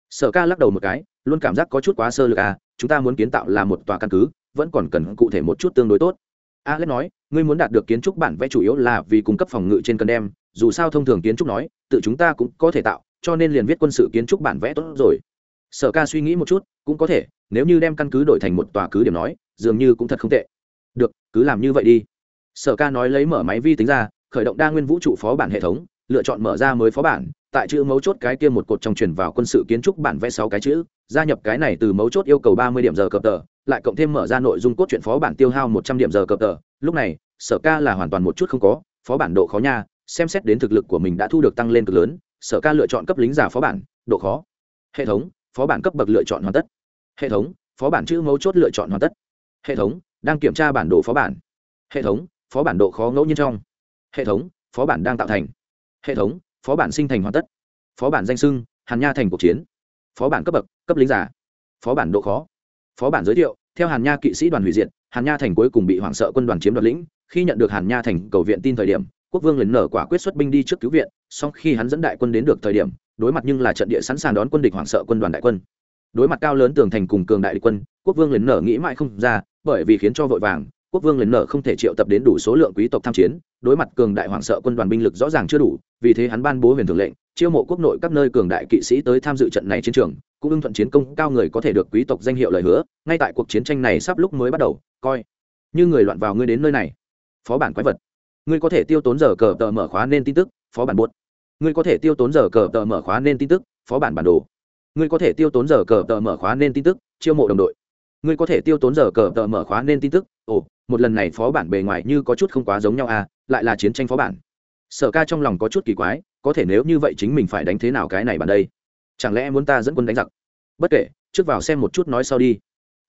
Sở ca lắc đầu một cái luôn cảm giác có chút quá sơ lược à chúng ta muốn kiến tạo là một tòa căn cứ, vẫn còn cần cụ thể một chút tương đối tốt. Alex nói, ngươi muốn đạt được kiến trúc bản vẽ chủ yếu là vì cung cấp phòng ngự trên cần đem, dù sao thông thường kiến trúc nói, tự chúng ta cũng có thể tạo, cho nên liền viết quân sự kiến trúc bản vẽ tốt rồi. Sở ca suy nghĩ một chút, cũng có thể, nếu như đem căn cứ đổi thành một tòa cứ điểm nói, dường như cũng thật không tệ. Được, cứ làm như vậy đi. Sở ca nói lấy mở máy vi tính ra, khởi động đa nguyên vũ trụ phó bản hệ thống, lựa chọn mở ra mới phó bản, tại chữ mấu chốt cái kia một cột trong truyền vào quân sự kiến trúc bản vẽ sáu cái chữ gia nhập cái này từ mấu chốt yêu cầu ba mươi điểm giờ cập tờ, lại cộng thêm mở ra nội dung cốt truyện phó bản tiêu hao một trăm điểm giờ cập tờ. Lúc này, sở ca là hoàn toàn một chút không có, phó bản độ khó nha, xem xét đến thực lực của mình đã thu được tăng lên cực lớn, sở ca lựa chọn cấp lính giả phó bản, độ khó. Hệ thống, phó bản cấp bậc lựa chọn hoàn tất. Hệ thống, phó bản chữ mấu chốt lựa chọn hoàn tất. Hệ thống, đang kiểm tra bản đồ phó bản. Hệ thống, phó bản độ khó ngẫu nhiên trong. Hệ thống, phó bản đang tạo thành. Hệ thống, phó bản sinh thành hoàn tất. Phó bản danh sưng, hàn nha thành cuộc chiến. Phó bản cấp bậc cấp lính giả. Phó bản độ khó. Phó bản giới thiệu, theo hàn nha kỵ sĩ đoàn hủy diệt, hàn nha thành cuối cùng bị hoảng sợ quân đoàn chiếm đoạt lĩnh, khi nhận được hàn nha thành cầu viện tin thời điểm, quốc vương lần nở quả quyết xuất binh đi trước cứu viện, song khi hắn dẫn đại quân đến được thời điểm, đối mặt nhưng là trận địa sẵn sàng đón quân địch hoảng sợ quân đoàn đại quân. Đối mặt cao lớn tường thành cùng cường đại địch quân, quốc vương lần nở nghĩ mãi không ra, bởi vì khiến cho vội vàng quốc vương lần nợ không thể triệu tập đến đủ số lượng quý tộc tham chiến, đối mặt cường đại hoảng sợ quân đoàn binh lực rõ ràng chưa đủ, vì thế hắn ban bố huyền thường lệnh, chiêu mộ quốc nội các nơi cường đại kỵ sĩ tới tham dự trận này chiến trường, cũng ưng thuận chiến công cao người có thể được quý tộc danh hiệu lời hứa, ngay tại cuộc chiến tranh này sắp lúc mới bắt đầu, coi như người loạn vào ngươi đến nơi này. Phó bản quái vật. Ngươi có thể tiêu tốn giờ cờ tờ mở khóa nên tin tức, phó bản buốt. Ngươi có thể tiêu tốn giờ cờ tờ mở khóa nên tin tức, phó bản bản đồ. Ngươi có thể tiêu tốn giờ cờ tờ mở khóa nên tin tức, chiêu mộ đồng đội ngươi có thể tiêu tốn giờ cờ tờ mở khóa nên tin tức. Ồ, một lần này phó bản bề ngoài như có chút không quá giống nhau à lại là chiến tranh phó bản. Sở ca trong lòng có chút kỳ quái, có thể nếu như vậy chính mình phải đánh thế nào cái này bàn đây? Chẳng lẽ muốn ta dẫn quân đánh giặc? Bất kể, trước vào xem một chút nói sau đi.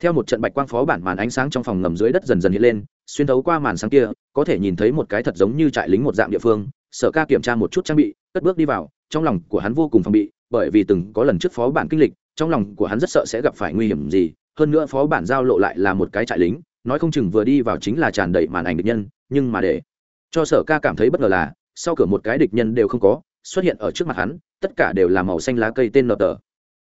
Theo một trận bạch quang phó bản màn ánh sáng trong phòng ngầm dưới đất dần dần hiện lên, xuyên thấu qua màn sáng kia, có thể nhìn thấy một cái thật giống như trại lính một dạng địa phương. Sở ca kiểm tra một chút trang bị, cất bước đi vào, trong lòng của hắn vô cùng phòng bị, bởi vì từng có lần trước phó bản kinh lịch, trong lòng của hắn rất sợ sẽ gặp phải nguy hiểm gì hơn nữa phó bản giao lộ lại là một cái trại lính, nói không chừng vừa đi vào chính là tràn đầy màn ảnh địch nhân, nhưng mà để cho sở ca cảm thấy bất ngờ là, sau cửa một cái địch nhân đều không có, xuất hiện ở trước mặt hắn, tất cả đều là màu xanh lá cây tên nợ tờ.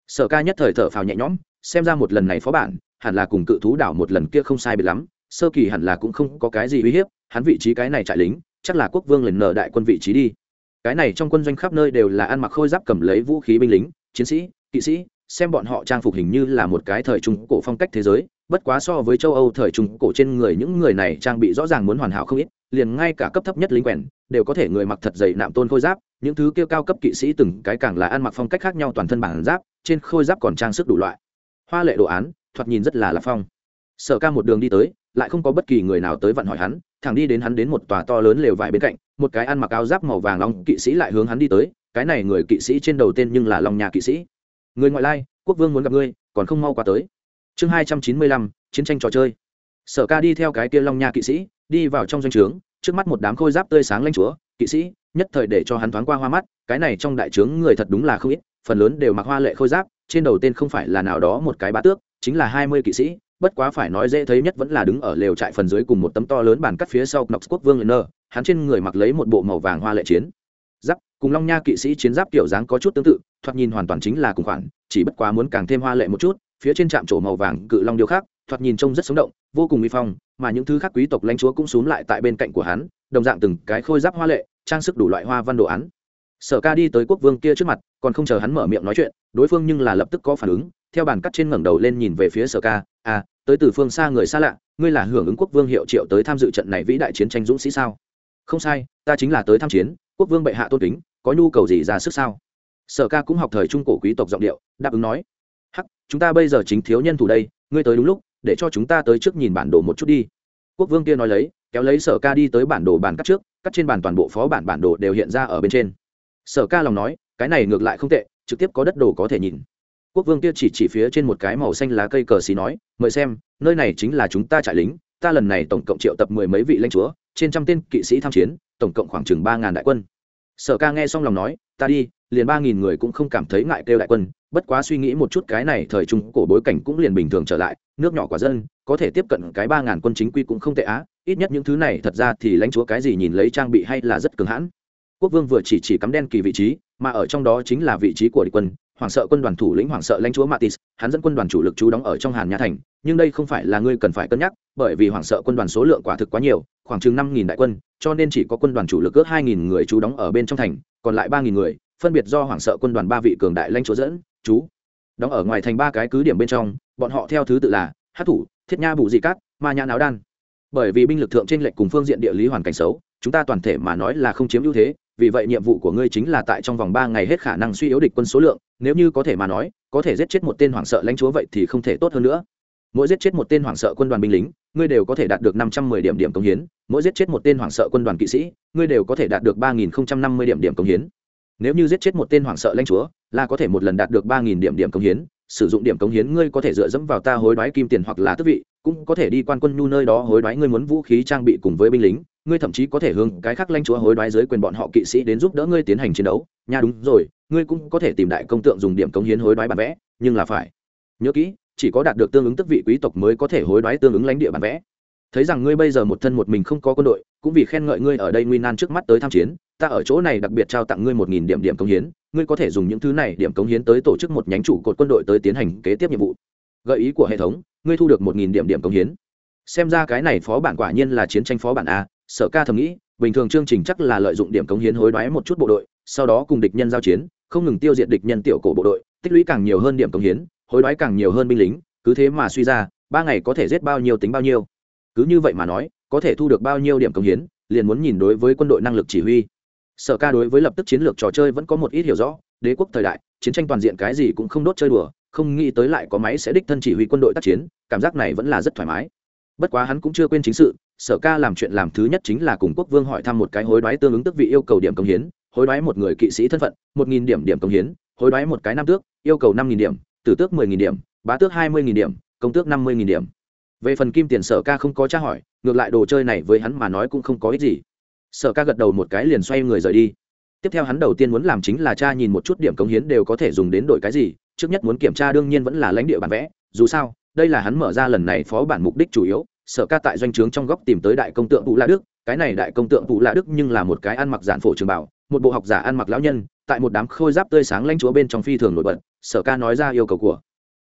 Sở ca nhất thời thở phào nhẹ nhõm, xem ra một lần này phó bản, hẳn là cùng cự thú đảo một lần kia không sai biệt lắm, sơ kỳ hẳn là cũng không có cái gì uy hiếp, hắn vị trí cái này trại lính, chắc là quốc vương lần nở đại quân vị trí đi. Cái này trong quân doanh khắp nơi đều là ăn mặc khôi giáp cầm lấy vũ khí binh lính, chiến sĩ, kỵ sĩ xem bọn họ trang phục hình như là một cái thời trung cổ phong cách thế giới, bất quá so với châu âu thời trung cổ trên người những người này trang bị rõ ràng muốn hoàn hảo không ít, liền ngay cả cấp thấp nhất lính quèn đều có thể người mặc thật dày nạm tôn khôi giáp, những thứ kia cao cấp kỵ sĩ từng cái càng là ăn mặc phong cách khác nhau toàn thân bản giáp, trên khôi giáp còn trang sức đủ loại. Hoa lệ đồ án, thoạt nhìn rất là lạc phong. Sở ca một đường đi tới, lại không có bất kỳ người nào tới vặn hỏi hắn, thẳng đi đến hắn đến một tòa to lớn lều vải bên cạnh, một cái ăn mặc áo giáp màu vàng long kỵ sĩ lại hướng hắn đi tới, cái này người kỵ sĩ trên đầu tên nhưng là long nhà kỵ sĩ người ngoại lai quốc vương muốn gặp ngươi còn không mau qua tới. Chương hai trăm chín mươi lăm chiến tranh trò chơi. Sở ca đi theo cái kia long nha kỵ sĩ đi vào trong doanh trướng trước mắt một đám khôi giáp tươi sáng lanh chúa kỵ sĩ nhất thời để cho hắn thoáng qua hoa mắt cái này trong đại trướng người thật đúng là không ít phần lớn đều mặc hoa lệ khôi giáp trên đầu tên không phải là nào đó một cái bá tước chính là hai mươi kỵ sĩ bất quá phải nói dễ thấy nhất vẫn là đứng ở lều trại phần dưới cùng một tấm to lớn bàn cắt phía sau Knox quốc vương Lenner, hắn trên người mặc lấy một bộ màu vàng hoa lệ chiến cùng Long Nha kỵ sĩ chiến giáp kiểu dáng có chút tương tự, thoạt nhìn hoàn toàn chính là cùng khoản, chỉ bất quá muốn càng thêm hoa lệ một chút, phía trên trạm trổ màu vàng cự long điêu khác, thoạt nhìn trông rất sống động, vô cùng uy phong, mà những thứ khác quý tộc lãnh chúa cũng xuống lại tại bên cạnh của hắn, đồng dạng từng cái khôi giáp hoa lệ, trang sức đủ loại hoa văn đồ án. Sở Ca đi tới quốc vương kia trước mặt, còn không chờ hắn mở miệng nói chuyện, đối phương nhưng là lập tức có phản ứng, theo bàn cắt trên ngẩng đầu lên nhìn về phía Sở Ca, "À, tới từ phương xa người xa lạ, ngươi là hưởng ứng quốc vương hiệu triệu tới tham dự trận này vĩ đại chiến tranh dũng sĩ sao?" "Không sai, ta chính là tới tham chiến, quốc vương bệ hạ tôn kính, có nhu cầu gì ra sức sao?" Sở Ca cũng học thời trung cổ quý tộc giọng điệu, đáp ứng nói, "Hắc, chúng ta bây giờ chính thiếu nhân thủ đây, ngươi tới đúng lúc, để cho chúng ta tới trước nhìn bản đồ một chút đi." Quốc vương kia nói lấy, kéo lấy Sở Ca đi tới bản đồ bản cắt trước, cắt trên bàn toàn bộ phó bản bản đồ đều hiện ra ở bên trên. Sở Ca lòng nói, cái này ngược lại không tệ, trực tiếp có đất đồ có thể nhìn quốc vương kia chỉ chỉ phía trên một cái màu xanh lá cây cờ xí nói mời xem nơi này chính là chúng ta trại lính ta lần này tổng cộng triệu tập mười mấy vị lãnh chúa trên trăm tên kỵ sĩ tham chiến, tổng cộng khoảng chừng ba ngàn đại quân. Sở ca nghe xong lòng nói, ta đi, liền ba nghìn người cũng không cảm thấy ngại kêu đại quân, bất quá suy nghĩ một chút cái này thời trung cổ bối cảnh cũng liền bình thường trở lại, nước nhỏ quả dân, có thể tiếp cận cái ba ngàn quân chính quy cũng không tệ á, ít nhất những thứ này thật ra thì lãnh chúa cái gì nhìn lấy trang bị hay là rất cường hãn. Quốc vương vừa chỉ chỉ cắm đen kỳ vị trí, mà ở trong đó chính là vị trí của địch quân Hoảng sợ quân đoàn thủ lĩnh hoảng sợ lãnh chúa matis hắn dẫn quân đoàn chủ lực chú đóng ở trong hàn nha thành. Nhưng đây không phải là ngươi cần phải cân nhắc, bởi vì hoảng sợ quân đoàn số lượng quả thực quá nhiều, khoảng chừng năm nghìn đại quân, cho nên chỉ có quân đoàn chủ lực ước hai nghìn người chú đóng ở bên trong thành, còn lại ba nghìn người, phân biệt do hoảng sợ quân đoàn ba vị cường đại lãnh chúa dẫn, chú, đóng ở ngoài thành ba cái cứ điểm bên trong, bọn họ theo thứ tự là hát thủ, thiết nha bù dị cát, ma Nha náo đan. Bởi vì binh lực thượng trên lệch cùng phương diện địa lý hoàn cảnh xấu, chúng ta toàn thể mà nói là không chiếm ưu thế vì vậy nhiệm vụ của ngươi chính là tại trong vòng ba ngày hết khả năng suy yếu địch quân số lượng, nếu như có thể mà nói, có thể giết chết một tên hoảng sợ lãnh chúa vậy thì không thể tốt hơn nữa. Mỗi giết chết một tên hoảng sợ quân đoàn binh lính, ngươi đều có thể đạt được năm trăm mười điểm điểm công hiến. Mỗi giết chết một tên hoảng sợ quân đoàn kỵ sĩ, ngươi đều có thể đạt được ba nghìn không trăm năm mươi điểm điểm công hiến. Nếu như giết chết một tên hoảng sợ lãnh chúa, là có thể một lần đạt được ba nghìn điểm điểm công hiến sử dụng điểm công hiến ngươi có thể dựa dẫm vào ta hối đoái kim tiền hoặc là tước vị, cũng có thể đi quan quân nhu nơi đó hối đoái ngươi muốn vũ khí trang bị cùng với binh lính, ngươi thậm chí có thể hướng cái khác lãnh chúa hối đoái dưới quyền bọn họ kỵ sĩ đến giúp đỡ ngươi tiến hành chiến đấu. Nha, đúng rồi, ngươi cũng có thể tìm đại công tượng dùng điểm cống hiến hối đoái bản vẽ, nhưng là phải nhớ kỹ, chỉ có đạt được tương ứng tức vị quý tộc mới có thể hối đoái tương ứng lãnh địa bản vẽ. Thấy rằng ngươi bây giờ một thân một mình không có quân đội, cũng vì khen ngợi ngươi ở đây nguy nan trước mắt tới tham chiến ta ở chỗ này đặc biệt trao tặng ngươi một nghìn điểm điểm cống hiến, ngươi có thể dùng những thứ này điểm cống hiến tới tổ chức một nhánh chủ cột quân đội tới tiến hành kế tiếp nhiệm vụ. Gợi ý của hệ thống, ngươi thu được một nghìn điểm điểm cống hiến. Xem ra cái này phó bản quả nhiên là chiến tranh phó bản a, sở ca thầm nghĩ, bình thường chương trình chắc là lợi dụng điểm cống hiến hối đoái một chút bộ đội, sau đó cùng địch nhân giao chiến, không ngừng tiêu diệt địch nhân tiểu cổ bộ đội, tích lũy càng nhiều hơn điểm cống hiến, hối đoái càng nhiều hơn binh lính, cứ thế mà suy ra, ba ngày có thể giết bao nhiêu tính bao nhiêu. Cứ như vậy mà nói, có thể thu được bao nhiêu điểm cống hiến, liền muốn nhìn đối với quân đội năng lực chỉ huy sở ca đối với lập tức chiến lược trò chơi vẫn có một ít hiểu rõ, đế quốc thời đại, chiến tranh toàn diện cái gì cũng không đốt chơi đùa, không nghĩ tới lại có máy sẽ đích thân chỉ huy quân đội tác chiến, cảm giác này vẫn là rất thoải mái. Bất quá hắn cũng chưa quên chính sự, sở ca làm chuyện làm thứ nhất chính là cùng quốc vương hỏi thăm một cái hối đoái tương ứng tức vị yêu cầu điểm công hiến, hối đoái một người kỵ sĩ thân phận, một nghìn điểm điểm công hiến, hối đoái một cái nam tước, yêu cầu năm nghìn điểm, tử tước mười nghìn điểm, bá tước hai mươi nghìn điểm, công tước năm mươi nghìn điểm. Về phần kim tiền sở ca không có tra hỏi, ngược lại đồ chơi này với hắn mà nói cũng không có ích gì sở ca gật đầu một cái liền xoay người rời đi. Tiếp theo hắn đầu tiên muốn làm chính là cha nhìn một chút điểm công hiến đều có thể dùng đến đổi cái gì, trước nhất muốn kiểm tra đương nhiên vẫn là lãnh địa bản vẽ, dù sao, đây là hắn mở ra lần này phó bản mục đích chủ yếu, sở ca tại doanh trướng trong góc tìm tới đại công tượng vũ la đức, cái này đại công tượng vũ la đức nhưng là một cái ăn mặc giản phổ trường bảo, một bộ học giả ăn mặc lão nhân, tại một đám khôi giáp tươi sáng lãnh chúa bên trong phi thường nổi bật, sở ca nói ra yêu cầu của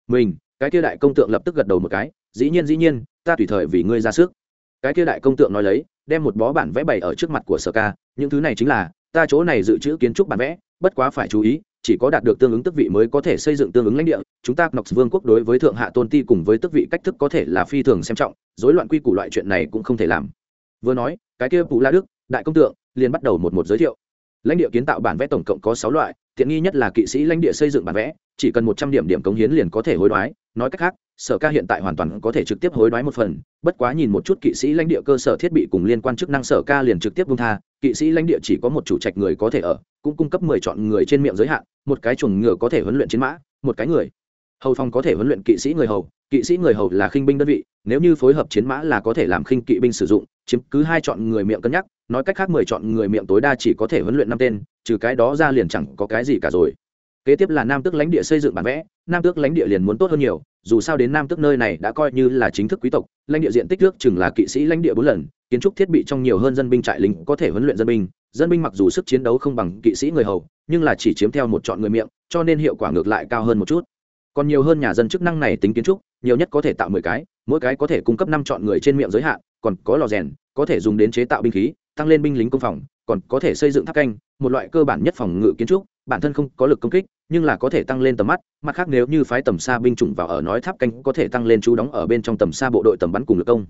mình, cái kia đại công tượng lập tức gật đầu một cái, dĩ nhiên dĩ nhiên, ta tùy thời vì ngươi ra sức. Cái kia đại công tượng nói lấy đem một bó bản vẽ bày ở trước mặt của sở ca, những thứ này chính là, ta chỗ này dự trữ kiến trúc bản vẽ, bất quá phải chú ý, chỉ có đạt được tương ứng tức vị mới có thể xây dựng tương ứng lãnh địa, chúng ta nox vương quốc đối với thượng hạ tôn ti cùng với tức vị cách thức có thể là phi thường xem trọng Dối loạn quy củ loại chuyện này cũng không thể làm. Vừa nói, cái kia phụ la đức, đại công tượng, liền bắt đầu một một giới thiệu. Lãnh địa kiến tạo bản vẽ tổng cộng có sáu loại, tiện nghi nhất là kỵ sĩ lãnh địa xây dựng bản vẽ chỉ cần một trăm điểm điểm cống hiến liền có thể hối đoái. Nói cách khác, sở ca hiện tại hoàn toàn có thể trực tiếp hối đoái một phần, bất quá nhìn một chút kỵ sĩ lãnh địa cơ sở thiết bị cùng liên quan chức năng sở ca liền trực tiếp bung tha. Kỵ sĩ lãnh địa chỉ có một chủ trạch người có thể ở, cũng cung cấp mười chọn người trên miệng giới hạn, một cái chuồng ngựa có thể huấn luyện chiến mã, một cái người. Hầu phòng có thể huấn luyện kỵ sĩ người hầu, kỵ sĩ người hầu là khinh binh đơn vị, nếu như phối hợp chiến mã là có thể làm khinh kỵ binh sử dụng, chiếm cứ hai chọn người miệng cân nhắc, nói cách khác mười chọn người miệng tối đa chỉ có thể huấn luyện năm tên, trừ cái đó ra liền chẳng có cái gì cả rồi kế tiếp là nam tước lãnh địa xây dựng bản vẽ, nam tước lãnh địa liền muốn tốt hơn nhiều, dù sao đến nam tước nơi này đã coi như là chính thức quý tộc, lãnh địa diện tích nước chừng là kỵ sĩ lãnh địa bốn lần, kiến trúc thiết bị trong nhiều hơn dân binh trại lính có thể huấn luyện dân binh dân binh mặc dù sức chiến đấu không bằng kỵ sĩ người hầu, nhưng là chỉ chiếm theo một chọn người miệng, cho nên hiệu quả ngược lại cao hơn một chút. Còn nhiều hơn nhà dân chức năng này tính kiến trúc, nhiều nhất có thể tạo mười cái, mỗi cái có thể cung cấp năm chọn người trên miệng giới hạn, còn có lò rèn, có thể dùng đến chế tạo binh khí, tăng lên binh lính công phòng, còn có thể xây dựng tháp canh, một loại cơ bản nhất phòng ngự kiến trúc bản thân không có lực công kích, nhưng là có thể tăng lên tầm mắt, mặt khác nếu như phái tầm xa binh chủng vào ở nói tháp canh có thể tăng lên chú đóng ở bên trong tầm xa bộ đội tầm bắn cùng lực công.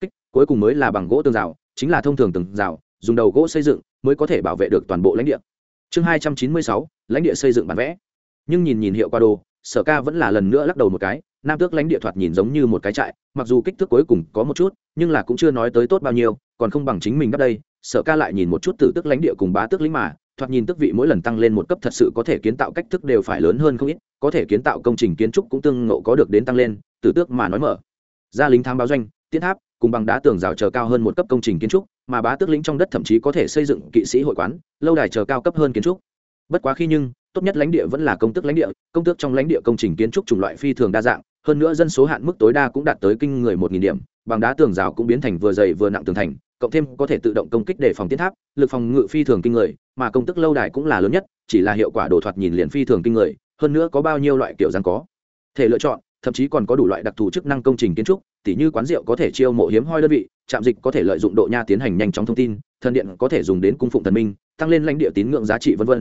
Kích, cuối cùng mới là bằng gỗ tường rào, chính là thông thường tường rào, dùng đầu gỗ xây dựng mới có thể bảo vệ được toàn bộ lãnh địa. Chương hai trăm chín mươi sáu, lãnh địa xây dựng bản vẽ. Nhưng nhìn nhìn hiệu qua đồ, sở ca vẫn là lần nữa lắc đầu một cái, nam tước lãnh địa thoạt nhìn giống như một cái trại, mặc dù kích thước cuối cùng có một chút, nhưng là cũng chưa nói tới tốt bao nhiêu, còn không bằng chính mình đắp đây. Sở ca lại nhìn một chút tử tước lãnh địa cùng bá tước lính mà thoạt nhìn tức vị mỗi lần tăng lên một cấp thật sự có thể kiến tạo cách thức đều phải lớn hơn không ít, có thể kiến tạo công trình kiến trúc cũng tương ngộ có được đến tăng lên tử tước mà nói mở. Ra lính tham báo doanh tiến tháp, cùng bằng đá tường rào chờ cao hơn một cấp công trình kiến trúc, mà bá tước lính trong đất thậm chí có thể xây dựng kỵ sĩ hội quán, lâu đài chờ cao cấp hơn kiến trúc. Bất quá khi nhưng, tốt nhất lãnh địa vẫn là công tước lãnh địa, công tước trong lãnh địa công trình kiến trúc chủng loại phi thường đa dạng, hơn nữa dân số hạn mức tối đa cũng đạt tới kinh người một nghìn điểm, bằng đá tường rào cũng biến thành vừa dày vừa nặng tường thành cộng thêm có thể tự động công kích để phòng tiến tháp, lực phòng ngự phi thường kinh người, mà công tức lâu đài cũng là lớn nhất, chỉ là hiệu quả đồ thoạt nhìn liền phi thường kinh người, hơn nữa có bao nhiêu loại kiểu dáng có thể lựa chọn, thậm chí còn có đủ loại đặc thù chức năng công trình kiến trúc, tỉ như quán rượu có thể chiêu mộ hiếm hoi đơn vị, trạm dịch có thể lợi dụng độ nha tiến hành nhanh chóng thông tin, thần điện có thể dùng đến cung phụng thần minh, tăng lên lãnh địa tín ngưỡng giá trị v v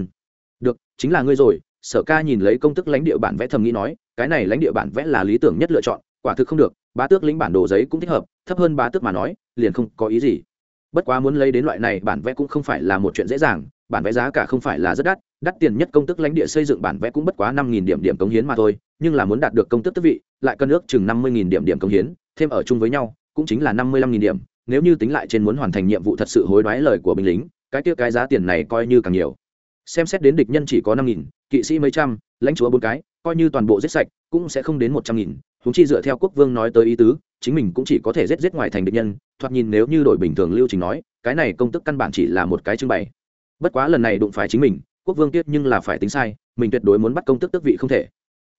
được, chính là ngươi rồi, sở ca nhìn lấy công tức lãnh địa bản vẽ thầm nghĩ nói, cái này lãnh địa bản vẽ là lý tưởng nhất lựa chọn, quả thực không được, bá tước lĩnh bản đồ giấy cũng thích hợp, thấp hơn bá tước mà nói, liền không có ý gì bất quá muốn lấy đến loại này, bản vẽ cũng không phải là một chuyện dễ dàng, bản vẽ giá cả không phải là rất đắt đắt tiền nhất công tức lãnh địa xây dựng bản vẽ cũng bất quá năm nghìn điểm điểm cống hiến mà thôi, nhưng là muốn đạt được công tức tước vị, lại cân ước chừng năm mươi nghìn điểm điểm cống hiến, thêm ở chung với nhau, cũng chính là năm mươi lăm nghìn điểm, nếu như tính lại trên muốn hoàn thành nhiệm vụ thật sự hối đoái lời của binh lính, cái kia cái giá tiền này coi như càng nhiều. Xem xét đến địch nhân chỉ có năm nghìn, kỵ sĩ mấy trăm, lãnh chúa bốn cái, coi như toàn bộ giết sạch, cũng sẽ không đến một trăm nghìn húng chi dựa theo quốc vương nói tới ý tứ, chính mình cũng chỉ có thể giết giết ngoài thành địch nhân, thoạt nhìn nếu như đổi bình thường lưu trình nói, cái này công tức căn bản chỉ là một cái trưng bày. Bất quá lần này đụng phải chính mình, quốc vương tiết nhưng là phải tính sai, mình tuyệt đối muốn bắt công tức tước vị không thể.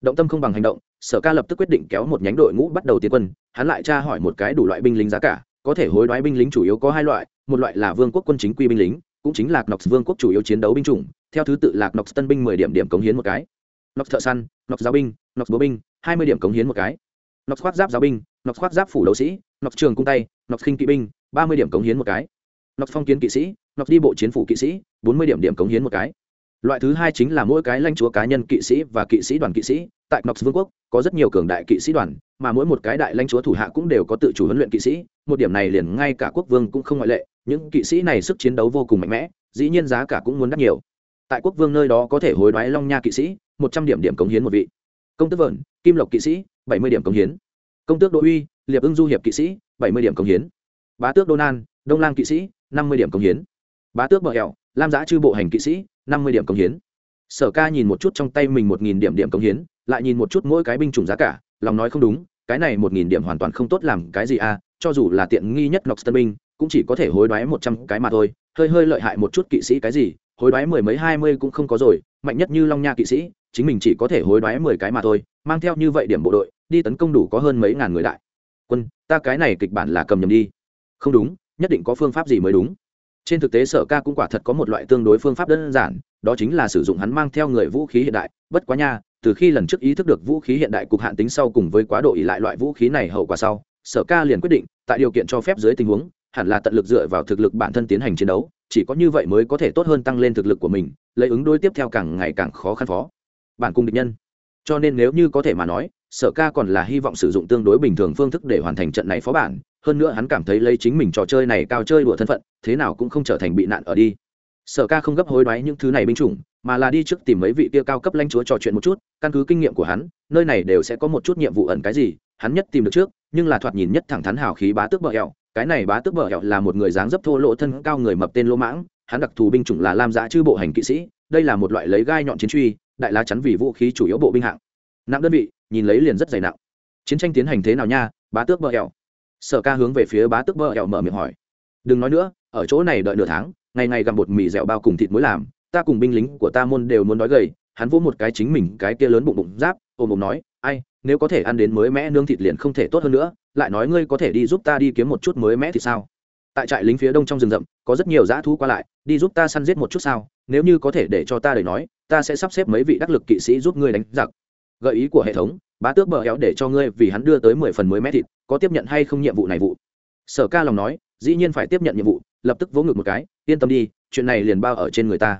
Động tâm không bằng hành động, sở ca lập tức quyết định kéo một nhánh đội ngũ bắt đầu tiến quân, hắn lại tra hỏi một cái đủ loại binh lính giá cả, có thể hối đoái binh lính chủ yếu có hai loại, một loại là vương quốc quân chính quy binh lính, cũng chính là nox vương quốc chủ yếu chiến đấu binh chủng, theo thứ tự là nox tân binh mười điểm điểm cống hiến một cái. Nọc thợ săn, nọc giáo binh, nọc bố binh, hai mươi điểm cống hiến một cái. Nọc khoác giáp giáo binh, nọc khoác giáp phủ đấu sĩ, nọc trường cung tay, nọc khinh kỵ binh, ba mươi điểm cống hiến một cái. Nọc phong kiến kỵ sĩ, nọc đi bộ chiến phủ kỵ sĩ, bốn mươi điểm điểm cống hiến một cái. Loại thứ hai chính là mỗi cái lãnh chúa cá nhân kỵ sĩ và kỵ sĩ đoàn kỵ sĩ, tại nox vương quốc, có rất nhiều cường đại kỵ sĩ đoàn, mà mỗi một cái đại lãnh chúa thủ hạ cũng đều có tự chủ huấn luyện kỵ sĩ, một điểm này liền ngay cả quốc vương cũng không ngoại lệ, những kỵ sĩ này sức chiến đấu vô cùng mạnh mẽ, dĩ nhiên giá cả cũng muốn đắt nhiều tại quốc vương nơi đó có thể hối đoái long nha kỵ sĩ, một trăm điểm điểm cống hiến một vị. Công tước vợn kim lộc kỵ sĩ, bảy mươi điểm cống hiến. Công tước đỗ uy, liệp ưng du hiệp kỵ sĩ, bảy mươi điểm cống hiến. Bá tước đô nan, đông lang kỵ sĩ, năm mươi điểm cống hiến. Bá tước bờ hẹo lam giã chư bộ hành kỵ sĩ, năm mươi điểm cống hiến. Sở ca nhìn một chút trong tay mình một nghìn điểm điểm cống hiến, lại nhìn một chút mỗi cái binh chủng giá cả, lòng nói không đúng, cái này một nghìn điểm hoàn toàn không tốt làm cái gì à cho dù là tiện nghi nhất nox tân binh, cũng chỉ có thể hối đoái một trăm cái mà thôi, hơi hơi lợi hại một chút kỵ sĩ cái gì hối đoái mười mấy hai mươi cũng không có rồi, mạnh nhất như long nha kỵ sĩ, chính mình chỉ có thể hối đoái mười cái mà thôi, mang theo như vậy điểm bộ đội, đi tấn công đủ có hơn mấy ngàn người đại. Quân, ta cái này kịch bản là cầm nhầm đi. Không đúng, nhất định có phương pháp gì mới đúng. Trên thực tế sở ca cũng quả thật có một loại tương đối phương pháp đơn giản, đó chính là sử dụng hắn mang theo người vũ khí hiện đại. Bất quá nha, từ khi lần trước ý thức được vũ khí hiện đại cục hạn tính sau cùng với quá độ ỉ lại loại vũ khí này hậu quả sau, sở ca liền quyết định, tại điều kiện cho phép dưới tình huống, hẳn là tận lực dựa vào thực lực bản thân tiến hành chiến đấu chỉ có như vậy mới có thể tốt hơn tăng lên thực lực của mình, lấy ứng đối tiếp theo càng ngày càng khó khăn phó. Bản cung địch nhân. Cho nên nếu như có thể mà nói, sở ca còn là hy vọng sử dụng tương đối bình thường phương thức để hoàn thành trận này phó bản, hơn nữa hắn cảm thấy lấy chính mình trò chơi này cao chơi đùa thân phận, thế nào cũng không trở thành bị nạn ở đi. Sở ca không gấp hối đoái những thứ này binh chủng, mà là đi trước tìm mấy vị kia cao cấp lãnh chúa trò chuyện một chút, căn cứ kinh nghiệm của hắn, nơi này đều sẽ có một chút nhiệm vụ ẩn cái gì, hắn nhất tìm được trước, nhưng là thoạt nhìn nhất thẳng thắn hào khí bá tước bờ hẹo cái này bá tước bờ hẹo là một người dáng dấp thô lỗ thân cao người mập tên lỗ mãng, hắn đặc thù binh chủng là lam giã chư bộ hành kỵ sĩ, đây là một loại lấy gai nhọn chiến truy, đại lá chắn vì vũ khí chủ yếu bộ binh hạng. Nặng đơn vị, nhìn lấy liền rất dày nặng. Chiến tranh tiến hành thế nào nha, bá tước bờ hẹo sở ca hướng về phía bá tước bờ hẹo mở miệng hỏi. Đừng nói nữa, ở chỗ này đợi nửa tháng, ngày ngày gặm bột mì dẻo bao cùng thịt muối làm, ta cùng binh lính của ta môn đều muốn nói gầy, hắn vỗ một cái chính mình cái kia lớn bụng bụng giáp ôm ôm nói, ai, nếu có thể ăn đến mới mẽ nương thịt liền không thể tốt hơn nữa lại nói ngươi có thể đi giúp ta đi kiếm một chút mới mẻ thì sao? Tại trại lính phía đông trong rừng rậm, có rất nhiều dã thú qua lại, đi giúp ta săn giết một chút sao? Nếu như có thể để cho ta đời nói, ta sẽ sắp xếp mấy vị đắc lực kỵ sĩ giúp ngươi đánh giặc. Gợi ý của hệ thống, bá tước bờ héo để cho ngươi vì hắn đưa tới mười phần mới mét thịt, có tiếp nhận hay không nhiệm vụ này vụ? Sở ca lòng nói, dĩ nhiên phải tiếp nhận nhiệm vụ, lập tức vỗ ngực một cái, yên tâm đi, chuyện này liền bao ở trên người ta.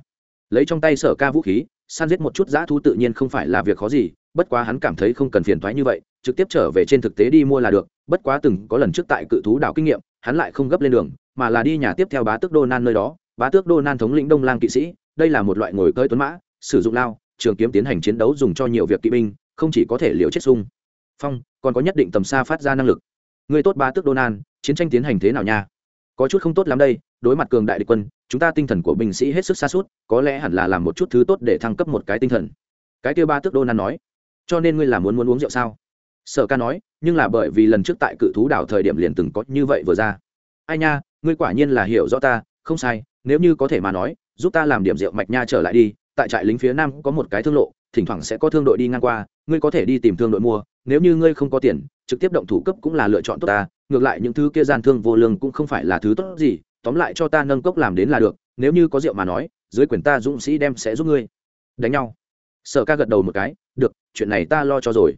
Lấy trong tay sở ca vũ khí săn giết một chút dã thú tự nhiên không phải là việc khó gì, bất quá hắn cảm thấy không cần phiền thoái như vậy, trực tiếp trở về trên thực tế đi mua là được, bất quá từng có lần trước tại cự thú đảo kinh nghiệm, hắn lại không gấp lên đường, mà là đi nhà tiếp theo bá tước đô nan nơi đó. Bá tước đô nan thống lĩnh đông lang kỵ sĩ, đây là một loại ngồi cơi tuấn mã, sử dụng lao, trường kiếm tiến hành chiến đấu dùng cho nhiều việc kỵ binh, không chỉ có thể liều chết sung. Phong, còn có nhất định tầm xa phát ra năng lực. Người tốt bá tước đô nan, chiến tranh tiến hành thế nào nha? Có chút không tốt lắm đây đối mặt cường đại địch quân, chúng ta tinh thần của binh sĩ hết sức xa suốt, có lẽ hẳn là làm một chút thứ tốt để thăng cấp một cái tinh thần. Cái kia ba tước đô nan nói. Cho nên ngươi là muốn muốn uống rượu sao? Sở ca nói, nhưng là bởi vì lần trước tại cự thú đảo thời điểm liền từng có như vậy vừa ra. Ai nha, ngươi quả nhiên là hiểu rõ ta, không sai, nếu như có thể mà nói, giúp ta làm điểm rượu mạch nha trở lại đi, tại trại lính phía nam có một cái thương lộ, thỉnh thoảng sẽ có thương đội đi ngang qua, ngươi có thể đi tìm thương đội mua, nếu như ngươi không có tiền, trực tiếp động thủ cấp cũng là lựa chọn tốt ta, ngược lại những thứ kia gian thương vô lương cũng không phải là thứ tốt gì tóm lại cho ta nâng cốc làm đến là được, nếu như có rượu mà nói, dưới quyền ta dũng sĩ đem sẽ giúp ngươi. Đánh nhau. Sở ca gật đầu một cái, được, chuyện này ta lo cho rồi.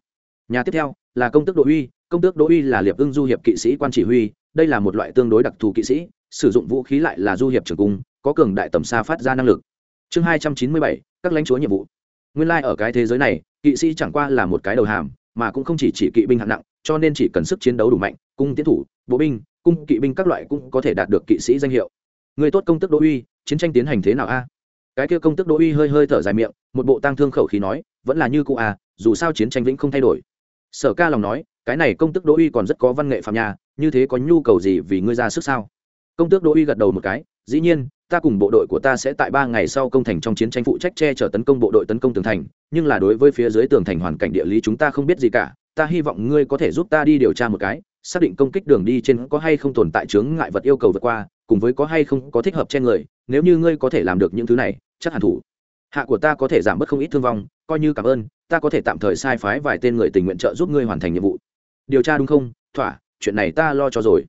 Nhà tiếp theo, là công tước đỗ uy, công tước đỗ uy là liệp ưng du hiệp kỵ sĩ quan chỉ huy, đây là một loại tương đối đặc thù kỵ sĩ, sử dụng vũ khí lại là du hiệp trường cung, có cường đại tầm xa phát ra năng lực. Chương hai trăm chín mươi bảy, các lãnh chúa nhiệm vụ. Nguyên lai、like、ở cái thế giới này, kỵ sĩ chẳng qua là một cái đầu hàm, mà cũng không chỉ chỉ kỵ binh hạng nặng, cho nên chỉ cần sức chiến đấu đủ mạnh, cung tiến thủ, bộ binh cung kỵ binh các loại cũng có thể đạt được kỵ sĩ danh hiệu. Người tốt công tức đỗ uy, chiến tranh tiến hành thế nào a? Cái kia công tức đỗ uy hơi hơi thở dài miệng, một bộ tăng thương khẩu khí nói, vẫn là như cụ a à, dù sao chiến tranh vĩnh không thay đổi. Sở ca lòng nói, cái này công tức đỗ uy còn rất có văn nghệ phạm nhà như thế có nhu cầu gì vì ngươi ra sức sao? Công tước đỗ uy gật đầu một cái, dĩ nhiên, ta cùng bộ đội của ta sẽ tại ba ngày sau công thành trong chiến tranh phụ trách che chở tấn công bộ đội tấn công tường thành, nhưng là đối với phía dưới tường thành hoàn cảnh địa lý chúng ta không biết gì cả, ta hy vọng ngươi có thể giúp ta đi điều tra một cái xác định công kích đường đi trên có hay không tồn tại chướng ngại vật yêu cầu vượt qua, cùng với có hay không có thích hợp trên người, nếu như ngươi có thể làm được những thứ này, chắc hẳn thủ. Hạ của ta có thể giảm bớt không ít thương vong, coi như cảm ơn, ta có thể tạm thời sai phái vài tên người tình nguyện trợ giúp ngươi hoàn thành nhiệm vụ. Điều tra đúng không? Thỏa, chuyện này ta lo cho rồi.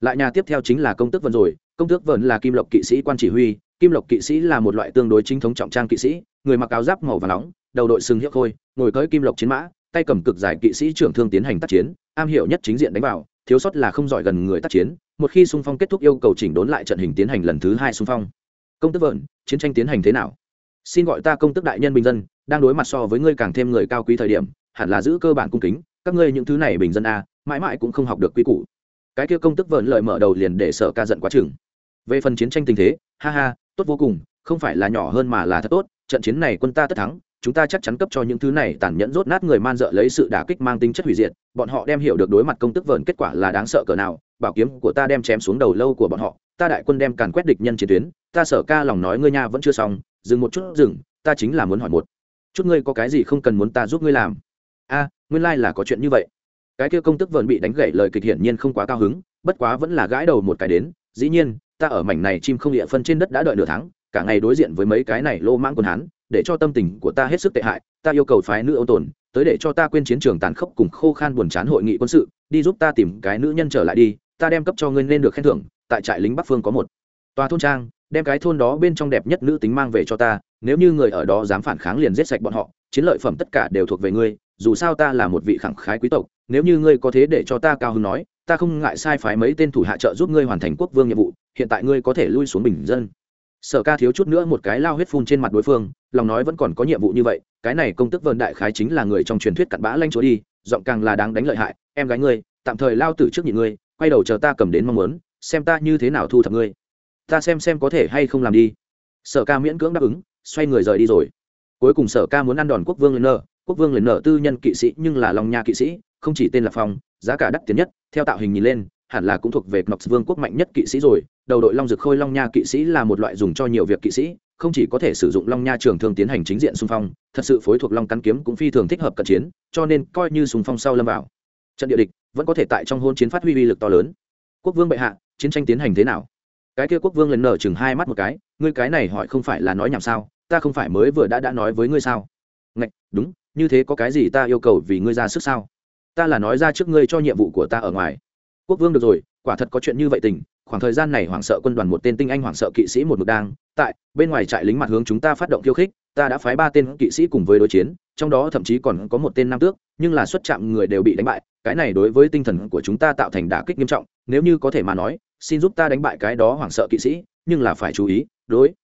Lại nhà tiếp theo chính là công tước vân rồi, công tước vân là kim lộc kỵ sĩ quan chỉ huy, kim lộc kỵ sĩ là một loại tương đối chính thống trọng trang kỵ sĩ, người mặc áo giáp màu và nóng, đầu đội sừng hiếc khôi, ngồi cưỡi kim lộc chiến mã, tay cầm cực giải kỵ sĩ trưởng thương tiến hành tác chiến am hiểu nhất chính diện đánh vào, thiếu sót là không giỏi gần người tác chiến, một khi xung phong kết thúc yêu cầu chỉnh đốn lại trận hình tiến hành lần thứ hai xung phong. Công tước vợn, chiến tranh tiến hành thế nào? Xin gọi ta công tước đại nhân bình dân, đang đối mặt so với ngươi càng thêm người cao quý thời điểm, hẳn là giữ cơ bản cung kính, các ngươi những thứ này bình dân a mãi mãi cũng không học được quy củ. Cái kia công tước vợn lợi mở đầu liền để sợ ca giận quá chừng. Về phần chiến tranh tình thế, ha ha, tốt vô cùng, không phải là nhỏ hơn mà là thật tốt, trận chiến này quân ta tất thắng chúng ta chắc chắn cấp cho những thứ này tàn nhẫn rốt nát người man dợ lấy sự đả kích mang tính chất hủy diệt, bọn họ đem hiểu được đối mặt công tức vờn kết quả là đáng sợ cỡ nào, bảo kiếm của ta đem chém xuống đầu lâu của bọn họ, ta đại quân đem càn quét địch nhân chiến tuyến, ta sợ ca lòng nói ngươi nha vẫn chưa xong, dừng một chút, dừng, ta chính là muốn hỏi một chút ngươi có cái gì không cần muốn ta giúp ngươi làm? A, nguyên lai là có chuyện như vậy. Cái kia công tức vờn bị đánh gãy lời kịch hiển nhiên không quá cao hứng, bất quá vẫn là gãi đầu một cái đến, dĩ nhiên, ta ở mảnh này chim không địa phân trên đất đã đợi nửa tháng, cả ngày đối diện với mấy cái này lô mãng quân hán để cho tâm tình của ta hết sức tệ hại, ta yêu cầu phái nữ ôn tồn, tới để cho ta quên chiến trường tàn khốc cùng khô khan buồn chán hội nghị quân sự, đi giúp ta tìm cái nữ nhân trở lại đi, ta đem cấp cho ngươi nên được khen thưởng, tại trại lính bắc phương có một tòa thôn trang, đem cái thôn đó bên trong đẹp nhất nữ tính mang về cho ta, nếu như người ở đó dám phản kháng liền giết sạch bọn họ, chiến lợi phẩm tất cả đều thuộc về ngươi, dù sao ta là một vị khẳng khái quý tộc, nếu như ngươi có thế để cho ta cao hứng nói, ta không ngại sai phái mấy tên thủ hạ trợ giúp ngươi hoàn thành quốc vương nhiệm vụ, hiện tại ngươi có thể lui xuống bình dân sở ca thiếu chút nữa một cái lao huyết phun trên mặt đối phương, lòng nói vẫn còn có nhiệm vụ như vậy, cái này công tức vân đại khái chính là người trong truyền thuyết cặn bã lanh chúa đi, giọng càng là đáng đánh lợi hại, em gái ngươi, tạm thời lao tử trước nhị ngươi, quay đầu chờ ta cầm đến mong muốn, xem ta như thế nào thu thập ngươi. Ta xem xem có thể hay không làm đi. Sở ca miễn cưỡng đáp ứng, xoay người rời đi rồi. Cuối cùng sở ca muốn ăn đòn quốc vương lên nợ quốc vương lên nợ tư nhân kỵ sĩ nhưng là lòng nha kỵ sĩ, không chỉ tên là phong, giá cả đắt tiền nhất, theo tạo hình nhìn lên hẳn là cũng thuộc về Knox Vương quốc mạnh nhất kỵ sĩ rồi, đầu đội Long Dực Khôi Long Nha kỵ sĩ là một loại dùng cho nhiều việc kỵ sĩ, không chỉ có thể sử dụng Long Nha trường thương tiến hành chính diện xung phong, thật sự phối thuộc Long cắn kiếm cũng phi thường thích hợp cận chiến, cho nên coi như xung phong sau lâm vào. Trận địa địch vẫn có thể tại trong hôn chiến phát huy uy lực to lớn. Quốc vương bệ hạ, chiến tranh tiến hành thế nào? Cái kia quốc vương lần nở chừng hai mắt một cái, ngươi cái này hỏi không phải là nói nhảm sao, ta không phải mới vừa đã đã nói với ngươi sao? Ngạch, đúng, như thế có cái gì ta yêu cầu vì ngươi ra sức sao? Ta là nói ra trước ngươi cho nhiệm vụ của ta ở ngoài quốc vương được rồi, quả thật có chuyện như vậy tình, khoảng thời gian này hoảng sợ quân đoàn một tên tinh anh hoảng sợ kỵ sĩ một mực đang tại bên ngoài trại lính mặt hướng chúng ta phát động khiêu khích, ta đã phái ba tên kỵ sĩ cùng với đối chiến, trong đó thậm chí còn có một tên nam tước, nhưng là xuất chạm người đều bị đánh bại, cái này đối với tinh thần của chúng ta tạo thành đả kích nghiêm trọng, nếu như có thể mà nói, xin giúp ta đánh bại cái đó hoảng sợ kỵ sĩ, nhưng là phải chú ý, đối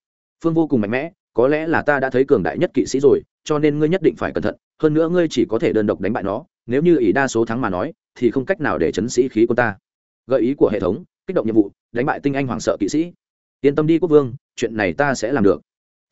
phương vô cùng mạnh mẽ, có lẽ là ta đã thấy cường đại nhất kỵ sĩ rồi, cho nên ngươi nhất định phải cẩn thận, hơn nữa ngươi chỉ có thể đơn độc đánh bại nó, nếu như ỷ đa số thắng mà nói thì không cách nào để chấn sĩ khí của ta. Gợi ý của hệ thống, kích động nhiệm vụ, đánh bại tinh anh hoàng sợ kỵ sĩ. Yên tâm đi quốc vương, chuyện này ta sẽ làm được.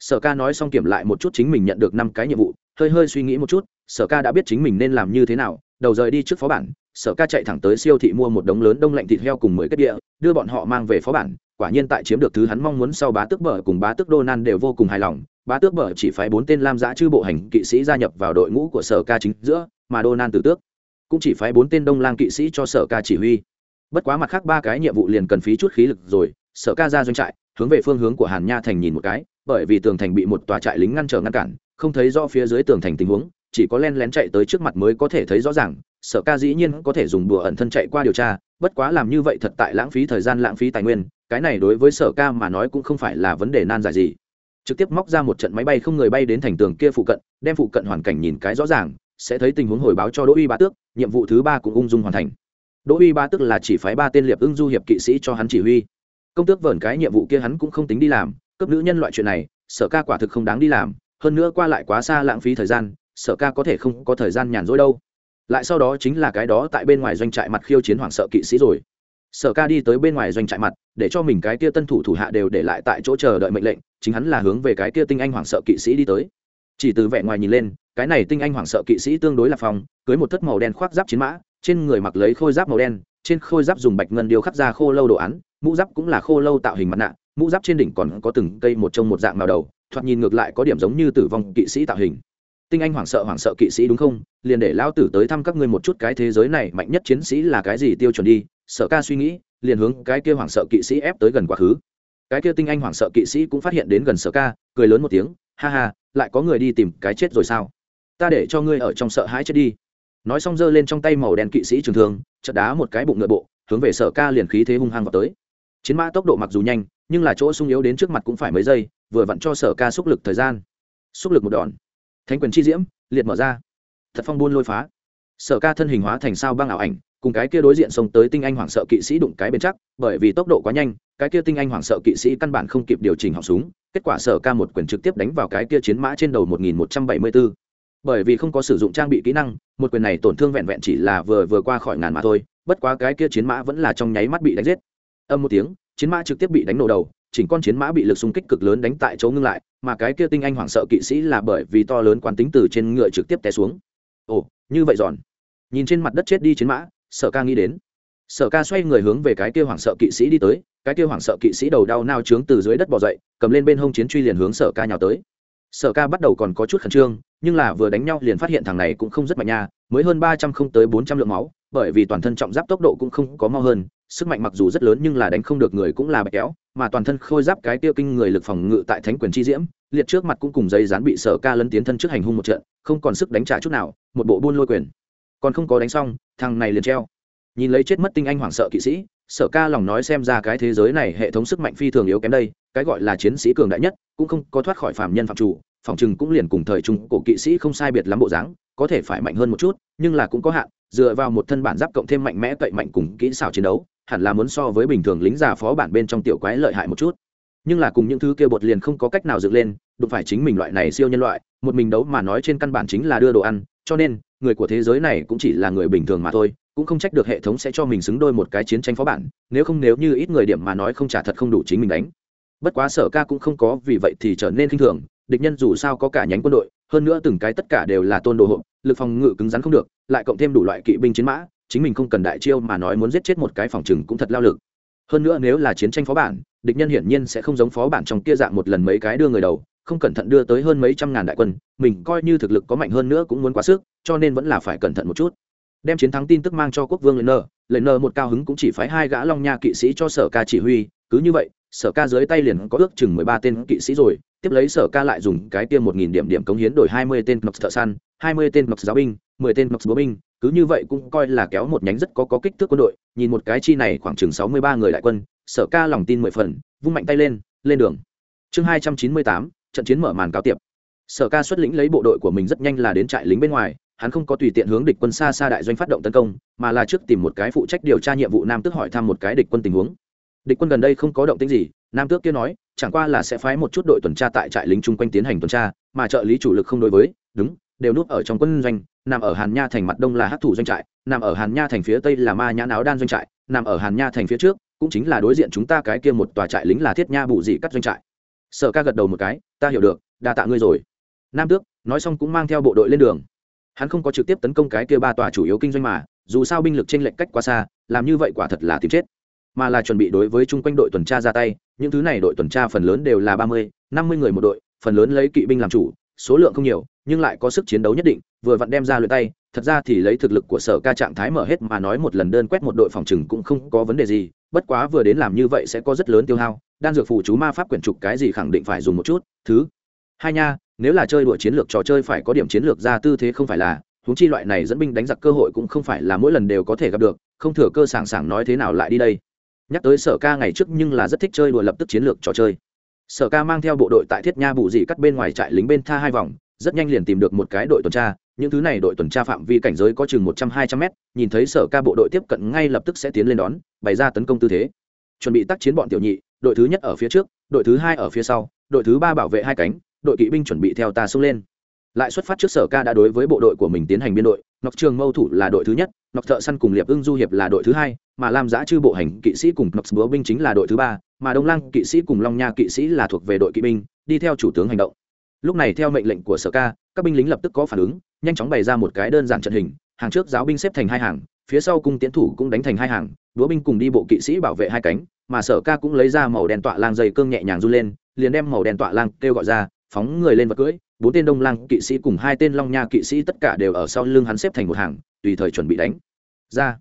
Sở ca nói xong kiểm lại một chút chính mình nhận được năm cái nhiệm vụ, hơi hơi suy nghĩ một chút, sở ca đã biết chính mình nên làm như thế nào, đầu rời đi trước phó bản, sở ca chạy thẳng tới siêu thị mua một đống lớn đông lạnh thịt heo cùng mười kết địa, đưa bọn họ mang về phó bản, quả nhiên tại chiếm được thứ hắn mong muốn sau bá tước bờ cùng bá tước đô nan đều vô cùng hài lòng, bá tước bờ chỉ phái bốn tên lam giã chư bộ hành kỵ sĩ gia nhập vào đội ngũ của sở ca chính giữa, mà đô nan tử tước cũng chỉ phái bốn tên đông lang kỵ sĩ cho sở ca chỉ huy. Bất quá mặt khác ba cái nhiệm vụ liền cần phí chút khí lực rồi, sở ca ra doanh trại, hướng về phương hướng của hàn nha thành nhìn một cái, bởi vì tường thành bị một tòa trại lính ngăn trở ngăn cản, không thấy rõ phía dưới tường thành tình huống, chỉ có len lén chạy tới trước mặt mới có thể thấy rõ ràng, sở ca dĩ nhiên có thể dùng đùa ẩn thân chạy qua điều tra, bất quá làm như vậy thật tại lãng phí thời gian, lãng phí tài nguyên, cái này đối với sở ca mà nói cũng không phải là vấn đề nan giải gì. Trực tiếp móc ra một trận máy bay không người bay đến thành tường kia phụ cận, đem phụ cận hoàn cảnh nhìn cái rõ ràng sẽ thấy tình huống hồi báo cho đỗ uy bá tước, nhiệm vụ thứ ba cũng ung dung hoàn thành. Đỗ uy bá tước là chỉ phái ba tên liệp ưng du hiệp kỵ sĩ cho hắn chỉ huy. Công tước vẩn cái nhiệm vụ kia hắn cũng không tính đi làm, cấp nữ nhân loại chuyện này, sở ca quả thực không đáng đi làm, hơn nữa qua lại quá xa lãng phí thời gian, sở ca có thể không có thời gian nhàn rỗi đâu. Lại sau đó chính là cái đó tại bên ngoài doanh trại mặt khiêu chiến hoàng sợ kỵ sĩ rồi. Sở ca đi tới bên ngoài doanh trại mặt, để cho mình cái kia tân thủ thủ hạ đều để lại tại chỗ chờ đợi mệnh lệnh, chính hắn là hướng về cái kia tinh anh hoàng sợ kỵ sĩ đi tới chỉ từ vẻ ngoài nhìn lên, cái này tinh anh hoảng sợ kỵ sĩ tương đối là phòng cưới một thất màu đen khoác giáp chiến mã, trên người mặc lấy khôi giáp màu đen, trên khôi giáp dùng bạch ngân điêu khắc ra khô lâu đồ án, mũ giáp cũng là khô lâu tạo hình mặt nạ, mũ giáp trên đỉnh còn có từng cây một trông một dạng màu đầu, thoạt nhìn ngược lại có điểm giống như tử vong kỵ sĩ tạo hình. Tinh anh hoảng sợ hoảng sợ kỵ sĩ đúng không? Liền để lao tử tới thăm các ngươi một chút cái thế giới này, mạnh nhất chiến sĩ là cái gì tiêu chuẩn đi? Sợ ca suy nghĩ, liền hướng cái kia hoảng sợ kỵ sĩ ép tới gần quá khứ. Cái kia tinh anh hoảng sợ kỵ sĩ cũng phát hiện đến gần sợ ca, cười lớn một tiếng, ha ha lại có người đi tìm cái chết rồi sao? Ta để cho ngươi ở trong sợ hãi chết đi. Nói xong giơ lên trong tay màu đen kỵ sĩ trường thương, chợt đá một cái bụng ngựa bộ, hướng về sở ca liền khí thế hung hăng vào tới. Chiến mã tốc độ mặc dù nhanh, nhưng là chỗ sung yếu đến trước mặt cũng phải mấy giây, vừa vặn cho sở ca xúc lực thời gian. Xúc lực một đòn. Thánh quyền chi diễm, liệt mở ra. Thật phong buôn lôi phá. Sở ca thân hình hóa thành sao băng ảo ảnh, cùng cái kia đối diện xông tới tinh anh hoảng sợ kỵ sĩ đụng cái bên chắc, bởi vì tốc độ quá nhanh cái kia tinh anh hoảng sợ kỵ sĩ căn bản không kịp điều chỉnh họng súng, kết quả sở ca một quyền trực tiếp đánh vào cái kia chiến mã trên đầu 1174. bởi vì không có sử dụng trang bị kỹ năng, một quyền này tổn thương vẹn vẹn chỉ là vừa vừa qua khỏi ngàn mà thôi, bất quá cái kia chiến mã vẫn là trong nháy mắt bị đánh giết. Âm một tiếng, chiến mã trực tiếp bị đánh nổ đầu, chỉnh con chiến mã bị lực xung kích cực lớn đánh tại chỗ ngưng lại, mà cái kia tinh anh hoảng sợ kỵ sĩ là bởi vì to lớn quán tính từ trên ngựa trực tiếp té xuống. Ồ, như vậy giòn. Nhìn trên mặt đất chết đi chiến mã, sở ca nghĩ đến sở ca xoay người hướng về cái kia hoảng sợ kỵ sĩ đi tới, cái kia hoảng sợ kỵ sĩ đầu đau nao trướng từ dưới đất bỏ dậy, cầm lên bên hông chiến truy liền hướng sở ca nhào tới. Sở ca bắt đầu còn có chút khẩn trương, nhưng là vừa đánh nhau liền phát hiện thằng này cũng không rất mạnh nha, mới hơn ba trăm không tới bốn trăm lượng máu, bởi vì toàn thân trọng giáp tốc độ cũng không có mau hơn, sức mạnh mặc dù rất lớn nhưng là đánh không được người cũng là bạch kéo, mà toàn thân khôi giáp cái tiêu kinh người lực phòng ngự tại thánh quyền chi diễm, liệt trước mặt cũng cùng giấy dán bị sở ca lấn tiến thân trước hành hung một trận, không còn sức đánh trả chút nào, một bộ buôn lôi quyền. Còn không có đánh xong, thằng này liền treo nhìn lấy chết mất tinh anh hoảng sợ kỵ sĩ, sở ca lòng nói xem ra cái thế giới này hệ thống sức mạnh phi thường yếu kém đây, cái gọi là chiến sĩ cường đại nhất, cũng không có thoát khỏi phạm nhân phạm chủ, phòng chừng cũng liền cùng thời trung cổ kỵ sĩ không sai biệt lắm bộ dáng, có thể phải mạnh hơn một chút, nhưng là cũng có hạn, dựa vào một thân bản giáp cộng thêm mạnh mẽ cậy mạnh cùng kỹ xảo chiến đấu, hẳn là muốn so với bình thường lính già phó bản bên trong tiểu quái lợi hại một chút. Nhưng là cùng những thứ kia bột liền không có cách nào dựng lên, đụng phải chính mình loại này siêu nhân loại, một mình đấu mà nói trên căn bản chính là đưa đồ ăn, cho nên, người của thế giới này cũng chỉ là người bình thường mà thôi cũng không trách được hệ thống sẽ cho mình xứng đôi một cái chiến tranh phó bản, nếu không nếu như ít người điểm mà nói không trả thật không đủ chính mình đánh. Bất quá sở ca cũng không có, vì vậy thì trở nên k i n h thường, địch nhân dù sao có cả nhánh quân đội, hơn nữa từng cái tất cả đều là tôn đồ hộ, lực phòng ngự cứng rắn không được, lại cộng thêm đủ loại kỵ binh chiến mã, chính mình không cần đại chiêu mà nói muốn giết chết một cái phòng chừng cũng thật lao lực. Hơn nữa nếu là chiến tranh phó bản, địch nhân hiển nhiên sẽ không giống phó bản trong kia dạng một lần mấy cái đưa người đầu, không cẩn thận đưa tới hơn mấy trăm ngàn đại quân, mình coi như thực lực có mạnh hơn nữa cũng muốn quá sức, cho nên vẫn là phải cẩn thận một chút đem chiến thắng tin tức mang cho quốc vương lệnh nơ lệnh nơ một cao hứng cũng chỉ phái hai gã long nha kỵ sĩ cho sở ca chỉ huy. Cứ như vậy, sở ca dưới tay liền có ước chừng mười ba tên kỵ sĩ rồi. Tiếp lấy sở ca lại dùng cái tiêm một nghìn điểm điểm cống hiến đổi hai mươi tên nox thợ săn, hai mươi tên nox giáo binh, mười tên nox bố binh. Cứ như vậy cũng coi là kéo một nhánh rất có có kích thước quân đội. Nhìn một cái chi này khoảng chừng sáu mươi ba người đại quân, sở ca lòng tin mười phần, vung mạnh tay lên lên đường. Chương hai trăm chín mươi tám, trận chiến mở màn cáo tiệp. Sở ca xuất lĩnh lấy bộ đội của mình rất nhanh là đến trại lính bên ngoài hắn không có tùy tiện hướng địch quân xa xa đại doanh phát động tấn công, mà là trước tìm một cái phụ trách điều tra nhiệm vụ nam tước hỏi thăm một cái địch quân tình huống. Địch quân gần đây không có động tĩnh gì, nam tước kia nói, chẳng qua là sẽ phái một chút đội tuần tra tại trại lính chung quanh tiến hành tuần tra, mà trợ lý chủ lực không đối với, đúng, đều núp ở trong quân doanh, nằm ở hàn nha thành mặt đông là hát thủ doanh trại, nằm ở hàn nha thành phía tây là ma nhãn áo đan doanh trại, nằm ở hàn nha thành phía trước, cũng chính là đối diện chúng ta cái kia một tòa trại lính là thiết nha bụ dị cắt doanh trại. Sở ca gật đầu một cái, ta hiểu được, đa tạ ngươi rồi. Nam tước, nói xong cũng mang theo bộ đội lên đường hắn không có trực tiếp tấn công cái kia ba tòa chủ yếu kinh doanh mà, dù sao binh lực t r ê n lệch cách quá xa, làm như vậy quả thật là tìm chết. Mà là chuẩn bị đối với chung quanh đội tuần tra ra tay, những thứ này đội tuần tra phần lớn đều là ba mươi, năm mươi người một đội, phần lớn lấy kỵ binh làm chủ, số lượng không nhiều, nhưng lại có sức chiến đấu nhất định, vừa vặn đem ra luyện tay, thật ra thì lấy thực lực của sở ca trạng thái mở hết mà nói một lần đơn quét một đội phòng chừng cũng không có vấn đề gì, bất quá vừa đến làm như vậy sẽ có rất lớn tiêu hao, đan dược phụ chú ma pháp quyển trục cái gì khẳng định phải dùng một chút, thứ. Hai nha nếu là chơi đùa chiến lược trò chơi phải có điểm chiến lược ra tư thế không phải là, huống chi loại này dẫn binh đánh giặc cơ hội cũng không phải là mỗi lần đều có thể gặp được, không thừa cơ sảng sảng nói thế nào lại đi đây. Nhắc tới sở ca ngày trước nhưng là rất thích chơi đùa lập tức chiến lược trò chơi. Sở ca mang theo bộ đội tại thiết nha bù dị cắt bên ngoài trại lính bên tha hai vòng, rất nhanh liền tìm được một cái đội tuần tra, những thứ này đội tuần tra phạm vi cảnh giới có chừng một trăm, hai trăm mét, nhìn thấy sở ca bộ đội tiếp cận ngay lập tức sẽ tiến lên đón, bày ra tấn công tư thế. Chuẩn bị tác chiến bọn tiểu nhị, đội thứ nhất ở phía trước, đội thứ hai ở phía sau, đội thứ ba bảo vệ hai cánh đội kỵ binh chuẩn bị theo ta xông lên. Lại xuất phát trước sở ca đã đối với bộ đội của mình tiến hành biên đội, ngọc trường mâu thủ là đội thứ nhất, ngọc thợ săn cùng liệp ưng du hiệp là đội thứ hai, mà lam giã chư bộ hành kỵ sĩ cùng ngọc búa binh chính là đội thứ ba, mà đông lăng kỵ sĩ cùng long nha kỵ sĩ là thuộc về đội kỵ binh, đi theo chủ tướng hành động. Lúc này theo mệnh lệnh của sở ca, các binh lính lập tức có phản ứng, nhanh chóng bày ra một cái đơn giản trận hình, hàng trước giáo binh xếp thành hai hàng, phía sau cung tiến thủ cũng đánh thành hai hàng đúa binh cùng đi bộ kỵ sĩ bảo vệ hai cánh, mà sở ca cũng lấy ra màu đen tọa lang dây cương nhẹ nhàng run lên, liền đem màu đen tọa lang kêu gọi ra phóng người lên vật cưỡi, bốn tên đông lang kỵ sĩ cùng hai tên long nha kỵ sĩ tất cả đều ở sau lưng hắn xếp thành một hàng, tùy thời chuẩn bị đánh. Ra.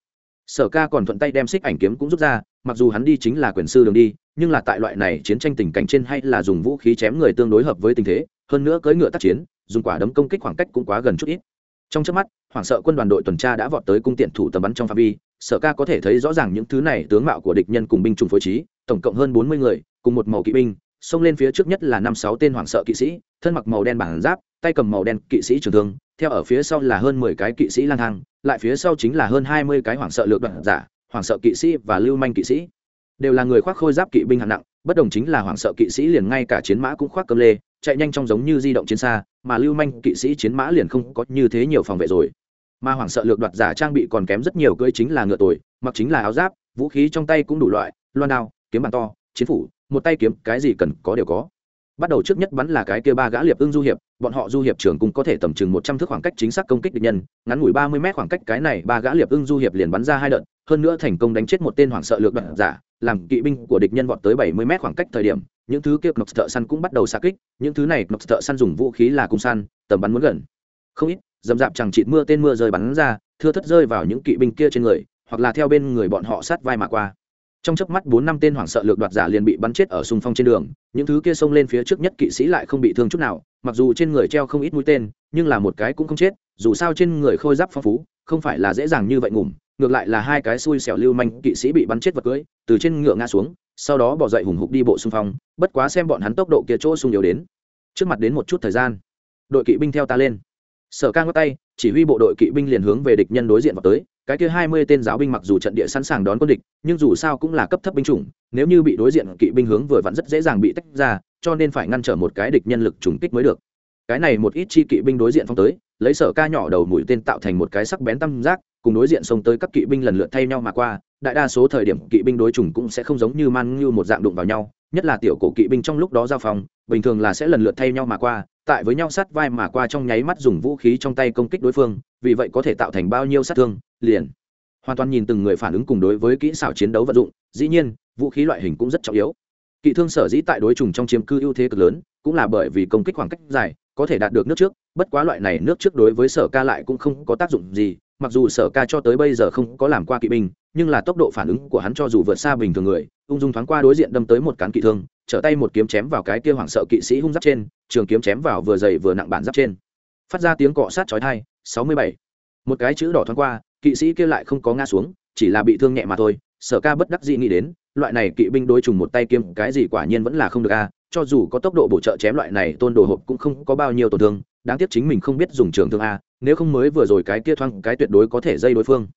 Sở ca còn thuận tay đem xích ảnh kiếm cũng rút ra, mặc dù hắn đi chính là quyền sư đường đi, nhưng là tại loại này chiến tranh tình cảnh trên hay là dùng vũ khí chém người tương đối hợp với tình thế, hơn nữa cưỡi ngựa tác chiến, dùng quả đấm công kích khoảng cách cũng quá gần chút ít. Trong trước mắt, hoảng sợ quân đoàn đội tuần tra đã vọt tới cung tiện thủ tầm bắn trong phạm vi, sở ca có thể thấy rõ ràng những thứ này tướng mạo của địch nhân cùng binh chủng phối trí, tổng cộng hơn bốn mươi người, cùng một màu kỵ binh xông lên phía trước nhất là năm sáu tên hoảng sợ kỵ sĩ, thân mặc màu đen bản giáp, tay cầm màu đen kỵ sĩ trường thương, theo ở phía sau là hơn mười cái kỵ sĩ lang thang, lại phía sau chính là hơn hai mươi cái hoảng sợ lược đoạn giả, hoảng sợ kỵ sĩ và lưu manh kỵ sĩ. Đều là người khoác khôi giáp kỵ binh hạng nặng, bất đồng chính là hoảng sợ kỵ sĩ liền ngay cả chiến mã cũng khoác cơm lê, chạy nhanh trong giống như di động chiến xa, mà lưu manh kỵ sĩ chiến mã liền không có như thế nhiều phòng vệ rồi. Mà hoảng sợ lược đoạt giả trang bị còn kém rất nhiều, cưỡi chính là ngựa tồi, mặc chính là áo giáp, vũ khí trong tay cũng đủ loại, loan đao, kiếm bàn to, chiến phủ một tay kiếm, cái gì cần có đều có. Bắt đầu trước nhất bắn là cái kia ba gã liệp ưng du hiệp, bọn họ du hiệp trưởng cũng có thể tầm chừng một trăm thước khoảng cách chính xác công kích địch nhân, ngắn ngủi ba mươi mét khoảng cách cái này ba gã liệp ưng du hiệp liền bắn ra hai đợt, hơn nữa thành công đánh chết một tên hoảng sợ lược đoạn giả, làm kỵ binh của địch nhân vọt tới bảy mươi mét khoảng cách thời điểm, những thứ kia nọc thợ săn cũng bắt đầu xa kích, những thứ này nọc thợ săn dùng vũ khí là cung săn, tầm bắn muốn gần. Không ít, dầm dạp chẳng chịt mưa tên mưa rơi bắn ra, thưa thất rơi vào những kỵ binh kia trên người, hoặc là theo bên người bọn họ sát vai mà qua trong chớp mắt bốn năm tên hoảng sợ lược đoạt giả liền bị bắn chết ở xung phong trên đường. Những thứ kia xông lên phía trước nhất kỵ sĩ lại không bị thương chút nào, mặc dù trên người treo không ít mũi tên, nhưng là một cái cũng không chết, dù sao trên người khôi giáp phong phú, không phải là dễ dàng như vậy ngủm, ngược lại là hai cái xui xẻo lưu manh kỵ sĩ bị bắn chết vật cưới, từ trên ngựa ngã xuống, sau đó bỏ dậy hùng hục đi bộ xung phong, bất quá xem bọn hắn tốc độ kia chỗ sung yếu đến. Trước mặt đến một chút thời gian, đội kỵ binh theo ta lên. Sở ca ngắt tay, chỉ huy bộ đội kỵ binh liền hướng về địch nhân đối diện vào tới cái kia hai mươi tên giáo binh mặc dù trận địa sẵn sàng đón quân địch, nhưng dù sao cũng là cấp thấp binh chủng, nếu như bị đối diện kỵ binh hướng vừa vặn rất dễ dàng bị tách ra, cho nên phải ngăn trở một cái địch nhân lực trùng kích mới được. Cái này một ít chi kỵ binh đối diện phong tới, lấy sở ca nhỏ đầu mũi tên tạo thành một cái sắc bén tam giác, cùng đối diện xông tới các kỵ binh lần lượt thay nhau mà qua, đại đa số thời điểm kỵ binh đối chủng cũng sẽ không giống như man như một dạng đụng vào nhau, nhất là tiểu cổ kỵ binh trong lúc đó giao phòng, bình thường là sẽ lần lượt thay nhau mà qua tại với nhau sát vai mà qua trong nháy mắt dùng vũ khí trong tay công kích đối phương, vì vậy có thể tạo thành bao nhiêu sát thương, liền. Hoàn toàn nhìn từng người phản ứng cùng đối với kỹ xảo chiến đấu vận dụng, dĩ nhiên, vũ khí loại hình cũng rất trọng yếu. Kỵ thương sở dĩ tại đối trùng trong chiếm cư ưu thế cực lớn, cũng là bởi vì công kích khoảng cách dài, có thể đạt được nước trước, bất quá loại này nước trước đối với sở ca lại cũng không có tác dụng gì, mặc dù sở ca cho tới bây giờ không có làm qua kỵ binh, nhưng là tốc độ phản ứng của hắn cho dù vượt xa bình thường người, ung dung thoáng qua đối diện đâm tới một cán kỵ thương trở tay một kiếm chém vào cái kia hoảng sợ kỵ sĩ hung giáp trên, trường kiếm chém vào vừa dày vừa nặng bản giáp trên. Phát ra tiếng cọ sát chói thai sáu mươi bảy. Một cái chữ đỏ thoáng qua, kỵ sĩ kia lại không có ngã xuống, chỉ là bị thương nhẹ mà thôi. Sở ca bất đắc dĩ nghĩ đến, loại này kỵ binh đối trùng một tay kiếm, cái gì quả nhiên vẫn là không được a, cho dù có tốc độ bổ trợ chém loại này, tôn đồ hộp cũng không có bao nhiêu tổn thương. Đáng tiếc chính mình không biết dùng trường thương a, nếu không mới vừa rồi cái kia thoang cái tuyệt đối có thể dây đối phương.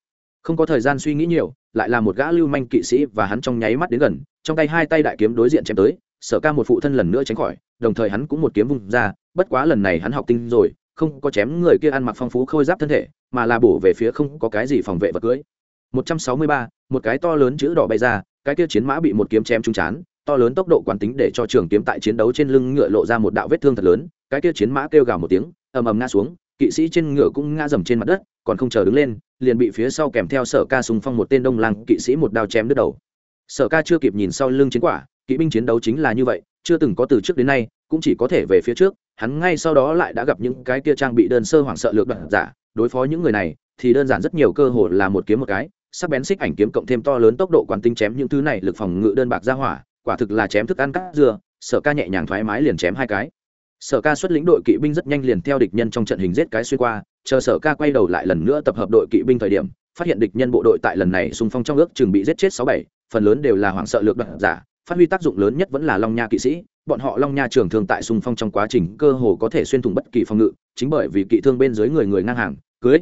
Không có thời gian suy nghĩ nhiều lại là một gã lưu manh kỵ sĩ và hắn trong nháy mắt đến gần trong tay hai tay đại kiếm đối diện chém tới sở ca một phụ thân lần nữa tránh khỏi đồng thời hắn cũng một kiếm vung ra bất quá lần này hắn học tinh rồi không có chém người kia ăn mặc phong phú khôi giáp thân thể mà là bổ về phía không có cái gì phòng vệ vật cưới. 163, một cái to lớn chữ đỏ bay ra cái kia chiến mã bị một kiếm chém trúng chán to lớn tốc độ quán tính để cho trường kiếm tại chiến đấu trên lưng ngựa lộ ra một đạo vết thương thật lớn cái kia chiến mã kêu gào một tiếng ầm ầm ngã xuống kỵ sĩ trên ngựa cũng ngã dầm trên mặt đất còn không chờ đứng lên, liền bị phía sau kèm theo sở ca sùng phong một tên đông lang kỵ sĩ một đao chém đứt đầu. Sở ca chưa kịp nhìn sau lưng chiến quả, kỵ binh chiến đấu chính là như vậy, chưa từng có từ trước đến nay, cũng chỉ có thể về phía trước, hắn ngay sau đó lại đã gặp những cái kia trang bị đơn sơ hoảng sợ lược đoạn giả, đối phó những người này, thì đơn giản rất nhiều cơ hội là một kiếm một cái, sắc bén xích ảnh kiếm cộng thêm to lớn tốc độ quán tinh chém những thứ này lực phòng ngự đơn bạc ra hỏa, quả thực là chém thức ăn cắt dưa sở ca nhẹ nhàng thoải mái liền chém hai cái sở ca xuất lĩnh đội kỵ binh rất nhanh liền theo địch nhân trong trận hình giết cái xuyên qua, chờ sở ca quay đầu lại lần nữa tập hợp đội kỵ binh thời điểm, phát hiện địch nhân bộ đội tại lần này xung phong trong ước chừng bị giết chết sáu bảy, phần lớn đều là hoảng sợ lược đoạt giả, phát huy tác dụng lớn nhất vẫn là long nha kỵ sĩ, bọn họ long nha trường thương tại xung phong trong quá trình cơ hồ có thể xuyên thủng bất kỳ phòng ngự, chính bởi vì kỵ thương bên dưới người người ngang hàng, cưới.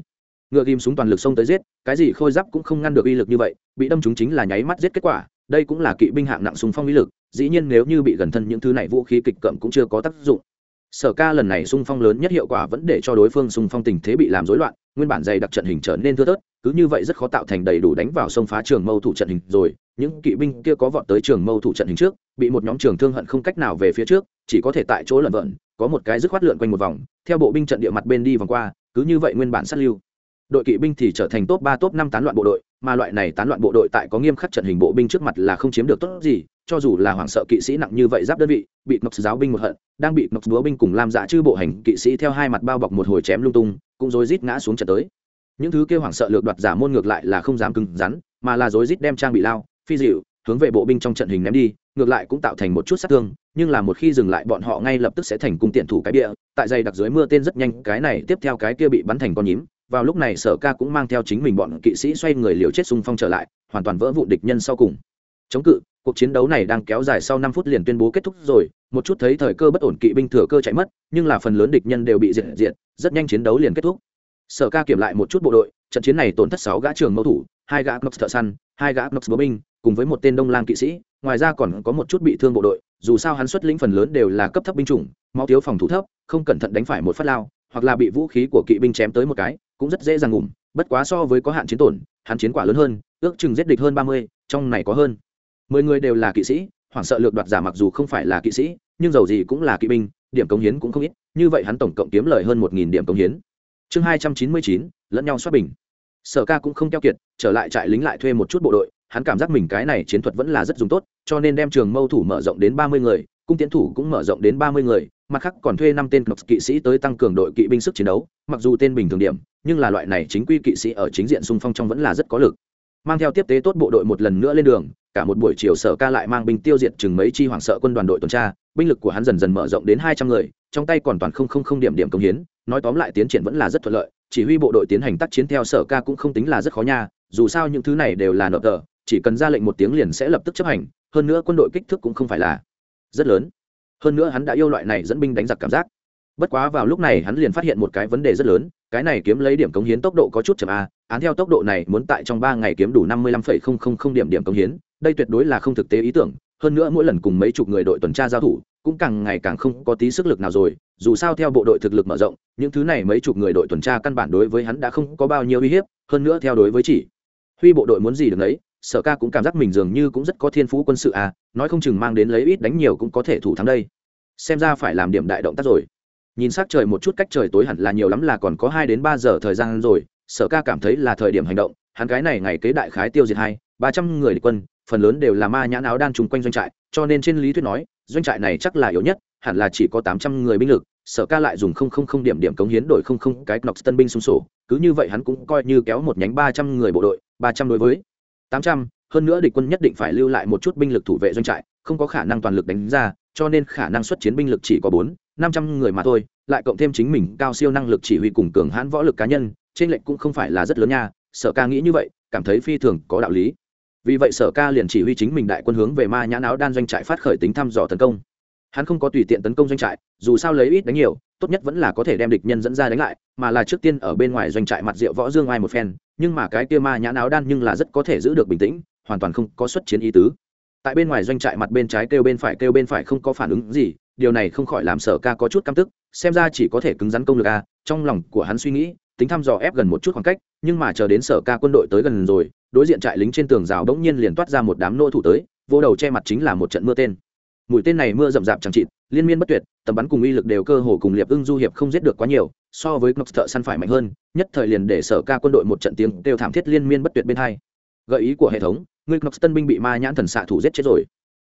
Ngựa ghim súng toàn lực xông tới giết, cái gì khôi giáp cũng không ngăn được uy lực như vậy, bị đâm chúng chính là nháy mắt giết kết quả, đây cũng là kỵ binh hạng nặng xung phong uy lực, dĩ nhiên nếu như bị gần thân những thứ này vũ khí kịch cậm cũng chưa có tác dụng sở ca lần này xung phong lớn nhất hiệu quả vẫn để cho đối phương xung phong tình thế bị làm rối loạn, nguyên bản dày đặc trận hình trở nên thưa thớt, cứ như vậy rất khó tạo thành đầy đủ đánh vào sông phá trường mâu thủ trận hình rồi, những kỵ binh kia có vọt tới trường mâu thủ trận hình trước, bị một nhóm trường thương hận không cách nào về phía trước, chỉ có thể tại chỗ lợn vợn có một cái dứt khoát lượn quanh một vòng, theo bộ binh trận địa mặt bên đi vòng qua, cứ như vậy nguyên bản sát lưu. Đội kỵ binh thì trở thành top ba, top năm tán loạn bộ đội mà loại này tán loạn bộ đội tại có nghiêm khắc trận hình bộ binh trước mặt là không chiếm được tốt gì, cho dù là hoảng sợ kỵ sĩ nặng như vậy giáp đơn vị, bị nọc giáo binh một hận, đang bị nọc búa binh cùng làm dã dạ chư bộ hành kỵ sĩ theo hai mặt bao bọc một hồi chém lung tung, cũng rối rít ngã xuống trận tới. Những thứ kêu hoảng sợ lược đoạt giả môn ngược lại là không dám cứng rắn, mà là rối rít đem trang bị lao, phi dịu, hướng về bộ binh trong trận hình ném đi, ngược lại cũng tạo thành một chút sát thương, nhưng là một khi dừng lại bọn họ ngay lập tức sẽ thành cung tiện thủ cái địa tại dày đặc dưới mưa tên rất nhanh, cái này tiếp theo cái kia bị bắn thành con nhím vào lúc này sở ca cũng mang theo chính mình bọn kỵ sĩ xoay người liều chết xung phong trở lại, hoàn toàn vỡ vụ địch nhân sau cùng. Chống cự, cuộc chiến đấu này đang kéo dài sau năm phút liền tuyên bố kết thúc rồi, một chút thấy thời cơ bất ổn kỵ binh thừa cơ chạy mất, nhưng là phần lớn địch nhân đều bị diệt diệt, rất nhanh chiến đấu liền kết thúc. Sở ca kiểm lại một chút bộ đội, trận chiến này tổn thất sáu gã trường mẫu thủ, hai gã knox thợ săn, hai gã knox bố binh, cùng với một tên đông lang kỵ sĩ, ngoài ra còn có một chút bị thương bộ đội, dù sao hắn xuất lĩnh phần lớn đều là cấp thấp binh chủng, máu thiếu phòng thủ thấp, không cẩn thận đánh phải một phát lao hoặc là bị vũ khí của kỵ binh chém tới một cái, cũng rất dễ dàng ngủm, bất quá so với có hạn chiến tổn, hắn chiến quả lớn hơn, ước chừng giết địch hơn ba mươi, trong này có hơn. Mười người đều là kỵ sĩ, hoảng sợ lược đoạt giả mặc dù không phải là kỵ sĩ, nhưng dầu gì cũng là kỵ binh, điểm cống hiến cũng không ít, như vậy hắn tổng cộng kiếm lời hơn một nghìn điểm cống hiến. Chương hai trăm chín mươi chín, lẫn nhau xoát bình. Sở ca cũng không keo kiệt, trở lại trại lính lại thuê một chút bộ đội, hắn cảm giác mình cái này chiến thuật vẫn là rất dùng tốt, cho nên đem trường mâu thủ mở rộng đến ba mươi người, cung tiến thủ cũng mở rộng đến ba mươi người mặt khác còn thuê năm tên knox kỵ sĩ tới tăng cường đội kỵ binh sức chiến đấu, mặc dù tên bình thường điểm, nhưng là loại này chính quy kỵ sĩ ở chính diện xung phong trong vẫn là rất có lực. Mang theo tiếp tế tốt bộ đội một lần nữa lên đường, cả một buổi chiều sở ca lại mang binh tiêu diệt chừng mấy chi hoàng sợ quân đoàn đội tuần tra, binh lực của hắn dần dần mở rộng đến hai trăm người, trong tay còn toàn không không không điểm điểm công hiến, nói tóm lại tiến triển vẫn là rất thuận lợi, chỉ huy bộ đội tiến hành tác chiến theo sở ca cũng không tính là rất khó nha, dù sao những thứ này đều là nợ tờ, chỉ cần ra lệnh một tiếng liền sẽ lập tức chấp hành, hơn nữa quân đội kích thước cũng không phải là rất lớn hơn nữa hắn đã yêu loại này dẫn binh đánh giặc cảm giác. Bất quá vào lúc này hắn liền phát hiện một cái vấn đề rất lớn, cái này kiếm lấy điểm cống hiến tốc độ có chút chậm a, án theo tốc độ này muốn tại trong ba ngày kiếm đủ năm mươi lăm phẩy không không không điểm điểm cống hiến, đây tuyệt đối là không thực tế ý tưởng, hơn nữa mỗi lần cùng mấy chục người đội tuần tra giao thủ, cũng càng ngày càng không có tí sức lực nào rồi, dù sao theo bộ đội thực lực mở rộng, những thứ này mấy chục người đội tuần tra căn bản đối với hắn đã không có bao nhiêu uy hiếp, hơn nữa theo đối với chỉ huy bộ đội muốn gì được đấy sở ca cũng cảm giác mình dường như cũng rất có thiên phú quân sự à nói không chừng mang đến lấy ít đánh nhiều cũng có thể thủ thắng đây. Xem ra phải làm điểm đại động tác rồi. Nhìn s á c trời một chút cách trời tối hẳn là nhiều lắm là còn có hai đến ba giờ thời gian rồi, sở ca cảm thấy là thời điểm hành động, hắn cái này ngày kế đại khái tiêu diệt hai, ba trăm người địch quân, phần lớn đều là ma nhãn áo đan chung quanh doanh trại, cho nên trên lý thuyết nói, doanh trại này chắc là yếu nhất, hẳn là chỉ có tám trăm người binh lực, sở ca lại dùng không không không điểm điểm cống hiến đổi không không cái knox tân binh xung sổ, cứ như vậy hắn cũng coi như kéo một nhánh ba trăm người bộ đội, ba trăm đối với tám trăm, hơn nữa địch quân nhất định phải lưu lại một chút binh lực thủ vệ doanh trại, không có khả năng toàn lực đánh ra, cho nên khả năng xuất chiến binh lực chỉ có bốn, năm trăm người mà thôi, lại cộng thêm chính mình cao siêu năng lực chỉ huy cùng cường hãn võ lực cá nhân, trên lệnh cũng không phải là rất lớn nha, sở ca nghĩ như vậy, cảm thấy phi thường có đạo lý. Vì vậy sở ca liền chỉ huy chính mình đại quân hướng về ma nhãn áo đan doanh trại phát khởi tính thăm dò tấn công hắn không có tùy tiện tấn công doanh trại, dù sao lấy ít đánh nhiều, tốt nhất vẫn là có thể đem địch nhân dẫn ra đánh lại, mà là trước tiên ở bên ngoài doanh trại mặt rượu võ dương ai một phen, nhưng mà cái kia ma nhãn áo đan nhưng là rất có thể giữ được bình tĩnh, hoàn toàn không có xuất chiến ý tứ. Tại bên ngoài doanh trại mặt bên trái kêu bên phải kêu bên phải không có phản ứng gì, điều này không khỏi làm sở ca có chút căm tức, xem ra chỉ có thể cứng rắn công lực a, trong lòng của hắn suy nghĩ, tính thăm dò ép gần một chút khoảng cách, nhưng mà chờ đến sở ca quân đội tới gần rồi, đối diện trại lính trên tường rào bỗng nhiên liền toát ra một đám nô thủ tới, vô đầu che mặt chính là một trận mưa tên mũi tên này mưa rậm rạp chẳng chịt, liên miên bất tuyệt, tầm bắn cùng uy lực đều cơ hồ cùng liệp ưng du hiệp không giết được quá nhiều, so với knox thợ săn phải mạnh hơn, nhất thời liền để sở ca quân đội một trận tiếng đều thảm thiết liên miên bất tuyệt bên hai. Gợi ý của hệ thống người knox tân binh bị ma nhãn thần xạ thủ giết chết rồi.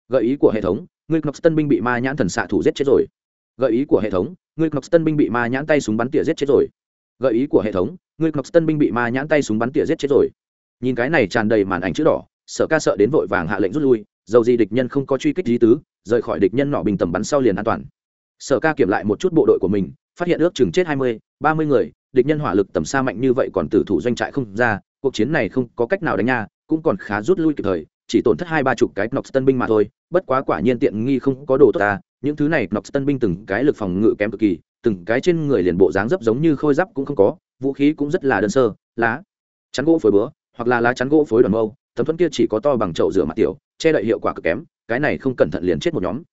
Gợi ý của hệ thống người knox tân binh bị ma nhãn thần xạ thủ giết chết rồi. Gợi ý của hệ thống người knox tân binh bị ma nhãn tay súng bắn tỉa giết chết rồi. Gợi ý của hệ thống người knox tân binh bị ma nhãn tay súng bắn tỉa giết chết rồi. Nhìn cái này tràn đầy màn ảnh chữ đỏ, sở ca sợ đến vội vàng hạ lệnh rút lui, dầu gì địch nhân không có truy kích lý tứ rời khỏi địch nhân nọ bình tầm bắn sau liền an toàn. Sở ca kiểm lại một chút bộ đội của mình, phát hiện ước chừng chết hai mươi, ba mươi người, địch nhân hỏa lực tầm xa mạnh như vậy còn tử thủ doanh trại không ra, cuộc chiến này không có cách nào đánh nha, cũng còn khá rút lui kịp thời, chỉ tổn thất hai ba chục cái nox tân binh mà thôi, bất quá quả nhiên tiện nghi không có đồ tốt ta, những thứ này nox tân binh từng cái lực phòng ngự kém cực kỳ, từng cái trên người liền bộ dáng dấp giống như khôi giáp cũng không có, vũ khí cũng rất là đơn sơ, lá, chắn gỗ phối búa, hoặc là lá chắn gỗ phối đoàn mâu tấm thuẫn kia chỉ có to bằng chậu rửa mặt tiểu, che đậy hiệu quả cực kém cái này không cẩn thận liền chết một nhóm.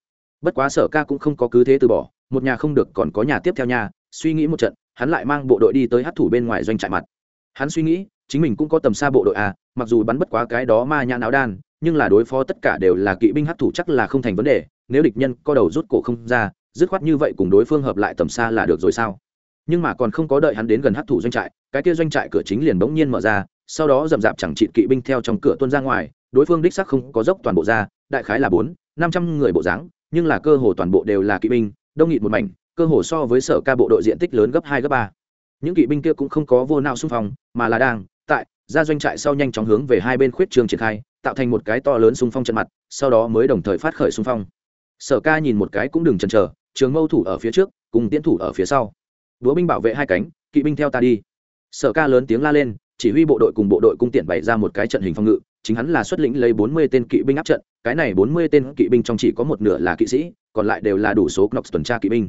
Bất quá sở ca cũng không có cứ thế từ bỏ, một nhà không được còn có nhà tiếp theo nhà suy nghĩ một trận, hắn lại mang bộ đội đi tới hát thủ bên ngoài doanh trại mặt. Hắn suy nghĩ, chính mình cũng có tầm xa bộ đội à mặc dù bắn bất quá cái đó ma nhãn áo đan, nhưng là đối phó tất cả đều là kỵ binh hát thủ chắc là không thành vấn đề, nếu địch nhân co đầu rút cổ không ra, dứt khoát như vậy cùng đối phương hợp lại tầm xa là được rồi sao? Nhưng mà còn không có đợi hắn đến gần hát thủ doanh trại, cái kia doanh trại cửa chính liền bỗng nhiên mở ra, sau đó rậm rạp chẳng trị kỵ binh theo trong cửa tuân ra ngoài, đối phương đích sắc không có dốc toàn bộ ra đại khái là bốn, năm trăm người bộ dáng, nhưng là cơ hồ toàn bộ đều là kỵ binh, đông nghịt một mảnh, cơ hồ so với sở ca bộ đội diện tích lớn gấp hai, gấp ba. Những kỵ binh kia cũng không có vô nào xung phong, mà là đang, tại, ra doanh trại sau nhanh chóng hướng về hai bên khuyết trường triển khai, tạo thành một cái to lớn xung phong trận mặt, sau đó mới đồng thời phát khởi xung phong. Sở ca nhìn một cái cũng đừng chần chờ, trường mâu thủ ở phía trước, cùng tiến thủ ở phía sau. Đúa binh bảo vệ hai cánh, kỵ binh theo ta đi. Sở ca lớn tiếng la lên, chỉ huy bộ đội cùng bộ đội cung tiện bày ra một cái trận hình phòng ngự chính hắn là xuất lĩnh lấy bốn mươi tên kỵ binh áp trận, cái này bốn mươi tên kỵ binh trong chỉ có một nửa là kỵ sĩ, còn lại đều là đủ số knox tuần tra kỵ binh.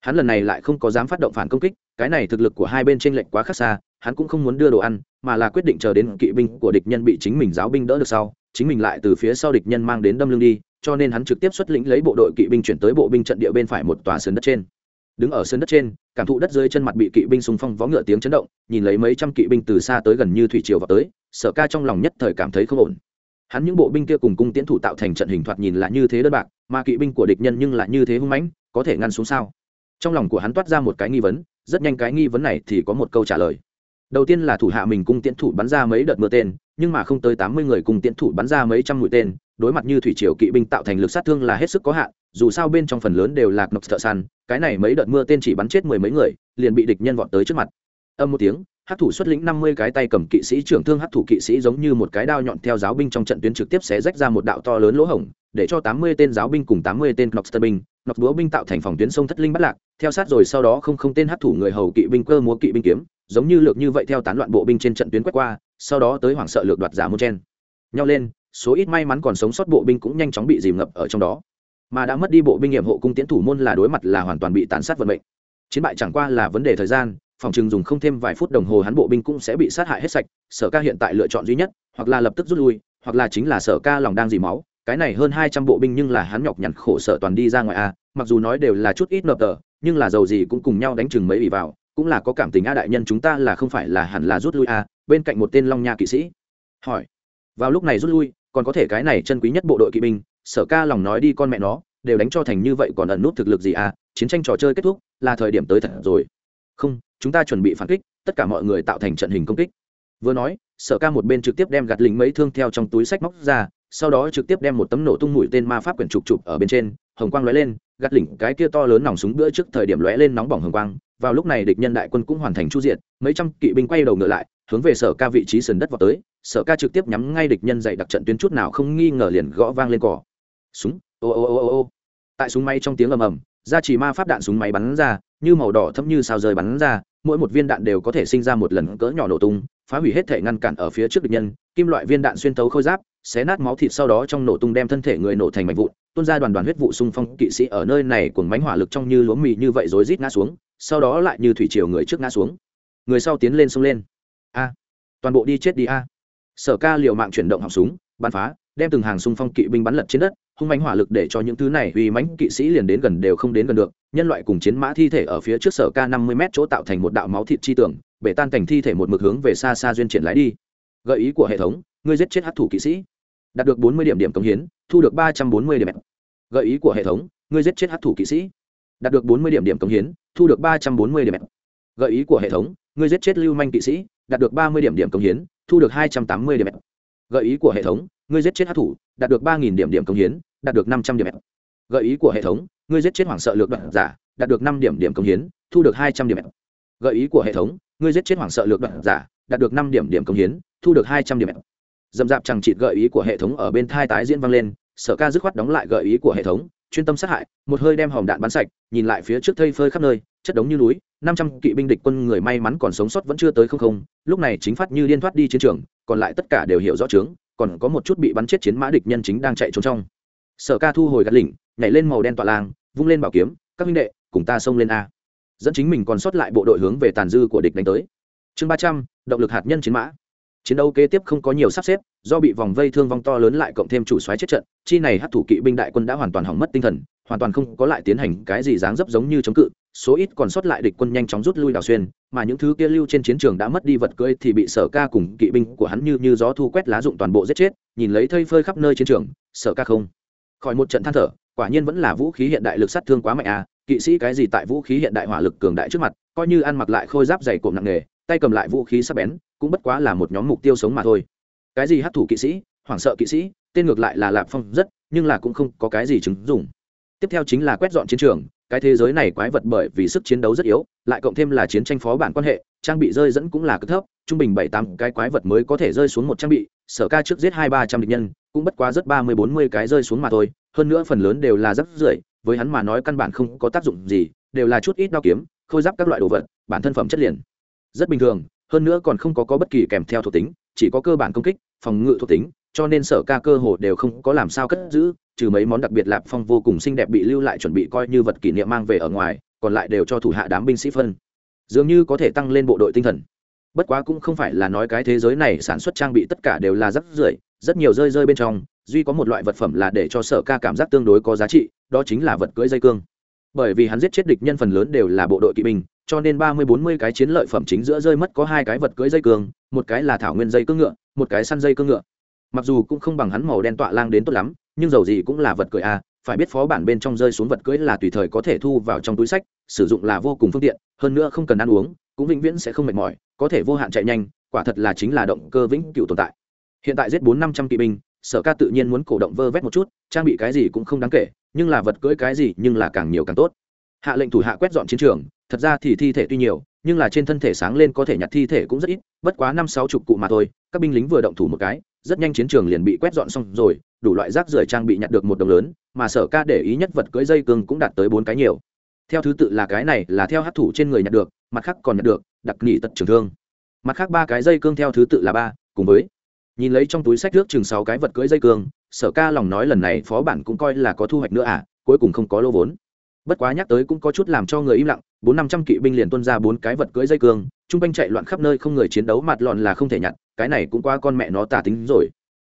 Hắn lần này lại không có dám phát động phản công kích, cái này thực lực của hai bên t r ê n lệch quá khác xa, hắn cũng không muốn đưa đồ ăn, mà là quyết định chờ đến kỵ binh của địch nhân bị chính mình giáo binh đỡ được sau, chính mình lại từ phía sau địch nhân mang đến đâm lưng đi, cho nên hắn trực tiếp xuất lĩnh lấy bộ đội kỵ binh chuyển tới bộ binh trận địa bên phải một tòa sườn đất trên đứng ở sân đất trên, cảm thụ đất dưới chân mặt bị kỵ binh xung phong vó ngựa tiếng chấn động, nhìn lấy mấy trăm kỵ binh từ xa tới gần như thủy triều vào tới, sở ca trong lòng nhất thời cảm thấy không ổn. Hắn những bộ binh kia cùng cung tiễn thủ tạo thành trận hình thoạt nhìn là như thế đơn bạc, mà kỵ binh của địch nhân nhưng là như thế hung mãnh, có thể ngăn xuống sao? Trong lòng của hắn toát ra một cái nghi vấn, rất nhanh cái nghi vấn này thì có một câu trả lời. Đầu tiên là thủ hạ mình cung tiễn thủ bắn ra mấy đợt mưa tên nhưng mà không tới tám mươi người cùng tiễn thủ bắn ra mấy trăm mũi tên, đối mặt như thủy triều kỵ binh tạo thành lực sát thương là hết sức có hạn, dù sao bên trong phần lớn đều là nọc thợ săn, cái này mấy đợt mưa tên chỉ bắn chết mười mấy người, liền bị địch nhân vọt tới trước mặt. Âm một tiếng hát thủ xuất lĩnh năm mươi cái tay cầm kỵ sĩ trưởng thương hát thủ kỵ sĩ giống như một cái đao nhọn theo giáo binh trong trận tuyến trực tiếp sẽ rách ra một đạo to lớn lỗ hổng, để cho tám mươi tên giáo binh cùng tám mươi tên thợ binh nọc búa binh tạo thành phòng tuyến sông thất linh bắt lạc, theo sát rồi sau đó không không tên hát thủ người hầu kỵ binh cơ múa kỵ binh kiếm, giống như lược như vậy theo tán loạn bộ binh trên trận tuyến quét qua sau đó tới hoảng sợ lược đoạt giả môn chen. Nhau lên, số ít may mắn còn sống sót bộ binh cũng nhanh chóng bị dìm ngập ở trong đó. Mà đã mất đi bộ binh nghiệm hộ cung tiến thủ môn là đối mặt là hoàn toàn bị tàn sát vận mệnh. Chiến bại chẳng qua là vấn đề thời gian, phòng chừng dùng không thêm vài phút đồng hồ hắn bộ binh cũng sẽ bị sát hại hết sạch, sở ca hiện tại lựa chọn duy nhất, hoặc là lập tức rút lui, hoặc là chính là sở ca lòng đang dì máu. Cái này hơn hai trăm bộ binh nhưng là hắn nhọc nhằn khổ sở toàn đi ra ngoài a, mặc dù nói đều là chút ít nộp tờ, nhưng là dầu gì cũng cùng nhau đánh chừng mấy ủy vào, cũng là có cảm tình a đại nhân chúng ta là không phải là hẳn là rút lui a bên cạnh một tên long nha kỵ sĩ. Hỏi, vào lúc này rút lui, còn có thể cái này chân quý nhất bộ đội kỵ binh, sở ca lòng nói đi con mẹ nó, đều đánh cho thành như vậy còn ẩn nút thực lực gì à? Chiến tranh trò chơi kết thúc, là thời điểm tới thật rồi. Không, chúng ta chuẩn bị phản kích, tất cả mọi người tạo thành trận hình công kích. Vừa nói, sở ca một bên trực tiếp đem gạt lính mấy thương theo trong túi sách móc ra, sau đó trực tiếp đem một tấm nổ tung mũi tên ma pháp quyển trục trục ở bên trên, hồng quang lóe lên, gạt lỉnh cái kia to lớn nòng súng bữa trước thời điểm lóe lên nóng bỏng hồng quang, vào lúc này địch nhân đại quân cũng hoàn thành chu diện mấy trăm kỵ binh quay đầu ngựa lại hướng về sở ca vị trí sườn đất vào tới, sở ca trực tiếp nhắm ngay địch nhân dạy đặc trận tuyến chút nào không nghi ngờ liền gõ vang lên cỏ súng, ô ô ô ô ô. Tại súng máy trong tiếng ầm ầm ra chỉ ma pháp đạn súng máy bắn ra, như màu đỏ thấm như sao rơi bắn ra, mỗi một viên đạn đều có thể sinh ra một lần cỡ nhỏ nổ tung, phá hủy hết thể ngăn cản ở phía trước địch nhân, kim loại viên đạn xuyên tấu khôi giáp, xé nát máu thịt sau đó trong nổ tung đem thân thể người nổ thành mảnh vụn, tuôn ra đoàn đoàn huyết vụ xung phong kỵ sĩ ở nơi này cùng bánh hỏa lực trong như lúa mì như vậy rối rít ngã xuống, sau đó lại như thủy triều người trước ngã xuống. Người sau tiến lên xông lên a. Toàn bộ đi chết đi a. Sở ca liều mạng chuyển động họng súng, bắn phá, đem từng hàng xung phong kỵ binh bắn lật trên đất, hung mãnh hỏa lực để cho những thứ này uy mãnh kỵ sĩ liền đến gần đều không đến gần được. Nhân loại cùng chiến mã thi thể ở phía trước sở ca năm mươi m chỗ tạo thành một đạo máu thịt chi tưởng bể tan cảnh thi thể một mực hướng về xa xa duyên triển lái đi. Gợi ý của hệ thống, ngươi giết chết hát thủ kỵ sĩ. Đạt được bốn mươi điểm điểm cống hiến, thu được ba trăm bốn mươi điểm. Gợi ý của hệ thống, ngươi giết chết hát thủ kỵ sĩ. Đạt được bốn mươi điểm điểm cống hiến, thu được ba trăm bốn mươi điểm. Gợi ý của hệ thống, ngươi giết chết lưu manh kỵ sĩ đạt được ba mươi điểm điểm công hiến, thu được hai trăm tám mươi điểm. Gợi ý của hệ thống, ngươi giết chết hát thủ, đạt được ba nghìn điểm điểm công hiến, đạt được năm trăm điểm. Gợi ý của hệ thống, ngươi giết chết hoảng sợ lược đoạn giả, đạt được năm điểm điểm công hiến, thu được hai trăm điểm. Gợi ý của hệ thống, ngươi giết chết hoảng sợ lược đoạn giả, đạt được năm điểm điểm công hiến, thu được hai trăm điểm. Dầm dạp chẳng chịt gợi ý của hệ thống ở bên thai tái diễn vang lên, sở ca dứt khoát đóng lại gợi ý của hệ thống, chuyên tâm sát hại, một hơi đem hòm đạn bắn sạch, nhìn lại phía trước thây phơi khắp nơi, chất đống như núi năm trăm kỵ binh địch quân người may mắn còn sống sót vẫn chưa tới không không, lúc này chính phát như điên thoát đi chiến trường, còn lại tất cả đều hiểu rõ trướng còn có một chút bị bắn chết chiến mã địch nhân chính đang chạy trốn trong. Sở ca thu hồi gạt lỉnh, nhảy lên màu đen tọa lang, vung lên bảo kiếm, các huynh đệ, cùng ta xông lên a. Dẫn chính mình còn sót lại bộ đội hướng về tàn dư của địch đánh tới. Chương ba trăm, động lực hạt nhân chiến mã. Chiến đấu kế tiếp không có nhiều sắp xếp, do bị vòng vây thương vong to lớn lại cộng thêm chủ xoáy chết trận, chi này hát thủ kỵ binh đại quân đã hoàn toàn hỏng mất tinh thần, hoàn toàn không có lại tiến hành cái gì dáng dấp giống như chống cự số ít còn sót lại địch quân nhanh chóng rút lui đào xuyên mà những thứ kia lưu trên chiến trường đã mất đi vật cưỡi thì bị sở ca cùng kỵ binh của hắn như như gió thu quét lá dụng toàn bộ giết chết nhìn lấy thây phơi khắp nơi chiến trường sở ca không. Khỏi một trận than thở quả nhiên vẫn là vũ khí hiện đại lực sát thương quá mạnh à. kỵ sĩ cái gì tại vũ khí hiện đại hỏa lực cường đại trước mặt coi như ăn mặc lại khôi giáp dày cộm nặng nghề, tay cầm lại vũ khí sắc bén cũng bất quá là một nhóm mục tiêu sống mà thôi. Cái gì hấp thủ kỵ sĩ hoảng sợ kỵ sĩ tên ngược lại là lạp phong rất nhưng là cũng không có cái gì chứng dùng tiếp theo chính là quét dọn chiến trường cái thế giới này quái vật bởi vì sức chiến đấu rất yếu lại cộng thêm là chiến tranh phó bản quan hệ trang bị rơi dẫn cũng là cực thấp trung bình bảy tám cái quái vật mới có thể rơi xuống một trang bị sở ca trước giết hai ba trăm địch nhân cũng bất quá rất ba mươi bốn mươi cái rơi xuống mà thôi hơn nữa phần lớn đều là rất rưởi với hắn mà nói căn bản không có tác dụng gì đều là chút ít đao kiếm khôi giáp các loại đồ vật bản thân phẩm chất liền rất bình thường hơn nữa còn không có, có bất kỳ kèm theo thuộc tính chỉ có cơ bản công kích phòng ngự thuộc tính cho nên sở ca cơ hồ đều không có làm sao cất giữ trừ mấy món đặc biệt lạp phong vô cùng xinh đẹp bị lưu lại chuẩn bị coi như vật kỷ niệm mang về ở ngoài, còn lại đều cho thủ hạ đám binh sĩ phân. Dường như có thể tăng lên bộ đội tinh thần. Bất quá cũng không phải là nói cái thế giới này sản xuất trang bị tất cả đều là rất rưởi, rất nhiều rơi rơi bên trong, duy có một loại vật phẩm là để cho sở ca cảm giác tương đối có giá trị, đó chính là vật cưỡi dây cương. Bởi vì hắn giết chết địch nhân phần lớn đều là bộ đội kỵ binh, cho nên ba mươi bốn mươi cái chiến lợi phẩm chính giữa rơi mất có hai cái vật cưỡi dây cương, một cái là thảo nguyên dây cương ngựa, một cái săn dây cương ngựa mặc dù cũng không bằng hắn màu đen tọa lang đến tốt lắm, nhưng dầu gì cũng là vật cưỡi a, phải biết phó bản bên trong rơi xuống vật cưỡi là tùy thời có thể thu vào trong túi sách, sử dụng là vô cùng phương tiện, hơn nữa không cần ăn uống, cũng vĩnh viễn sẽ không mệt mỏi, có thể vô hạn chạy nhanh, quả thật là chính là động cơ vĩnh cựu tồn tại. Hiện tại giết bốn năm trăm kỵ binh, sở ca tự nhiên muốn cổ động vơ vét một chút, trang bị cái gì cũng không đáng kể, nhưng là vật cưỡi cái gì nhưng là càng nhiều càng tốt. Hạ lệnh thủ hạ quét dọn chiến trường, thật ra thì thi thể tuy nhiều, nhưng là trên thân thể sáng lên có thể nhặt thi thể cũng rất ít, bất quá năm sáu chục cụ mà thôi, các binh lính vừa động thủ một cái rất nhanh chiến trường liền bị quét dọn xong rồi, đủ loại rác rưởi trang bị nhặt được một đồng lớn, mà sở ca để ý nhất vật cưỡi dây cương cũng đạt tới bốn cái nhiều. Theo thứ tự là cái này, là theo hát thủ trên người nhặt được, mặt khác còn nhặt được, đặc nghỉ tật trường thương. Mặt khác ba cái dây cương theo thứ tự là ba, cùng với, nhìn lấy trong túi sách nước chừng sáu cái vật cưỡi dây cương, sở ca lòng nói lần này phó bản cũng coi là có thu hoạch nữa à cuối cùng không có lô vốn bất quá nhắc tới cũng có chút làm cho người im lặng, bốn năm trăm kỵ binh liền tuân ra bốn cái vật cưỡi dây cương chung quanh chạy loạn khắp nơi không người chiến đấu, mặt lọn là không thể nhặt, cái này cũng qua con mẹ nó tả tính rồi.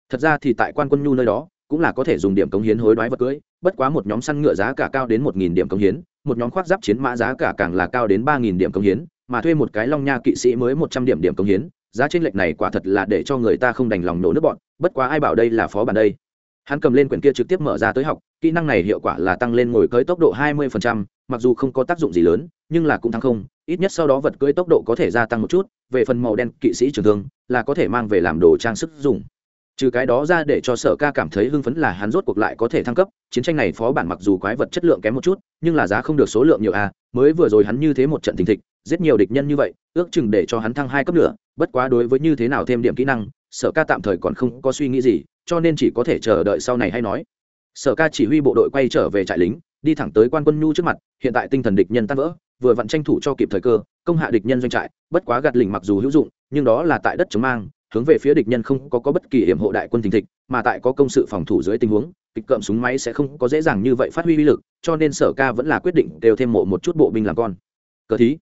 Thật ra thì tại quan quân nhu nơi đó, cũng là có thể dùng điểm cống hiến hối đoái vật cưỡi, bất quá một nhóm săn ngựa giá cả cao đến một nghìn điểm cống hiến, một nhóm khoác giáp chiến mã giá cả càng là cao đến ba nghìn điểm cống hiến, mà thuê một cái long nha kỵ sĩ mới một trăm điểm điểm cống hiến, giá trên lệch này quả thật là để cho người ta không đành lòng nổ nước bọn, bất quá ai bảo đây là phó bản đây? Hắn cầm lên quyển kia trực tiếp mở ra tới học kỹ năng này hiệu quả là tăng lên ngồi cưới tốc độ 20%, mặc dù không có tác dụng gì lớn nhưng là cũng thắng không ít nhất sau đó vật cưới tốc độ có thể gia tăng một chút về phần màu đen kỵ sĩ trường thương là có thể mang về làm đồ trang sức dùng trừ cái đó ra để cho sở ca cảm thấy hưng phấn là hắn rốt cuộc lại có thể thăng cấp chiến tranh này phó bản mặc dù quái vật chất lượng kém một chút nhưng là giá không được số lượng nhiều a à. mới vừa rồi hắn như thế một trận tình thịch giết nhiều địch nhân như vậy ước chừng để cho hắn thăng hai cấp nữa bất quá đối với như thế nào thêm điểm kỹ năng sở ca tạm thời còn không có suy nghĩ gì cho nên chỉ có thể chờ đợi sau này hay nói. Sở ca chỉ huy bộ đội quay trở về trại lính đi thẳng tới quan quân nhu trước mặt hiện tại tinh thần địch nhân tan vỡ vừa vặn tranh thủ cho kịp thời cơ công hạ địch nhân doanh trại bất quá gạt lình mặc dù hữu dụng nhưng đó là tại đất chống mang hướng về phía địch nhân không có, có bất kỳ hiểm hộ đại quân thình thịch mà tại có công sự phòng thủ dưới tình huống kịch cợm súng máy sẽ không có dễ dàng như vậy phát huy uy lực cho nên sở ca vẫn là quyết định đều thêm mộ một chút bộ binh làm con. Cờ thí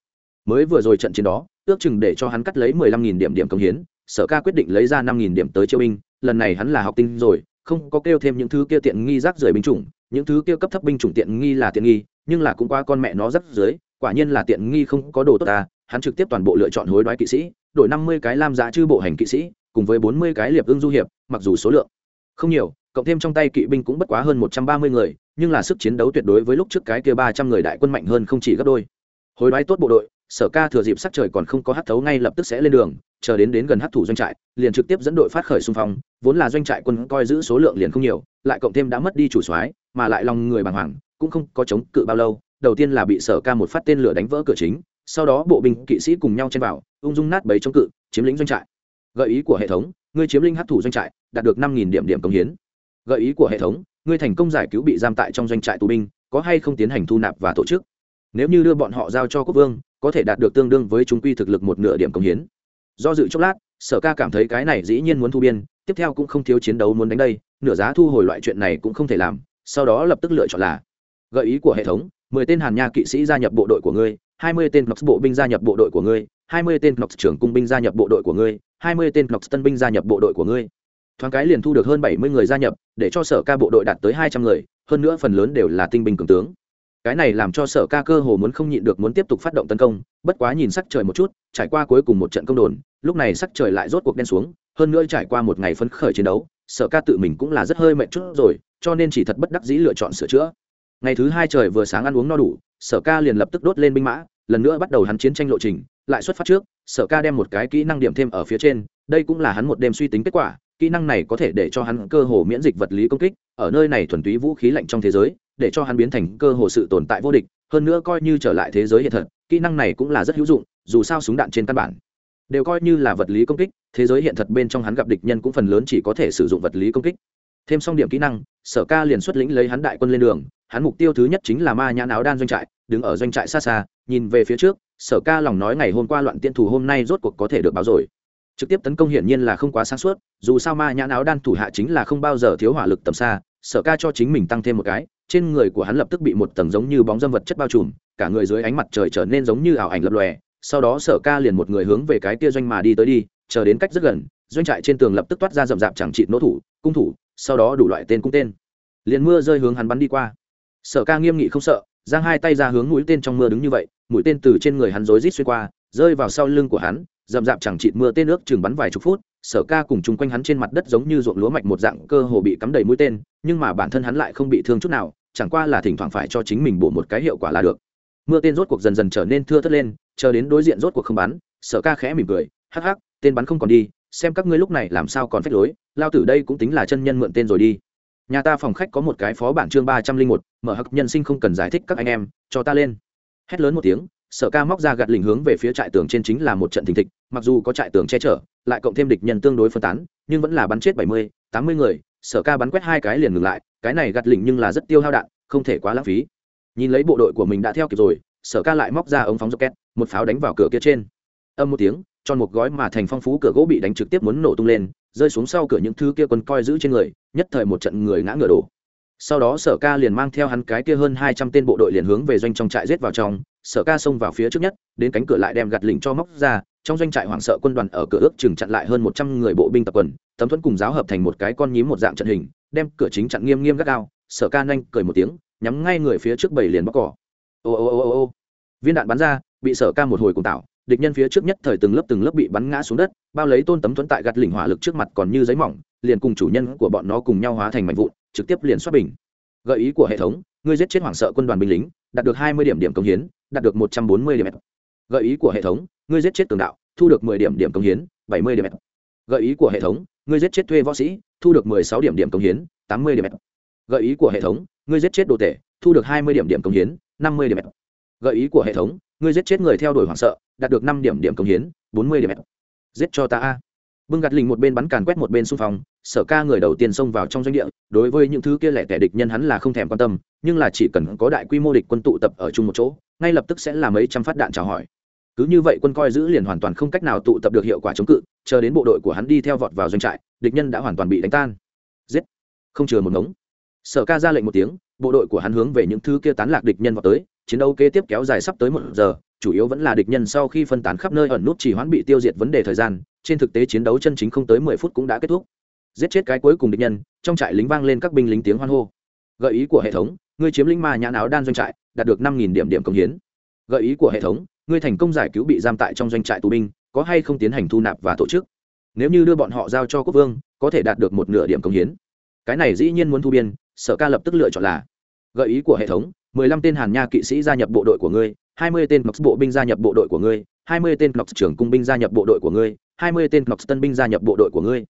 mới vừa rồi trận chiến đó ước chừng để cho hắn cắt lấy mười lăm nghìn điểm điểm công hiến sở ca quyết định lấy ra năm nghìn điểm tới chiêu binh, lần này hắn là học tinh rồi, không có kêu thêm những thứ kia tiện nghi rác rưởi binh chủng, những thứ kia cấp thấp binh chủng tiện nghi là tiện nghi, nhưng là cũng qua con mẹ nó rắc dưới quả nhiên là tiện nghi không có đồ tốt ta. Hắn trực tiếp toàn bộ lựa chọn hối đoái kỵ sĩ, đổi năm mươi cái lam giá chư bộ hành kỵ sĩ, cùng với bốn mươi cái liệp ưng du hiệp, mặc dù số lượng không nhiều, cộng thêm trong tay kỵ binh cũng bất quá hơn một trăm ba mươi người, nhưng là sức chiến đấu tuyệt đối với lúc trước cái kia ba trăm người đại quân mạnh hơn không chỉ gấp đôi. Hối đoái tốt bộ đội sở ca thừa dịp sắc trời còn không có hát thấu ngay lập tức sẽ lên đường, chờ đến đến gần hát thủ doanh trại, liền trực tiếp dẫn đội phát khởi xung phong, vốn là doanh trại quân coi giữ số lượng liền không nhiều, lại cộng thêm đã mất đi chủ soái, mà lại lòng người bàng hoàng, cũng không có chống cự bao lâu, đầu tiên là bị sở ca một phát tên lửa đánh vỡ cửa chính, sau đó bộ binh kỵ sĩ cùng nhau chen vào, ung dung nát bấy chống cự, chiếm lĩnh doanh trại. Gợi ý của hệ thống, ngươi chiếm lĩnh hát thủ doanh trại, đạt được năm điểm điểm công hiến. Gợi ý của hệ thống, ngươi thành công giải cứu bị giam tại trong doanh trại tù binh, có hay không tiến hành thu nạp và tổ chức? Nếu như đưa bọn họ giao cho quốc vương có thể đạt được tương đương với chúng quy thực lực một nửa điểm công hiến. Do dự chốc lát, sở ca cảm thấy cái này dĩ nhiên muốn thu biên, tiếp theo cũng không thiếu chiến đấu muốn đánh đây, nửa giá thu hồi loại chuyện này cũng không thể làm, sau đó lập tức lựa chọn là gợi ý của hệ thống, mười tên hàn nha kỵ sĩ gia nhập bộ đội của ngươi, hai mươi tên nox bộ binh gia nhập bộ đội của ngươi, hai mươi tên nox trưởng cung binh gia nhập bộ đội của ngươi, hai mươi tên nox tân binh gia nhập bộ đội của ngươi. Thoáng cái liền thu được hơn bảy mươi người gia nhập, để cho sở ca bộ đội đạt tới hai trăm người, hơn nữa phần lớn đều là tinh binh cường tướng cái này làm cho sở ca cơ hồ muốn không nhịn được muốn tiếp tục phát động tấn công, bất quá nhìn sắc trời một chút, trải qua cuối cùng một trận công đồn, lúc này sắc trời lại rốt cuộc đen xuống, hơn nữa trải qua một ngày phấn khởi chiến đấu, sở ca tự mình cũng là rất hơi mệt chút rồi, cho nên chỉ thật bất đắc dĩ lựa chọn sửa chữa. Ngày thứ hai trời vừa sáng ăn uống no đủ, sở ca liền lập tức đốt lên binh mã, lần nữa bắt đầu hắn chiến tranh lộ trình, lại xuất phát trước, sở ca đem một cái kỹ năng điểm thêm ở phía trên, đây cũng là hắn một đêm suy tính kết quả, kỹ năng này có thể để cho hắn cơ hồ miễn dịch vật lý công kích, ở nơi này thuần túy vũ khí lạnh trong thế giới để cho hắn biến thành cơ hồ sự tồn tại vô địch, hơn nữa coi như trở lại thế giới hiện thật, kỹ năng này cũng là rất hữu dụng, dù sao súng đạn trên căn bản đều coi như là vật lý công kích, thế giới hiện thật bên trong hắn gặp địch nhân cũng phần lớn chỉ có thể sử dụng vật lý công kích. Thêm xong điểm kỹ năng, sở ca liền xuất lĩnh lấy hắn đại quân lên đường, hắn mục tiêu thứ nhất chính là ma nhãn áo đan doanh trại, đứng ở doanh trại xa xa, nhìn về phía trước, sở ca lòng nói ngày hôm qua loạn tiên thủ hôm nay rốt cuộc có thể được báo rồi. Trực tiếp tấn công hiển nhiên là không quá sáng suốt, dù sao ma nhãn áo đan thủ hạ chính là không bao giờ thiếu hỏa lực tầm xa sở ca cho chính mình tăng thêm một cái, trên người của hắn lập tức bị một tầng giống như bóng dâm vật chất bao trùm, cả người dưới ánh mặt trời trở nên giống như ảo ảnh lập lòe, sau đó sở ca liền một người hướng về cái kia doanh mà đi tới đi, chờ đến cách rất gần, doanh trại trên tường lập tức toát ra rậm rạp chẳng trị nỗ thủ, cung thủ, sau đó đủ loại tên cung tên. Liền mưa rơi hướng hắn bắn đi qua. Sở ca nghiêm nghị không sợ, giang hai tay ra hướng mũi tên trong mưa đứng như vậy, mũi tên từ trên người hắn rối rít xuyên qua, rơi vào sau lưng của hắn, rậm rạp chẳng chịt mưa tên nước chừng bắn vài chục phút sở ca cùng chung quanh hắn trên mặt đất giống như ruộng lúa mạch một dạng, cơ hồ bị cắm đầy mũi tên, nhưng mà bản thân hắn lại không bị thương chút nào, chẳng qua là thỉnh thoảng phải cho chính mình bổ một cái hiệu quả là được. Mưa tên rốt cuộc dần dần trở nên thưa thất lên, chờ đến đối diện rốt cuộc không bắn, sở ca khẽ mỉm cười, hắc hắc, tên bắn không còn đi, xem các ngươi lúc này làm sao còn phép lối, lao tử đây cũng tính là chân nhân mượn tên rồi đi. Nhà ta phòng khách có một cái phó bản chương ba trăm linh một, mở hắc nhân sinh không cần giải thích các anh em, cho ta lên. Hét lớn một tiếng sở ca móc ra gạt lình hướng về phía trại tường trên chính là một trận thình thịch, mặc dù có trại tường che chở, lại cộng thêm địch nhân tương đối phân tán, nhưng vẫn là bắn chết bảy mươi, tám mươi người, sở ca bắn quét hai cái liền ngừng lại, cái này gạt lình nhưng là rất tiêu hao đạn, không thể quá lãng phí. Nhìn lấy bộ đội của mình đã theo kịp rồi, sở ca lại móc ra ống phóng rocket, một pháo đánh vào cửa kia trên. Âm một tiếng, tròn một gói mà thành phong phú cửa gỗ bị đánh trực tiếp muốn nổ tung lên, rơi xuống sau cửa những thứ kia quân coi giữ trên người, nhất thời một trận người ngã ngựa đổ. Sau đó sở ca liền mang theo hắn cái kia hơn hai trăm tên bộ đội liền hướng về doanh trong trại giết vào trong sở ca xông vào phía trước nhất, đến cánh cửa lại đem gạt lỉnh cho móc ra, trong doanh trại hoảng sợ quân đoàn ở cửa ước chừng chặn lại hơn một trăm người bộ binh tập quần, tấm thuẫn cùng giáo hợp thành một cái con nhím một dạng trận hình, đem cửa chính chặn nghiêm nghiêm gắt gao, sở ca nhanh cười một tiếng, nhắm ngay người phía trước bảy liền bóc cỏ. Ô ô ô ô ô. Viên đạn bắn ra, bị sở ca một hồi cùng tạo, địch nhân phía trước nhất thời từng lớp từng lớp bị bắn ngã xuống đất, bao lấy tôn tấm thuẫn tại gạt lỉnh hỏa lực trước mặt còn như giấy mỏng, liền cùng chủ nhân của bọn nó cùng nhau hóa thành mảnh vụn, trực tiếp liền xuất bình. Gợi ý của hệ thống, ngươi giết chết hoảng sợ quân đoàn binh lính, đạt được hai mươi điểm điểm công hiến đạt được một trăm bốn mươi điểm. Gợi ý của hệ thống, ngươi giết chết tường đạo, thu được mười điểm điểm công hiến, bảy mươi điểm. Gợi ý của hệ thống, ngươi giết chết thuê võ sĩ, thu được mười sáu điểm điểm công hiến, tám mươi điểm. Gợi ý của hệ thống, ngươi giết chết đồ tể, thu được hai mươi điểm điểm công hiến, năm mươi điểm. Gợi ý của hệ thống, ngươi giết chết người theo đuổi hoảng sợ, đạt được năm điểm điểm công hiến, bốn mươi điểm. Giết cho ta a bưng gạt lình một bên bắn càn quét một bên xung phong, sở ca người đầu tiên xông vào trong doanh địa, đối với những thứ kia lẻ tẻ địch nhân hắn là không thèm quan tâm, nhưng là chỉ cần có đại quy mô địch quân tụ tập ở chung một chỗ, ngay lập tức sẽ là mấy trăm phát đạn chào hỏi. Cứ như vậy quân coi giữ liền hoàn toàn không cách nào tụ tập được hiệu quả chống cự, chờ đến bộ đội của hắn đi theo vọt vào doanh trại, địch nhân đã hoàn toàn bị đánh tan. Giết! Không chừa một ngống. Sở ca ra lệnh một tiếng, bộ đội của hắn hướng về những thứ kia tán lạc địch nhân vào tới, chiến đấu kế tiếp kéo dài sắp tới một giờ chủ yếu vẫn là địch nhân sau khi phân tán khắp nơi ẩn nút chỉ hoãn bị tiêu diệt vấn đề thời gian, trên thực tế chiến đấu chân chính không tới mười phút cũng đã kết thúc. Giết chết cái cuối cùng địch nhân, trong trại lính vang lên các binh lính tiếng hoan hô. Gợi ý của hệ thống, ngươi chiếm lĩnh ma nhãn áo đan doanh trại, đạt được năm nghìn điểm điểm công hiến. Gợi ý của hệ thống, ngươi thành công giải cứu bị giam tại trong doanh trại tù binh, có hay không tiến hành thu nạp và tổ chức? Nếu như đưa bọn họ giao cho quốc vương, có thể đạt được một nửa điểm công hiến. Cái này dĩ nhiên muốn thu biên, sở ca lập tức lựa chọn là. Gợi ý của hệ thống, mười lăm tên hàn nha kỵ sĩ gia nhập bộ đội của ngươi hai mươi tên Knox bộ binh gia nhập bộ đội của ngươi, hai mươi tên Knox trưởng cung binh gia nhập bộ đội của ngươi, hai mươi tên Knox tân binh gia nhập bộ đội của ngươi.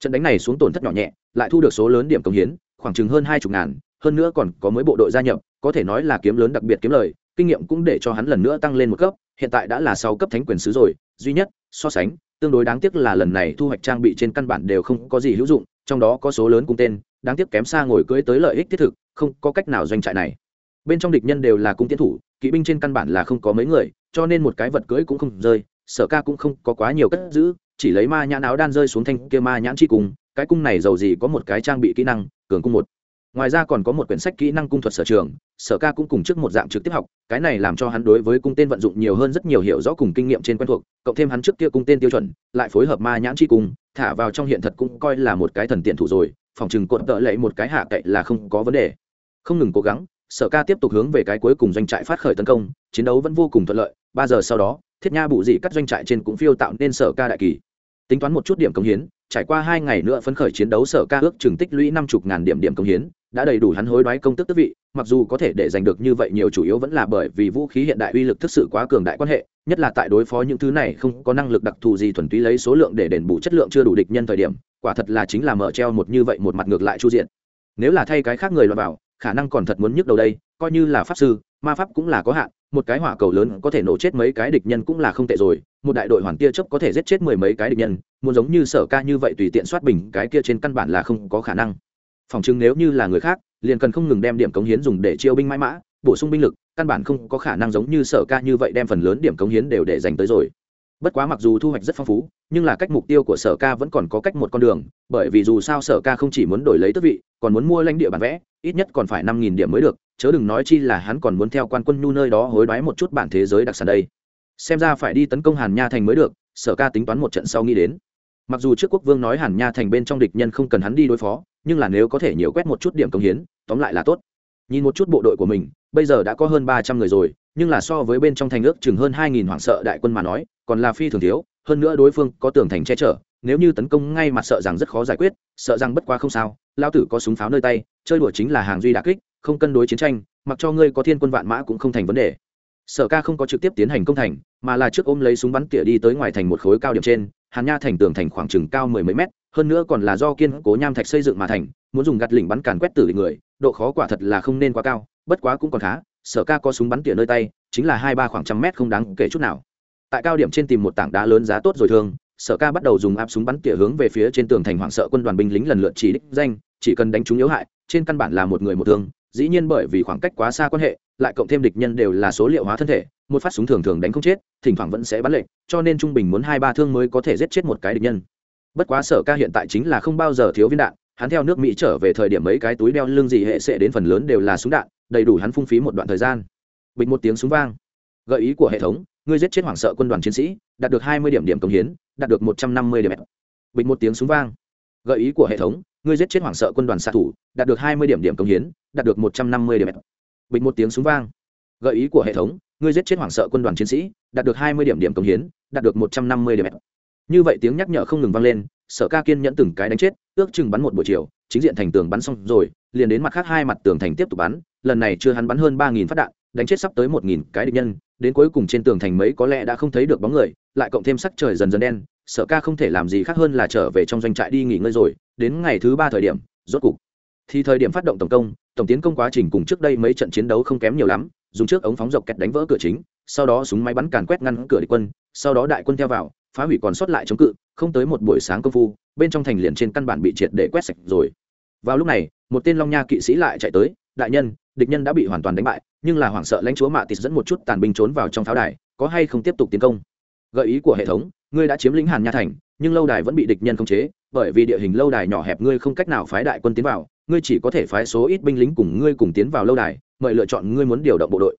Trận đánh này xuống tổn thất nhỏ nhẹ, lại thu được số lớn điểm công hiến, khoảng chừng hơn hai chục ngàn, hơn nữa còn có mới bộ đội gia nhập, có thể nói là kiếm lớn đặc biệt kiếm lời, kinh nghiệm cũng để cho hắn lần nữa tăng lên một cấp, hiện tại đã là sáu cấp thánh quyền sứ rồi, duy nhất, so sánh, tương đối đáng tiếc là lần này thu hoạch trang bị trên căn bản đều không có gì hữu dụng, trong đó có số lớn cung tên, đáng tiếc kém xa ngồi cưỡi tới lợi ích thiết thực, không có cách nào doanh trại này. Bên trong địch nhân đều là cung tiến thủ kỵ binh trên căn bản là không có mấy người, cho nên một cái vật cưỡi cũng không rơi, sở ca cũng không có quá nhiều cất giữ, chỉ lấy ma nhãn áo đan rơi xuống thanh kia ma nhãn chi cung, cái cung này giàu gì có một cái trang bị kỹ năng, cường cung một. Ngoài ra còn có một quyển sách kỹ năng cung thuật sở trường, sở ca cũng cùng trước một dạng trực tiếp học, cái này làm cho hắn đối với cung tên vận dụng nhiều hơn rất nhiều hiểu rõ cùng kinh nghiệm trên quen thuộc, cộng thêm hắn trước kia cung tên tiêu chuẩn, lại phối hợp ma nhãn chi cung, thả vào trong hiện thật cũng coi là một cái thần tiện thủ rồi, phòng chừng cột tợ lệ một cái hạ cậy là không có vấn đề. Không ngừng cố gắng sở ca tiếp tục hướng về cái cuối cùng doanh trại phát khởi tấn công, chiến đấu vẫn vô cùng thuận lợi, ba giờ sau đó, thiết nha bụ dị cắt doanh trại trên cũng phiêu tạo nên sở ca đại kỳ. Tính toán một chút điểm công hiến, trải qua hai ngày nữa phấn khởi chiến đấu sở ca ước chừng tích lũy năm chục ngàn điểm điểm công hiến, đã đầy đủ hắn hối đoái công tức tước vị, mặc dù có thể để giành được như vậy nhiều chủ yếu vẫn là bởi vì vũ khí hiện đại uy lực thực sự quá cường đại quan hệ, nhất là tại đối phó những thứ này không có năng lực đặc thù gì thuần túy lấy số lượng để đền bù chất lượng chưa đủ địch nhân thời điểm, quả thật là chính là mở treo một như vậy một mặt ngược lại chu diện. Nếu là thay cái khác người loại vào khả năng còn thật muốn nhức đầu đây, coi như là pháp sư, ma pháp cũng là có hạn, một cái hỏa cầu lớn có thể nổ chết mấy cái địch nhân cũng là không tệ rồi, một đại đội hoàn tia chớp có thể giết chết mười mấy cái địch nhân, muốn giống như sở ca như vậy tùy tiện soát bình cái kia trên căn bản là không có khả năng. Phòng chứng nếu như là người khác, liền cần không ngừng đem điểm cống hiến dùng để chiêu binh mãi mã, bổ sung binh lực, căn bản không có khả năng giống như sở ca như vậy đem phần lớn điểm cống hiến đều để dành tới rồi bất quá mặc dù thu hoạch rất phong phú, nhưng là cách mục tiêu của sở ca vẫn còn có cách một con đường, bởi vì dù sao sở ca không chỉ muốn đổi lấy tước vị, còn muốn mua lãnh địa bản vẽ, ít nhất còn phải năm nghìn điểm mới được, chớ đừng nói chi là hắn còn muốn theo quan quân nhu nơi đó hối đoái một chút bản thế giới đặc sản đây. Xem ra phải đi tấn công hàn nha thành mới được, sở ca tính toán một trận sau nghĩ đến. Mặc dù trước quốc vương nói hàn nha thành bên trong địch nhân không cần hắn đi đối phó, nhưng là nếu có thể nhiều quét một chút điểm công hiến, tóm lại là tốt. Nhìn một chút bộ đội của mình, bây giờ đã có hơn ba trăm người rồi nhưng là so với bên trong thành ước chừng hơn hai nghìn hoảng sợ đại quân mà nói, còn là phi thường thiếu, hơn nữa đối phương có tường thành che chở, nếu như tấn công ngay mặt sợ rằng rất khó giải quyết, sợ rằng bất quá không sao lao tử có súng pháo nơi tay, chơi đùa chính là hàng duy đà kích, không cân đối chiến tranh, mặc cho ngươi có thiên quân vạn mã cũng không thành vấn đề. Sở ca không có trực tiếp tiến hành công thành, mà là trước ôm lấy súng bắn tỉa đi tới ngoài thành một khối cao điểm trên, hàn nha thành tường thành khoảng chừng cao mười mấy mét, hơn nữa còn là do kiên cố nham thạch xây dựng mà thành, muốn dùng gạt lỉnh bắn càn quét tử người, độ khó quả thật là không nên quá cao, bất quá cũng còn khá sở ca có súng bắn tỉa nơi tay, chính là hai ba khoảng trăm mét không đáng kể chút nào. Tại cao điểm trên tìm một tảng đá lớn giá tốt rồi thương sở ca bắt đầu dùng áp súng bắn tỉa hướng về phía trên tường thành hoảng sợ quân đoàn binh lính lần lượt chỉ đích danh, chỉ cần đánh chúng yếu hại, trên căn bản là một người một thương, dĩ nhiên bởi vì khoảng cách quá xa quan hệ, lại cộng thêm địch nhân đều là số liệu hóa thân thể, một phát súng thường thường đánh không chết, thỉnh thoảng vẫn sẽ bắn lệnh cho nên trung bình muốn hai ba thương mới có thể giết chết một cái địch nhân. Bất quá sở ca hiện tại chính là không bao giờ thiếu viên đạn, hắn theo nước mỹ trở về thời điểm mấy cái túi đeo lưng gì hệ sẽ đến phần lớn đều là súng đạn đầy đủ hắn phung phí một đoạn thời gian. Bịch một tiếng súng vang. Gợi ý của hệ thống, ngươi giết chết hoảng sợ quân đoàn chiến sĩ, đạt được hai mươi điểm điểm công hiến, đạt được một trăm năm mươi điểm. Bịch một tiếng súng vang. Gợi ý của hệ thống, ngươi giết chết hoảng sợ quân đoàn xạ thủ, đạt được hai mươi điểm điểm công hiến, đạt được một trăm năm mươi điểm. Bịch một tiếng súng vang. Gợi ý của hệ thống, ngươi giết chết hoảng sợ quân đoàn chiến sĩ, đạt được hai mươi điểm điểm công hiến, đạt được một trăm năm mươi điểm. Như vậy tiếng nhắc nhở không ngừng vang lên, sở ca kiên nhẫn từng cái đánh chết, ước chừng bắn một buổi chiều, chính diện thành tường bắn xong rồi liền đến mặt khác hai mặt tường thành tiếp tục bắn, lần này chưa hắn bắn hơn ba nghìn phát đạn, đánh chết sắp tới một nghìn cái địch nhân, đến cuối cùng trên tường thành mấy có lẽ đã không thấy được bóng người, lại cộng thêm sắc trời dần dần đen sở ca không thể làm gì khác hơn là trở về trong doanh trại đi nghỉ ngơi rồi, đến ngày thứ ba thời điểm, rốt cục. Thì thời điểm phát động tổng công, tổng tiến công quá trình cùng trước đây mấy trận chiến đấu không kém nhiều lắm, dùng trước ống phóng dọc kẹt đánh vỡ cửa chính, sau đó súng máy bắn càn quét ngăn cửa địch quân, sau đó đại quân theo vào, phá hủy còn sót lại chống cự, không tới một buổi sáng công phu, bên trong thành liền trên căn bản bị triệt để quét sạch rồi. Vào lúc này một tên long nha kỵ sĩ lại chạy tới, đại nhân, địch nhân đã bị hoàn toàn đánh bại, nhưng là hoảng sợ lãnh chúa mạ tịt dẫn một chút tàn binh trốn vào trong pháo đài, có hay không tiếp tục tiến công? Gợi ý của hệ thống, ngươi đã chiếm lĩnh hàn nha thành, nhưng lâu đài vẫn bị địch nhân khống chế, bởi vì địa hình lâu đài nhỏ hẹp ngươi không cách nào phái đại quân tiến vào, ngươi chỉ có thể phái số ít binh lính cùng ngươi cùng tiến vào lâu đài, mời lựa chọn ngươi muốn điều động bộ đội.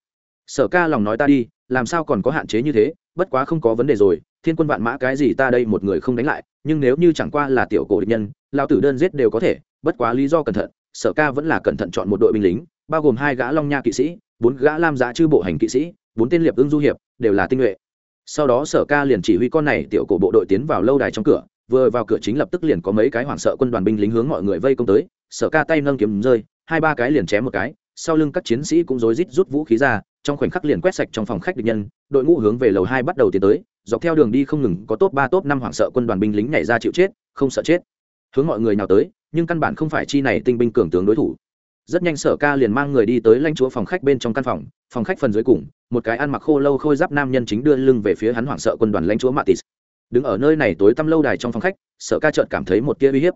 Sở ca lòng nói ta đi, làm sao còn có hạn chế như thế, bất quá không có vấn đề rồi, thiên quân vạn mã cái gì ta đây một người không đánh lại, nhưng nếu như chẳng qua là tiểu cổ địch nhân, lao tử đơn giết đều có thể, bất quá lý do cẩn thận sở ca vẫn là cẩn thận chọn một đội binh lính, bao gồm hai gã long nha kỵ sĩ, bốn gã lam giá chư bộ hành kỵ sĩ, bốn tên liệp ưng du hiệp, đều là tinh nhuệ. Sau đó sở ca liền chỉ huy con này tiểu cổ bộ đội tiến vào lâu đài trong cửa, vừa vào cửa chính lập tức liền có mấy cái hoảng sợ quân đoàn binh lính hướng mọi người vây công tới, sở ca tay nâng kiếm rơi, hai ba cái liền chém một cái, sau lưng các chiến sĩ cũng rối rít rút vũ khí ra, trong khoảnh khắc liền quét sạch trong phòng khách địch nhân, đội ngũ hướng về lầu hai bắt đầu tiến tới, dọc theo đường đi không ngừng có top ba top năm hoảng sợ quân đoàn binh lính nhảy ra chịu chết, không sợ chết. Hướng mọi người nào tới nhưng căn bản không phải chi này tinh binh cường tướng đối thủ. Rất nhanh sở ca liền mang người đi tới lãnh chúa phòng khách bên trong căn phòng phòng khách phần dưới cùng, một cái ăn mặc khô lâu khôi giáp nam nhân chính đưa lưng về phía hắn hoảng sợ quân đoàn lãnh chúa matis đứng ở nơi này tối tăm lâu đài trong phòng khách, sở ca chợt cảm thấy một tia uy hiếp.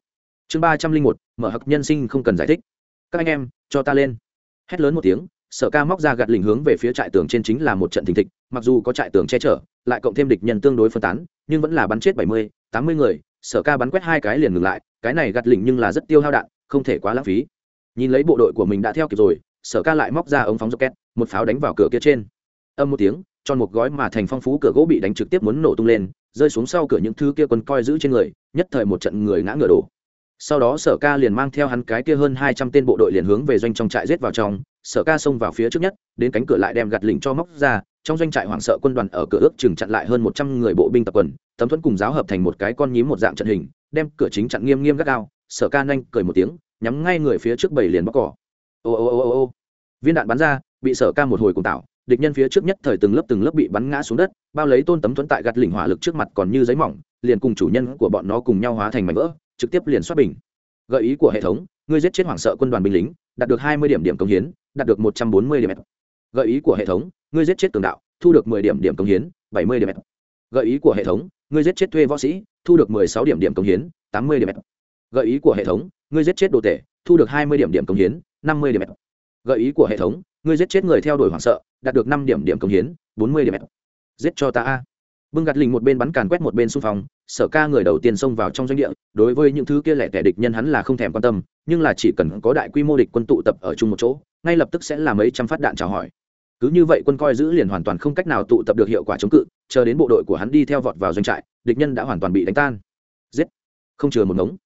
Chương ba trăm linh một, mở hặc nhân sinh không cần giải thích. Các anh em, cho ta lên. Hét lớn một tiếng, sở ca móc ra gạt lình hướng về phía trại tường trên chính là một trận thình thịch, mặc dù có trại tường che chở, lại cộng thêm địch nhân tương đối phân tán, nhưng vẫn là bắn chết bảy mươi, tám mươi người sở ca bắn quét hai cái liền ngừng lại, cái này gạt lỉnh nhưng là rất tiêu hao đạn, không thể quá lãng phí. Nhìn lấy bộ đội của mình đã theo kịp rồi, sở ca lại móc ra ống phóng rocket, một pháo đánh vào cửa kia trên. Âm một tiếng, tròn một gói mà thành phong phú cửa gỗ bị đánh trực tiếp muốn nổ tung lên, rơi xuống sau cửa những thứ kia quân coi giữ trên người, nhất thời một trận người ngã ngựa đổ. Sau đó sở ca liền mang theo hắn cái kia hơn hai trăm tên bộ đội liền hướng về doanh trong trại giết vào trong, sở ca xông vào phía trước nhất, đến cánh cửa lại đem gạt lỉnh cho móc ra trong doanh trại hoảng sợ quân đoàn ở cửa ước chừng chặn lại hơn một trăm người bộ binh tập quần, tấm thuẫn cùng giáo hợp thành một cái con nhím một dạng trận hình, đem cửa chính chặn nghiêm nghiêm gắt gao, sở ca nhanh cười một tiếng, nhắm ngay người phía trước bảy liền bóc cỏ. Ô ô ô ô ô. Viên đạn bắn ra, bị sở ca một hồi cùng tạo, địch nhân phía trước nhất thời từng lớp từng lớp bị bắn ngã xuống đất, bao lấy tôn tấm thuẫn tại gạt lỉnh hỏa lực trước mặt còn như giấy mỏng, liền cùng chủ nhân của bọn nó cùng nhau hóa thành mảnh vỡ, trực tiếp liền xoát bình. Gợi ý của hệ thống, ngươi giết chết hoảng sợ quân đoàn binh lính, đạt được hai mươi điểm điểm công hiến, đạt được một trăm bốn mươi điểm. Gợi ý của hệ thống ngươi giết chết tường đạo, thu được mười điểm điểm công hiến, bảy mươi điểm gợi ý của hệ thống, ngươi giết chết thuê võ sĩ, thu được mười sáu điểm điểm công hiến, tám mươi điểm gợi ý của hệ thống, ngươi giết chết đồ tể, thu được hai mươi điểm điểm công hiến, năm mươi điểm gợi ý của hệ thống, ngươi giết chết người theo đuổi hoảng sợ, đạt được năm điểm điểm công hiến, bốn mươi điểm giết cho ta a. Bưng gạt lình một bên bắn càn quét một bên xung phong, sở ca người đầu tiên xông vào trong doanh địa, đối với những thứ kia lẻ tẻ địch nhân hắn là không thèm quan tâm, nhưng là chỉ cần có đại quy mô địch quân tụ tập ở chung một chỗ, ngay lập tức sẽ là mấy trăm phát đạn chào hỏi cứ như vậy quân coi giữ liền hoàn toàn không cách nào tụ tập được hiệu quả chống cự, chờ đến bộ đội của hắn đi theo vọt vào doanh trại, địch nhân đã hoàn toàn bị đánh tan. Giết! Không chừa một ngống.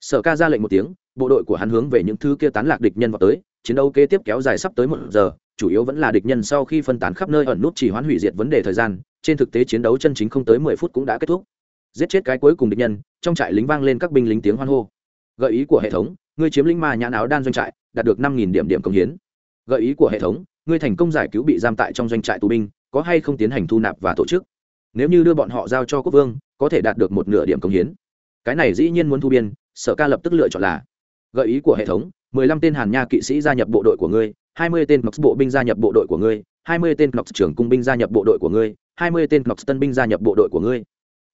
Sở ca ra lệnh một tiếng, bộ đội của hắn hướng về những thứ kia tán lạc địch nhân vào tới, chiến đấu kế tiếp kéo dài sắp tới một giờ, chủ yếu vẫn là địch nhân sau khi phân tán khắp nơi ẩn nút chỉ hoán hủy diệt vấn đề thời gian, trên thực tế chiến đấu chân chính không tới mười phút cũng đã kết thúc. Giết chết cái cuối cùng địch nhân, trong trại lính vang lên các binh lính tiếng hoan hô. Gợi ý của hệ thống, ngươi chiếm lĩnh ma nhãn áo đan doanh trại, đạt được năm nghìn điểm điểm công hiến. Gợi ý của hệ thống ngươi thành công giải cứu bị giam tại trong doanh trại tù binh, có hay không tiến hành thu nạp và tổ chức? Nếu như đưa bọn họ giao cho quốc vương, có thể đạt được một nửa điểm công hiến. Cái này dĩ nhiên muốn thu biên, sở ca lập tức lựa chọn là gợi ý của hệ thống, mười lăm tên hàn nha kỵ sĩ gia nhập bộ đội của ngươi, hai mươi tên ngọc bộ binh gia nhập bộ đội của ngươi, hai mươi tên ngọc trưởng cung binh gia nhập bộ đội của ngươi, hai mươi tên ngọc tân binh gia nhập bộ đội của ngươi.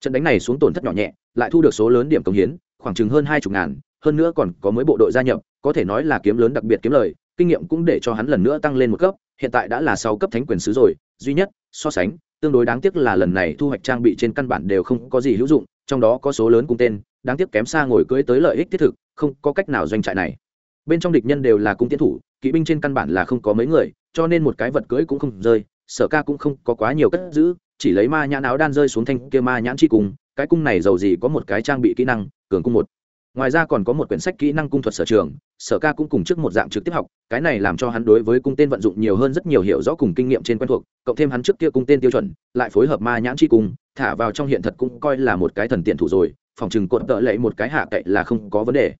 Trận đánh này xuống tổn thất nhỏ nhẹ, lại thu được số lớn điểm công hiến, khoảng chừng hơn hai chục ngàn, hơn nữa còn có mới bộ đội gia nhập, có thể nói là kiếm lớn đặc biệt kiếm lời, kinh nghiệm cũng để cho hắn lần nữa tăng lên một cấp hiện tại đã là sáu cấp thánh quyền sứ rồi, duy nhất, so sánh, tương đối đáng tiếc là lần này thu hoạch trang bị trên căn bản đều không có gì hữu dụng, trong đó có số lớn cung tên, đáng tiếc kém xa ngồi cưới tới lợi ích thiết thực, không có cách nào doanh trại này. Bên trong địch nhân đều là cung tiến thủ, kỵ binh trên căn bản là không có mấy người, cho nên một cái vật cưới cũng không rơi, sở ca cũng không có quá nhiều cất giữ, chỉ lấy ma nhãn áo đan rơi xuống thanh kia ma nhãn chi cùng cái cung này giàu gì có một cái trang bị kỹ năng, cường cung một ngoài ra còn có một quyển sách kỹ năng cung thuật sở trường, sở ca cũng cùng trước một dạng trực tiếp học, cái này làm cho hắn đối với cung tên vận dụng nhiều hơn rất nhiều hiểu rõ cùng kinh nghiệm trên quen thuộc, cộng thêm hắn trước kia cung tên tiêu chuẩn, lại phối hợp ma nhãn chi cung, thả vào trong hiện thật cũng coi là một cái thần tiện thủ rồi, phòng chừng cột tợ lệ một cái hạ cậy là không có vấn đề.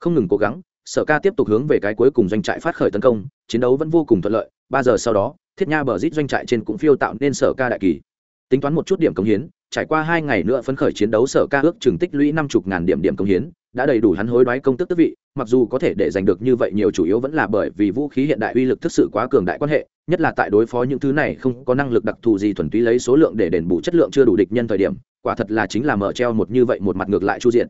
Không ngừng cố gắng, sở ca tiếp tục hướng về cái cuối cùng doanh trại phát khởi tấn công, chiến đấu vẫn vô cùng thuận lợi, ba giờ sau đó, thiết nha bờ rít doanh trại trên cũng phiêu tạo nên sở ca đại kỳ. Tính toán một chút điểm công hiến trải qua hai ngày nữa phấn khởi chiến đấu sở ca ước chừng tích lũy năm chục ngàn điểm điểm công hiến, đã đầy đủ hắn hối đoái công tức tước vị, mặc dù có thể để giành được như vậy nhiều chủ yếu vẫn là bởi vì vũ khí hiện đại uy lực thực sự quá cường đại quan hệ, nhất là tại đối phó những thứ này không có năng lực đặc thù gì thuần túy lấy số lượng để đền bù chất lượng chưa đủ địch nhân thời điểm, quả thật là chính là mở treo một như vậy một mặt ngược lại chu diện.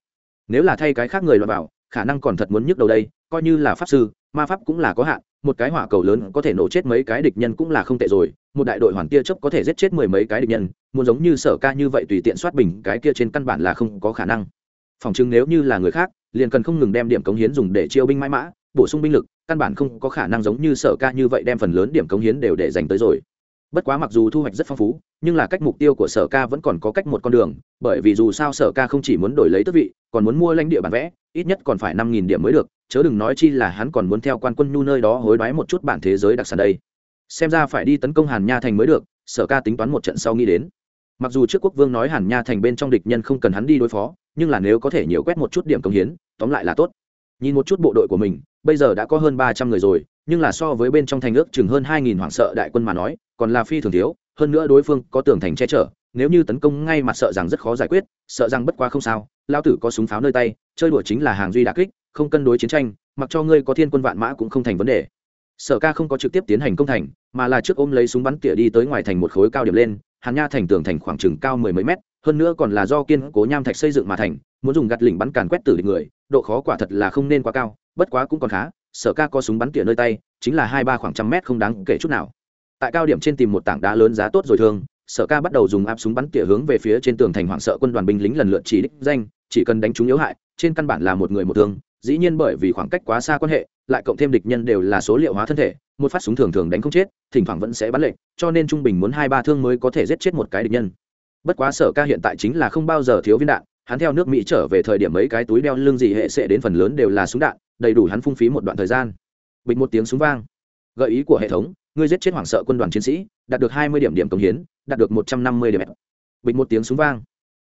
Nếu là thay cái khác người loại vào khả năng còn thật muốn nhức đầu đây, coi như là pháp sư, ma pháp cũng là có hạn, một cái hỏa cầu lớn có thể nổ chết mấy cái địch nhân cũng là không tệ rồi một đại đội hoàn tia chấp có thể giết chết mười mấy cái địch nhân, muốn giống như sở ca như vậy tùy tiện soát bình cái kia trên căn bản là không có khả năng. Phòng chứng nếu như là người khác, liền cần không ngừng đem điểm cống hiến dùng để chiêu binh mãi mã, bổ sung binh lực, căn bản không có khả năng giống như sở ca như vậy đem phần lớn điểm cống hiến đều để dành tới rồi. Bất quá mặc dù thu hoạch rất phong phú, nhưng là cách mục tiêu của sở ca vẫn còn có cách một con đường, bởi vì dù sao sở ca không chỉ muốn đổi lấy tước vị, còn muốn mua lãnh địa bản vẽ, ít nhất còn phải năm nghìn điểm mới được, chớ đừng nói chi là hắn còn muốn theo quan quân nhu nơi đó hối đoái một chút bản thế giới đặc sản đây xem ra phải đi tấn công hàn nha thành mới được, sở ca tính toán một trận sau nghĩ đến. Mặc dù trước quốc vương nói hàn nha thành bên trong địch nhân không cần hắn đi đối phó, nhưng là nếu có thể nhiều quét một chút điểm công hiến, tóm lại là tốt. Nhìn một chút bộ đội của mình, bây giờ đã có hơn ba trăm người rồi, nhưng là so với bên trong thành ước chừng hơn hai nghìn hoảng sợ đại quân mà nói, còn là phi thường thiếu, hơn nữa đối phương có tường thành che chở, nếu như tấn công ngay mặt sợ rằng rất khó giải quyết, sợ rằng bất quá không sao lao tử có súng pháo nơi tay, chơi đùa chính là hàng duy đà kích, không cân đối chiến tranh, mặc cho ngươi có thiên quân vạn mã cũng không thành vấn đề sở ca không có trực tiếp tiến hành công thành mà là trước ôm lấy súng bắn tỉa đi tới ngoài thành một khối cao điểm lên hàn nha thành tường thành khoảng chừng cao mười mấy mét hơn nữa còn là do kiên cố nham thạch xây dựng mà thành muốn dùng gạt lỉnh bắn càn quét tử địch người độ khó quả thật là không nên quá cao bất quá cũng còn khá sở ca có súng bắn tỉa nơi tay chính là hai ba khoảng trăm mét không đáng kể chút nào. Tại cao điểm trên tìm một tảng đá lớn giá tốt rồi thường, sở ca bắt đầu dùng áp súng bắn tỉa hướng về phía trên tường thành hoảng sợ quân đoàn binh lính lần lượt chỉ đích danh chỉ cần đánh chúng yếu hại trên căn bản là một người một thương dĩ nhiên bởi vì khoảng cách quá xa quan hệ, lại cộng thêm địch nhân đều là số liệu hóa thân thể, một phát súng thường thường đánh không chết, thỉnh thoảng vẫn sẽ bắn lệnh cho nên trung bình muốn hai ba thương mới có thể giết chết một cái địch nhân. Bất quá sở ca hiện tại chính là không bao giờ thiếu viên đạn, hắn theo nước mỹ trở về thời điểm mấy cái túi đeo lưng gì hệ sẽ đến phần lớn đều là súng đạn, đầy đủ hắn phung phí một đoạn thời gian. Bịch một tiếng súng vang. Gợi ý của hệ thống, ngươi giết chết hoảng sợ quân đoàn chiến sĩ, đạt được hai mươi điểm điểm công hiến, đạt được một trăm năm mươi điểm. Bịch một tiếng súng vang.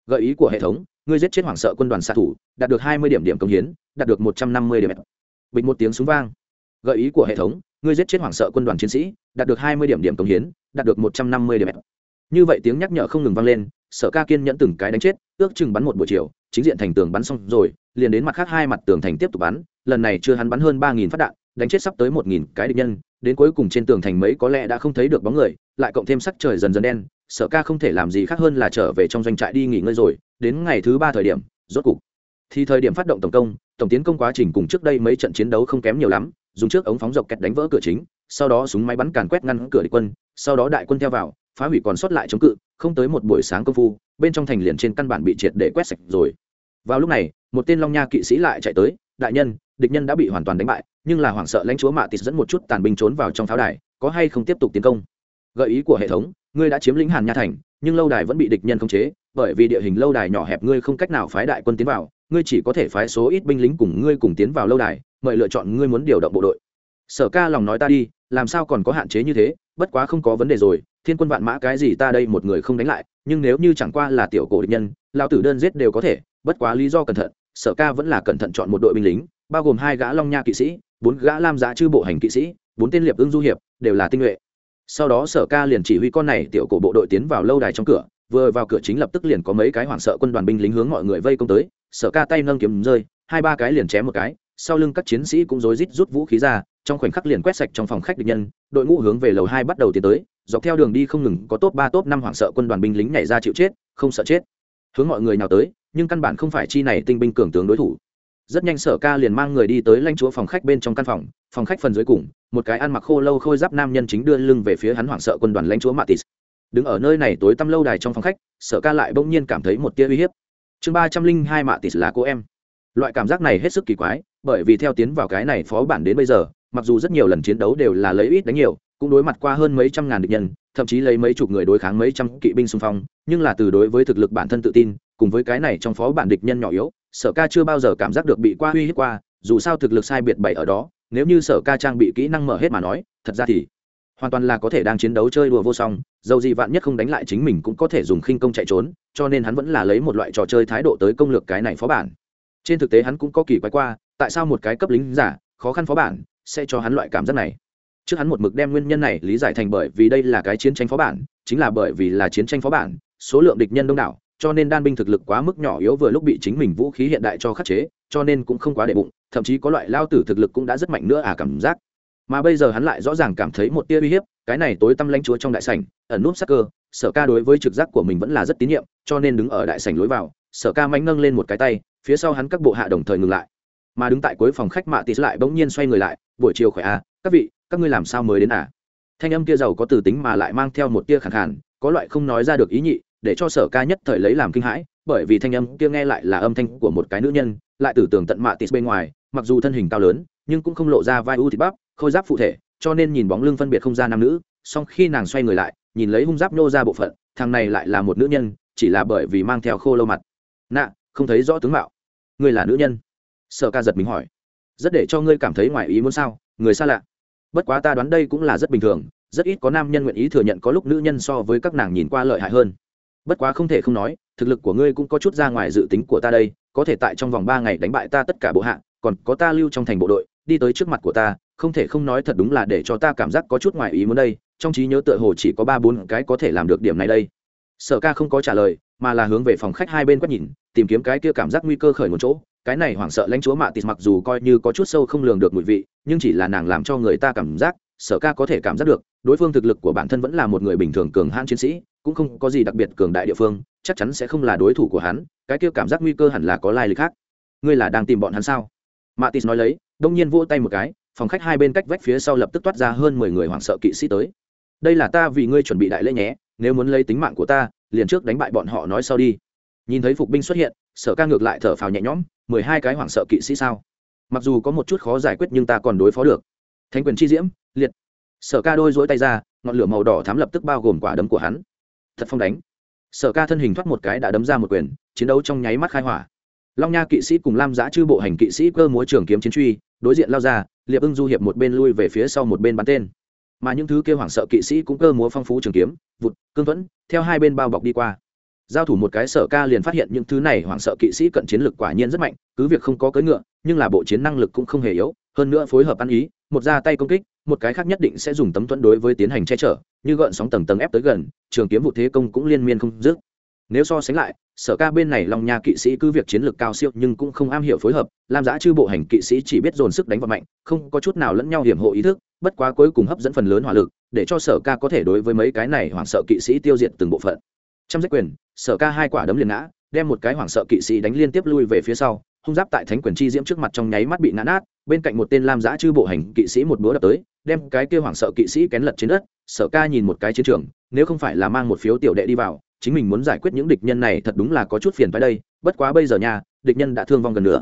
Gợi ý của hệ thống ngươi giết chết hoảng sợ quân đoàn xạ thủ, đạt được hai mươi điểm điểm công hiến, đạt được một trăm năm mươi điểm. Bịch một tiếng súng vang. Gợi ý của hệ thống, ngươi giết chết hoảng sợ quân đoàn chiến sĩ, đạt được hai mươi điểm điểm công hiến, đạt được một trăm năm mươi điểm. Như vậy tiếng nhắc nhở không ngừng vang lên, sở ca kiên nhẫn từng cái đánh chết, ước chừng bắn một buổi chiều, chính diện thành tường bắn xong rồi, liền đến mặt khác hai mặt tường thành tiếp tục bắn, lần này chưa hắn bắn hơn ba nghìn phát đạn, đánh chết sắp tới một nghìn cái địch nhân, đến cuối cùng trên tường thành mấy có lẽ đã không thấy được bóng người, lại cộng thêm sắc trời dần dần đen sở ca không thể làm gì khác hơn là trở về trong doanh trại đi nghỉ ngơi rồi, đến ngày thứ ba thời điểm, rốt cục. Thì thời điểm phát động tổng công, tổng tiến công quá trình cùng trước đây mấy trận chiến đấu không kém nhiều lắm, dùng trước ống phóng dọc kẹt đánh vỡ cửa chính, sau đó súng máy bắn càn quét ngăn cửa địch quân, sau đó đại quân theo vào, phá hủy còn sót lại chống cự, không tới một buổi sáng công phu, bên trong thành liền trên căn bản bị triệt để quét sạch rồi. Vào lúc này, một tên long nha kỵ sĩ lại chạy tới, đại nhân, địch nhân đã bị hoàn toàn đánh bại, nhưng là hoảng sợ lãnh chúa mạ tịt dẫn một chút tàn binh trốn vào trong pháo đài, có hay không tiếp tục tiến công? Gợi ý của hệ thống ngươi đã chiếm lĩnh hàn nha thành, nhưng lâu đài vẫn bị địch nhân khống chế, bởi vì địa hình lâu đài nhỏ hẹp ngươi không cách nào phái đại quân tiến vào, ngươi chỉ có thể phái số ít binh lính cùng ngươi cùng tiến vào lâu đài, mời lựa chọn ngươi muốn điều động bộ đội. Sở ca lòng nói ta đi, làm sao còn có hạn chế như thế, bất quá không có vấn đề rồi, thiên quân vạn mã cái gì ta đây một người không đánh lại, nhưng nếu như chẳng qua là tiểu cổ địch nhân lao tử đơn giết đều có thể, bất quá lý do cẩn thận, sở ca vẫn là cẩn thận chọn một đội binh lính, bao gồm hai gã long nha kỵ sĩ, bốn gã lam giá chư bộ hành kỵ sĩ, bốn tên liệp ưng du hiệp, đều là tinh nhuệ sau đó sở ca liền chỉ huy con này tiểu cổ bộ đội tiến vào lâu đài trong cửa, vừa vào cửa chính lập tức liền có mấy cái hoảng sợ quân đoàn binh lính hướng mọi người vây công tới, sở ca tay nâng kiếm rơi, hai ba cái liền chém một cái, sau lưng các chiến sĩ cũng rối rít rút vũ khí ra, trong khoảnh khắc liền quét sạch trong phòng khách địch nhân, đội ngũ hướng về lầu hai bắt đầu tiến tới, dọc theo đường đi không ngừng có top ba, top năm hoảng sợ quân đoàn binh lính nhảy ra chịu chết, không sợ chết, hướng mọi người nào tới, nhưng căn bản không phải chi này tinh binh cường tướng đối thủ rất nhanh sở ca liền mang người đi tới lãnh chúa phòng khách bên trong căn phòng phòng khách phần dưới cùng, một cái ăn mặc khô lâu khôi giáp nam nhân chính đưa lưng về phía hắn hoảng sợ quân đoàn lãnh chúa matis đứng ở nơi này tối tăm lâu đài trong phòng khách, sở ca lại bỗng nhiên cảm thấy một tia uy hiếp. Chương ba trăm linh hai matis là cô em. Loại cảm giác này hết sức kỳ quái, bởi vì theo tiến vào cái này phó bản đến bây giờ, mặc dù rất nhiều lần chiến đấu đều là lấy ít đánh nhiều, cũng đối mặt qua hơn mấy trăm ngàn địch nhân, thậm chí lấy mấy chục người đối kháng mấy trăm kỵ binh xung phong, nhưng là từ đối với thực lực bản thân tự tin cùng với cái này trong phó bản địch nhân nhỏ yếu, sở ca chưa bao giờ cảm giác được bị qua uy hiếp qua, dù sao thực lực sai biệt bảy ở đó, nếu như sở ca trang bị kỹ năng mở hết mà nói, thật ra thì hoàn toàn là có thể đang chiến đấu chơi đùa vô song, dầu gì vạn nhất không đánh lại chính mình cũng có thể dùng khinh công chạy trốn, cho nên hắn vẫn là lấy một loại trò chơi thái độ tới công lược cái này phó bản. Trên thực tế hắn cũng có kỳ quái qua, tại sao một cái cấp lính giả, khó khăn phó bản, sẽ cho hắn loại cảm giác này? Trước hắn một mực đem nguyên nhân này lý giải thành bởi vì đây là cái chiến tranh phó bản, chính là bởi vì là chiến tranh phó bản, số lượng địch nhân đông đảo cho nên đan binh thực lực quá mức nhỏ yếu vừa lúc bị chính mình vũ khí hiện đại cho khắc chế, cho nên cũng không quá đệ bụng, thậm chí có loại lao tử thực lực cũng đã rất mạnh nữa à cảm giác. Mà bây giờ hắn lại rõ ràng cảm thấy một tia uy hiếp, cái này tối tâm lãnh chúa trong đại sảnh, ẩn núp sắc cơ, sở ca đối với trực giác của mình vẫn là rất tín nhiệm, cho nên đứng ở đại sảnh lối vào, sở ca mánh nâng lên một cái tay, phía sau hắn các bộ hạ đồng thời ngừng lại. Mà đứng tại cuối phòng khách mạ tít lại bỗng nhiên xoay người lại, buổi chiều khỏe à các vị, các ngươi làm sao mới đến à? Thanh âm kia giàu có từ tính mà lại mang theo một tia khẳng khàn, có loại không nói ra được ý nhị để cho sở ca nhất thời lấy làm kinh hãi, bởi vì thanh âm kia nghe lại là âm thanh của một cái nữ nhân, lại tử tưởng tận mạ tít bên ngoài, mặc dù thân hình cao lớn, nhưng cũng không lộ ra vai u thịt bắp, khôi giáp phụ thể, cho nên nhìn bóng lưng phân biệt không ra nam nữ, song khi nàng xoay người lại, nhìn lấy hung giáp nô ra bộ phận, thằng này lại là một nữ nhân, chỉ là bởi vì mang theo khô lâu mặt. Nạ, không thấy rõ tướng mạo. Ngươi là nữ nhân? Sở ca giật mình hỏi. Rất để cho ngươi cảm thấy ngoài ý muốn sao, người xa lạ. Bất quá ta đoán đây cũng là rất bình thường, rất ít có nam nhân nguyện ý thừa nhận có lúc nữ nhân so với các nàng nhìn qua lợi hại hơn bất quá không thể không nói, thực lực của ngươi cũng có chút ra ngoài dự tính của ta đây, có thể tại trong vòng ba ngày đánh bại ta tất cả bộ hạ, còn có ta lưu trong thành bộ đội, đi tới trước mặt của ta, không thể không nói thật đúng là để cho ta cảm giác có chút ngoài ý muốn đây, trong trí nhớ tựa hồ chỉ có ba bốn cái có thể làm được điểm này đây. Sở ca không có trả lời, mà là hướng về phòng khách hai bên quét nhìn, tìm kiếm cái kia cảm giác nguy cơ khởi một chỗ. Cái này hoảng sợ lãnh chúa mạ tịt mặc dù coi như có chút sâu không lường được mùi vị, nhưng chỉ là nàng làm cho người ta cảm giác sở ca có thể cảm giác được, đối phương thực lực của bản thân vẫn là một người bình thường cường hãn chiến sĩ, cũng không có gì đặc biệt cường đại địa phương, chắc chắn sẽ không là đối thủ của hắn, cái kia cảm giác nguy cơ hẳn là có lai lịch khác. Ngươi là đang tìm bọn hắn sao? Matis nói lấy, đông nhiên vỗ tay một cái, phòng khách hai bên cách vách phía sau lập tức toát ra hơn mười người hoảng sợ kỵ sĩ tới. Đây là ta vì ngươi chuẩn bị đại lễ nhé, nếu muốn lấy tính mạng của ta, liền trước đánh bại bọn họ nói sau đi. Nhìn thấy phục binh xuất hiện, sở ca ngược lại thở phào nhẹ nhõm, mười hai cái hoảng sợ kỵ sĩ sao? Mặc dù có một chút khó giải quyết nhưng ta còn đối phó được. Thánh quyền chi diễm liệt. Sở ca đôi dỗi tay ra, ngọn lửa màu đỏ thám lập tức bao gồm quả đấm của hắn. Thật phong đánh. Sở ca thân hình thoát một cái đã đấm ra một quyền, chiến đấu trong nháy mắt khai hỏa. Long nha kỵ sĩ cùng lam giã chư bộ hành kỵ sĩ cơ múa trường kiếm chiến truy, đối diện lao ra, liệp ưng du hiệp một bên lui về phía sau một bên bắn tên. Mà những thứ kêu hoảng sợ kỵ sĩ cũng cơ múa phong phú trường kiếm, vụt, cương thuẫn, theo hai bên bao bọc đi qua. Giao thủ một cái, sở ca liền phát hiện những thứ này hoảng sợ kỵ sĩ cận chiến lực quả nhiên rất mạnh, cứ việc không có cưỡi ngựa, nhưng là bộ chiến năng lực cũng không hề yếu, hơn nữa phối hợp ăn ý, một ra tay công kích một cái khác nhất định sẽ dùng tấm thuẫn đối với tiến hành che chở, như gợn sóng tầng tầng ép tới gần, trường kiếm vụ thế công cũng liên miên không dứt. Nếu so sánh lại, sở ca bên này long nha kỵ sĩ cứ việc chiến lược cao siêu nhưng cũng không am hiểu phối hợp làm giã chư bộ hành kỵ sĩ chỉ biết dồn sức đánh vào mạnh, không có chút nào lẫn nhau hiểm hộ ý thức, bất quá cuối cùng hấp dẫn phần lớn hỏa lực, để cho sở ca có thể đối với mấy cái này hoảng sợ kỵ sĩ tiêu diệt từng bộ phận. Trong giết quyền, sở ca hai quả đấm liền ngã, đem một cái hoảng sợ kỵ sĩ đánh liên tiếp lui về phía sau hung giáp tại thánh quyền chi diễm trước mặt trong nháy mắt bị nã nát, bên cạnh một tên lam giã chư bộ hành kỵ sĩ một búa đập tới, đem cái kia hoảng sợ kỵ sĩ kén lật trên đất, sở ca nhìn một cái chiến trường, nếu không phải là mang một phiếu tiểu đệ đi vào, chính mình muốn giải quyết những địch nhân này thật đúng là có chút phiền phải đây, bất quá bây giờ nha, địch nhân đã thương vong gần nữa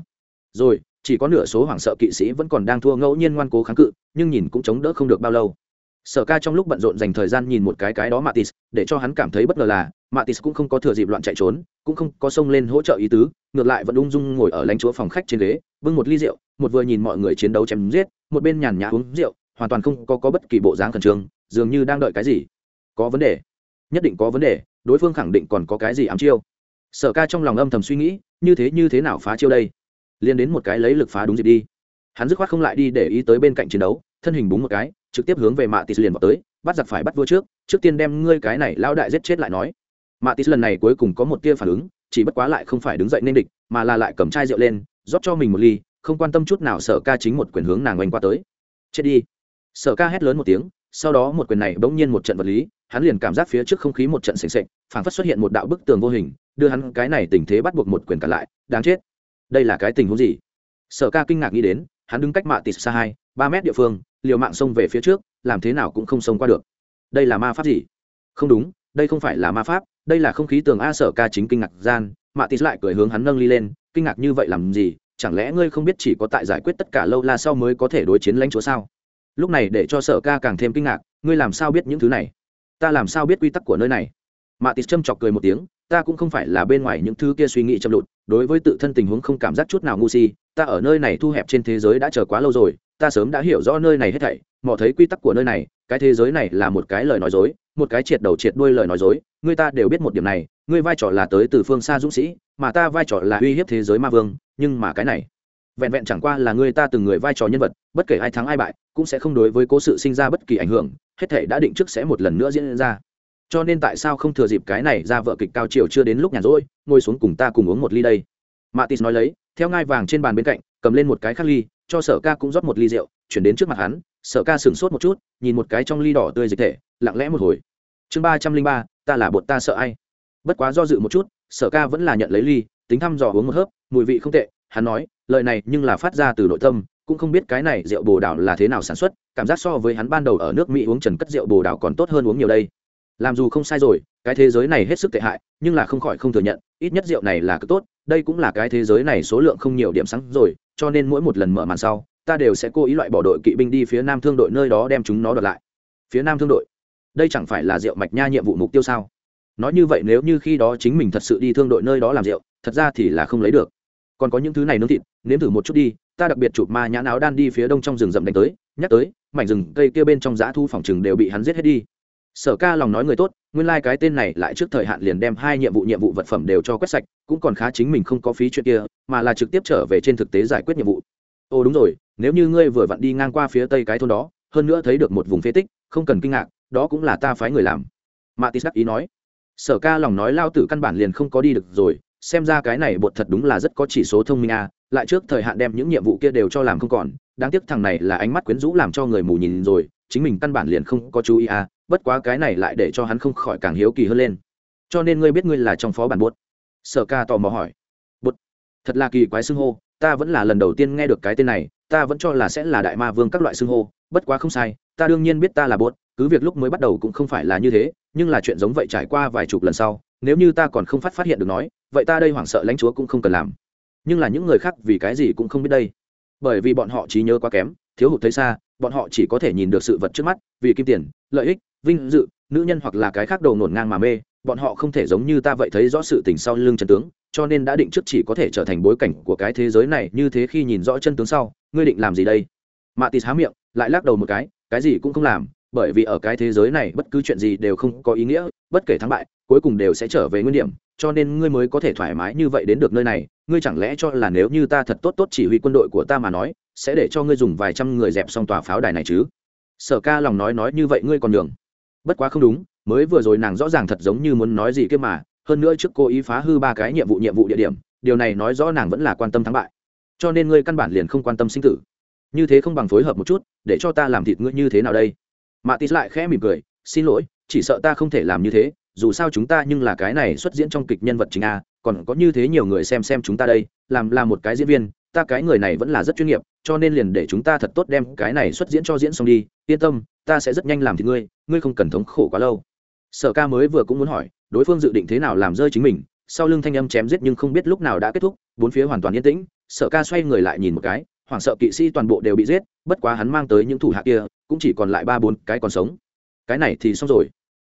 rồi, chỉ có nửa số hoảng sợ kỵ sĩ vẫn còn đang thua ngẫu nhiên ngoan cố kháng cự, nhưng nhìn cũng chống đỡ không được bao lâu. Sở ca trong lúc bận rộn dành thời gian nhìn một cái cái đó matis để cho hắn cảm thấy bất ngờ là matis cũng không có thừa dịp loạn chạy trốn cũng không có xông lên hỗ trợ ý tứ ngược lại vẫn ung dung ngồi ở lãnh chúa phòng khách trên ghế bưng một ly rượu một vừa nhìn mọi người chiến đấu chém giết một bên nhàn nhã uống rượu hoàn toàn không có, có bất kỳ bộ dáng khẩn trương dường như đang đợi cái gì. Có vấn đề. Nhất định có vấn đề đối phương khẳng định còn có cái gì ám chiêu. Sở ca trong lòng âm thầm suy nghĩ như thế như thế nào phá chiêu đây? Liên đến một cái lấy lực phá đúng dịp đi. Hắn dứt khoát không lại đi để ý tới bên cạnh chiến đấu thân hình búng một cái trực tiếp hướng về mạ tịt liền vào tới bắt giặc phải bắt vua trước trước tiên đem ngươi cái này lao đại giết chết lại nói mạ tis lần này cuối cùng có một tia phản ứng, chỉ bất quá lại không phải đứng dậy nên địch, mà là lại cầm chai rượu lên, rót cho mình một ly, không quan tâm chút nào sở ca chính một quyền hướng nàng oanh qua tới. Chết đi. Sở ca hét lớn một tiếng, sau đó một quyền này bỗng nhiên một trận vật lý, hắn liền cảm giác phía trước không khí một trận sình sệch phảng phất xuất hiện một đạo bức tường vô hình, đưa hắn cái này tình thế bắt buộc một quyền cả lại, đáng chết. Đây là cái tình huống gì? Sở ca kinh ngạc nghĩ đến, hắn đứng cách mạ tịt xa hai, ba mét địa phương, liều mạng xông về phía trước, làm thế nào cũng không xông qua được. Đây là ma pháp gì? Không đúng, đây không phải là ma pháp đây là không khí tường a sở ca chính kinh ngạc gian, mạ tít lại cười hướng hắn nâng ly lên, kinh ngạc như vậy làm gì? Chẳng lẽ ngươi không biết chỉ có tại giải quyết tất cả lâu la sau mới có thể đối chiến lãnh chúa sao? Lúc này để cho sở ca càng thêm kinh ngạc, ngươi làm sao biết những thứ này? Ta làm sao biết quy tắc của nơi này? Mạ tít châm chọc cười một tiếng, ta cũng không phải là bên ngoài những thứ kia suy nghĩ chậm lụt, đối với tự thân tình huống không cảm giác chút nào ngu si, ta ở nơi này thu hẹp trên thế giới đã chờ quá lâu rồi, ta sớm đã hiểu rõ nơi này hết thảy, mò thấy quy tắc của nơi này cái thế giới này là một cái lời nói dối, một cái triệt đầu triệt đuôi lời nói dối, người ta đều biết một điểm này ngươi vai trò là tới từ phương xa dũng sĩ, mà ta vai trò là uy hiếp thế giới ma vương, nhưng mà cái này, vẹn vẹn chẳng qua là người ta từng người vai trò nhân vật, bất kể ai thắng ai bại, cũng sẽ không đối với cố sự sinh ra bất kỳ ảnh hưởng, hết thể đã định trước sẽ một lần nữa diễn ra. Cho nên tại sao không thừa dịp cái này ra vợ kịch cao chiều chưa đến lúc nhàn rỗi, ngồi xuống cùng ta cùng uống một ly đây? Matis nói lấy, theo ngai vàng trên bàn bên cạnh, cầm lên một cái khắc ly, cho sở ca cũng rót một ly rượu, chuyển đến trước mặt hắn sở ca sửng sốt một chút, nhìn một cái trong ly đỏ tươi dịch thể, lặng lẽ một hồi. Chương ba trăm linh ba, ta là bột ta sợ ai? Bất quá do dự một chút, sở ca vẫn là nhận lấy ly, tính thăm dò uống một hớp, mùi vị không tệ, hắn nói, lời này nhưng là phát ra từ nội tâm, cũng không biết cái này rượu bồ đào là thế nào sản xuất, cảm giác so với hắn ban đầu ở nước mỹ uống trần cất rượu bồ đào còn tốt hơn uống nhiều đây. Làm dù không sai rồi, cái thế giới này hết sức tệ hại, nhưng là không khỏi không thừa nhận, ít nhất rượu này là cực tốt, đây cũng là cái thế giới này số lượng không nhiều điểm sáng rồi, cho nên mỗi một lần mở màn sau ta đều sẽ cố ý loại bỏ đội kỵ binh đi phía nam thương đội nơi đó đem chúng nó đợt lại. Phía nam thương đội? Đây chẳng phải là rượu mạch nha nhiệm vụ mục tiêu sao? Nói như vậy nếu như khi đó chính mình thật sự đi thương đội nơi đó làm rượu, thật ra thì là không lấy được. Còn có những thứ này nướng thịt, nếm thử một chút đi, ta đặc biệt chụp ma nhãn áo đan đi phía đông trong rừng rậm đánh tới, nhắc tới, mảnh rừng cây kia bên trong giã thu phòng chừng đều bị hắn giết hết đi. Sở ca lòng nói người tốt, nguyên lai、like、cái tên này lại trước thời hạn liền đem hai nhiệm vụ nhiệm vụ vật phẩm đều cho quét sạch, cũng còn khá chính mình không có phí chuyện kia, mà là trực tiếp trở về trên thực tế giải quyết nhiệm vụ ồ, đúng rồi, nếu như ngươi vừa vặn đi ngang qua phía tây cái thôn đó, hơn nữa thấy được một vùng phế tích, không cần kinh ngạc, đó cũng là ta phái người làm. Matis đắc ý nói. Sở ca lòng nói lao tử căn bản liền không có đi được rồi, xem ra cái này bột thật đúng là rất có chỉ số thông minh à lại trước thời hạn đem những nhiệm vụ kia đều cho làm không còn, đáng tiếc thằng này là ánh mắt quyến rũ làm cho người mù nhìn rồi, chính mình căn bản liền không có chú ý à bất quá cái này lại để cho hắn không khỏi càng hiếu kỳ hơn lên. Cho nên ngươi biết ngươi là trong phó bản bột? Sở ca tò mò hỏi. Bột. Thật là kỳ quái xưng hô ta vẫn là lần đầu tiên nghe được cái tên này, ta vẫn cho là sẽ là đại ma vương các loại xưng hô, bất quá không sai, ta đương nhiên biết ta là bốt cứ việc lúc mới bắt đầu cũng không phải là như thế, nhưng là chuyện giống vậy trải qua vài chục lần sau, nếu như ta còn không phát phát hiện được nói, vậy ta đây hoảng sợ lãnh chúa cũng không cần làm. Nhưng là những người khác vì cái gì cũng không biết đây. Bởi vì bọn họ trí nhớ quá kém, thiếu hụt thấy xa, bọn họ chỉ có thể nhìn được sự vật trước mắt, vì kim tiền, lợi ích, vinh dự, nữ nhân hoặc là cái khác đầu nổn ngang mà mê, bọn họ không thể giống như ta vậy thấy rõ sự tình sau lưng trần tướng cho nên đã định trước chỉ có thể trở thành bối cảnh của cái thế giới này như thế khi nhìn rõ chân tướng sau, ngươi định làm gì đây? Mạ tịt há miệng, lại lắc đầu một cái cái gì cũng không làm, bởi vì ở cái thế giới này bất cứ chuyện gì đều không có ý nghĩa, bất kể thắng bại, cuối cùng đều sẽ trở về nguyên điểm, cho nên ngươi mới có thể thoải mái như vậy đến được nơi này, ngươi chẳng lẽ cho là nếu như ta thật tốt tốt chỉ huy quân đội của ta mà nói, sẽ để cho ngươi dùng vài trăm người dẹp xong tòa pháo đài này chứ? Sở ca lòng nói nói như vậy ngươi còn nhường. Bất quá không đúng, mới vừa rồi nàng rõ ràng thật giống như muốn nói gì kia mà hơn nữa trước cô ý phá hư ba cái nhiệm vụ nhiệm vụ địa điểm, điều này nói rõ nàng vẫn là quan tâm thắng bại. Cho nên ngươi căn bản liền không quan tâm sinh tử. Như thế không bằng phối hợp một chút, để cho ta làm thịt ngươi như thế nào đây? Mạ tít lại khẽ mỉm cười, xin lỗi, chỉ sợ ta không thể làm như thế, dù sao chúng ta nhưng là cái này xuất diễn trong kịch nhân vật chính a, còn có như thế nhiều người xem xem chúng ta đây, làm là một cái diễn viên, ta cái người này vẫn là rất chuyên nghiệp, cho nên liền để chúng ta thật tốt đem cái này xuất diễn cho diễn xong đi, yên tâm, ta sẽ rất nhanh làm thì ngươi ngươi không cần thống khổ quá lâu. Sở ca mới vừa cũng muốn hỏi đối phương dự định thế nào làm rơi chính mình, sau lưng thanh âm chém giết nhưng không biết lúc nào đã kết thúc, bốn phía hoàn toàn yên tĩnh, sở ca xoay người lại nhìn một cái, hoảng sợ kỵ sĩ toàn bộ đều bị giết, bất quá hắn mang tới những thủ hạ kia, cũng chỉ còn lại ba bốn cái còn sống. Cái này thì xong rồi.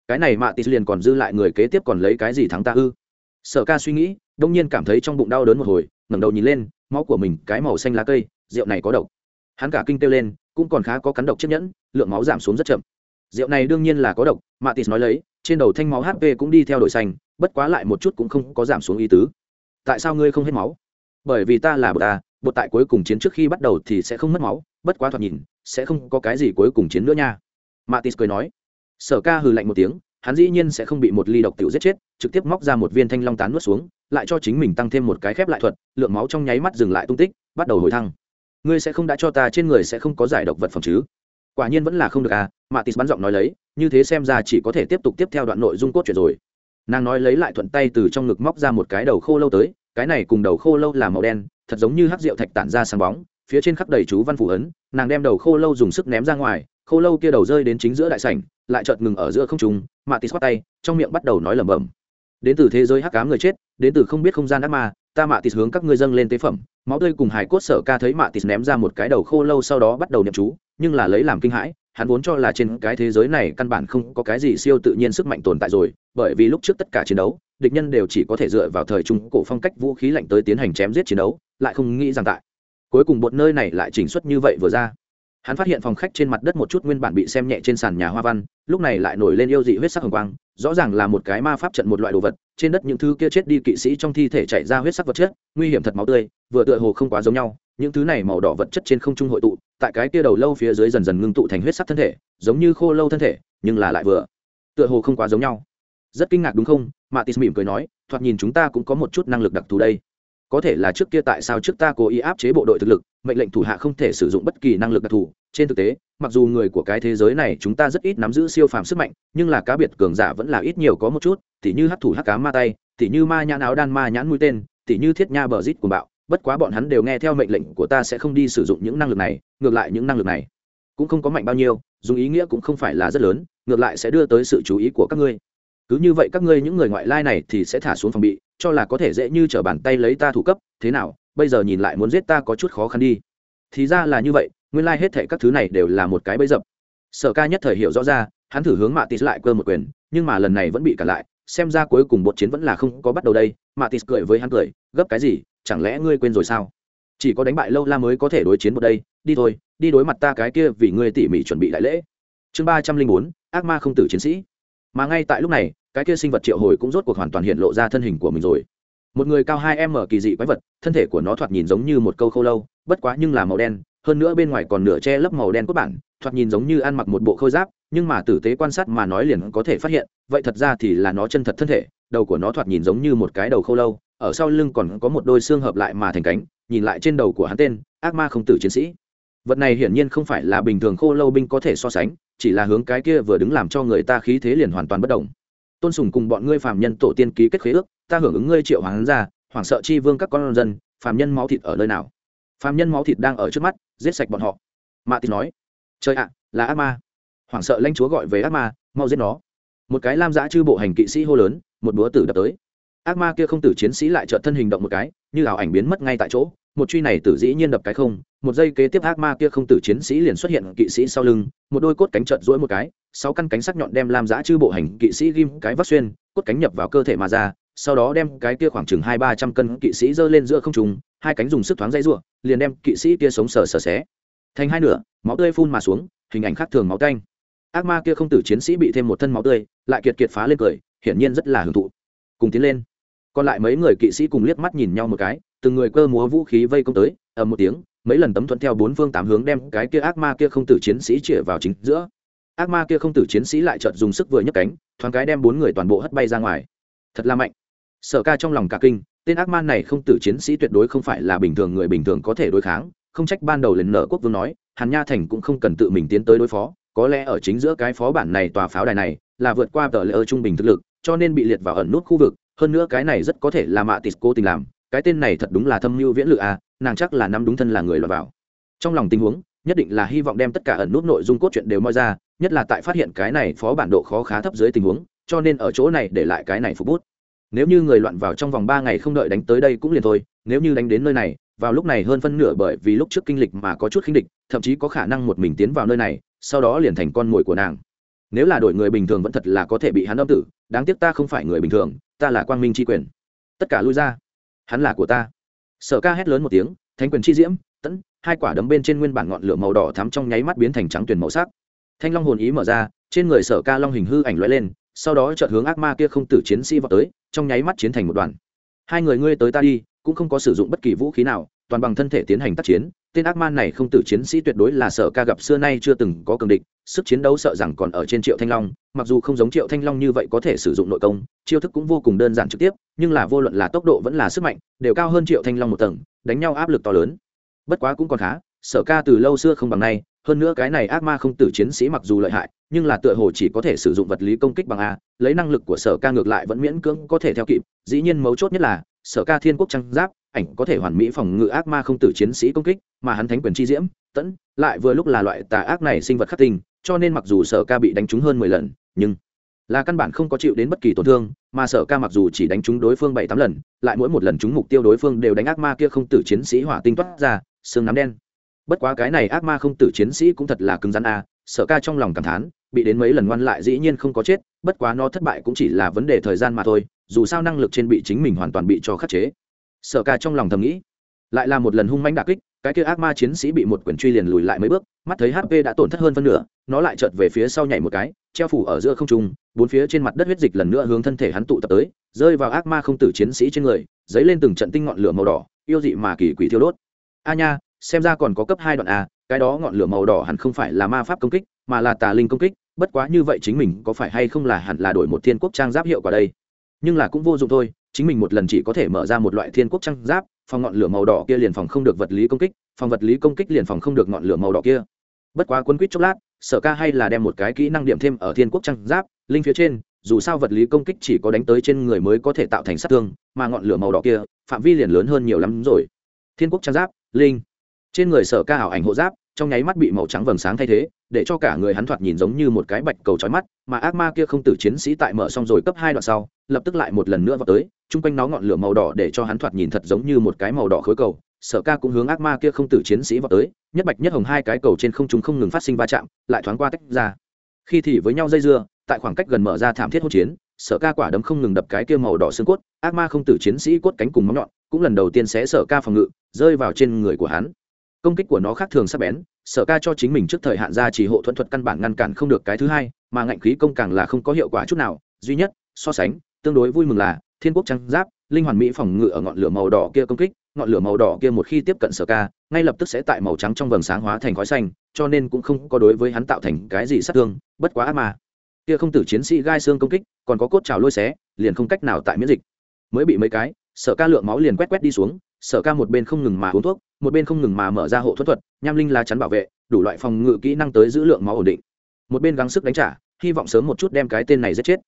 Cái này mạ tis liền còn dư lại người kế tiếp còn lấy cái gì thắng ta ư? Sở ca suy nghĩ, đông nhiên cảm thấy trong bụng đau đớn một hồi, ngẩng đầu nhìn lên, máu của mình, cái màu xanh lá cây, rượu này có độc. Hắn cả kinh kêu lên, cũng còn khá có cắn độc chiếc nhẫn, lượng máu giảm xuống rất chậm. Rượu này đương nhiên là có độc, mạ tis nói lấy trên đầu thanh máu hp cũng đi theo đổi xanh, bất quá lại một chút cũng không có giảm xuống ý tứ. Tại sao ngươi không hết máu? Bởi vì ta là bột ta, bột tại cuối cùng chiến trước khi bắt đầu thì sẽ không mất máu, bất quá thoạt nhìn, sẽ không có cái gì cuối cùng chiến nữa nha. Matis cười nói. Sở ca hừ lạnh một tiếng, hắn dĩ nhiên sẽ không bị một ly độc tiểu giết chết, trực tiếp móc ra một viên thanh long tán nuốt xuống, lại cho chính mình tăng thêm một cái khép lại thuật, lượng máu trong nháy mắt dừng lại tung tích, bắt đầu hồi thăng. Ngươi sẽ không đã cho ta trên người sẽ không có giải độc vật phẩm chứ? Quả nhiên vẫn là không được à mạ tis bắn giọng nói lấy, như thế xem ra chỉ có thể tiếp tục tiếp theo đoạn nội dung cốt truyện rồi. Nàng nói lấy lại thuận tay từ trong ngực móc ra một cái đầu khô lâu tới, cái này cùng đầu khô lâu là màu đen, thật giống như hắc rượu thạch tản ra sáng bóng, phía trên khắp đầy chú văn phủ ấn, nàng đem đầu khô lâu dùng sức ném ra ngoài, khô lâu kia đầu rơi đến chính giữa đại sảnh, lại chợt ngừng ở giữa không trung mạ tis khoát tay, trong miệng bắt đầu nói lẩm bẩm. Đến từ thế giới hắc cám người chết, đến từ không biết không gian ác ma ta mạ tịt hướng các ngươi dâng lên tế phẩm, máu tươi cùng hải cốt sở ca thấy mạ tịt ném ra một cái đầu khô lâu sau đó bắt đầu niệm chú, nhưng là lấy làm kinh hãi, hắn vốn cho là trên cái thế giới này căn bản không có cái gì siêu tự nhiên sức mạnh tồn tại rồi, bởi vì lúc trước tất cả chiến đấu, địch nhân đều chỉ có thể dựa vào thời trung cổ phong cách vũ khí lạnh tới tiến hành chém giết chiến đấu, lại không nghĩ rằng tại. Cuối cùng một nơi này lại chỉnh xuất như vậy vừa ra hắn phát hiện phòng khách trên mặt đất một chút nguyên bản bị xem nhẹ trên sàn nhà hoa văn, lúc này lại nổi lên yêu dị huyết sắc hồng quang, rõ ràng là một cái ma pháp trận một loại đồ vật, trên đất những thứ kia chết đi kỵ sĩ trong thi thể chảy ra huyết sắc vật chất, nguy hiểm thật máu tươi, vừa tựa hồ không quá giống nhau, những thứ này màu đỏ vật chất trên không trung hội tụ, tại cái kia đầu lâu phía dưới dần dần ngưng tụ thành huyết sắc thân thể, giống như khô lâu thân thể, nhưng là lại vừa, tựa hồ không quá giống nhau. Rất kinh ngạc đúng không? Mạ tis mỉm cười nói, thoạt nhìn chúng ta cũng có một chút năng lực đặc thù đây có thể là trước kia tại sao trước ta cố ý áp chế bộ đội thực lực, mệnh lệnh thủ hạ không thể sử dụng bất kỳ năng lực đặc thù. Trên thực tế, mặc dù người của cái thế giới này chúng ta rất ít nắm giữ siêu phàm sức mạnh, nhưng là cá biệt cường giả vẫn là ít nhiều có một chút, tỉ như hắc thủ hắc cá ma tay, tỉ như ma nhãn áo đan ma nhãn mũi tên, tỉ như thiết nha bờ rít của bạo. Bất quá bọn hắn đều nghe theo mệnh lệnh của ta sẽ không đi sử dụng những năng lực này, ngược lại những năng lực này cũng không có mạnh bao nhiêu, dùng ý nghĩa cũng không phải là rất lớn, ngược lại sẽ đưa tới sự chú ý của các ngươi. Cứ như vậy các ngươi những người ngoại lai này thì sẽ thả xuống phòng bị cho là có thể dễ như trở bàn tay lấy ta thủ cấp, thế nào, bây giờ nhìn lại muốn giết ta có chút khó khăn đi. Thì ra là như vậy, nguyên lai、like、hết thệ các thứ này đều là một cái bẫy dập. Sở ca nhất thời hiểu rõ ra, hắn thử hướng mạ tis lại cơ một quyền, nhưng mà lần này vẫn bị cản lại, xem ra cuối cùng bột chiến vẫn là không có bắt đầu đây. Mạ tis cười với hắn cười, gấp cái gì, chẳng lẽ ngươi quên rồi sao? Chỉ có đánh bại lâu la mới có thể đối chiến một đây, đi thôi, đi đối mặt ta cái kia vì ngươi tỉ mỉ chuẩn bị đại lễ. Chương ba trăm linh bốn, ác ma không tử chiến sĩ mà ngay tại lúc này, cái kia sinh vật triệu hồi cũng rốt cuộc hoàn toàn hiện lộ ra thân hình của mình rồi. Một người cao hai m kỳ dị quái vật, thân thể của nó thoạt nhìn giống như một câu khâu lâu, bất quá nhưng là màu đen, hơn nữa bên ngoài còn nửa che lấp màu đen cốt bản, thoạt nhìn giống như ăn mặc một bộ khôi giáp, nhưng mà tử tế quan sát mà nói liền có thể phát hiện, vậy thật ra thì là nó chân thật thân thể, đầu của nó thoạt nhìn giống như một cái đầu khâu lâu, ở sau lưng còn có một đôi xương hợp lại mà thành cánh, nhìn lại trên đầu của hắn tên, ác ma không tử chiến sĩ vật này hiển nhiên không phải là bình thường khô lâu binh có thể so sánh, chỉ là hướng cái kia vừa đứng làm cho người ta khí thế liền hoàn toàn bất đồng tôn sùng cùng bọn ngươi phàm nhân tổ tiên ký kết khế ước, ta hưởng ứng ngươi triệu hoàng ra, hoảng sợ chi vương các con dân, phàm nhân máu thịt ở nơi nào? Phàm nhân máu thịt đang ở trước mắt, giết sạch bọn họ. Mạ thịt nói, trời ạ, là ác ma. Hoảng sợ lãnh chúa gọi về ác ma, mau giết nó. Một cái lam dã chư bộ hành kỵ sĩ hô lớn, một búa tử đập tới. Ác ma kia không tử chiến sĩ lại trợ thân hình động một cái, như ảo ảnh biến mất ngay tại chỗ một truy này tử dĩ nhiên đập cái không, một giây kế tiếp ác ma kia không tử chiến sĩ liền xuất hiện kỵ sĩ sau lưng, một đôi cốt cánh trợn rỗi một cái, sáu căn cánh sắc nhọn đem làm giã chư bộ hành kỵ sĩ ghim cái vắt xuyên, cốt cánh nhập vào cơ thể mà ra, sau đó đem cái kia khoảng chừng hai ba trăm cân kỵ sĩ giơ lên giữa không trùng hai cánh dùng sức thoáng dây ruộng liền đem kỵ sĩ kia sống sờ sờ xé. Thành hai nửa, máu tươi phun mà xuống, hình ảnh khác thường máu canh ác ma kia không tử chiến sĩ bị thêm một thân máu tươi, lại kiệt kiệt phá lên cười, hiển nhiên rất là hưởng thụ. Cùng tiến lên còn lại mấy người kỵ sĩ cùng liếc mắt nhìn nhau một cái, từng người cơ múa vũ khí vây công tới, ầm một tiếng, mấy lần tấm thuận theo bốn phương tám hướng đem cái kia ác ma kia không tử chiến sĩ chĩa vào chính giữa. Ác ma kia không tử chiến sĩ lại chợt dùng sức vừa nhấc cánh, thoáng cái đem bốn người toàn bộ hất bay ra ngoài. Thật là mạnh. Sở ca trong lòng cả kinh, tên ác ma này không tử chiến sĩ tuyệt đối không phải là bình thường người bình thường có thể đối kháng, không trách ban đầu lần nở quốc vương nói, hàn nha thành cũng không cần tự mình tiến tới đối phó, có lẽ ở chính giữa cái phó bản này tòa pháo đài này là vượt qua tờ lễ ơ trung bình thực lực, cho nên bị liệt vào ẩn nút khu vực hơn nữa cái này rất có thể là mạ tịt cố tình làm, cái tên này thật đúng là thâm mưu viễn lự à nàng chắc là nắm đúng thân là người lọt vào. Trong lòng tình huống, nhất định là hy vọng đem tất cả ẩn nút nội dung cốt truyện đều moi ra, nhất là tại phát hiện cái này phó bản độ khó khá thấp dưới tình huống, cho nên ở chỗ này để lại cái này phục bút. Nếu như người loạn vào trong vòng ba ngày không đợi đánh tới đây cũng liền thôi, nếu như đánh đến nơi này, vào lúc này hơn phân nửa bởi vì lúc trước kinh lịch mà có chút khinh địch, thậm chí có khả năng một mình tiến vào nơi này, sau đó liền thành con mồi của nàng. Nếu là đội người bình thường vẫn thật là có thể bị hắn âm tử đáng tiếc ta không phải người bình thường, ta là quang minh tri quyền. Tất cả lui ra. Hắn là của ta. Sở ca hét lớn một tiếng, thánh quyền chi diễm, tẫn, hai quả đấm bên trên nguyên bản ngọn lửa màu đỏ thắm trong nháy mắt biến thành trắng tuyển màu sắc. Thanh long hồn ý mở ra, trên người sở ca long hình hư ảnh lóe lên, sau đó chợt hướng ác ma kia không tử chiến sĩ vào tới, trong nháy mắt chiến thành một đoàn. Hai người ngươi tới ta đi, cũng không có sử dụng bất kỳ vũ khí nào, toàn bằng thân thể tiến hành tác chiến tên ác man này không tử chiến sĩ tuyệt đối là sở ca gặp xưa nay chưa từng có cường địch, sức chiến đấu sợ rằng còn ở trên triệu thanh long, mặc dù không giống triệu thanh long như vậy có thể sử dụng nội công, chiêu thức cũng vô cùng đơn giản trực tiếp, nhưng là vô luận là tốc độ vẫn là sức mạnh, đều cao hơn triệu thanh long một tầng, đánh nhau áp lực to lớn. Bất quá cũng còn khá, sở ca từ lâu xưa không bằng nay, hơn nữa cái này ác ma không tử chiến sĩ mặc dù lợi hại, nhưng là tựa hồ chỉ có thể sử dụng vật lý công kích bằng a, lấy năng lực của sở ca ngược lại vẫn miễn cưỡng có thể theo kịp, dĩ nhiên mấu chốt nhất là, sở ca thiên quốc trăng giáp ảnh có thể hoàn mỹ phòng ngự ác ma không tử chiến sĩ công kích, mà hắn thánh quyền chi diễm, tẫn, lại vừa lúc là loại tà ác này sinh vật khắc tinh, cho nên mặc dù sở ca bị đánh trúng hơn mười lần, nhưng là căn bản không có chịu đến bất kỳ tổn thương, mà sở ca mặc dù chỉ đánh trúng đối phương bảy tám lần, lại mỗi một lần trúng mục tiêu đối phương đều đánh ác ma kia không tử chiến sĩ hỏa tinh toát ra, xương nắm đen. Bất quá cái này ác ma không tử chiến sĩ cũng thật là cứng rắn a, sở ca trong lòng cảm thán, bị đến mấy lần ngoan lại dĩ nhiên không có chết, bất quá nó thất bại cũng chỉ là vấn đề thời gian mà thôi, dù sao năng lực trên bị chính mình hoàn toàn bị cho khắc chế sở ca trong lòng thầm nghĩ, lại là một lần hung manh đà kích, cái kia ác ma chiến sĩ bị một quyển truy liền lùi lại mấy bước, mắt thấy hp đã tổn thất hơn phân nửa, nó lại chợt về phía sau nhảy một cái, treo phủ ở giữa không trung, bốn phía trên mặt đất huyết dịch lần nữa hướng thân thể hắn tụ tập tới, rơi vào ác ma không tử chiến sĩ trên người, dấy lên từng trận tinh ngọn lửa màu đỏ, yêu dị mà kỳ quỷ thiêu đốt. A nha, xem ra còn có cấp hai đoạn a, cái đó ngọn lửa màu đỏ hẳn không phải là ma pháp công kích, mà là tà linh công kích, bất quá như vậy chính mình có phải hay không là hẳn là đổi một thiên quốc trang giáp hiệu quả đây. Nhưng là cũng vô dụng thôi chính mình một lần chỉ có thể mở ra một loại thiên quốc trang giáp, phòng ngọn lửa màu đỏ kia liền phòng không được vật lý công kích, phòng vật lý công kích liền phòng không được ngọn lửa màu đỏ kia. Bất quá quân quýt chốc lát, sở ca hay là đem một cái kỹ năng điểm thêm ở thiên quốc trang giáp, linh phía trên, dù sao vật lý công kích chỉ có đánh tới trên người mới có thể tạo thành sát thương, mà ngọn lửa màu đỏ kia, phạm vi liền lớn hơn nhiều lắm rồi. Thiên quốc trang giáp, linh. Trên người sở ca ảo ảnh hộ giáp, trong nháy mắt bị màu trắng vầng sáng thay thế để cho cả người hắn thoạt nhìn giống như một cái bạch cầu trói mắt, mà ác ma kia không tử chiến sĩ tại mở xong rồi cấp hai đoạn sau, lập tức lại một lần nữa vào tới, chung quanh nó ngọn lửa màu đỏ để cho hắn thoạt nhìn thật giống như một cái màu đỏ khối cầu. Sở ca cũng hướng ác ma kia không tử chiến sĩ vào tới, nhất bạch nhất hồng hai cái cầu trên không chúng không ngừng phát sinh va chạm, lại thoáng qua tách ra. Khi thì với nhau dây dưa, tại khoảng cách gần mở ra thảm thiết hỗn chiến, sở ca quả đấm không ngừng đập cái kia màu đỏ xương cốt, ác ma không tử chiến sĩ cốt cánh cùng móng nhọn, cũng lần đầu tiên xé sở ca phòng ngự, rơi vào trên người của hắn. Công kích của nó khác thường sắc bén sở ca cho chính mình trước thời hạn ra chỉ hộ thuận thuật căn bản ngăn cản không được cái thứ hai, mà ngạnh khí công càng là không có hiệu quả chút nào. Duy nhất, so sánh, tương đối vui mừng là, thiên quốc trang giáp, linh hoàn mỹ phòng ngự ở ngọn lửa màu đỏ kia công kích, ngọn lửa màu đỏ kia một khi tiếp cận sở ca, ngay lập tức sẽ tại màu trắng trong vầng sáng hóa thành khói xanh, cho nên cũng không có đối với hắn tạo thành cái gì sát thương, bất quá ác mà. Kia không tử chiến sĩ gai xương công kích, còn có cốt trào lôi xé, liền không cách nào tại miễn dịch. Mới bị mấy cái, sở ca lượng máu liền quét quét đi xuống, sở ca một bên không ngừng mà uống thuốc một bên không ngừng mà mở ra hộ thuẫn thuật, nham linh lá chắn bảo vệ, đủ loại phòng ngự kỹ năng tới giữ lượng máu ổn định. Một bên gắng sức đánh trả, hy vọng sớm một chút đem cái tên này giết chết.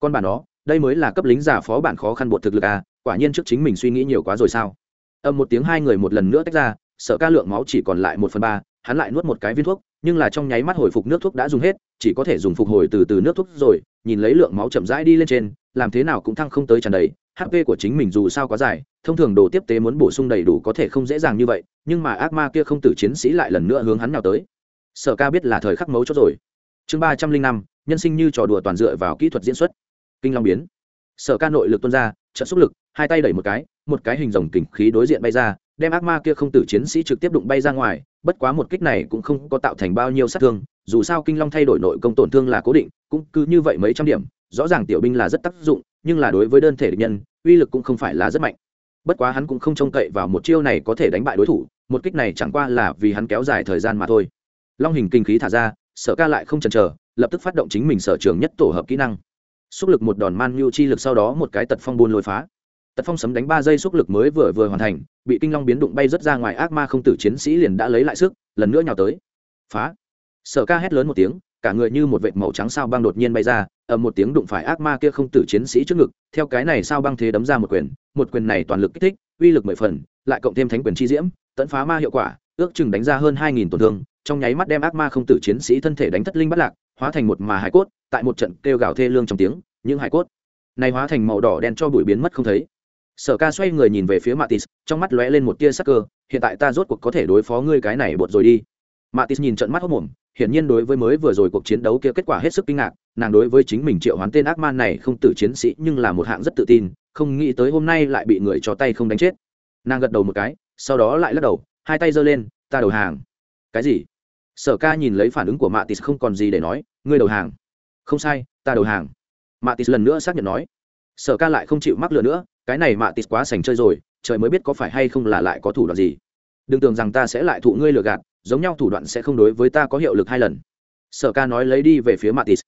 Con bản đó đây mới là cấp lính giả phó bản khó khăn bột thực lực à quả nhiên trước chính mình suy nghĩ nhiều quá rồi sao? Âm một tiếng hai người một lần nữa tách ra, sợ ca lượng máu chỉ còn lại một phần ba, hắn lại nuốt một cái viên thuốc, nhưng là trong nháy mắt hồi phục nước thuốc đã dùng hết, chỉ có thể dùng phục hồi từ từ nước thuốc rồi, nhìn lấy lượng máu chậm rãi đi lên trên làm thế nào cũng thăng không tới tràn đầy hp của chính mình dù sao quá dài, thông thường đồ tiếp tế muốn bổ sung đầy đủ có thể không dễ dàng như vậy, nhưng mà ác ma kia không tử chiến sĩ lại lần nữa hướng hắn nào tới. Sở ca biết là thời khắc mấu chốt rồi. Chương ba trăm linh năm, nhân sinh như trò đùa toàn dựa vào kỹ thuật diễn xuất. Kinh long biến. Sở ca nội lực tuôn ra trận xúc lực, hai tay đẩy một cái một cái hình rồng kình khí đối diện bay ra, đem ác ma kia không tử chiến sĩ trực tiếp đụng bay ra ngoài, bất quá một kích này cũng không có tạo thành bao nhiêu sát thương, dù sao kinh long thay đổi nội công tổn thương là cố định, cũng cứ như vậy mấy trăm điểm rõ ràng tiểu binh là rất tác dụng, nhưng là đối với đơn thể địch nhân, uy lực cũng không phải là rất mạnh. Bất quá hắn cũng không trông cậy vào một chiêu này có thể đánh bại đối thủ, một kích này chẳng qua là vì hắn kéo dài thời gian mà thôi. Long hình kinh khí thả ra, sở ca lại không chần chờ, lập tức phát động chính mình sở trường nhất tổ hợp kỹ năng. Xúc lực một đòn man nhu chi lực sau đó một cái tật phong buôn lôi phá. Tật phong sấm đánh ba giây xúc lực mới vừa vừa hoàn thành, bị kinh long biến đụng bay rất ra ngoài ác ma không tử chiến sĩ liền đã lấy lại sức, lần nữa nhào tới. Phá. Sở ca hét lớn một tiếng, cả người như một vệt màu trắng sao băng đột nhiên bay ra ở một tiếng đụng phải ác ma kia không tử chiến sĩ trước ngực, theo cái này sao băng thế đấm ra một quyền một quyền này toàn lực kích thích, uy lực mười phần, lại cộng thêm thánh quyền chi diễm, tấn phá ma hiệu quả, ước chừng đánh ra hơn hai nghìn tổn thương, trong nháy mắt đem ác ma không tử chiến sĩ thân thể đánh thất linh bắt lạc, hóa thành một mà hải cốt, tại một trận kêu gào thê lương trong tiếng, những hải cốt này hóa thành màu đỏ đen cho bụi biến mất không thấy. Sở ca xoay người nhìn về phía matis, trong mắt lóe lên một tia sắc cơ, hiện tại ta rốt cuộc có thể đối phó ngươi cái này bột rồi đi. Matis nhìn trận mắt hốc mồm hiển nhiên đối với mới vừa rồi cuộc chiến đấu kia kết quả hết sức kinh ngạc, nàng đối với chính mình triệu hoán tên ác ma này không tử chiến sĩ nhưng là một hạng rất tự tin, không nghĩ tới hôm nay lại bị người cho tay không đánh chết. Nàng gật đầu một cái, sau đó lại lắc đầu, hai tay giơ lên, ta đầu hàng. Cái gì? Sở ca nhìn lấy phản ứng của mạ tis không còn gì để nói, ngươi đầu hàng. Không sai, ta đầu hàng. Mạ tis lần nữa xác nhận nói. Sở ca lại không chịu mắc lừa nữa, cái này mạ tis quá sành chơi rồi, trời mới biết có phải hay không là lại có thủ đoạn gì. Đừng tưởng rằng ta sẽ lại thụ ngươi lừa gạt giống nhau thủ đoạn sẽ không đối với ta có hiệu lực hai lần. Sở ca nói lấy đi về phía matis.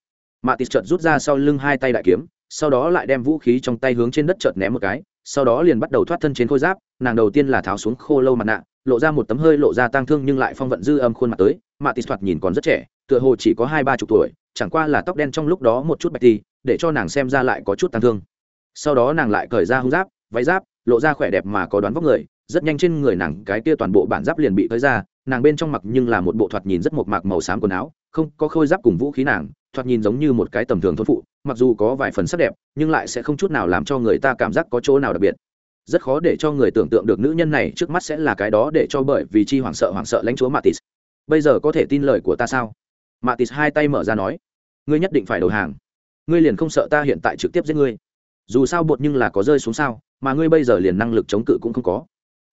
Matis chợt rút ra sau lưng hai tay đại kiếm, sau đó lại đem vũ khí trong tay hướng trên đất chợt ném một cái, sau đó liền bắt đầu thoát thân trên khôi giáp, nàng đầu tiên là tháo xuống khô lâu mặt nạ, lộ ra một tấm hơi lộ ra tang thương nhưng lại phong vận dư âm khuôn mặt tới. Matis thoạt nhìn còn rất trẻ, tựa hồ chỉ có hai ba chục tuổi, chẳng qua là tóc đen trong lúc đó một chút bạch ti để cho nàng xem ra lại có chút tang thương. Sau đó nàng lại cởi ra hung giáp, váy giáp, lộ ra khỏe đẹp mà có đoán vóc người rất nhanh trên người nàng cái kia toàn bộ bản giáp liền bị tới ra, nàng bên trong mặc nhưng là một bộ thoạt nhìn rất mộc mạc màu xám quần áo, không có khôi giáp cùng vũ khí nàng, thoạt nhìn giống như một cái tầm thường thôn phụ, mặc dù có vài phần sắc đẹp, nhưng lại sẽ không chút nào làm cho người ta cảm giác có chỗ nào đặc biệt. Rất khó để cho người tưởng tượng được nữ nhân này trước mắt sẽ là cái đó để cho bởi vì chi hoảng sợ hoảng sợ lãnh chúa matis bây giờ có thể tin lời của ta sao? Matis hai tay mở ra nói, ngươi nhất định phải đầu hàng. Ngươi liền không sợ ta hiện tại trực tiếp giết ngươi. Dù sao bột nhưng là có rơi xuống sao, mà ngươi bây giờ liền năng lực chống cự cũng không có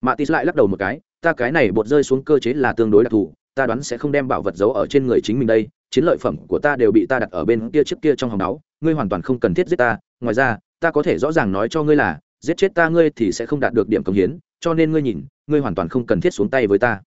matis lại lắc đầu một cái, ta cái này bột rơi xuống cơ chế là tương đối đặc thù, ta đoán sẽ không đem bảo vật giấu ở trên người chính mình đây, chiến lợi phẩm của ta đều bị ta đặt ở bên kia trước kia trong hòng đáo ngươi hoàn toàn không cần thiết giết ta. Ngoài ra, ta có thể rõ ràng nói cho ngươi là, giết chết ta ngươi thì sẽ không đạt được điểm công hiến, cho nên ngươi nhìn, ngươi hoàn toàn không cần thiết xuống tay với ta.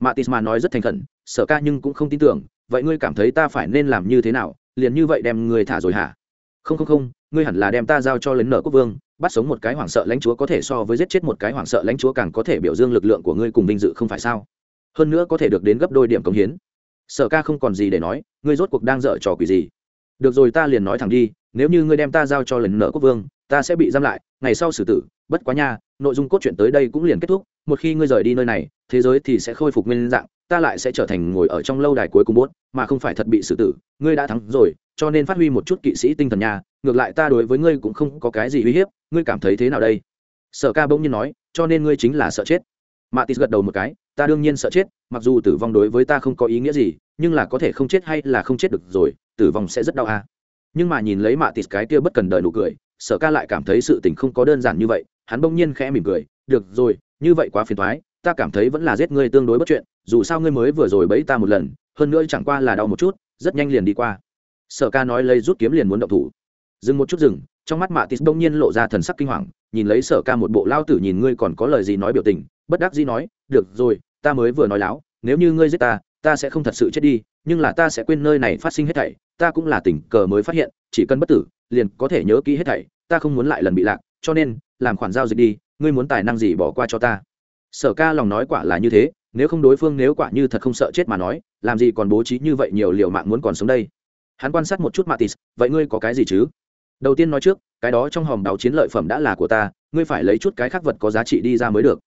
Matisma nói rất thành khẩn sợ ca nhưng cũng không tin tưởng, vậy ngươi cảm thấy ta phải nên làm như thế nào, liền như vậy đem ngươi thả rồi hả? Không không không, ngươi hẳn là đem ta giao cho lính nợ quốc vương bắt sống một cái hoảng sợ lãnh chúa có thể so với giết chết một cái hoảng sợ lãnh chúa càng có thể biểu dương lực lượng của ngươi cùng vinh dự không phải sao? Hơn nữa có thể được đến gấp đôi điểm cống hiến. Sở ca không còn gì để nói, ngươi rốt cuộc đang dở trò quỷ gì? Được rồi ta liền nói thẳng đi, nếu như ngươi đem ta giao cho lần nợ quốc vương, ta sẽ bị giam lại, ngày sau xử tử, bất quá nha, nội dung cốt truyện tới đây cũng liền kết thúc, một khi ngươi rời đi nơi này, thế giới thì sẽ khôi phục nguyên dạng, ta lại sẽ trở thành ngồi ở trong lâu đài cuối cùng bốt mà không phải thật bị xử tử, ngươi đã thắng rồi, cho nên phát huy một chút kỵ sĩ tinh thần nha ngược lại ta đối với ngươi cũng không có cái gì uy hiếp, ngươi cảm thấy thế nào đây? Sở ca bỗng nhiên nói, cho nên ngươi chính là sợ chết. Mạ tis gật đầu một cái, ta đương nhiên sợ chết, mặc dù tử vong đối với ta không có ý nghĩa gì, nhưng là có thể không chết hay là không chết được rồi, tử vong sẽ rất đau à. nhưng mà nhìn lấy mạ tis cái kia bất cần đời nụ cười, sở ca lại cảm thấy sự tình không có đơn giản như vậy, hắn bỗng nhiên khẽ mỉm cười, được rồi, như vậy quá phiền thoái ta cảm thấy vẫn là giết ngươi tương đối bất chuyện, dù sao ngươi mới vừa rồi bẫy ta một lần, hơn nữa chẳng qua là đau một chút, rất nhanh liền đi qua. Sở ca nói lấy rút kiếm liền muốn động thủ dừng một chút dừng, trong mắt mạ tít đông nhiên lộ ra thần sắc kinh hoàng, nhìn lấy sở ca một bộ lao tử nhìn ngươi còn có lời gì nói biểu tình, bất đắc dĩ nói, được rồi, ta mới vừa nói láo, nếu như ngươi giết ta ta sẽ không thật sự chết đi, nhưng là ta sẽ quên nơi này phát sinh hết thảy, ta cũng là tình cờ mới phát hiện, chỉ cần bất tử, liền có thể nhớ kỹ hết thảy, ta không muốn lại lần bị lạc, cho nên, làm khoản giao dịch đi, ngươi muốn tài năng gì bỏ qua cho ta. Sở ca lòng nói quả là như thế, nếu không đối phương nếu quả như thật không sợ chết mà nói, làm gì còn bố trí như vậy nhiều liều mạng muốn còn sống đây? Hắn quan sát một chút matis vậy ngươi có cái gì chứ? Đầu tiên nói trước, cái đó trong hòm đào chiến lợi phẩm đã là của ta, ngươi phải lấy chút cái khác vật có giá trị đi ra mới được.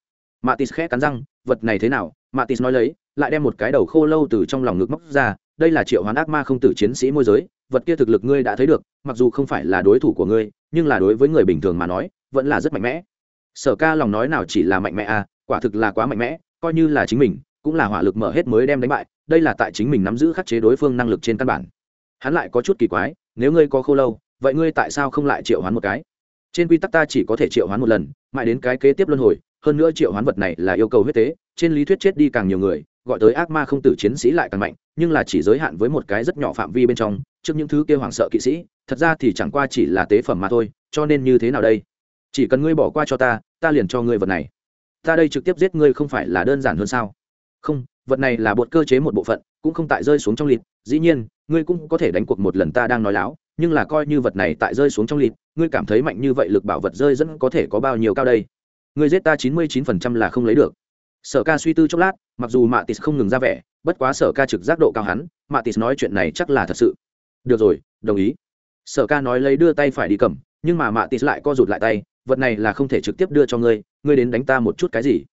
Matis khẽ cắn răng, vật này thế nào? Matis nói lấy, lại đem một cái đầu khô lâu từ trong lòng ngực móc ra, đây là triệu hoán ác ma không tử chiến sĩ môi giới, vật kia thực lực ngươi đã thấy được, mặc dù không phải là đối thủ của ngươi, nhưng là đối với người bình thường mà nói, vẫn là rất mạnh mẽ. Sở ca lòng nói nào chỉ là mạnh mẽ à quả thực là quá mạnh mẽ, coi như là chính mình, cũng là hỏa lực mở hết mới đem đánh bại, đây là tại chính mình nắm giữ khắc chế đối phương năng lực trên căn bản. Hắn lại có chút kỳ quái, nếu ngươi có khô lâu vậy ngươi tại sao không lại triệu hoán một cái? Trên quy tắc ta chỉ có thể triệu hoán một lần, mãi đến cái kế tiếp luân hồi, hơn nữa triệu hoán vật này là yêu cầu huyết tế, trên lý thuyết chết đi càng nhiều người, gọi tới ác ma không tử chiến sĩ lại càng mạnh, nhưng là chỉ giới hạn với một cái rất nhỏ phạm vi bên trong, trước những thứ kia hoảng sợ kỵ sĩ, thật ra thì chẳng qua chỉ là tế phẩm mà thôi, cho nên như thế nào đây? Chỉ cần ngươi bỏ qua cho ta ta liền cho ngươi vật này. Ta đây trực tiếp giết ngươi không phải là đơn giản hơn sao? Không, vật này là bột cơ chế một bộ phận, cũng không tại rơi xuống trong lịt dĩ nhiên, ngươi cũng có thể đánh cuộc một lần ta đang nói láo nhưng là coi như vật này tại rơi xuống trong lịt, ngươi cảm thấy mạnh như vậy lực bảo vật rơi dẫn có thể có bao nhiêu cao đây? Ngươi giết ta chín mươi chín phần trăm là không lấy được. Sở ca suy tư chốc lát, mặc dù mạ tis không ngừng ra vẻ, bất quá sở ca trực giác độ cao hắn mạ tis nói chuyện này chắc là thật sự. Được rồi, đồng ý. Sở ca nói lấy đưa tay phải đi cầm, nhưng mà mạ tis lại co rụt lại tay, vật này là không thể trực tiếp đưa cho ngươi ngươi đến đánh ta một chút cái gì?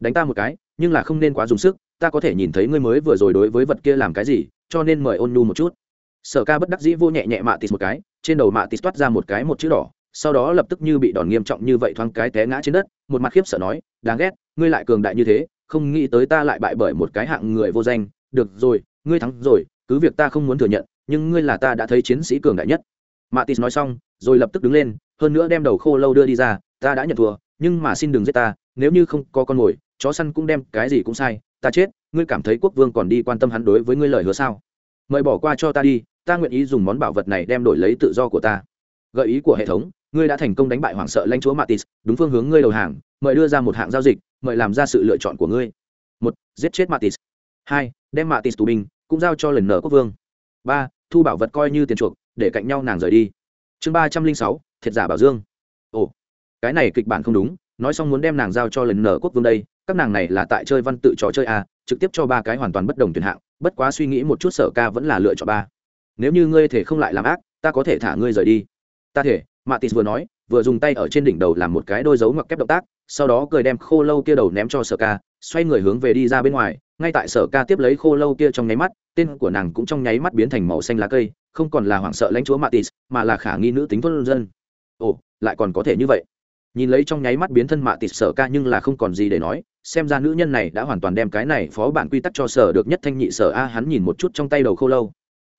Đánh ta một cái, nhưng là không nên quá dùng sức, ta có thể nhìn thấy ngươi mới vừa rồi đối với vật kia làm cái gì, cho nên mời ôn nu một chút sở ca bất đắc dĩ vô nhẹ nhẹ mạ tis một cái, trên đầu mạ tis toát ra một cái một chữ đỏ, sau đó lập tức như bị đòn nghiêm trọng như vậy thoáng cái té ngã trên đất, một mặt khiếp sợ nói, đáng ghét, ngươi lại cường đại như thế, không nghĩ tới ta lại bại bởi một cái hạng người vô danh. Được rồi, ngươi thắng rồi, cứ việc ta không muốn thừa nhận, nhưng ngươi là ta đã thấy chiến sĩ cường đại nhất. Mạ matis nói xong, rồi lập tức đứng lên, hơn nữa đem đầu khô lâu đưa đi ra, ta đã nhận thua, nhưng mà xin đừng giết ta, nếu như không có con mồi, chó săn cũng đem cái gì cũng sai, ta chết, ngươi cảm thấy quốc vương còn đi quan tâm hắn đối với ngươi lời hứa sao? Mời bỏ qua cho ta đi ta nguyện ý dùng món bảo vật này đem đổi lấy tự do của ta. Gợi ý của hệ thống ngươi đã thành công đánh bại hoàng sợ lãnh chúa matis đúng phương hướng ngươi đầu hàng mời đưa ra một hạng giao dịch mời làm ra sự lựa chọn của ngươi. Một giết chết matis hai đem matis tù binh cũng giao cho lần nở quốc vương. Ba thu bảo vật coi như tiền chuộc để cạnh nhau nàng rời đi. Chương ba trăm linh sáu thiệt giả bảo dương. Ồ cái này kịch bản không đúng nói xong muốn đem nàng giao cho lần nở quốc vương đây các nàng này là tại chơi văn tự trò chơi à, trực tiếp cho ba cái hoàn toàn bất đồng tuyển hạng bất quá suy nghĩ một chút sở ca vẫn là lựa chọn ba nếu như ngươi thể không lại làm ác, ta có thể thả ngươi rời đi. Ta thể matis vừa nói, vừa dùng tay ở trên đỉnh đầu làm một cái đôi dấu ngoặc kép động tác, sau đó cười đem khô lâu kia đầu ném cho sở ca, xoay người hướng về đi ra bên ngoài. Ngay tại sở ca tiếp lấy khô lâu kia trong nháy mắt, tên của nàng cũng trong nháy mắt biến thành màu xanh lá cây, không còn là hoảng sợ lãnh chúa matis mà là khả nghi nữ tính thôn dân. Ồ, lại còn có thể như vậy. Nhìn lấy trong nháy mắt biến thân mạ tịt sở ca nhưng là không còn gì để nói, xem ra nữ nhân này đã hoàn toàn đem cái này phó bản quy tắc cho sở được nhất thanh nhị sở a, hắn nhìn một chút trong tay đầu khô lâu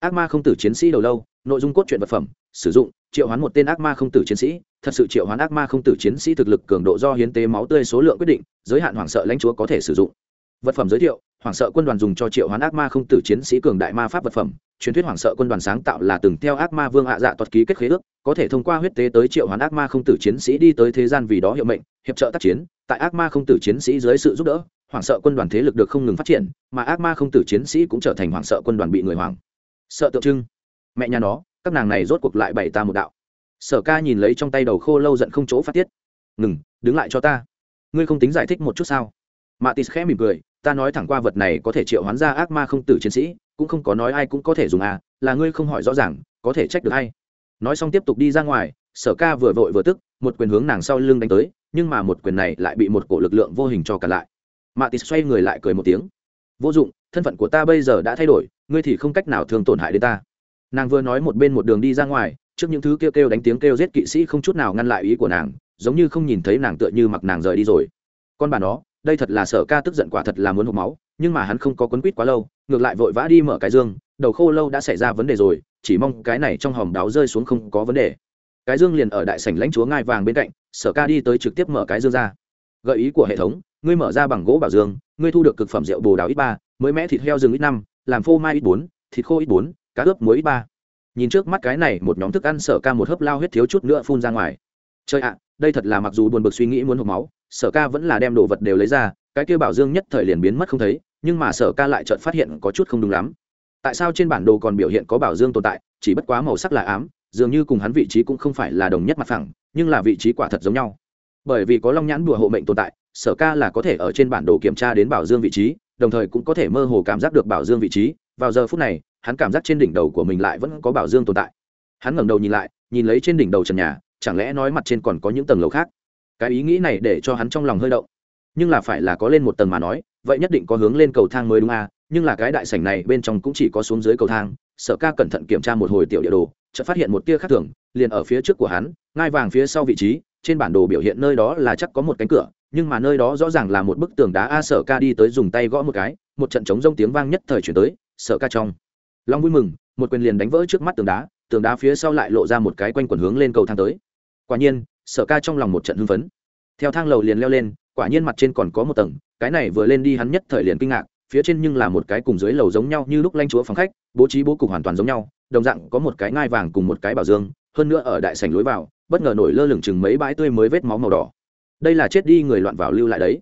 ác ma không tử chiến sĩ đầu lâu, nội dung cốt truyện vật phẩm, sử dụng, triệu hoán một tên ác ma không tử chiến sĩ, thật sự triệu hoán ác ma không tử chiến sĩ thực lực cường độ do hiến tế máu tươi số lượng quyết định, giới hạn hoảng sợ lãnh chúa có thể sử dụng. Vật phẩm giới thiệu, hoảng sợ quân đoàn dùng cho triệu hoán ác ma không tử chiến sĩ cường đại ma pháp vật phẩm. Truyền thuyết hoảng sợ quân đoàn sáng tạo là từng theo ác ma vương hạ dạ tuật ký kết khế ước, có thể thông qua huyết tế tới triệu hoán ác ma không tử chiến sĩ đi tới thế gian vì đó hiệu mệnh, hiệp trợ tác chiến. Tại ác ma không tử chiến sĩ dưới sự giúp đỡ, hoảng sợ quân đoàn thế lực được không ngừng phát triển, mà ác ma không tử chiến sĩ cũng trở thành hoảng sợ quân đoàn bị người hoảng sợ tượng trưng. Mẹ nhà nó, các nàng này rốt cuộc lại bày ta một đạo. Sở ca nhìn lấy trong tay đầu khô lâu giận không chỗ phát tiết. Ngừng, đứng lại cho ta. Ngươi không tính giải thích một chút sao? Mạ tis khẽ mỉm cười, ta nói thẳng qua vật này có thể triệu hoán ra ác ma không tử chiến sĩ, cũng không có nói ai cũng có thể dùng à là ngươi không hỏi rõ ràng, có thể trách được hay nói xong tiếp tục đi ra ngoài, sở ca vừa vội vừa tức, một quyền hướng nàng sau lưng đánh tới, nhưng mà một quyền này lại bị một cổ lực lượng vô hình cho cả lại. Mạ tis xoay người lại cười một tiếng. Vô dụng thân phận của ta bây giờ đã thay đổi, ngươi thì không cách nào thường tổn hại đến ta. Nàng vừa nói một bên một đường đi ra ngoài, trước những thứ kêu kêu đánh tiếng kêu giết kỵ sĩ không chút nào ngăn lại ý của nàng, giống như không nhìn thấy nàng tựa như mặc nàng rời đi rồi. Con bà nó, đây thật là sở ca tức giận quả thật là muốn hộp máu, nhưng mà hắn không có quấn quýt quá lâu, ngược lại vội vã đi mở cái dương, đầu khô lâu đã xảy ra vấn đề rồi, chỉ mong cái này trong hòm đáo rơi xuống không có vấn đề. Cái dương liền ở đại sảnh lãnh chúa ngai vàng bên cạnh, sở ca đi tới trực tiếp mở cái dương ra. Gợi ý của hệ thống, ngươi mở ra bằng gỗ bảo dương, ngươi thu được cực phẩm rượu bồ đào ít ba mới mẽ thịt heo rừng ít năm, làm phô mai ít bốn, thịt khô ít bốn, cá ướp muối ít ba. Nhìn trước mắt cái này, một nhóm thức ăn sở ca một hớp lao huyết thiếu chút nữa phun ra ngoài. Chơi ạ, đây thật là mặc dù buồn bực suy nghĩ muốn hộp máu, sở ca vẫn là đem đồ vật đều lấy ra, cái kia bảo dương nhất thời liền biến mất không thấy, nhưng mà sở ca lại chợt phát hiện có chút không đúng lắm. Tại sao trên bản đồ còn biểu hiện có bảo dương tồn tại, chỉ bất quá màu sắc là ám, dường như cùng hắn vị trí cũng không phải là đồng nhất mặt phẳng, nhưng là vị trí quả thật giống nhau. Bởi vì có long nhãn đùa hộ mệnh tồn tại, sở ca là có thể ở trên bản đồ kiểm tra đến bảo dương vị trí đồng thời cũng có thể mơ hồ cảm giác được bảo dương vị trí. Vào giờ phút này, hắn cảm giác trên đỉnh đầu của mình lại vẫn có bảo dương tồn tại. Hắn ngẩng đầu nhìn lại, nhìn lấy trên đỉnh đầu trần nhà, chẳng lẽ nói mặt trên còn có những tầng lầu khác? Cái ý nghĩ này để cho hắn trong lòng hơi động. Nhưng là phải là có lên một tầng mà nói, vậy nhất định có hướng lên cầu thang mới đúng à? Nhưng là cái đại sảnh này bên trong cũng chỉ có xuống dưới cầu thang, sở ca cẩn thận kiểm tra một hồi tiểu địa đồ, chợt phát hiện một tia khác thường, liền ở phía trước của hắn, ngai vàng phía sau vị trí trên bản đồ biểu hiện nơi đó là chắc có một cánh cửa, nhưng mà nơi đó rõ ràng là một bức tường đá a sở ca đi tới dùng tay gõ một cái, một trận trống rông tiếng vang nhất thời chuyển tới, sở ca trong. Long vui mừng, một quyền liền đánh vỡ trước mắt tường đá tường đá phía sau lại lộ ra một cái quanh quần hướng lên cầu thang tới. Quả nhiên, sở ca trong lòng một trận hưng phấn. Theo thang lầu liền leo lên, quả nhiên mặt trên còn có một tầng, cái này vừa lên đi hắn nhất thời liền kinh ngạc, phía trên nhưng là một cái cùng dưới lầu giống nhau như lúc lanh chúa phòng khách, bố trí bố cục hoàn toàn giống nhau, đồng dạng có một cái ngai vàng cùng một cái bảo dương, hơn nữa ở đại sảnh lối vào bất ngờ nổi lơ lửng chừng mấy bãi tươi mới vết máu màu đỏ. Đây là chết đi người loạn vào lưu lại đấy.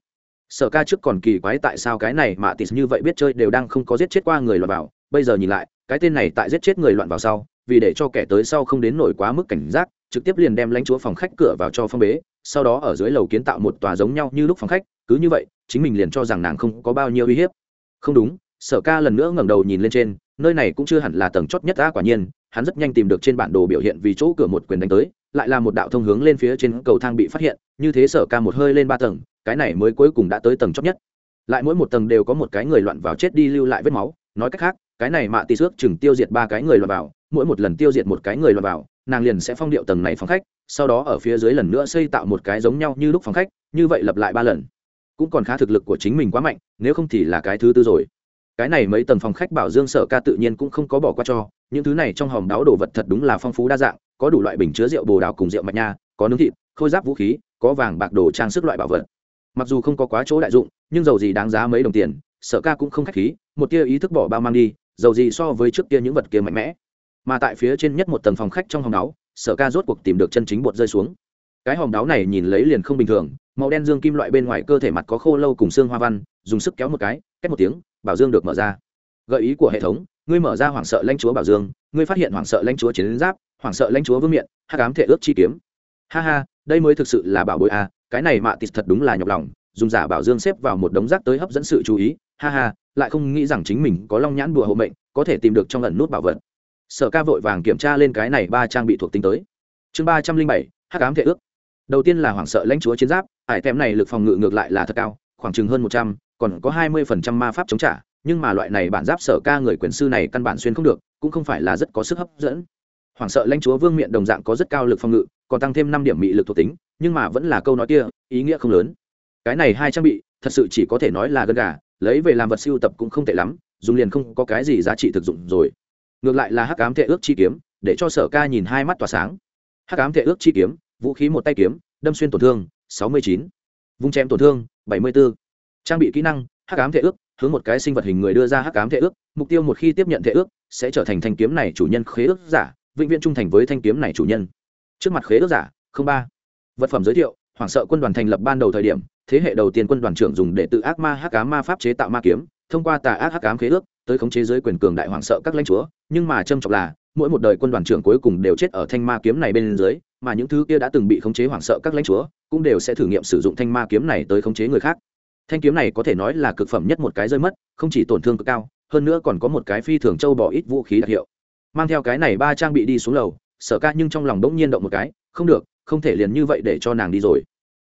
Sở ca trước còn kỳ quái tại sao cái này mà tịt như vậy biết chơi đều đang không có giết chết qua người loạn vào. Bây giờ nhìn lại, cái tên này tại giết chết người loạn vào sau, vì để cho kẻ tới sau không đến nổi quá mức cảnh giác, trực tiếp liền đem lãnh chúa phòng khách cửa vào cho phong bế, sau đó ở dưới lầu kiến tạo một tòa giống nhau như lúc phòng khách, cứ như vậy, chính mình liền cho rằng nàng không có bao nhiêu uy hiếp. Không đúng, sở ca lần nữa ngẩng đầu nhìn lên trên, nơi này cũng chưa hẳn là tầng chót nhất đã quả nhiên, hắn rất nhanh tìm được trên bản đồ biểu hiện vì chỗ cửa một quyền đánh tới lại là một đạo thông hướng lên phía trên cầu thang bị phát hiện, như thế sở ca một hơi lên ba tầng, cái này mới cuối cùng đã tới tầng chót nhất. Lại mỗi một tầng đều có một cái người loạn vào chết đi lưu lại vết máu, nói cách khác, cái này mạ tì xước chừng tiêu diệt ba cái người loạn vào, mỗi một lần tiêu diệt một cái người loạn vào, nàng liền sẽ phong điệu tầng này phòng khách, sau đó ở phía dưới lần nữa xây tạo một cái giống nhau như lúc phòng khách, như vậy lặp lại ba lần. Cũng còn khá thực lực của chính mình quá mạnh, nếu không thì là cái thứ tư rồi. Cái này mấy tầng phòng khách bảo dương sở ca tự nhiên cũng không có bỏ qua cho, những thứ này trong hòm đáo đồ vật thật đúng là phong phú đa dạng có đủ loại bình chứa rượu bồ đào cùng rượu mạch nha, có nướng thịt, khôi giáp vũ khí, có vàng, bạc, đồ, trang sức loại bảo vật. Mặc dù không có quá chỗ đại dụng, nhưng dầu gì đáng giá mấy đồng tiền sở ca cũng không khách khí, một tia ý thức bỏ bao mang đi, dầu gì so với trước kia những vật kia mạnh mẽ. Mà tại phía trên nhất một tầng phòng khách trong hòng đáo sở ca rốt cuộc tìm được chân chính bột rơi xuống. Cái hòm đáo này nhìn lấy liền không bình thường, màu đen dương kim loại bên ngoài cơ thể mặt có khô lâu cùng xương hoa văn, dùng sức kéo một cái, két một tiếng, bảo dương được mở ra. Gợi ý của hệ thống, ngươi mở ra hoảng sợ lãnh chúa bảo dương, ngươi phát hiện hoảng sợ lãnh chúa chiến giáp hoảng sợ lãnh chúa vương miện hát cám thể ước chi kiếm. Ha ha, đây mới thực sự là bảo bối à cái này mạ tịt thật đúng là nhọc lòng, dùng giả bảo dương xếp vào một đống rác tới hấp dẫn sự chú ý. Ha ha, lại không nghĩ rằng chính mình có long nhãn bùa hộ mệnh, có thể tìm được trong lần nút bảo vật. Sở ca vội vàng kiểm tra lên cái này ba trang bị thuộc tính tới. Chương ba trăm linh bảy hát cám thể ước. Đầu tiên là hoảng sợ lãnh chúa chiến giáp, ải tem này lực phòng ngự ngược lại là thật cao, khoảng chừng hơn một trăm, còn có hai mươi phần trăm ma pháp chống trả, nhưng mà loại này bản giáp sở ca người quyền sư này căn bản xuyên không được, cũng không phải là rất có sức hấp dẫn hoảng sợ lãnh chúa vương miện đồng dạng có rất cao lực phòng ngự, còn tăng thêm năm điểm mị lực thuộc tính, nhưng mà vẫn là câu nói kia, ý nghĩa không lớn. Cái này hai trang bị, thật sự chỉ có thể nói là gân gà, lấy về làm vật siêu tập cũng không tệ lắm, dùng liền không có cái gì giá trị thực dụng rồi. Ngược lại là hắc ám thệ ước chi kiếm, để cho sở ca nhìn hai mắt tỏa sáng. Hắc ám thệ ước chi kiếm, vũ khí một tay kiếm, đâm xuyên tổn thương, sáu mươi chín. Vung chém tổn thương, bảy mươi 74. trang bị kỹ năng, hắc ám thệ ước, hướng một cái sinh vật hình người đưa ra hắc ám thệ ước, mục tiêu một khi tiếp nhận thệ ước, sẽ trở thành thanh kiếm này chủ nhân khế ước giả vĩnh viễn trung thành với thanh kiếm này chủ nhân. Trước mặt khế ước giả, không ba. Vật phẩm giới thiệu, hoảng sợ quân đoàn thành lập ban đầu thời điểm, thế hệ đầu tiên quân đoàn trưởng dùng để tự ác ma hắc ám ma pháp chế tạo ma kiếm, thông qua tà ác hắc ám khế ước, tới khống chế giới quyền cường đại hoảng sợ các lãnh chúa. Nhưng mà trâm trọng là, mỗi một đời quân đoàn trưởng cuối cùng đều chết ở thanh ma kiếm này bên dưới, mà những thứ kia đã từng bị khống chế hoảng sợ các lãnh chúa cũng đều sẽ thử nghiệm sử dụng thanh ma kiếm này tới khống chế người khác. Thanh kiếm này có thể nói là cực phẩm nhất một cái rơi mất, không chỉ tổn thương cực cao, hơn nữa còn có một cái phi thường châu bỏ ít vũ khí đặc hiệu mang theo cái này ba trang bị đi xuống lầu sợ ca nhưng trong lòng đ ỗ n g nhiên động một cái, không được, không thể liền như vậy để cho nàng đi rồi.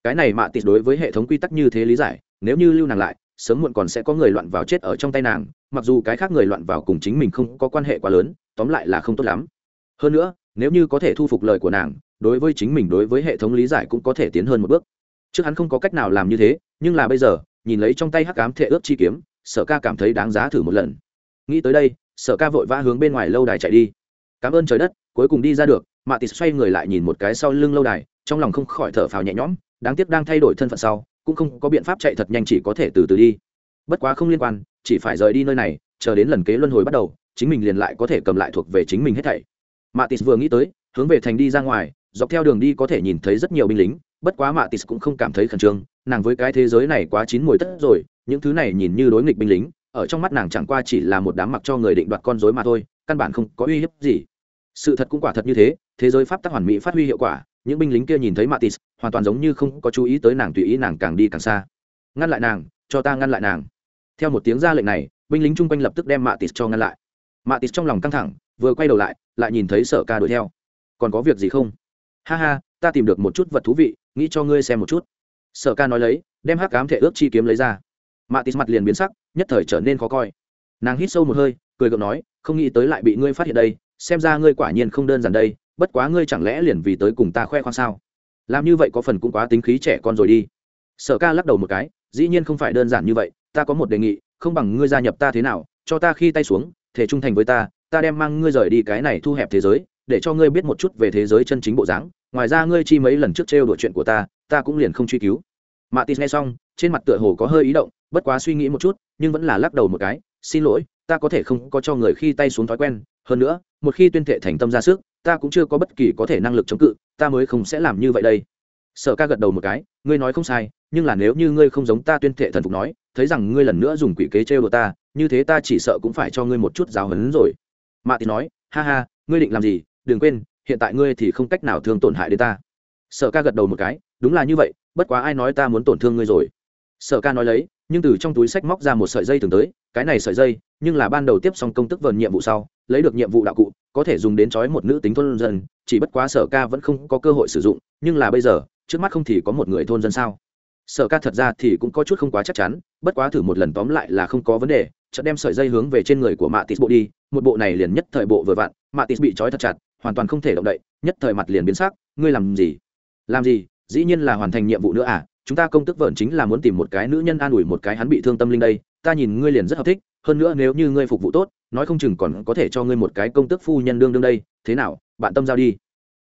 Cái này mạ tịt đối với hệ thống quy tắc như thế lý giải, nếu như lưu nàng lại, sớm muộn còn sẽ có người loạn vào chết ở trong tay nàng, mặc dù cái khác người loạn vào cùng chính mình không có quan hệ quá lớn, tóm lại là không tốt lắm. Hơn nữa, nếu như có thể thu phục lời của nàng, đối với chính mình đối với hệ thống lý giải cũng có thể tiến hơn một bước. Trước hắn không có cách nào làm như thế, nhưng là bây giờ, nhìn lấy trong tay hắc cám thệ ước chi kiếm, sở ca cảm thấy đáng giá thử một lần. Nghĩ tới đây sở ca vội vã hướng bên ngoài lâu đài chạy đi. Cảm ơn trời đất, cuối cùng đi ra được, mạ tịt xoay người lại nhìn một cái sau lưng lâu đài, trong lòng không khỏi thở phào nhẹ nhõm, đáng tiếc đang thay đổi thân phận sau, cũng không có biện pháp chạy thật nhanh chỉ có thể từ từ đi. Bất quá không liên quan, chỉ phải rời đi nơi này, chờ đến lần kế luân hồi bắt đầu, chính mình liền lại có thể cầm lại thuộc về chính mình hết thảy. Mạ tịt vừa nghĩ tới, hướng về thành đi ra ngoài, dọc theo đường đi có thể nhìn thấy rất nhiều binh lính, bất quá mạ tịt cũng không cảm thấy khẩn trương, nàng với cái thế giới này quá chín mùi tất rồi, những thứ này nhìn như đối nghịch binh lính ở trong mắt nàng chẳng qua chỉ là một đám mặc cho người định đoạt con dối mà thôi, căn bản không có uy hiếp gì. Sự thật cũng quả thật như thế thế giới pháp tắc hoàn mỹ phát huy hiệu quả, những binh lính kia nhìn thấy matis hoàn toàn giống như không có chú ý tới nàng tùy ý nàng càng đi càng xa. Ngăn lại nàng, cho ta ngăn lại nàng. Theo một tiếng ra lệnh này, binh lính chung quanh lập tức đem matis cho ngăn lại. Matis trong lòng căng thẳng, vừa quay đầu lại lại nhìn thấy sở ca đuổi theo. Còn có việc gì không? Ha ha, ta tìm được một chút vật thú vị, nghĩ cho ngươi xem một chút. Sở ca nói lấy, đem hắc cám thể ước chi kiếm lấy ra matis mặt liền biến sắc, nhất thời trở nên khó coi. Nàng hít sâu một hơi, cười gượng nói, không nghĩ tới lại bị ngươi phát hiện đây, xem ra ngươi quả nhiên không đơn giản đây, bất quá ngươi chẳng lẽ liền vì tới cùng ta khoe khoang sao? Làm như vậy có phần cũng quá tính khí trẻ con rồi đi. Sở ca lắc đầu một cái, dĩ nhiên không phải đơn giản như vậy, ta có một đề nghị, không bằng ngươi gia nhập ta thế nào, cho ta khi tay xuống, thể trung thành với ta ta đem mang ngươi rời đi cái này thu hẹp thế giới, để cho ngươi biết một chút về thế giới chân chính bộ dáng, ngoài ra ngươi chi mấy lần trước trêu đội chuyện của ta ta cũng liền không truy cứu. Mạ tis nghe xong trên mặt tựa hồ có hơi ý động, bất quá suy nghĩ một chút, nhưng vẫn là lắc đầu một cái, xin lỗi, ta có thể không có cho người khi tay xuống thói quen, hơn nữa, một khi tuyên thệ thành tâm ra sức, ta cũng chưa có bất kỳ có thể năng lực chống cự, ta mới không sẽ làm như vậy đây. Sở ca gật đầu một cái, ngươi nói không sai, nhưng là nếu như ngươi không giống ta tuyên thệ thần phục nói, thấy rằng ngươi lần nữa dùng quỷ kế trêu đồ ta, như thế ta chỉ sợ cũng phải cho ngươi một chút giáo hấn rồi. Mạ thì nói, ha ha, ngươi định làm gì? Đừng quên, hiện tại ngươi thì không cách nào thương tổn hại đến ta. Sở ca gật đầu một cái, đúng là như vậy, bất quá ai nói ta muốn tổn thương ngươi rồi? Sở ca nói lấy, nhưng từ trong túi sách móc ra một sợi dây thường tới, cái này sợi dây, nhưng là ban đầu tiếp xong công tức vần nhiệm vụ sau, lấy được nhiệm vụ đạo cụ, có thể dùng đến trói một nữ tính thôn dân, chỉ bất quá sở ca vẫn không có cơ hội sử dụng, nhưng là bây giờ, trước mắt không thì có một người thôn dân sao? Sở ca thật ra thì cũng có chút không quá chắc chắn, bất quá thử một lần tóm lại là không có vấn đề, chợt đem sợi dây hướng về trên người của mạ Tis bộ đi, một bộ này liền nhất thời bộ vừa vặn, mạ Tis bị trói thật chặt, hoàn toàn không thể động đậy, nhất thời mặt liền biến sắc, ngươi làm gì? Làm gì? Dĩ nhiên là hoàn thành nhiệm vụ nữa à? Chúng ta công tức vợn chính là muốn tìm một cái nữ nhân an ủi một cái hắn bị thương tâm linh đây, ta nhìn ngươi liền rất hợp thích, hơn nữa nếu như ngươi phục vụ tốt, nói không chừng còn có thể cho ngươi một cái công tức phu nhân đương đương đây, thế nào, bạn tâm giao đi.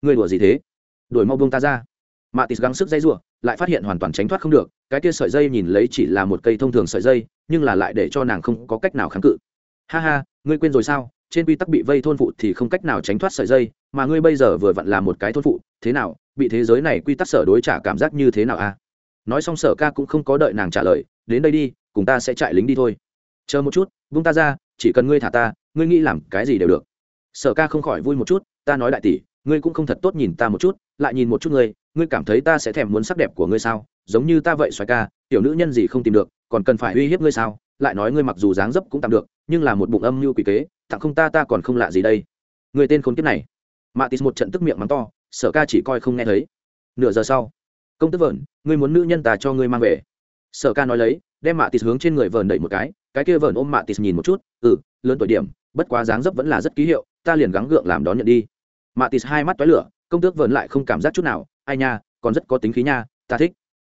Ngươi đùa gì thế? Đổi mau buông ta ra. Mạ tịt gắng sức dây rủa lại phát hiện hoàn toàn tránh thoát không được, cái kia sợi dây nhìn lấy chỉ là một cây thông thường sợi dây, nhưng là lại để cho nàng không có cách nào kháng cự. Ha ha, ngươi quên rồi sao? Trên quy tắc bị vây thôn phụ thì không cách nào tránh thoát sợi dây, mà ngươi bây giờ vừa vặn là một cái thôn phụ, thế nào? Bị thế giới này quy tắc sở đối trả cảm giác như thế nào a? à? Nói xong sở ca cũng không có đợi nàng trả lời, đến đây đi, cùng ta sẽ chạy lính đi thôi. Chờ một chút vung ta ra, chỉ cần ngươi thả ta, ngươi nghĩ làm cái gì đều được. Sở ca không khỏi vui một chút, ta nói đại tỷ, ngươi cũng không thật tốt nhìn ta một chút, lại nhìn một chút ngươi ngươi cảm thấy ta sẽ thèm muốn sắc đẹp của ngươi sao? Giống như ta vậy xoài ca, tiểu nữ nhân gì không tìm được, còn cần phải uy hiếp ngươi sao? Lại nói ngươi mặc dù dáng dấp cũng tạm được, nhưng là một bụng âm mưu quỷ kế tặng không ta ta còn không lạ gì đây. Người tên khốn kiếp này. Mạ tis một trận tức miệng mắng to, sở ca chỉ coi không nghe thấy. Nửa giờ sau công tức vợn ngươi muốn nữ nhân ta cho ngươi mang về. Sở ca nói lấy, đem mạ Tịt hướng trên người vờn đẩy một cái cái kia vờn ôm mạ Tịt nhìn một chút ừ lớn tuổi điểm, bất quá dáng dấp vẫn là rất ký hiệu, ta liền gắng gượng làm đón nhận đi. Mạ Tịt hai mắt toái lửa, công tước vờn lại không cảm giác chút nào, ai nha, còn rất có tính khí nha, ta thích.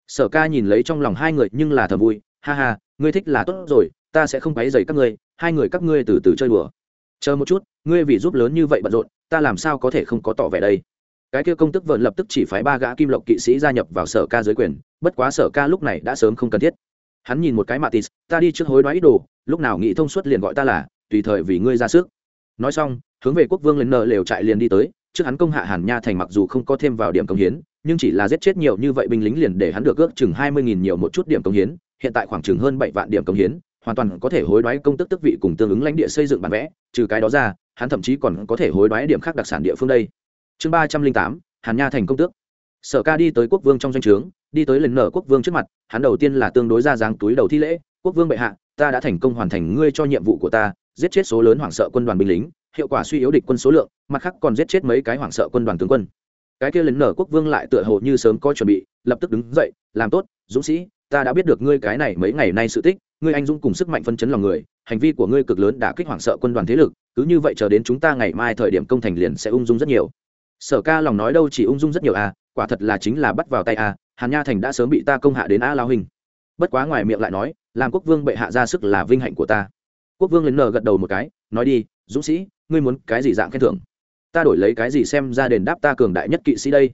Sở ca nhìn lấy trong lòng hai người nhưng là thờ vui, ha ha, ngươi thích là tốt rồi, ta sẽ không quấy dày các ngươi, hai người các ngươi từ từ chơi đùa. Chờ một chút, ngươi vì giúp lớn như vậy bận rộn, ta làm sao có thể không có tỏ vẻ đây? Cái kia công tức vợn lập tức chỉ phái ba gã kim lộc kỵ sĩ gia nhập vào sở ca dưới quyền, bất quá sở ca lúc này đã sớm không cần thiết. Hắn nhìn một cái mạ tis ta đi trước hối đoái đồ, lúc nào nghĩ thông suốt liền gọi ta là, tùy thời vì ngươi ra sức. Nói xong, hướng về quốc vương lên nợ lều trại liền đi tới, trước hắn công hạ hàn nha thành mặc dù không có thêm vào điểm công hiến, nhưng chỉ là giết chết nhiều như vậy binh lính liền để hắn được ước chừng hai mươi nghìn nhiều một chút điểm công hiến, hiện tại khoảng chừng hơn bảy vạn điểm công hiến, hoàn toàn có thể hối đoái công tức tức vị cùng tương ứng lãnh địa xây dựng bản vẽ, trừ cái đó ra, hắn thậm chí còn có thể hối đoái điểm khác đặc sản địa phương đây chương ba trăm linh tám, hàn nha thành công tước. Sở ca đi tới quốc vương trong danh o trướng, đi tới lần nở quốc vương trước mặt, hắn đầu tiên là tương đối ra dáng túi đầu thi lễ, quốc vương bệ hạ, ta đã thành công hoàn thành ngươi cho nhiệm vụ của ta, giết chết số lớn hoảng sợ quân đoàn binh lính, hiệu quả suy yếu địch quân số lượng, mặt khác còn giết chết mấy cái hoảng sợ quân đoàn tướng quân. Cái kia lần nở quốc vương lại tựa hồ như sớm có chuẩn bị, lập tức đứng dậy, làm tốt, dũng sĩ, ta đã biết được ngươi cái này mấy ngày nay sự tích, ngươi anh dũng cùng sức mạnh phân chấn lòng người, hành vi của ngươi cực lớn đã kích hoảng sợ quân đoàn thế lực, cứ như vậy chờ đến chúng ta ngày mai thời điểm công thành liền sẽ ung dung rất nhiều sở ca lòng nói đâu chỉ ung dung rất nhiều à quả thật là chính là bắt vào tay à hàn nha thành đã sớm bị ta công hạ đến a lao hình. Bất quá ngoài miệng lại nói, làm quốc vương bệ hạ ra sức là vinh hạnh của ta. Quốc vương lên nờ gật đầu một cái, nói đi, dũng sĩ, ngươi muốn cái gì dạng khen thưởng? Ta đổi lấy cái gì xem ra đền đáp ta cường đại nhất kỵ sĩ đây?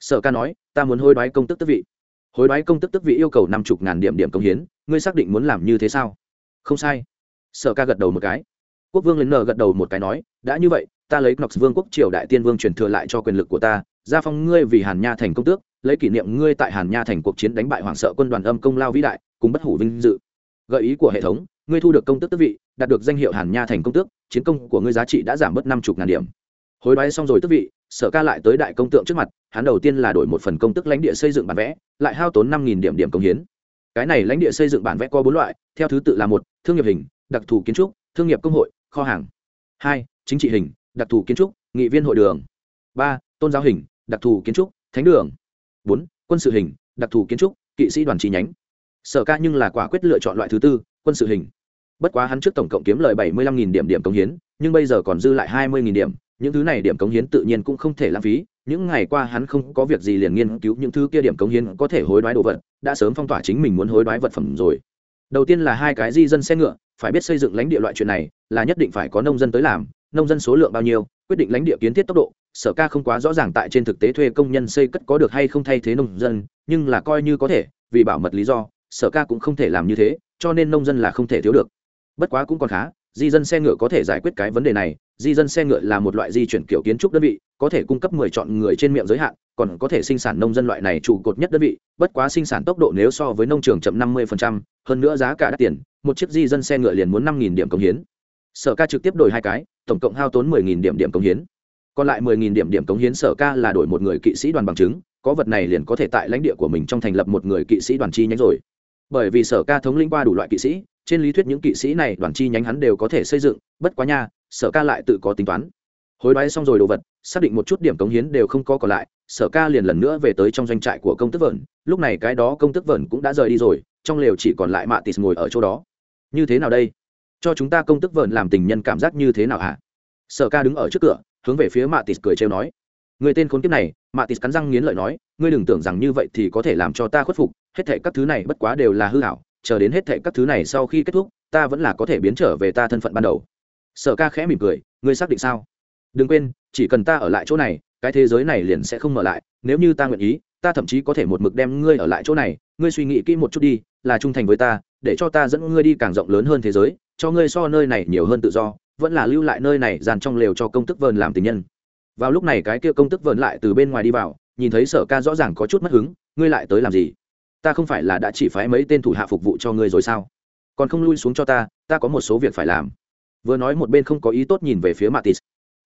Sở ca nói, ta muốn hối đoái công tức tức vị. Hối đoái công tức tức vị yêu cầu năm chục ngàn điểm điểm công hiến, ngươi xác định muốn làm như thế sao? Không sai. Sở ca gật đầu một cái. Quốc vương lên nờ gật đầu một cái nói đã như vậy, ta lấy knox vương quốc triều đại tiên vương truyền thừa lại cho quyền lực của ta, gia phong ngươi vì hàn nha thành công tước, lấy kỷ niệm ngươi tại hàn nha thành cuộc chiến đánh bại hoàng sợ quân đoàn âm công lao vĩ đại, cùng bất hủ vinh dự. Gợi ý của hệ thống, ngươi thu được công tước tước vị, đạt được danh hiệu hàn nha thành công tước, chiến công của ngươi giá trị đã giảm bớt năm chục ngàn điểm. Hối đoái xong rồi tước vị, sở ca lại tới đại công tượng trước mặt, hắn đầu tiên là đổi một phần công tức lãnh địa xây dựng bản vẽ, lại hao tốn năm nghìn điểm điểm công hiến. Cái này lãnh địa xây dựng bản vẽ có bốn loại, theo thứ tự là một, thương nghiệp hình, đặc thù kiến trúc, thương nghiệp công hội, kho hàng. Hai chính trị hình, đặc thù kiến trúc, nghị viên hội đường. Ba, tôn giáo hình, đặc thù kiến trúc, thánh đường. Bốn, quân sự hình, đặc thù kiến trúc, kỵ sĩ đoàn chi nhánh. Sở ca nhưng là quả quyết lựa chọn loại thứ tư, quân sự hình. Bất quá hắn trước tổng cộng kiếm lời bảy mươi lăm nghìn điểm điểm công hiến, nhưng bây giờ còn dư lại hai mươi nghìn điểm, những thứ này điểm cống hiến tự nhiên cũng không thể lãng phí. Những ngày qua hắn không có việc gì liền nghiên cứu những thứ kia điểm cống hiến có thể hối đoái đồ vật, đã sớm phong tỏa chính mình muốn hối đoái vật phẩm rồi. Đầu tiên là hai cái di dân xe ngựa, phải biết xây dựng lãnh địa loại chuyện này, là nhất định phải có nông dân tới làm nông dân số lượng bao nhiêu, quyết định lãnh địa kiến thiết tốc độ, sở ca không quá rõ ràng tại trên thực tế thuê công nhân xây cất có được hay không thay thế nông dân, nhưng là coi như có thể, vì bảo mật lý do, sở ca cũng không thể làm như thế, cho nên nông dân là không thể thiếu được. Bất quá cũng còn khá, di dân xe ngựa có thể giải quyết cái vấn đề này, di dân xe ngựa là một loại di chuyển kiểu kiến trúc đơn vị, có thể cung cấp mười chọn người trên miệng giới hạn, còn có thể sinh sản nông dân loại này trụ cột nhất đơn vị, bất quá sinh sản tốc độ nếu so với nông trường chậm năm mươi hơn nữa giá cả đắt tiền, một chiếc di dân xe ngựa liền muốn năm điểm công hiến sở ca trực tiếp đổi hai cái, tổng cộng hao tốn mười nghìn điểm điểm cống hiến. Còn lại mười nghìn điểm điểm cống hiến sở ca là đổi một người kỵ sĩ đoàn bằng chứng, có vật này liền có thể tại lãnh địa của mình trong thành lập một người kỵ sĩ đoàn chi nhánh rồi. Bởi vì sở ca thống linh qua đủ loại kỵ sĩ, trên lý thuyết những kỵ sĩ này đoàn chi nhánh hắn đều có thể xây dựng, bất quá nha, sở ca lại tự có tính toán. Hối đoái xong rồi đồ vật, xác định một chút điểm cống hiến đều không có còn lại, sở ca liền lần nữa về tới trong doanh trại của công tức vợn lúc này cái đó công tức vợn cũng đã rời đi rồi, trong lều chỉ còn lại mạ Tịt ngồi ở chỗ đó. Như thế nào đây? Cho chúng ta công tức vợn làm tình nhân cảm giác như thế nào hả? Sở ca đứng ở trước cửa, hướng về phía mạ Tịt cười trêu nói. Người tên khốn kiếp này, mạ Tịt cắn răng nghiến lợi nói, ngươi đừng tưởng rằng như vậy thì có thể làm cho ta khuất phục, hết thệ các thứ này bất quá đều là hư hảo, chờ đến hết thệ các thứ này sau khi kết thúc, ta vẫn là có thể biến trở về ta thân phận ban đầu. Sở ca khẽ mỉm cười, ngươi xác định sao? Đừng quên, chỉ cần ta ở lại chỗ này, cái thế giới này liền sẽ không mở lại, nếu như ta nguyện ý, ta thậm chí có thể một mực đem ngươi ở lại chỗ này, ngươi suy nghĩ kỹ một chút đi, là trung thành với ta, để cho ta dẫn ngươi đi càng rộng lớn hơn thế giới cho ngươi so nơi này nhiều hơn tự do, vẫn là lưu lại nơi này dàn trong lều cho công tức vờn làm tình nhân. Vào lúc này cái kia công tức vờn lại từ bên ngoài đi vào, nhìn thấy sở ca rõ ràng có chút mất hứng, ngươi lại tới làm gì? Ta không phải là đã chỉ phái mấy tên thủ hạ phục vụ cho ngươi rồi sao? Còn không lui xuống cho ta ta có một số việc phải làm. Vừa nói một bên không có ý tốt nhìn về phía matis.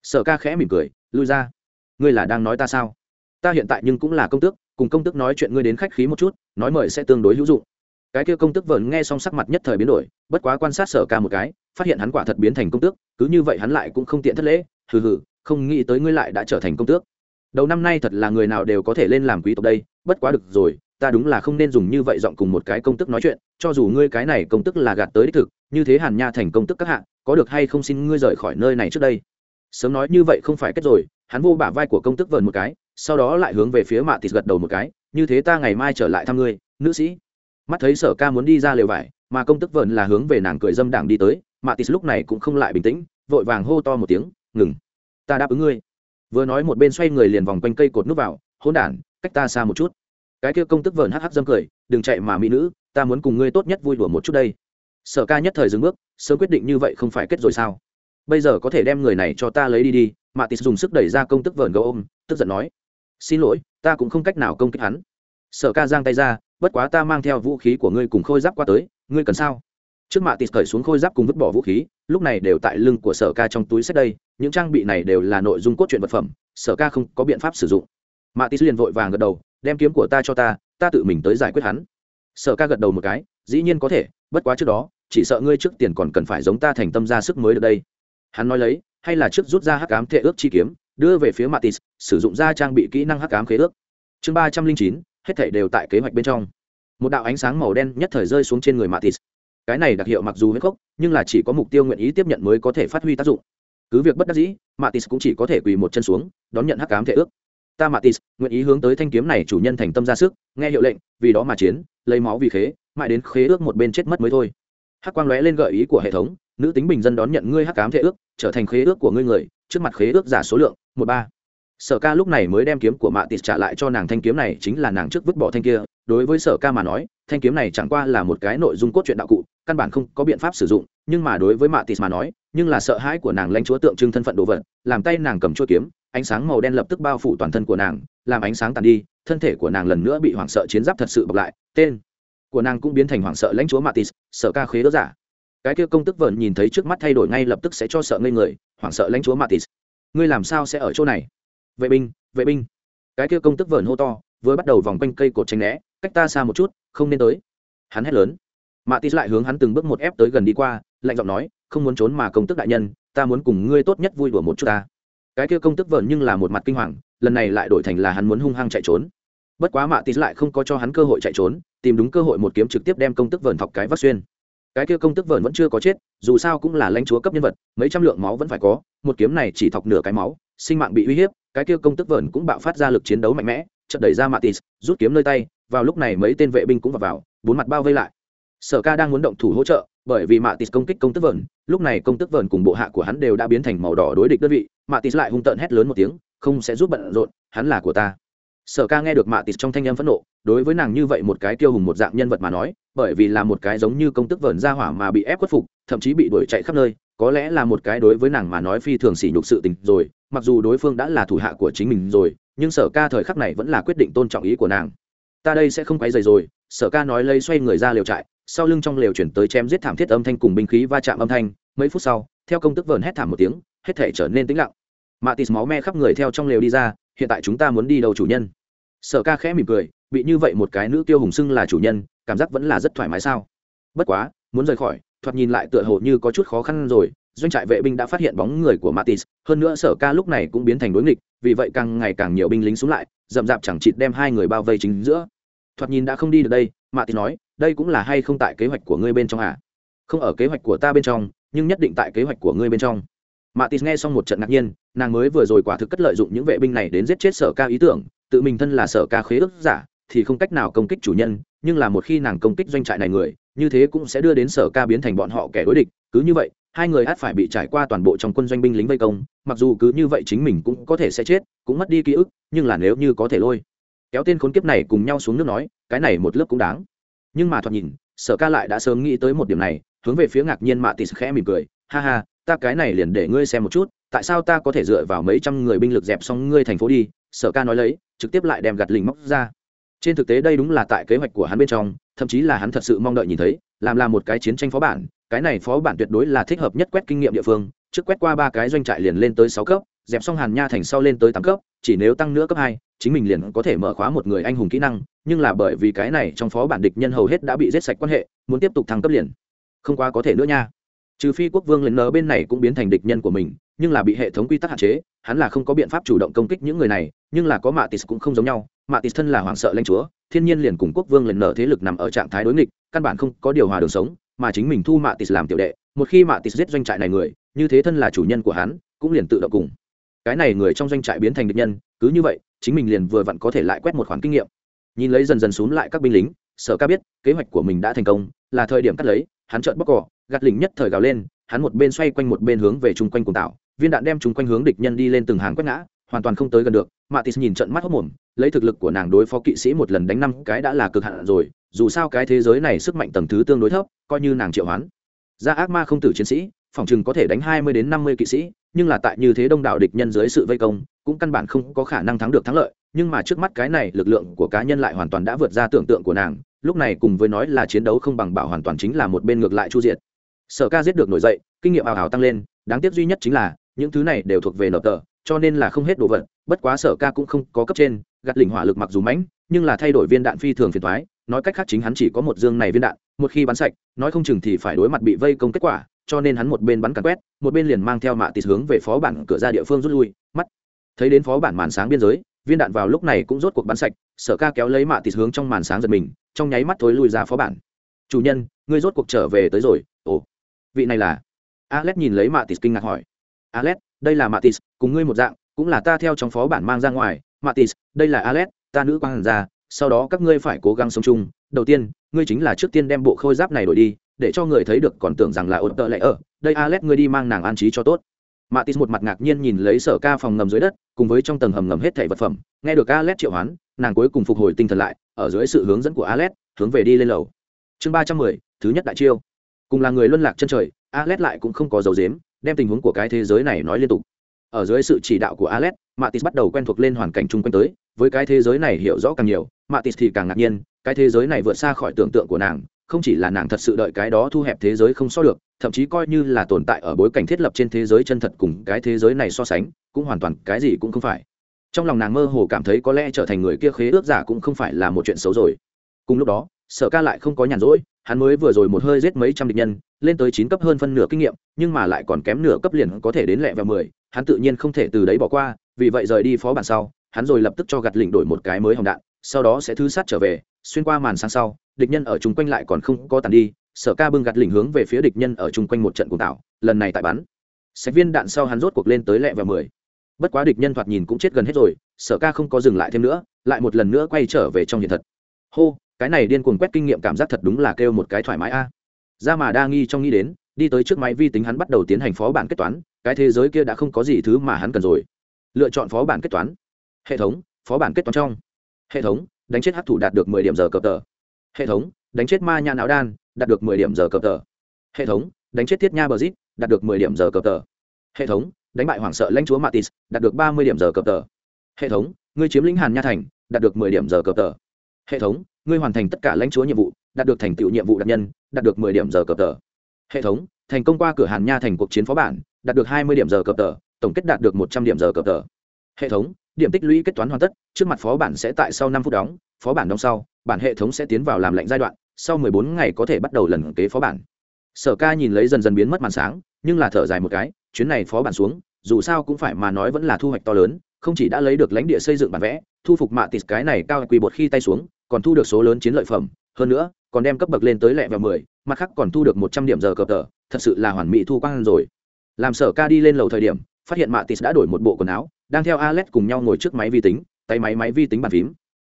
Sở ca khẽ mỉm cười, lui ra. Ngươi là đang nói ta sao? Ta hiện tại nhưng cũng là công tước, cùng công tước nói chuyện ngươi đến khách khí một chút, nói mời sẽ tương đối hữu dụng cái kia công tước vợn nghe xong sắc mặt nhất thời biến đổi, bất quá quan sát sở ca một cái, phát hiện hắn quả thật biến thành công tước, cứ như vậy hắn lại cũng không tiện thất lễ, hừ hừ, không nghĩ tới ngươi lại đã trở thành công tước. Đầu năm nay thật là người nào đều có thể lên làm quý tộc đây, bất quá được rồi, ta đúng là không nên dùng như vậy giọng cùng một cái công tức nói chuyện, cho dù ngươi cái này công tức là gạt tới đích thực, như thế hàn nha thành công tức các hạ, có được hay không xin ngươi rời khỏi nơi này trước đây. Sớm nói như vậy không phải kết rồi, hắn vô bả vai của công tức vờn một cái, sau đó lại hướng về phía mạ thịt gật đầu một cái, như thế ta ngày mai trở lại thăm ngươi, nữ sĩ mắt thấy sở ca muốn đi ra lều vải, mà công tức vờn là hướng về nàng cười dâm đảng đi tới mạ tis lúc này cũng không lại bình tĩnh, vội vàng hô to một tiếng, ngừng, ta đáp ứng ngươi. Vừa nói một bên xoay người liền vòng quanh cây cột nút vào hôn đản, cách ta xa một chút. Cái kia công tức vờn hắc hắc dâm cười, đừng chạy mà, mỹ nữ, ta muốn cùng ngươi tốt nhất vui đùa một chút đây. Sở ca nhất thời dừng bước, sớm quyết định như vậy không phải kết rồi sao? Bây giờ có thể đem người này cho ta lấy đi đi. Mạ tis dùng sức đẩy ra công tức vờn gấu ôm, tức giận nói, xin lỗi, ta cũng không cách nào công kích hắn. Sở ca giang tay ra bất quá ta mang theo vũ khí của ngươi cùng khôi giáp qua tới, ngươi cần sao? Trước mạ tịt cởi xuống khôi giáp cùng vứt bỏ vũ khí, lúc này đều tại lưng của sở ca trong túi sách đây, những trang bị này đều là nội dung cốt truyện vật phẩm, sở ca không có biện pháp sử dụng. Mạ tịt liền vội vàng gật đầu, đem kiếm của ta cho ta ta tự mình tới giải quyết hắn. Sở ca gật đầu một cái, dĩ nhiên có thể, bất quá trước đó, chỉ sợ ngươi trước tiền còn cần phải giống ta thành tâm ra sức mới được đây. Hắn nói lấy, hay là trước rút ra hắc ám thệ ước chi kiếm, đưa về phía matis sử dụng ra trang bị kỹ năng hắc ám khế ước. Chương ba trăm linh chín hết thảy đều tại kế hoạch bên trong. Một đạo ánh sáng màu đen nhất thời rơi xuống trên người matis. Cái này đặc hiệu mặc dù huyết khốc, nhưng là chỉ có mục tiêu nguyện ý tiếp nhận mới có thể phát huy tác dụng. Cứ việc bất đắc dĩ, matis cũng chỉ có thể quỳ một chân xuống, đón nhận hắc ám thể ước. Ta matis, nguyện ý hướng tới thanh kiếm này chủ nhân thành tâm ra sức, nghe hiệu lệnh, vì đó mà chiến, lấy máu vì khế, mãi đến khế ước một bên chết mất mới thôi. Hắc quang lóe lên gợi ý của hệ thống, nữ tính bình dân đón nhận ngươi hắc cám thể ước, trở thành khế ước của ngươi người, trước mặt khế ước giả số lượng, một ba sở ca lúc này mới đem kiếm của mạ tịt trả lại cho nàng thanh kiếm này, chính là nàng trước vứt bỏ thanh kia. Đối với sở ca mà nói, thanh kiếm này chẳng qua là một cái nội dung cốt truyện đạo cụ, căn bản không có biện pháp sử dụng. Nhưng mà đối với mạ tịt mà nói, nhưng là sợ hãi của nàng lãnh chúa tượng trưng thân phận đồ vật, làm tay nàng cầm chuôi kiếm, ánh sáng màu đen lập tức bao phủ toàn thân của nàng, làm ánh sáng tàn đi, thân thể của nàng lần nữa bị hoảng sợ chiến giáp thật sự bọc lại, tên của nàng cũng biến thành hoảng sợ lãnh chúa matis sợ ca khế đỡ giả. Cái kia công tức vợn nhìn thấy trước mắt thay đổi ngay lập tức sẽ cho sợ ngây người, hoảng sợ lãnh chúa matis ngươi làm sao sẽ ở chỗ này? Vệ binh vệ binh. Cái kia công tức vờn hô to, vừa bắt đầu vòng quanh cây cột tranh né, cách ta xa một chút, không nên tới. Hắn hét lớn. Mạ matis lại hướng hắn từng bước một ép tới gần đi qua, lạnh giọng nói, không muốn trốn mà công tức đại nhân, ta muốn cùng ngươi tốt nhất vui đùa một chút ta. Cái kia công tức vờn nhưng là một mặt kinh hoàng, lần này lại đổi thành là hắn muốn hung hăng chạy trốn. Bất quá mạ tít lại không có cho hắn cơ hội chạy trốn, tìm đúng cơ hội một kiếm trực tiếp đem công tức vờn thọc cái vắt xuyên. Cái kia công tức vờn vẫn chưa có chết, dù sao cũng là lãnh chúa cấp nhân vật, mấy trăm lượng máu vẫn phải có, một kiếm này chỉ thọc nửa cái máu, sinh mạng bị uy hiếp cái kia công tức vẩn cũng bạo phát ra lực chiến đấu mạnh mẽ chợt đẩy ra mạ tít rút kiếm nơi tay vào lúc này mấy tên vệ binh cũng vào, vào bốn mặt bao vây lại. Sở ca đang muốn động thủ hỗ trợ bởi vì mạ tít công kích công tức vẩn, lúc này công tức vẩn cùng bộ hạ của hắn đều đã biến thành màu đỏ đối địch đơn vị mạ tít lại hung tợn hét lớn một tiếng không sẽ giúp bận rộn hắn là của ta. Sở ca nghe được mạ tịt trong thanh âm phẫn nộ đối với nàng như vậy một cái tiêu hùng một dạng nhân vật mà nói bởi vì là một cái giống như công tức vờn ra hỏa mà bị ép khuất phục thậm chí bị đuổi chạy khắp nơi có lẽ là một cái đối với nàng mà nói phi thường sỉ nhục sự tình rồi mặc dù đối phương đã là thủ hạ của chính mình rồi, nhưng sở ca thời khắc này vẫn là quyết định tôn trọng ý của nàng. Ta đây sẽ không quấy dày rồi, sở ca nói lấy xoay người ra liều trại, sau lưng trong lều chuyển tới chém giết thảm thiết âm thanh cùng binh khí va chạm âm thanh, mấy phút sau, theo công tức vờn hét thảm một tiếng, hết thể trở nên tĩnh lặng. Mạ tịt máu me khắp người theo trong lều đi ra, hiện tại chúng ta muốn đi đâu chủ nhân? Sở ca khẽ mỉm cười, bị như vậy một cái nữ tiêu hùng xưng là chủ nhân, cảm giác vẫn là rất thoải mái sao? Bất quá, muốn rời khỏi, thoạt nhìn lại tựa hồ như có chút khó khăn rồi doanh trại vệ binh đã phát hiện bóng người của matis hơn nữa sở ca lúc này cũng biến thành đối nghịch, vì vậy càng ngày càng nhiều binh lính xuống lại, dậm dạp chẳng chịt đem hai người bao vây chính giữa. Thoạt nhìn đã không đi được đây matis nói, đây cũng là hay không tại kế hoạch của ngươi bên trong à? Không ở kế hoạch của ta bên trong, nhưng nhất định tại kế hoạch của ngươi bên trong. Matis nghe xong một trận ngạc nhiên, nàng mới vừa rồi quả thực cất lợi dụng những vệ binh này đến giết chết sở ca ý tưởng, tự mình thân là sở ca khế ước giả, thì không cách nào công kích chủ nhân, nhưng là một khi nàng công kích doanh trại này người, như thế cũng sẽ đưa đến sở ca biến thành bọn họ kẻ đối địch, cứ như vậy hai người ắt phải bị trải qua toàn bộ trong quân doanh binh lính vây công, mặc dù cứ như vậy chính mình cũng có thể sẽ chết, cũng mất đi ký ức, nhưng là nếu như có thể lôi kéo tên khốn kiếp này cùng nhau xuống nước nói, cái này một lớp cũng đáng. Nhưng mà thoạt nhìn, sở ca lại đã sớm nghĩ tới một điểm này, hướng về phía ngạc nhiên mạ tis khẽ mỉm cười, ha ha, ta cái này liền để ngươi xem một chút, tại sao ta có thể dựa vào mấy trăm người binh lực dẹp xong ngươi thành phố đi? Sở ca nói lấy, trực tiếp lại đem gạt lình móc ra. Trên thực tế đây đúng là tại kế hoạch của hắn bên trong, thậm chí là hắn thật sự mong đợi nhìn thấy, làm là một cái chiến tranh phó bản cái này phó bản tuyệt đối là thích hợp nhất quét kinh nghiệm địa phương, trước quét qua ba cái doanh trại liền lên tới sáu cấp, dẹp xong hàn nha thành sau lên tới tám cấp, chỉ nếu tăng nữa cấp hai, chính mình liền có thể mở khóa một người anh hùng kỹ năng, nhưng là bởi vì cái này trong phó bản địch nhân hầu hết đã bị giết sạch quan hệ, muốn tiếp tục thăng cấp liền không quá có thể nữa nha. Trừ phi quốc vương lần nở bên này cũng biến thành địch nhân của mình, nhưng là bị hệ thống quy tắc hạn chế, hắn là không có biện pháp chủ động công kích những người này, nhưng là có mạ tis cũng không giống nhau mạ tis thân là hoàng sợ lanh chúa, thiên nhiên liền cùng quốc vương lần nở thế lực nằm ở trạng thái đối nghịch, căn bản không có điều hòa đường sống mà chính mình thu mạ tịt làm tiểu đệ, một khi mạ tịt giết doanh trại này người, như thế thân là chủ nhân của hắn, cũng liền tự động cùng. Cái này người trong doanh trại biến thành địch nhân, cứ như vậy, chính mình liền vừa vặn có thể lại quét một khoản kinh nghiệm. Nhìn lấy dần dần xuống lại các binh lính, sở ca biết, kế hoạch của mình đã thành công, là thời điểm cắt lấy, hắn trợn bóc cỏ, gạt lỉnh nhất thời gào lên, hắn một bên xoay quanh một bên hướng về chung quanh cùng tạo, viên đạn đem chung quanh hướng địch nhân đi lên từng hàng quét ngã, hoàn toàn không tới gần được. Matis nhìn trận mắt hốc mồm, lấy thực lực của nàng đối phó kỵ sĩ một lần đánh năm cái đã là cực hạn rồi dù sao cái thế giới này sức mạnh tầng thứ tương đối thấp, coi như nàng triệu hoán. Ra ác ma không tử chiến sĩ, phòng chừng có thể đánh hai mươi đến năm mươi kỵ sĩ, nhưng là tại như thế đông đảo địch nhân dưới sự vây công, cũng căn bản không có khả năng thắng được thắng lợi. Nhưng mà trước mắt cái này, lực lượng của cá nhân lại hoàn toàn đã vượt ra tưởng tượng của nàng, lúc này cùng với nói là chiến đấu không bằng bảo hoàn toàn chính là một bên ngược lại chu diệt. Sở ca giết được nổi dậy, kinh nghiệm ảo ảo tăng lên, đáng tiếc duy nhất chính là, những thứ này đều thuộc về nợ tờ, cho nên là không hết đồ vật, bất quá sở ca cũng không có cấp trên, gạt lỉnh hỏa lực mặc dù mãnh, nhưng là thay đổi viên đạn phi thường phiền thoái nói cách khác chính hắn chỉ có một dương này viên đạn, một khi bắn sạch, nói không chừng thì phải đối mặt bị vây công kết quả, cho nên hắn một bên bắn càn quét, một bên liền mang theo mạ tịt hướng về phó bản cửa ra địa phương rút lui, mắt. Thấy đến phó bản màn sáng biên giới, viên đạn vào lúc này cũng rốt cuộc bắn sạch, sở ca kéo lấy mạ tịt hướng trong màn sáng giật mình, trong nháy mắt thối lui ra phó bản. Chủ nhân, ngươi rốt cuộc trở về tới rồi. Ồ, vị này là? Alex nhìn lấy mạ tịt kinh ngạc hỏi. Alex, đây là mạ tịt, cùng ngươi một dạng, cũng là ta theo trong phó bản mang ra ngoài. Mạ tịt, đây là alex, ta nữ quang hàn gia sau đó các ngươi phải cố gắng sống chung. Đầu tiên, ngươi chính là trước tiên đem bộ khôi giáp này đổi đi, để cho người thấy được còn tưởng rằng là ột tợ lệ ở. Đây alex, ngươi đi mang nàng an trí cho tốt. Mạ tis một mặt ngạc nhiên nhìn lấy sở ca phòng ngầm dưới đất, cùng với trong tầng hầm ngầm hết thảy vật phẩm. Nghe được alex triệu hoán, nàng cuối cùng phục hồi tinh thần lại, ở dưới sự hướng dẫn của alex, hướng về đi lên lầu. Chương ba trăm mười, thứ nhất đại chiêu. Cùng là người luân lạc chân trời, alex lại cũng không có dấu dếm đem tình huống của cái thế giới này nói liên tục. Ở dưới sự chỉ đạo của alex, matis bắt đầu quen thuộc lên hoàn cảnh chung quanh tới, với cái thế giới này hiểu rõ càng nhiều matis thì càng ngạc nhiên, cái thế giới này vượt xa khỏi tưởng tượng của nàng, không chỉ là nàng thật sự đợi cái đó thu hẹp thế giới không so được, thậm chí coi như là tồn tại ở bối cảnh thiết lập trên thế giới chân thật cùng cái thế giới này so sánh, cũng hoàn toàn cái gì cũng không phải. Trong lòng nàng mơ hồ cảm thấy có lẽ trở thành người kia khế ước giả cũng không phải là một chuyện xấu rồi. Cùng lúc đó, sở ca lại không có nhàn rỗi, hắn mới vừa rồi một hơi giết mấy trăm địch nhân, lên tới chín cấp hơn phân nửa kinh nghiệm, nhưng mà lại còn kém nửa cấp liền có thể đến lẹ vào mười, hắn tự nhiên không thể từ đấy bỏ qua, vì vậy rời đi phó bản sau, hắn rồi lập tức cho gặt lỉnh đổi một cái mới hồng đạn sau đó sẽ thứ sát trở về, xuyên qua màn sáng sau, địch nhân ở chung quanh lại còn không có tàn đi, sở ca bưng gạt lỉnh hướng về phía địch nhân ở chung quanh một trận cùng tạo lần này tại bắn. Sạch viên đạn sau hắn rốt cuộc lên tới lẹ và mười. Bất quá địch nhân thoạt nhìn cũng chết gần hết rồi, sở ca không có dừng lại thêm nữa, lại một lần nữa quay trở về trong hiện thật. Hô, cái này điên cuồng quét kinh nghiệm cảm giác thật đúng là kêu một cái thoải mái a. Ra mà đa nghi trong nghĩ đến, đi tới trước máy vi tính hắn bắt đầu tiến hành phó bản kết toán, cái thế giới kia đã không có gì thứ mà hắn cần rồi. Lựa chọn phó bản kết toán. Hệ thống, phó bản kết toán trong hệ thống, đánh chết hát thủ đạt được mười điểm giờ cập tờ. Hệ thống, đánh chết ma nha não đan, đạt được mười điểm giờ cập tờ. Hệ thống, đánh chết thiết nha bờ zit đạt được mười điểm giờ cập tờ. Hệ thống, đánh bại hoảng sợ lãnh chúa matis, đạt được ba mươi điểm giờ cập tờ. Hệ thống, ngươi chiếm lĩnh hàn nha thành, đạt được mười điểm giờ cập tờ. Hệ thống, ngươi hoàn thành tất cả lãnh chúa nhiệm vụ, đạt được thành tựu nhiệm vụ đặc nhân, đạt được mười điểm giờ cập tờ. Hệ thống, thành công qua cửa hàn nha thành cuộc chiến phó bản, đạt được hai mươi điểm giờ cập tờ, tổng kết đạt được một trăm điểm giờ cập tờ. Hệ thống điểm tích lũy kết toán hoàn tất, trước mặt phó bản sẽ tại sau năm phút đóng, phó bản đóng sau, bản hệ thống sẽ tiến vào làm lệnh giai đoạn, sau mười bốn ngày có thể bắt đầu lần kế phó bản. Sở ca nhìn lấy dần dần biến mất màn sáng, nhưng là thở dài một cái, chuyến này phó bản xuống, dù sao cũng phải mà nói vẫn là thu hoạch to lớn, không chỉ đã lấy được lãnh địa xây dựng bản vẽ, thu phục mạ tịt cái này cao quỳ bột khi tay xuống, còn thu được số lớn chiến lợi phẩm, hơn nữa, còn đem cấp bậc lên tới lẹ vào mười, mặt khác còn thu được một trăm điểm giờ cờ tờ, thật sự là hoàn mỹ thu quang rồi. Làm sở ca đi lên lầu thời điểm, phát hiện mạ tis đã đổi một bộ quần áo đang theo alex cùng nhau ngồi trước máy vi tính, tay máy máy vi tính bàn phím.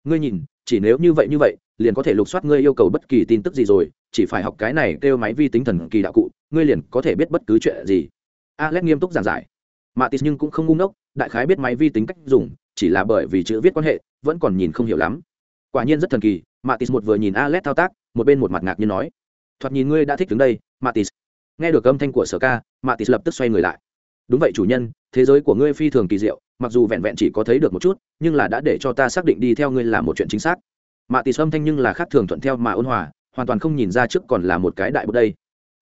Ngươi nhìn, chỉ nếu như vậy như vậy, liền có thể lục soát ngươi yêu cầu bất kỳ tin tức gì rồi, chỉ phải học cái này kêu máy vi tính thần kỳ đạo cụ, ngươi liền có thể biết bất cứ chuyện gì. Alex nghiêm túc giảng giải. Matis nhưng cũng không ngu ngốc, đại khái biết máy vi tính cách dùng, chỉ là bởi vì chữ viết quan hệ, vẫn còn nhìn không hiểu lắm. Quả nhiên rất thần kỳ, matis một vừa nhìn alex thao tác, một bên một mặt ngạc nhiên nói. Thoạt nhìn ngươi đã thích đứng đây, matis. Nghe được âm thanh của sở ca, matis lập tức xoay người lại đúng vậy chủ nhân, thế giới của ngươi phi thường kỳ diệu, mặc dù vẹn vẹn chỉ có thấy được một chút, nhưng là đã để cho ta xác định đi theo ngươi là một chuyện chính xác. Matis âm thanh nhưng là khác thường thuận theo mà ôn hòa, hoàn toàn không nhìn ra trước còn là một cái đại bút đây.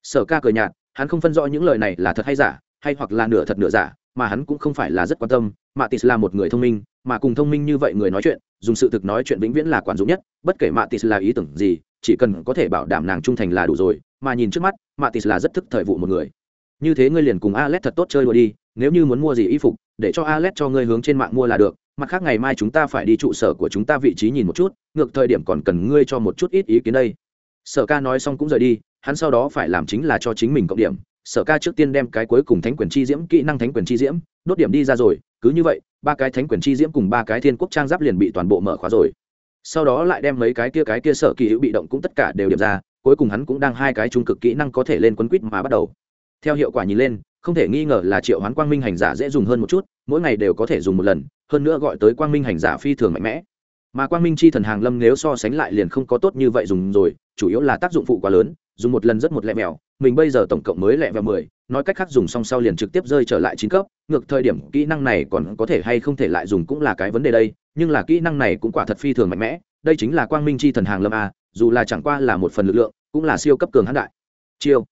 Sở ca cười nhạt, hắn không phân rõ những lời này là thật hay giả, hay hoặc là nửa thật nửa giả, mà hắn cũng không phải là rất quan tâm. Matis là một người thông minh, mà cùng thông minh như vậy người nói chuyện, dùng sự thực nói chuyện vĩnh viễn là quản dụng nhất, bất kể matis là ý tưởng gì, chỉ cần có thể bảo đảm nàng trung thành là đủ rồi, mà nhìn trước mắt matis là rất thức thời vụ một người như thế ngươi liền cùng alex thật tốt chơi đùa đi, nếu như muốn mua gì y phục, để cho alex cho ngươi hướng trên mạng mua là được, mặt khác ngày mai chúng ta phải đi trụ sở của chúng ta vị trí nhìn một chút, ngược thời điểm còn cần ngươi cho một chút ít ý kiến đây. Sở ca nói xong cũng rời đi, hắn sau đó phải làm chính là cho chính mình cộng điểm. Sở ca trước tiên đem cái cuối cùng thánh quyền chi diễm, kỹ năng thánh quyền chi diễm, đốt điểm đi ra rồi, cứ như vậy, ba cái thánh quyền chi diễm cùng ba cái thiên quốc trang giáp liền bị toàn bộ mở khóa rồi. Sau đó lại đem mấy cái kia cái kia sở kỳ hữu bị động cũng tất cả đều điểm ra, cuối cùng hắn cũng đang hai cái trung cực kỹ năng có thể lên quấn quýt mà bắt đầu theo hiệu quả nhìn lên, không thể nghi ngờ là triệu hoán quang minh hành giả dễ dùng hơn một chút, mỗi ngày đều có thể dùng một lần, hơn nữa gọi tới quang minh hành giả phi thường mạnh mẽ. Mà quang minh chi thần hàng lâm nếu so sánh lại liền không có tốt như vậy dùng rồi, chủ yếu là tác dụng phụ quá lớn, dùng một lần rất một lẹ mèo mình bây giờ tổng cộng mới lẹ vào mười, nói cách khác dùng xong sau liền trực tiếp rơi trở lại chín cấp, ngược thời điểm kỹ năng này còn có thể hay không thể lại dùng cũng là cái vấn đề đây, nhưng là kỹ năng này cũng quả thật phi thường mạnh mẽ, đây chính là quang minh chi thần hàng lâm a, dù là chẳng qua là một phần lực lượng, cũng là siêu cấp cường hãn đại. Chiêu.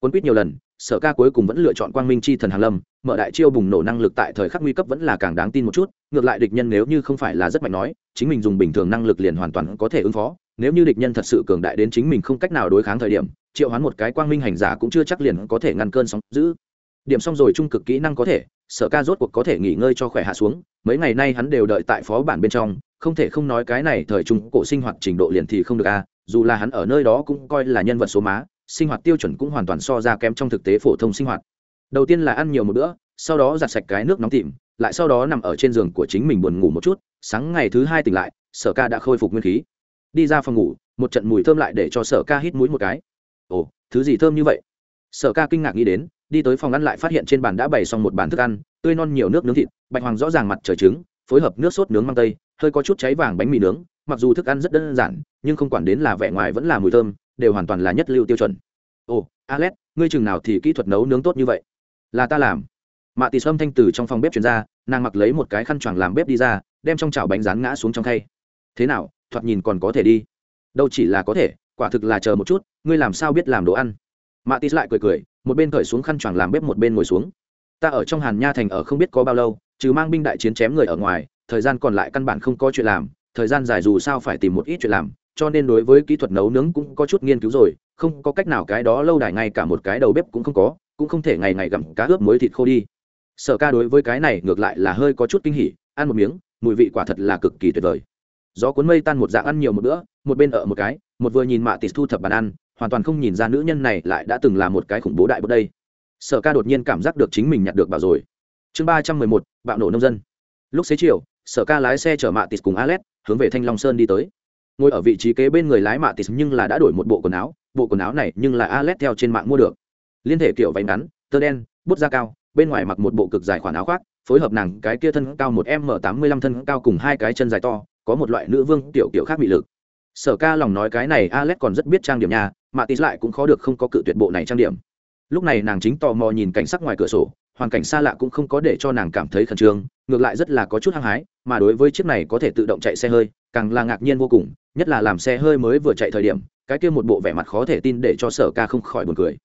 Quân quýt nhiều lần sở ca cuối cùng vẫn lựa chọn quang minh chi thần hàng lâm, mở đại chiêu bùng nổ năng lực tại thời khắc nguy cấp vẫn là càng đáng tin một chút, ngược lại địch nhân nếu như không phải là rất mạnh nói, chính mình dùng bình thường năng lực liền hoàn toàn có thể ứng phó, nếu như địch nhân thật sự cường đại đến chính mình không cách nào đối kháng thời điểm, triệu hoán một cái quang minh hành giả cũng chưa chắc liền có thể ngăn cơn sóng giữ điểm xong rồi trung cực kỹ năng có thể, sở ca rốt cuộc có thể nghỉ ngơi cho khỏe hạ xuống, mấy ngày nay hắn đều đợi tại phó bản bên trong, không thể không nói cái này thời trung cổ sinh hoạt trình độ liền thì không được a dù là hắn ở nơi đó cũng coi là nhân vật số má sinh hoạt tiêu chuẩn cũng hoàn toàn so ra kém trong thực tế phổ thông sinh hoạt. Đầu tiên là ăn nhiều một bữa, sau đó giặt sạch cái nước nóng tìm, lại sau đó nằm ở trên giường của chính mình buồn ngủ một chút, sáng ngày thứ hai tỉnh lại, sở ca đã khôi phục nguyên khí. Đi ra phòng ngủ, một trận mùi thơm lại để cho sở ca hít mũi một cái. Ồ, thứ gì thơm như vậy? Sở ca kinh ngạc nghĩ đến, đi tới phòng ăn lại phát hiện trên bàn đã bày xong một bàn thức ăn, tươi non nhiều nước nướng thịt, bạch hoàng rõ ràng mặt trời trứng, phối hợp nước sốt nướng mang tây, hơi có chút cháy vàng bánh mì nướng, mặc dù thức ăn rất đơn giản, nhưng không quản đến là vẻ ngoài vẫn là mùi thơm đều hoàn toàn là nhất lưu tiêu chuẩn. Ồ, alex, ngươi chừng nào thì kỹ thuật nấu nướng tốt như vậy? Là ta làm. Mạ tì sâm thanh từ trong phòng bếp chuyển ra, nàng mặc lấy một cái khăn choàng làm bếp đi ra, đem trong chảo bánh rán ngã xuống trong khay. Thế nào, thoạt nhìn còn có thể đi? Đâu chỉ là có thể, quả thực là chờ một chút, ngươi làm sao biết làm đồ ăn? Mạ tì lại cười cười, một bên cởi xuống khăn choàng làm bếp một bên ngồi xuống. Ta ở trong hàn nha thành ở không biết có bao lâu, trừ mang binh đại chiến chém người ở ngoài, thời gian còn lại căn bản không có chuyện làm, thời gian dài dù sao phải tìm một ít chuyện làm cho nên đối với kỹ thuật nấu nướng cũng có chút nghiên cứu rồi, không có cách nào cái đó lâu đài ngay cả một cái đầu bếp cũng không có, cũng không thể ngày ngày gặm cá ướp muối thịt khô đi. Sở ca đối với cái này ngược lại là hơi có chút kinh hỉ, ăn một miếng, mùi vị quả thật là cực kỳ tuyệt vời. Gió cuốn mây tan một dạng ăn nhiều một bữa, một bên ở một cái, một vừa nhìn mạ tịt thu thập bàn ăn, hoàn toàn không nhìn ra nữ nhân này lại đã từng là một cái khủng bố đại bất đây. Sở ca đột nhiên cảm giác được chính mình nhặt được bảo rồi. Chương ba trăm mười một, bạo nổ nông dân. Lúc xế chiều, sở ca lái xe chở mạ tịt cùng alex hướng về thanh long sơn đi tới ngồi ở vị trí kế bên người lái mạ tịt nhưng là đã đổi một bộ quần áo, bộ quần áo này nhưng là alex theo trên mạng mua được. Liên thể kiểu váy ngắn, tơ đen, bút da cao, bên ngoài mặc một bộ cực dài khoản áo khoác, phối hợp nàng cái kia thân cao một m tám mươi lăm thân cao cùng hai cái chân dài to, có một loại nữ vương tiểu kiểu khác bị lực. Sở ca lòng nói cái này alex còn rất biết trang điểm nhà mạ tít lại cũng khó được không có cự tuyệt bộ này trang điểm. Lúc này nàng chính tò mò nhìn cảnh sắc ngoài cửa sổ, hoàn cảnh xa lạ cũng không có để cho nàng cảm thấy khẩn trương, ngược lại rất là có chút hăng hái, mà đối với chiếc này có thể tự động chạy xe hơi càng là ngạc nhiên vô cùng, nhất là làm xe hơi mới vừa chạy thời điểm, cái kia một bộ vẻ mặt khó thể tin để cho sở ca không khỏi buồn cười.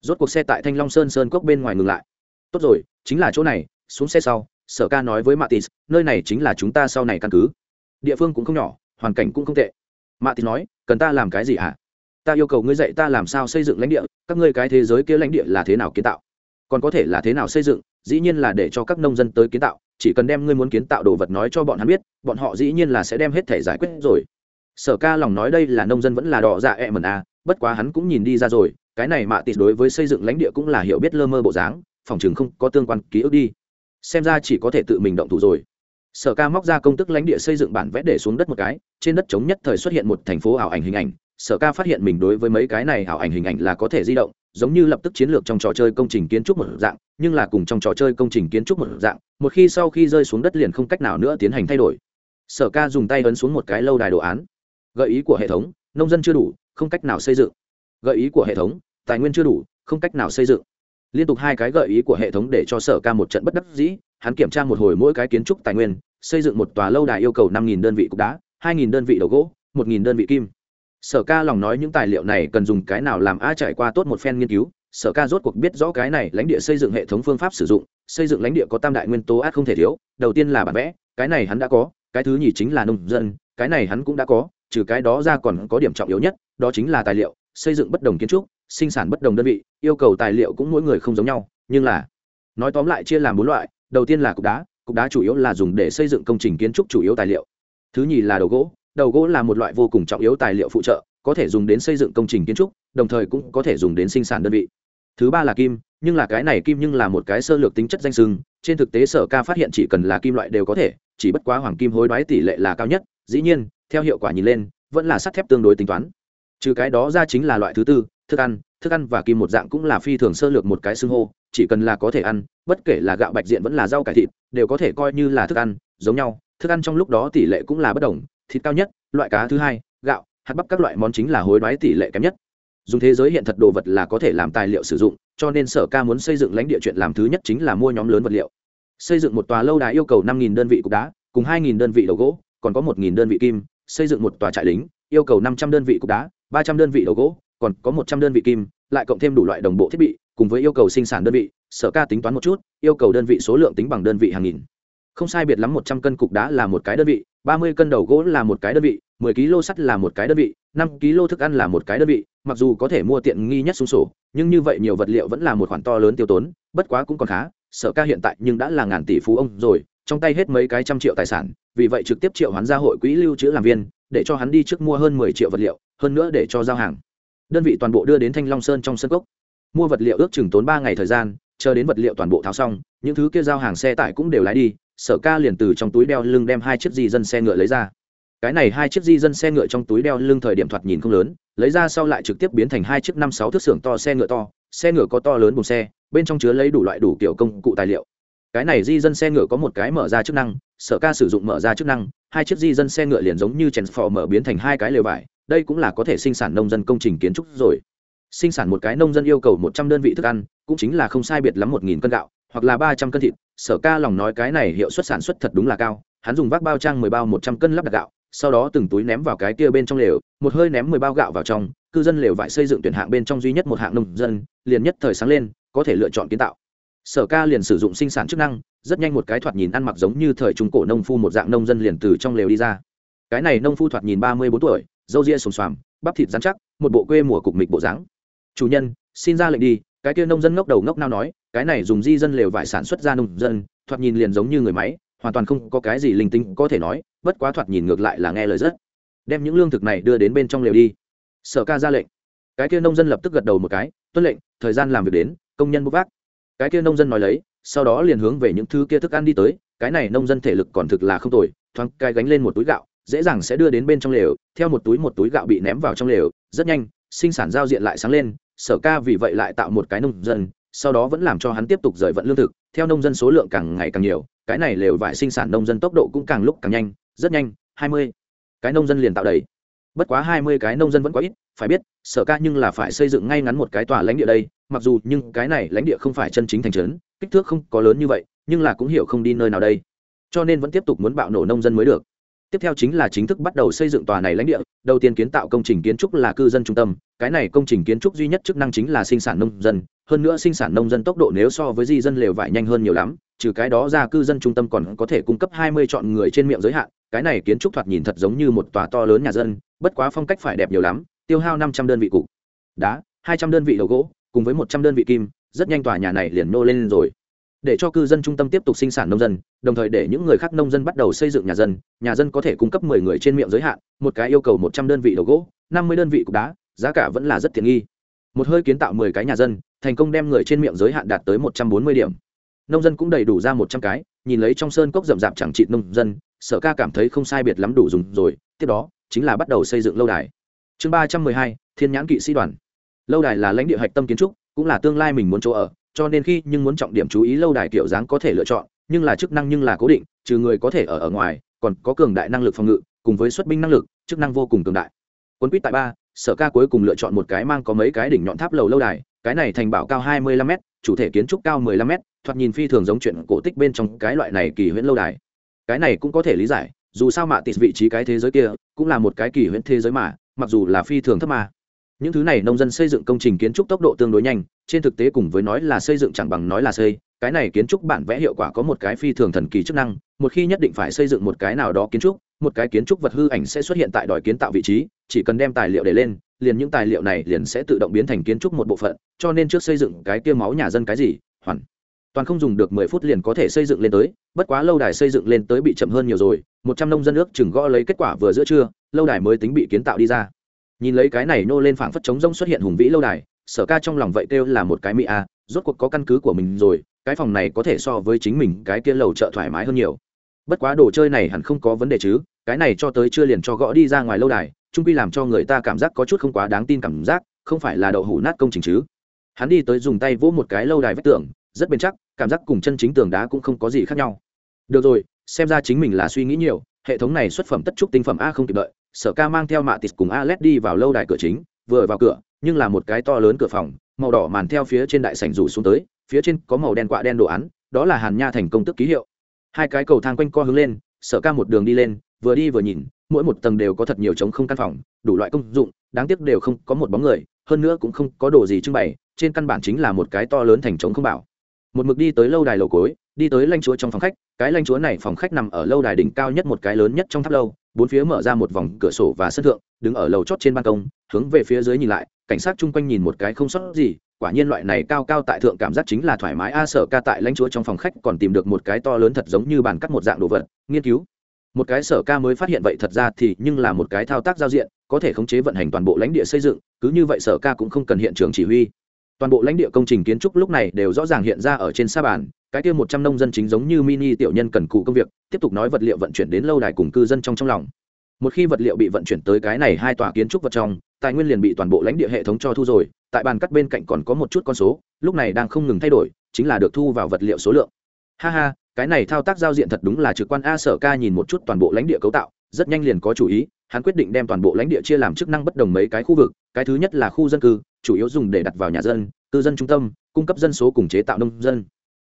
Rốt cuộc xe tại thanh long sơn sơn cốc bên ngoài ngừng lại. Tốt rồi, chính là chỗ này, xuống xe sau, sở ca nói với matis nơi này chính là chúng ta sau này căn cứ. Địa phương cũng không nhỏ, hoàn cảnh cũng không tệ. Matis nói, cần ta làm cái gì hả? Ta yêu cầu ngươi dạy ta làm sao xây dựng lãnh địa, các ngươi cái thế giới kia lãnh địa là thế nào kiến tạo? Còn có thể là thế nào xây dựng, dĩ nhiên là để cho các nông dân tới kiến tạo chỉ cần đem ngươi muốn kiến tạo đồ vật nói cho bọn hắn biết, bọn họ dĩ nhiên là sẽ đem hết thể giải quyết rồi. Sở ca lòng nói đây là nông dân vẫn là đỏ dạ e mần a à, bất quá hắn cũng nhìn đi ra rồi, cái này mạ tịt đối với xây dựng lãnh địa cũng là hiểu biết lơ mơ bộ dáng, phòng chừng không có tương quan ký ức đi. Xem ra chỉ có thể tự mình động thủ rồi. Sở ca móc ra công tức lãnh địa xây dựng bản vẽ để xuống đất một cái, trên đất chống nhất thời xuất hiện một thành phố ảo ảnh hình ảnh. Sở ca phát hiện mình đối với mấy cái này ảo ảnh hình ảnh là có thể di động giống như lập tức chiến lược trong trò chơi công trình kiến trúc một dạng, nhưng là cùng trong trò chơi công trình kiến trúc một dạng, một khi sau khi rơi xuống đất liền không cách nào nữa tiến hành thay đổi. Sở ca dùng tay ấn xuống một cái lâu đài đồ án. Gợi ý của hệ thống, nông dân chưa đủ, không cách nào xây dựng. Gợi ý của hệ thống, tài nguyên chưa đủ, không cách nào xây dựng. Liên tục hai cái gợi ý của hệ thống để cho sở ca một trận bất đắc dĩ, hắn kiểm tra một hồi mỗi cái kiến trúc tài nguyên, xây dựng một tòa lâu đài yêu cầu năm đơn vị cục đá, hai đơn vị đầu gỗ, một đơn vị kim sở ca lòng nói những tài liệu này cần dùng cái nào làm a trải qua tốt một phen nghiên cứu. Sở ca rốt cuộc biết rõ cái này lãnh địa xây dựng hệ thống phương pháp sử dụng. Xây dựng lãnh địa có tam đại nguyên tố át không thể thiếu. Đầu tiên là bản vẽ, cái này hắn đã có, cái thứ nhì chính là nông dân, cái này hắn cũng đã có, trừ cái đó ra còn có điểm trọng yếu nhất, đó chính là tài liệu, xây dựng bất đồng kiến trúc, sinh sản bất đồng đơn vị, yêu cầu tài liệu cũng mỗi người không giống nhau, nhưng là, nói tóm lại chia làm bốn loại, đầu tiên là cục đá cục đá chủ yếu là dùng để xây dựng công trình kiến trúc chủ yếu tài liệu, thứ nhì là đầu gỗ đầu gỗ là một loại vô cùng trọng yếu tài liệu phụ trợ, có thể dùng đến xây dựng công trình kiến trúc, đồng thời cũng có thể dùng đến sinh sản đơn vị. Thứ ba là kim, nhưng là cái này kim nhưng là một cái sơ lược tính chất danh sưng, trên thực tế sở ca phát hiện chỉ cần là kim loại đều có thể, chỉ bất quá hoàng kim hối đoái tỷ lệ là cao nhất, dĩ nhiên, theo hiệu quả nhìn lên, vẫn là sắt thép tương đối tính toán. Trừ cái đó ra chính là loại thứ tư, thức ăn thức ăn và kim một dạng cũng là phi thường sơ lược một cái xưng hô, chỉ cần là có thể ăn, bất kể là gạo bạch diện vẫn là rau cải thịt, đều có thể coi như là thức ăn, giống nhau, thức ăn trong lúc đó tỷ lệ cũng là bất đồng thịt cao nhất, loại cá thứ hai, gạo, hạt bắp các loại món chính là hối đoái tỷ lệ kém nhất. Dùng thế giới hiện thật đồ vật là có thể làm tài liệu sử dụng, cho nên sở ca muốn xây dựng lãnh địa chuyện làm thứ nhất chính là mua nhóm lớn vật liệu. Xây dựng một tòa lâu đài yêu cầu năm đơn vị cục đá, cùng hai đơn vị đầu gỗ, còn có một đơn vị kim. Xây dựng một tòa trại lính, yêu cầu năm trăm đơn vị cục đá, ba trăm đơn vị đầu gỗ, còn có một trăm đơn vị kim, lại cộng thêm đủ loại đồng bộ thiết bị, cùng với yêu cầu sinh sản đơn vị, sở ca tính toán một chút, yêu cầu đơn vị số lượng tính bằng đơn vị hàng nghìn. Không sai biệt lắm một trăm cân cục đá là một cái đơn vị ba mươi cân đầu gỗ là một cái đơn vị, mười kg sắt là một cái đơn vị, năm kg thức ăn là một cái đơn vị. Mặc dù có thể mua tiện nghi nhất xuống sổ, nhưng như vậy nhiều vật liệu vẫn là một khoản to lớn tiêu tốn, bất quá cũng còn khá. Sở ca hiện tại nhưng đã là ngàn tỷ phú ông rồi, trong tay hết mấy cái trăm triệu tài sản, vì vậy trực tiếp triệu hoán ra hội quỹ lưu trữ làm viên, để cho hắn đi trước mua hơn mười triệu vật liệu, hơn nữa để cho giao hàng. Đơn vị toàn bộ đưa đến thanh long sơn trong sân cốc. Mua vật liệu ước chừng tốn ba ngày thời gian, chờ đến vật liệu toàn bộ tháo xong, những thứ kia giao hàng xe tải cũng đều lái đi sở ca liền từ trong túi đeo lưng đem hai chiếc di dân xe ngựa lấy ra. Cái này hai chiếc di dân xe ngựa trong túi đeo lưng thời điểm thoạt nhìn không lớn, lấy ra sau lại trực tiếp biến thành hai chiếc năm sáu thước xưởng to xe ngựa to, xe ngựa có to lớn cùng xe, bên trong chứa lấy đủ loại đủ kiểu công cụ tài liệu. Cái này di dân xe ngựa có một cái mở ra chức năng, sở ca sử dụng mở ra chức năng, hai chiếc di dân xe ngựa liền giống như chèn phò mở biến thành hai cái lều vải, đây cũng là có thể sinh sản nông dân công trình kiến trúc rồi. Sinh sản một cái nông dân yêu cầu một trăm đơn vị thức ăn, cũng chính là không sai biệt lắm một nghìn cân gạo hoặc là ba trăm cân thịt, sở ca lòng nói cái này hiệu suất sản xuất thật đúng là cao, hắn dùng vác bao trang mười bao một trăm cân lắp đặt gạo, sau đó từng túi ném vào cái kia bên trong lều, một hơi ném mười bao gạo vào trong, cư dân lều vải xây dựng tuyển hạng bên trong duy nhất một hạng nông dân, liền nhất thời sáng lên, có thể lựa chọn kiến tạo. Sở ca liền sử dụng sinh sản chức năng, rất nhanh một cái thoạt nhìn ăn mặc giống như thời trung cổ nông phu một dạng nông dân liền từ trong lều đi ra. Cái này nông phu thoạt nhìn ba mươi bốn tuổi, râu ria sồm xoàm, bắp thịt dán chắc, một bộ quê mùa cục mịch bộ dáng. Chủ nhân, xin ra lệnh đi. Cái kia nông dân ngốc đầu ngốc nao nói cái này dùng di dân lều vải sản xuất ra nông dân, thoạt nhìn liền giống như người máy, hoàn toàn không có cái gì linh tinh có thể nói, bất quá thoạt nhìn ngược lại là nghe lời rất. Đem những lương thực này đưa đến bên trong lều đi. Sở ca ra lệnh. Cái kia nông dân lập tức gật đầu một cái, tuân lệnh, thời gian làm việc đến, công nhân bốc vác. Cái kia nông dân nói lấy, sau đó liền hướng về những thứ kia thức ăn đi tới, cái này nông dân thể lực còn thực là không tồi, thoáng cai gánh lên một túi gạo, dễ dàng sẽ đưa đến bên trong lều, theo một túi một túi gạo bị ném vào trong lều, rất nhanh, sinh sản giao diện lại sáng lên, sở ca vì vậy lại tạo một cái nông dân sau đó vẫn làm cho hắn tiếp tục rời vận lương thực, theo nông dân số lượng càng ngày càng nhiều, cái này lều vải sinh sản nông dân tốc độ cũng càng lúc càng nhanh, rất nhanh, hai mươi cái nông dân liền tạo đầy. Bất quá hai mươi cái nông dân vẫn có ít, phải biết, sở ca nhưng là phải xây dựng ngay ngắn một cái tòa lãnh địa đây, mặc dù nhưng cái này lãnh địa không phải chân chính thành trấn, kích thước không có lớn như vậy, nhưng là cũng hiểu không đi nơi nào đây. Cho nên vẫn tiếp tục muốn bạo nổ nông dân mới được tiếp theo chính là chính thức bắt đầu xây dựng tòa này lãnh địa, đầu tiên kiến tạo công trình kiến trúc là cư dân trung tâm, cái này công trình kiến trúc duy nhất chức năng chính là sinh sản nông dân, hơn nữa sinh sản nông dân tốc độ nếu so với di dân lều vải nhanh hơn nhiều lắm, trừ cái đó ra cư dân trung tâm còn có thể cung cấp hai mươi chọn người trên miệng giới hạn, cái này kiến trúc thoạt nhìn thật giống như một tòa to lớn nhà dân, bất quá phong cách phải đẹp nhiều lắm, tiêu hao năm trăm đơn vị cụ đá, hai trăm đơn vị đầu gỗ, cùng với một trăm đơn vị kim, rất nhanh tòa nhà này liền nô lên rồi để cho cư dân trung tâm tiếp tục sinh sản nông dân, đồng thời để những người khác nông dân bắt đầu xây dựng nhà dân. Nhà dân có thể cung cấp mười người trên miệng giới hạn, một cái yêu cầu một trăm đơn vị đầu gỗ, năm mươi đơn vị cục đá, giá cả vẫn là rất tiện nghi. Một hơi kiến tạo mười cái nhà dân, thành công đem người trên miệng giới hạn đạt tới một trăm bốn mươi điểm. Nông dân cũng đầy đủ ra một trăm cái, nhìn lấy trong sơn cốc rậm rạp chẳng trị nông dân, sở ca cảm thấy không sai biệt lắm đủ dùng rồi, tiếp đó, chính là bắt đầu xây dựng lâu đài. Chương ba trăm mười hai, thiên nhãn kỵ sĩ đoàn. Lâu đài là lãnh địa hạch tâm kiến trúc, cũng là tương lai mình muốn chỗ ở cho nên khi nhưng muốn trọng điểm chú ý lâu đài kiểu dáng có thể lựa chọn, nhưng là chức năng nhưng là cố định, trừ người có thể ở ở ngoài, còn có cường đại năng lực phòng ngự, cùng với xuất binh năng lực, chức năng vô cùng cường đại. Quân quýt tại ba, sở ca cuối cùng lựa chọn một cái mang có mấy cái đỉnh nhọn tháp lầu lâu đài, cái này thành bảo cao hai mươi lăm m chủ thể kiến trúc cao mười lăm m thoạt nhìn phi thường giống chuyện cổ tích bên trong cái loại này kỳ huyễn lâu đài. Cái này cũng có thể lý giải, dù sao mạ tịt vị trí cái thế giới kia cũng là một cái kỳ huyễn thế giới mà, mặc dù là phi thường thấp mà. Những thứ này nông dân xây dựng công trình kiến trúc tốc độ tương đối nhanh trên thực tế cùng với nói là xây dựng chẳng bằng nói là xây, cái này kiến trúc bản vẽ hiệu quả có một cái phi thường thần kỳ chức năng, một khi nhất định phải xây dựng một cái nào đó kiến trúc, một cái kiến trúc vật hư ảnh sẽ xuất hiện tại đòi kiến tạo vị trí, chỉ cần đem tài liệu để lên, liền những tài liệu này liền sẽ tự động biến thành kiến trúc một bộ phận, cho nên trước xây dựng cái kia máu nhà dân cái gì, hoàn toàn không dùng được mười phút liền có thể xây dựng lên tới, bất quá lâu đài xây dựng lên tới bị chậm hơn nhiều rồi, một trăm nông dân ước chừng gõ lấy kết quả vừa giữa trưa, lâu đài mới tính bị kiến tạo đi ra. Nhìn lấy cái này nô lên phảng phất chống rông xuất hiện hùng vĩ lâu đài sở ca trong lòng vậy kêu là một cái mỹ a, rốt cuộc có căn cứ của mình rồi, cái phòng này có thể so với chính mình cái kia lầu chợ thoải mái hơn nhiều. Bất quá đồ chơi này hẳn không có vấn đề chứ, cái này cho tới chưa liền cho gõ đi ra ngoài lâu đài, trung quy làm cho người ta cảm giác có chút không quá đáng tin cảm giác, không phải là đậu hủ nát công trình chứ. Hắn đi tới dùng tay vỗ một cái lâu đài vách tường, rất bền chắc, cảm giác cùng chân chính tường đá cũng không có gì khác nhau. Được rồi, xem ra chính mình là suy nghĩ nhiều, hệ thống này xuất phẩm tất trúc tinh phẩm a không kịp đợi, sở ca mang theo mạ tịt cùng a led đi vào lâu đài cửa chính, vừa vào cửa nhưng là một cái to lớn cửa phòng, màu đỏ màn theo phía trên đại sảnh rủ xuống tới, phía trên có màu đen quạ đen đồ án, đó là hàn nha thành công tức ký hiệu. Hai cái cầu thang quanh co hướng lên, sở ca một đường đi lên, vừa đi vừa nhìn, mỗi một tầng đều có thật nhiều trống không căn phòng, đủ loại công dụng, đáng tiếc đều không có một bóng người, hơn nữa cũng không có đồ gì trưng bày, trên căn bản chính là một cái to lớn thành trống không bảo một mực đi tới lâu đài lầu cối, đi tới lanh chúa trong phòng khách. Cái lanh chúa này phòng khách nằm ở lâu đài đỉnh cao nhất một cái lớn nhất trong tháp lâu, bốn phía mở ra một vòng cửa sổ và sân thượng, đứng ở lầu chót trên ban công, hướng về phía dưới nhìn lại, cảnh sát chung quanh nhìn một cái không sót gì. Quả nhiên loại này cao cao tại thượng cảm giác chính là thoải mái. A, sở ca tại lãnh chúa trong phòng khách còn tìm được một cái to lớn thật giống như bàn cắt một dạng đồ vật, nghiên cứu. Một cái sở ca mới phát hiện vậy thật ra thì nhưng là một cái thao tác giao diện, có thể khống chế vận hành toàn bộ lãnh địa xây dựng, cứ như vậy sở ca cũng không cần hiện trường chỉ huy toàn bộ lãnh địa công trình kiến trúc lúc này đều rõ ràng hiện ra ở trên sa bàn, cái kia một trăm nông dân chính giống như mini tiểu nhân cần cụ công việc, tiếp tục nói vật liệu vận chuyển đến lâu đài cùng cư dân trong trong lòng. Một khi vật liệu bị vận chuyển tới cái này hai tòa kiến trúc vật trong, tài nguyên liền bị toàn bộ lãnh địa hệ thống cho thu rồi, tại bàn cắt bên cạnh còn có một chút con số, lúc này đang không ngừng thay đổi, chính là được thu vào vật liệu số lượng. Ha ha, cái này thao tác giao diện thật đúng là trực quan, a sở ca nhìn một chút toàn bộ lãnh địa cấu tạo, rất nhanh liền có chủ ý, hắn quyết định đem toàn bộ lãnh địa chia làm chức năng bất đồng mấy cái khu vực, cái thứ nhất là khu dân cư chủ yếu dùng để đặt vào nhà dân, cư dân trung tâm, cung cấp dân số cùng chế tạo nông dân.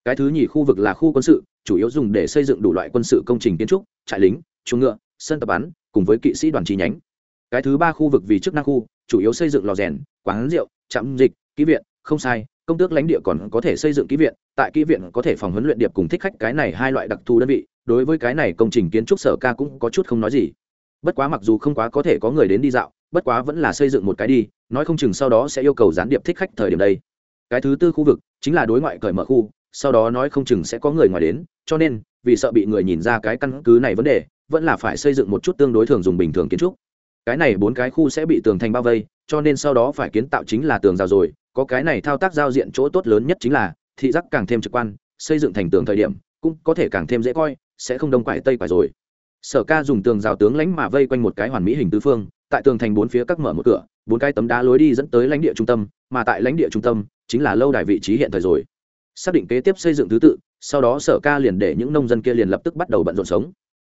Cái thứ nhì khu vực là khu quân sự, chủ yếu dùng để xây dựng đủ loại quân sự công trình kiến trúc, trại lính, chuồng ngựa, sân tập bắn, cùng với kỵ sĩ đoàn chi nhánh. Cái thứ ba khu vực vì chức năng khu, chủ yếu xây dựng lò rèn, quán rượu, trạm dịch, ký viện, không sai, công tước lãnh địa còn có thể xây dựng ký viện, tại ký viện có thể phòng huấn luyện điệp cùng thích khách cái này hai loại đặc thù đơn vị, đối với cái này công trình kiến trúc sở ca cũng có chút không nói gì bất quá mặc dù không quá có thể có người đến đi dạo, bất quá vẫn là xây dựng một cái đi, nói không chừng sau đó sẽ yêu cầu gián điệp thích khách thời điểm đây. Cái thứ tư khu vực chính là đối ngoại cởi mở khu, sau đó nói không chừng sẽ có người ngoài đến, cho nên, vì sợ bị người nhìn ra cái căn cứ này vấn đề, vẫn là phải xây dựng một chút tương đối thường dùng bình thường kiến trúc. Cái này bốn cái khu sẽ bị tường thành bao vây, cho nên sau đó phải kiến tạo chính là tường rào rồi, có cái này thao tác giao diện chỗ tốt lớn nhất chính là thị giác càng thêm trực quan, xây dựng thành tường thời điểm, cũng có thể càng thêm dễ coi, sẽ không đông quải tây quải rồi sở ca dùng tường rào tướng lánh mà vây quanh một cái hoàn mỹ hình tứ phương, tại tường thành bốn phía các mở một cửa, bốn cái tấm đá lối đi dẫn tới lãnh địa trung tâm, mà tại lãnh địa trung tâm chính là lâu đài vị trí hiện thời rồi. Xác định kế tiếp xây dựng thứ tự, sau đó sở ca liền để những nông dân kia liền lập tức bắt đầu bận rộn sống.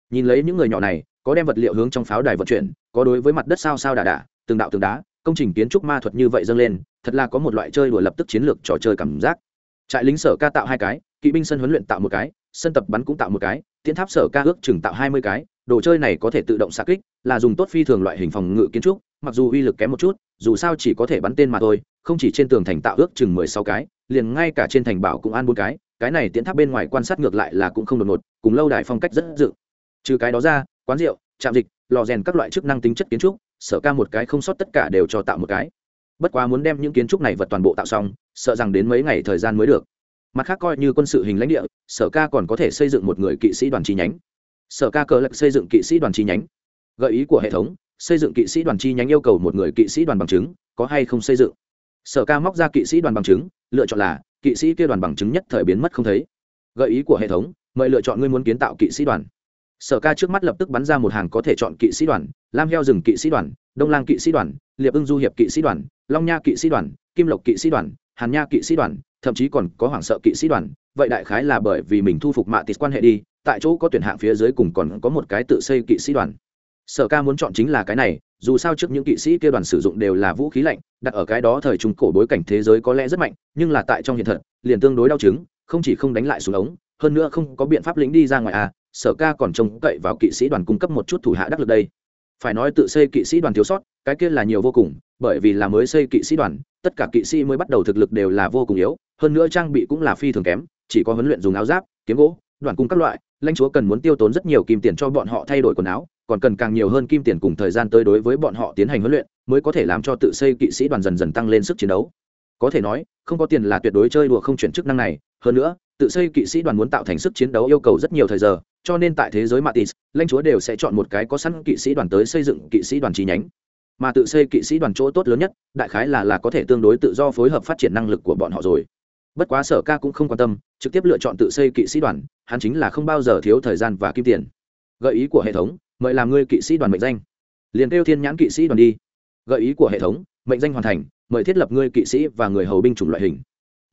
Nhìn lấy những người nhỏ này, có đem vật liệu hướng trong pháo đài vận chuyển, có đối với mặt đất sao sao đà đà, từng đạo từng đá, công trình kiến trúc ma thuật như vậy dâng lên, thật là có một loại chơi đùa lập tức chiến lược trò chơi cảm giác. Trại lính sở ca tạo hai cái, kỵ binh sân huấn luyện tạo một cái, sân tập bắn cũng tạo một cái tiến tháp sở ca ước chừng tạo hai mươi cái, đồ chơi này có thể tự động xạ kích, là dùng tốt phi thường loại hình phòng ngự kiến trúc, mặc dù uy lực kém một chút, dù sao chỉ có thể bắn tên mà thôi, không chỉ trên tường thành tạo ước chừng mười sáu cái, liền ngay cả trên thành bảo cũng an bốn cái cái này tiến tháp bên ngoài quan sát ngược lại là cũng không đột ngột, cùng lâu đài phong cách rất dự. Trừ cái đó ra, quán rượu, trạm dịch, lò rèn các loại chức năng tính chất kiến trúc, sở ca một cái không sót tất cả đều cho tạo một cái. Bất quá muốn đem những kiến trúc này vật toàn bộ tạo xong, sợ rằng đến mấy ngày thời gian mới được mặt khác coi như quân sự hình lãnh địa sở ca còn có thể xây dựng một người kỵ sĩ đoàn chi nhánh sở ca cờ lực xây dựng kỵ sĩ đoàn chi nhánh gợi ý của hệ thống xây dựng kỵ sĩ đoàn chi nhánh yêu cầu một người kỵ sĩ đoàn bằng chứng có hay không xây dựng sở ca móc ra kỵ sĩ đoàn bằng chứng lựa chọn là kỵ sĩ kia đoàn bằng chứng nhất thời biến mất không thấy gợi ý của hệ thống mời lựa chọn ngươi muốn kiến tạo kỵ sĩ đoàn sở ca trước mắt lập tức bắn ra một hàng có thể chọn kỵ sĩ đoàn lam heo rừng kỵ sĩ đoàn đông lang kỵ sĩ đoàn liệp ưng du hiệp kỵ sĩ đoàn long nha kỵ sĩ đoàn kim lộc kỵ sĩ đoàn hàn nha kỵ sĩ đoàn thậm chí còn có hoảng sợ kỵ sĩ đoàn, vậy đại khái là bởi vì mình thu phục mạ tịt quan hệ đi, tại chỗ có tuyển hạng phía dưới cùng còn có một cái tự xây kỵ sĩ đoàn. Sở ca muốn chọn chính là cái này, dù sao trước những kỵ sĩ kia đoàn sử dụng đều là vũ khí lạnh, đặt ở cái đó thời trung cổ bối cảnh thế giới có lẽ rất mạnh, nhưng là tại trong hiện thật, liền tương đối đau chứng, không chỉ không đánh lại xuống ống, hơn nữa không có biện pháp lính đi ra ngoài à sở ca còn trông cậy vào kỵ sĩ đoàn cung cấp một chút thủ hạ đắc lực đây. Phải nói tự xây kỵ sĩ đoàn thiếu sót, cái kia là nhiều vô cùng, bởi vì là mới xây kỵ sĩ đoàn tất cả kỵ sĩ mới bắt đầu thực lực đều là vô cùng yếu, hơn nữa trang bị cũng là phi thường kém, chỉ có huấn luyện dùng áo giáp, kiếm gỗ đoàn cung các loại, lãnh chúa cần muốn tiêu tốn rất nhiều kim tiền cho bọn họ thay đổi quần áo, còn cần càng nhiều hơn kim tiền cùng thời gian tới đối với bọn họ tiến hành huấn luyện, mới có thể làm cho tự xây kỵ sĩ đoàn dần dần tăng lên sức chiến đấu. Có thể nói, không có tiền là tuyệt đối chơi đùa không chuyển chức năng này, hơn nữa, tự xây kỵ sĩ đoàn muốn tạo thành sức chiến đấu yêu cầu rất nhiều thời giờ, cho nên tại thế giới matis, lãnh chúa đều sẽ chọn một cái có sẵn kỵ sĩ đoàn tới xây dựng kỵ sĩ đoàn chi nhánh mà tự xây kỵ sĩ đoàn chỗ tốt lớn nhất, đại khái là là có thể tương đối tự do phối hợp phát triển năng lực của bọn họ rồi. Bất quá sở ca cũng không quan tâm, trực tiếp lựa chọn tự xây kỵ sĩ đoàn, hắn chính là không bao giờ thiếu thời gian và kim tiền. Gợi ý của hệ thống, mời làm ngươi kỵ sĩ đoàn mệnh danh. Liền kêu thiên nhãn kỵ sĩ đoàn đi. Gợi ý của hệ thống, mệnh danh hoàn thành, mời thiết lập ngươi kỵ sĩ và người hầu binh chủng loại hình.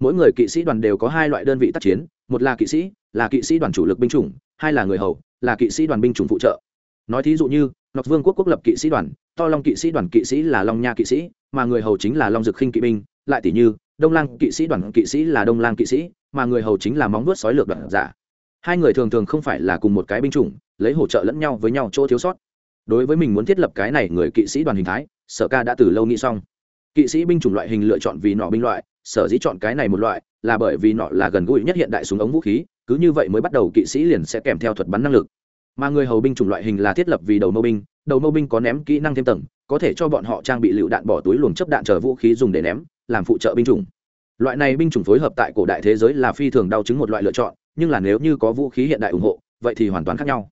Mỗi người kỵ sĩ đoàn đều có hai loại đơn vị tác chiến, một là kỵ sĩ, là kỵ sĩ đoàn chủ lực binh chủng, hai là người hầu, là kỵ sĩ đoàn binh chủng phụ trợ nói thí dụ như, ngọc vương quốc quốc lập kỵ sĩ đoàn, to long kỵ sĩ đoàn kỵ sĩ là long nha kỵ sĩ, mà người hầu chính là long dực khinh kỵ binh. Lại tỷ như, đông lang kỵ sĩ đoàn kỵ sĩ là đông lang kỵ sĩ, mà người hầu chính là móng vuốt sói lược đoạn giả. Hai người thường thường không phải là cùng một cái binh chủng, lấy hỗ trợ lẫn nhau với nhau chỗ thiếu sót. Đối với mình muốn thiết lập cái này người kỵ sĩ đoàn hình thái, sở ca đã từ lâu nghĩ xong. Kỵ sĩ binh chủng loại hình lựa chọn vì nọ binh loại, sở dĩ chọn cái này một loại là bởi vì nọ là gần gũi nhất hiện đại súng ống vũ khí, cứ như vậy mới bắt đầu kỵ sĩ liền sẽ kèm theo thuật bắn năng lực mà người hầu binh chủng loại hình là thiết lập vì đầu mâu binh, đầu mâu binh có ném kỹ năng thêm tầng, có thể cho bọn họ trang bị lựu đạn bỏ túi luồng chấp đạn chờ vũ khí dùng để ném, làm phụ trợ binh chủng. Loại này binh chủng phối hợp tại cổ đại thế giới là phi thường đau chứng một loại lựa chọn, nhưng là nếu như có vũ khí hiện đại ủng hộ, vậy thì hoàn toàn khác nhau.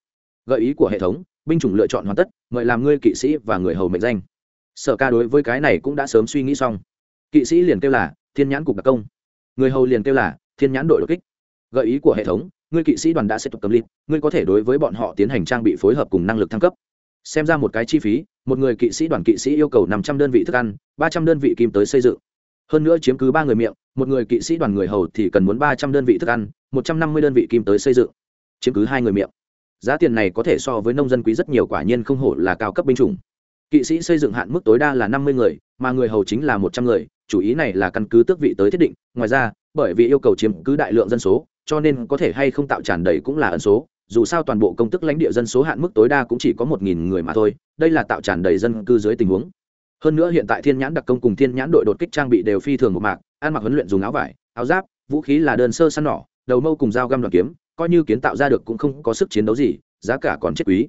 Gợi ý của hệ thống, binh chủng lựa chọn hoàn tất, mời làm ngươi kỵ sĩ và người hầu mệnh danh. Sở ca đối với cái này cũng đã sớm suy nghĩ xong. Kỵ sĩ liền kêu là, thiên nhãn cục đặc công. Người hầu liền kêu là, thiên nhãn đội đột kích. Gợi ý của hệ thống ngươi kỵ sĩ đoàn đã sẽ tục cầm lít ngươi có thể đối với bọn họ tiến hành trang bị phối hợp cùng năng lực thăng cấp. Xem ra một cái chi phí, một người kỵ sĩ đoàn kỵ sĩ yêu cầu năm trăm đơn vị thức ăn, ba trăm đơn vị kim tới xây dựng. Hơn nữa chiếm cứ ba người miệng, một người kỵ sĩ đoàn người hầu thì cần muốn ba trăm đơn vị thức ăn, một trăm năm mươi đơn vị kim tới xây dựng. Chiếm cứ hai người miệng. Giá tiền này có thể so với nông dân quý rất nhiều quả nhiên không hổ là cao cấp binh chủng. Kỵ sĩ xây dựng hạn mức tối đa là năm mươi người, mà người hầu chính là một trăm người, chủ ý này là căn cứ tước vị tới thiết định. Ngoài ra, bởi vì yêu cầu chiếm cứ đại lượng dân số cho nên có thể hay không tạo tràn đầy cũng là ẩn số, dù sao toàn bộ công tức lãnh địa dân số hạn mức tối đa cũng chỉ có một nghìn người mà thôi, đây là tạo tràn đầy dân cư dưới tình huống. Hơn nữa hiện tại thiên nhãn đặc công cùng thiên nhãn đội đột kích trang bị đều phi thường một mạc, ăn mặc huấn luyện dùng áo vải, áo giáp, vũ khí là đơn sơ săn nỏ, đầu mâu cùng dao găm đoàn kiếm, coi như kiến tạo ra được cũng không có sức chiến đấu gì, giá cả còn chết quý.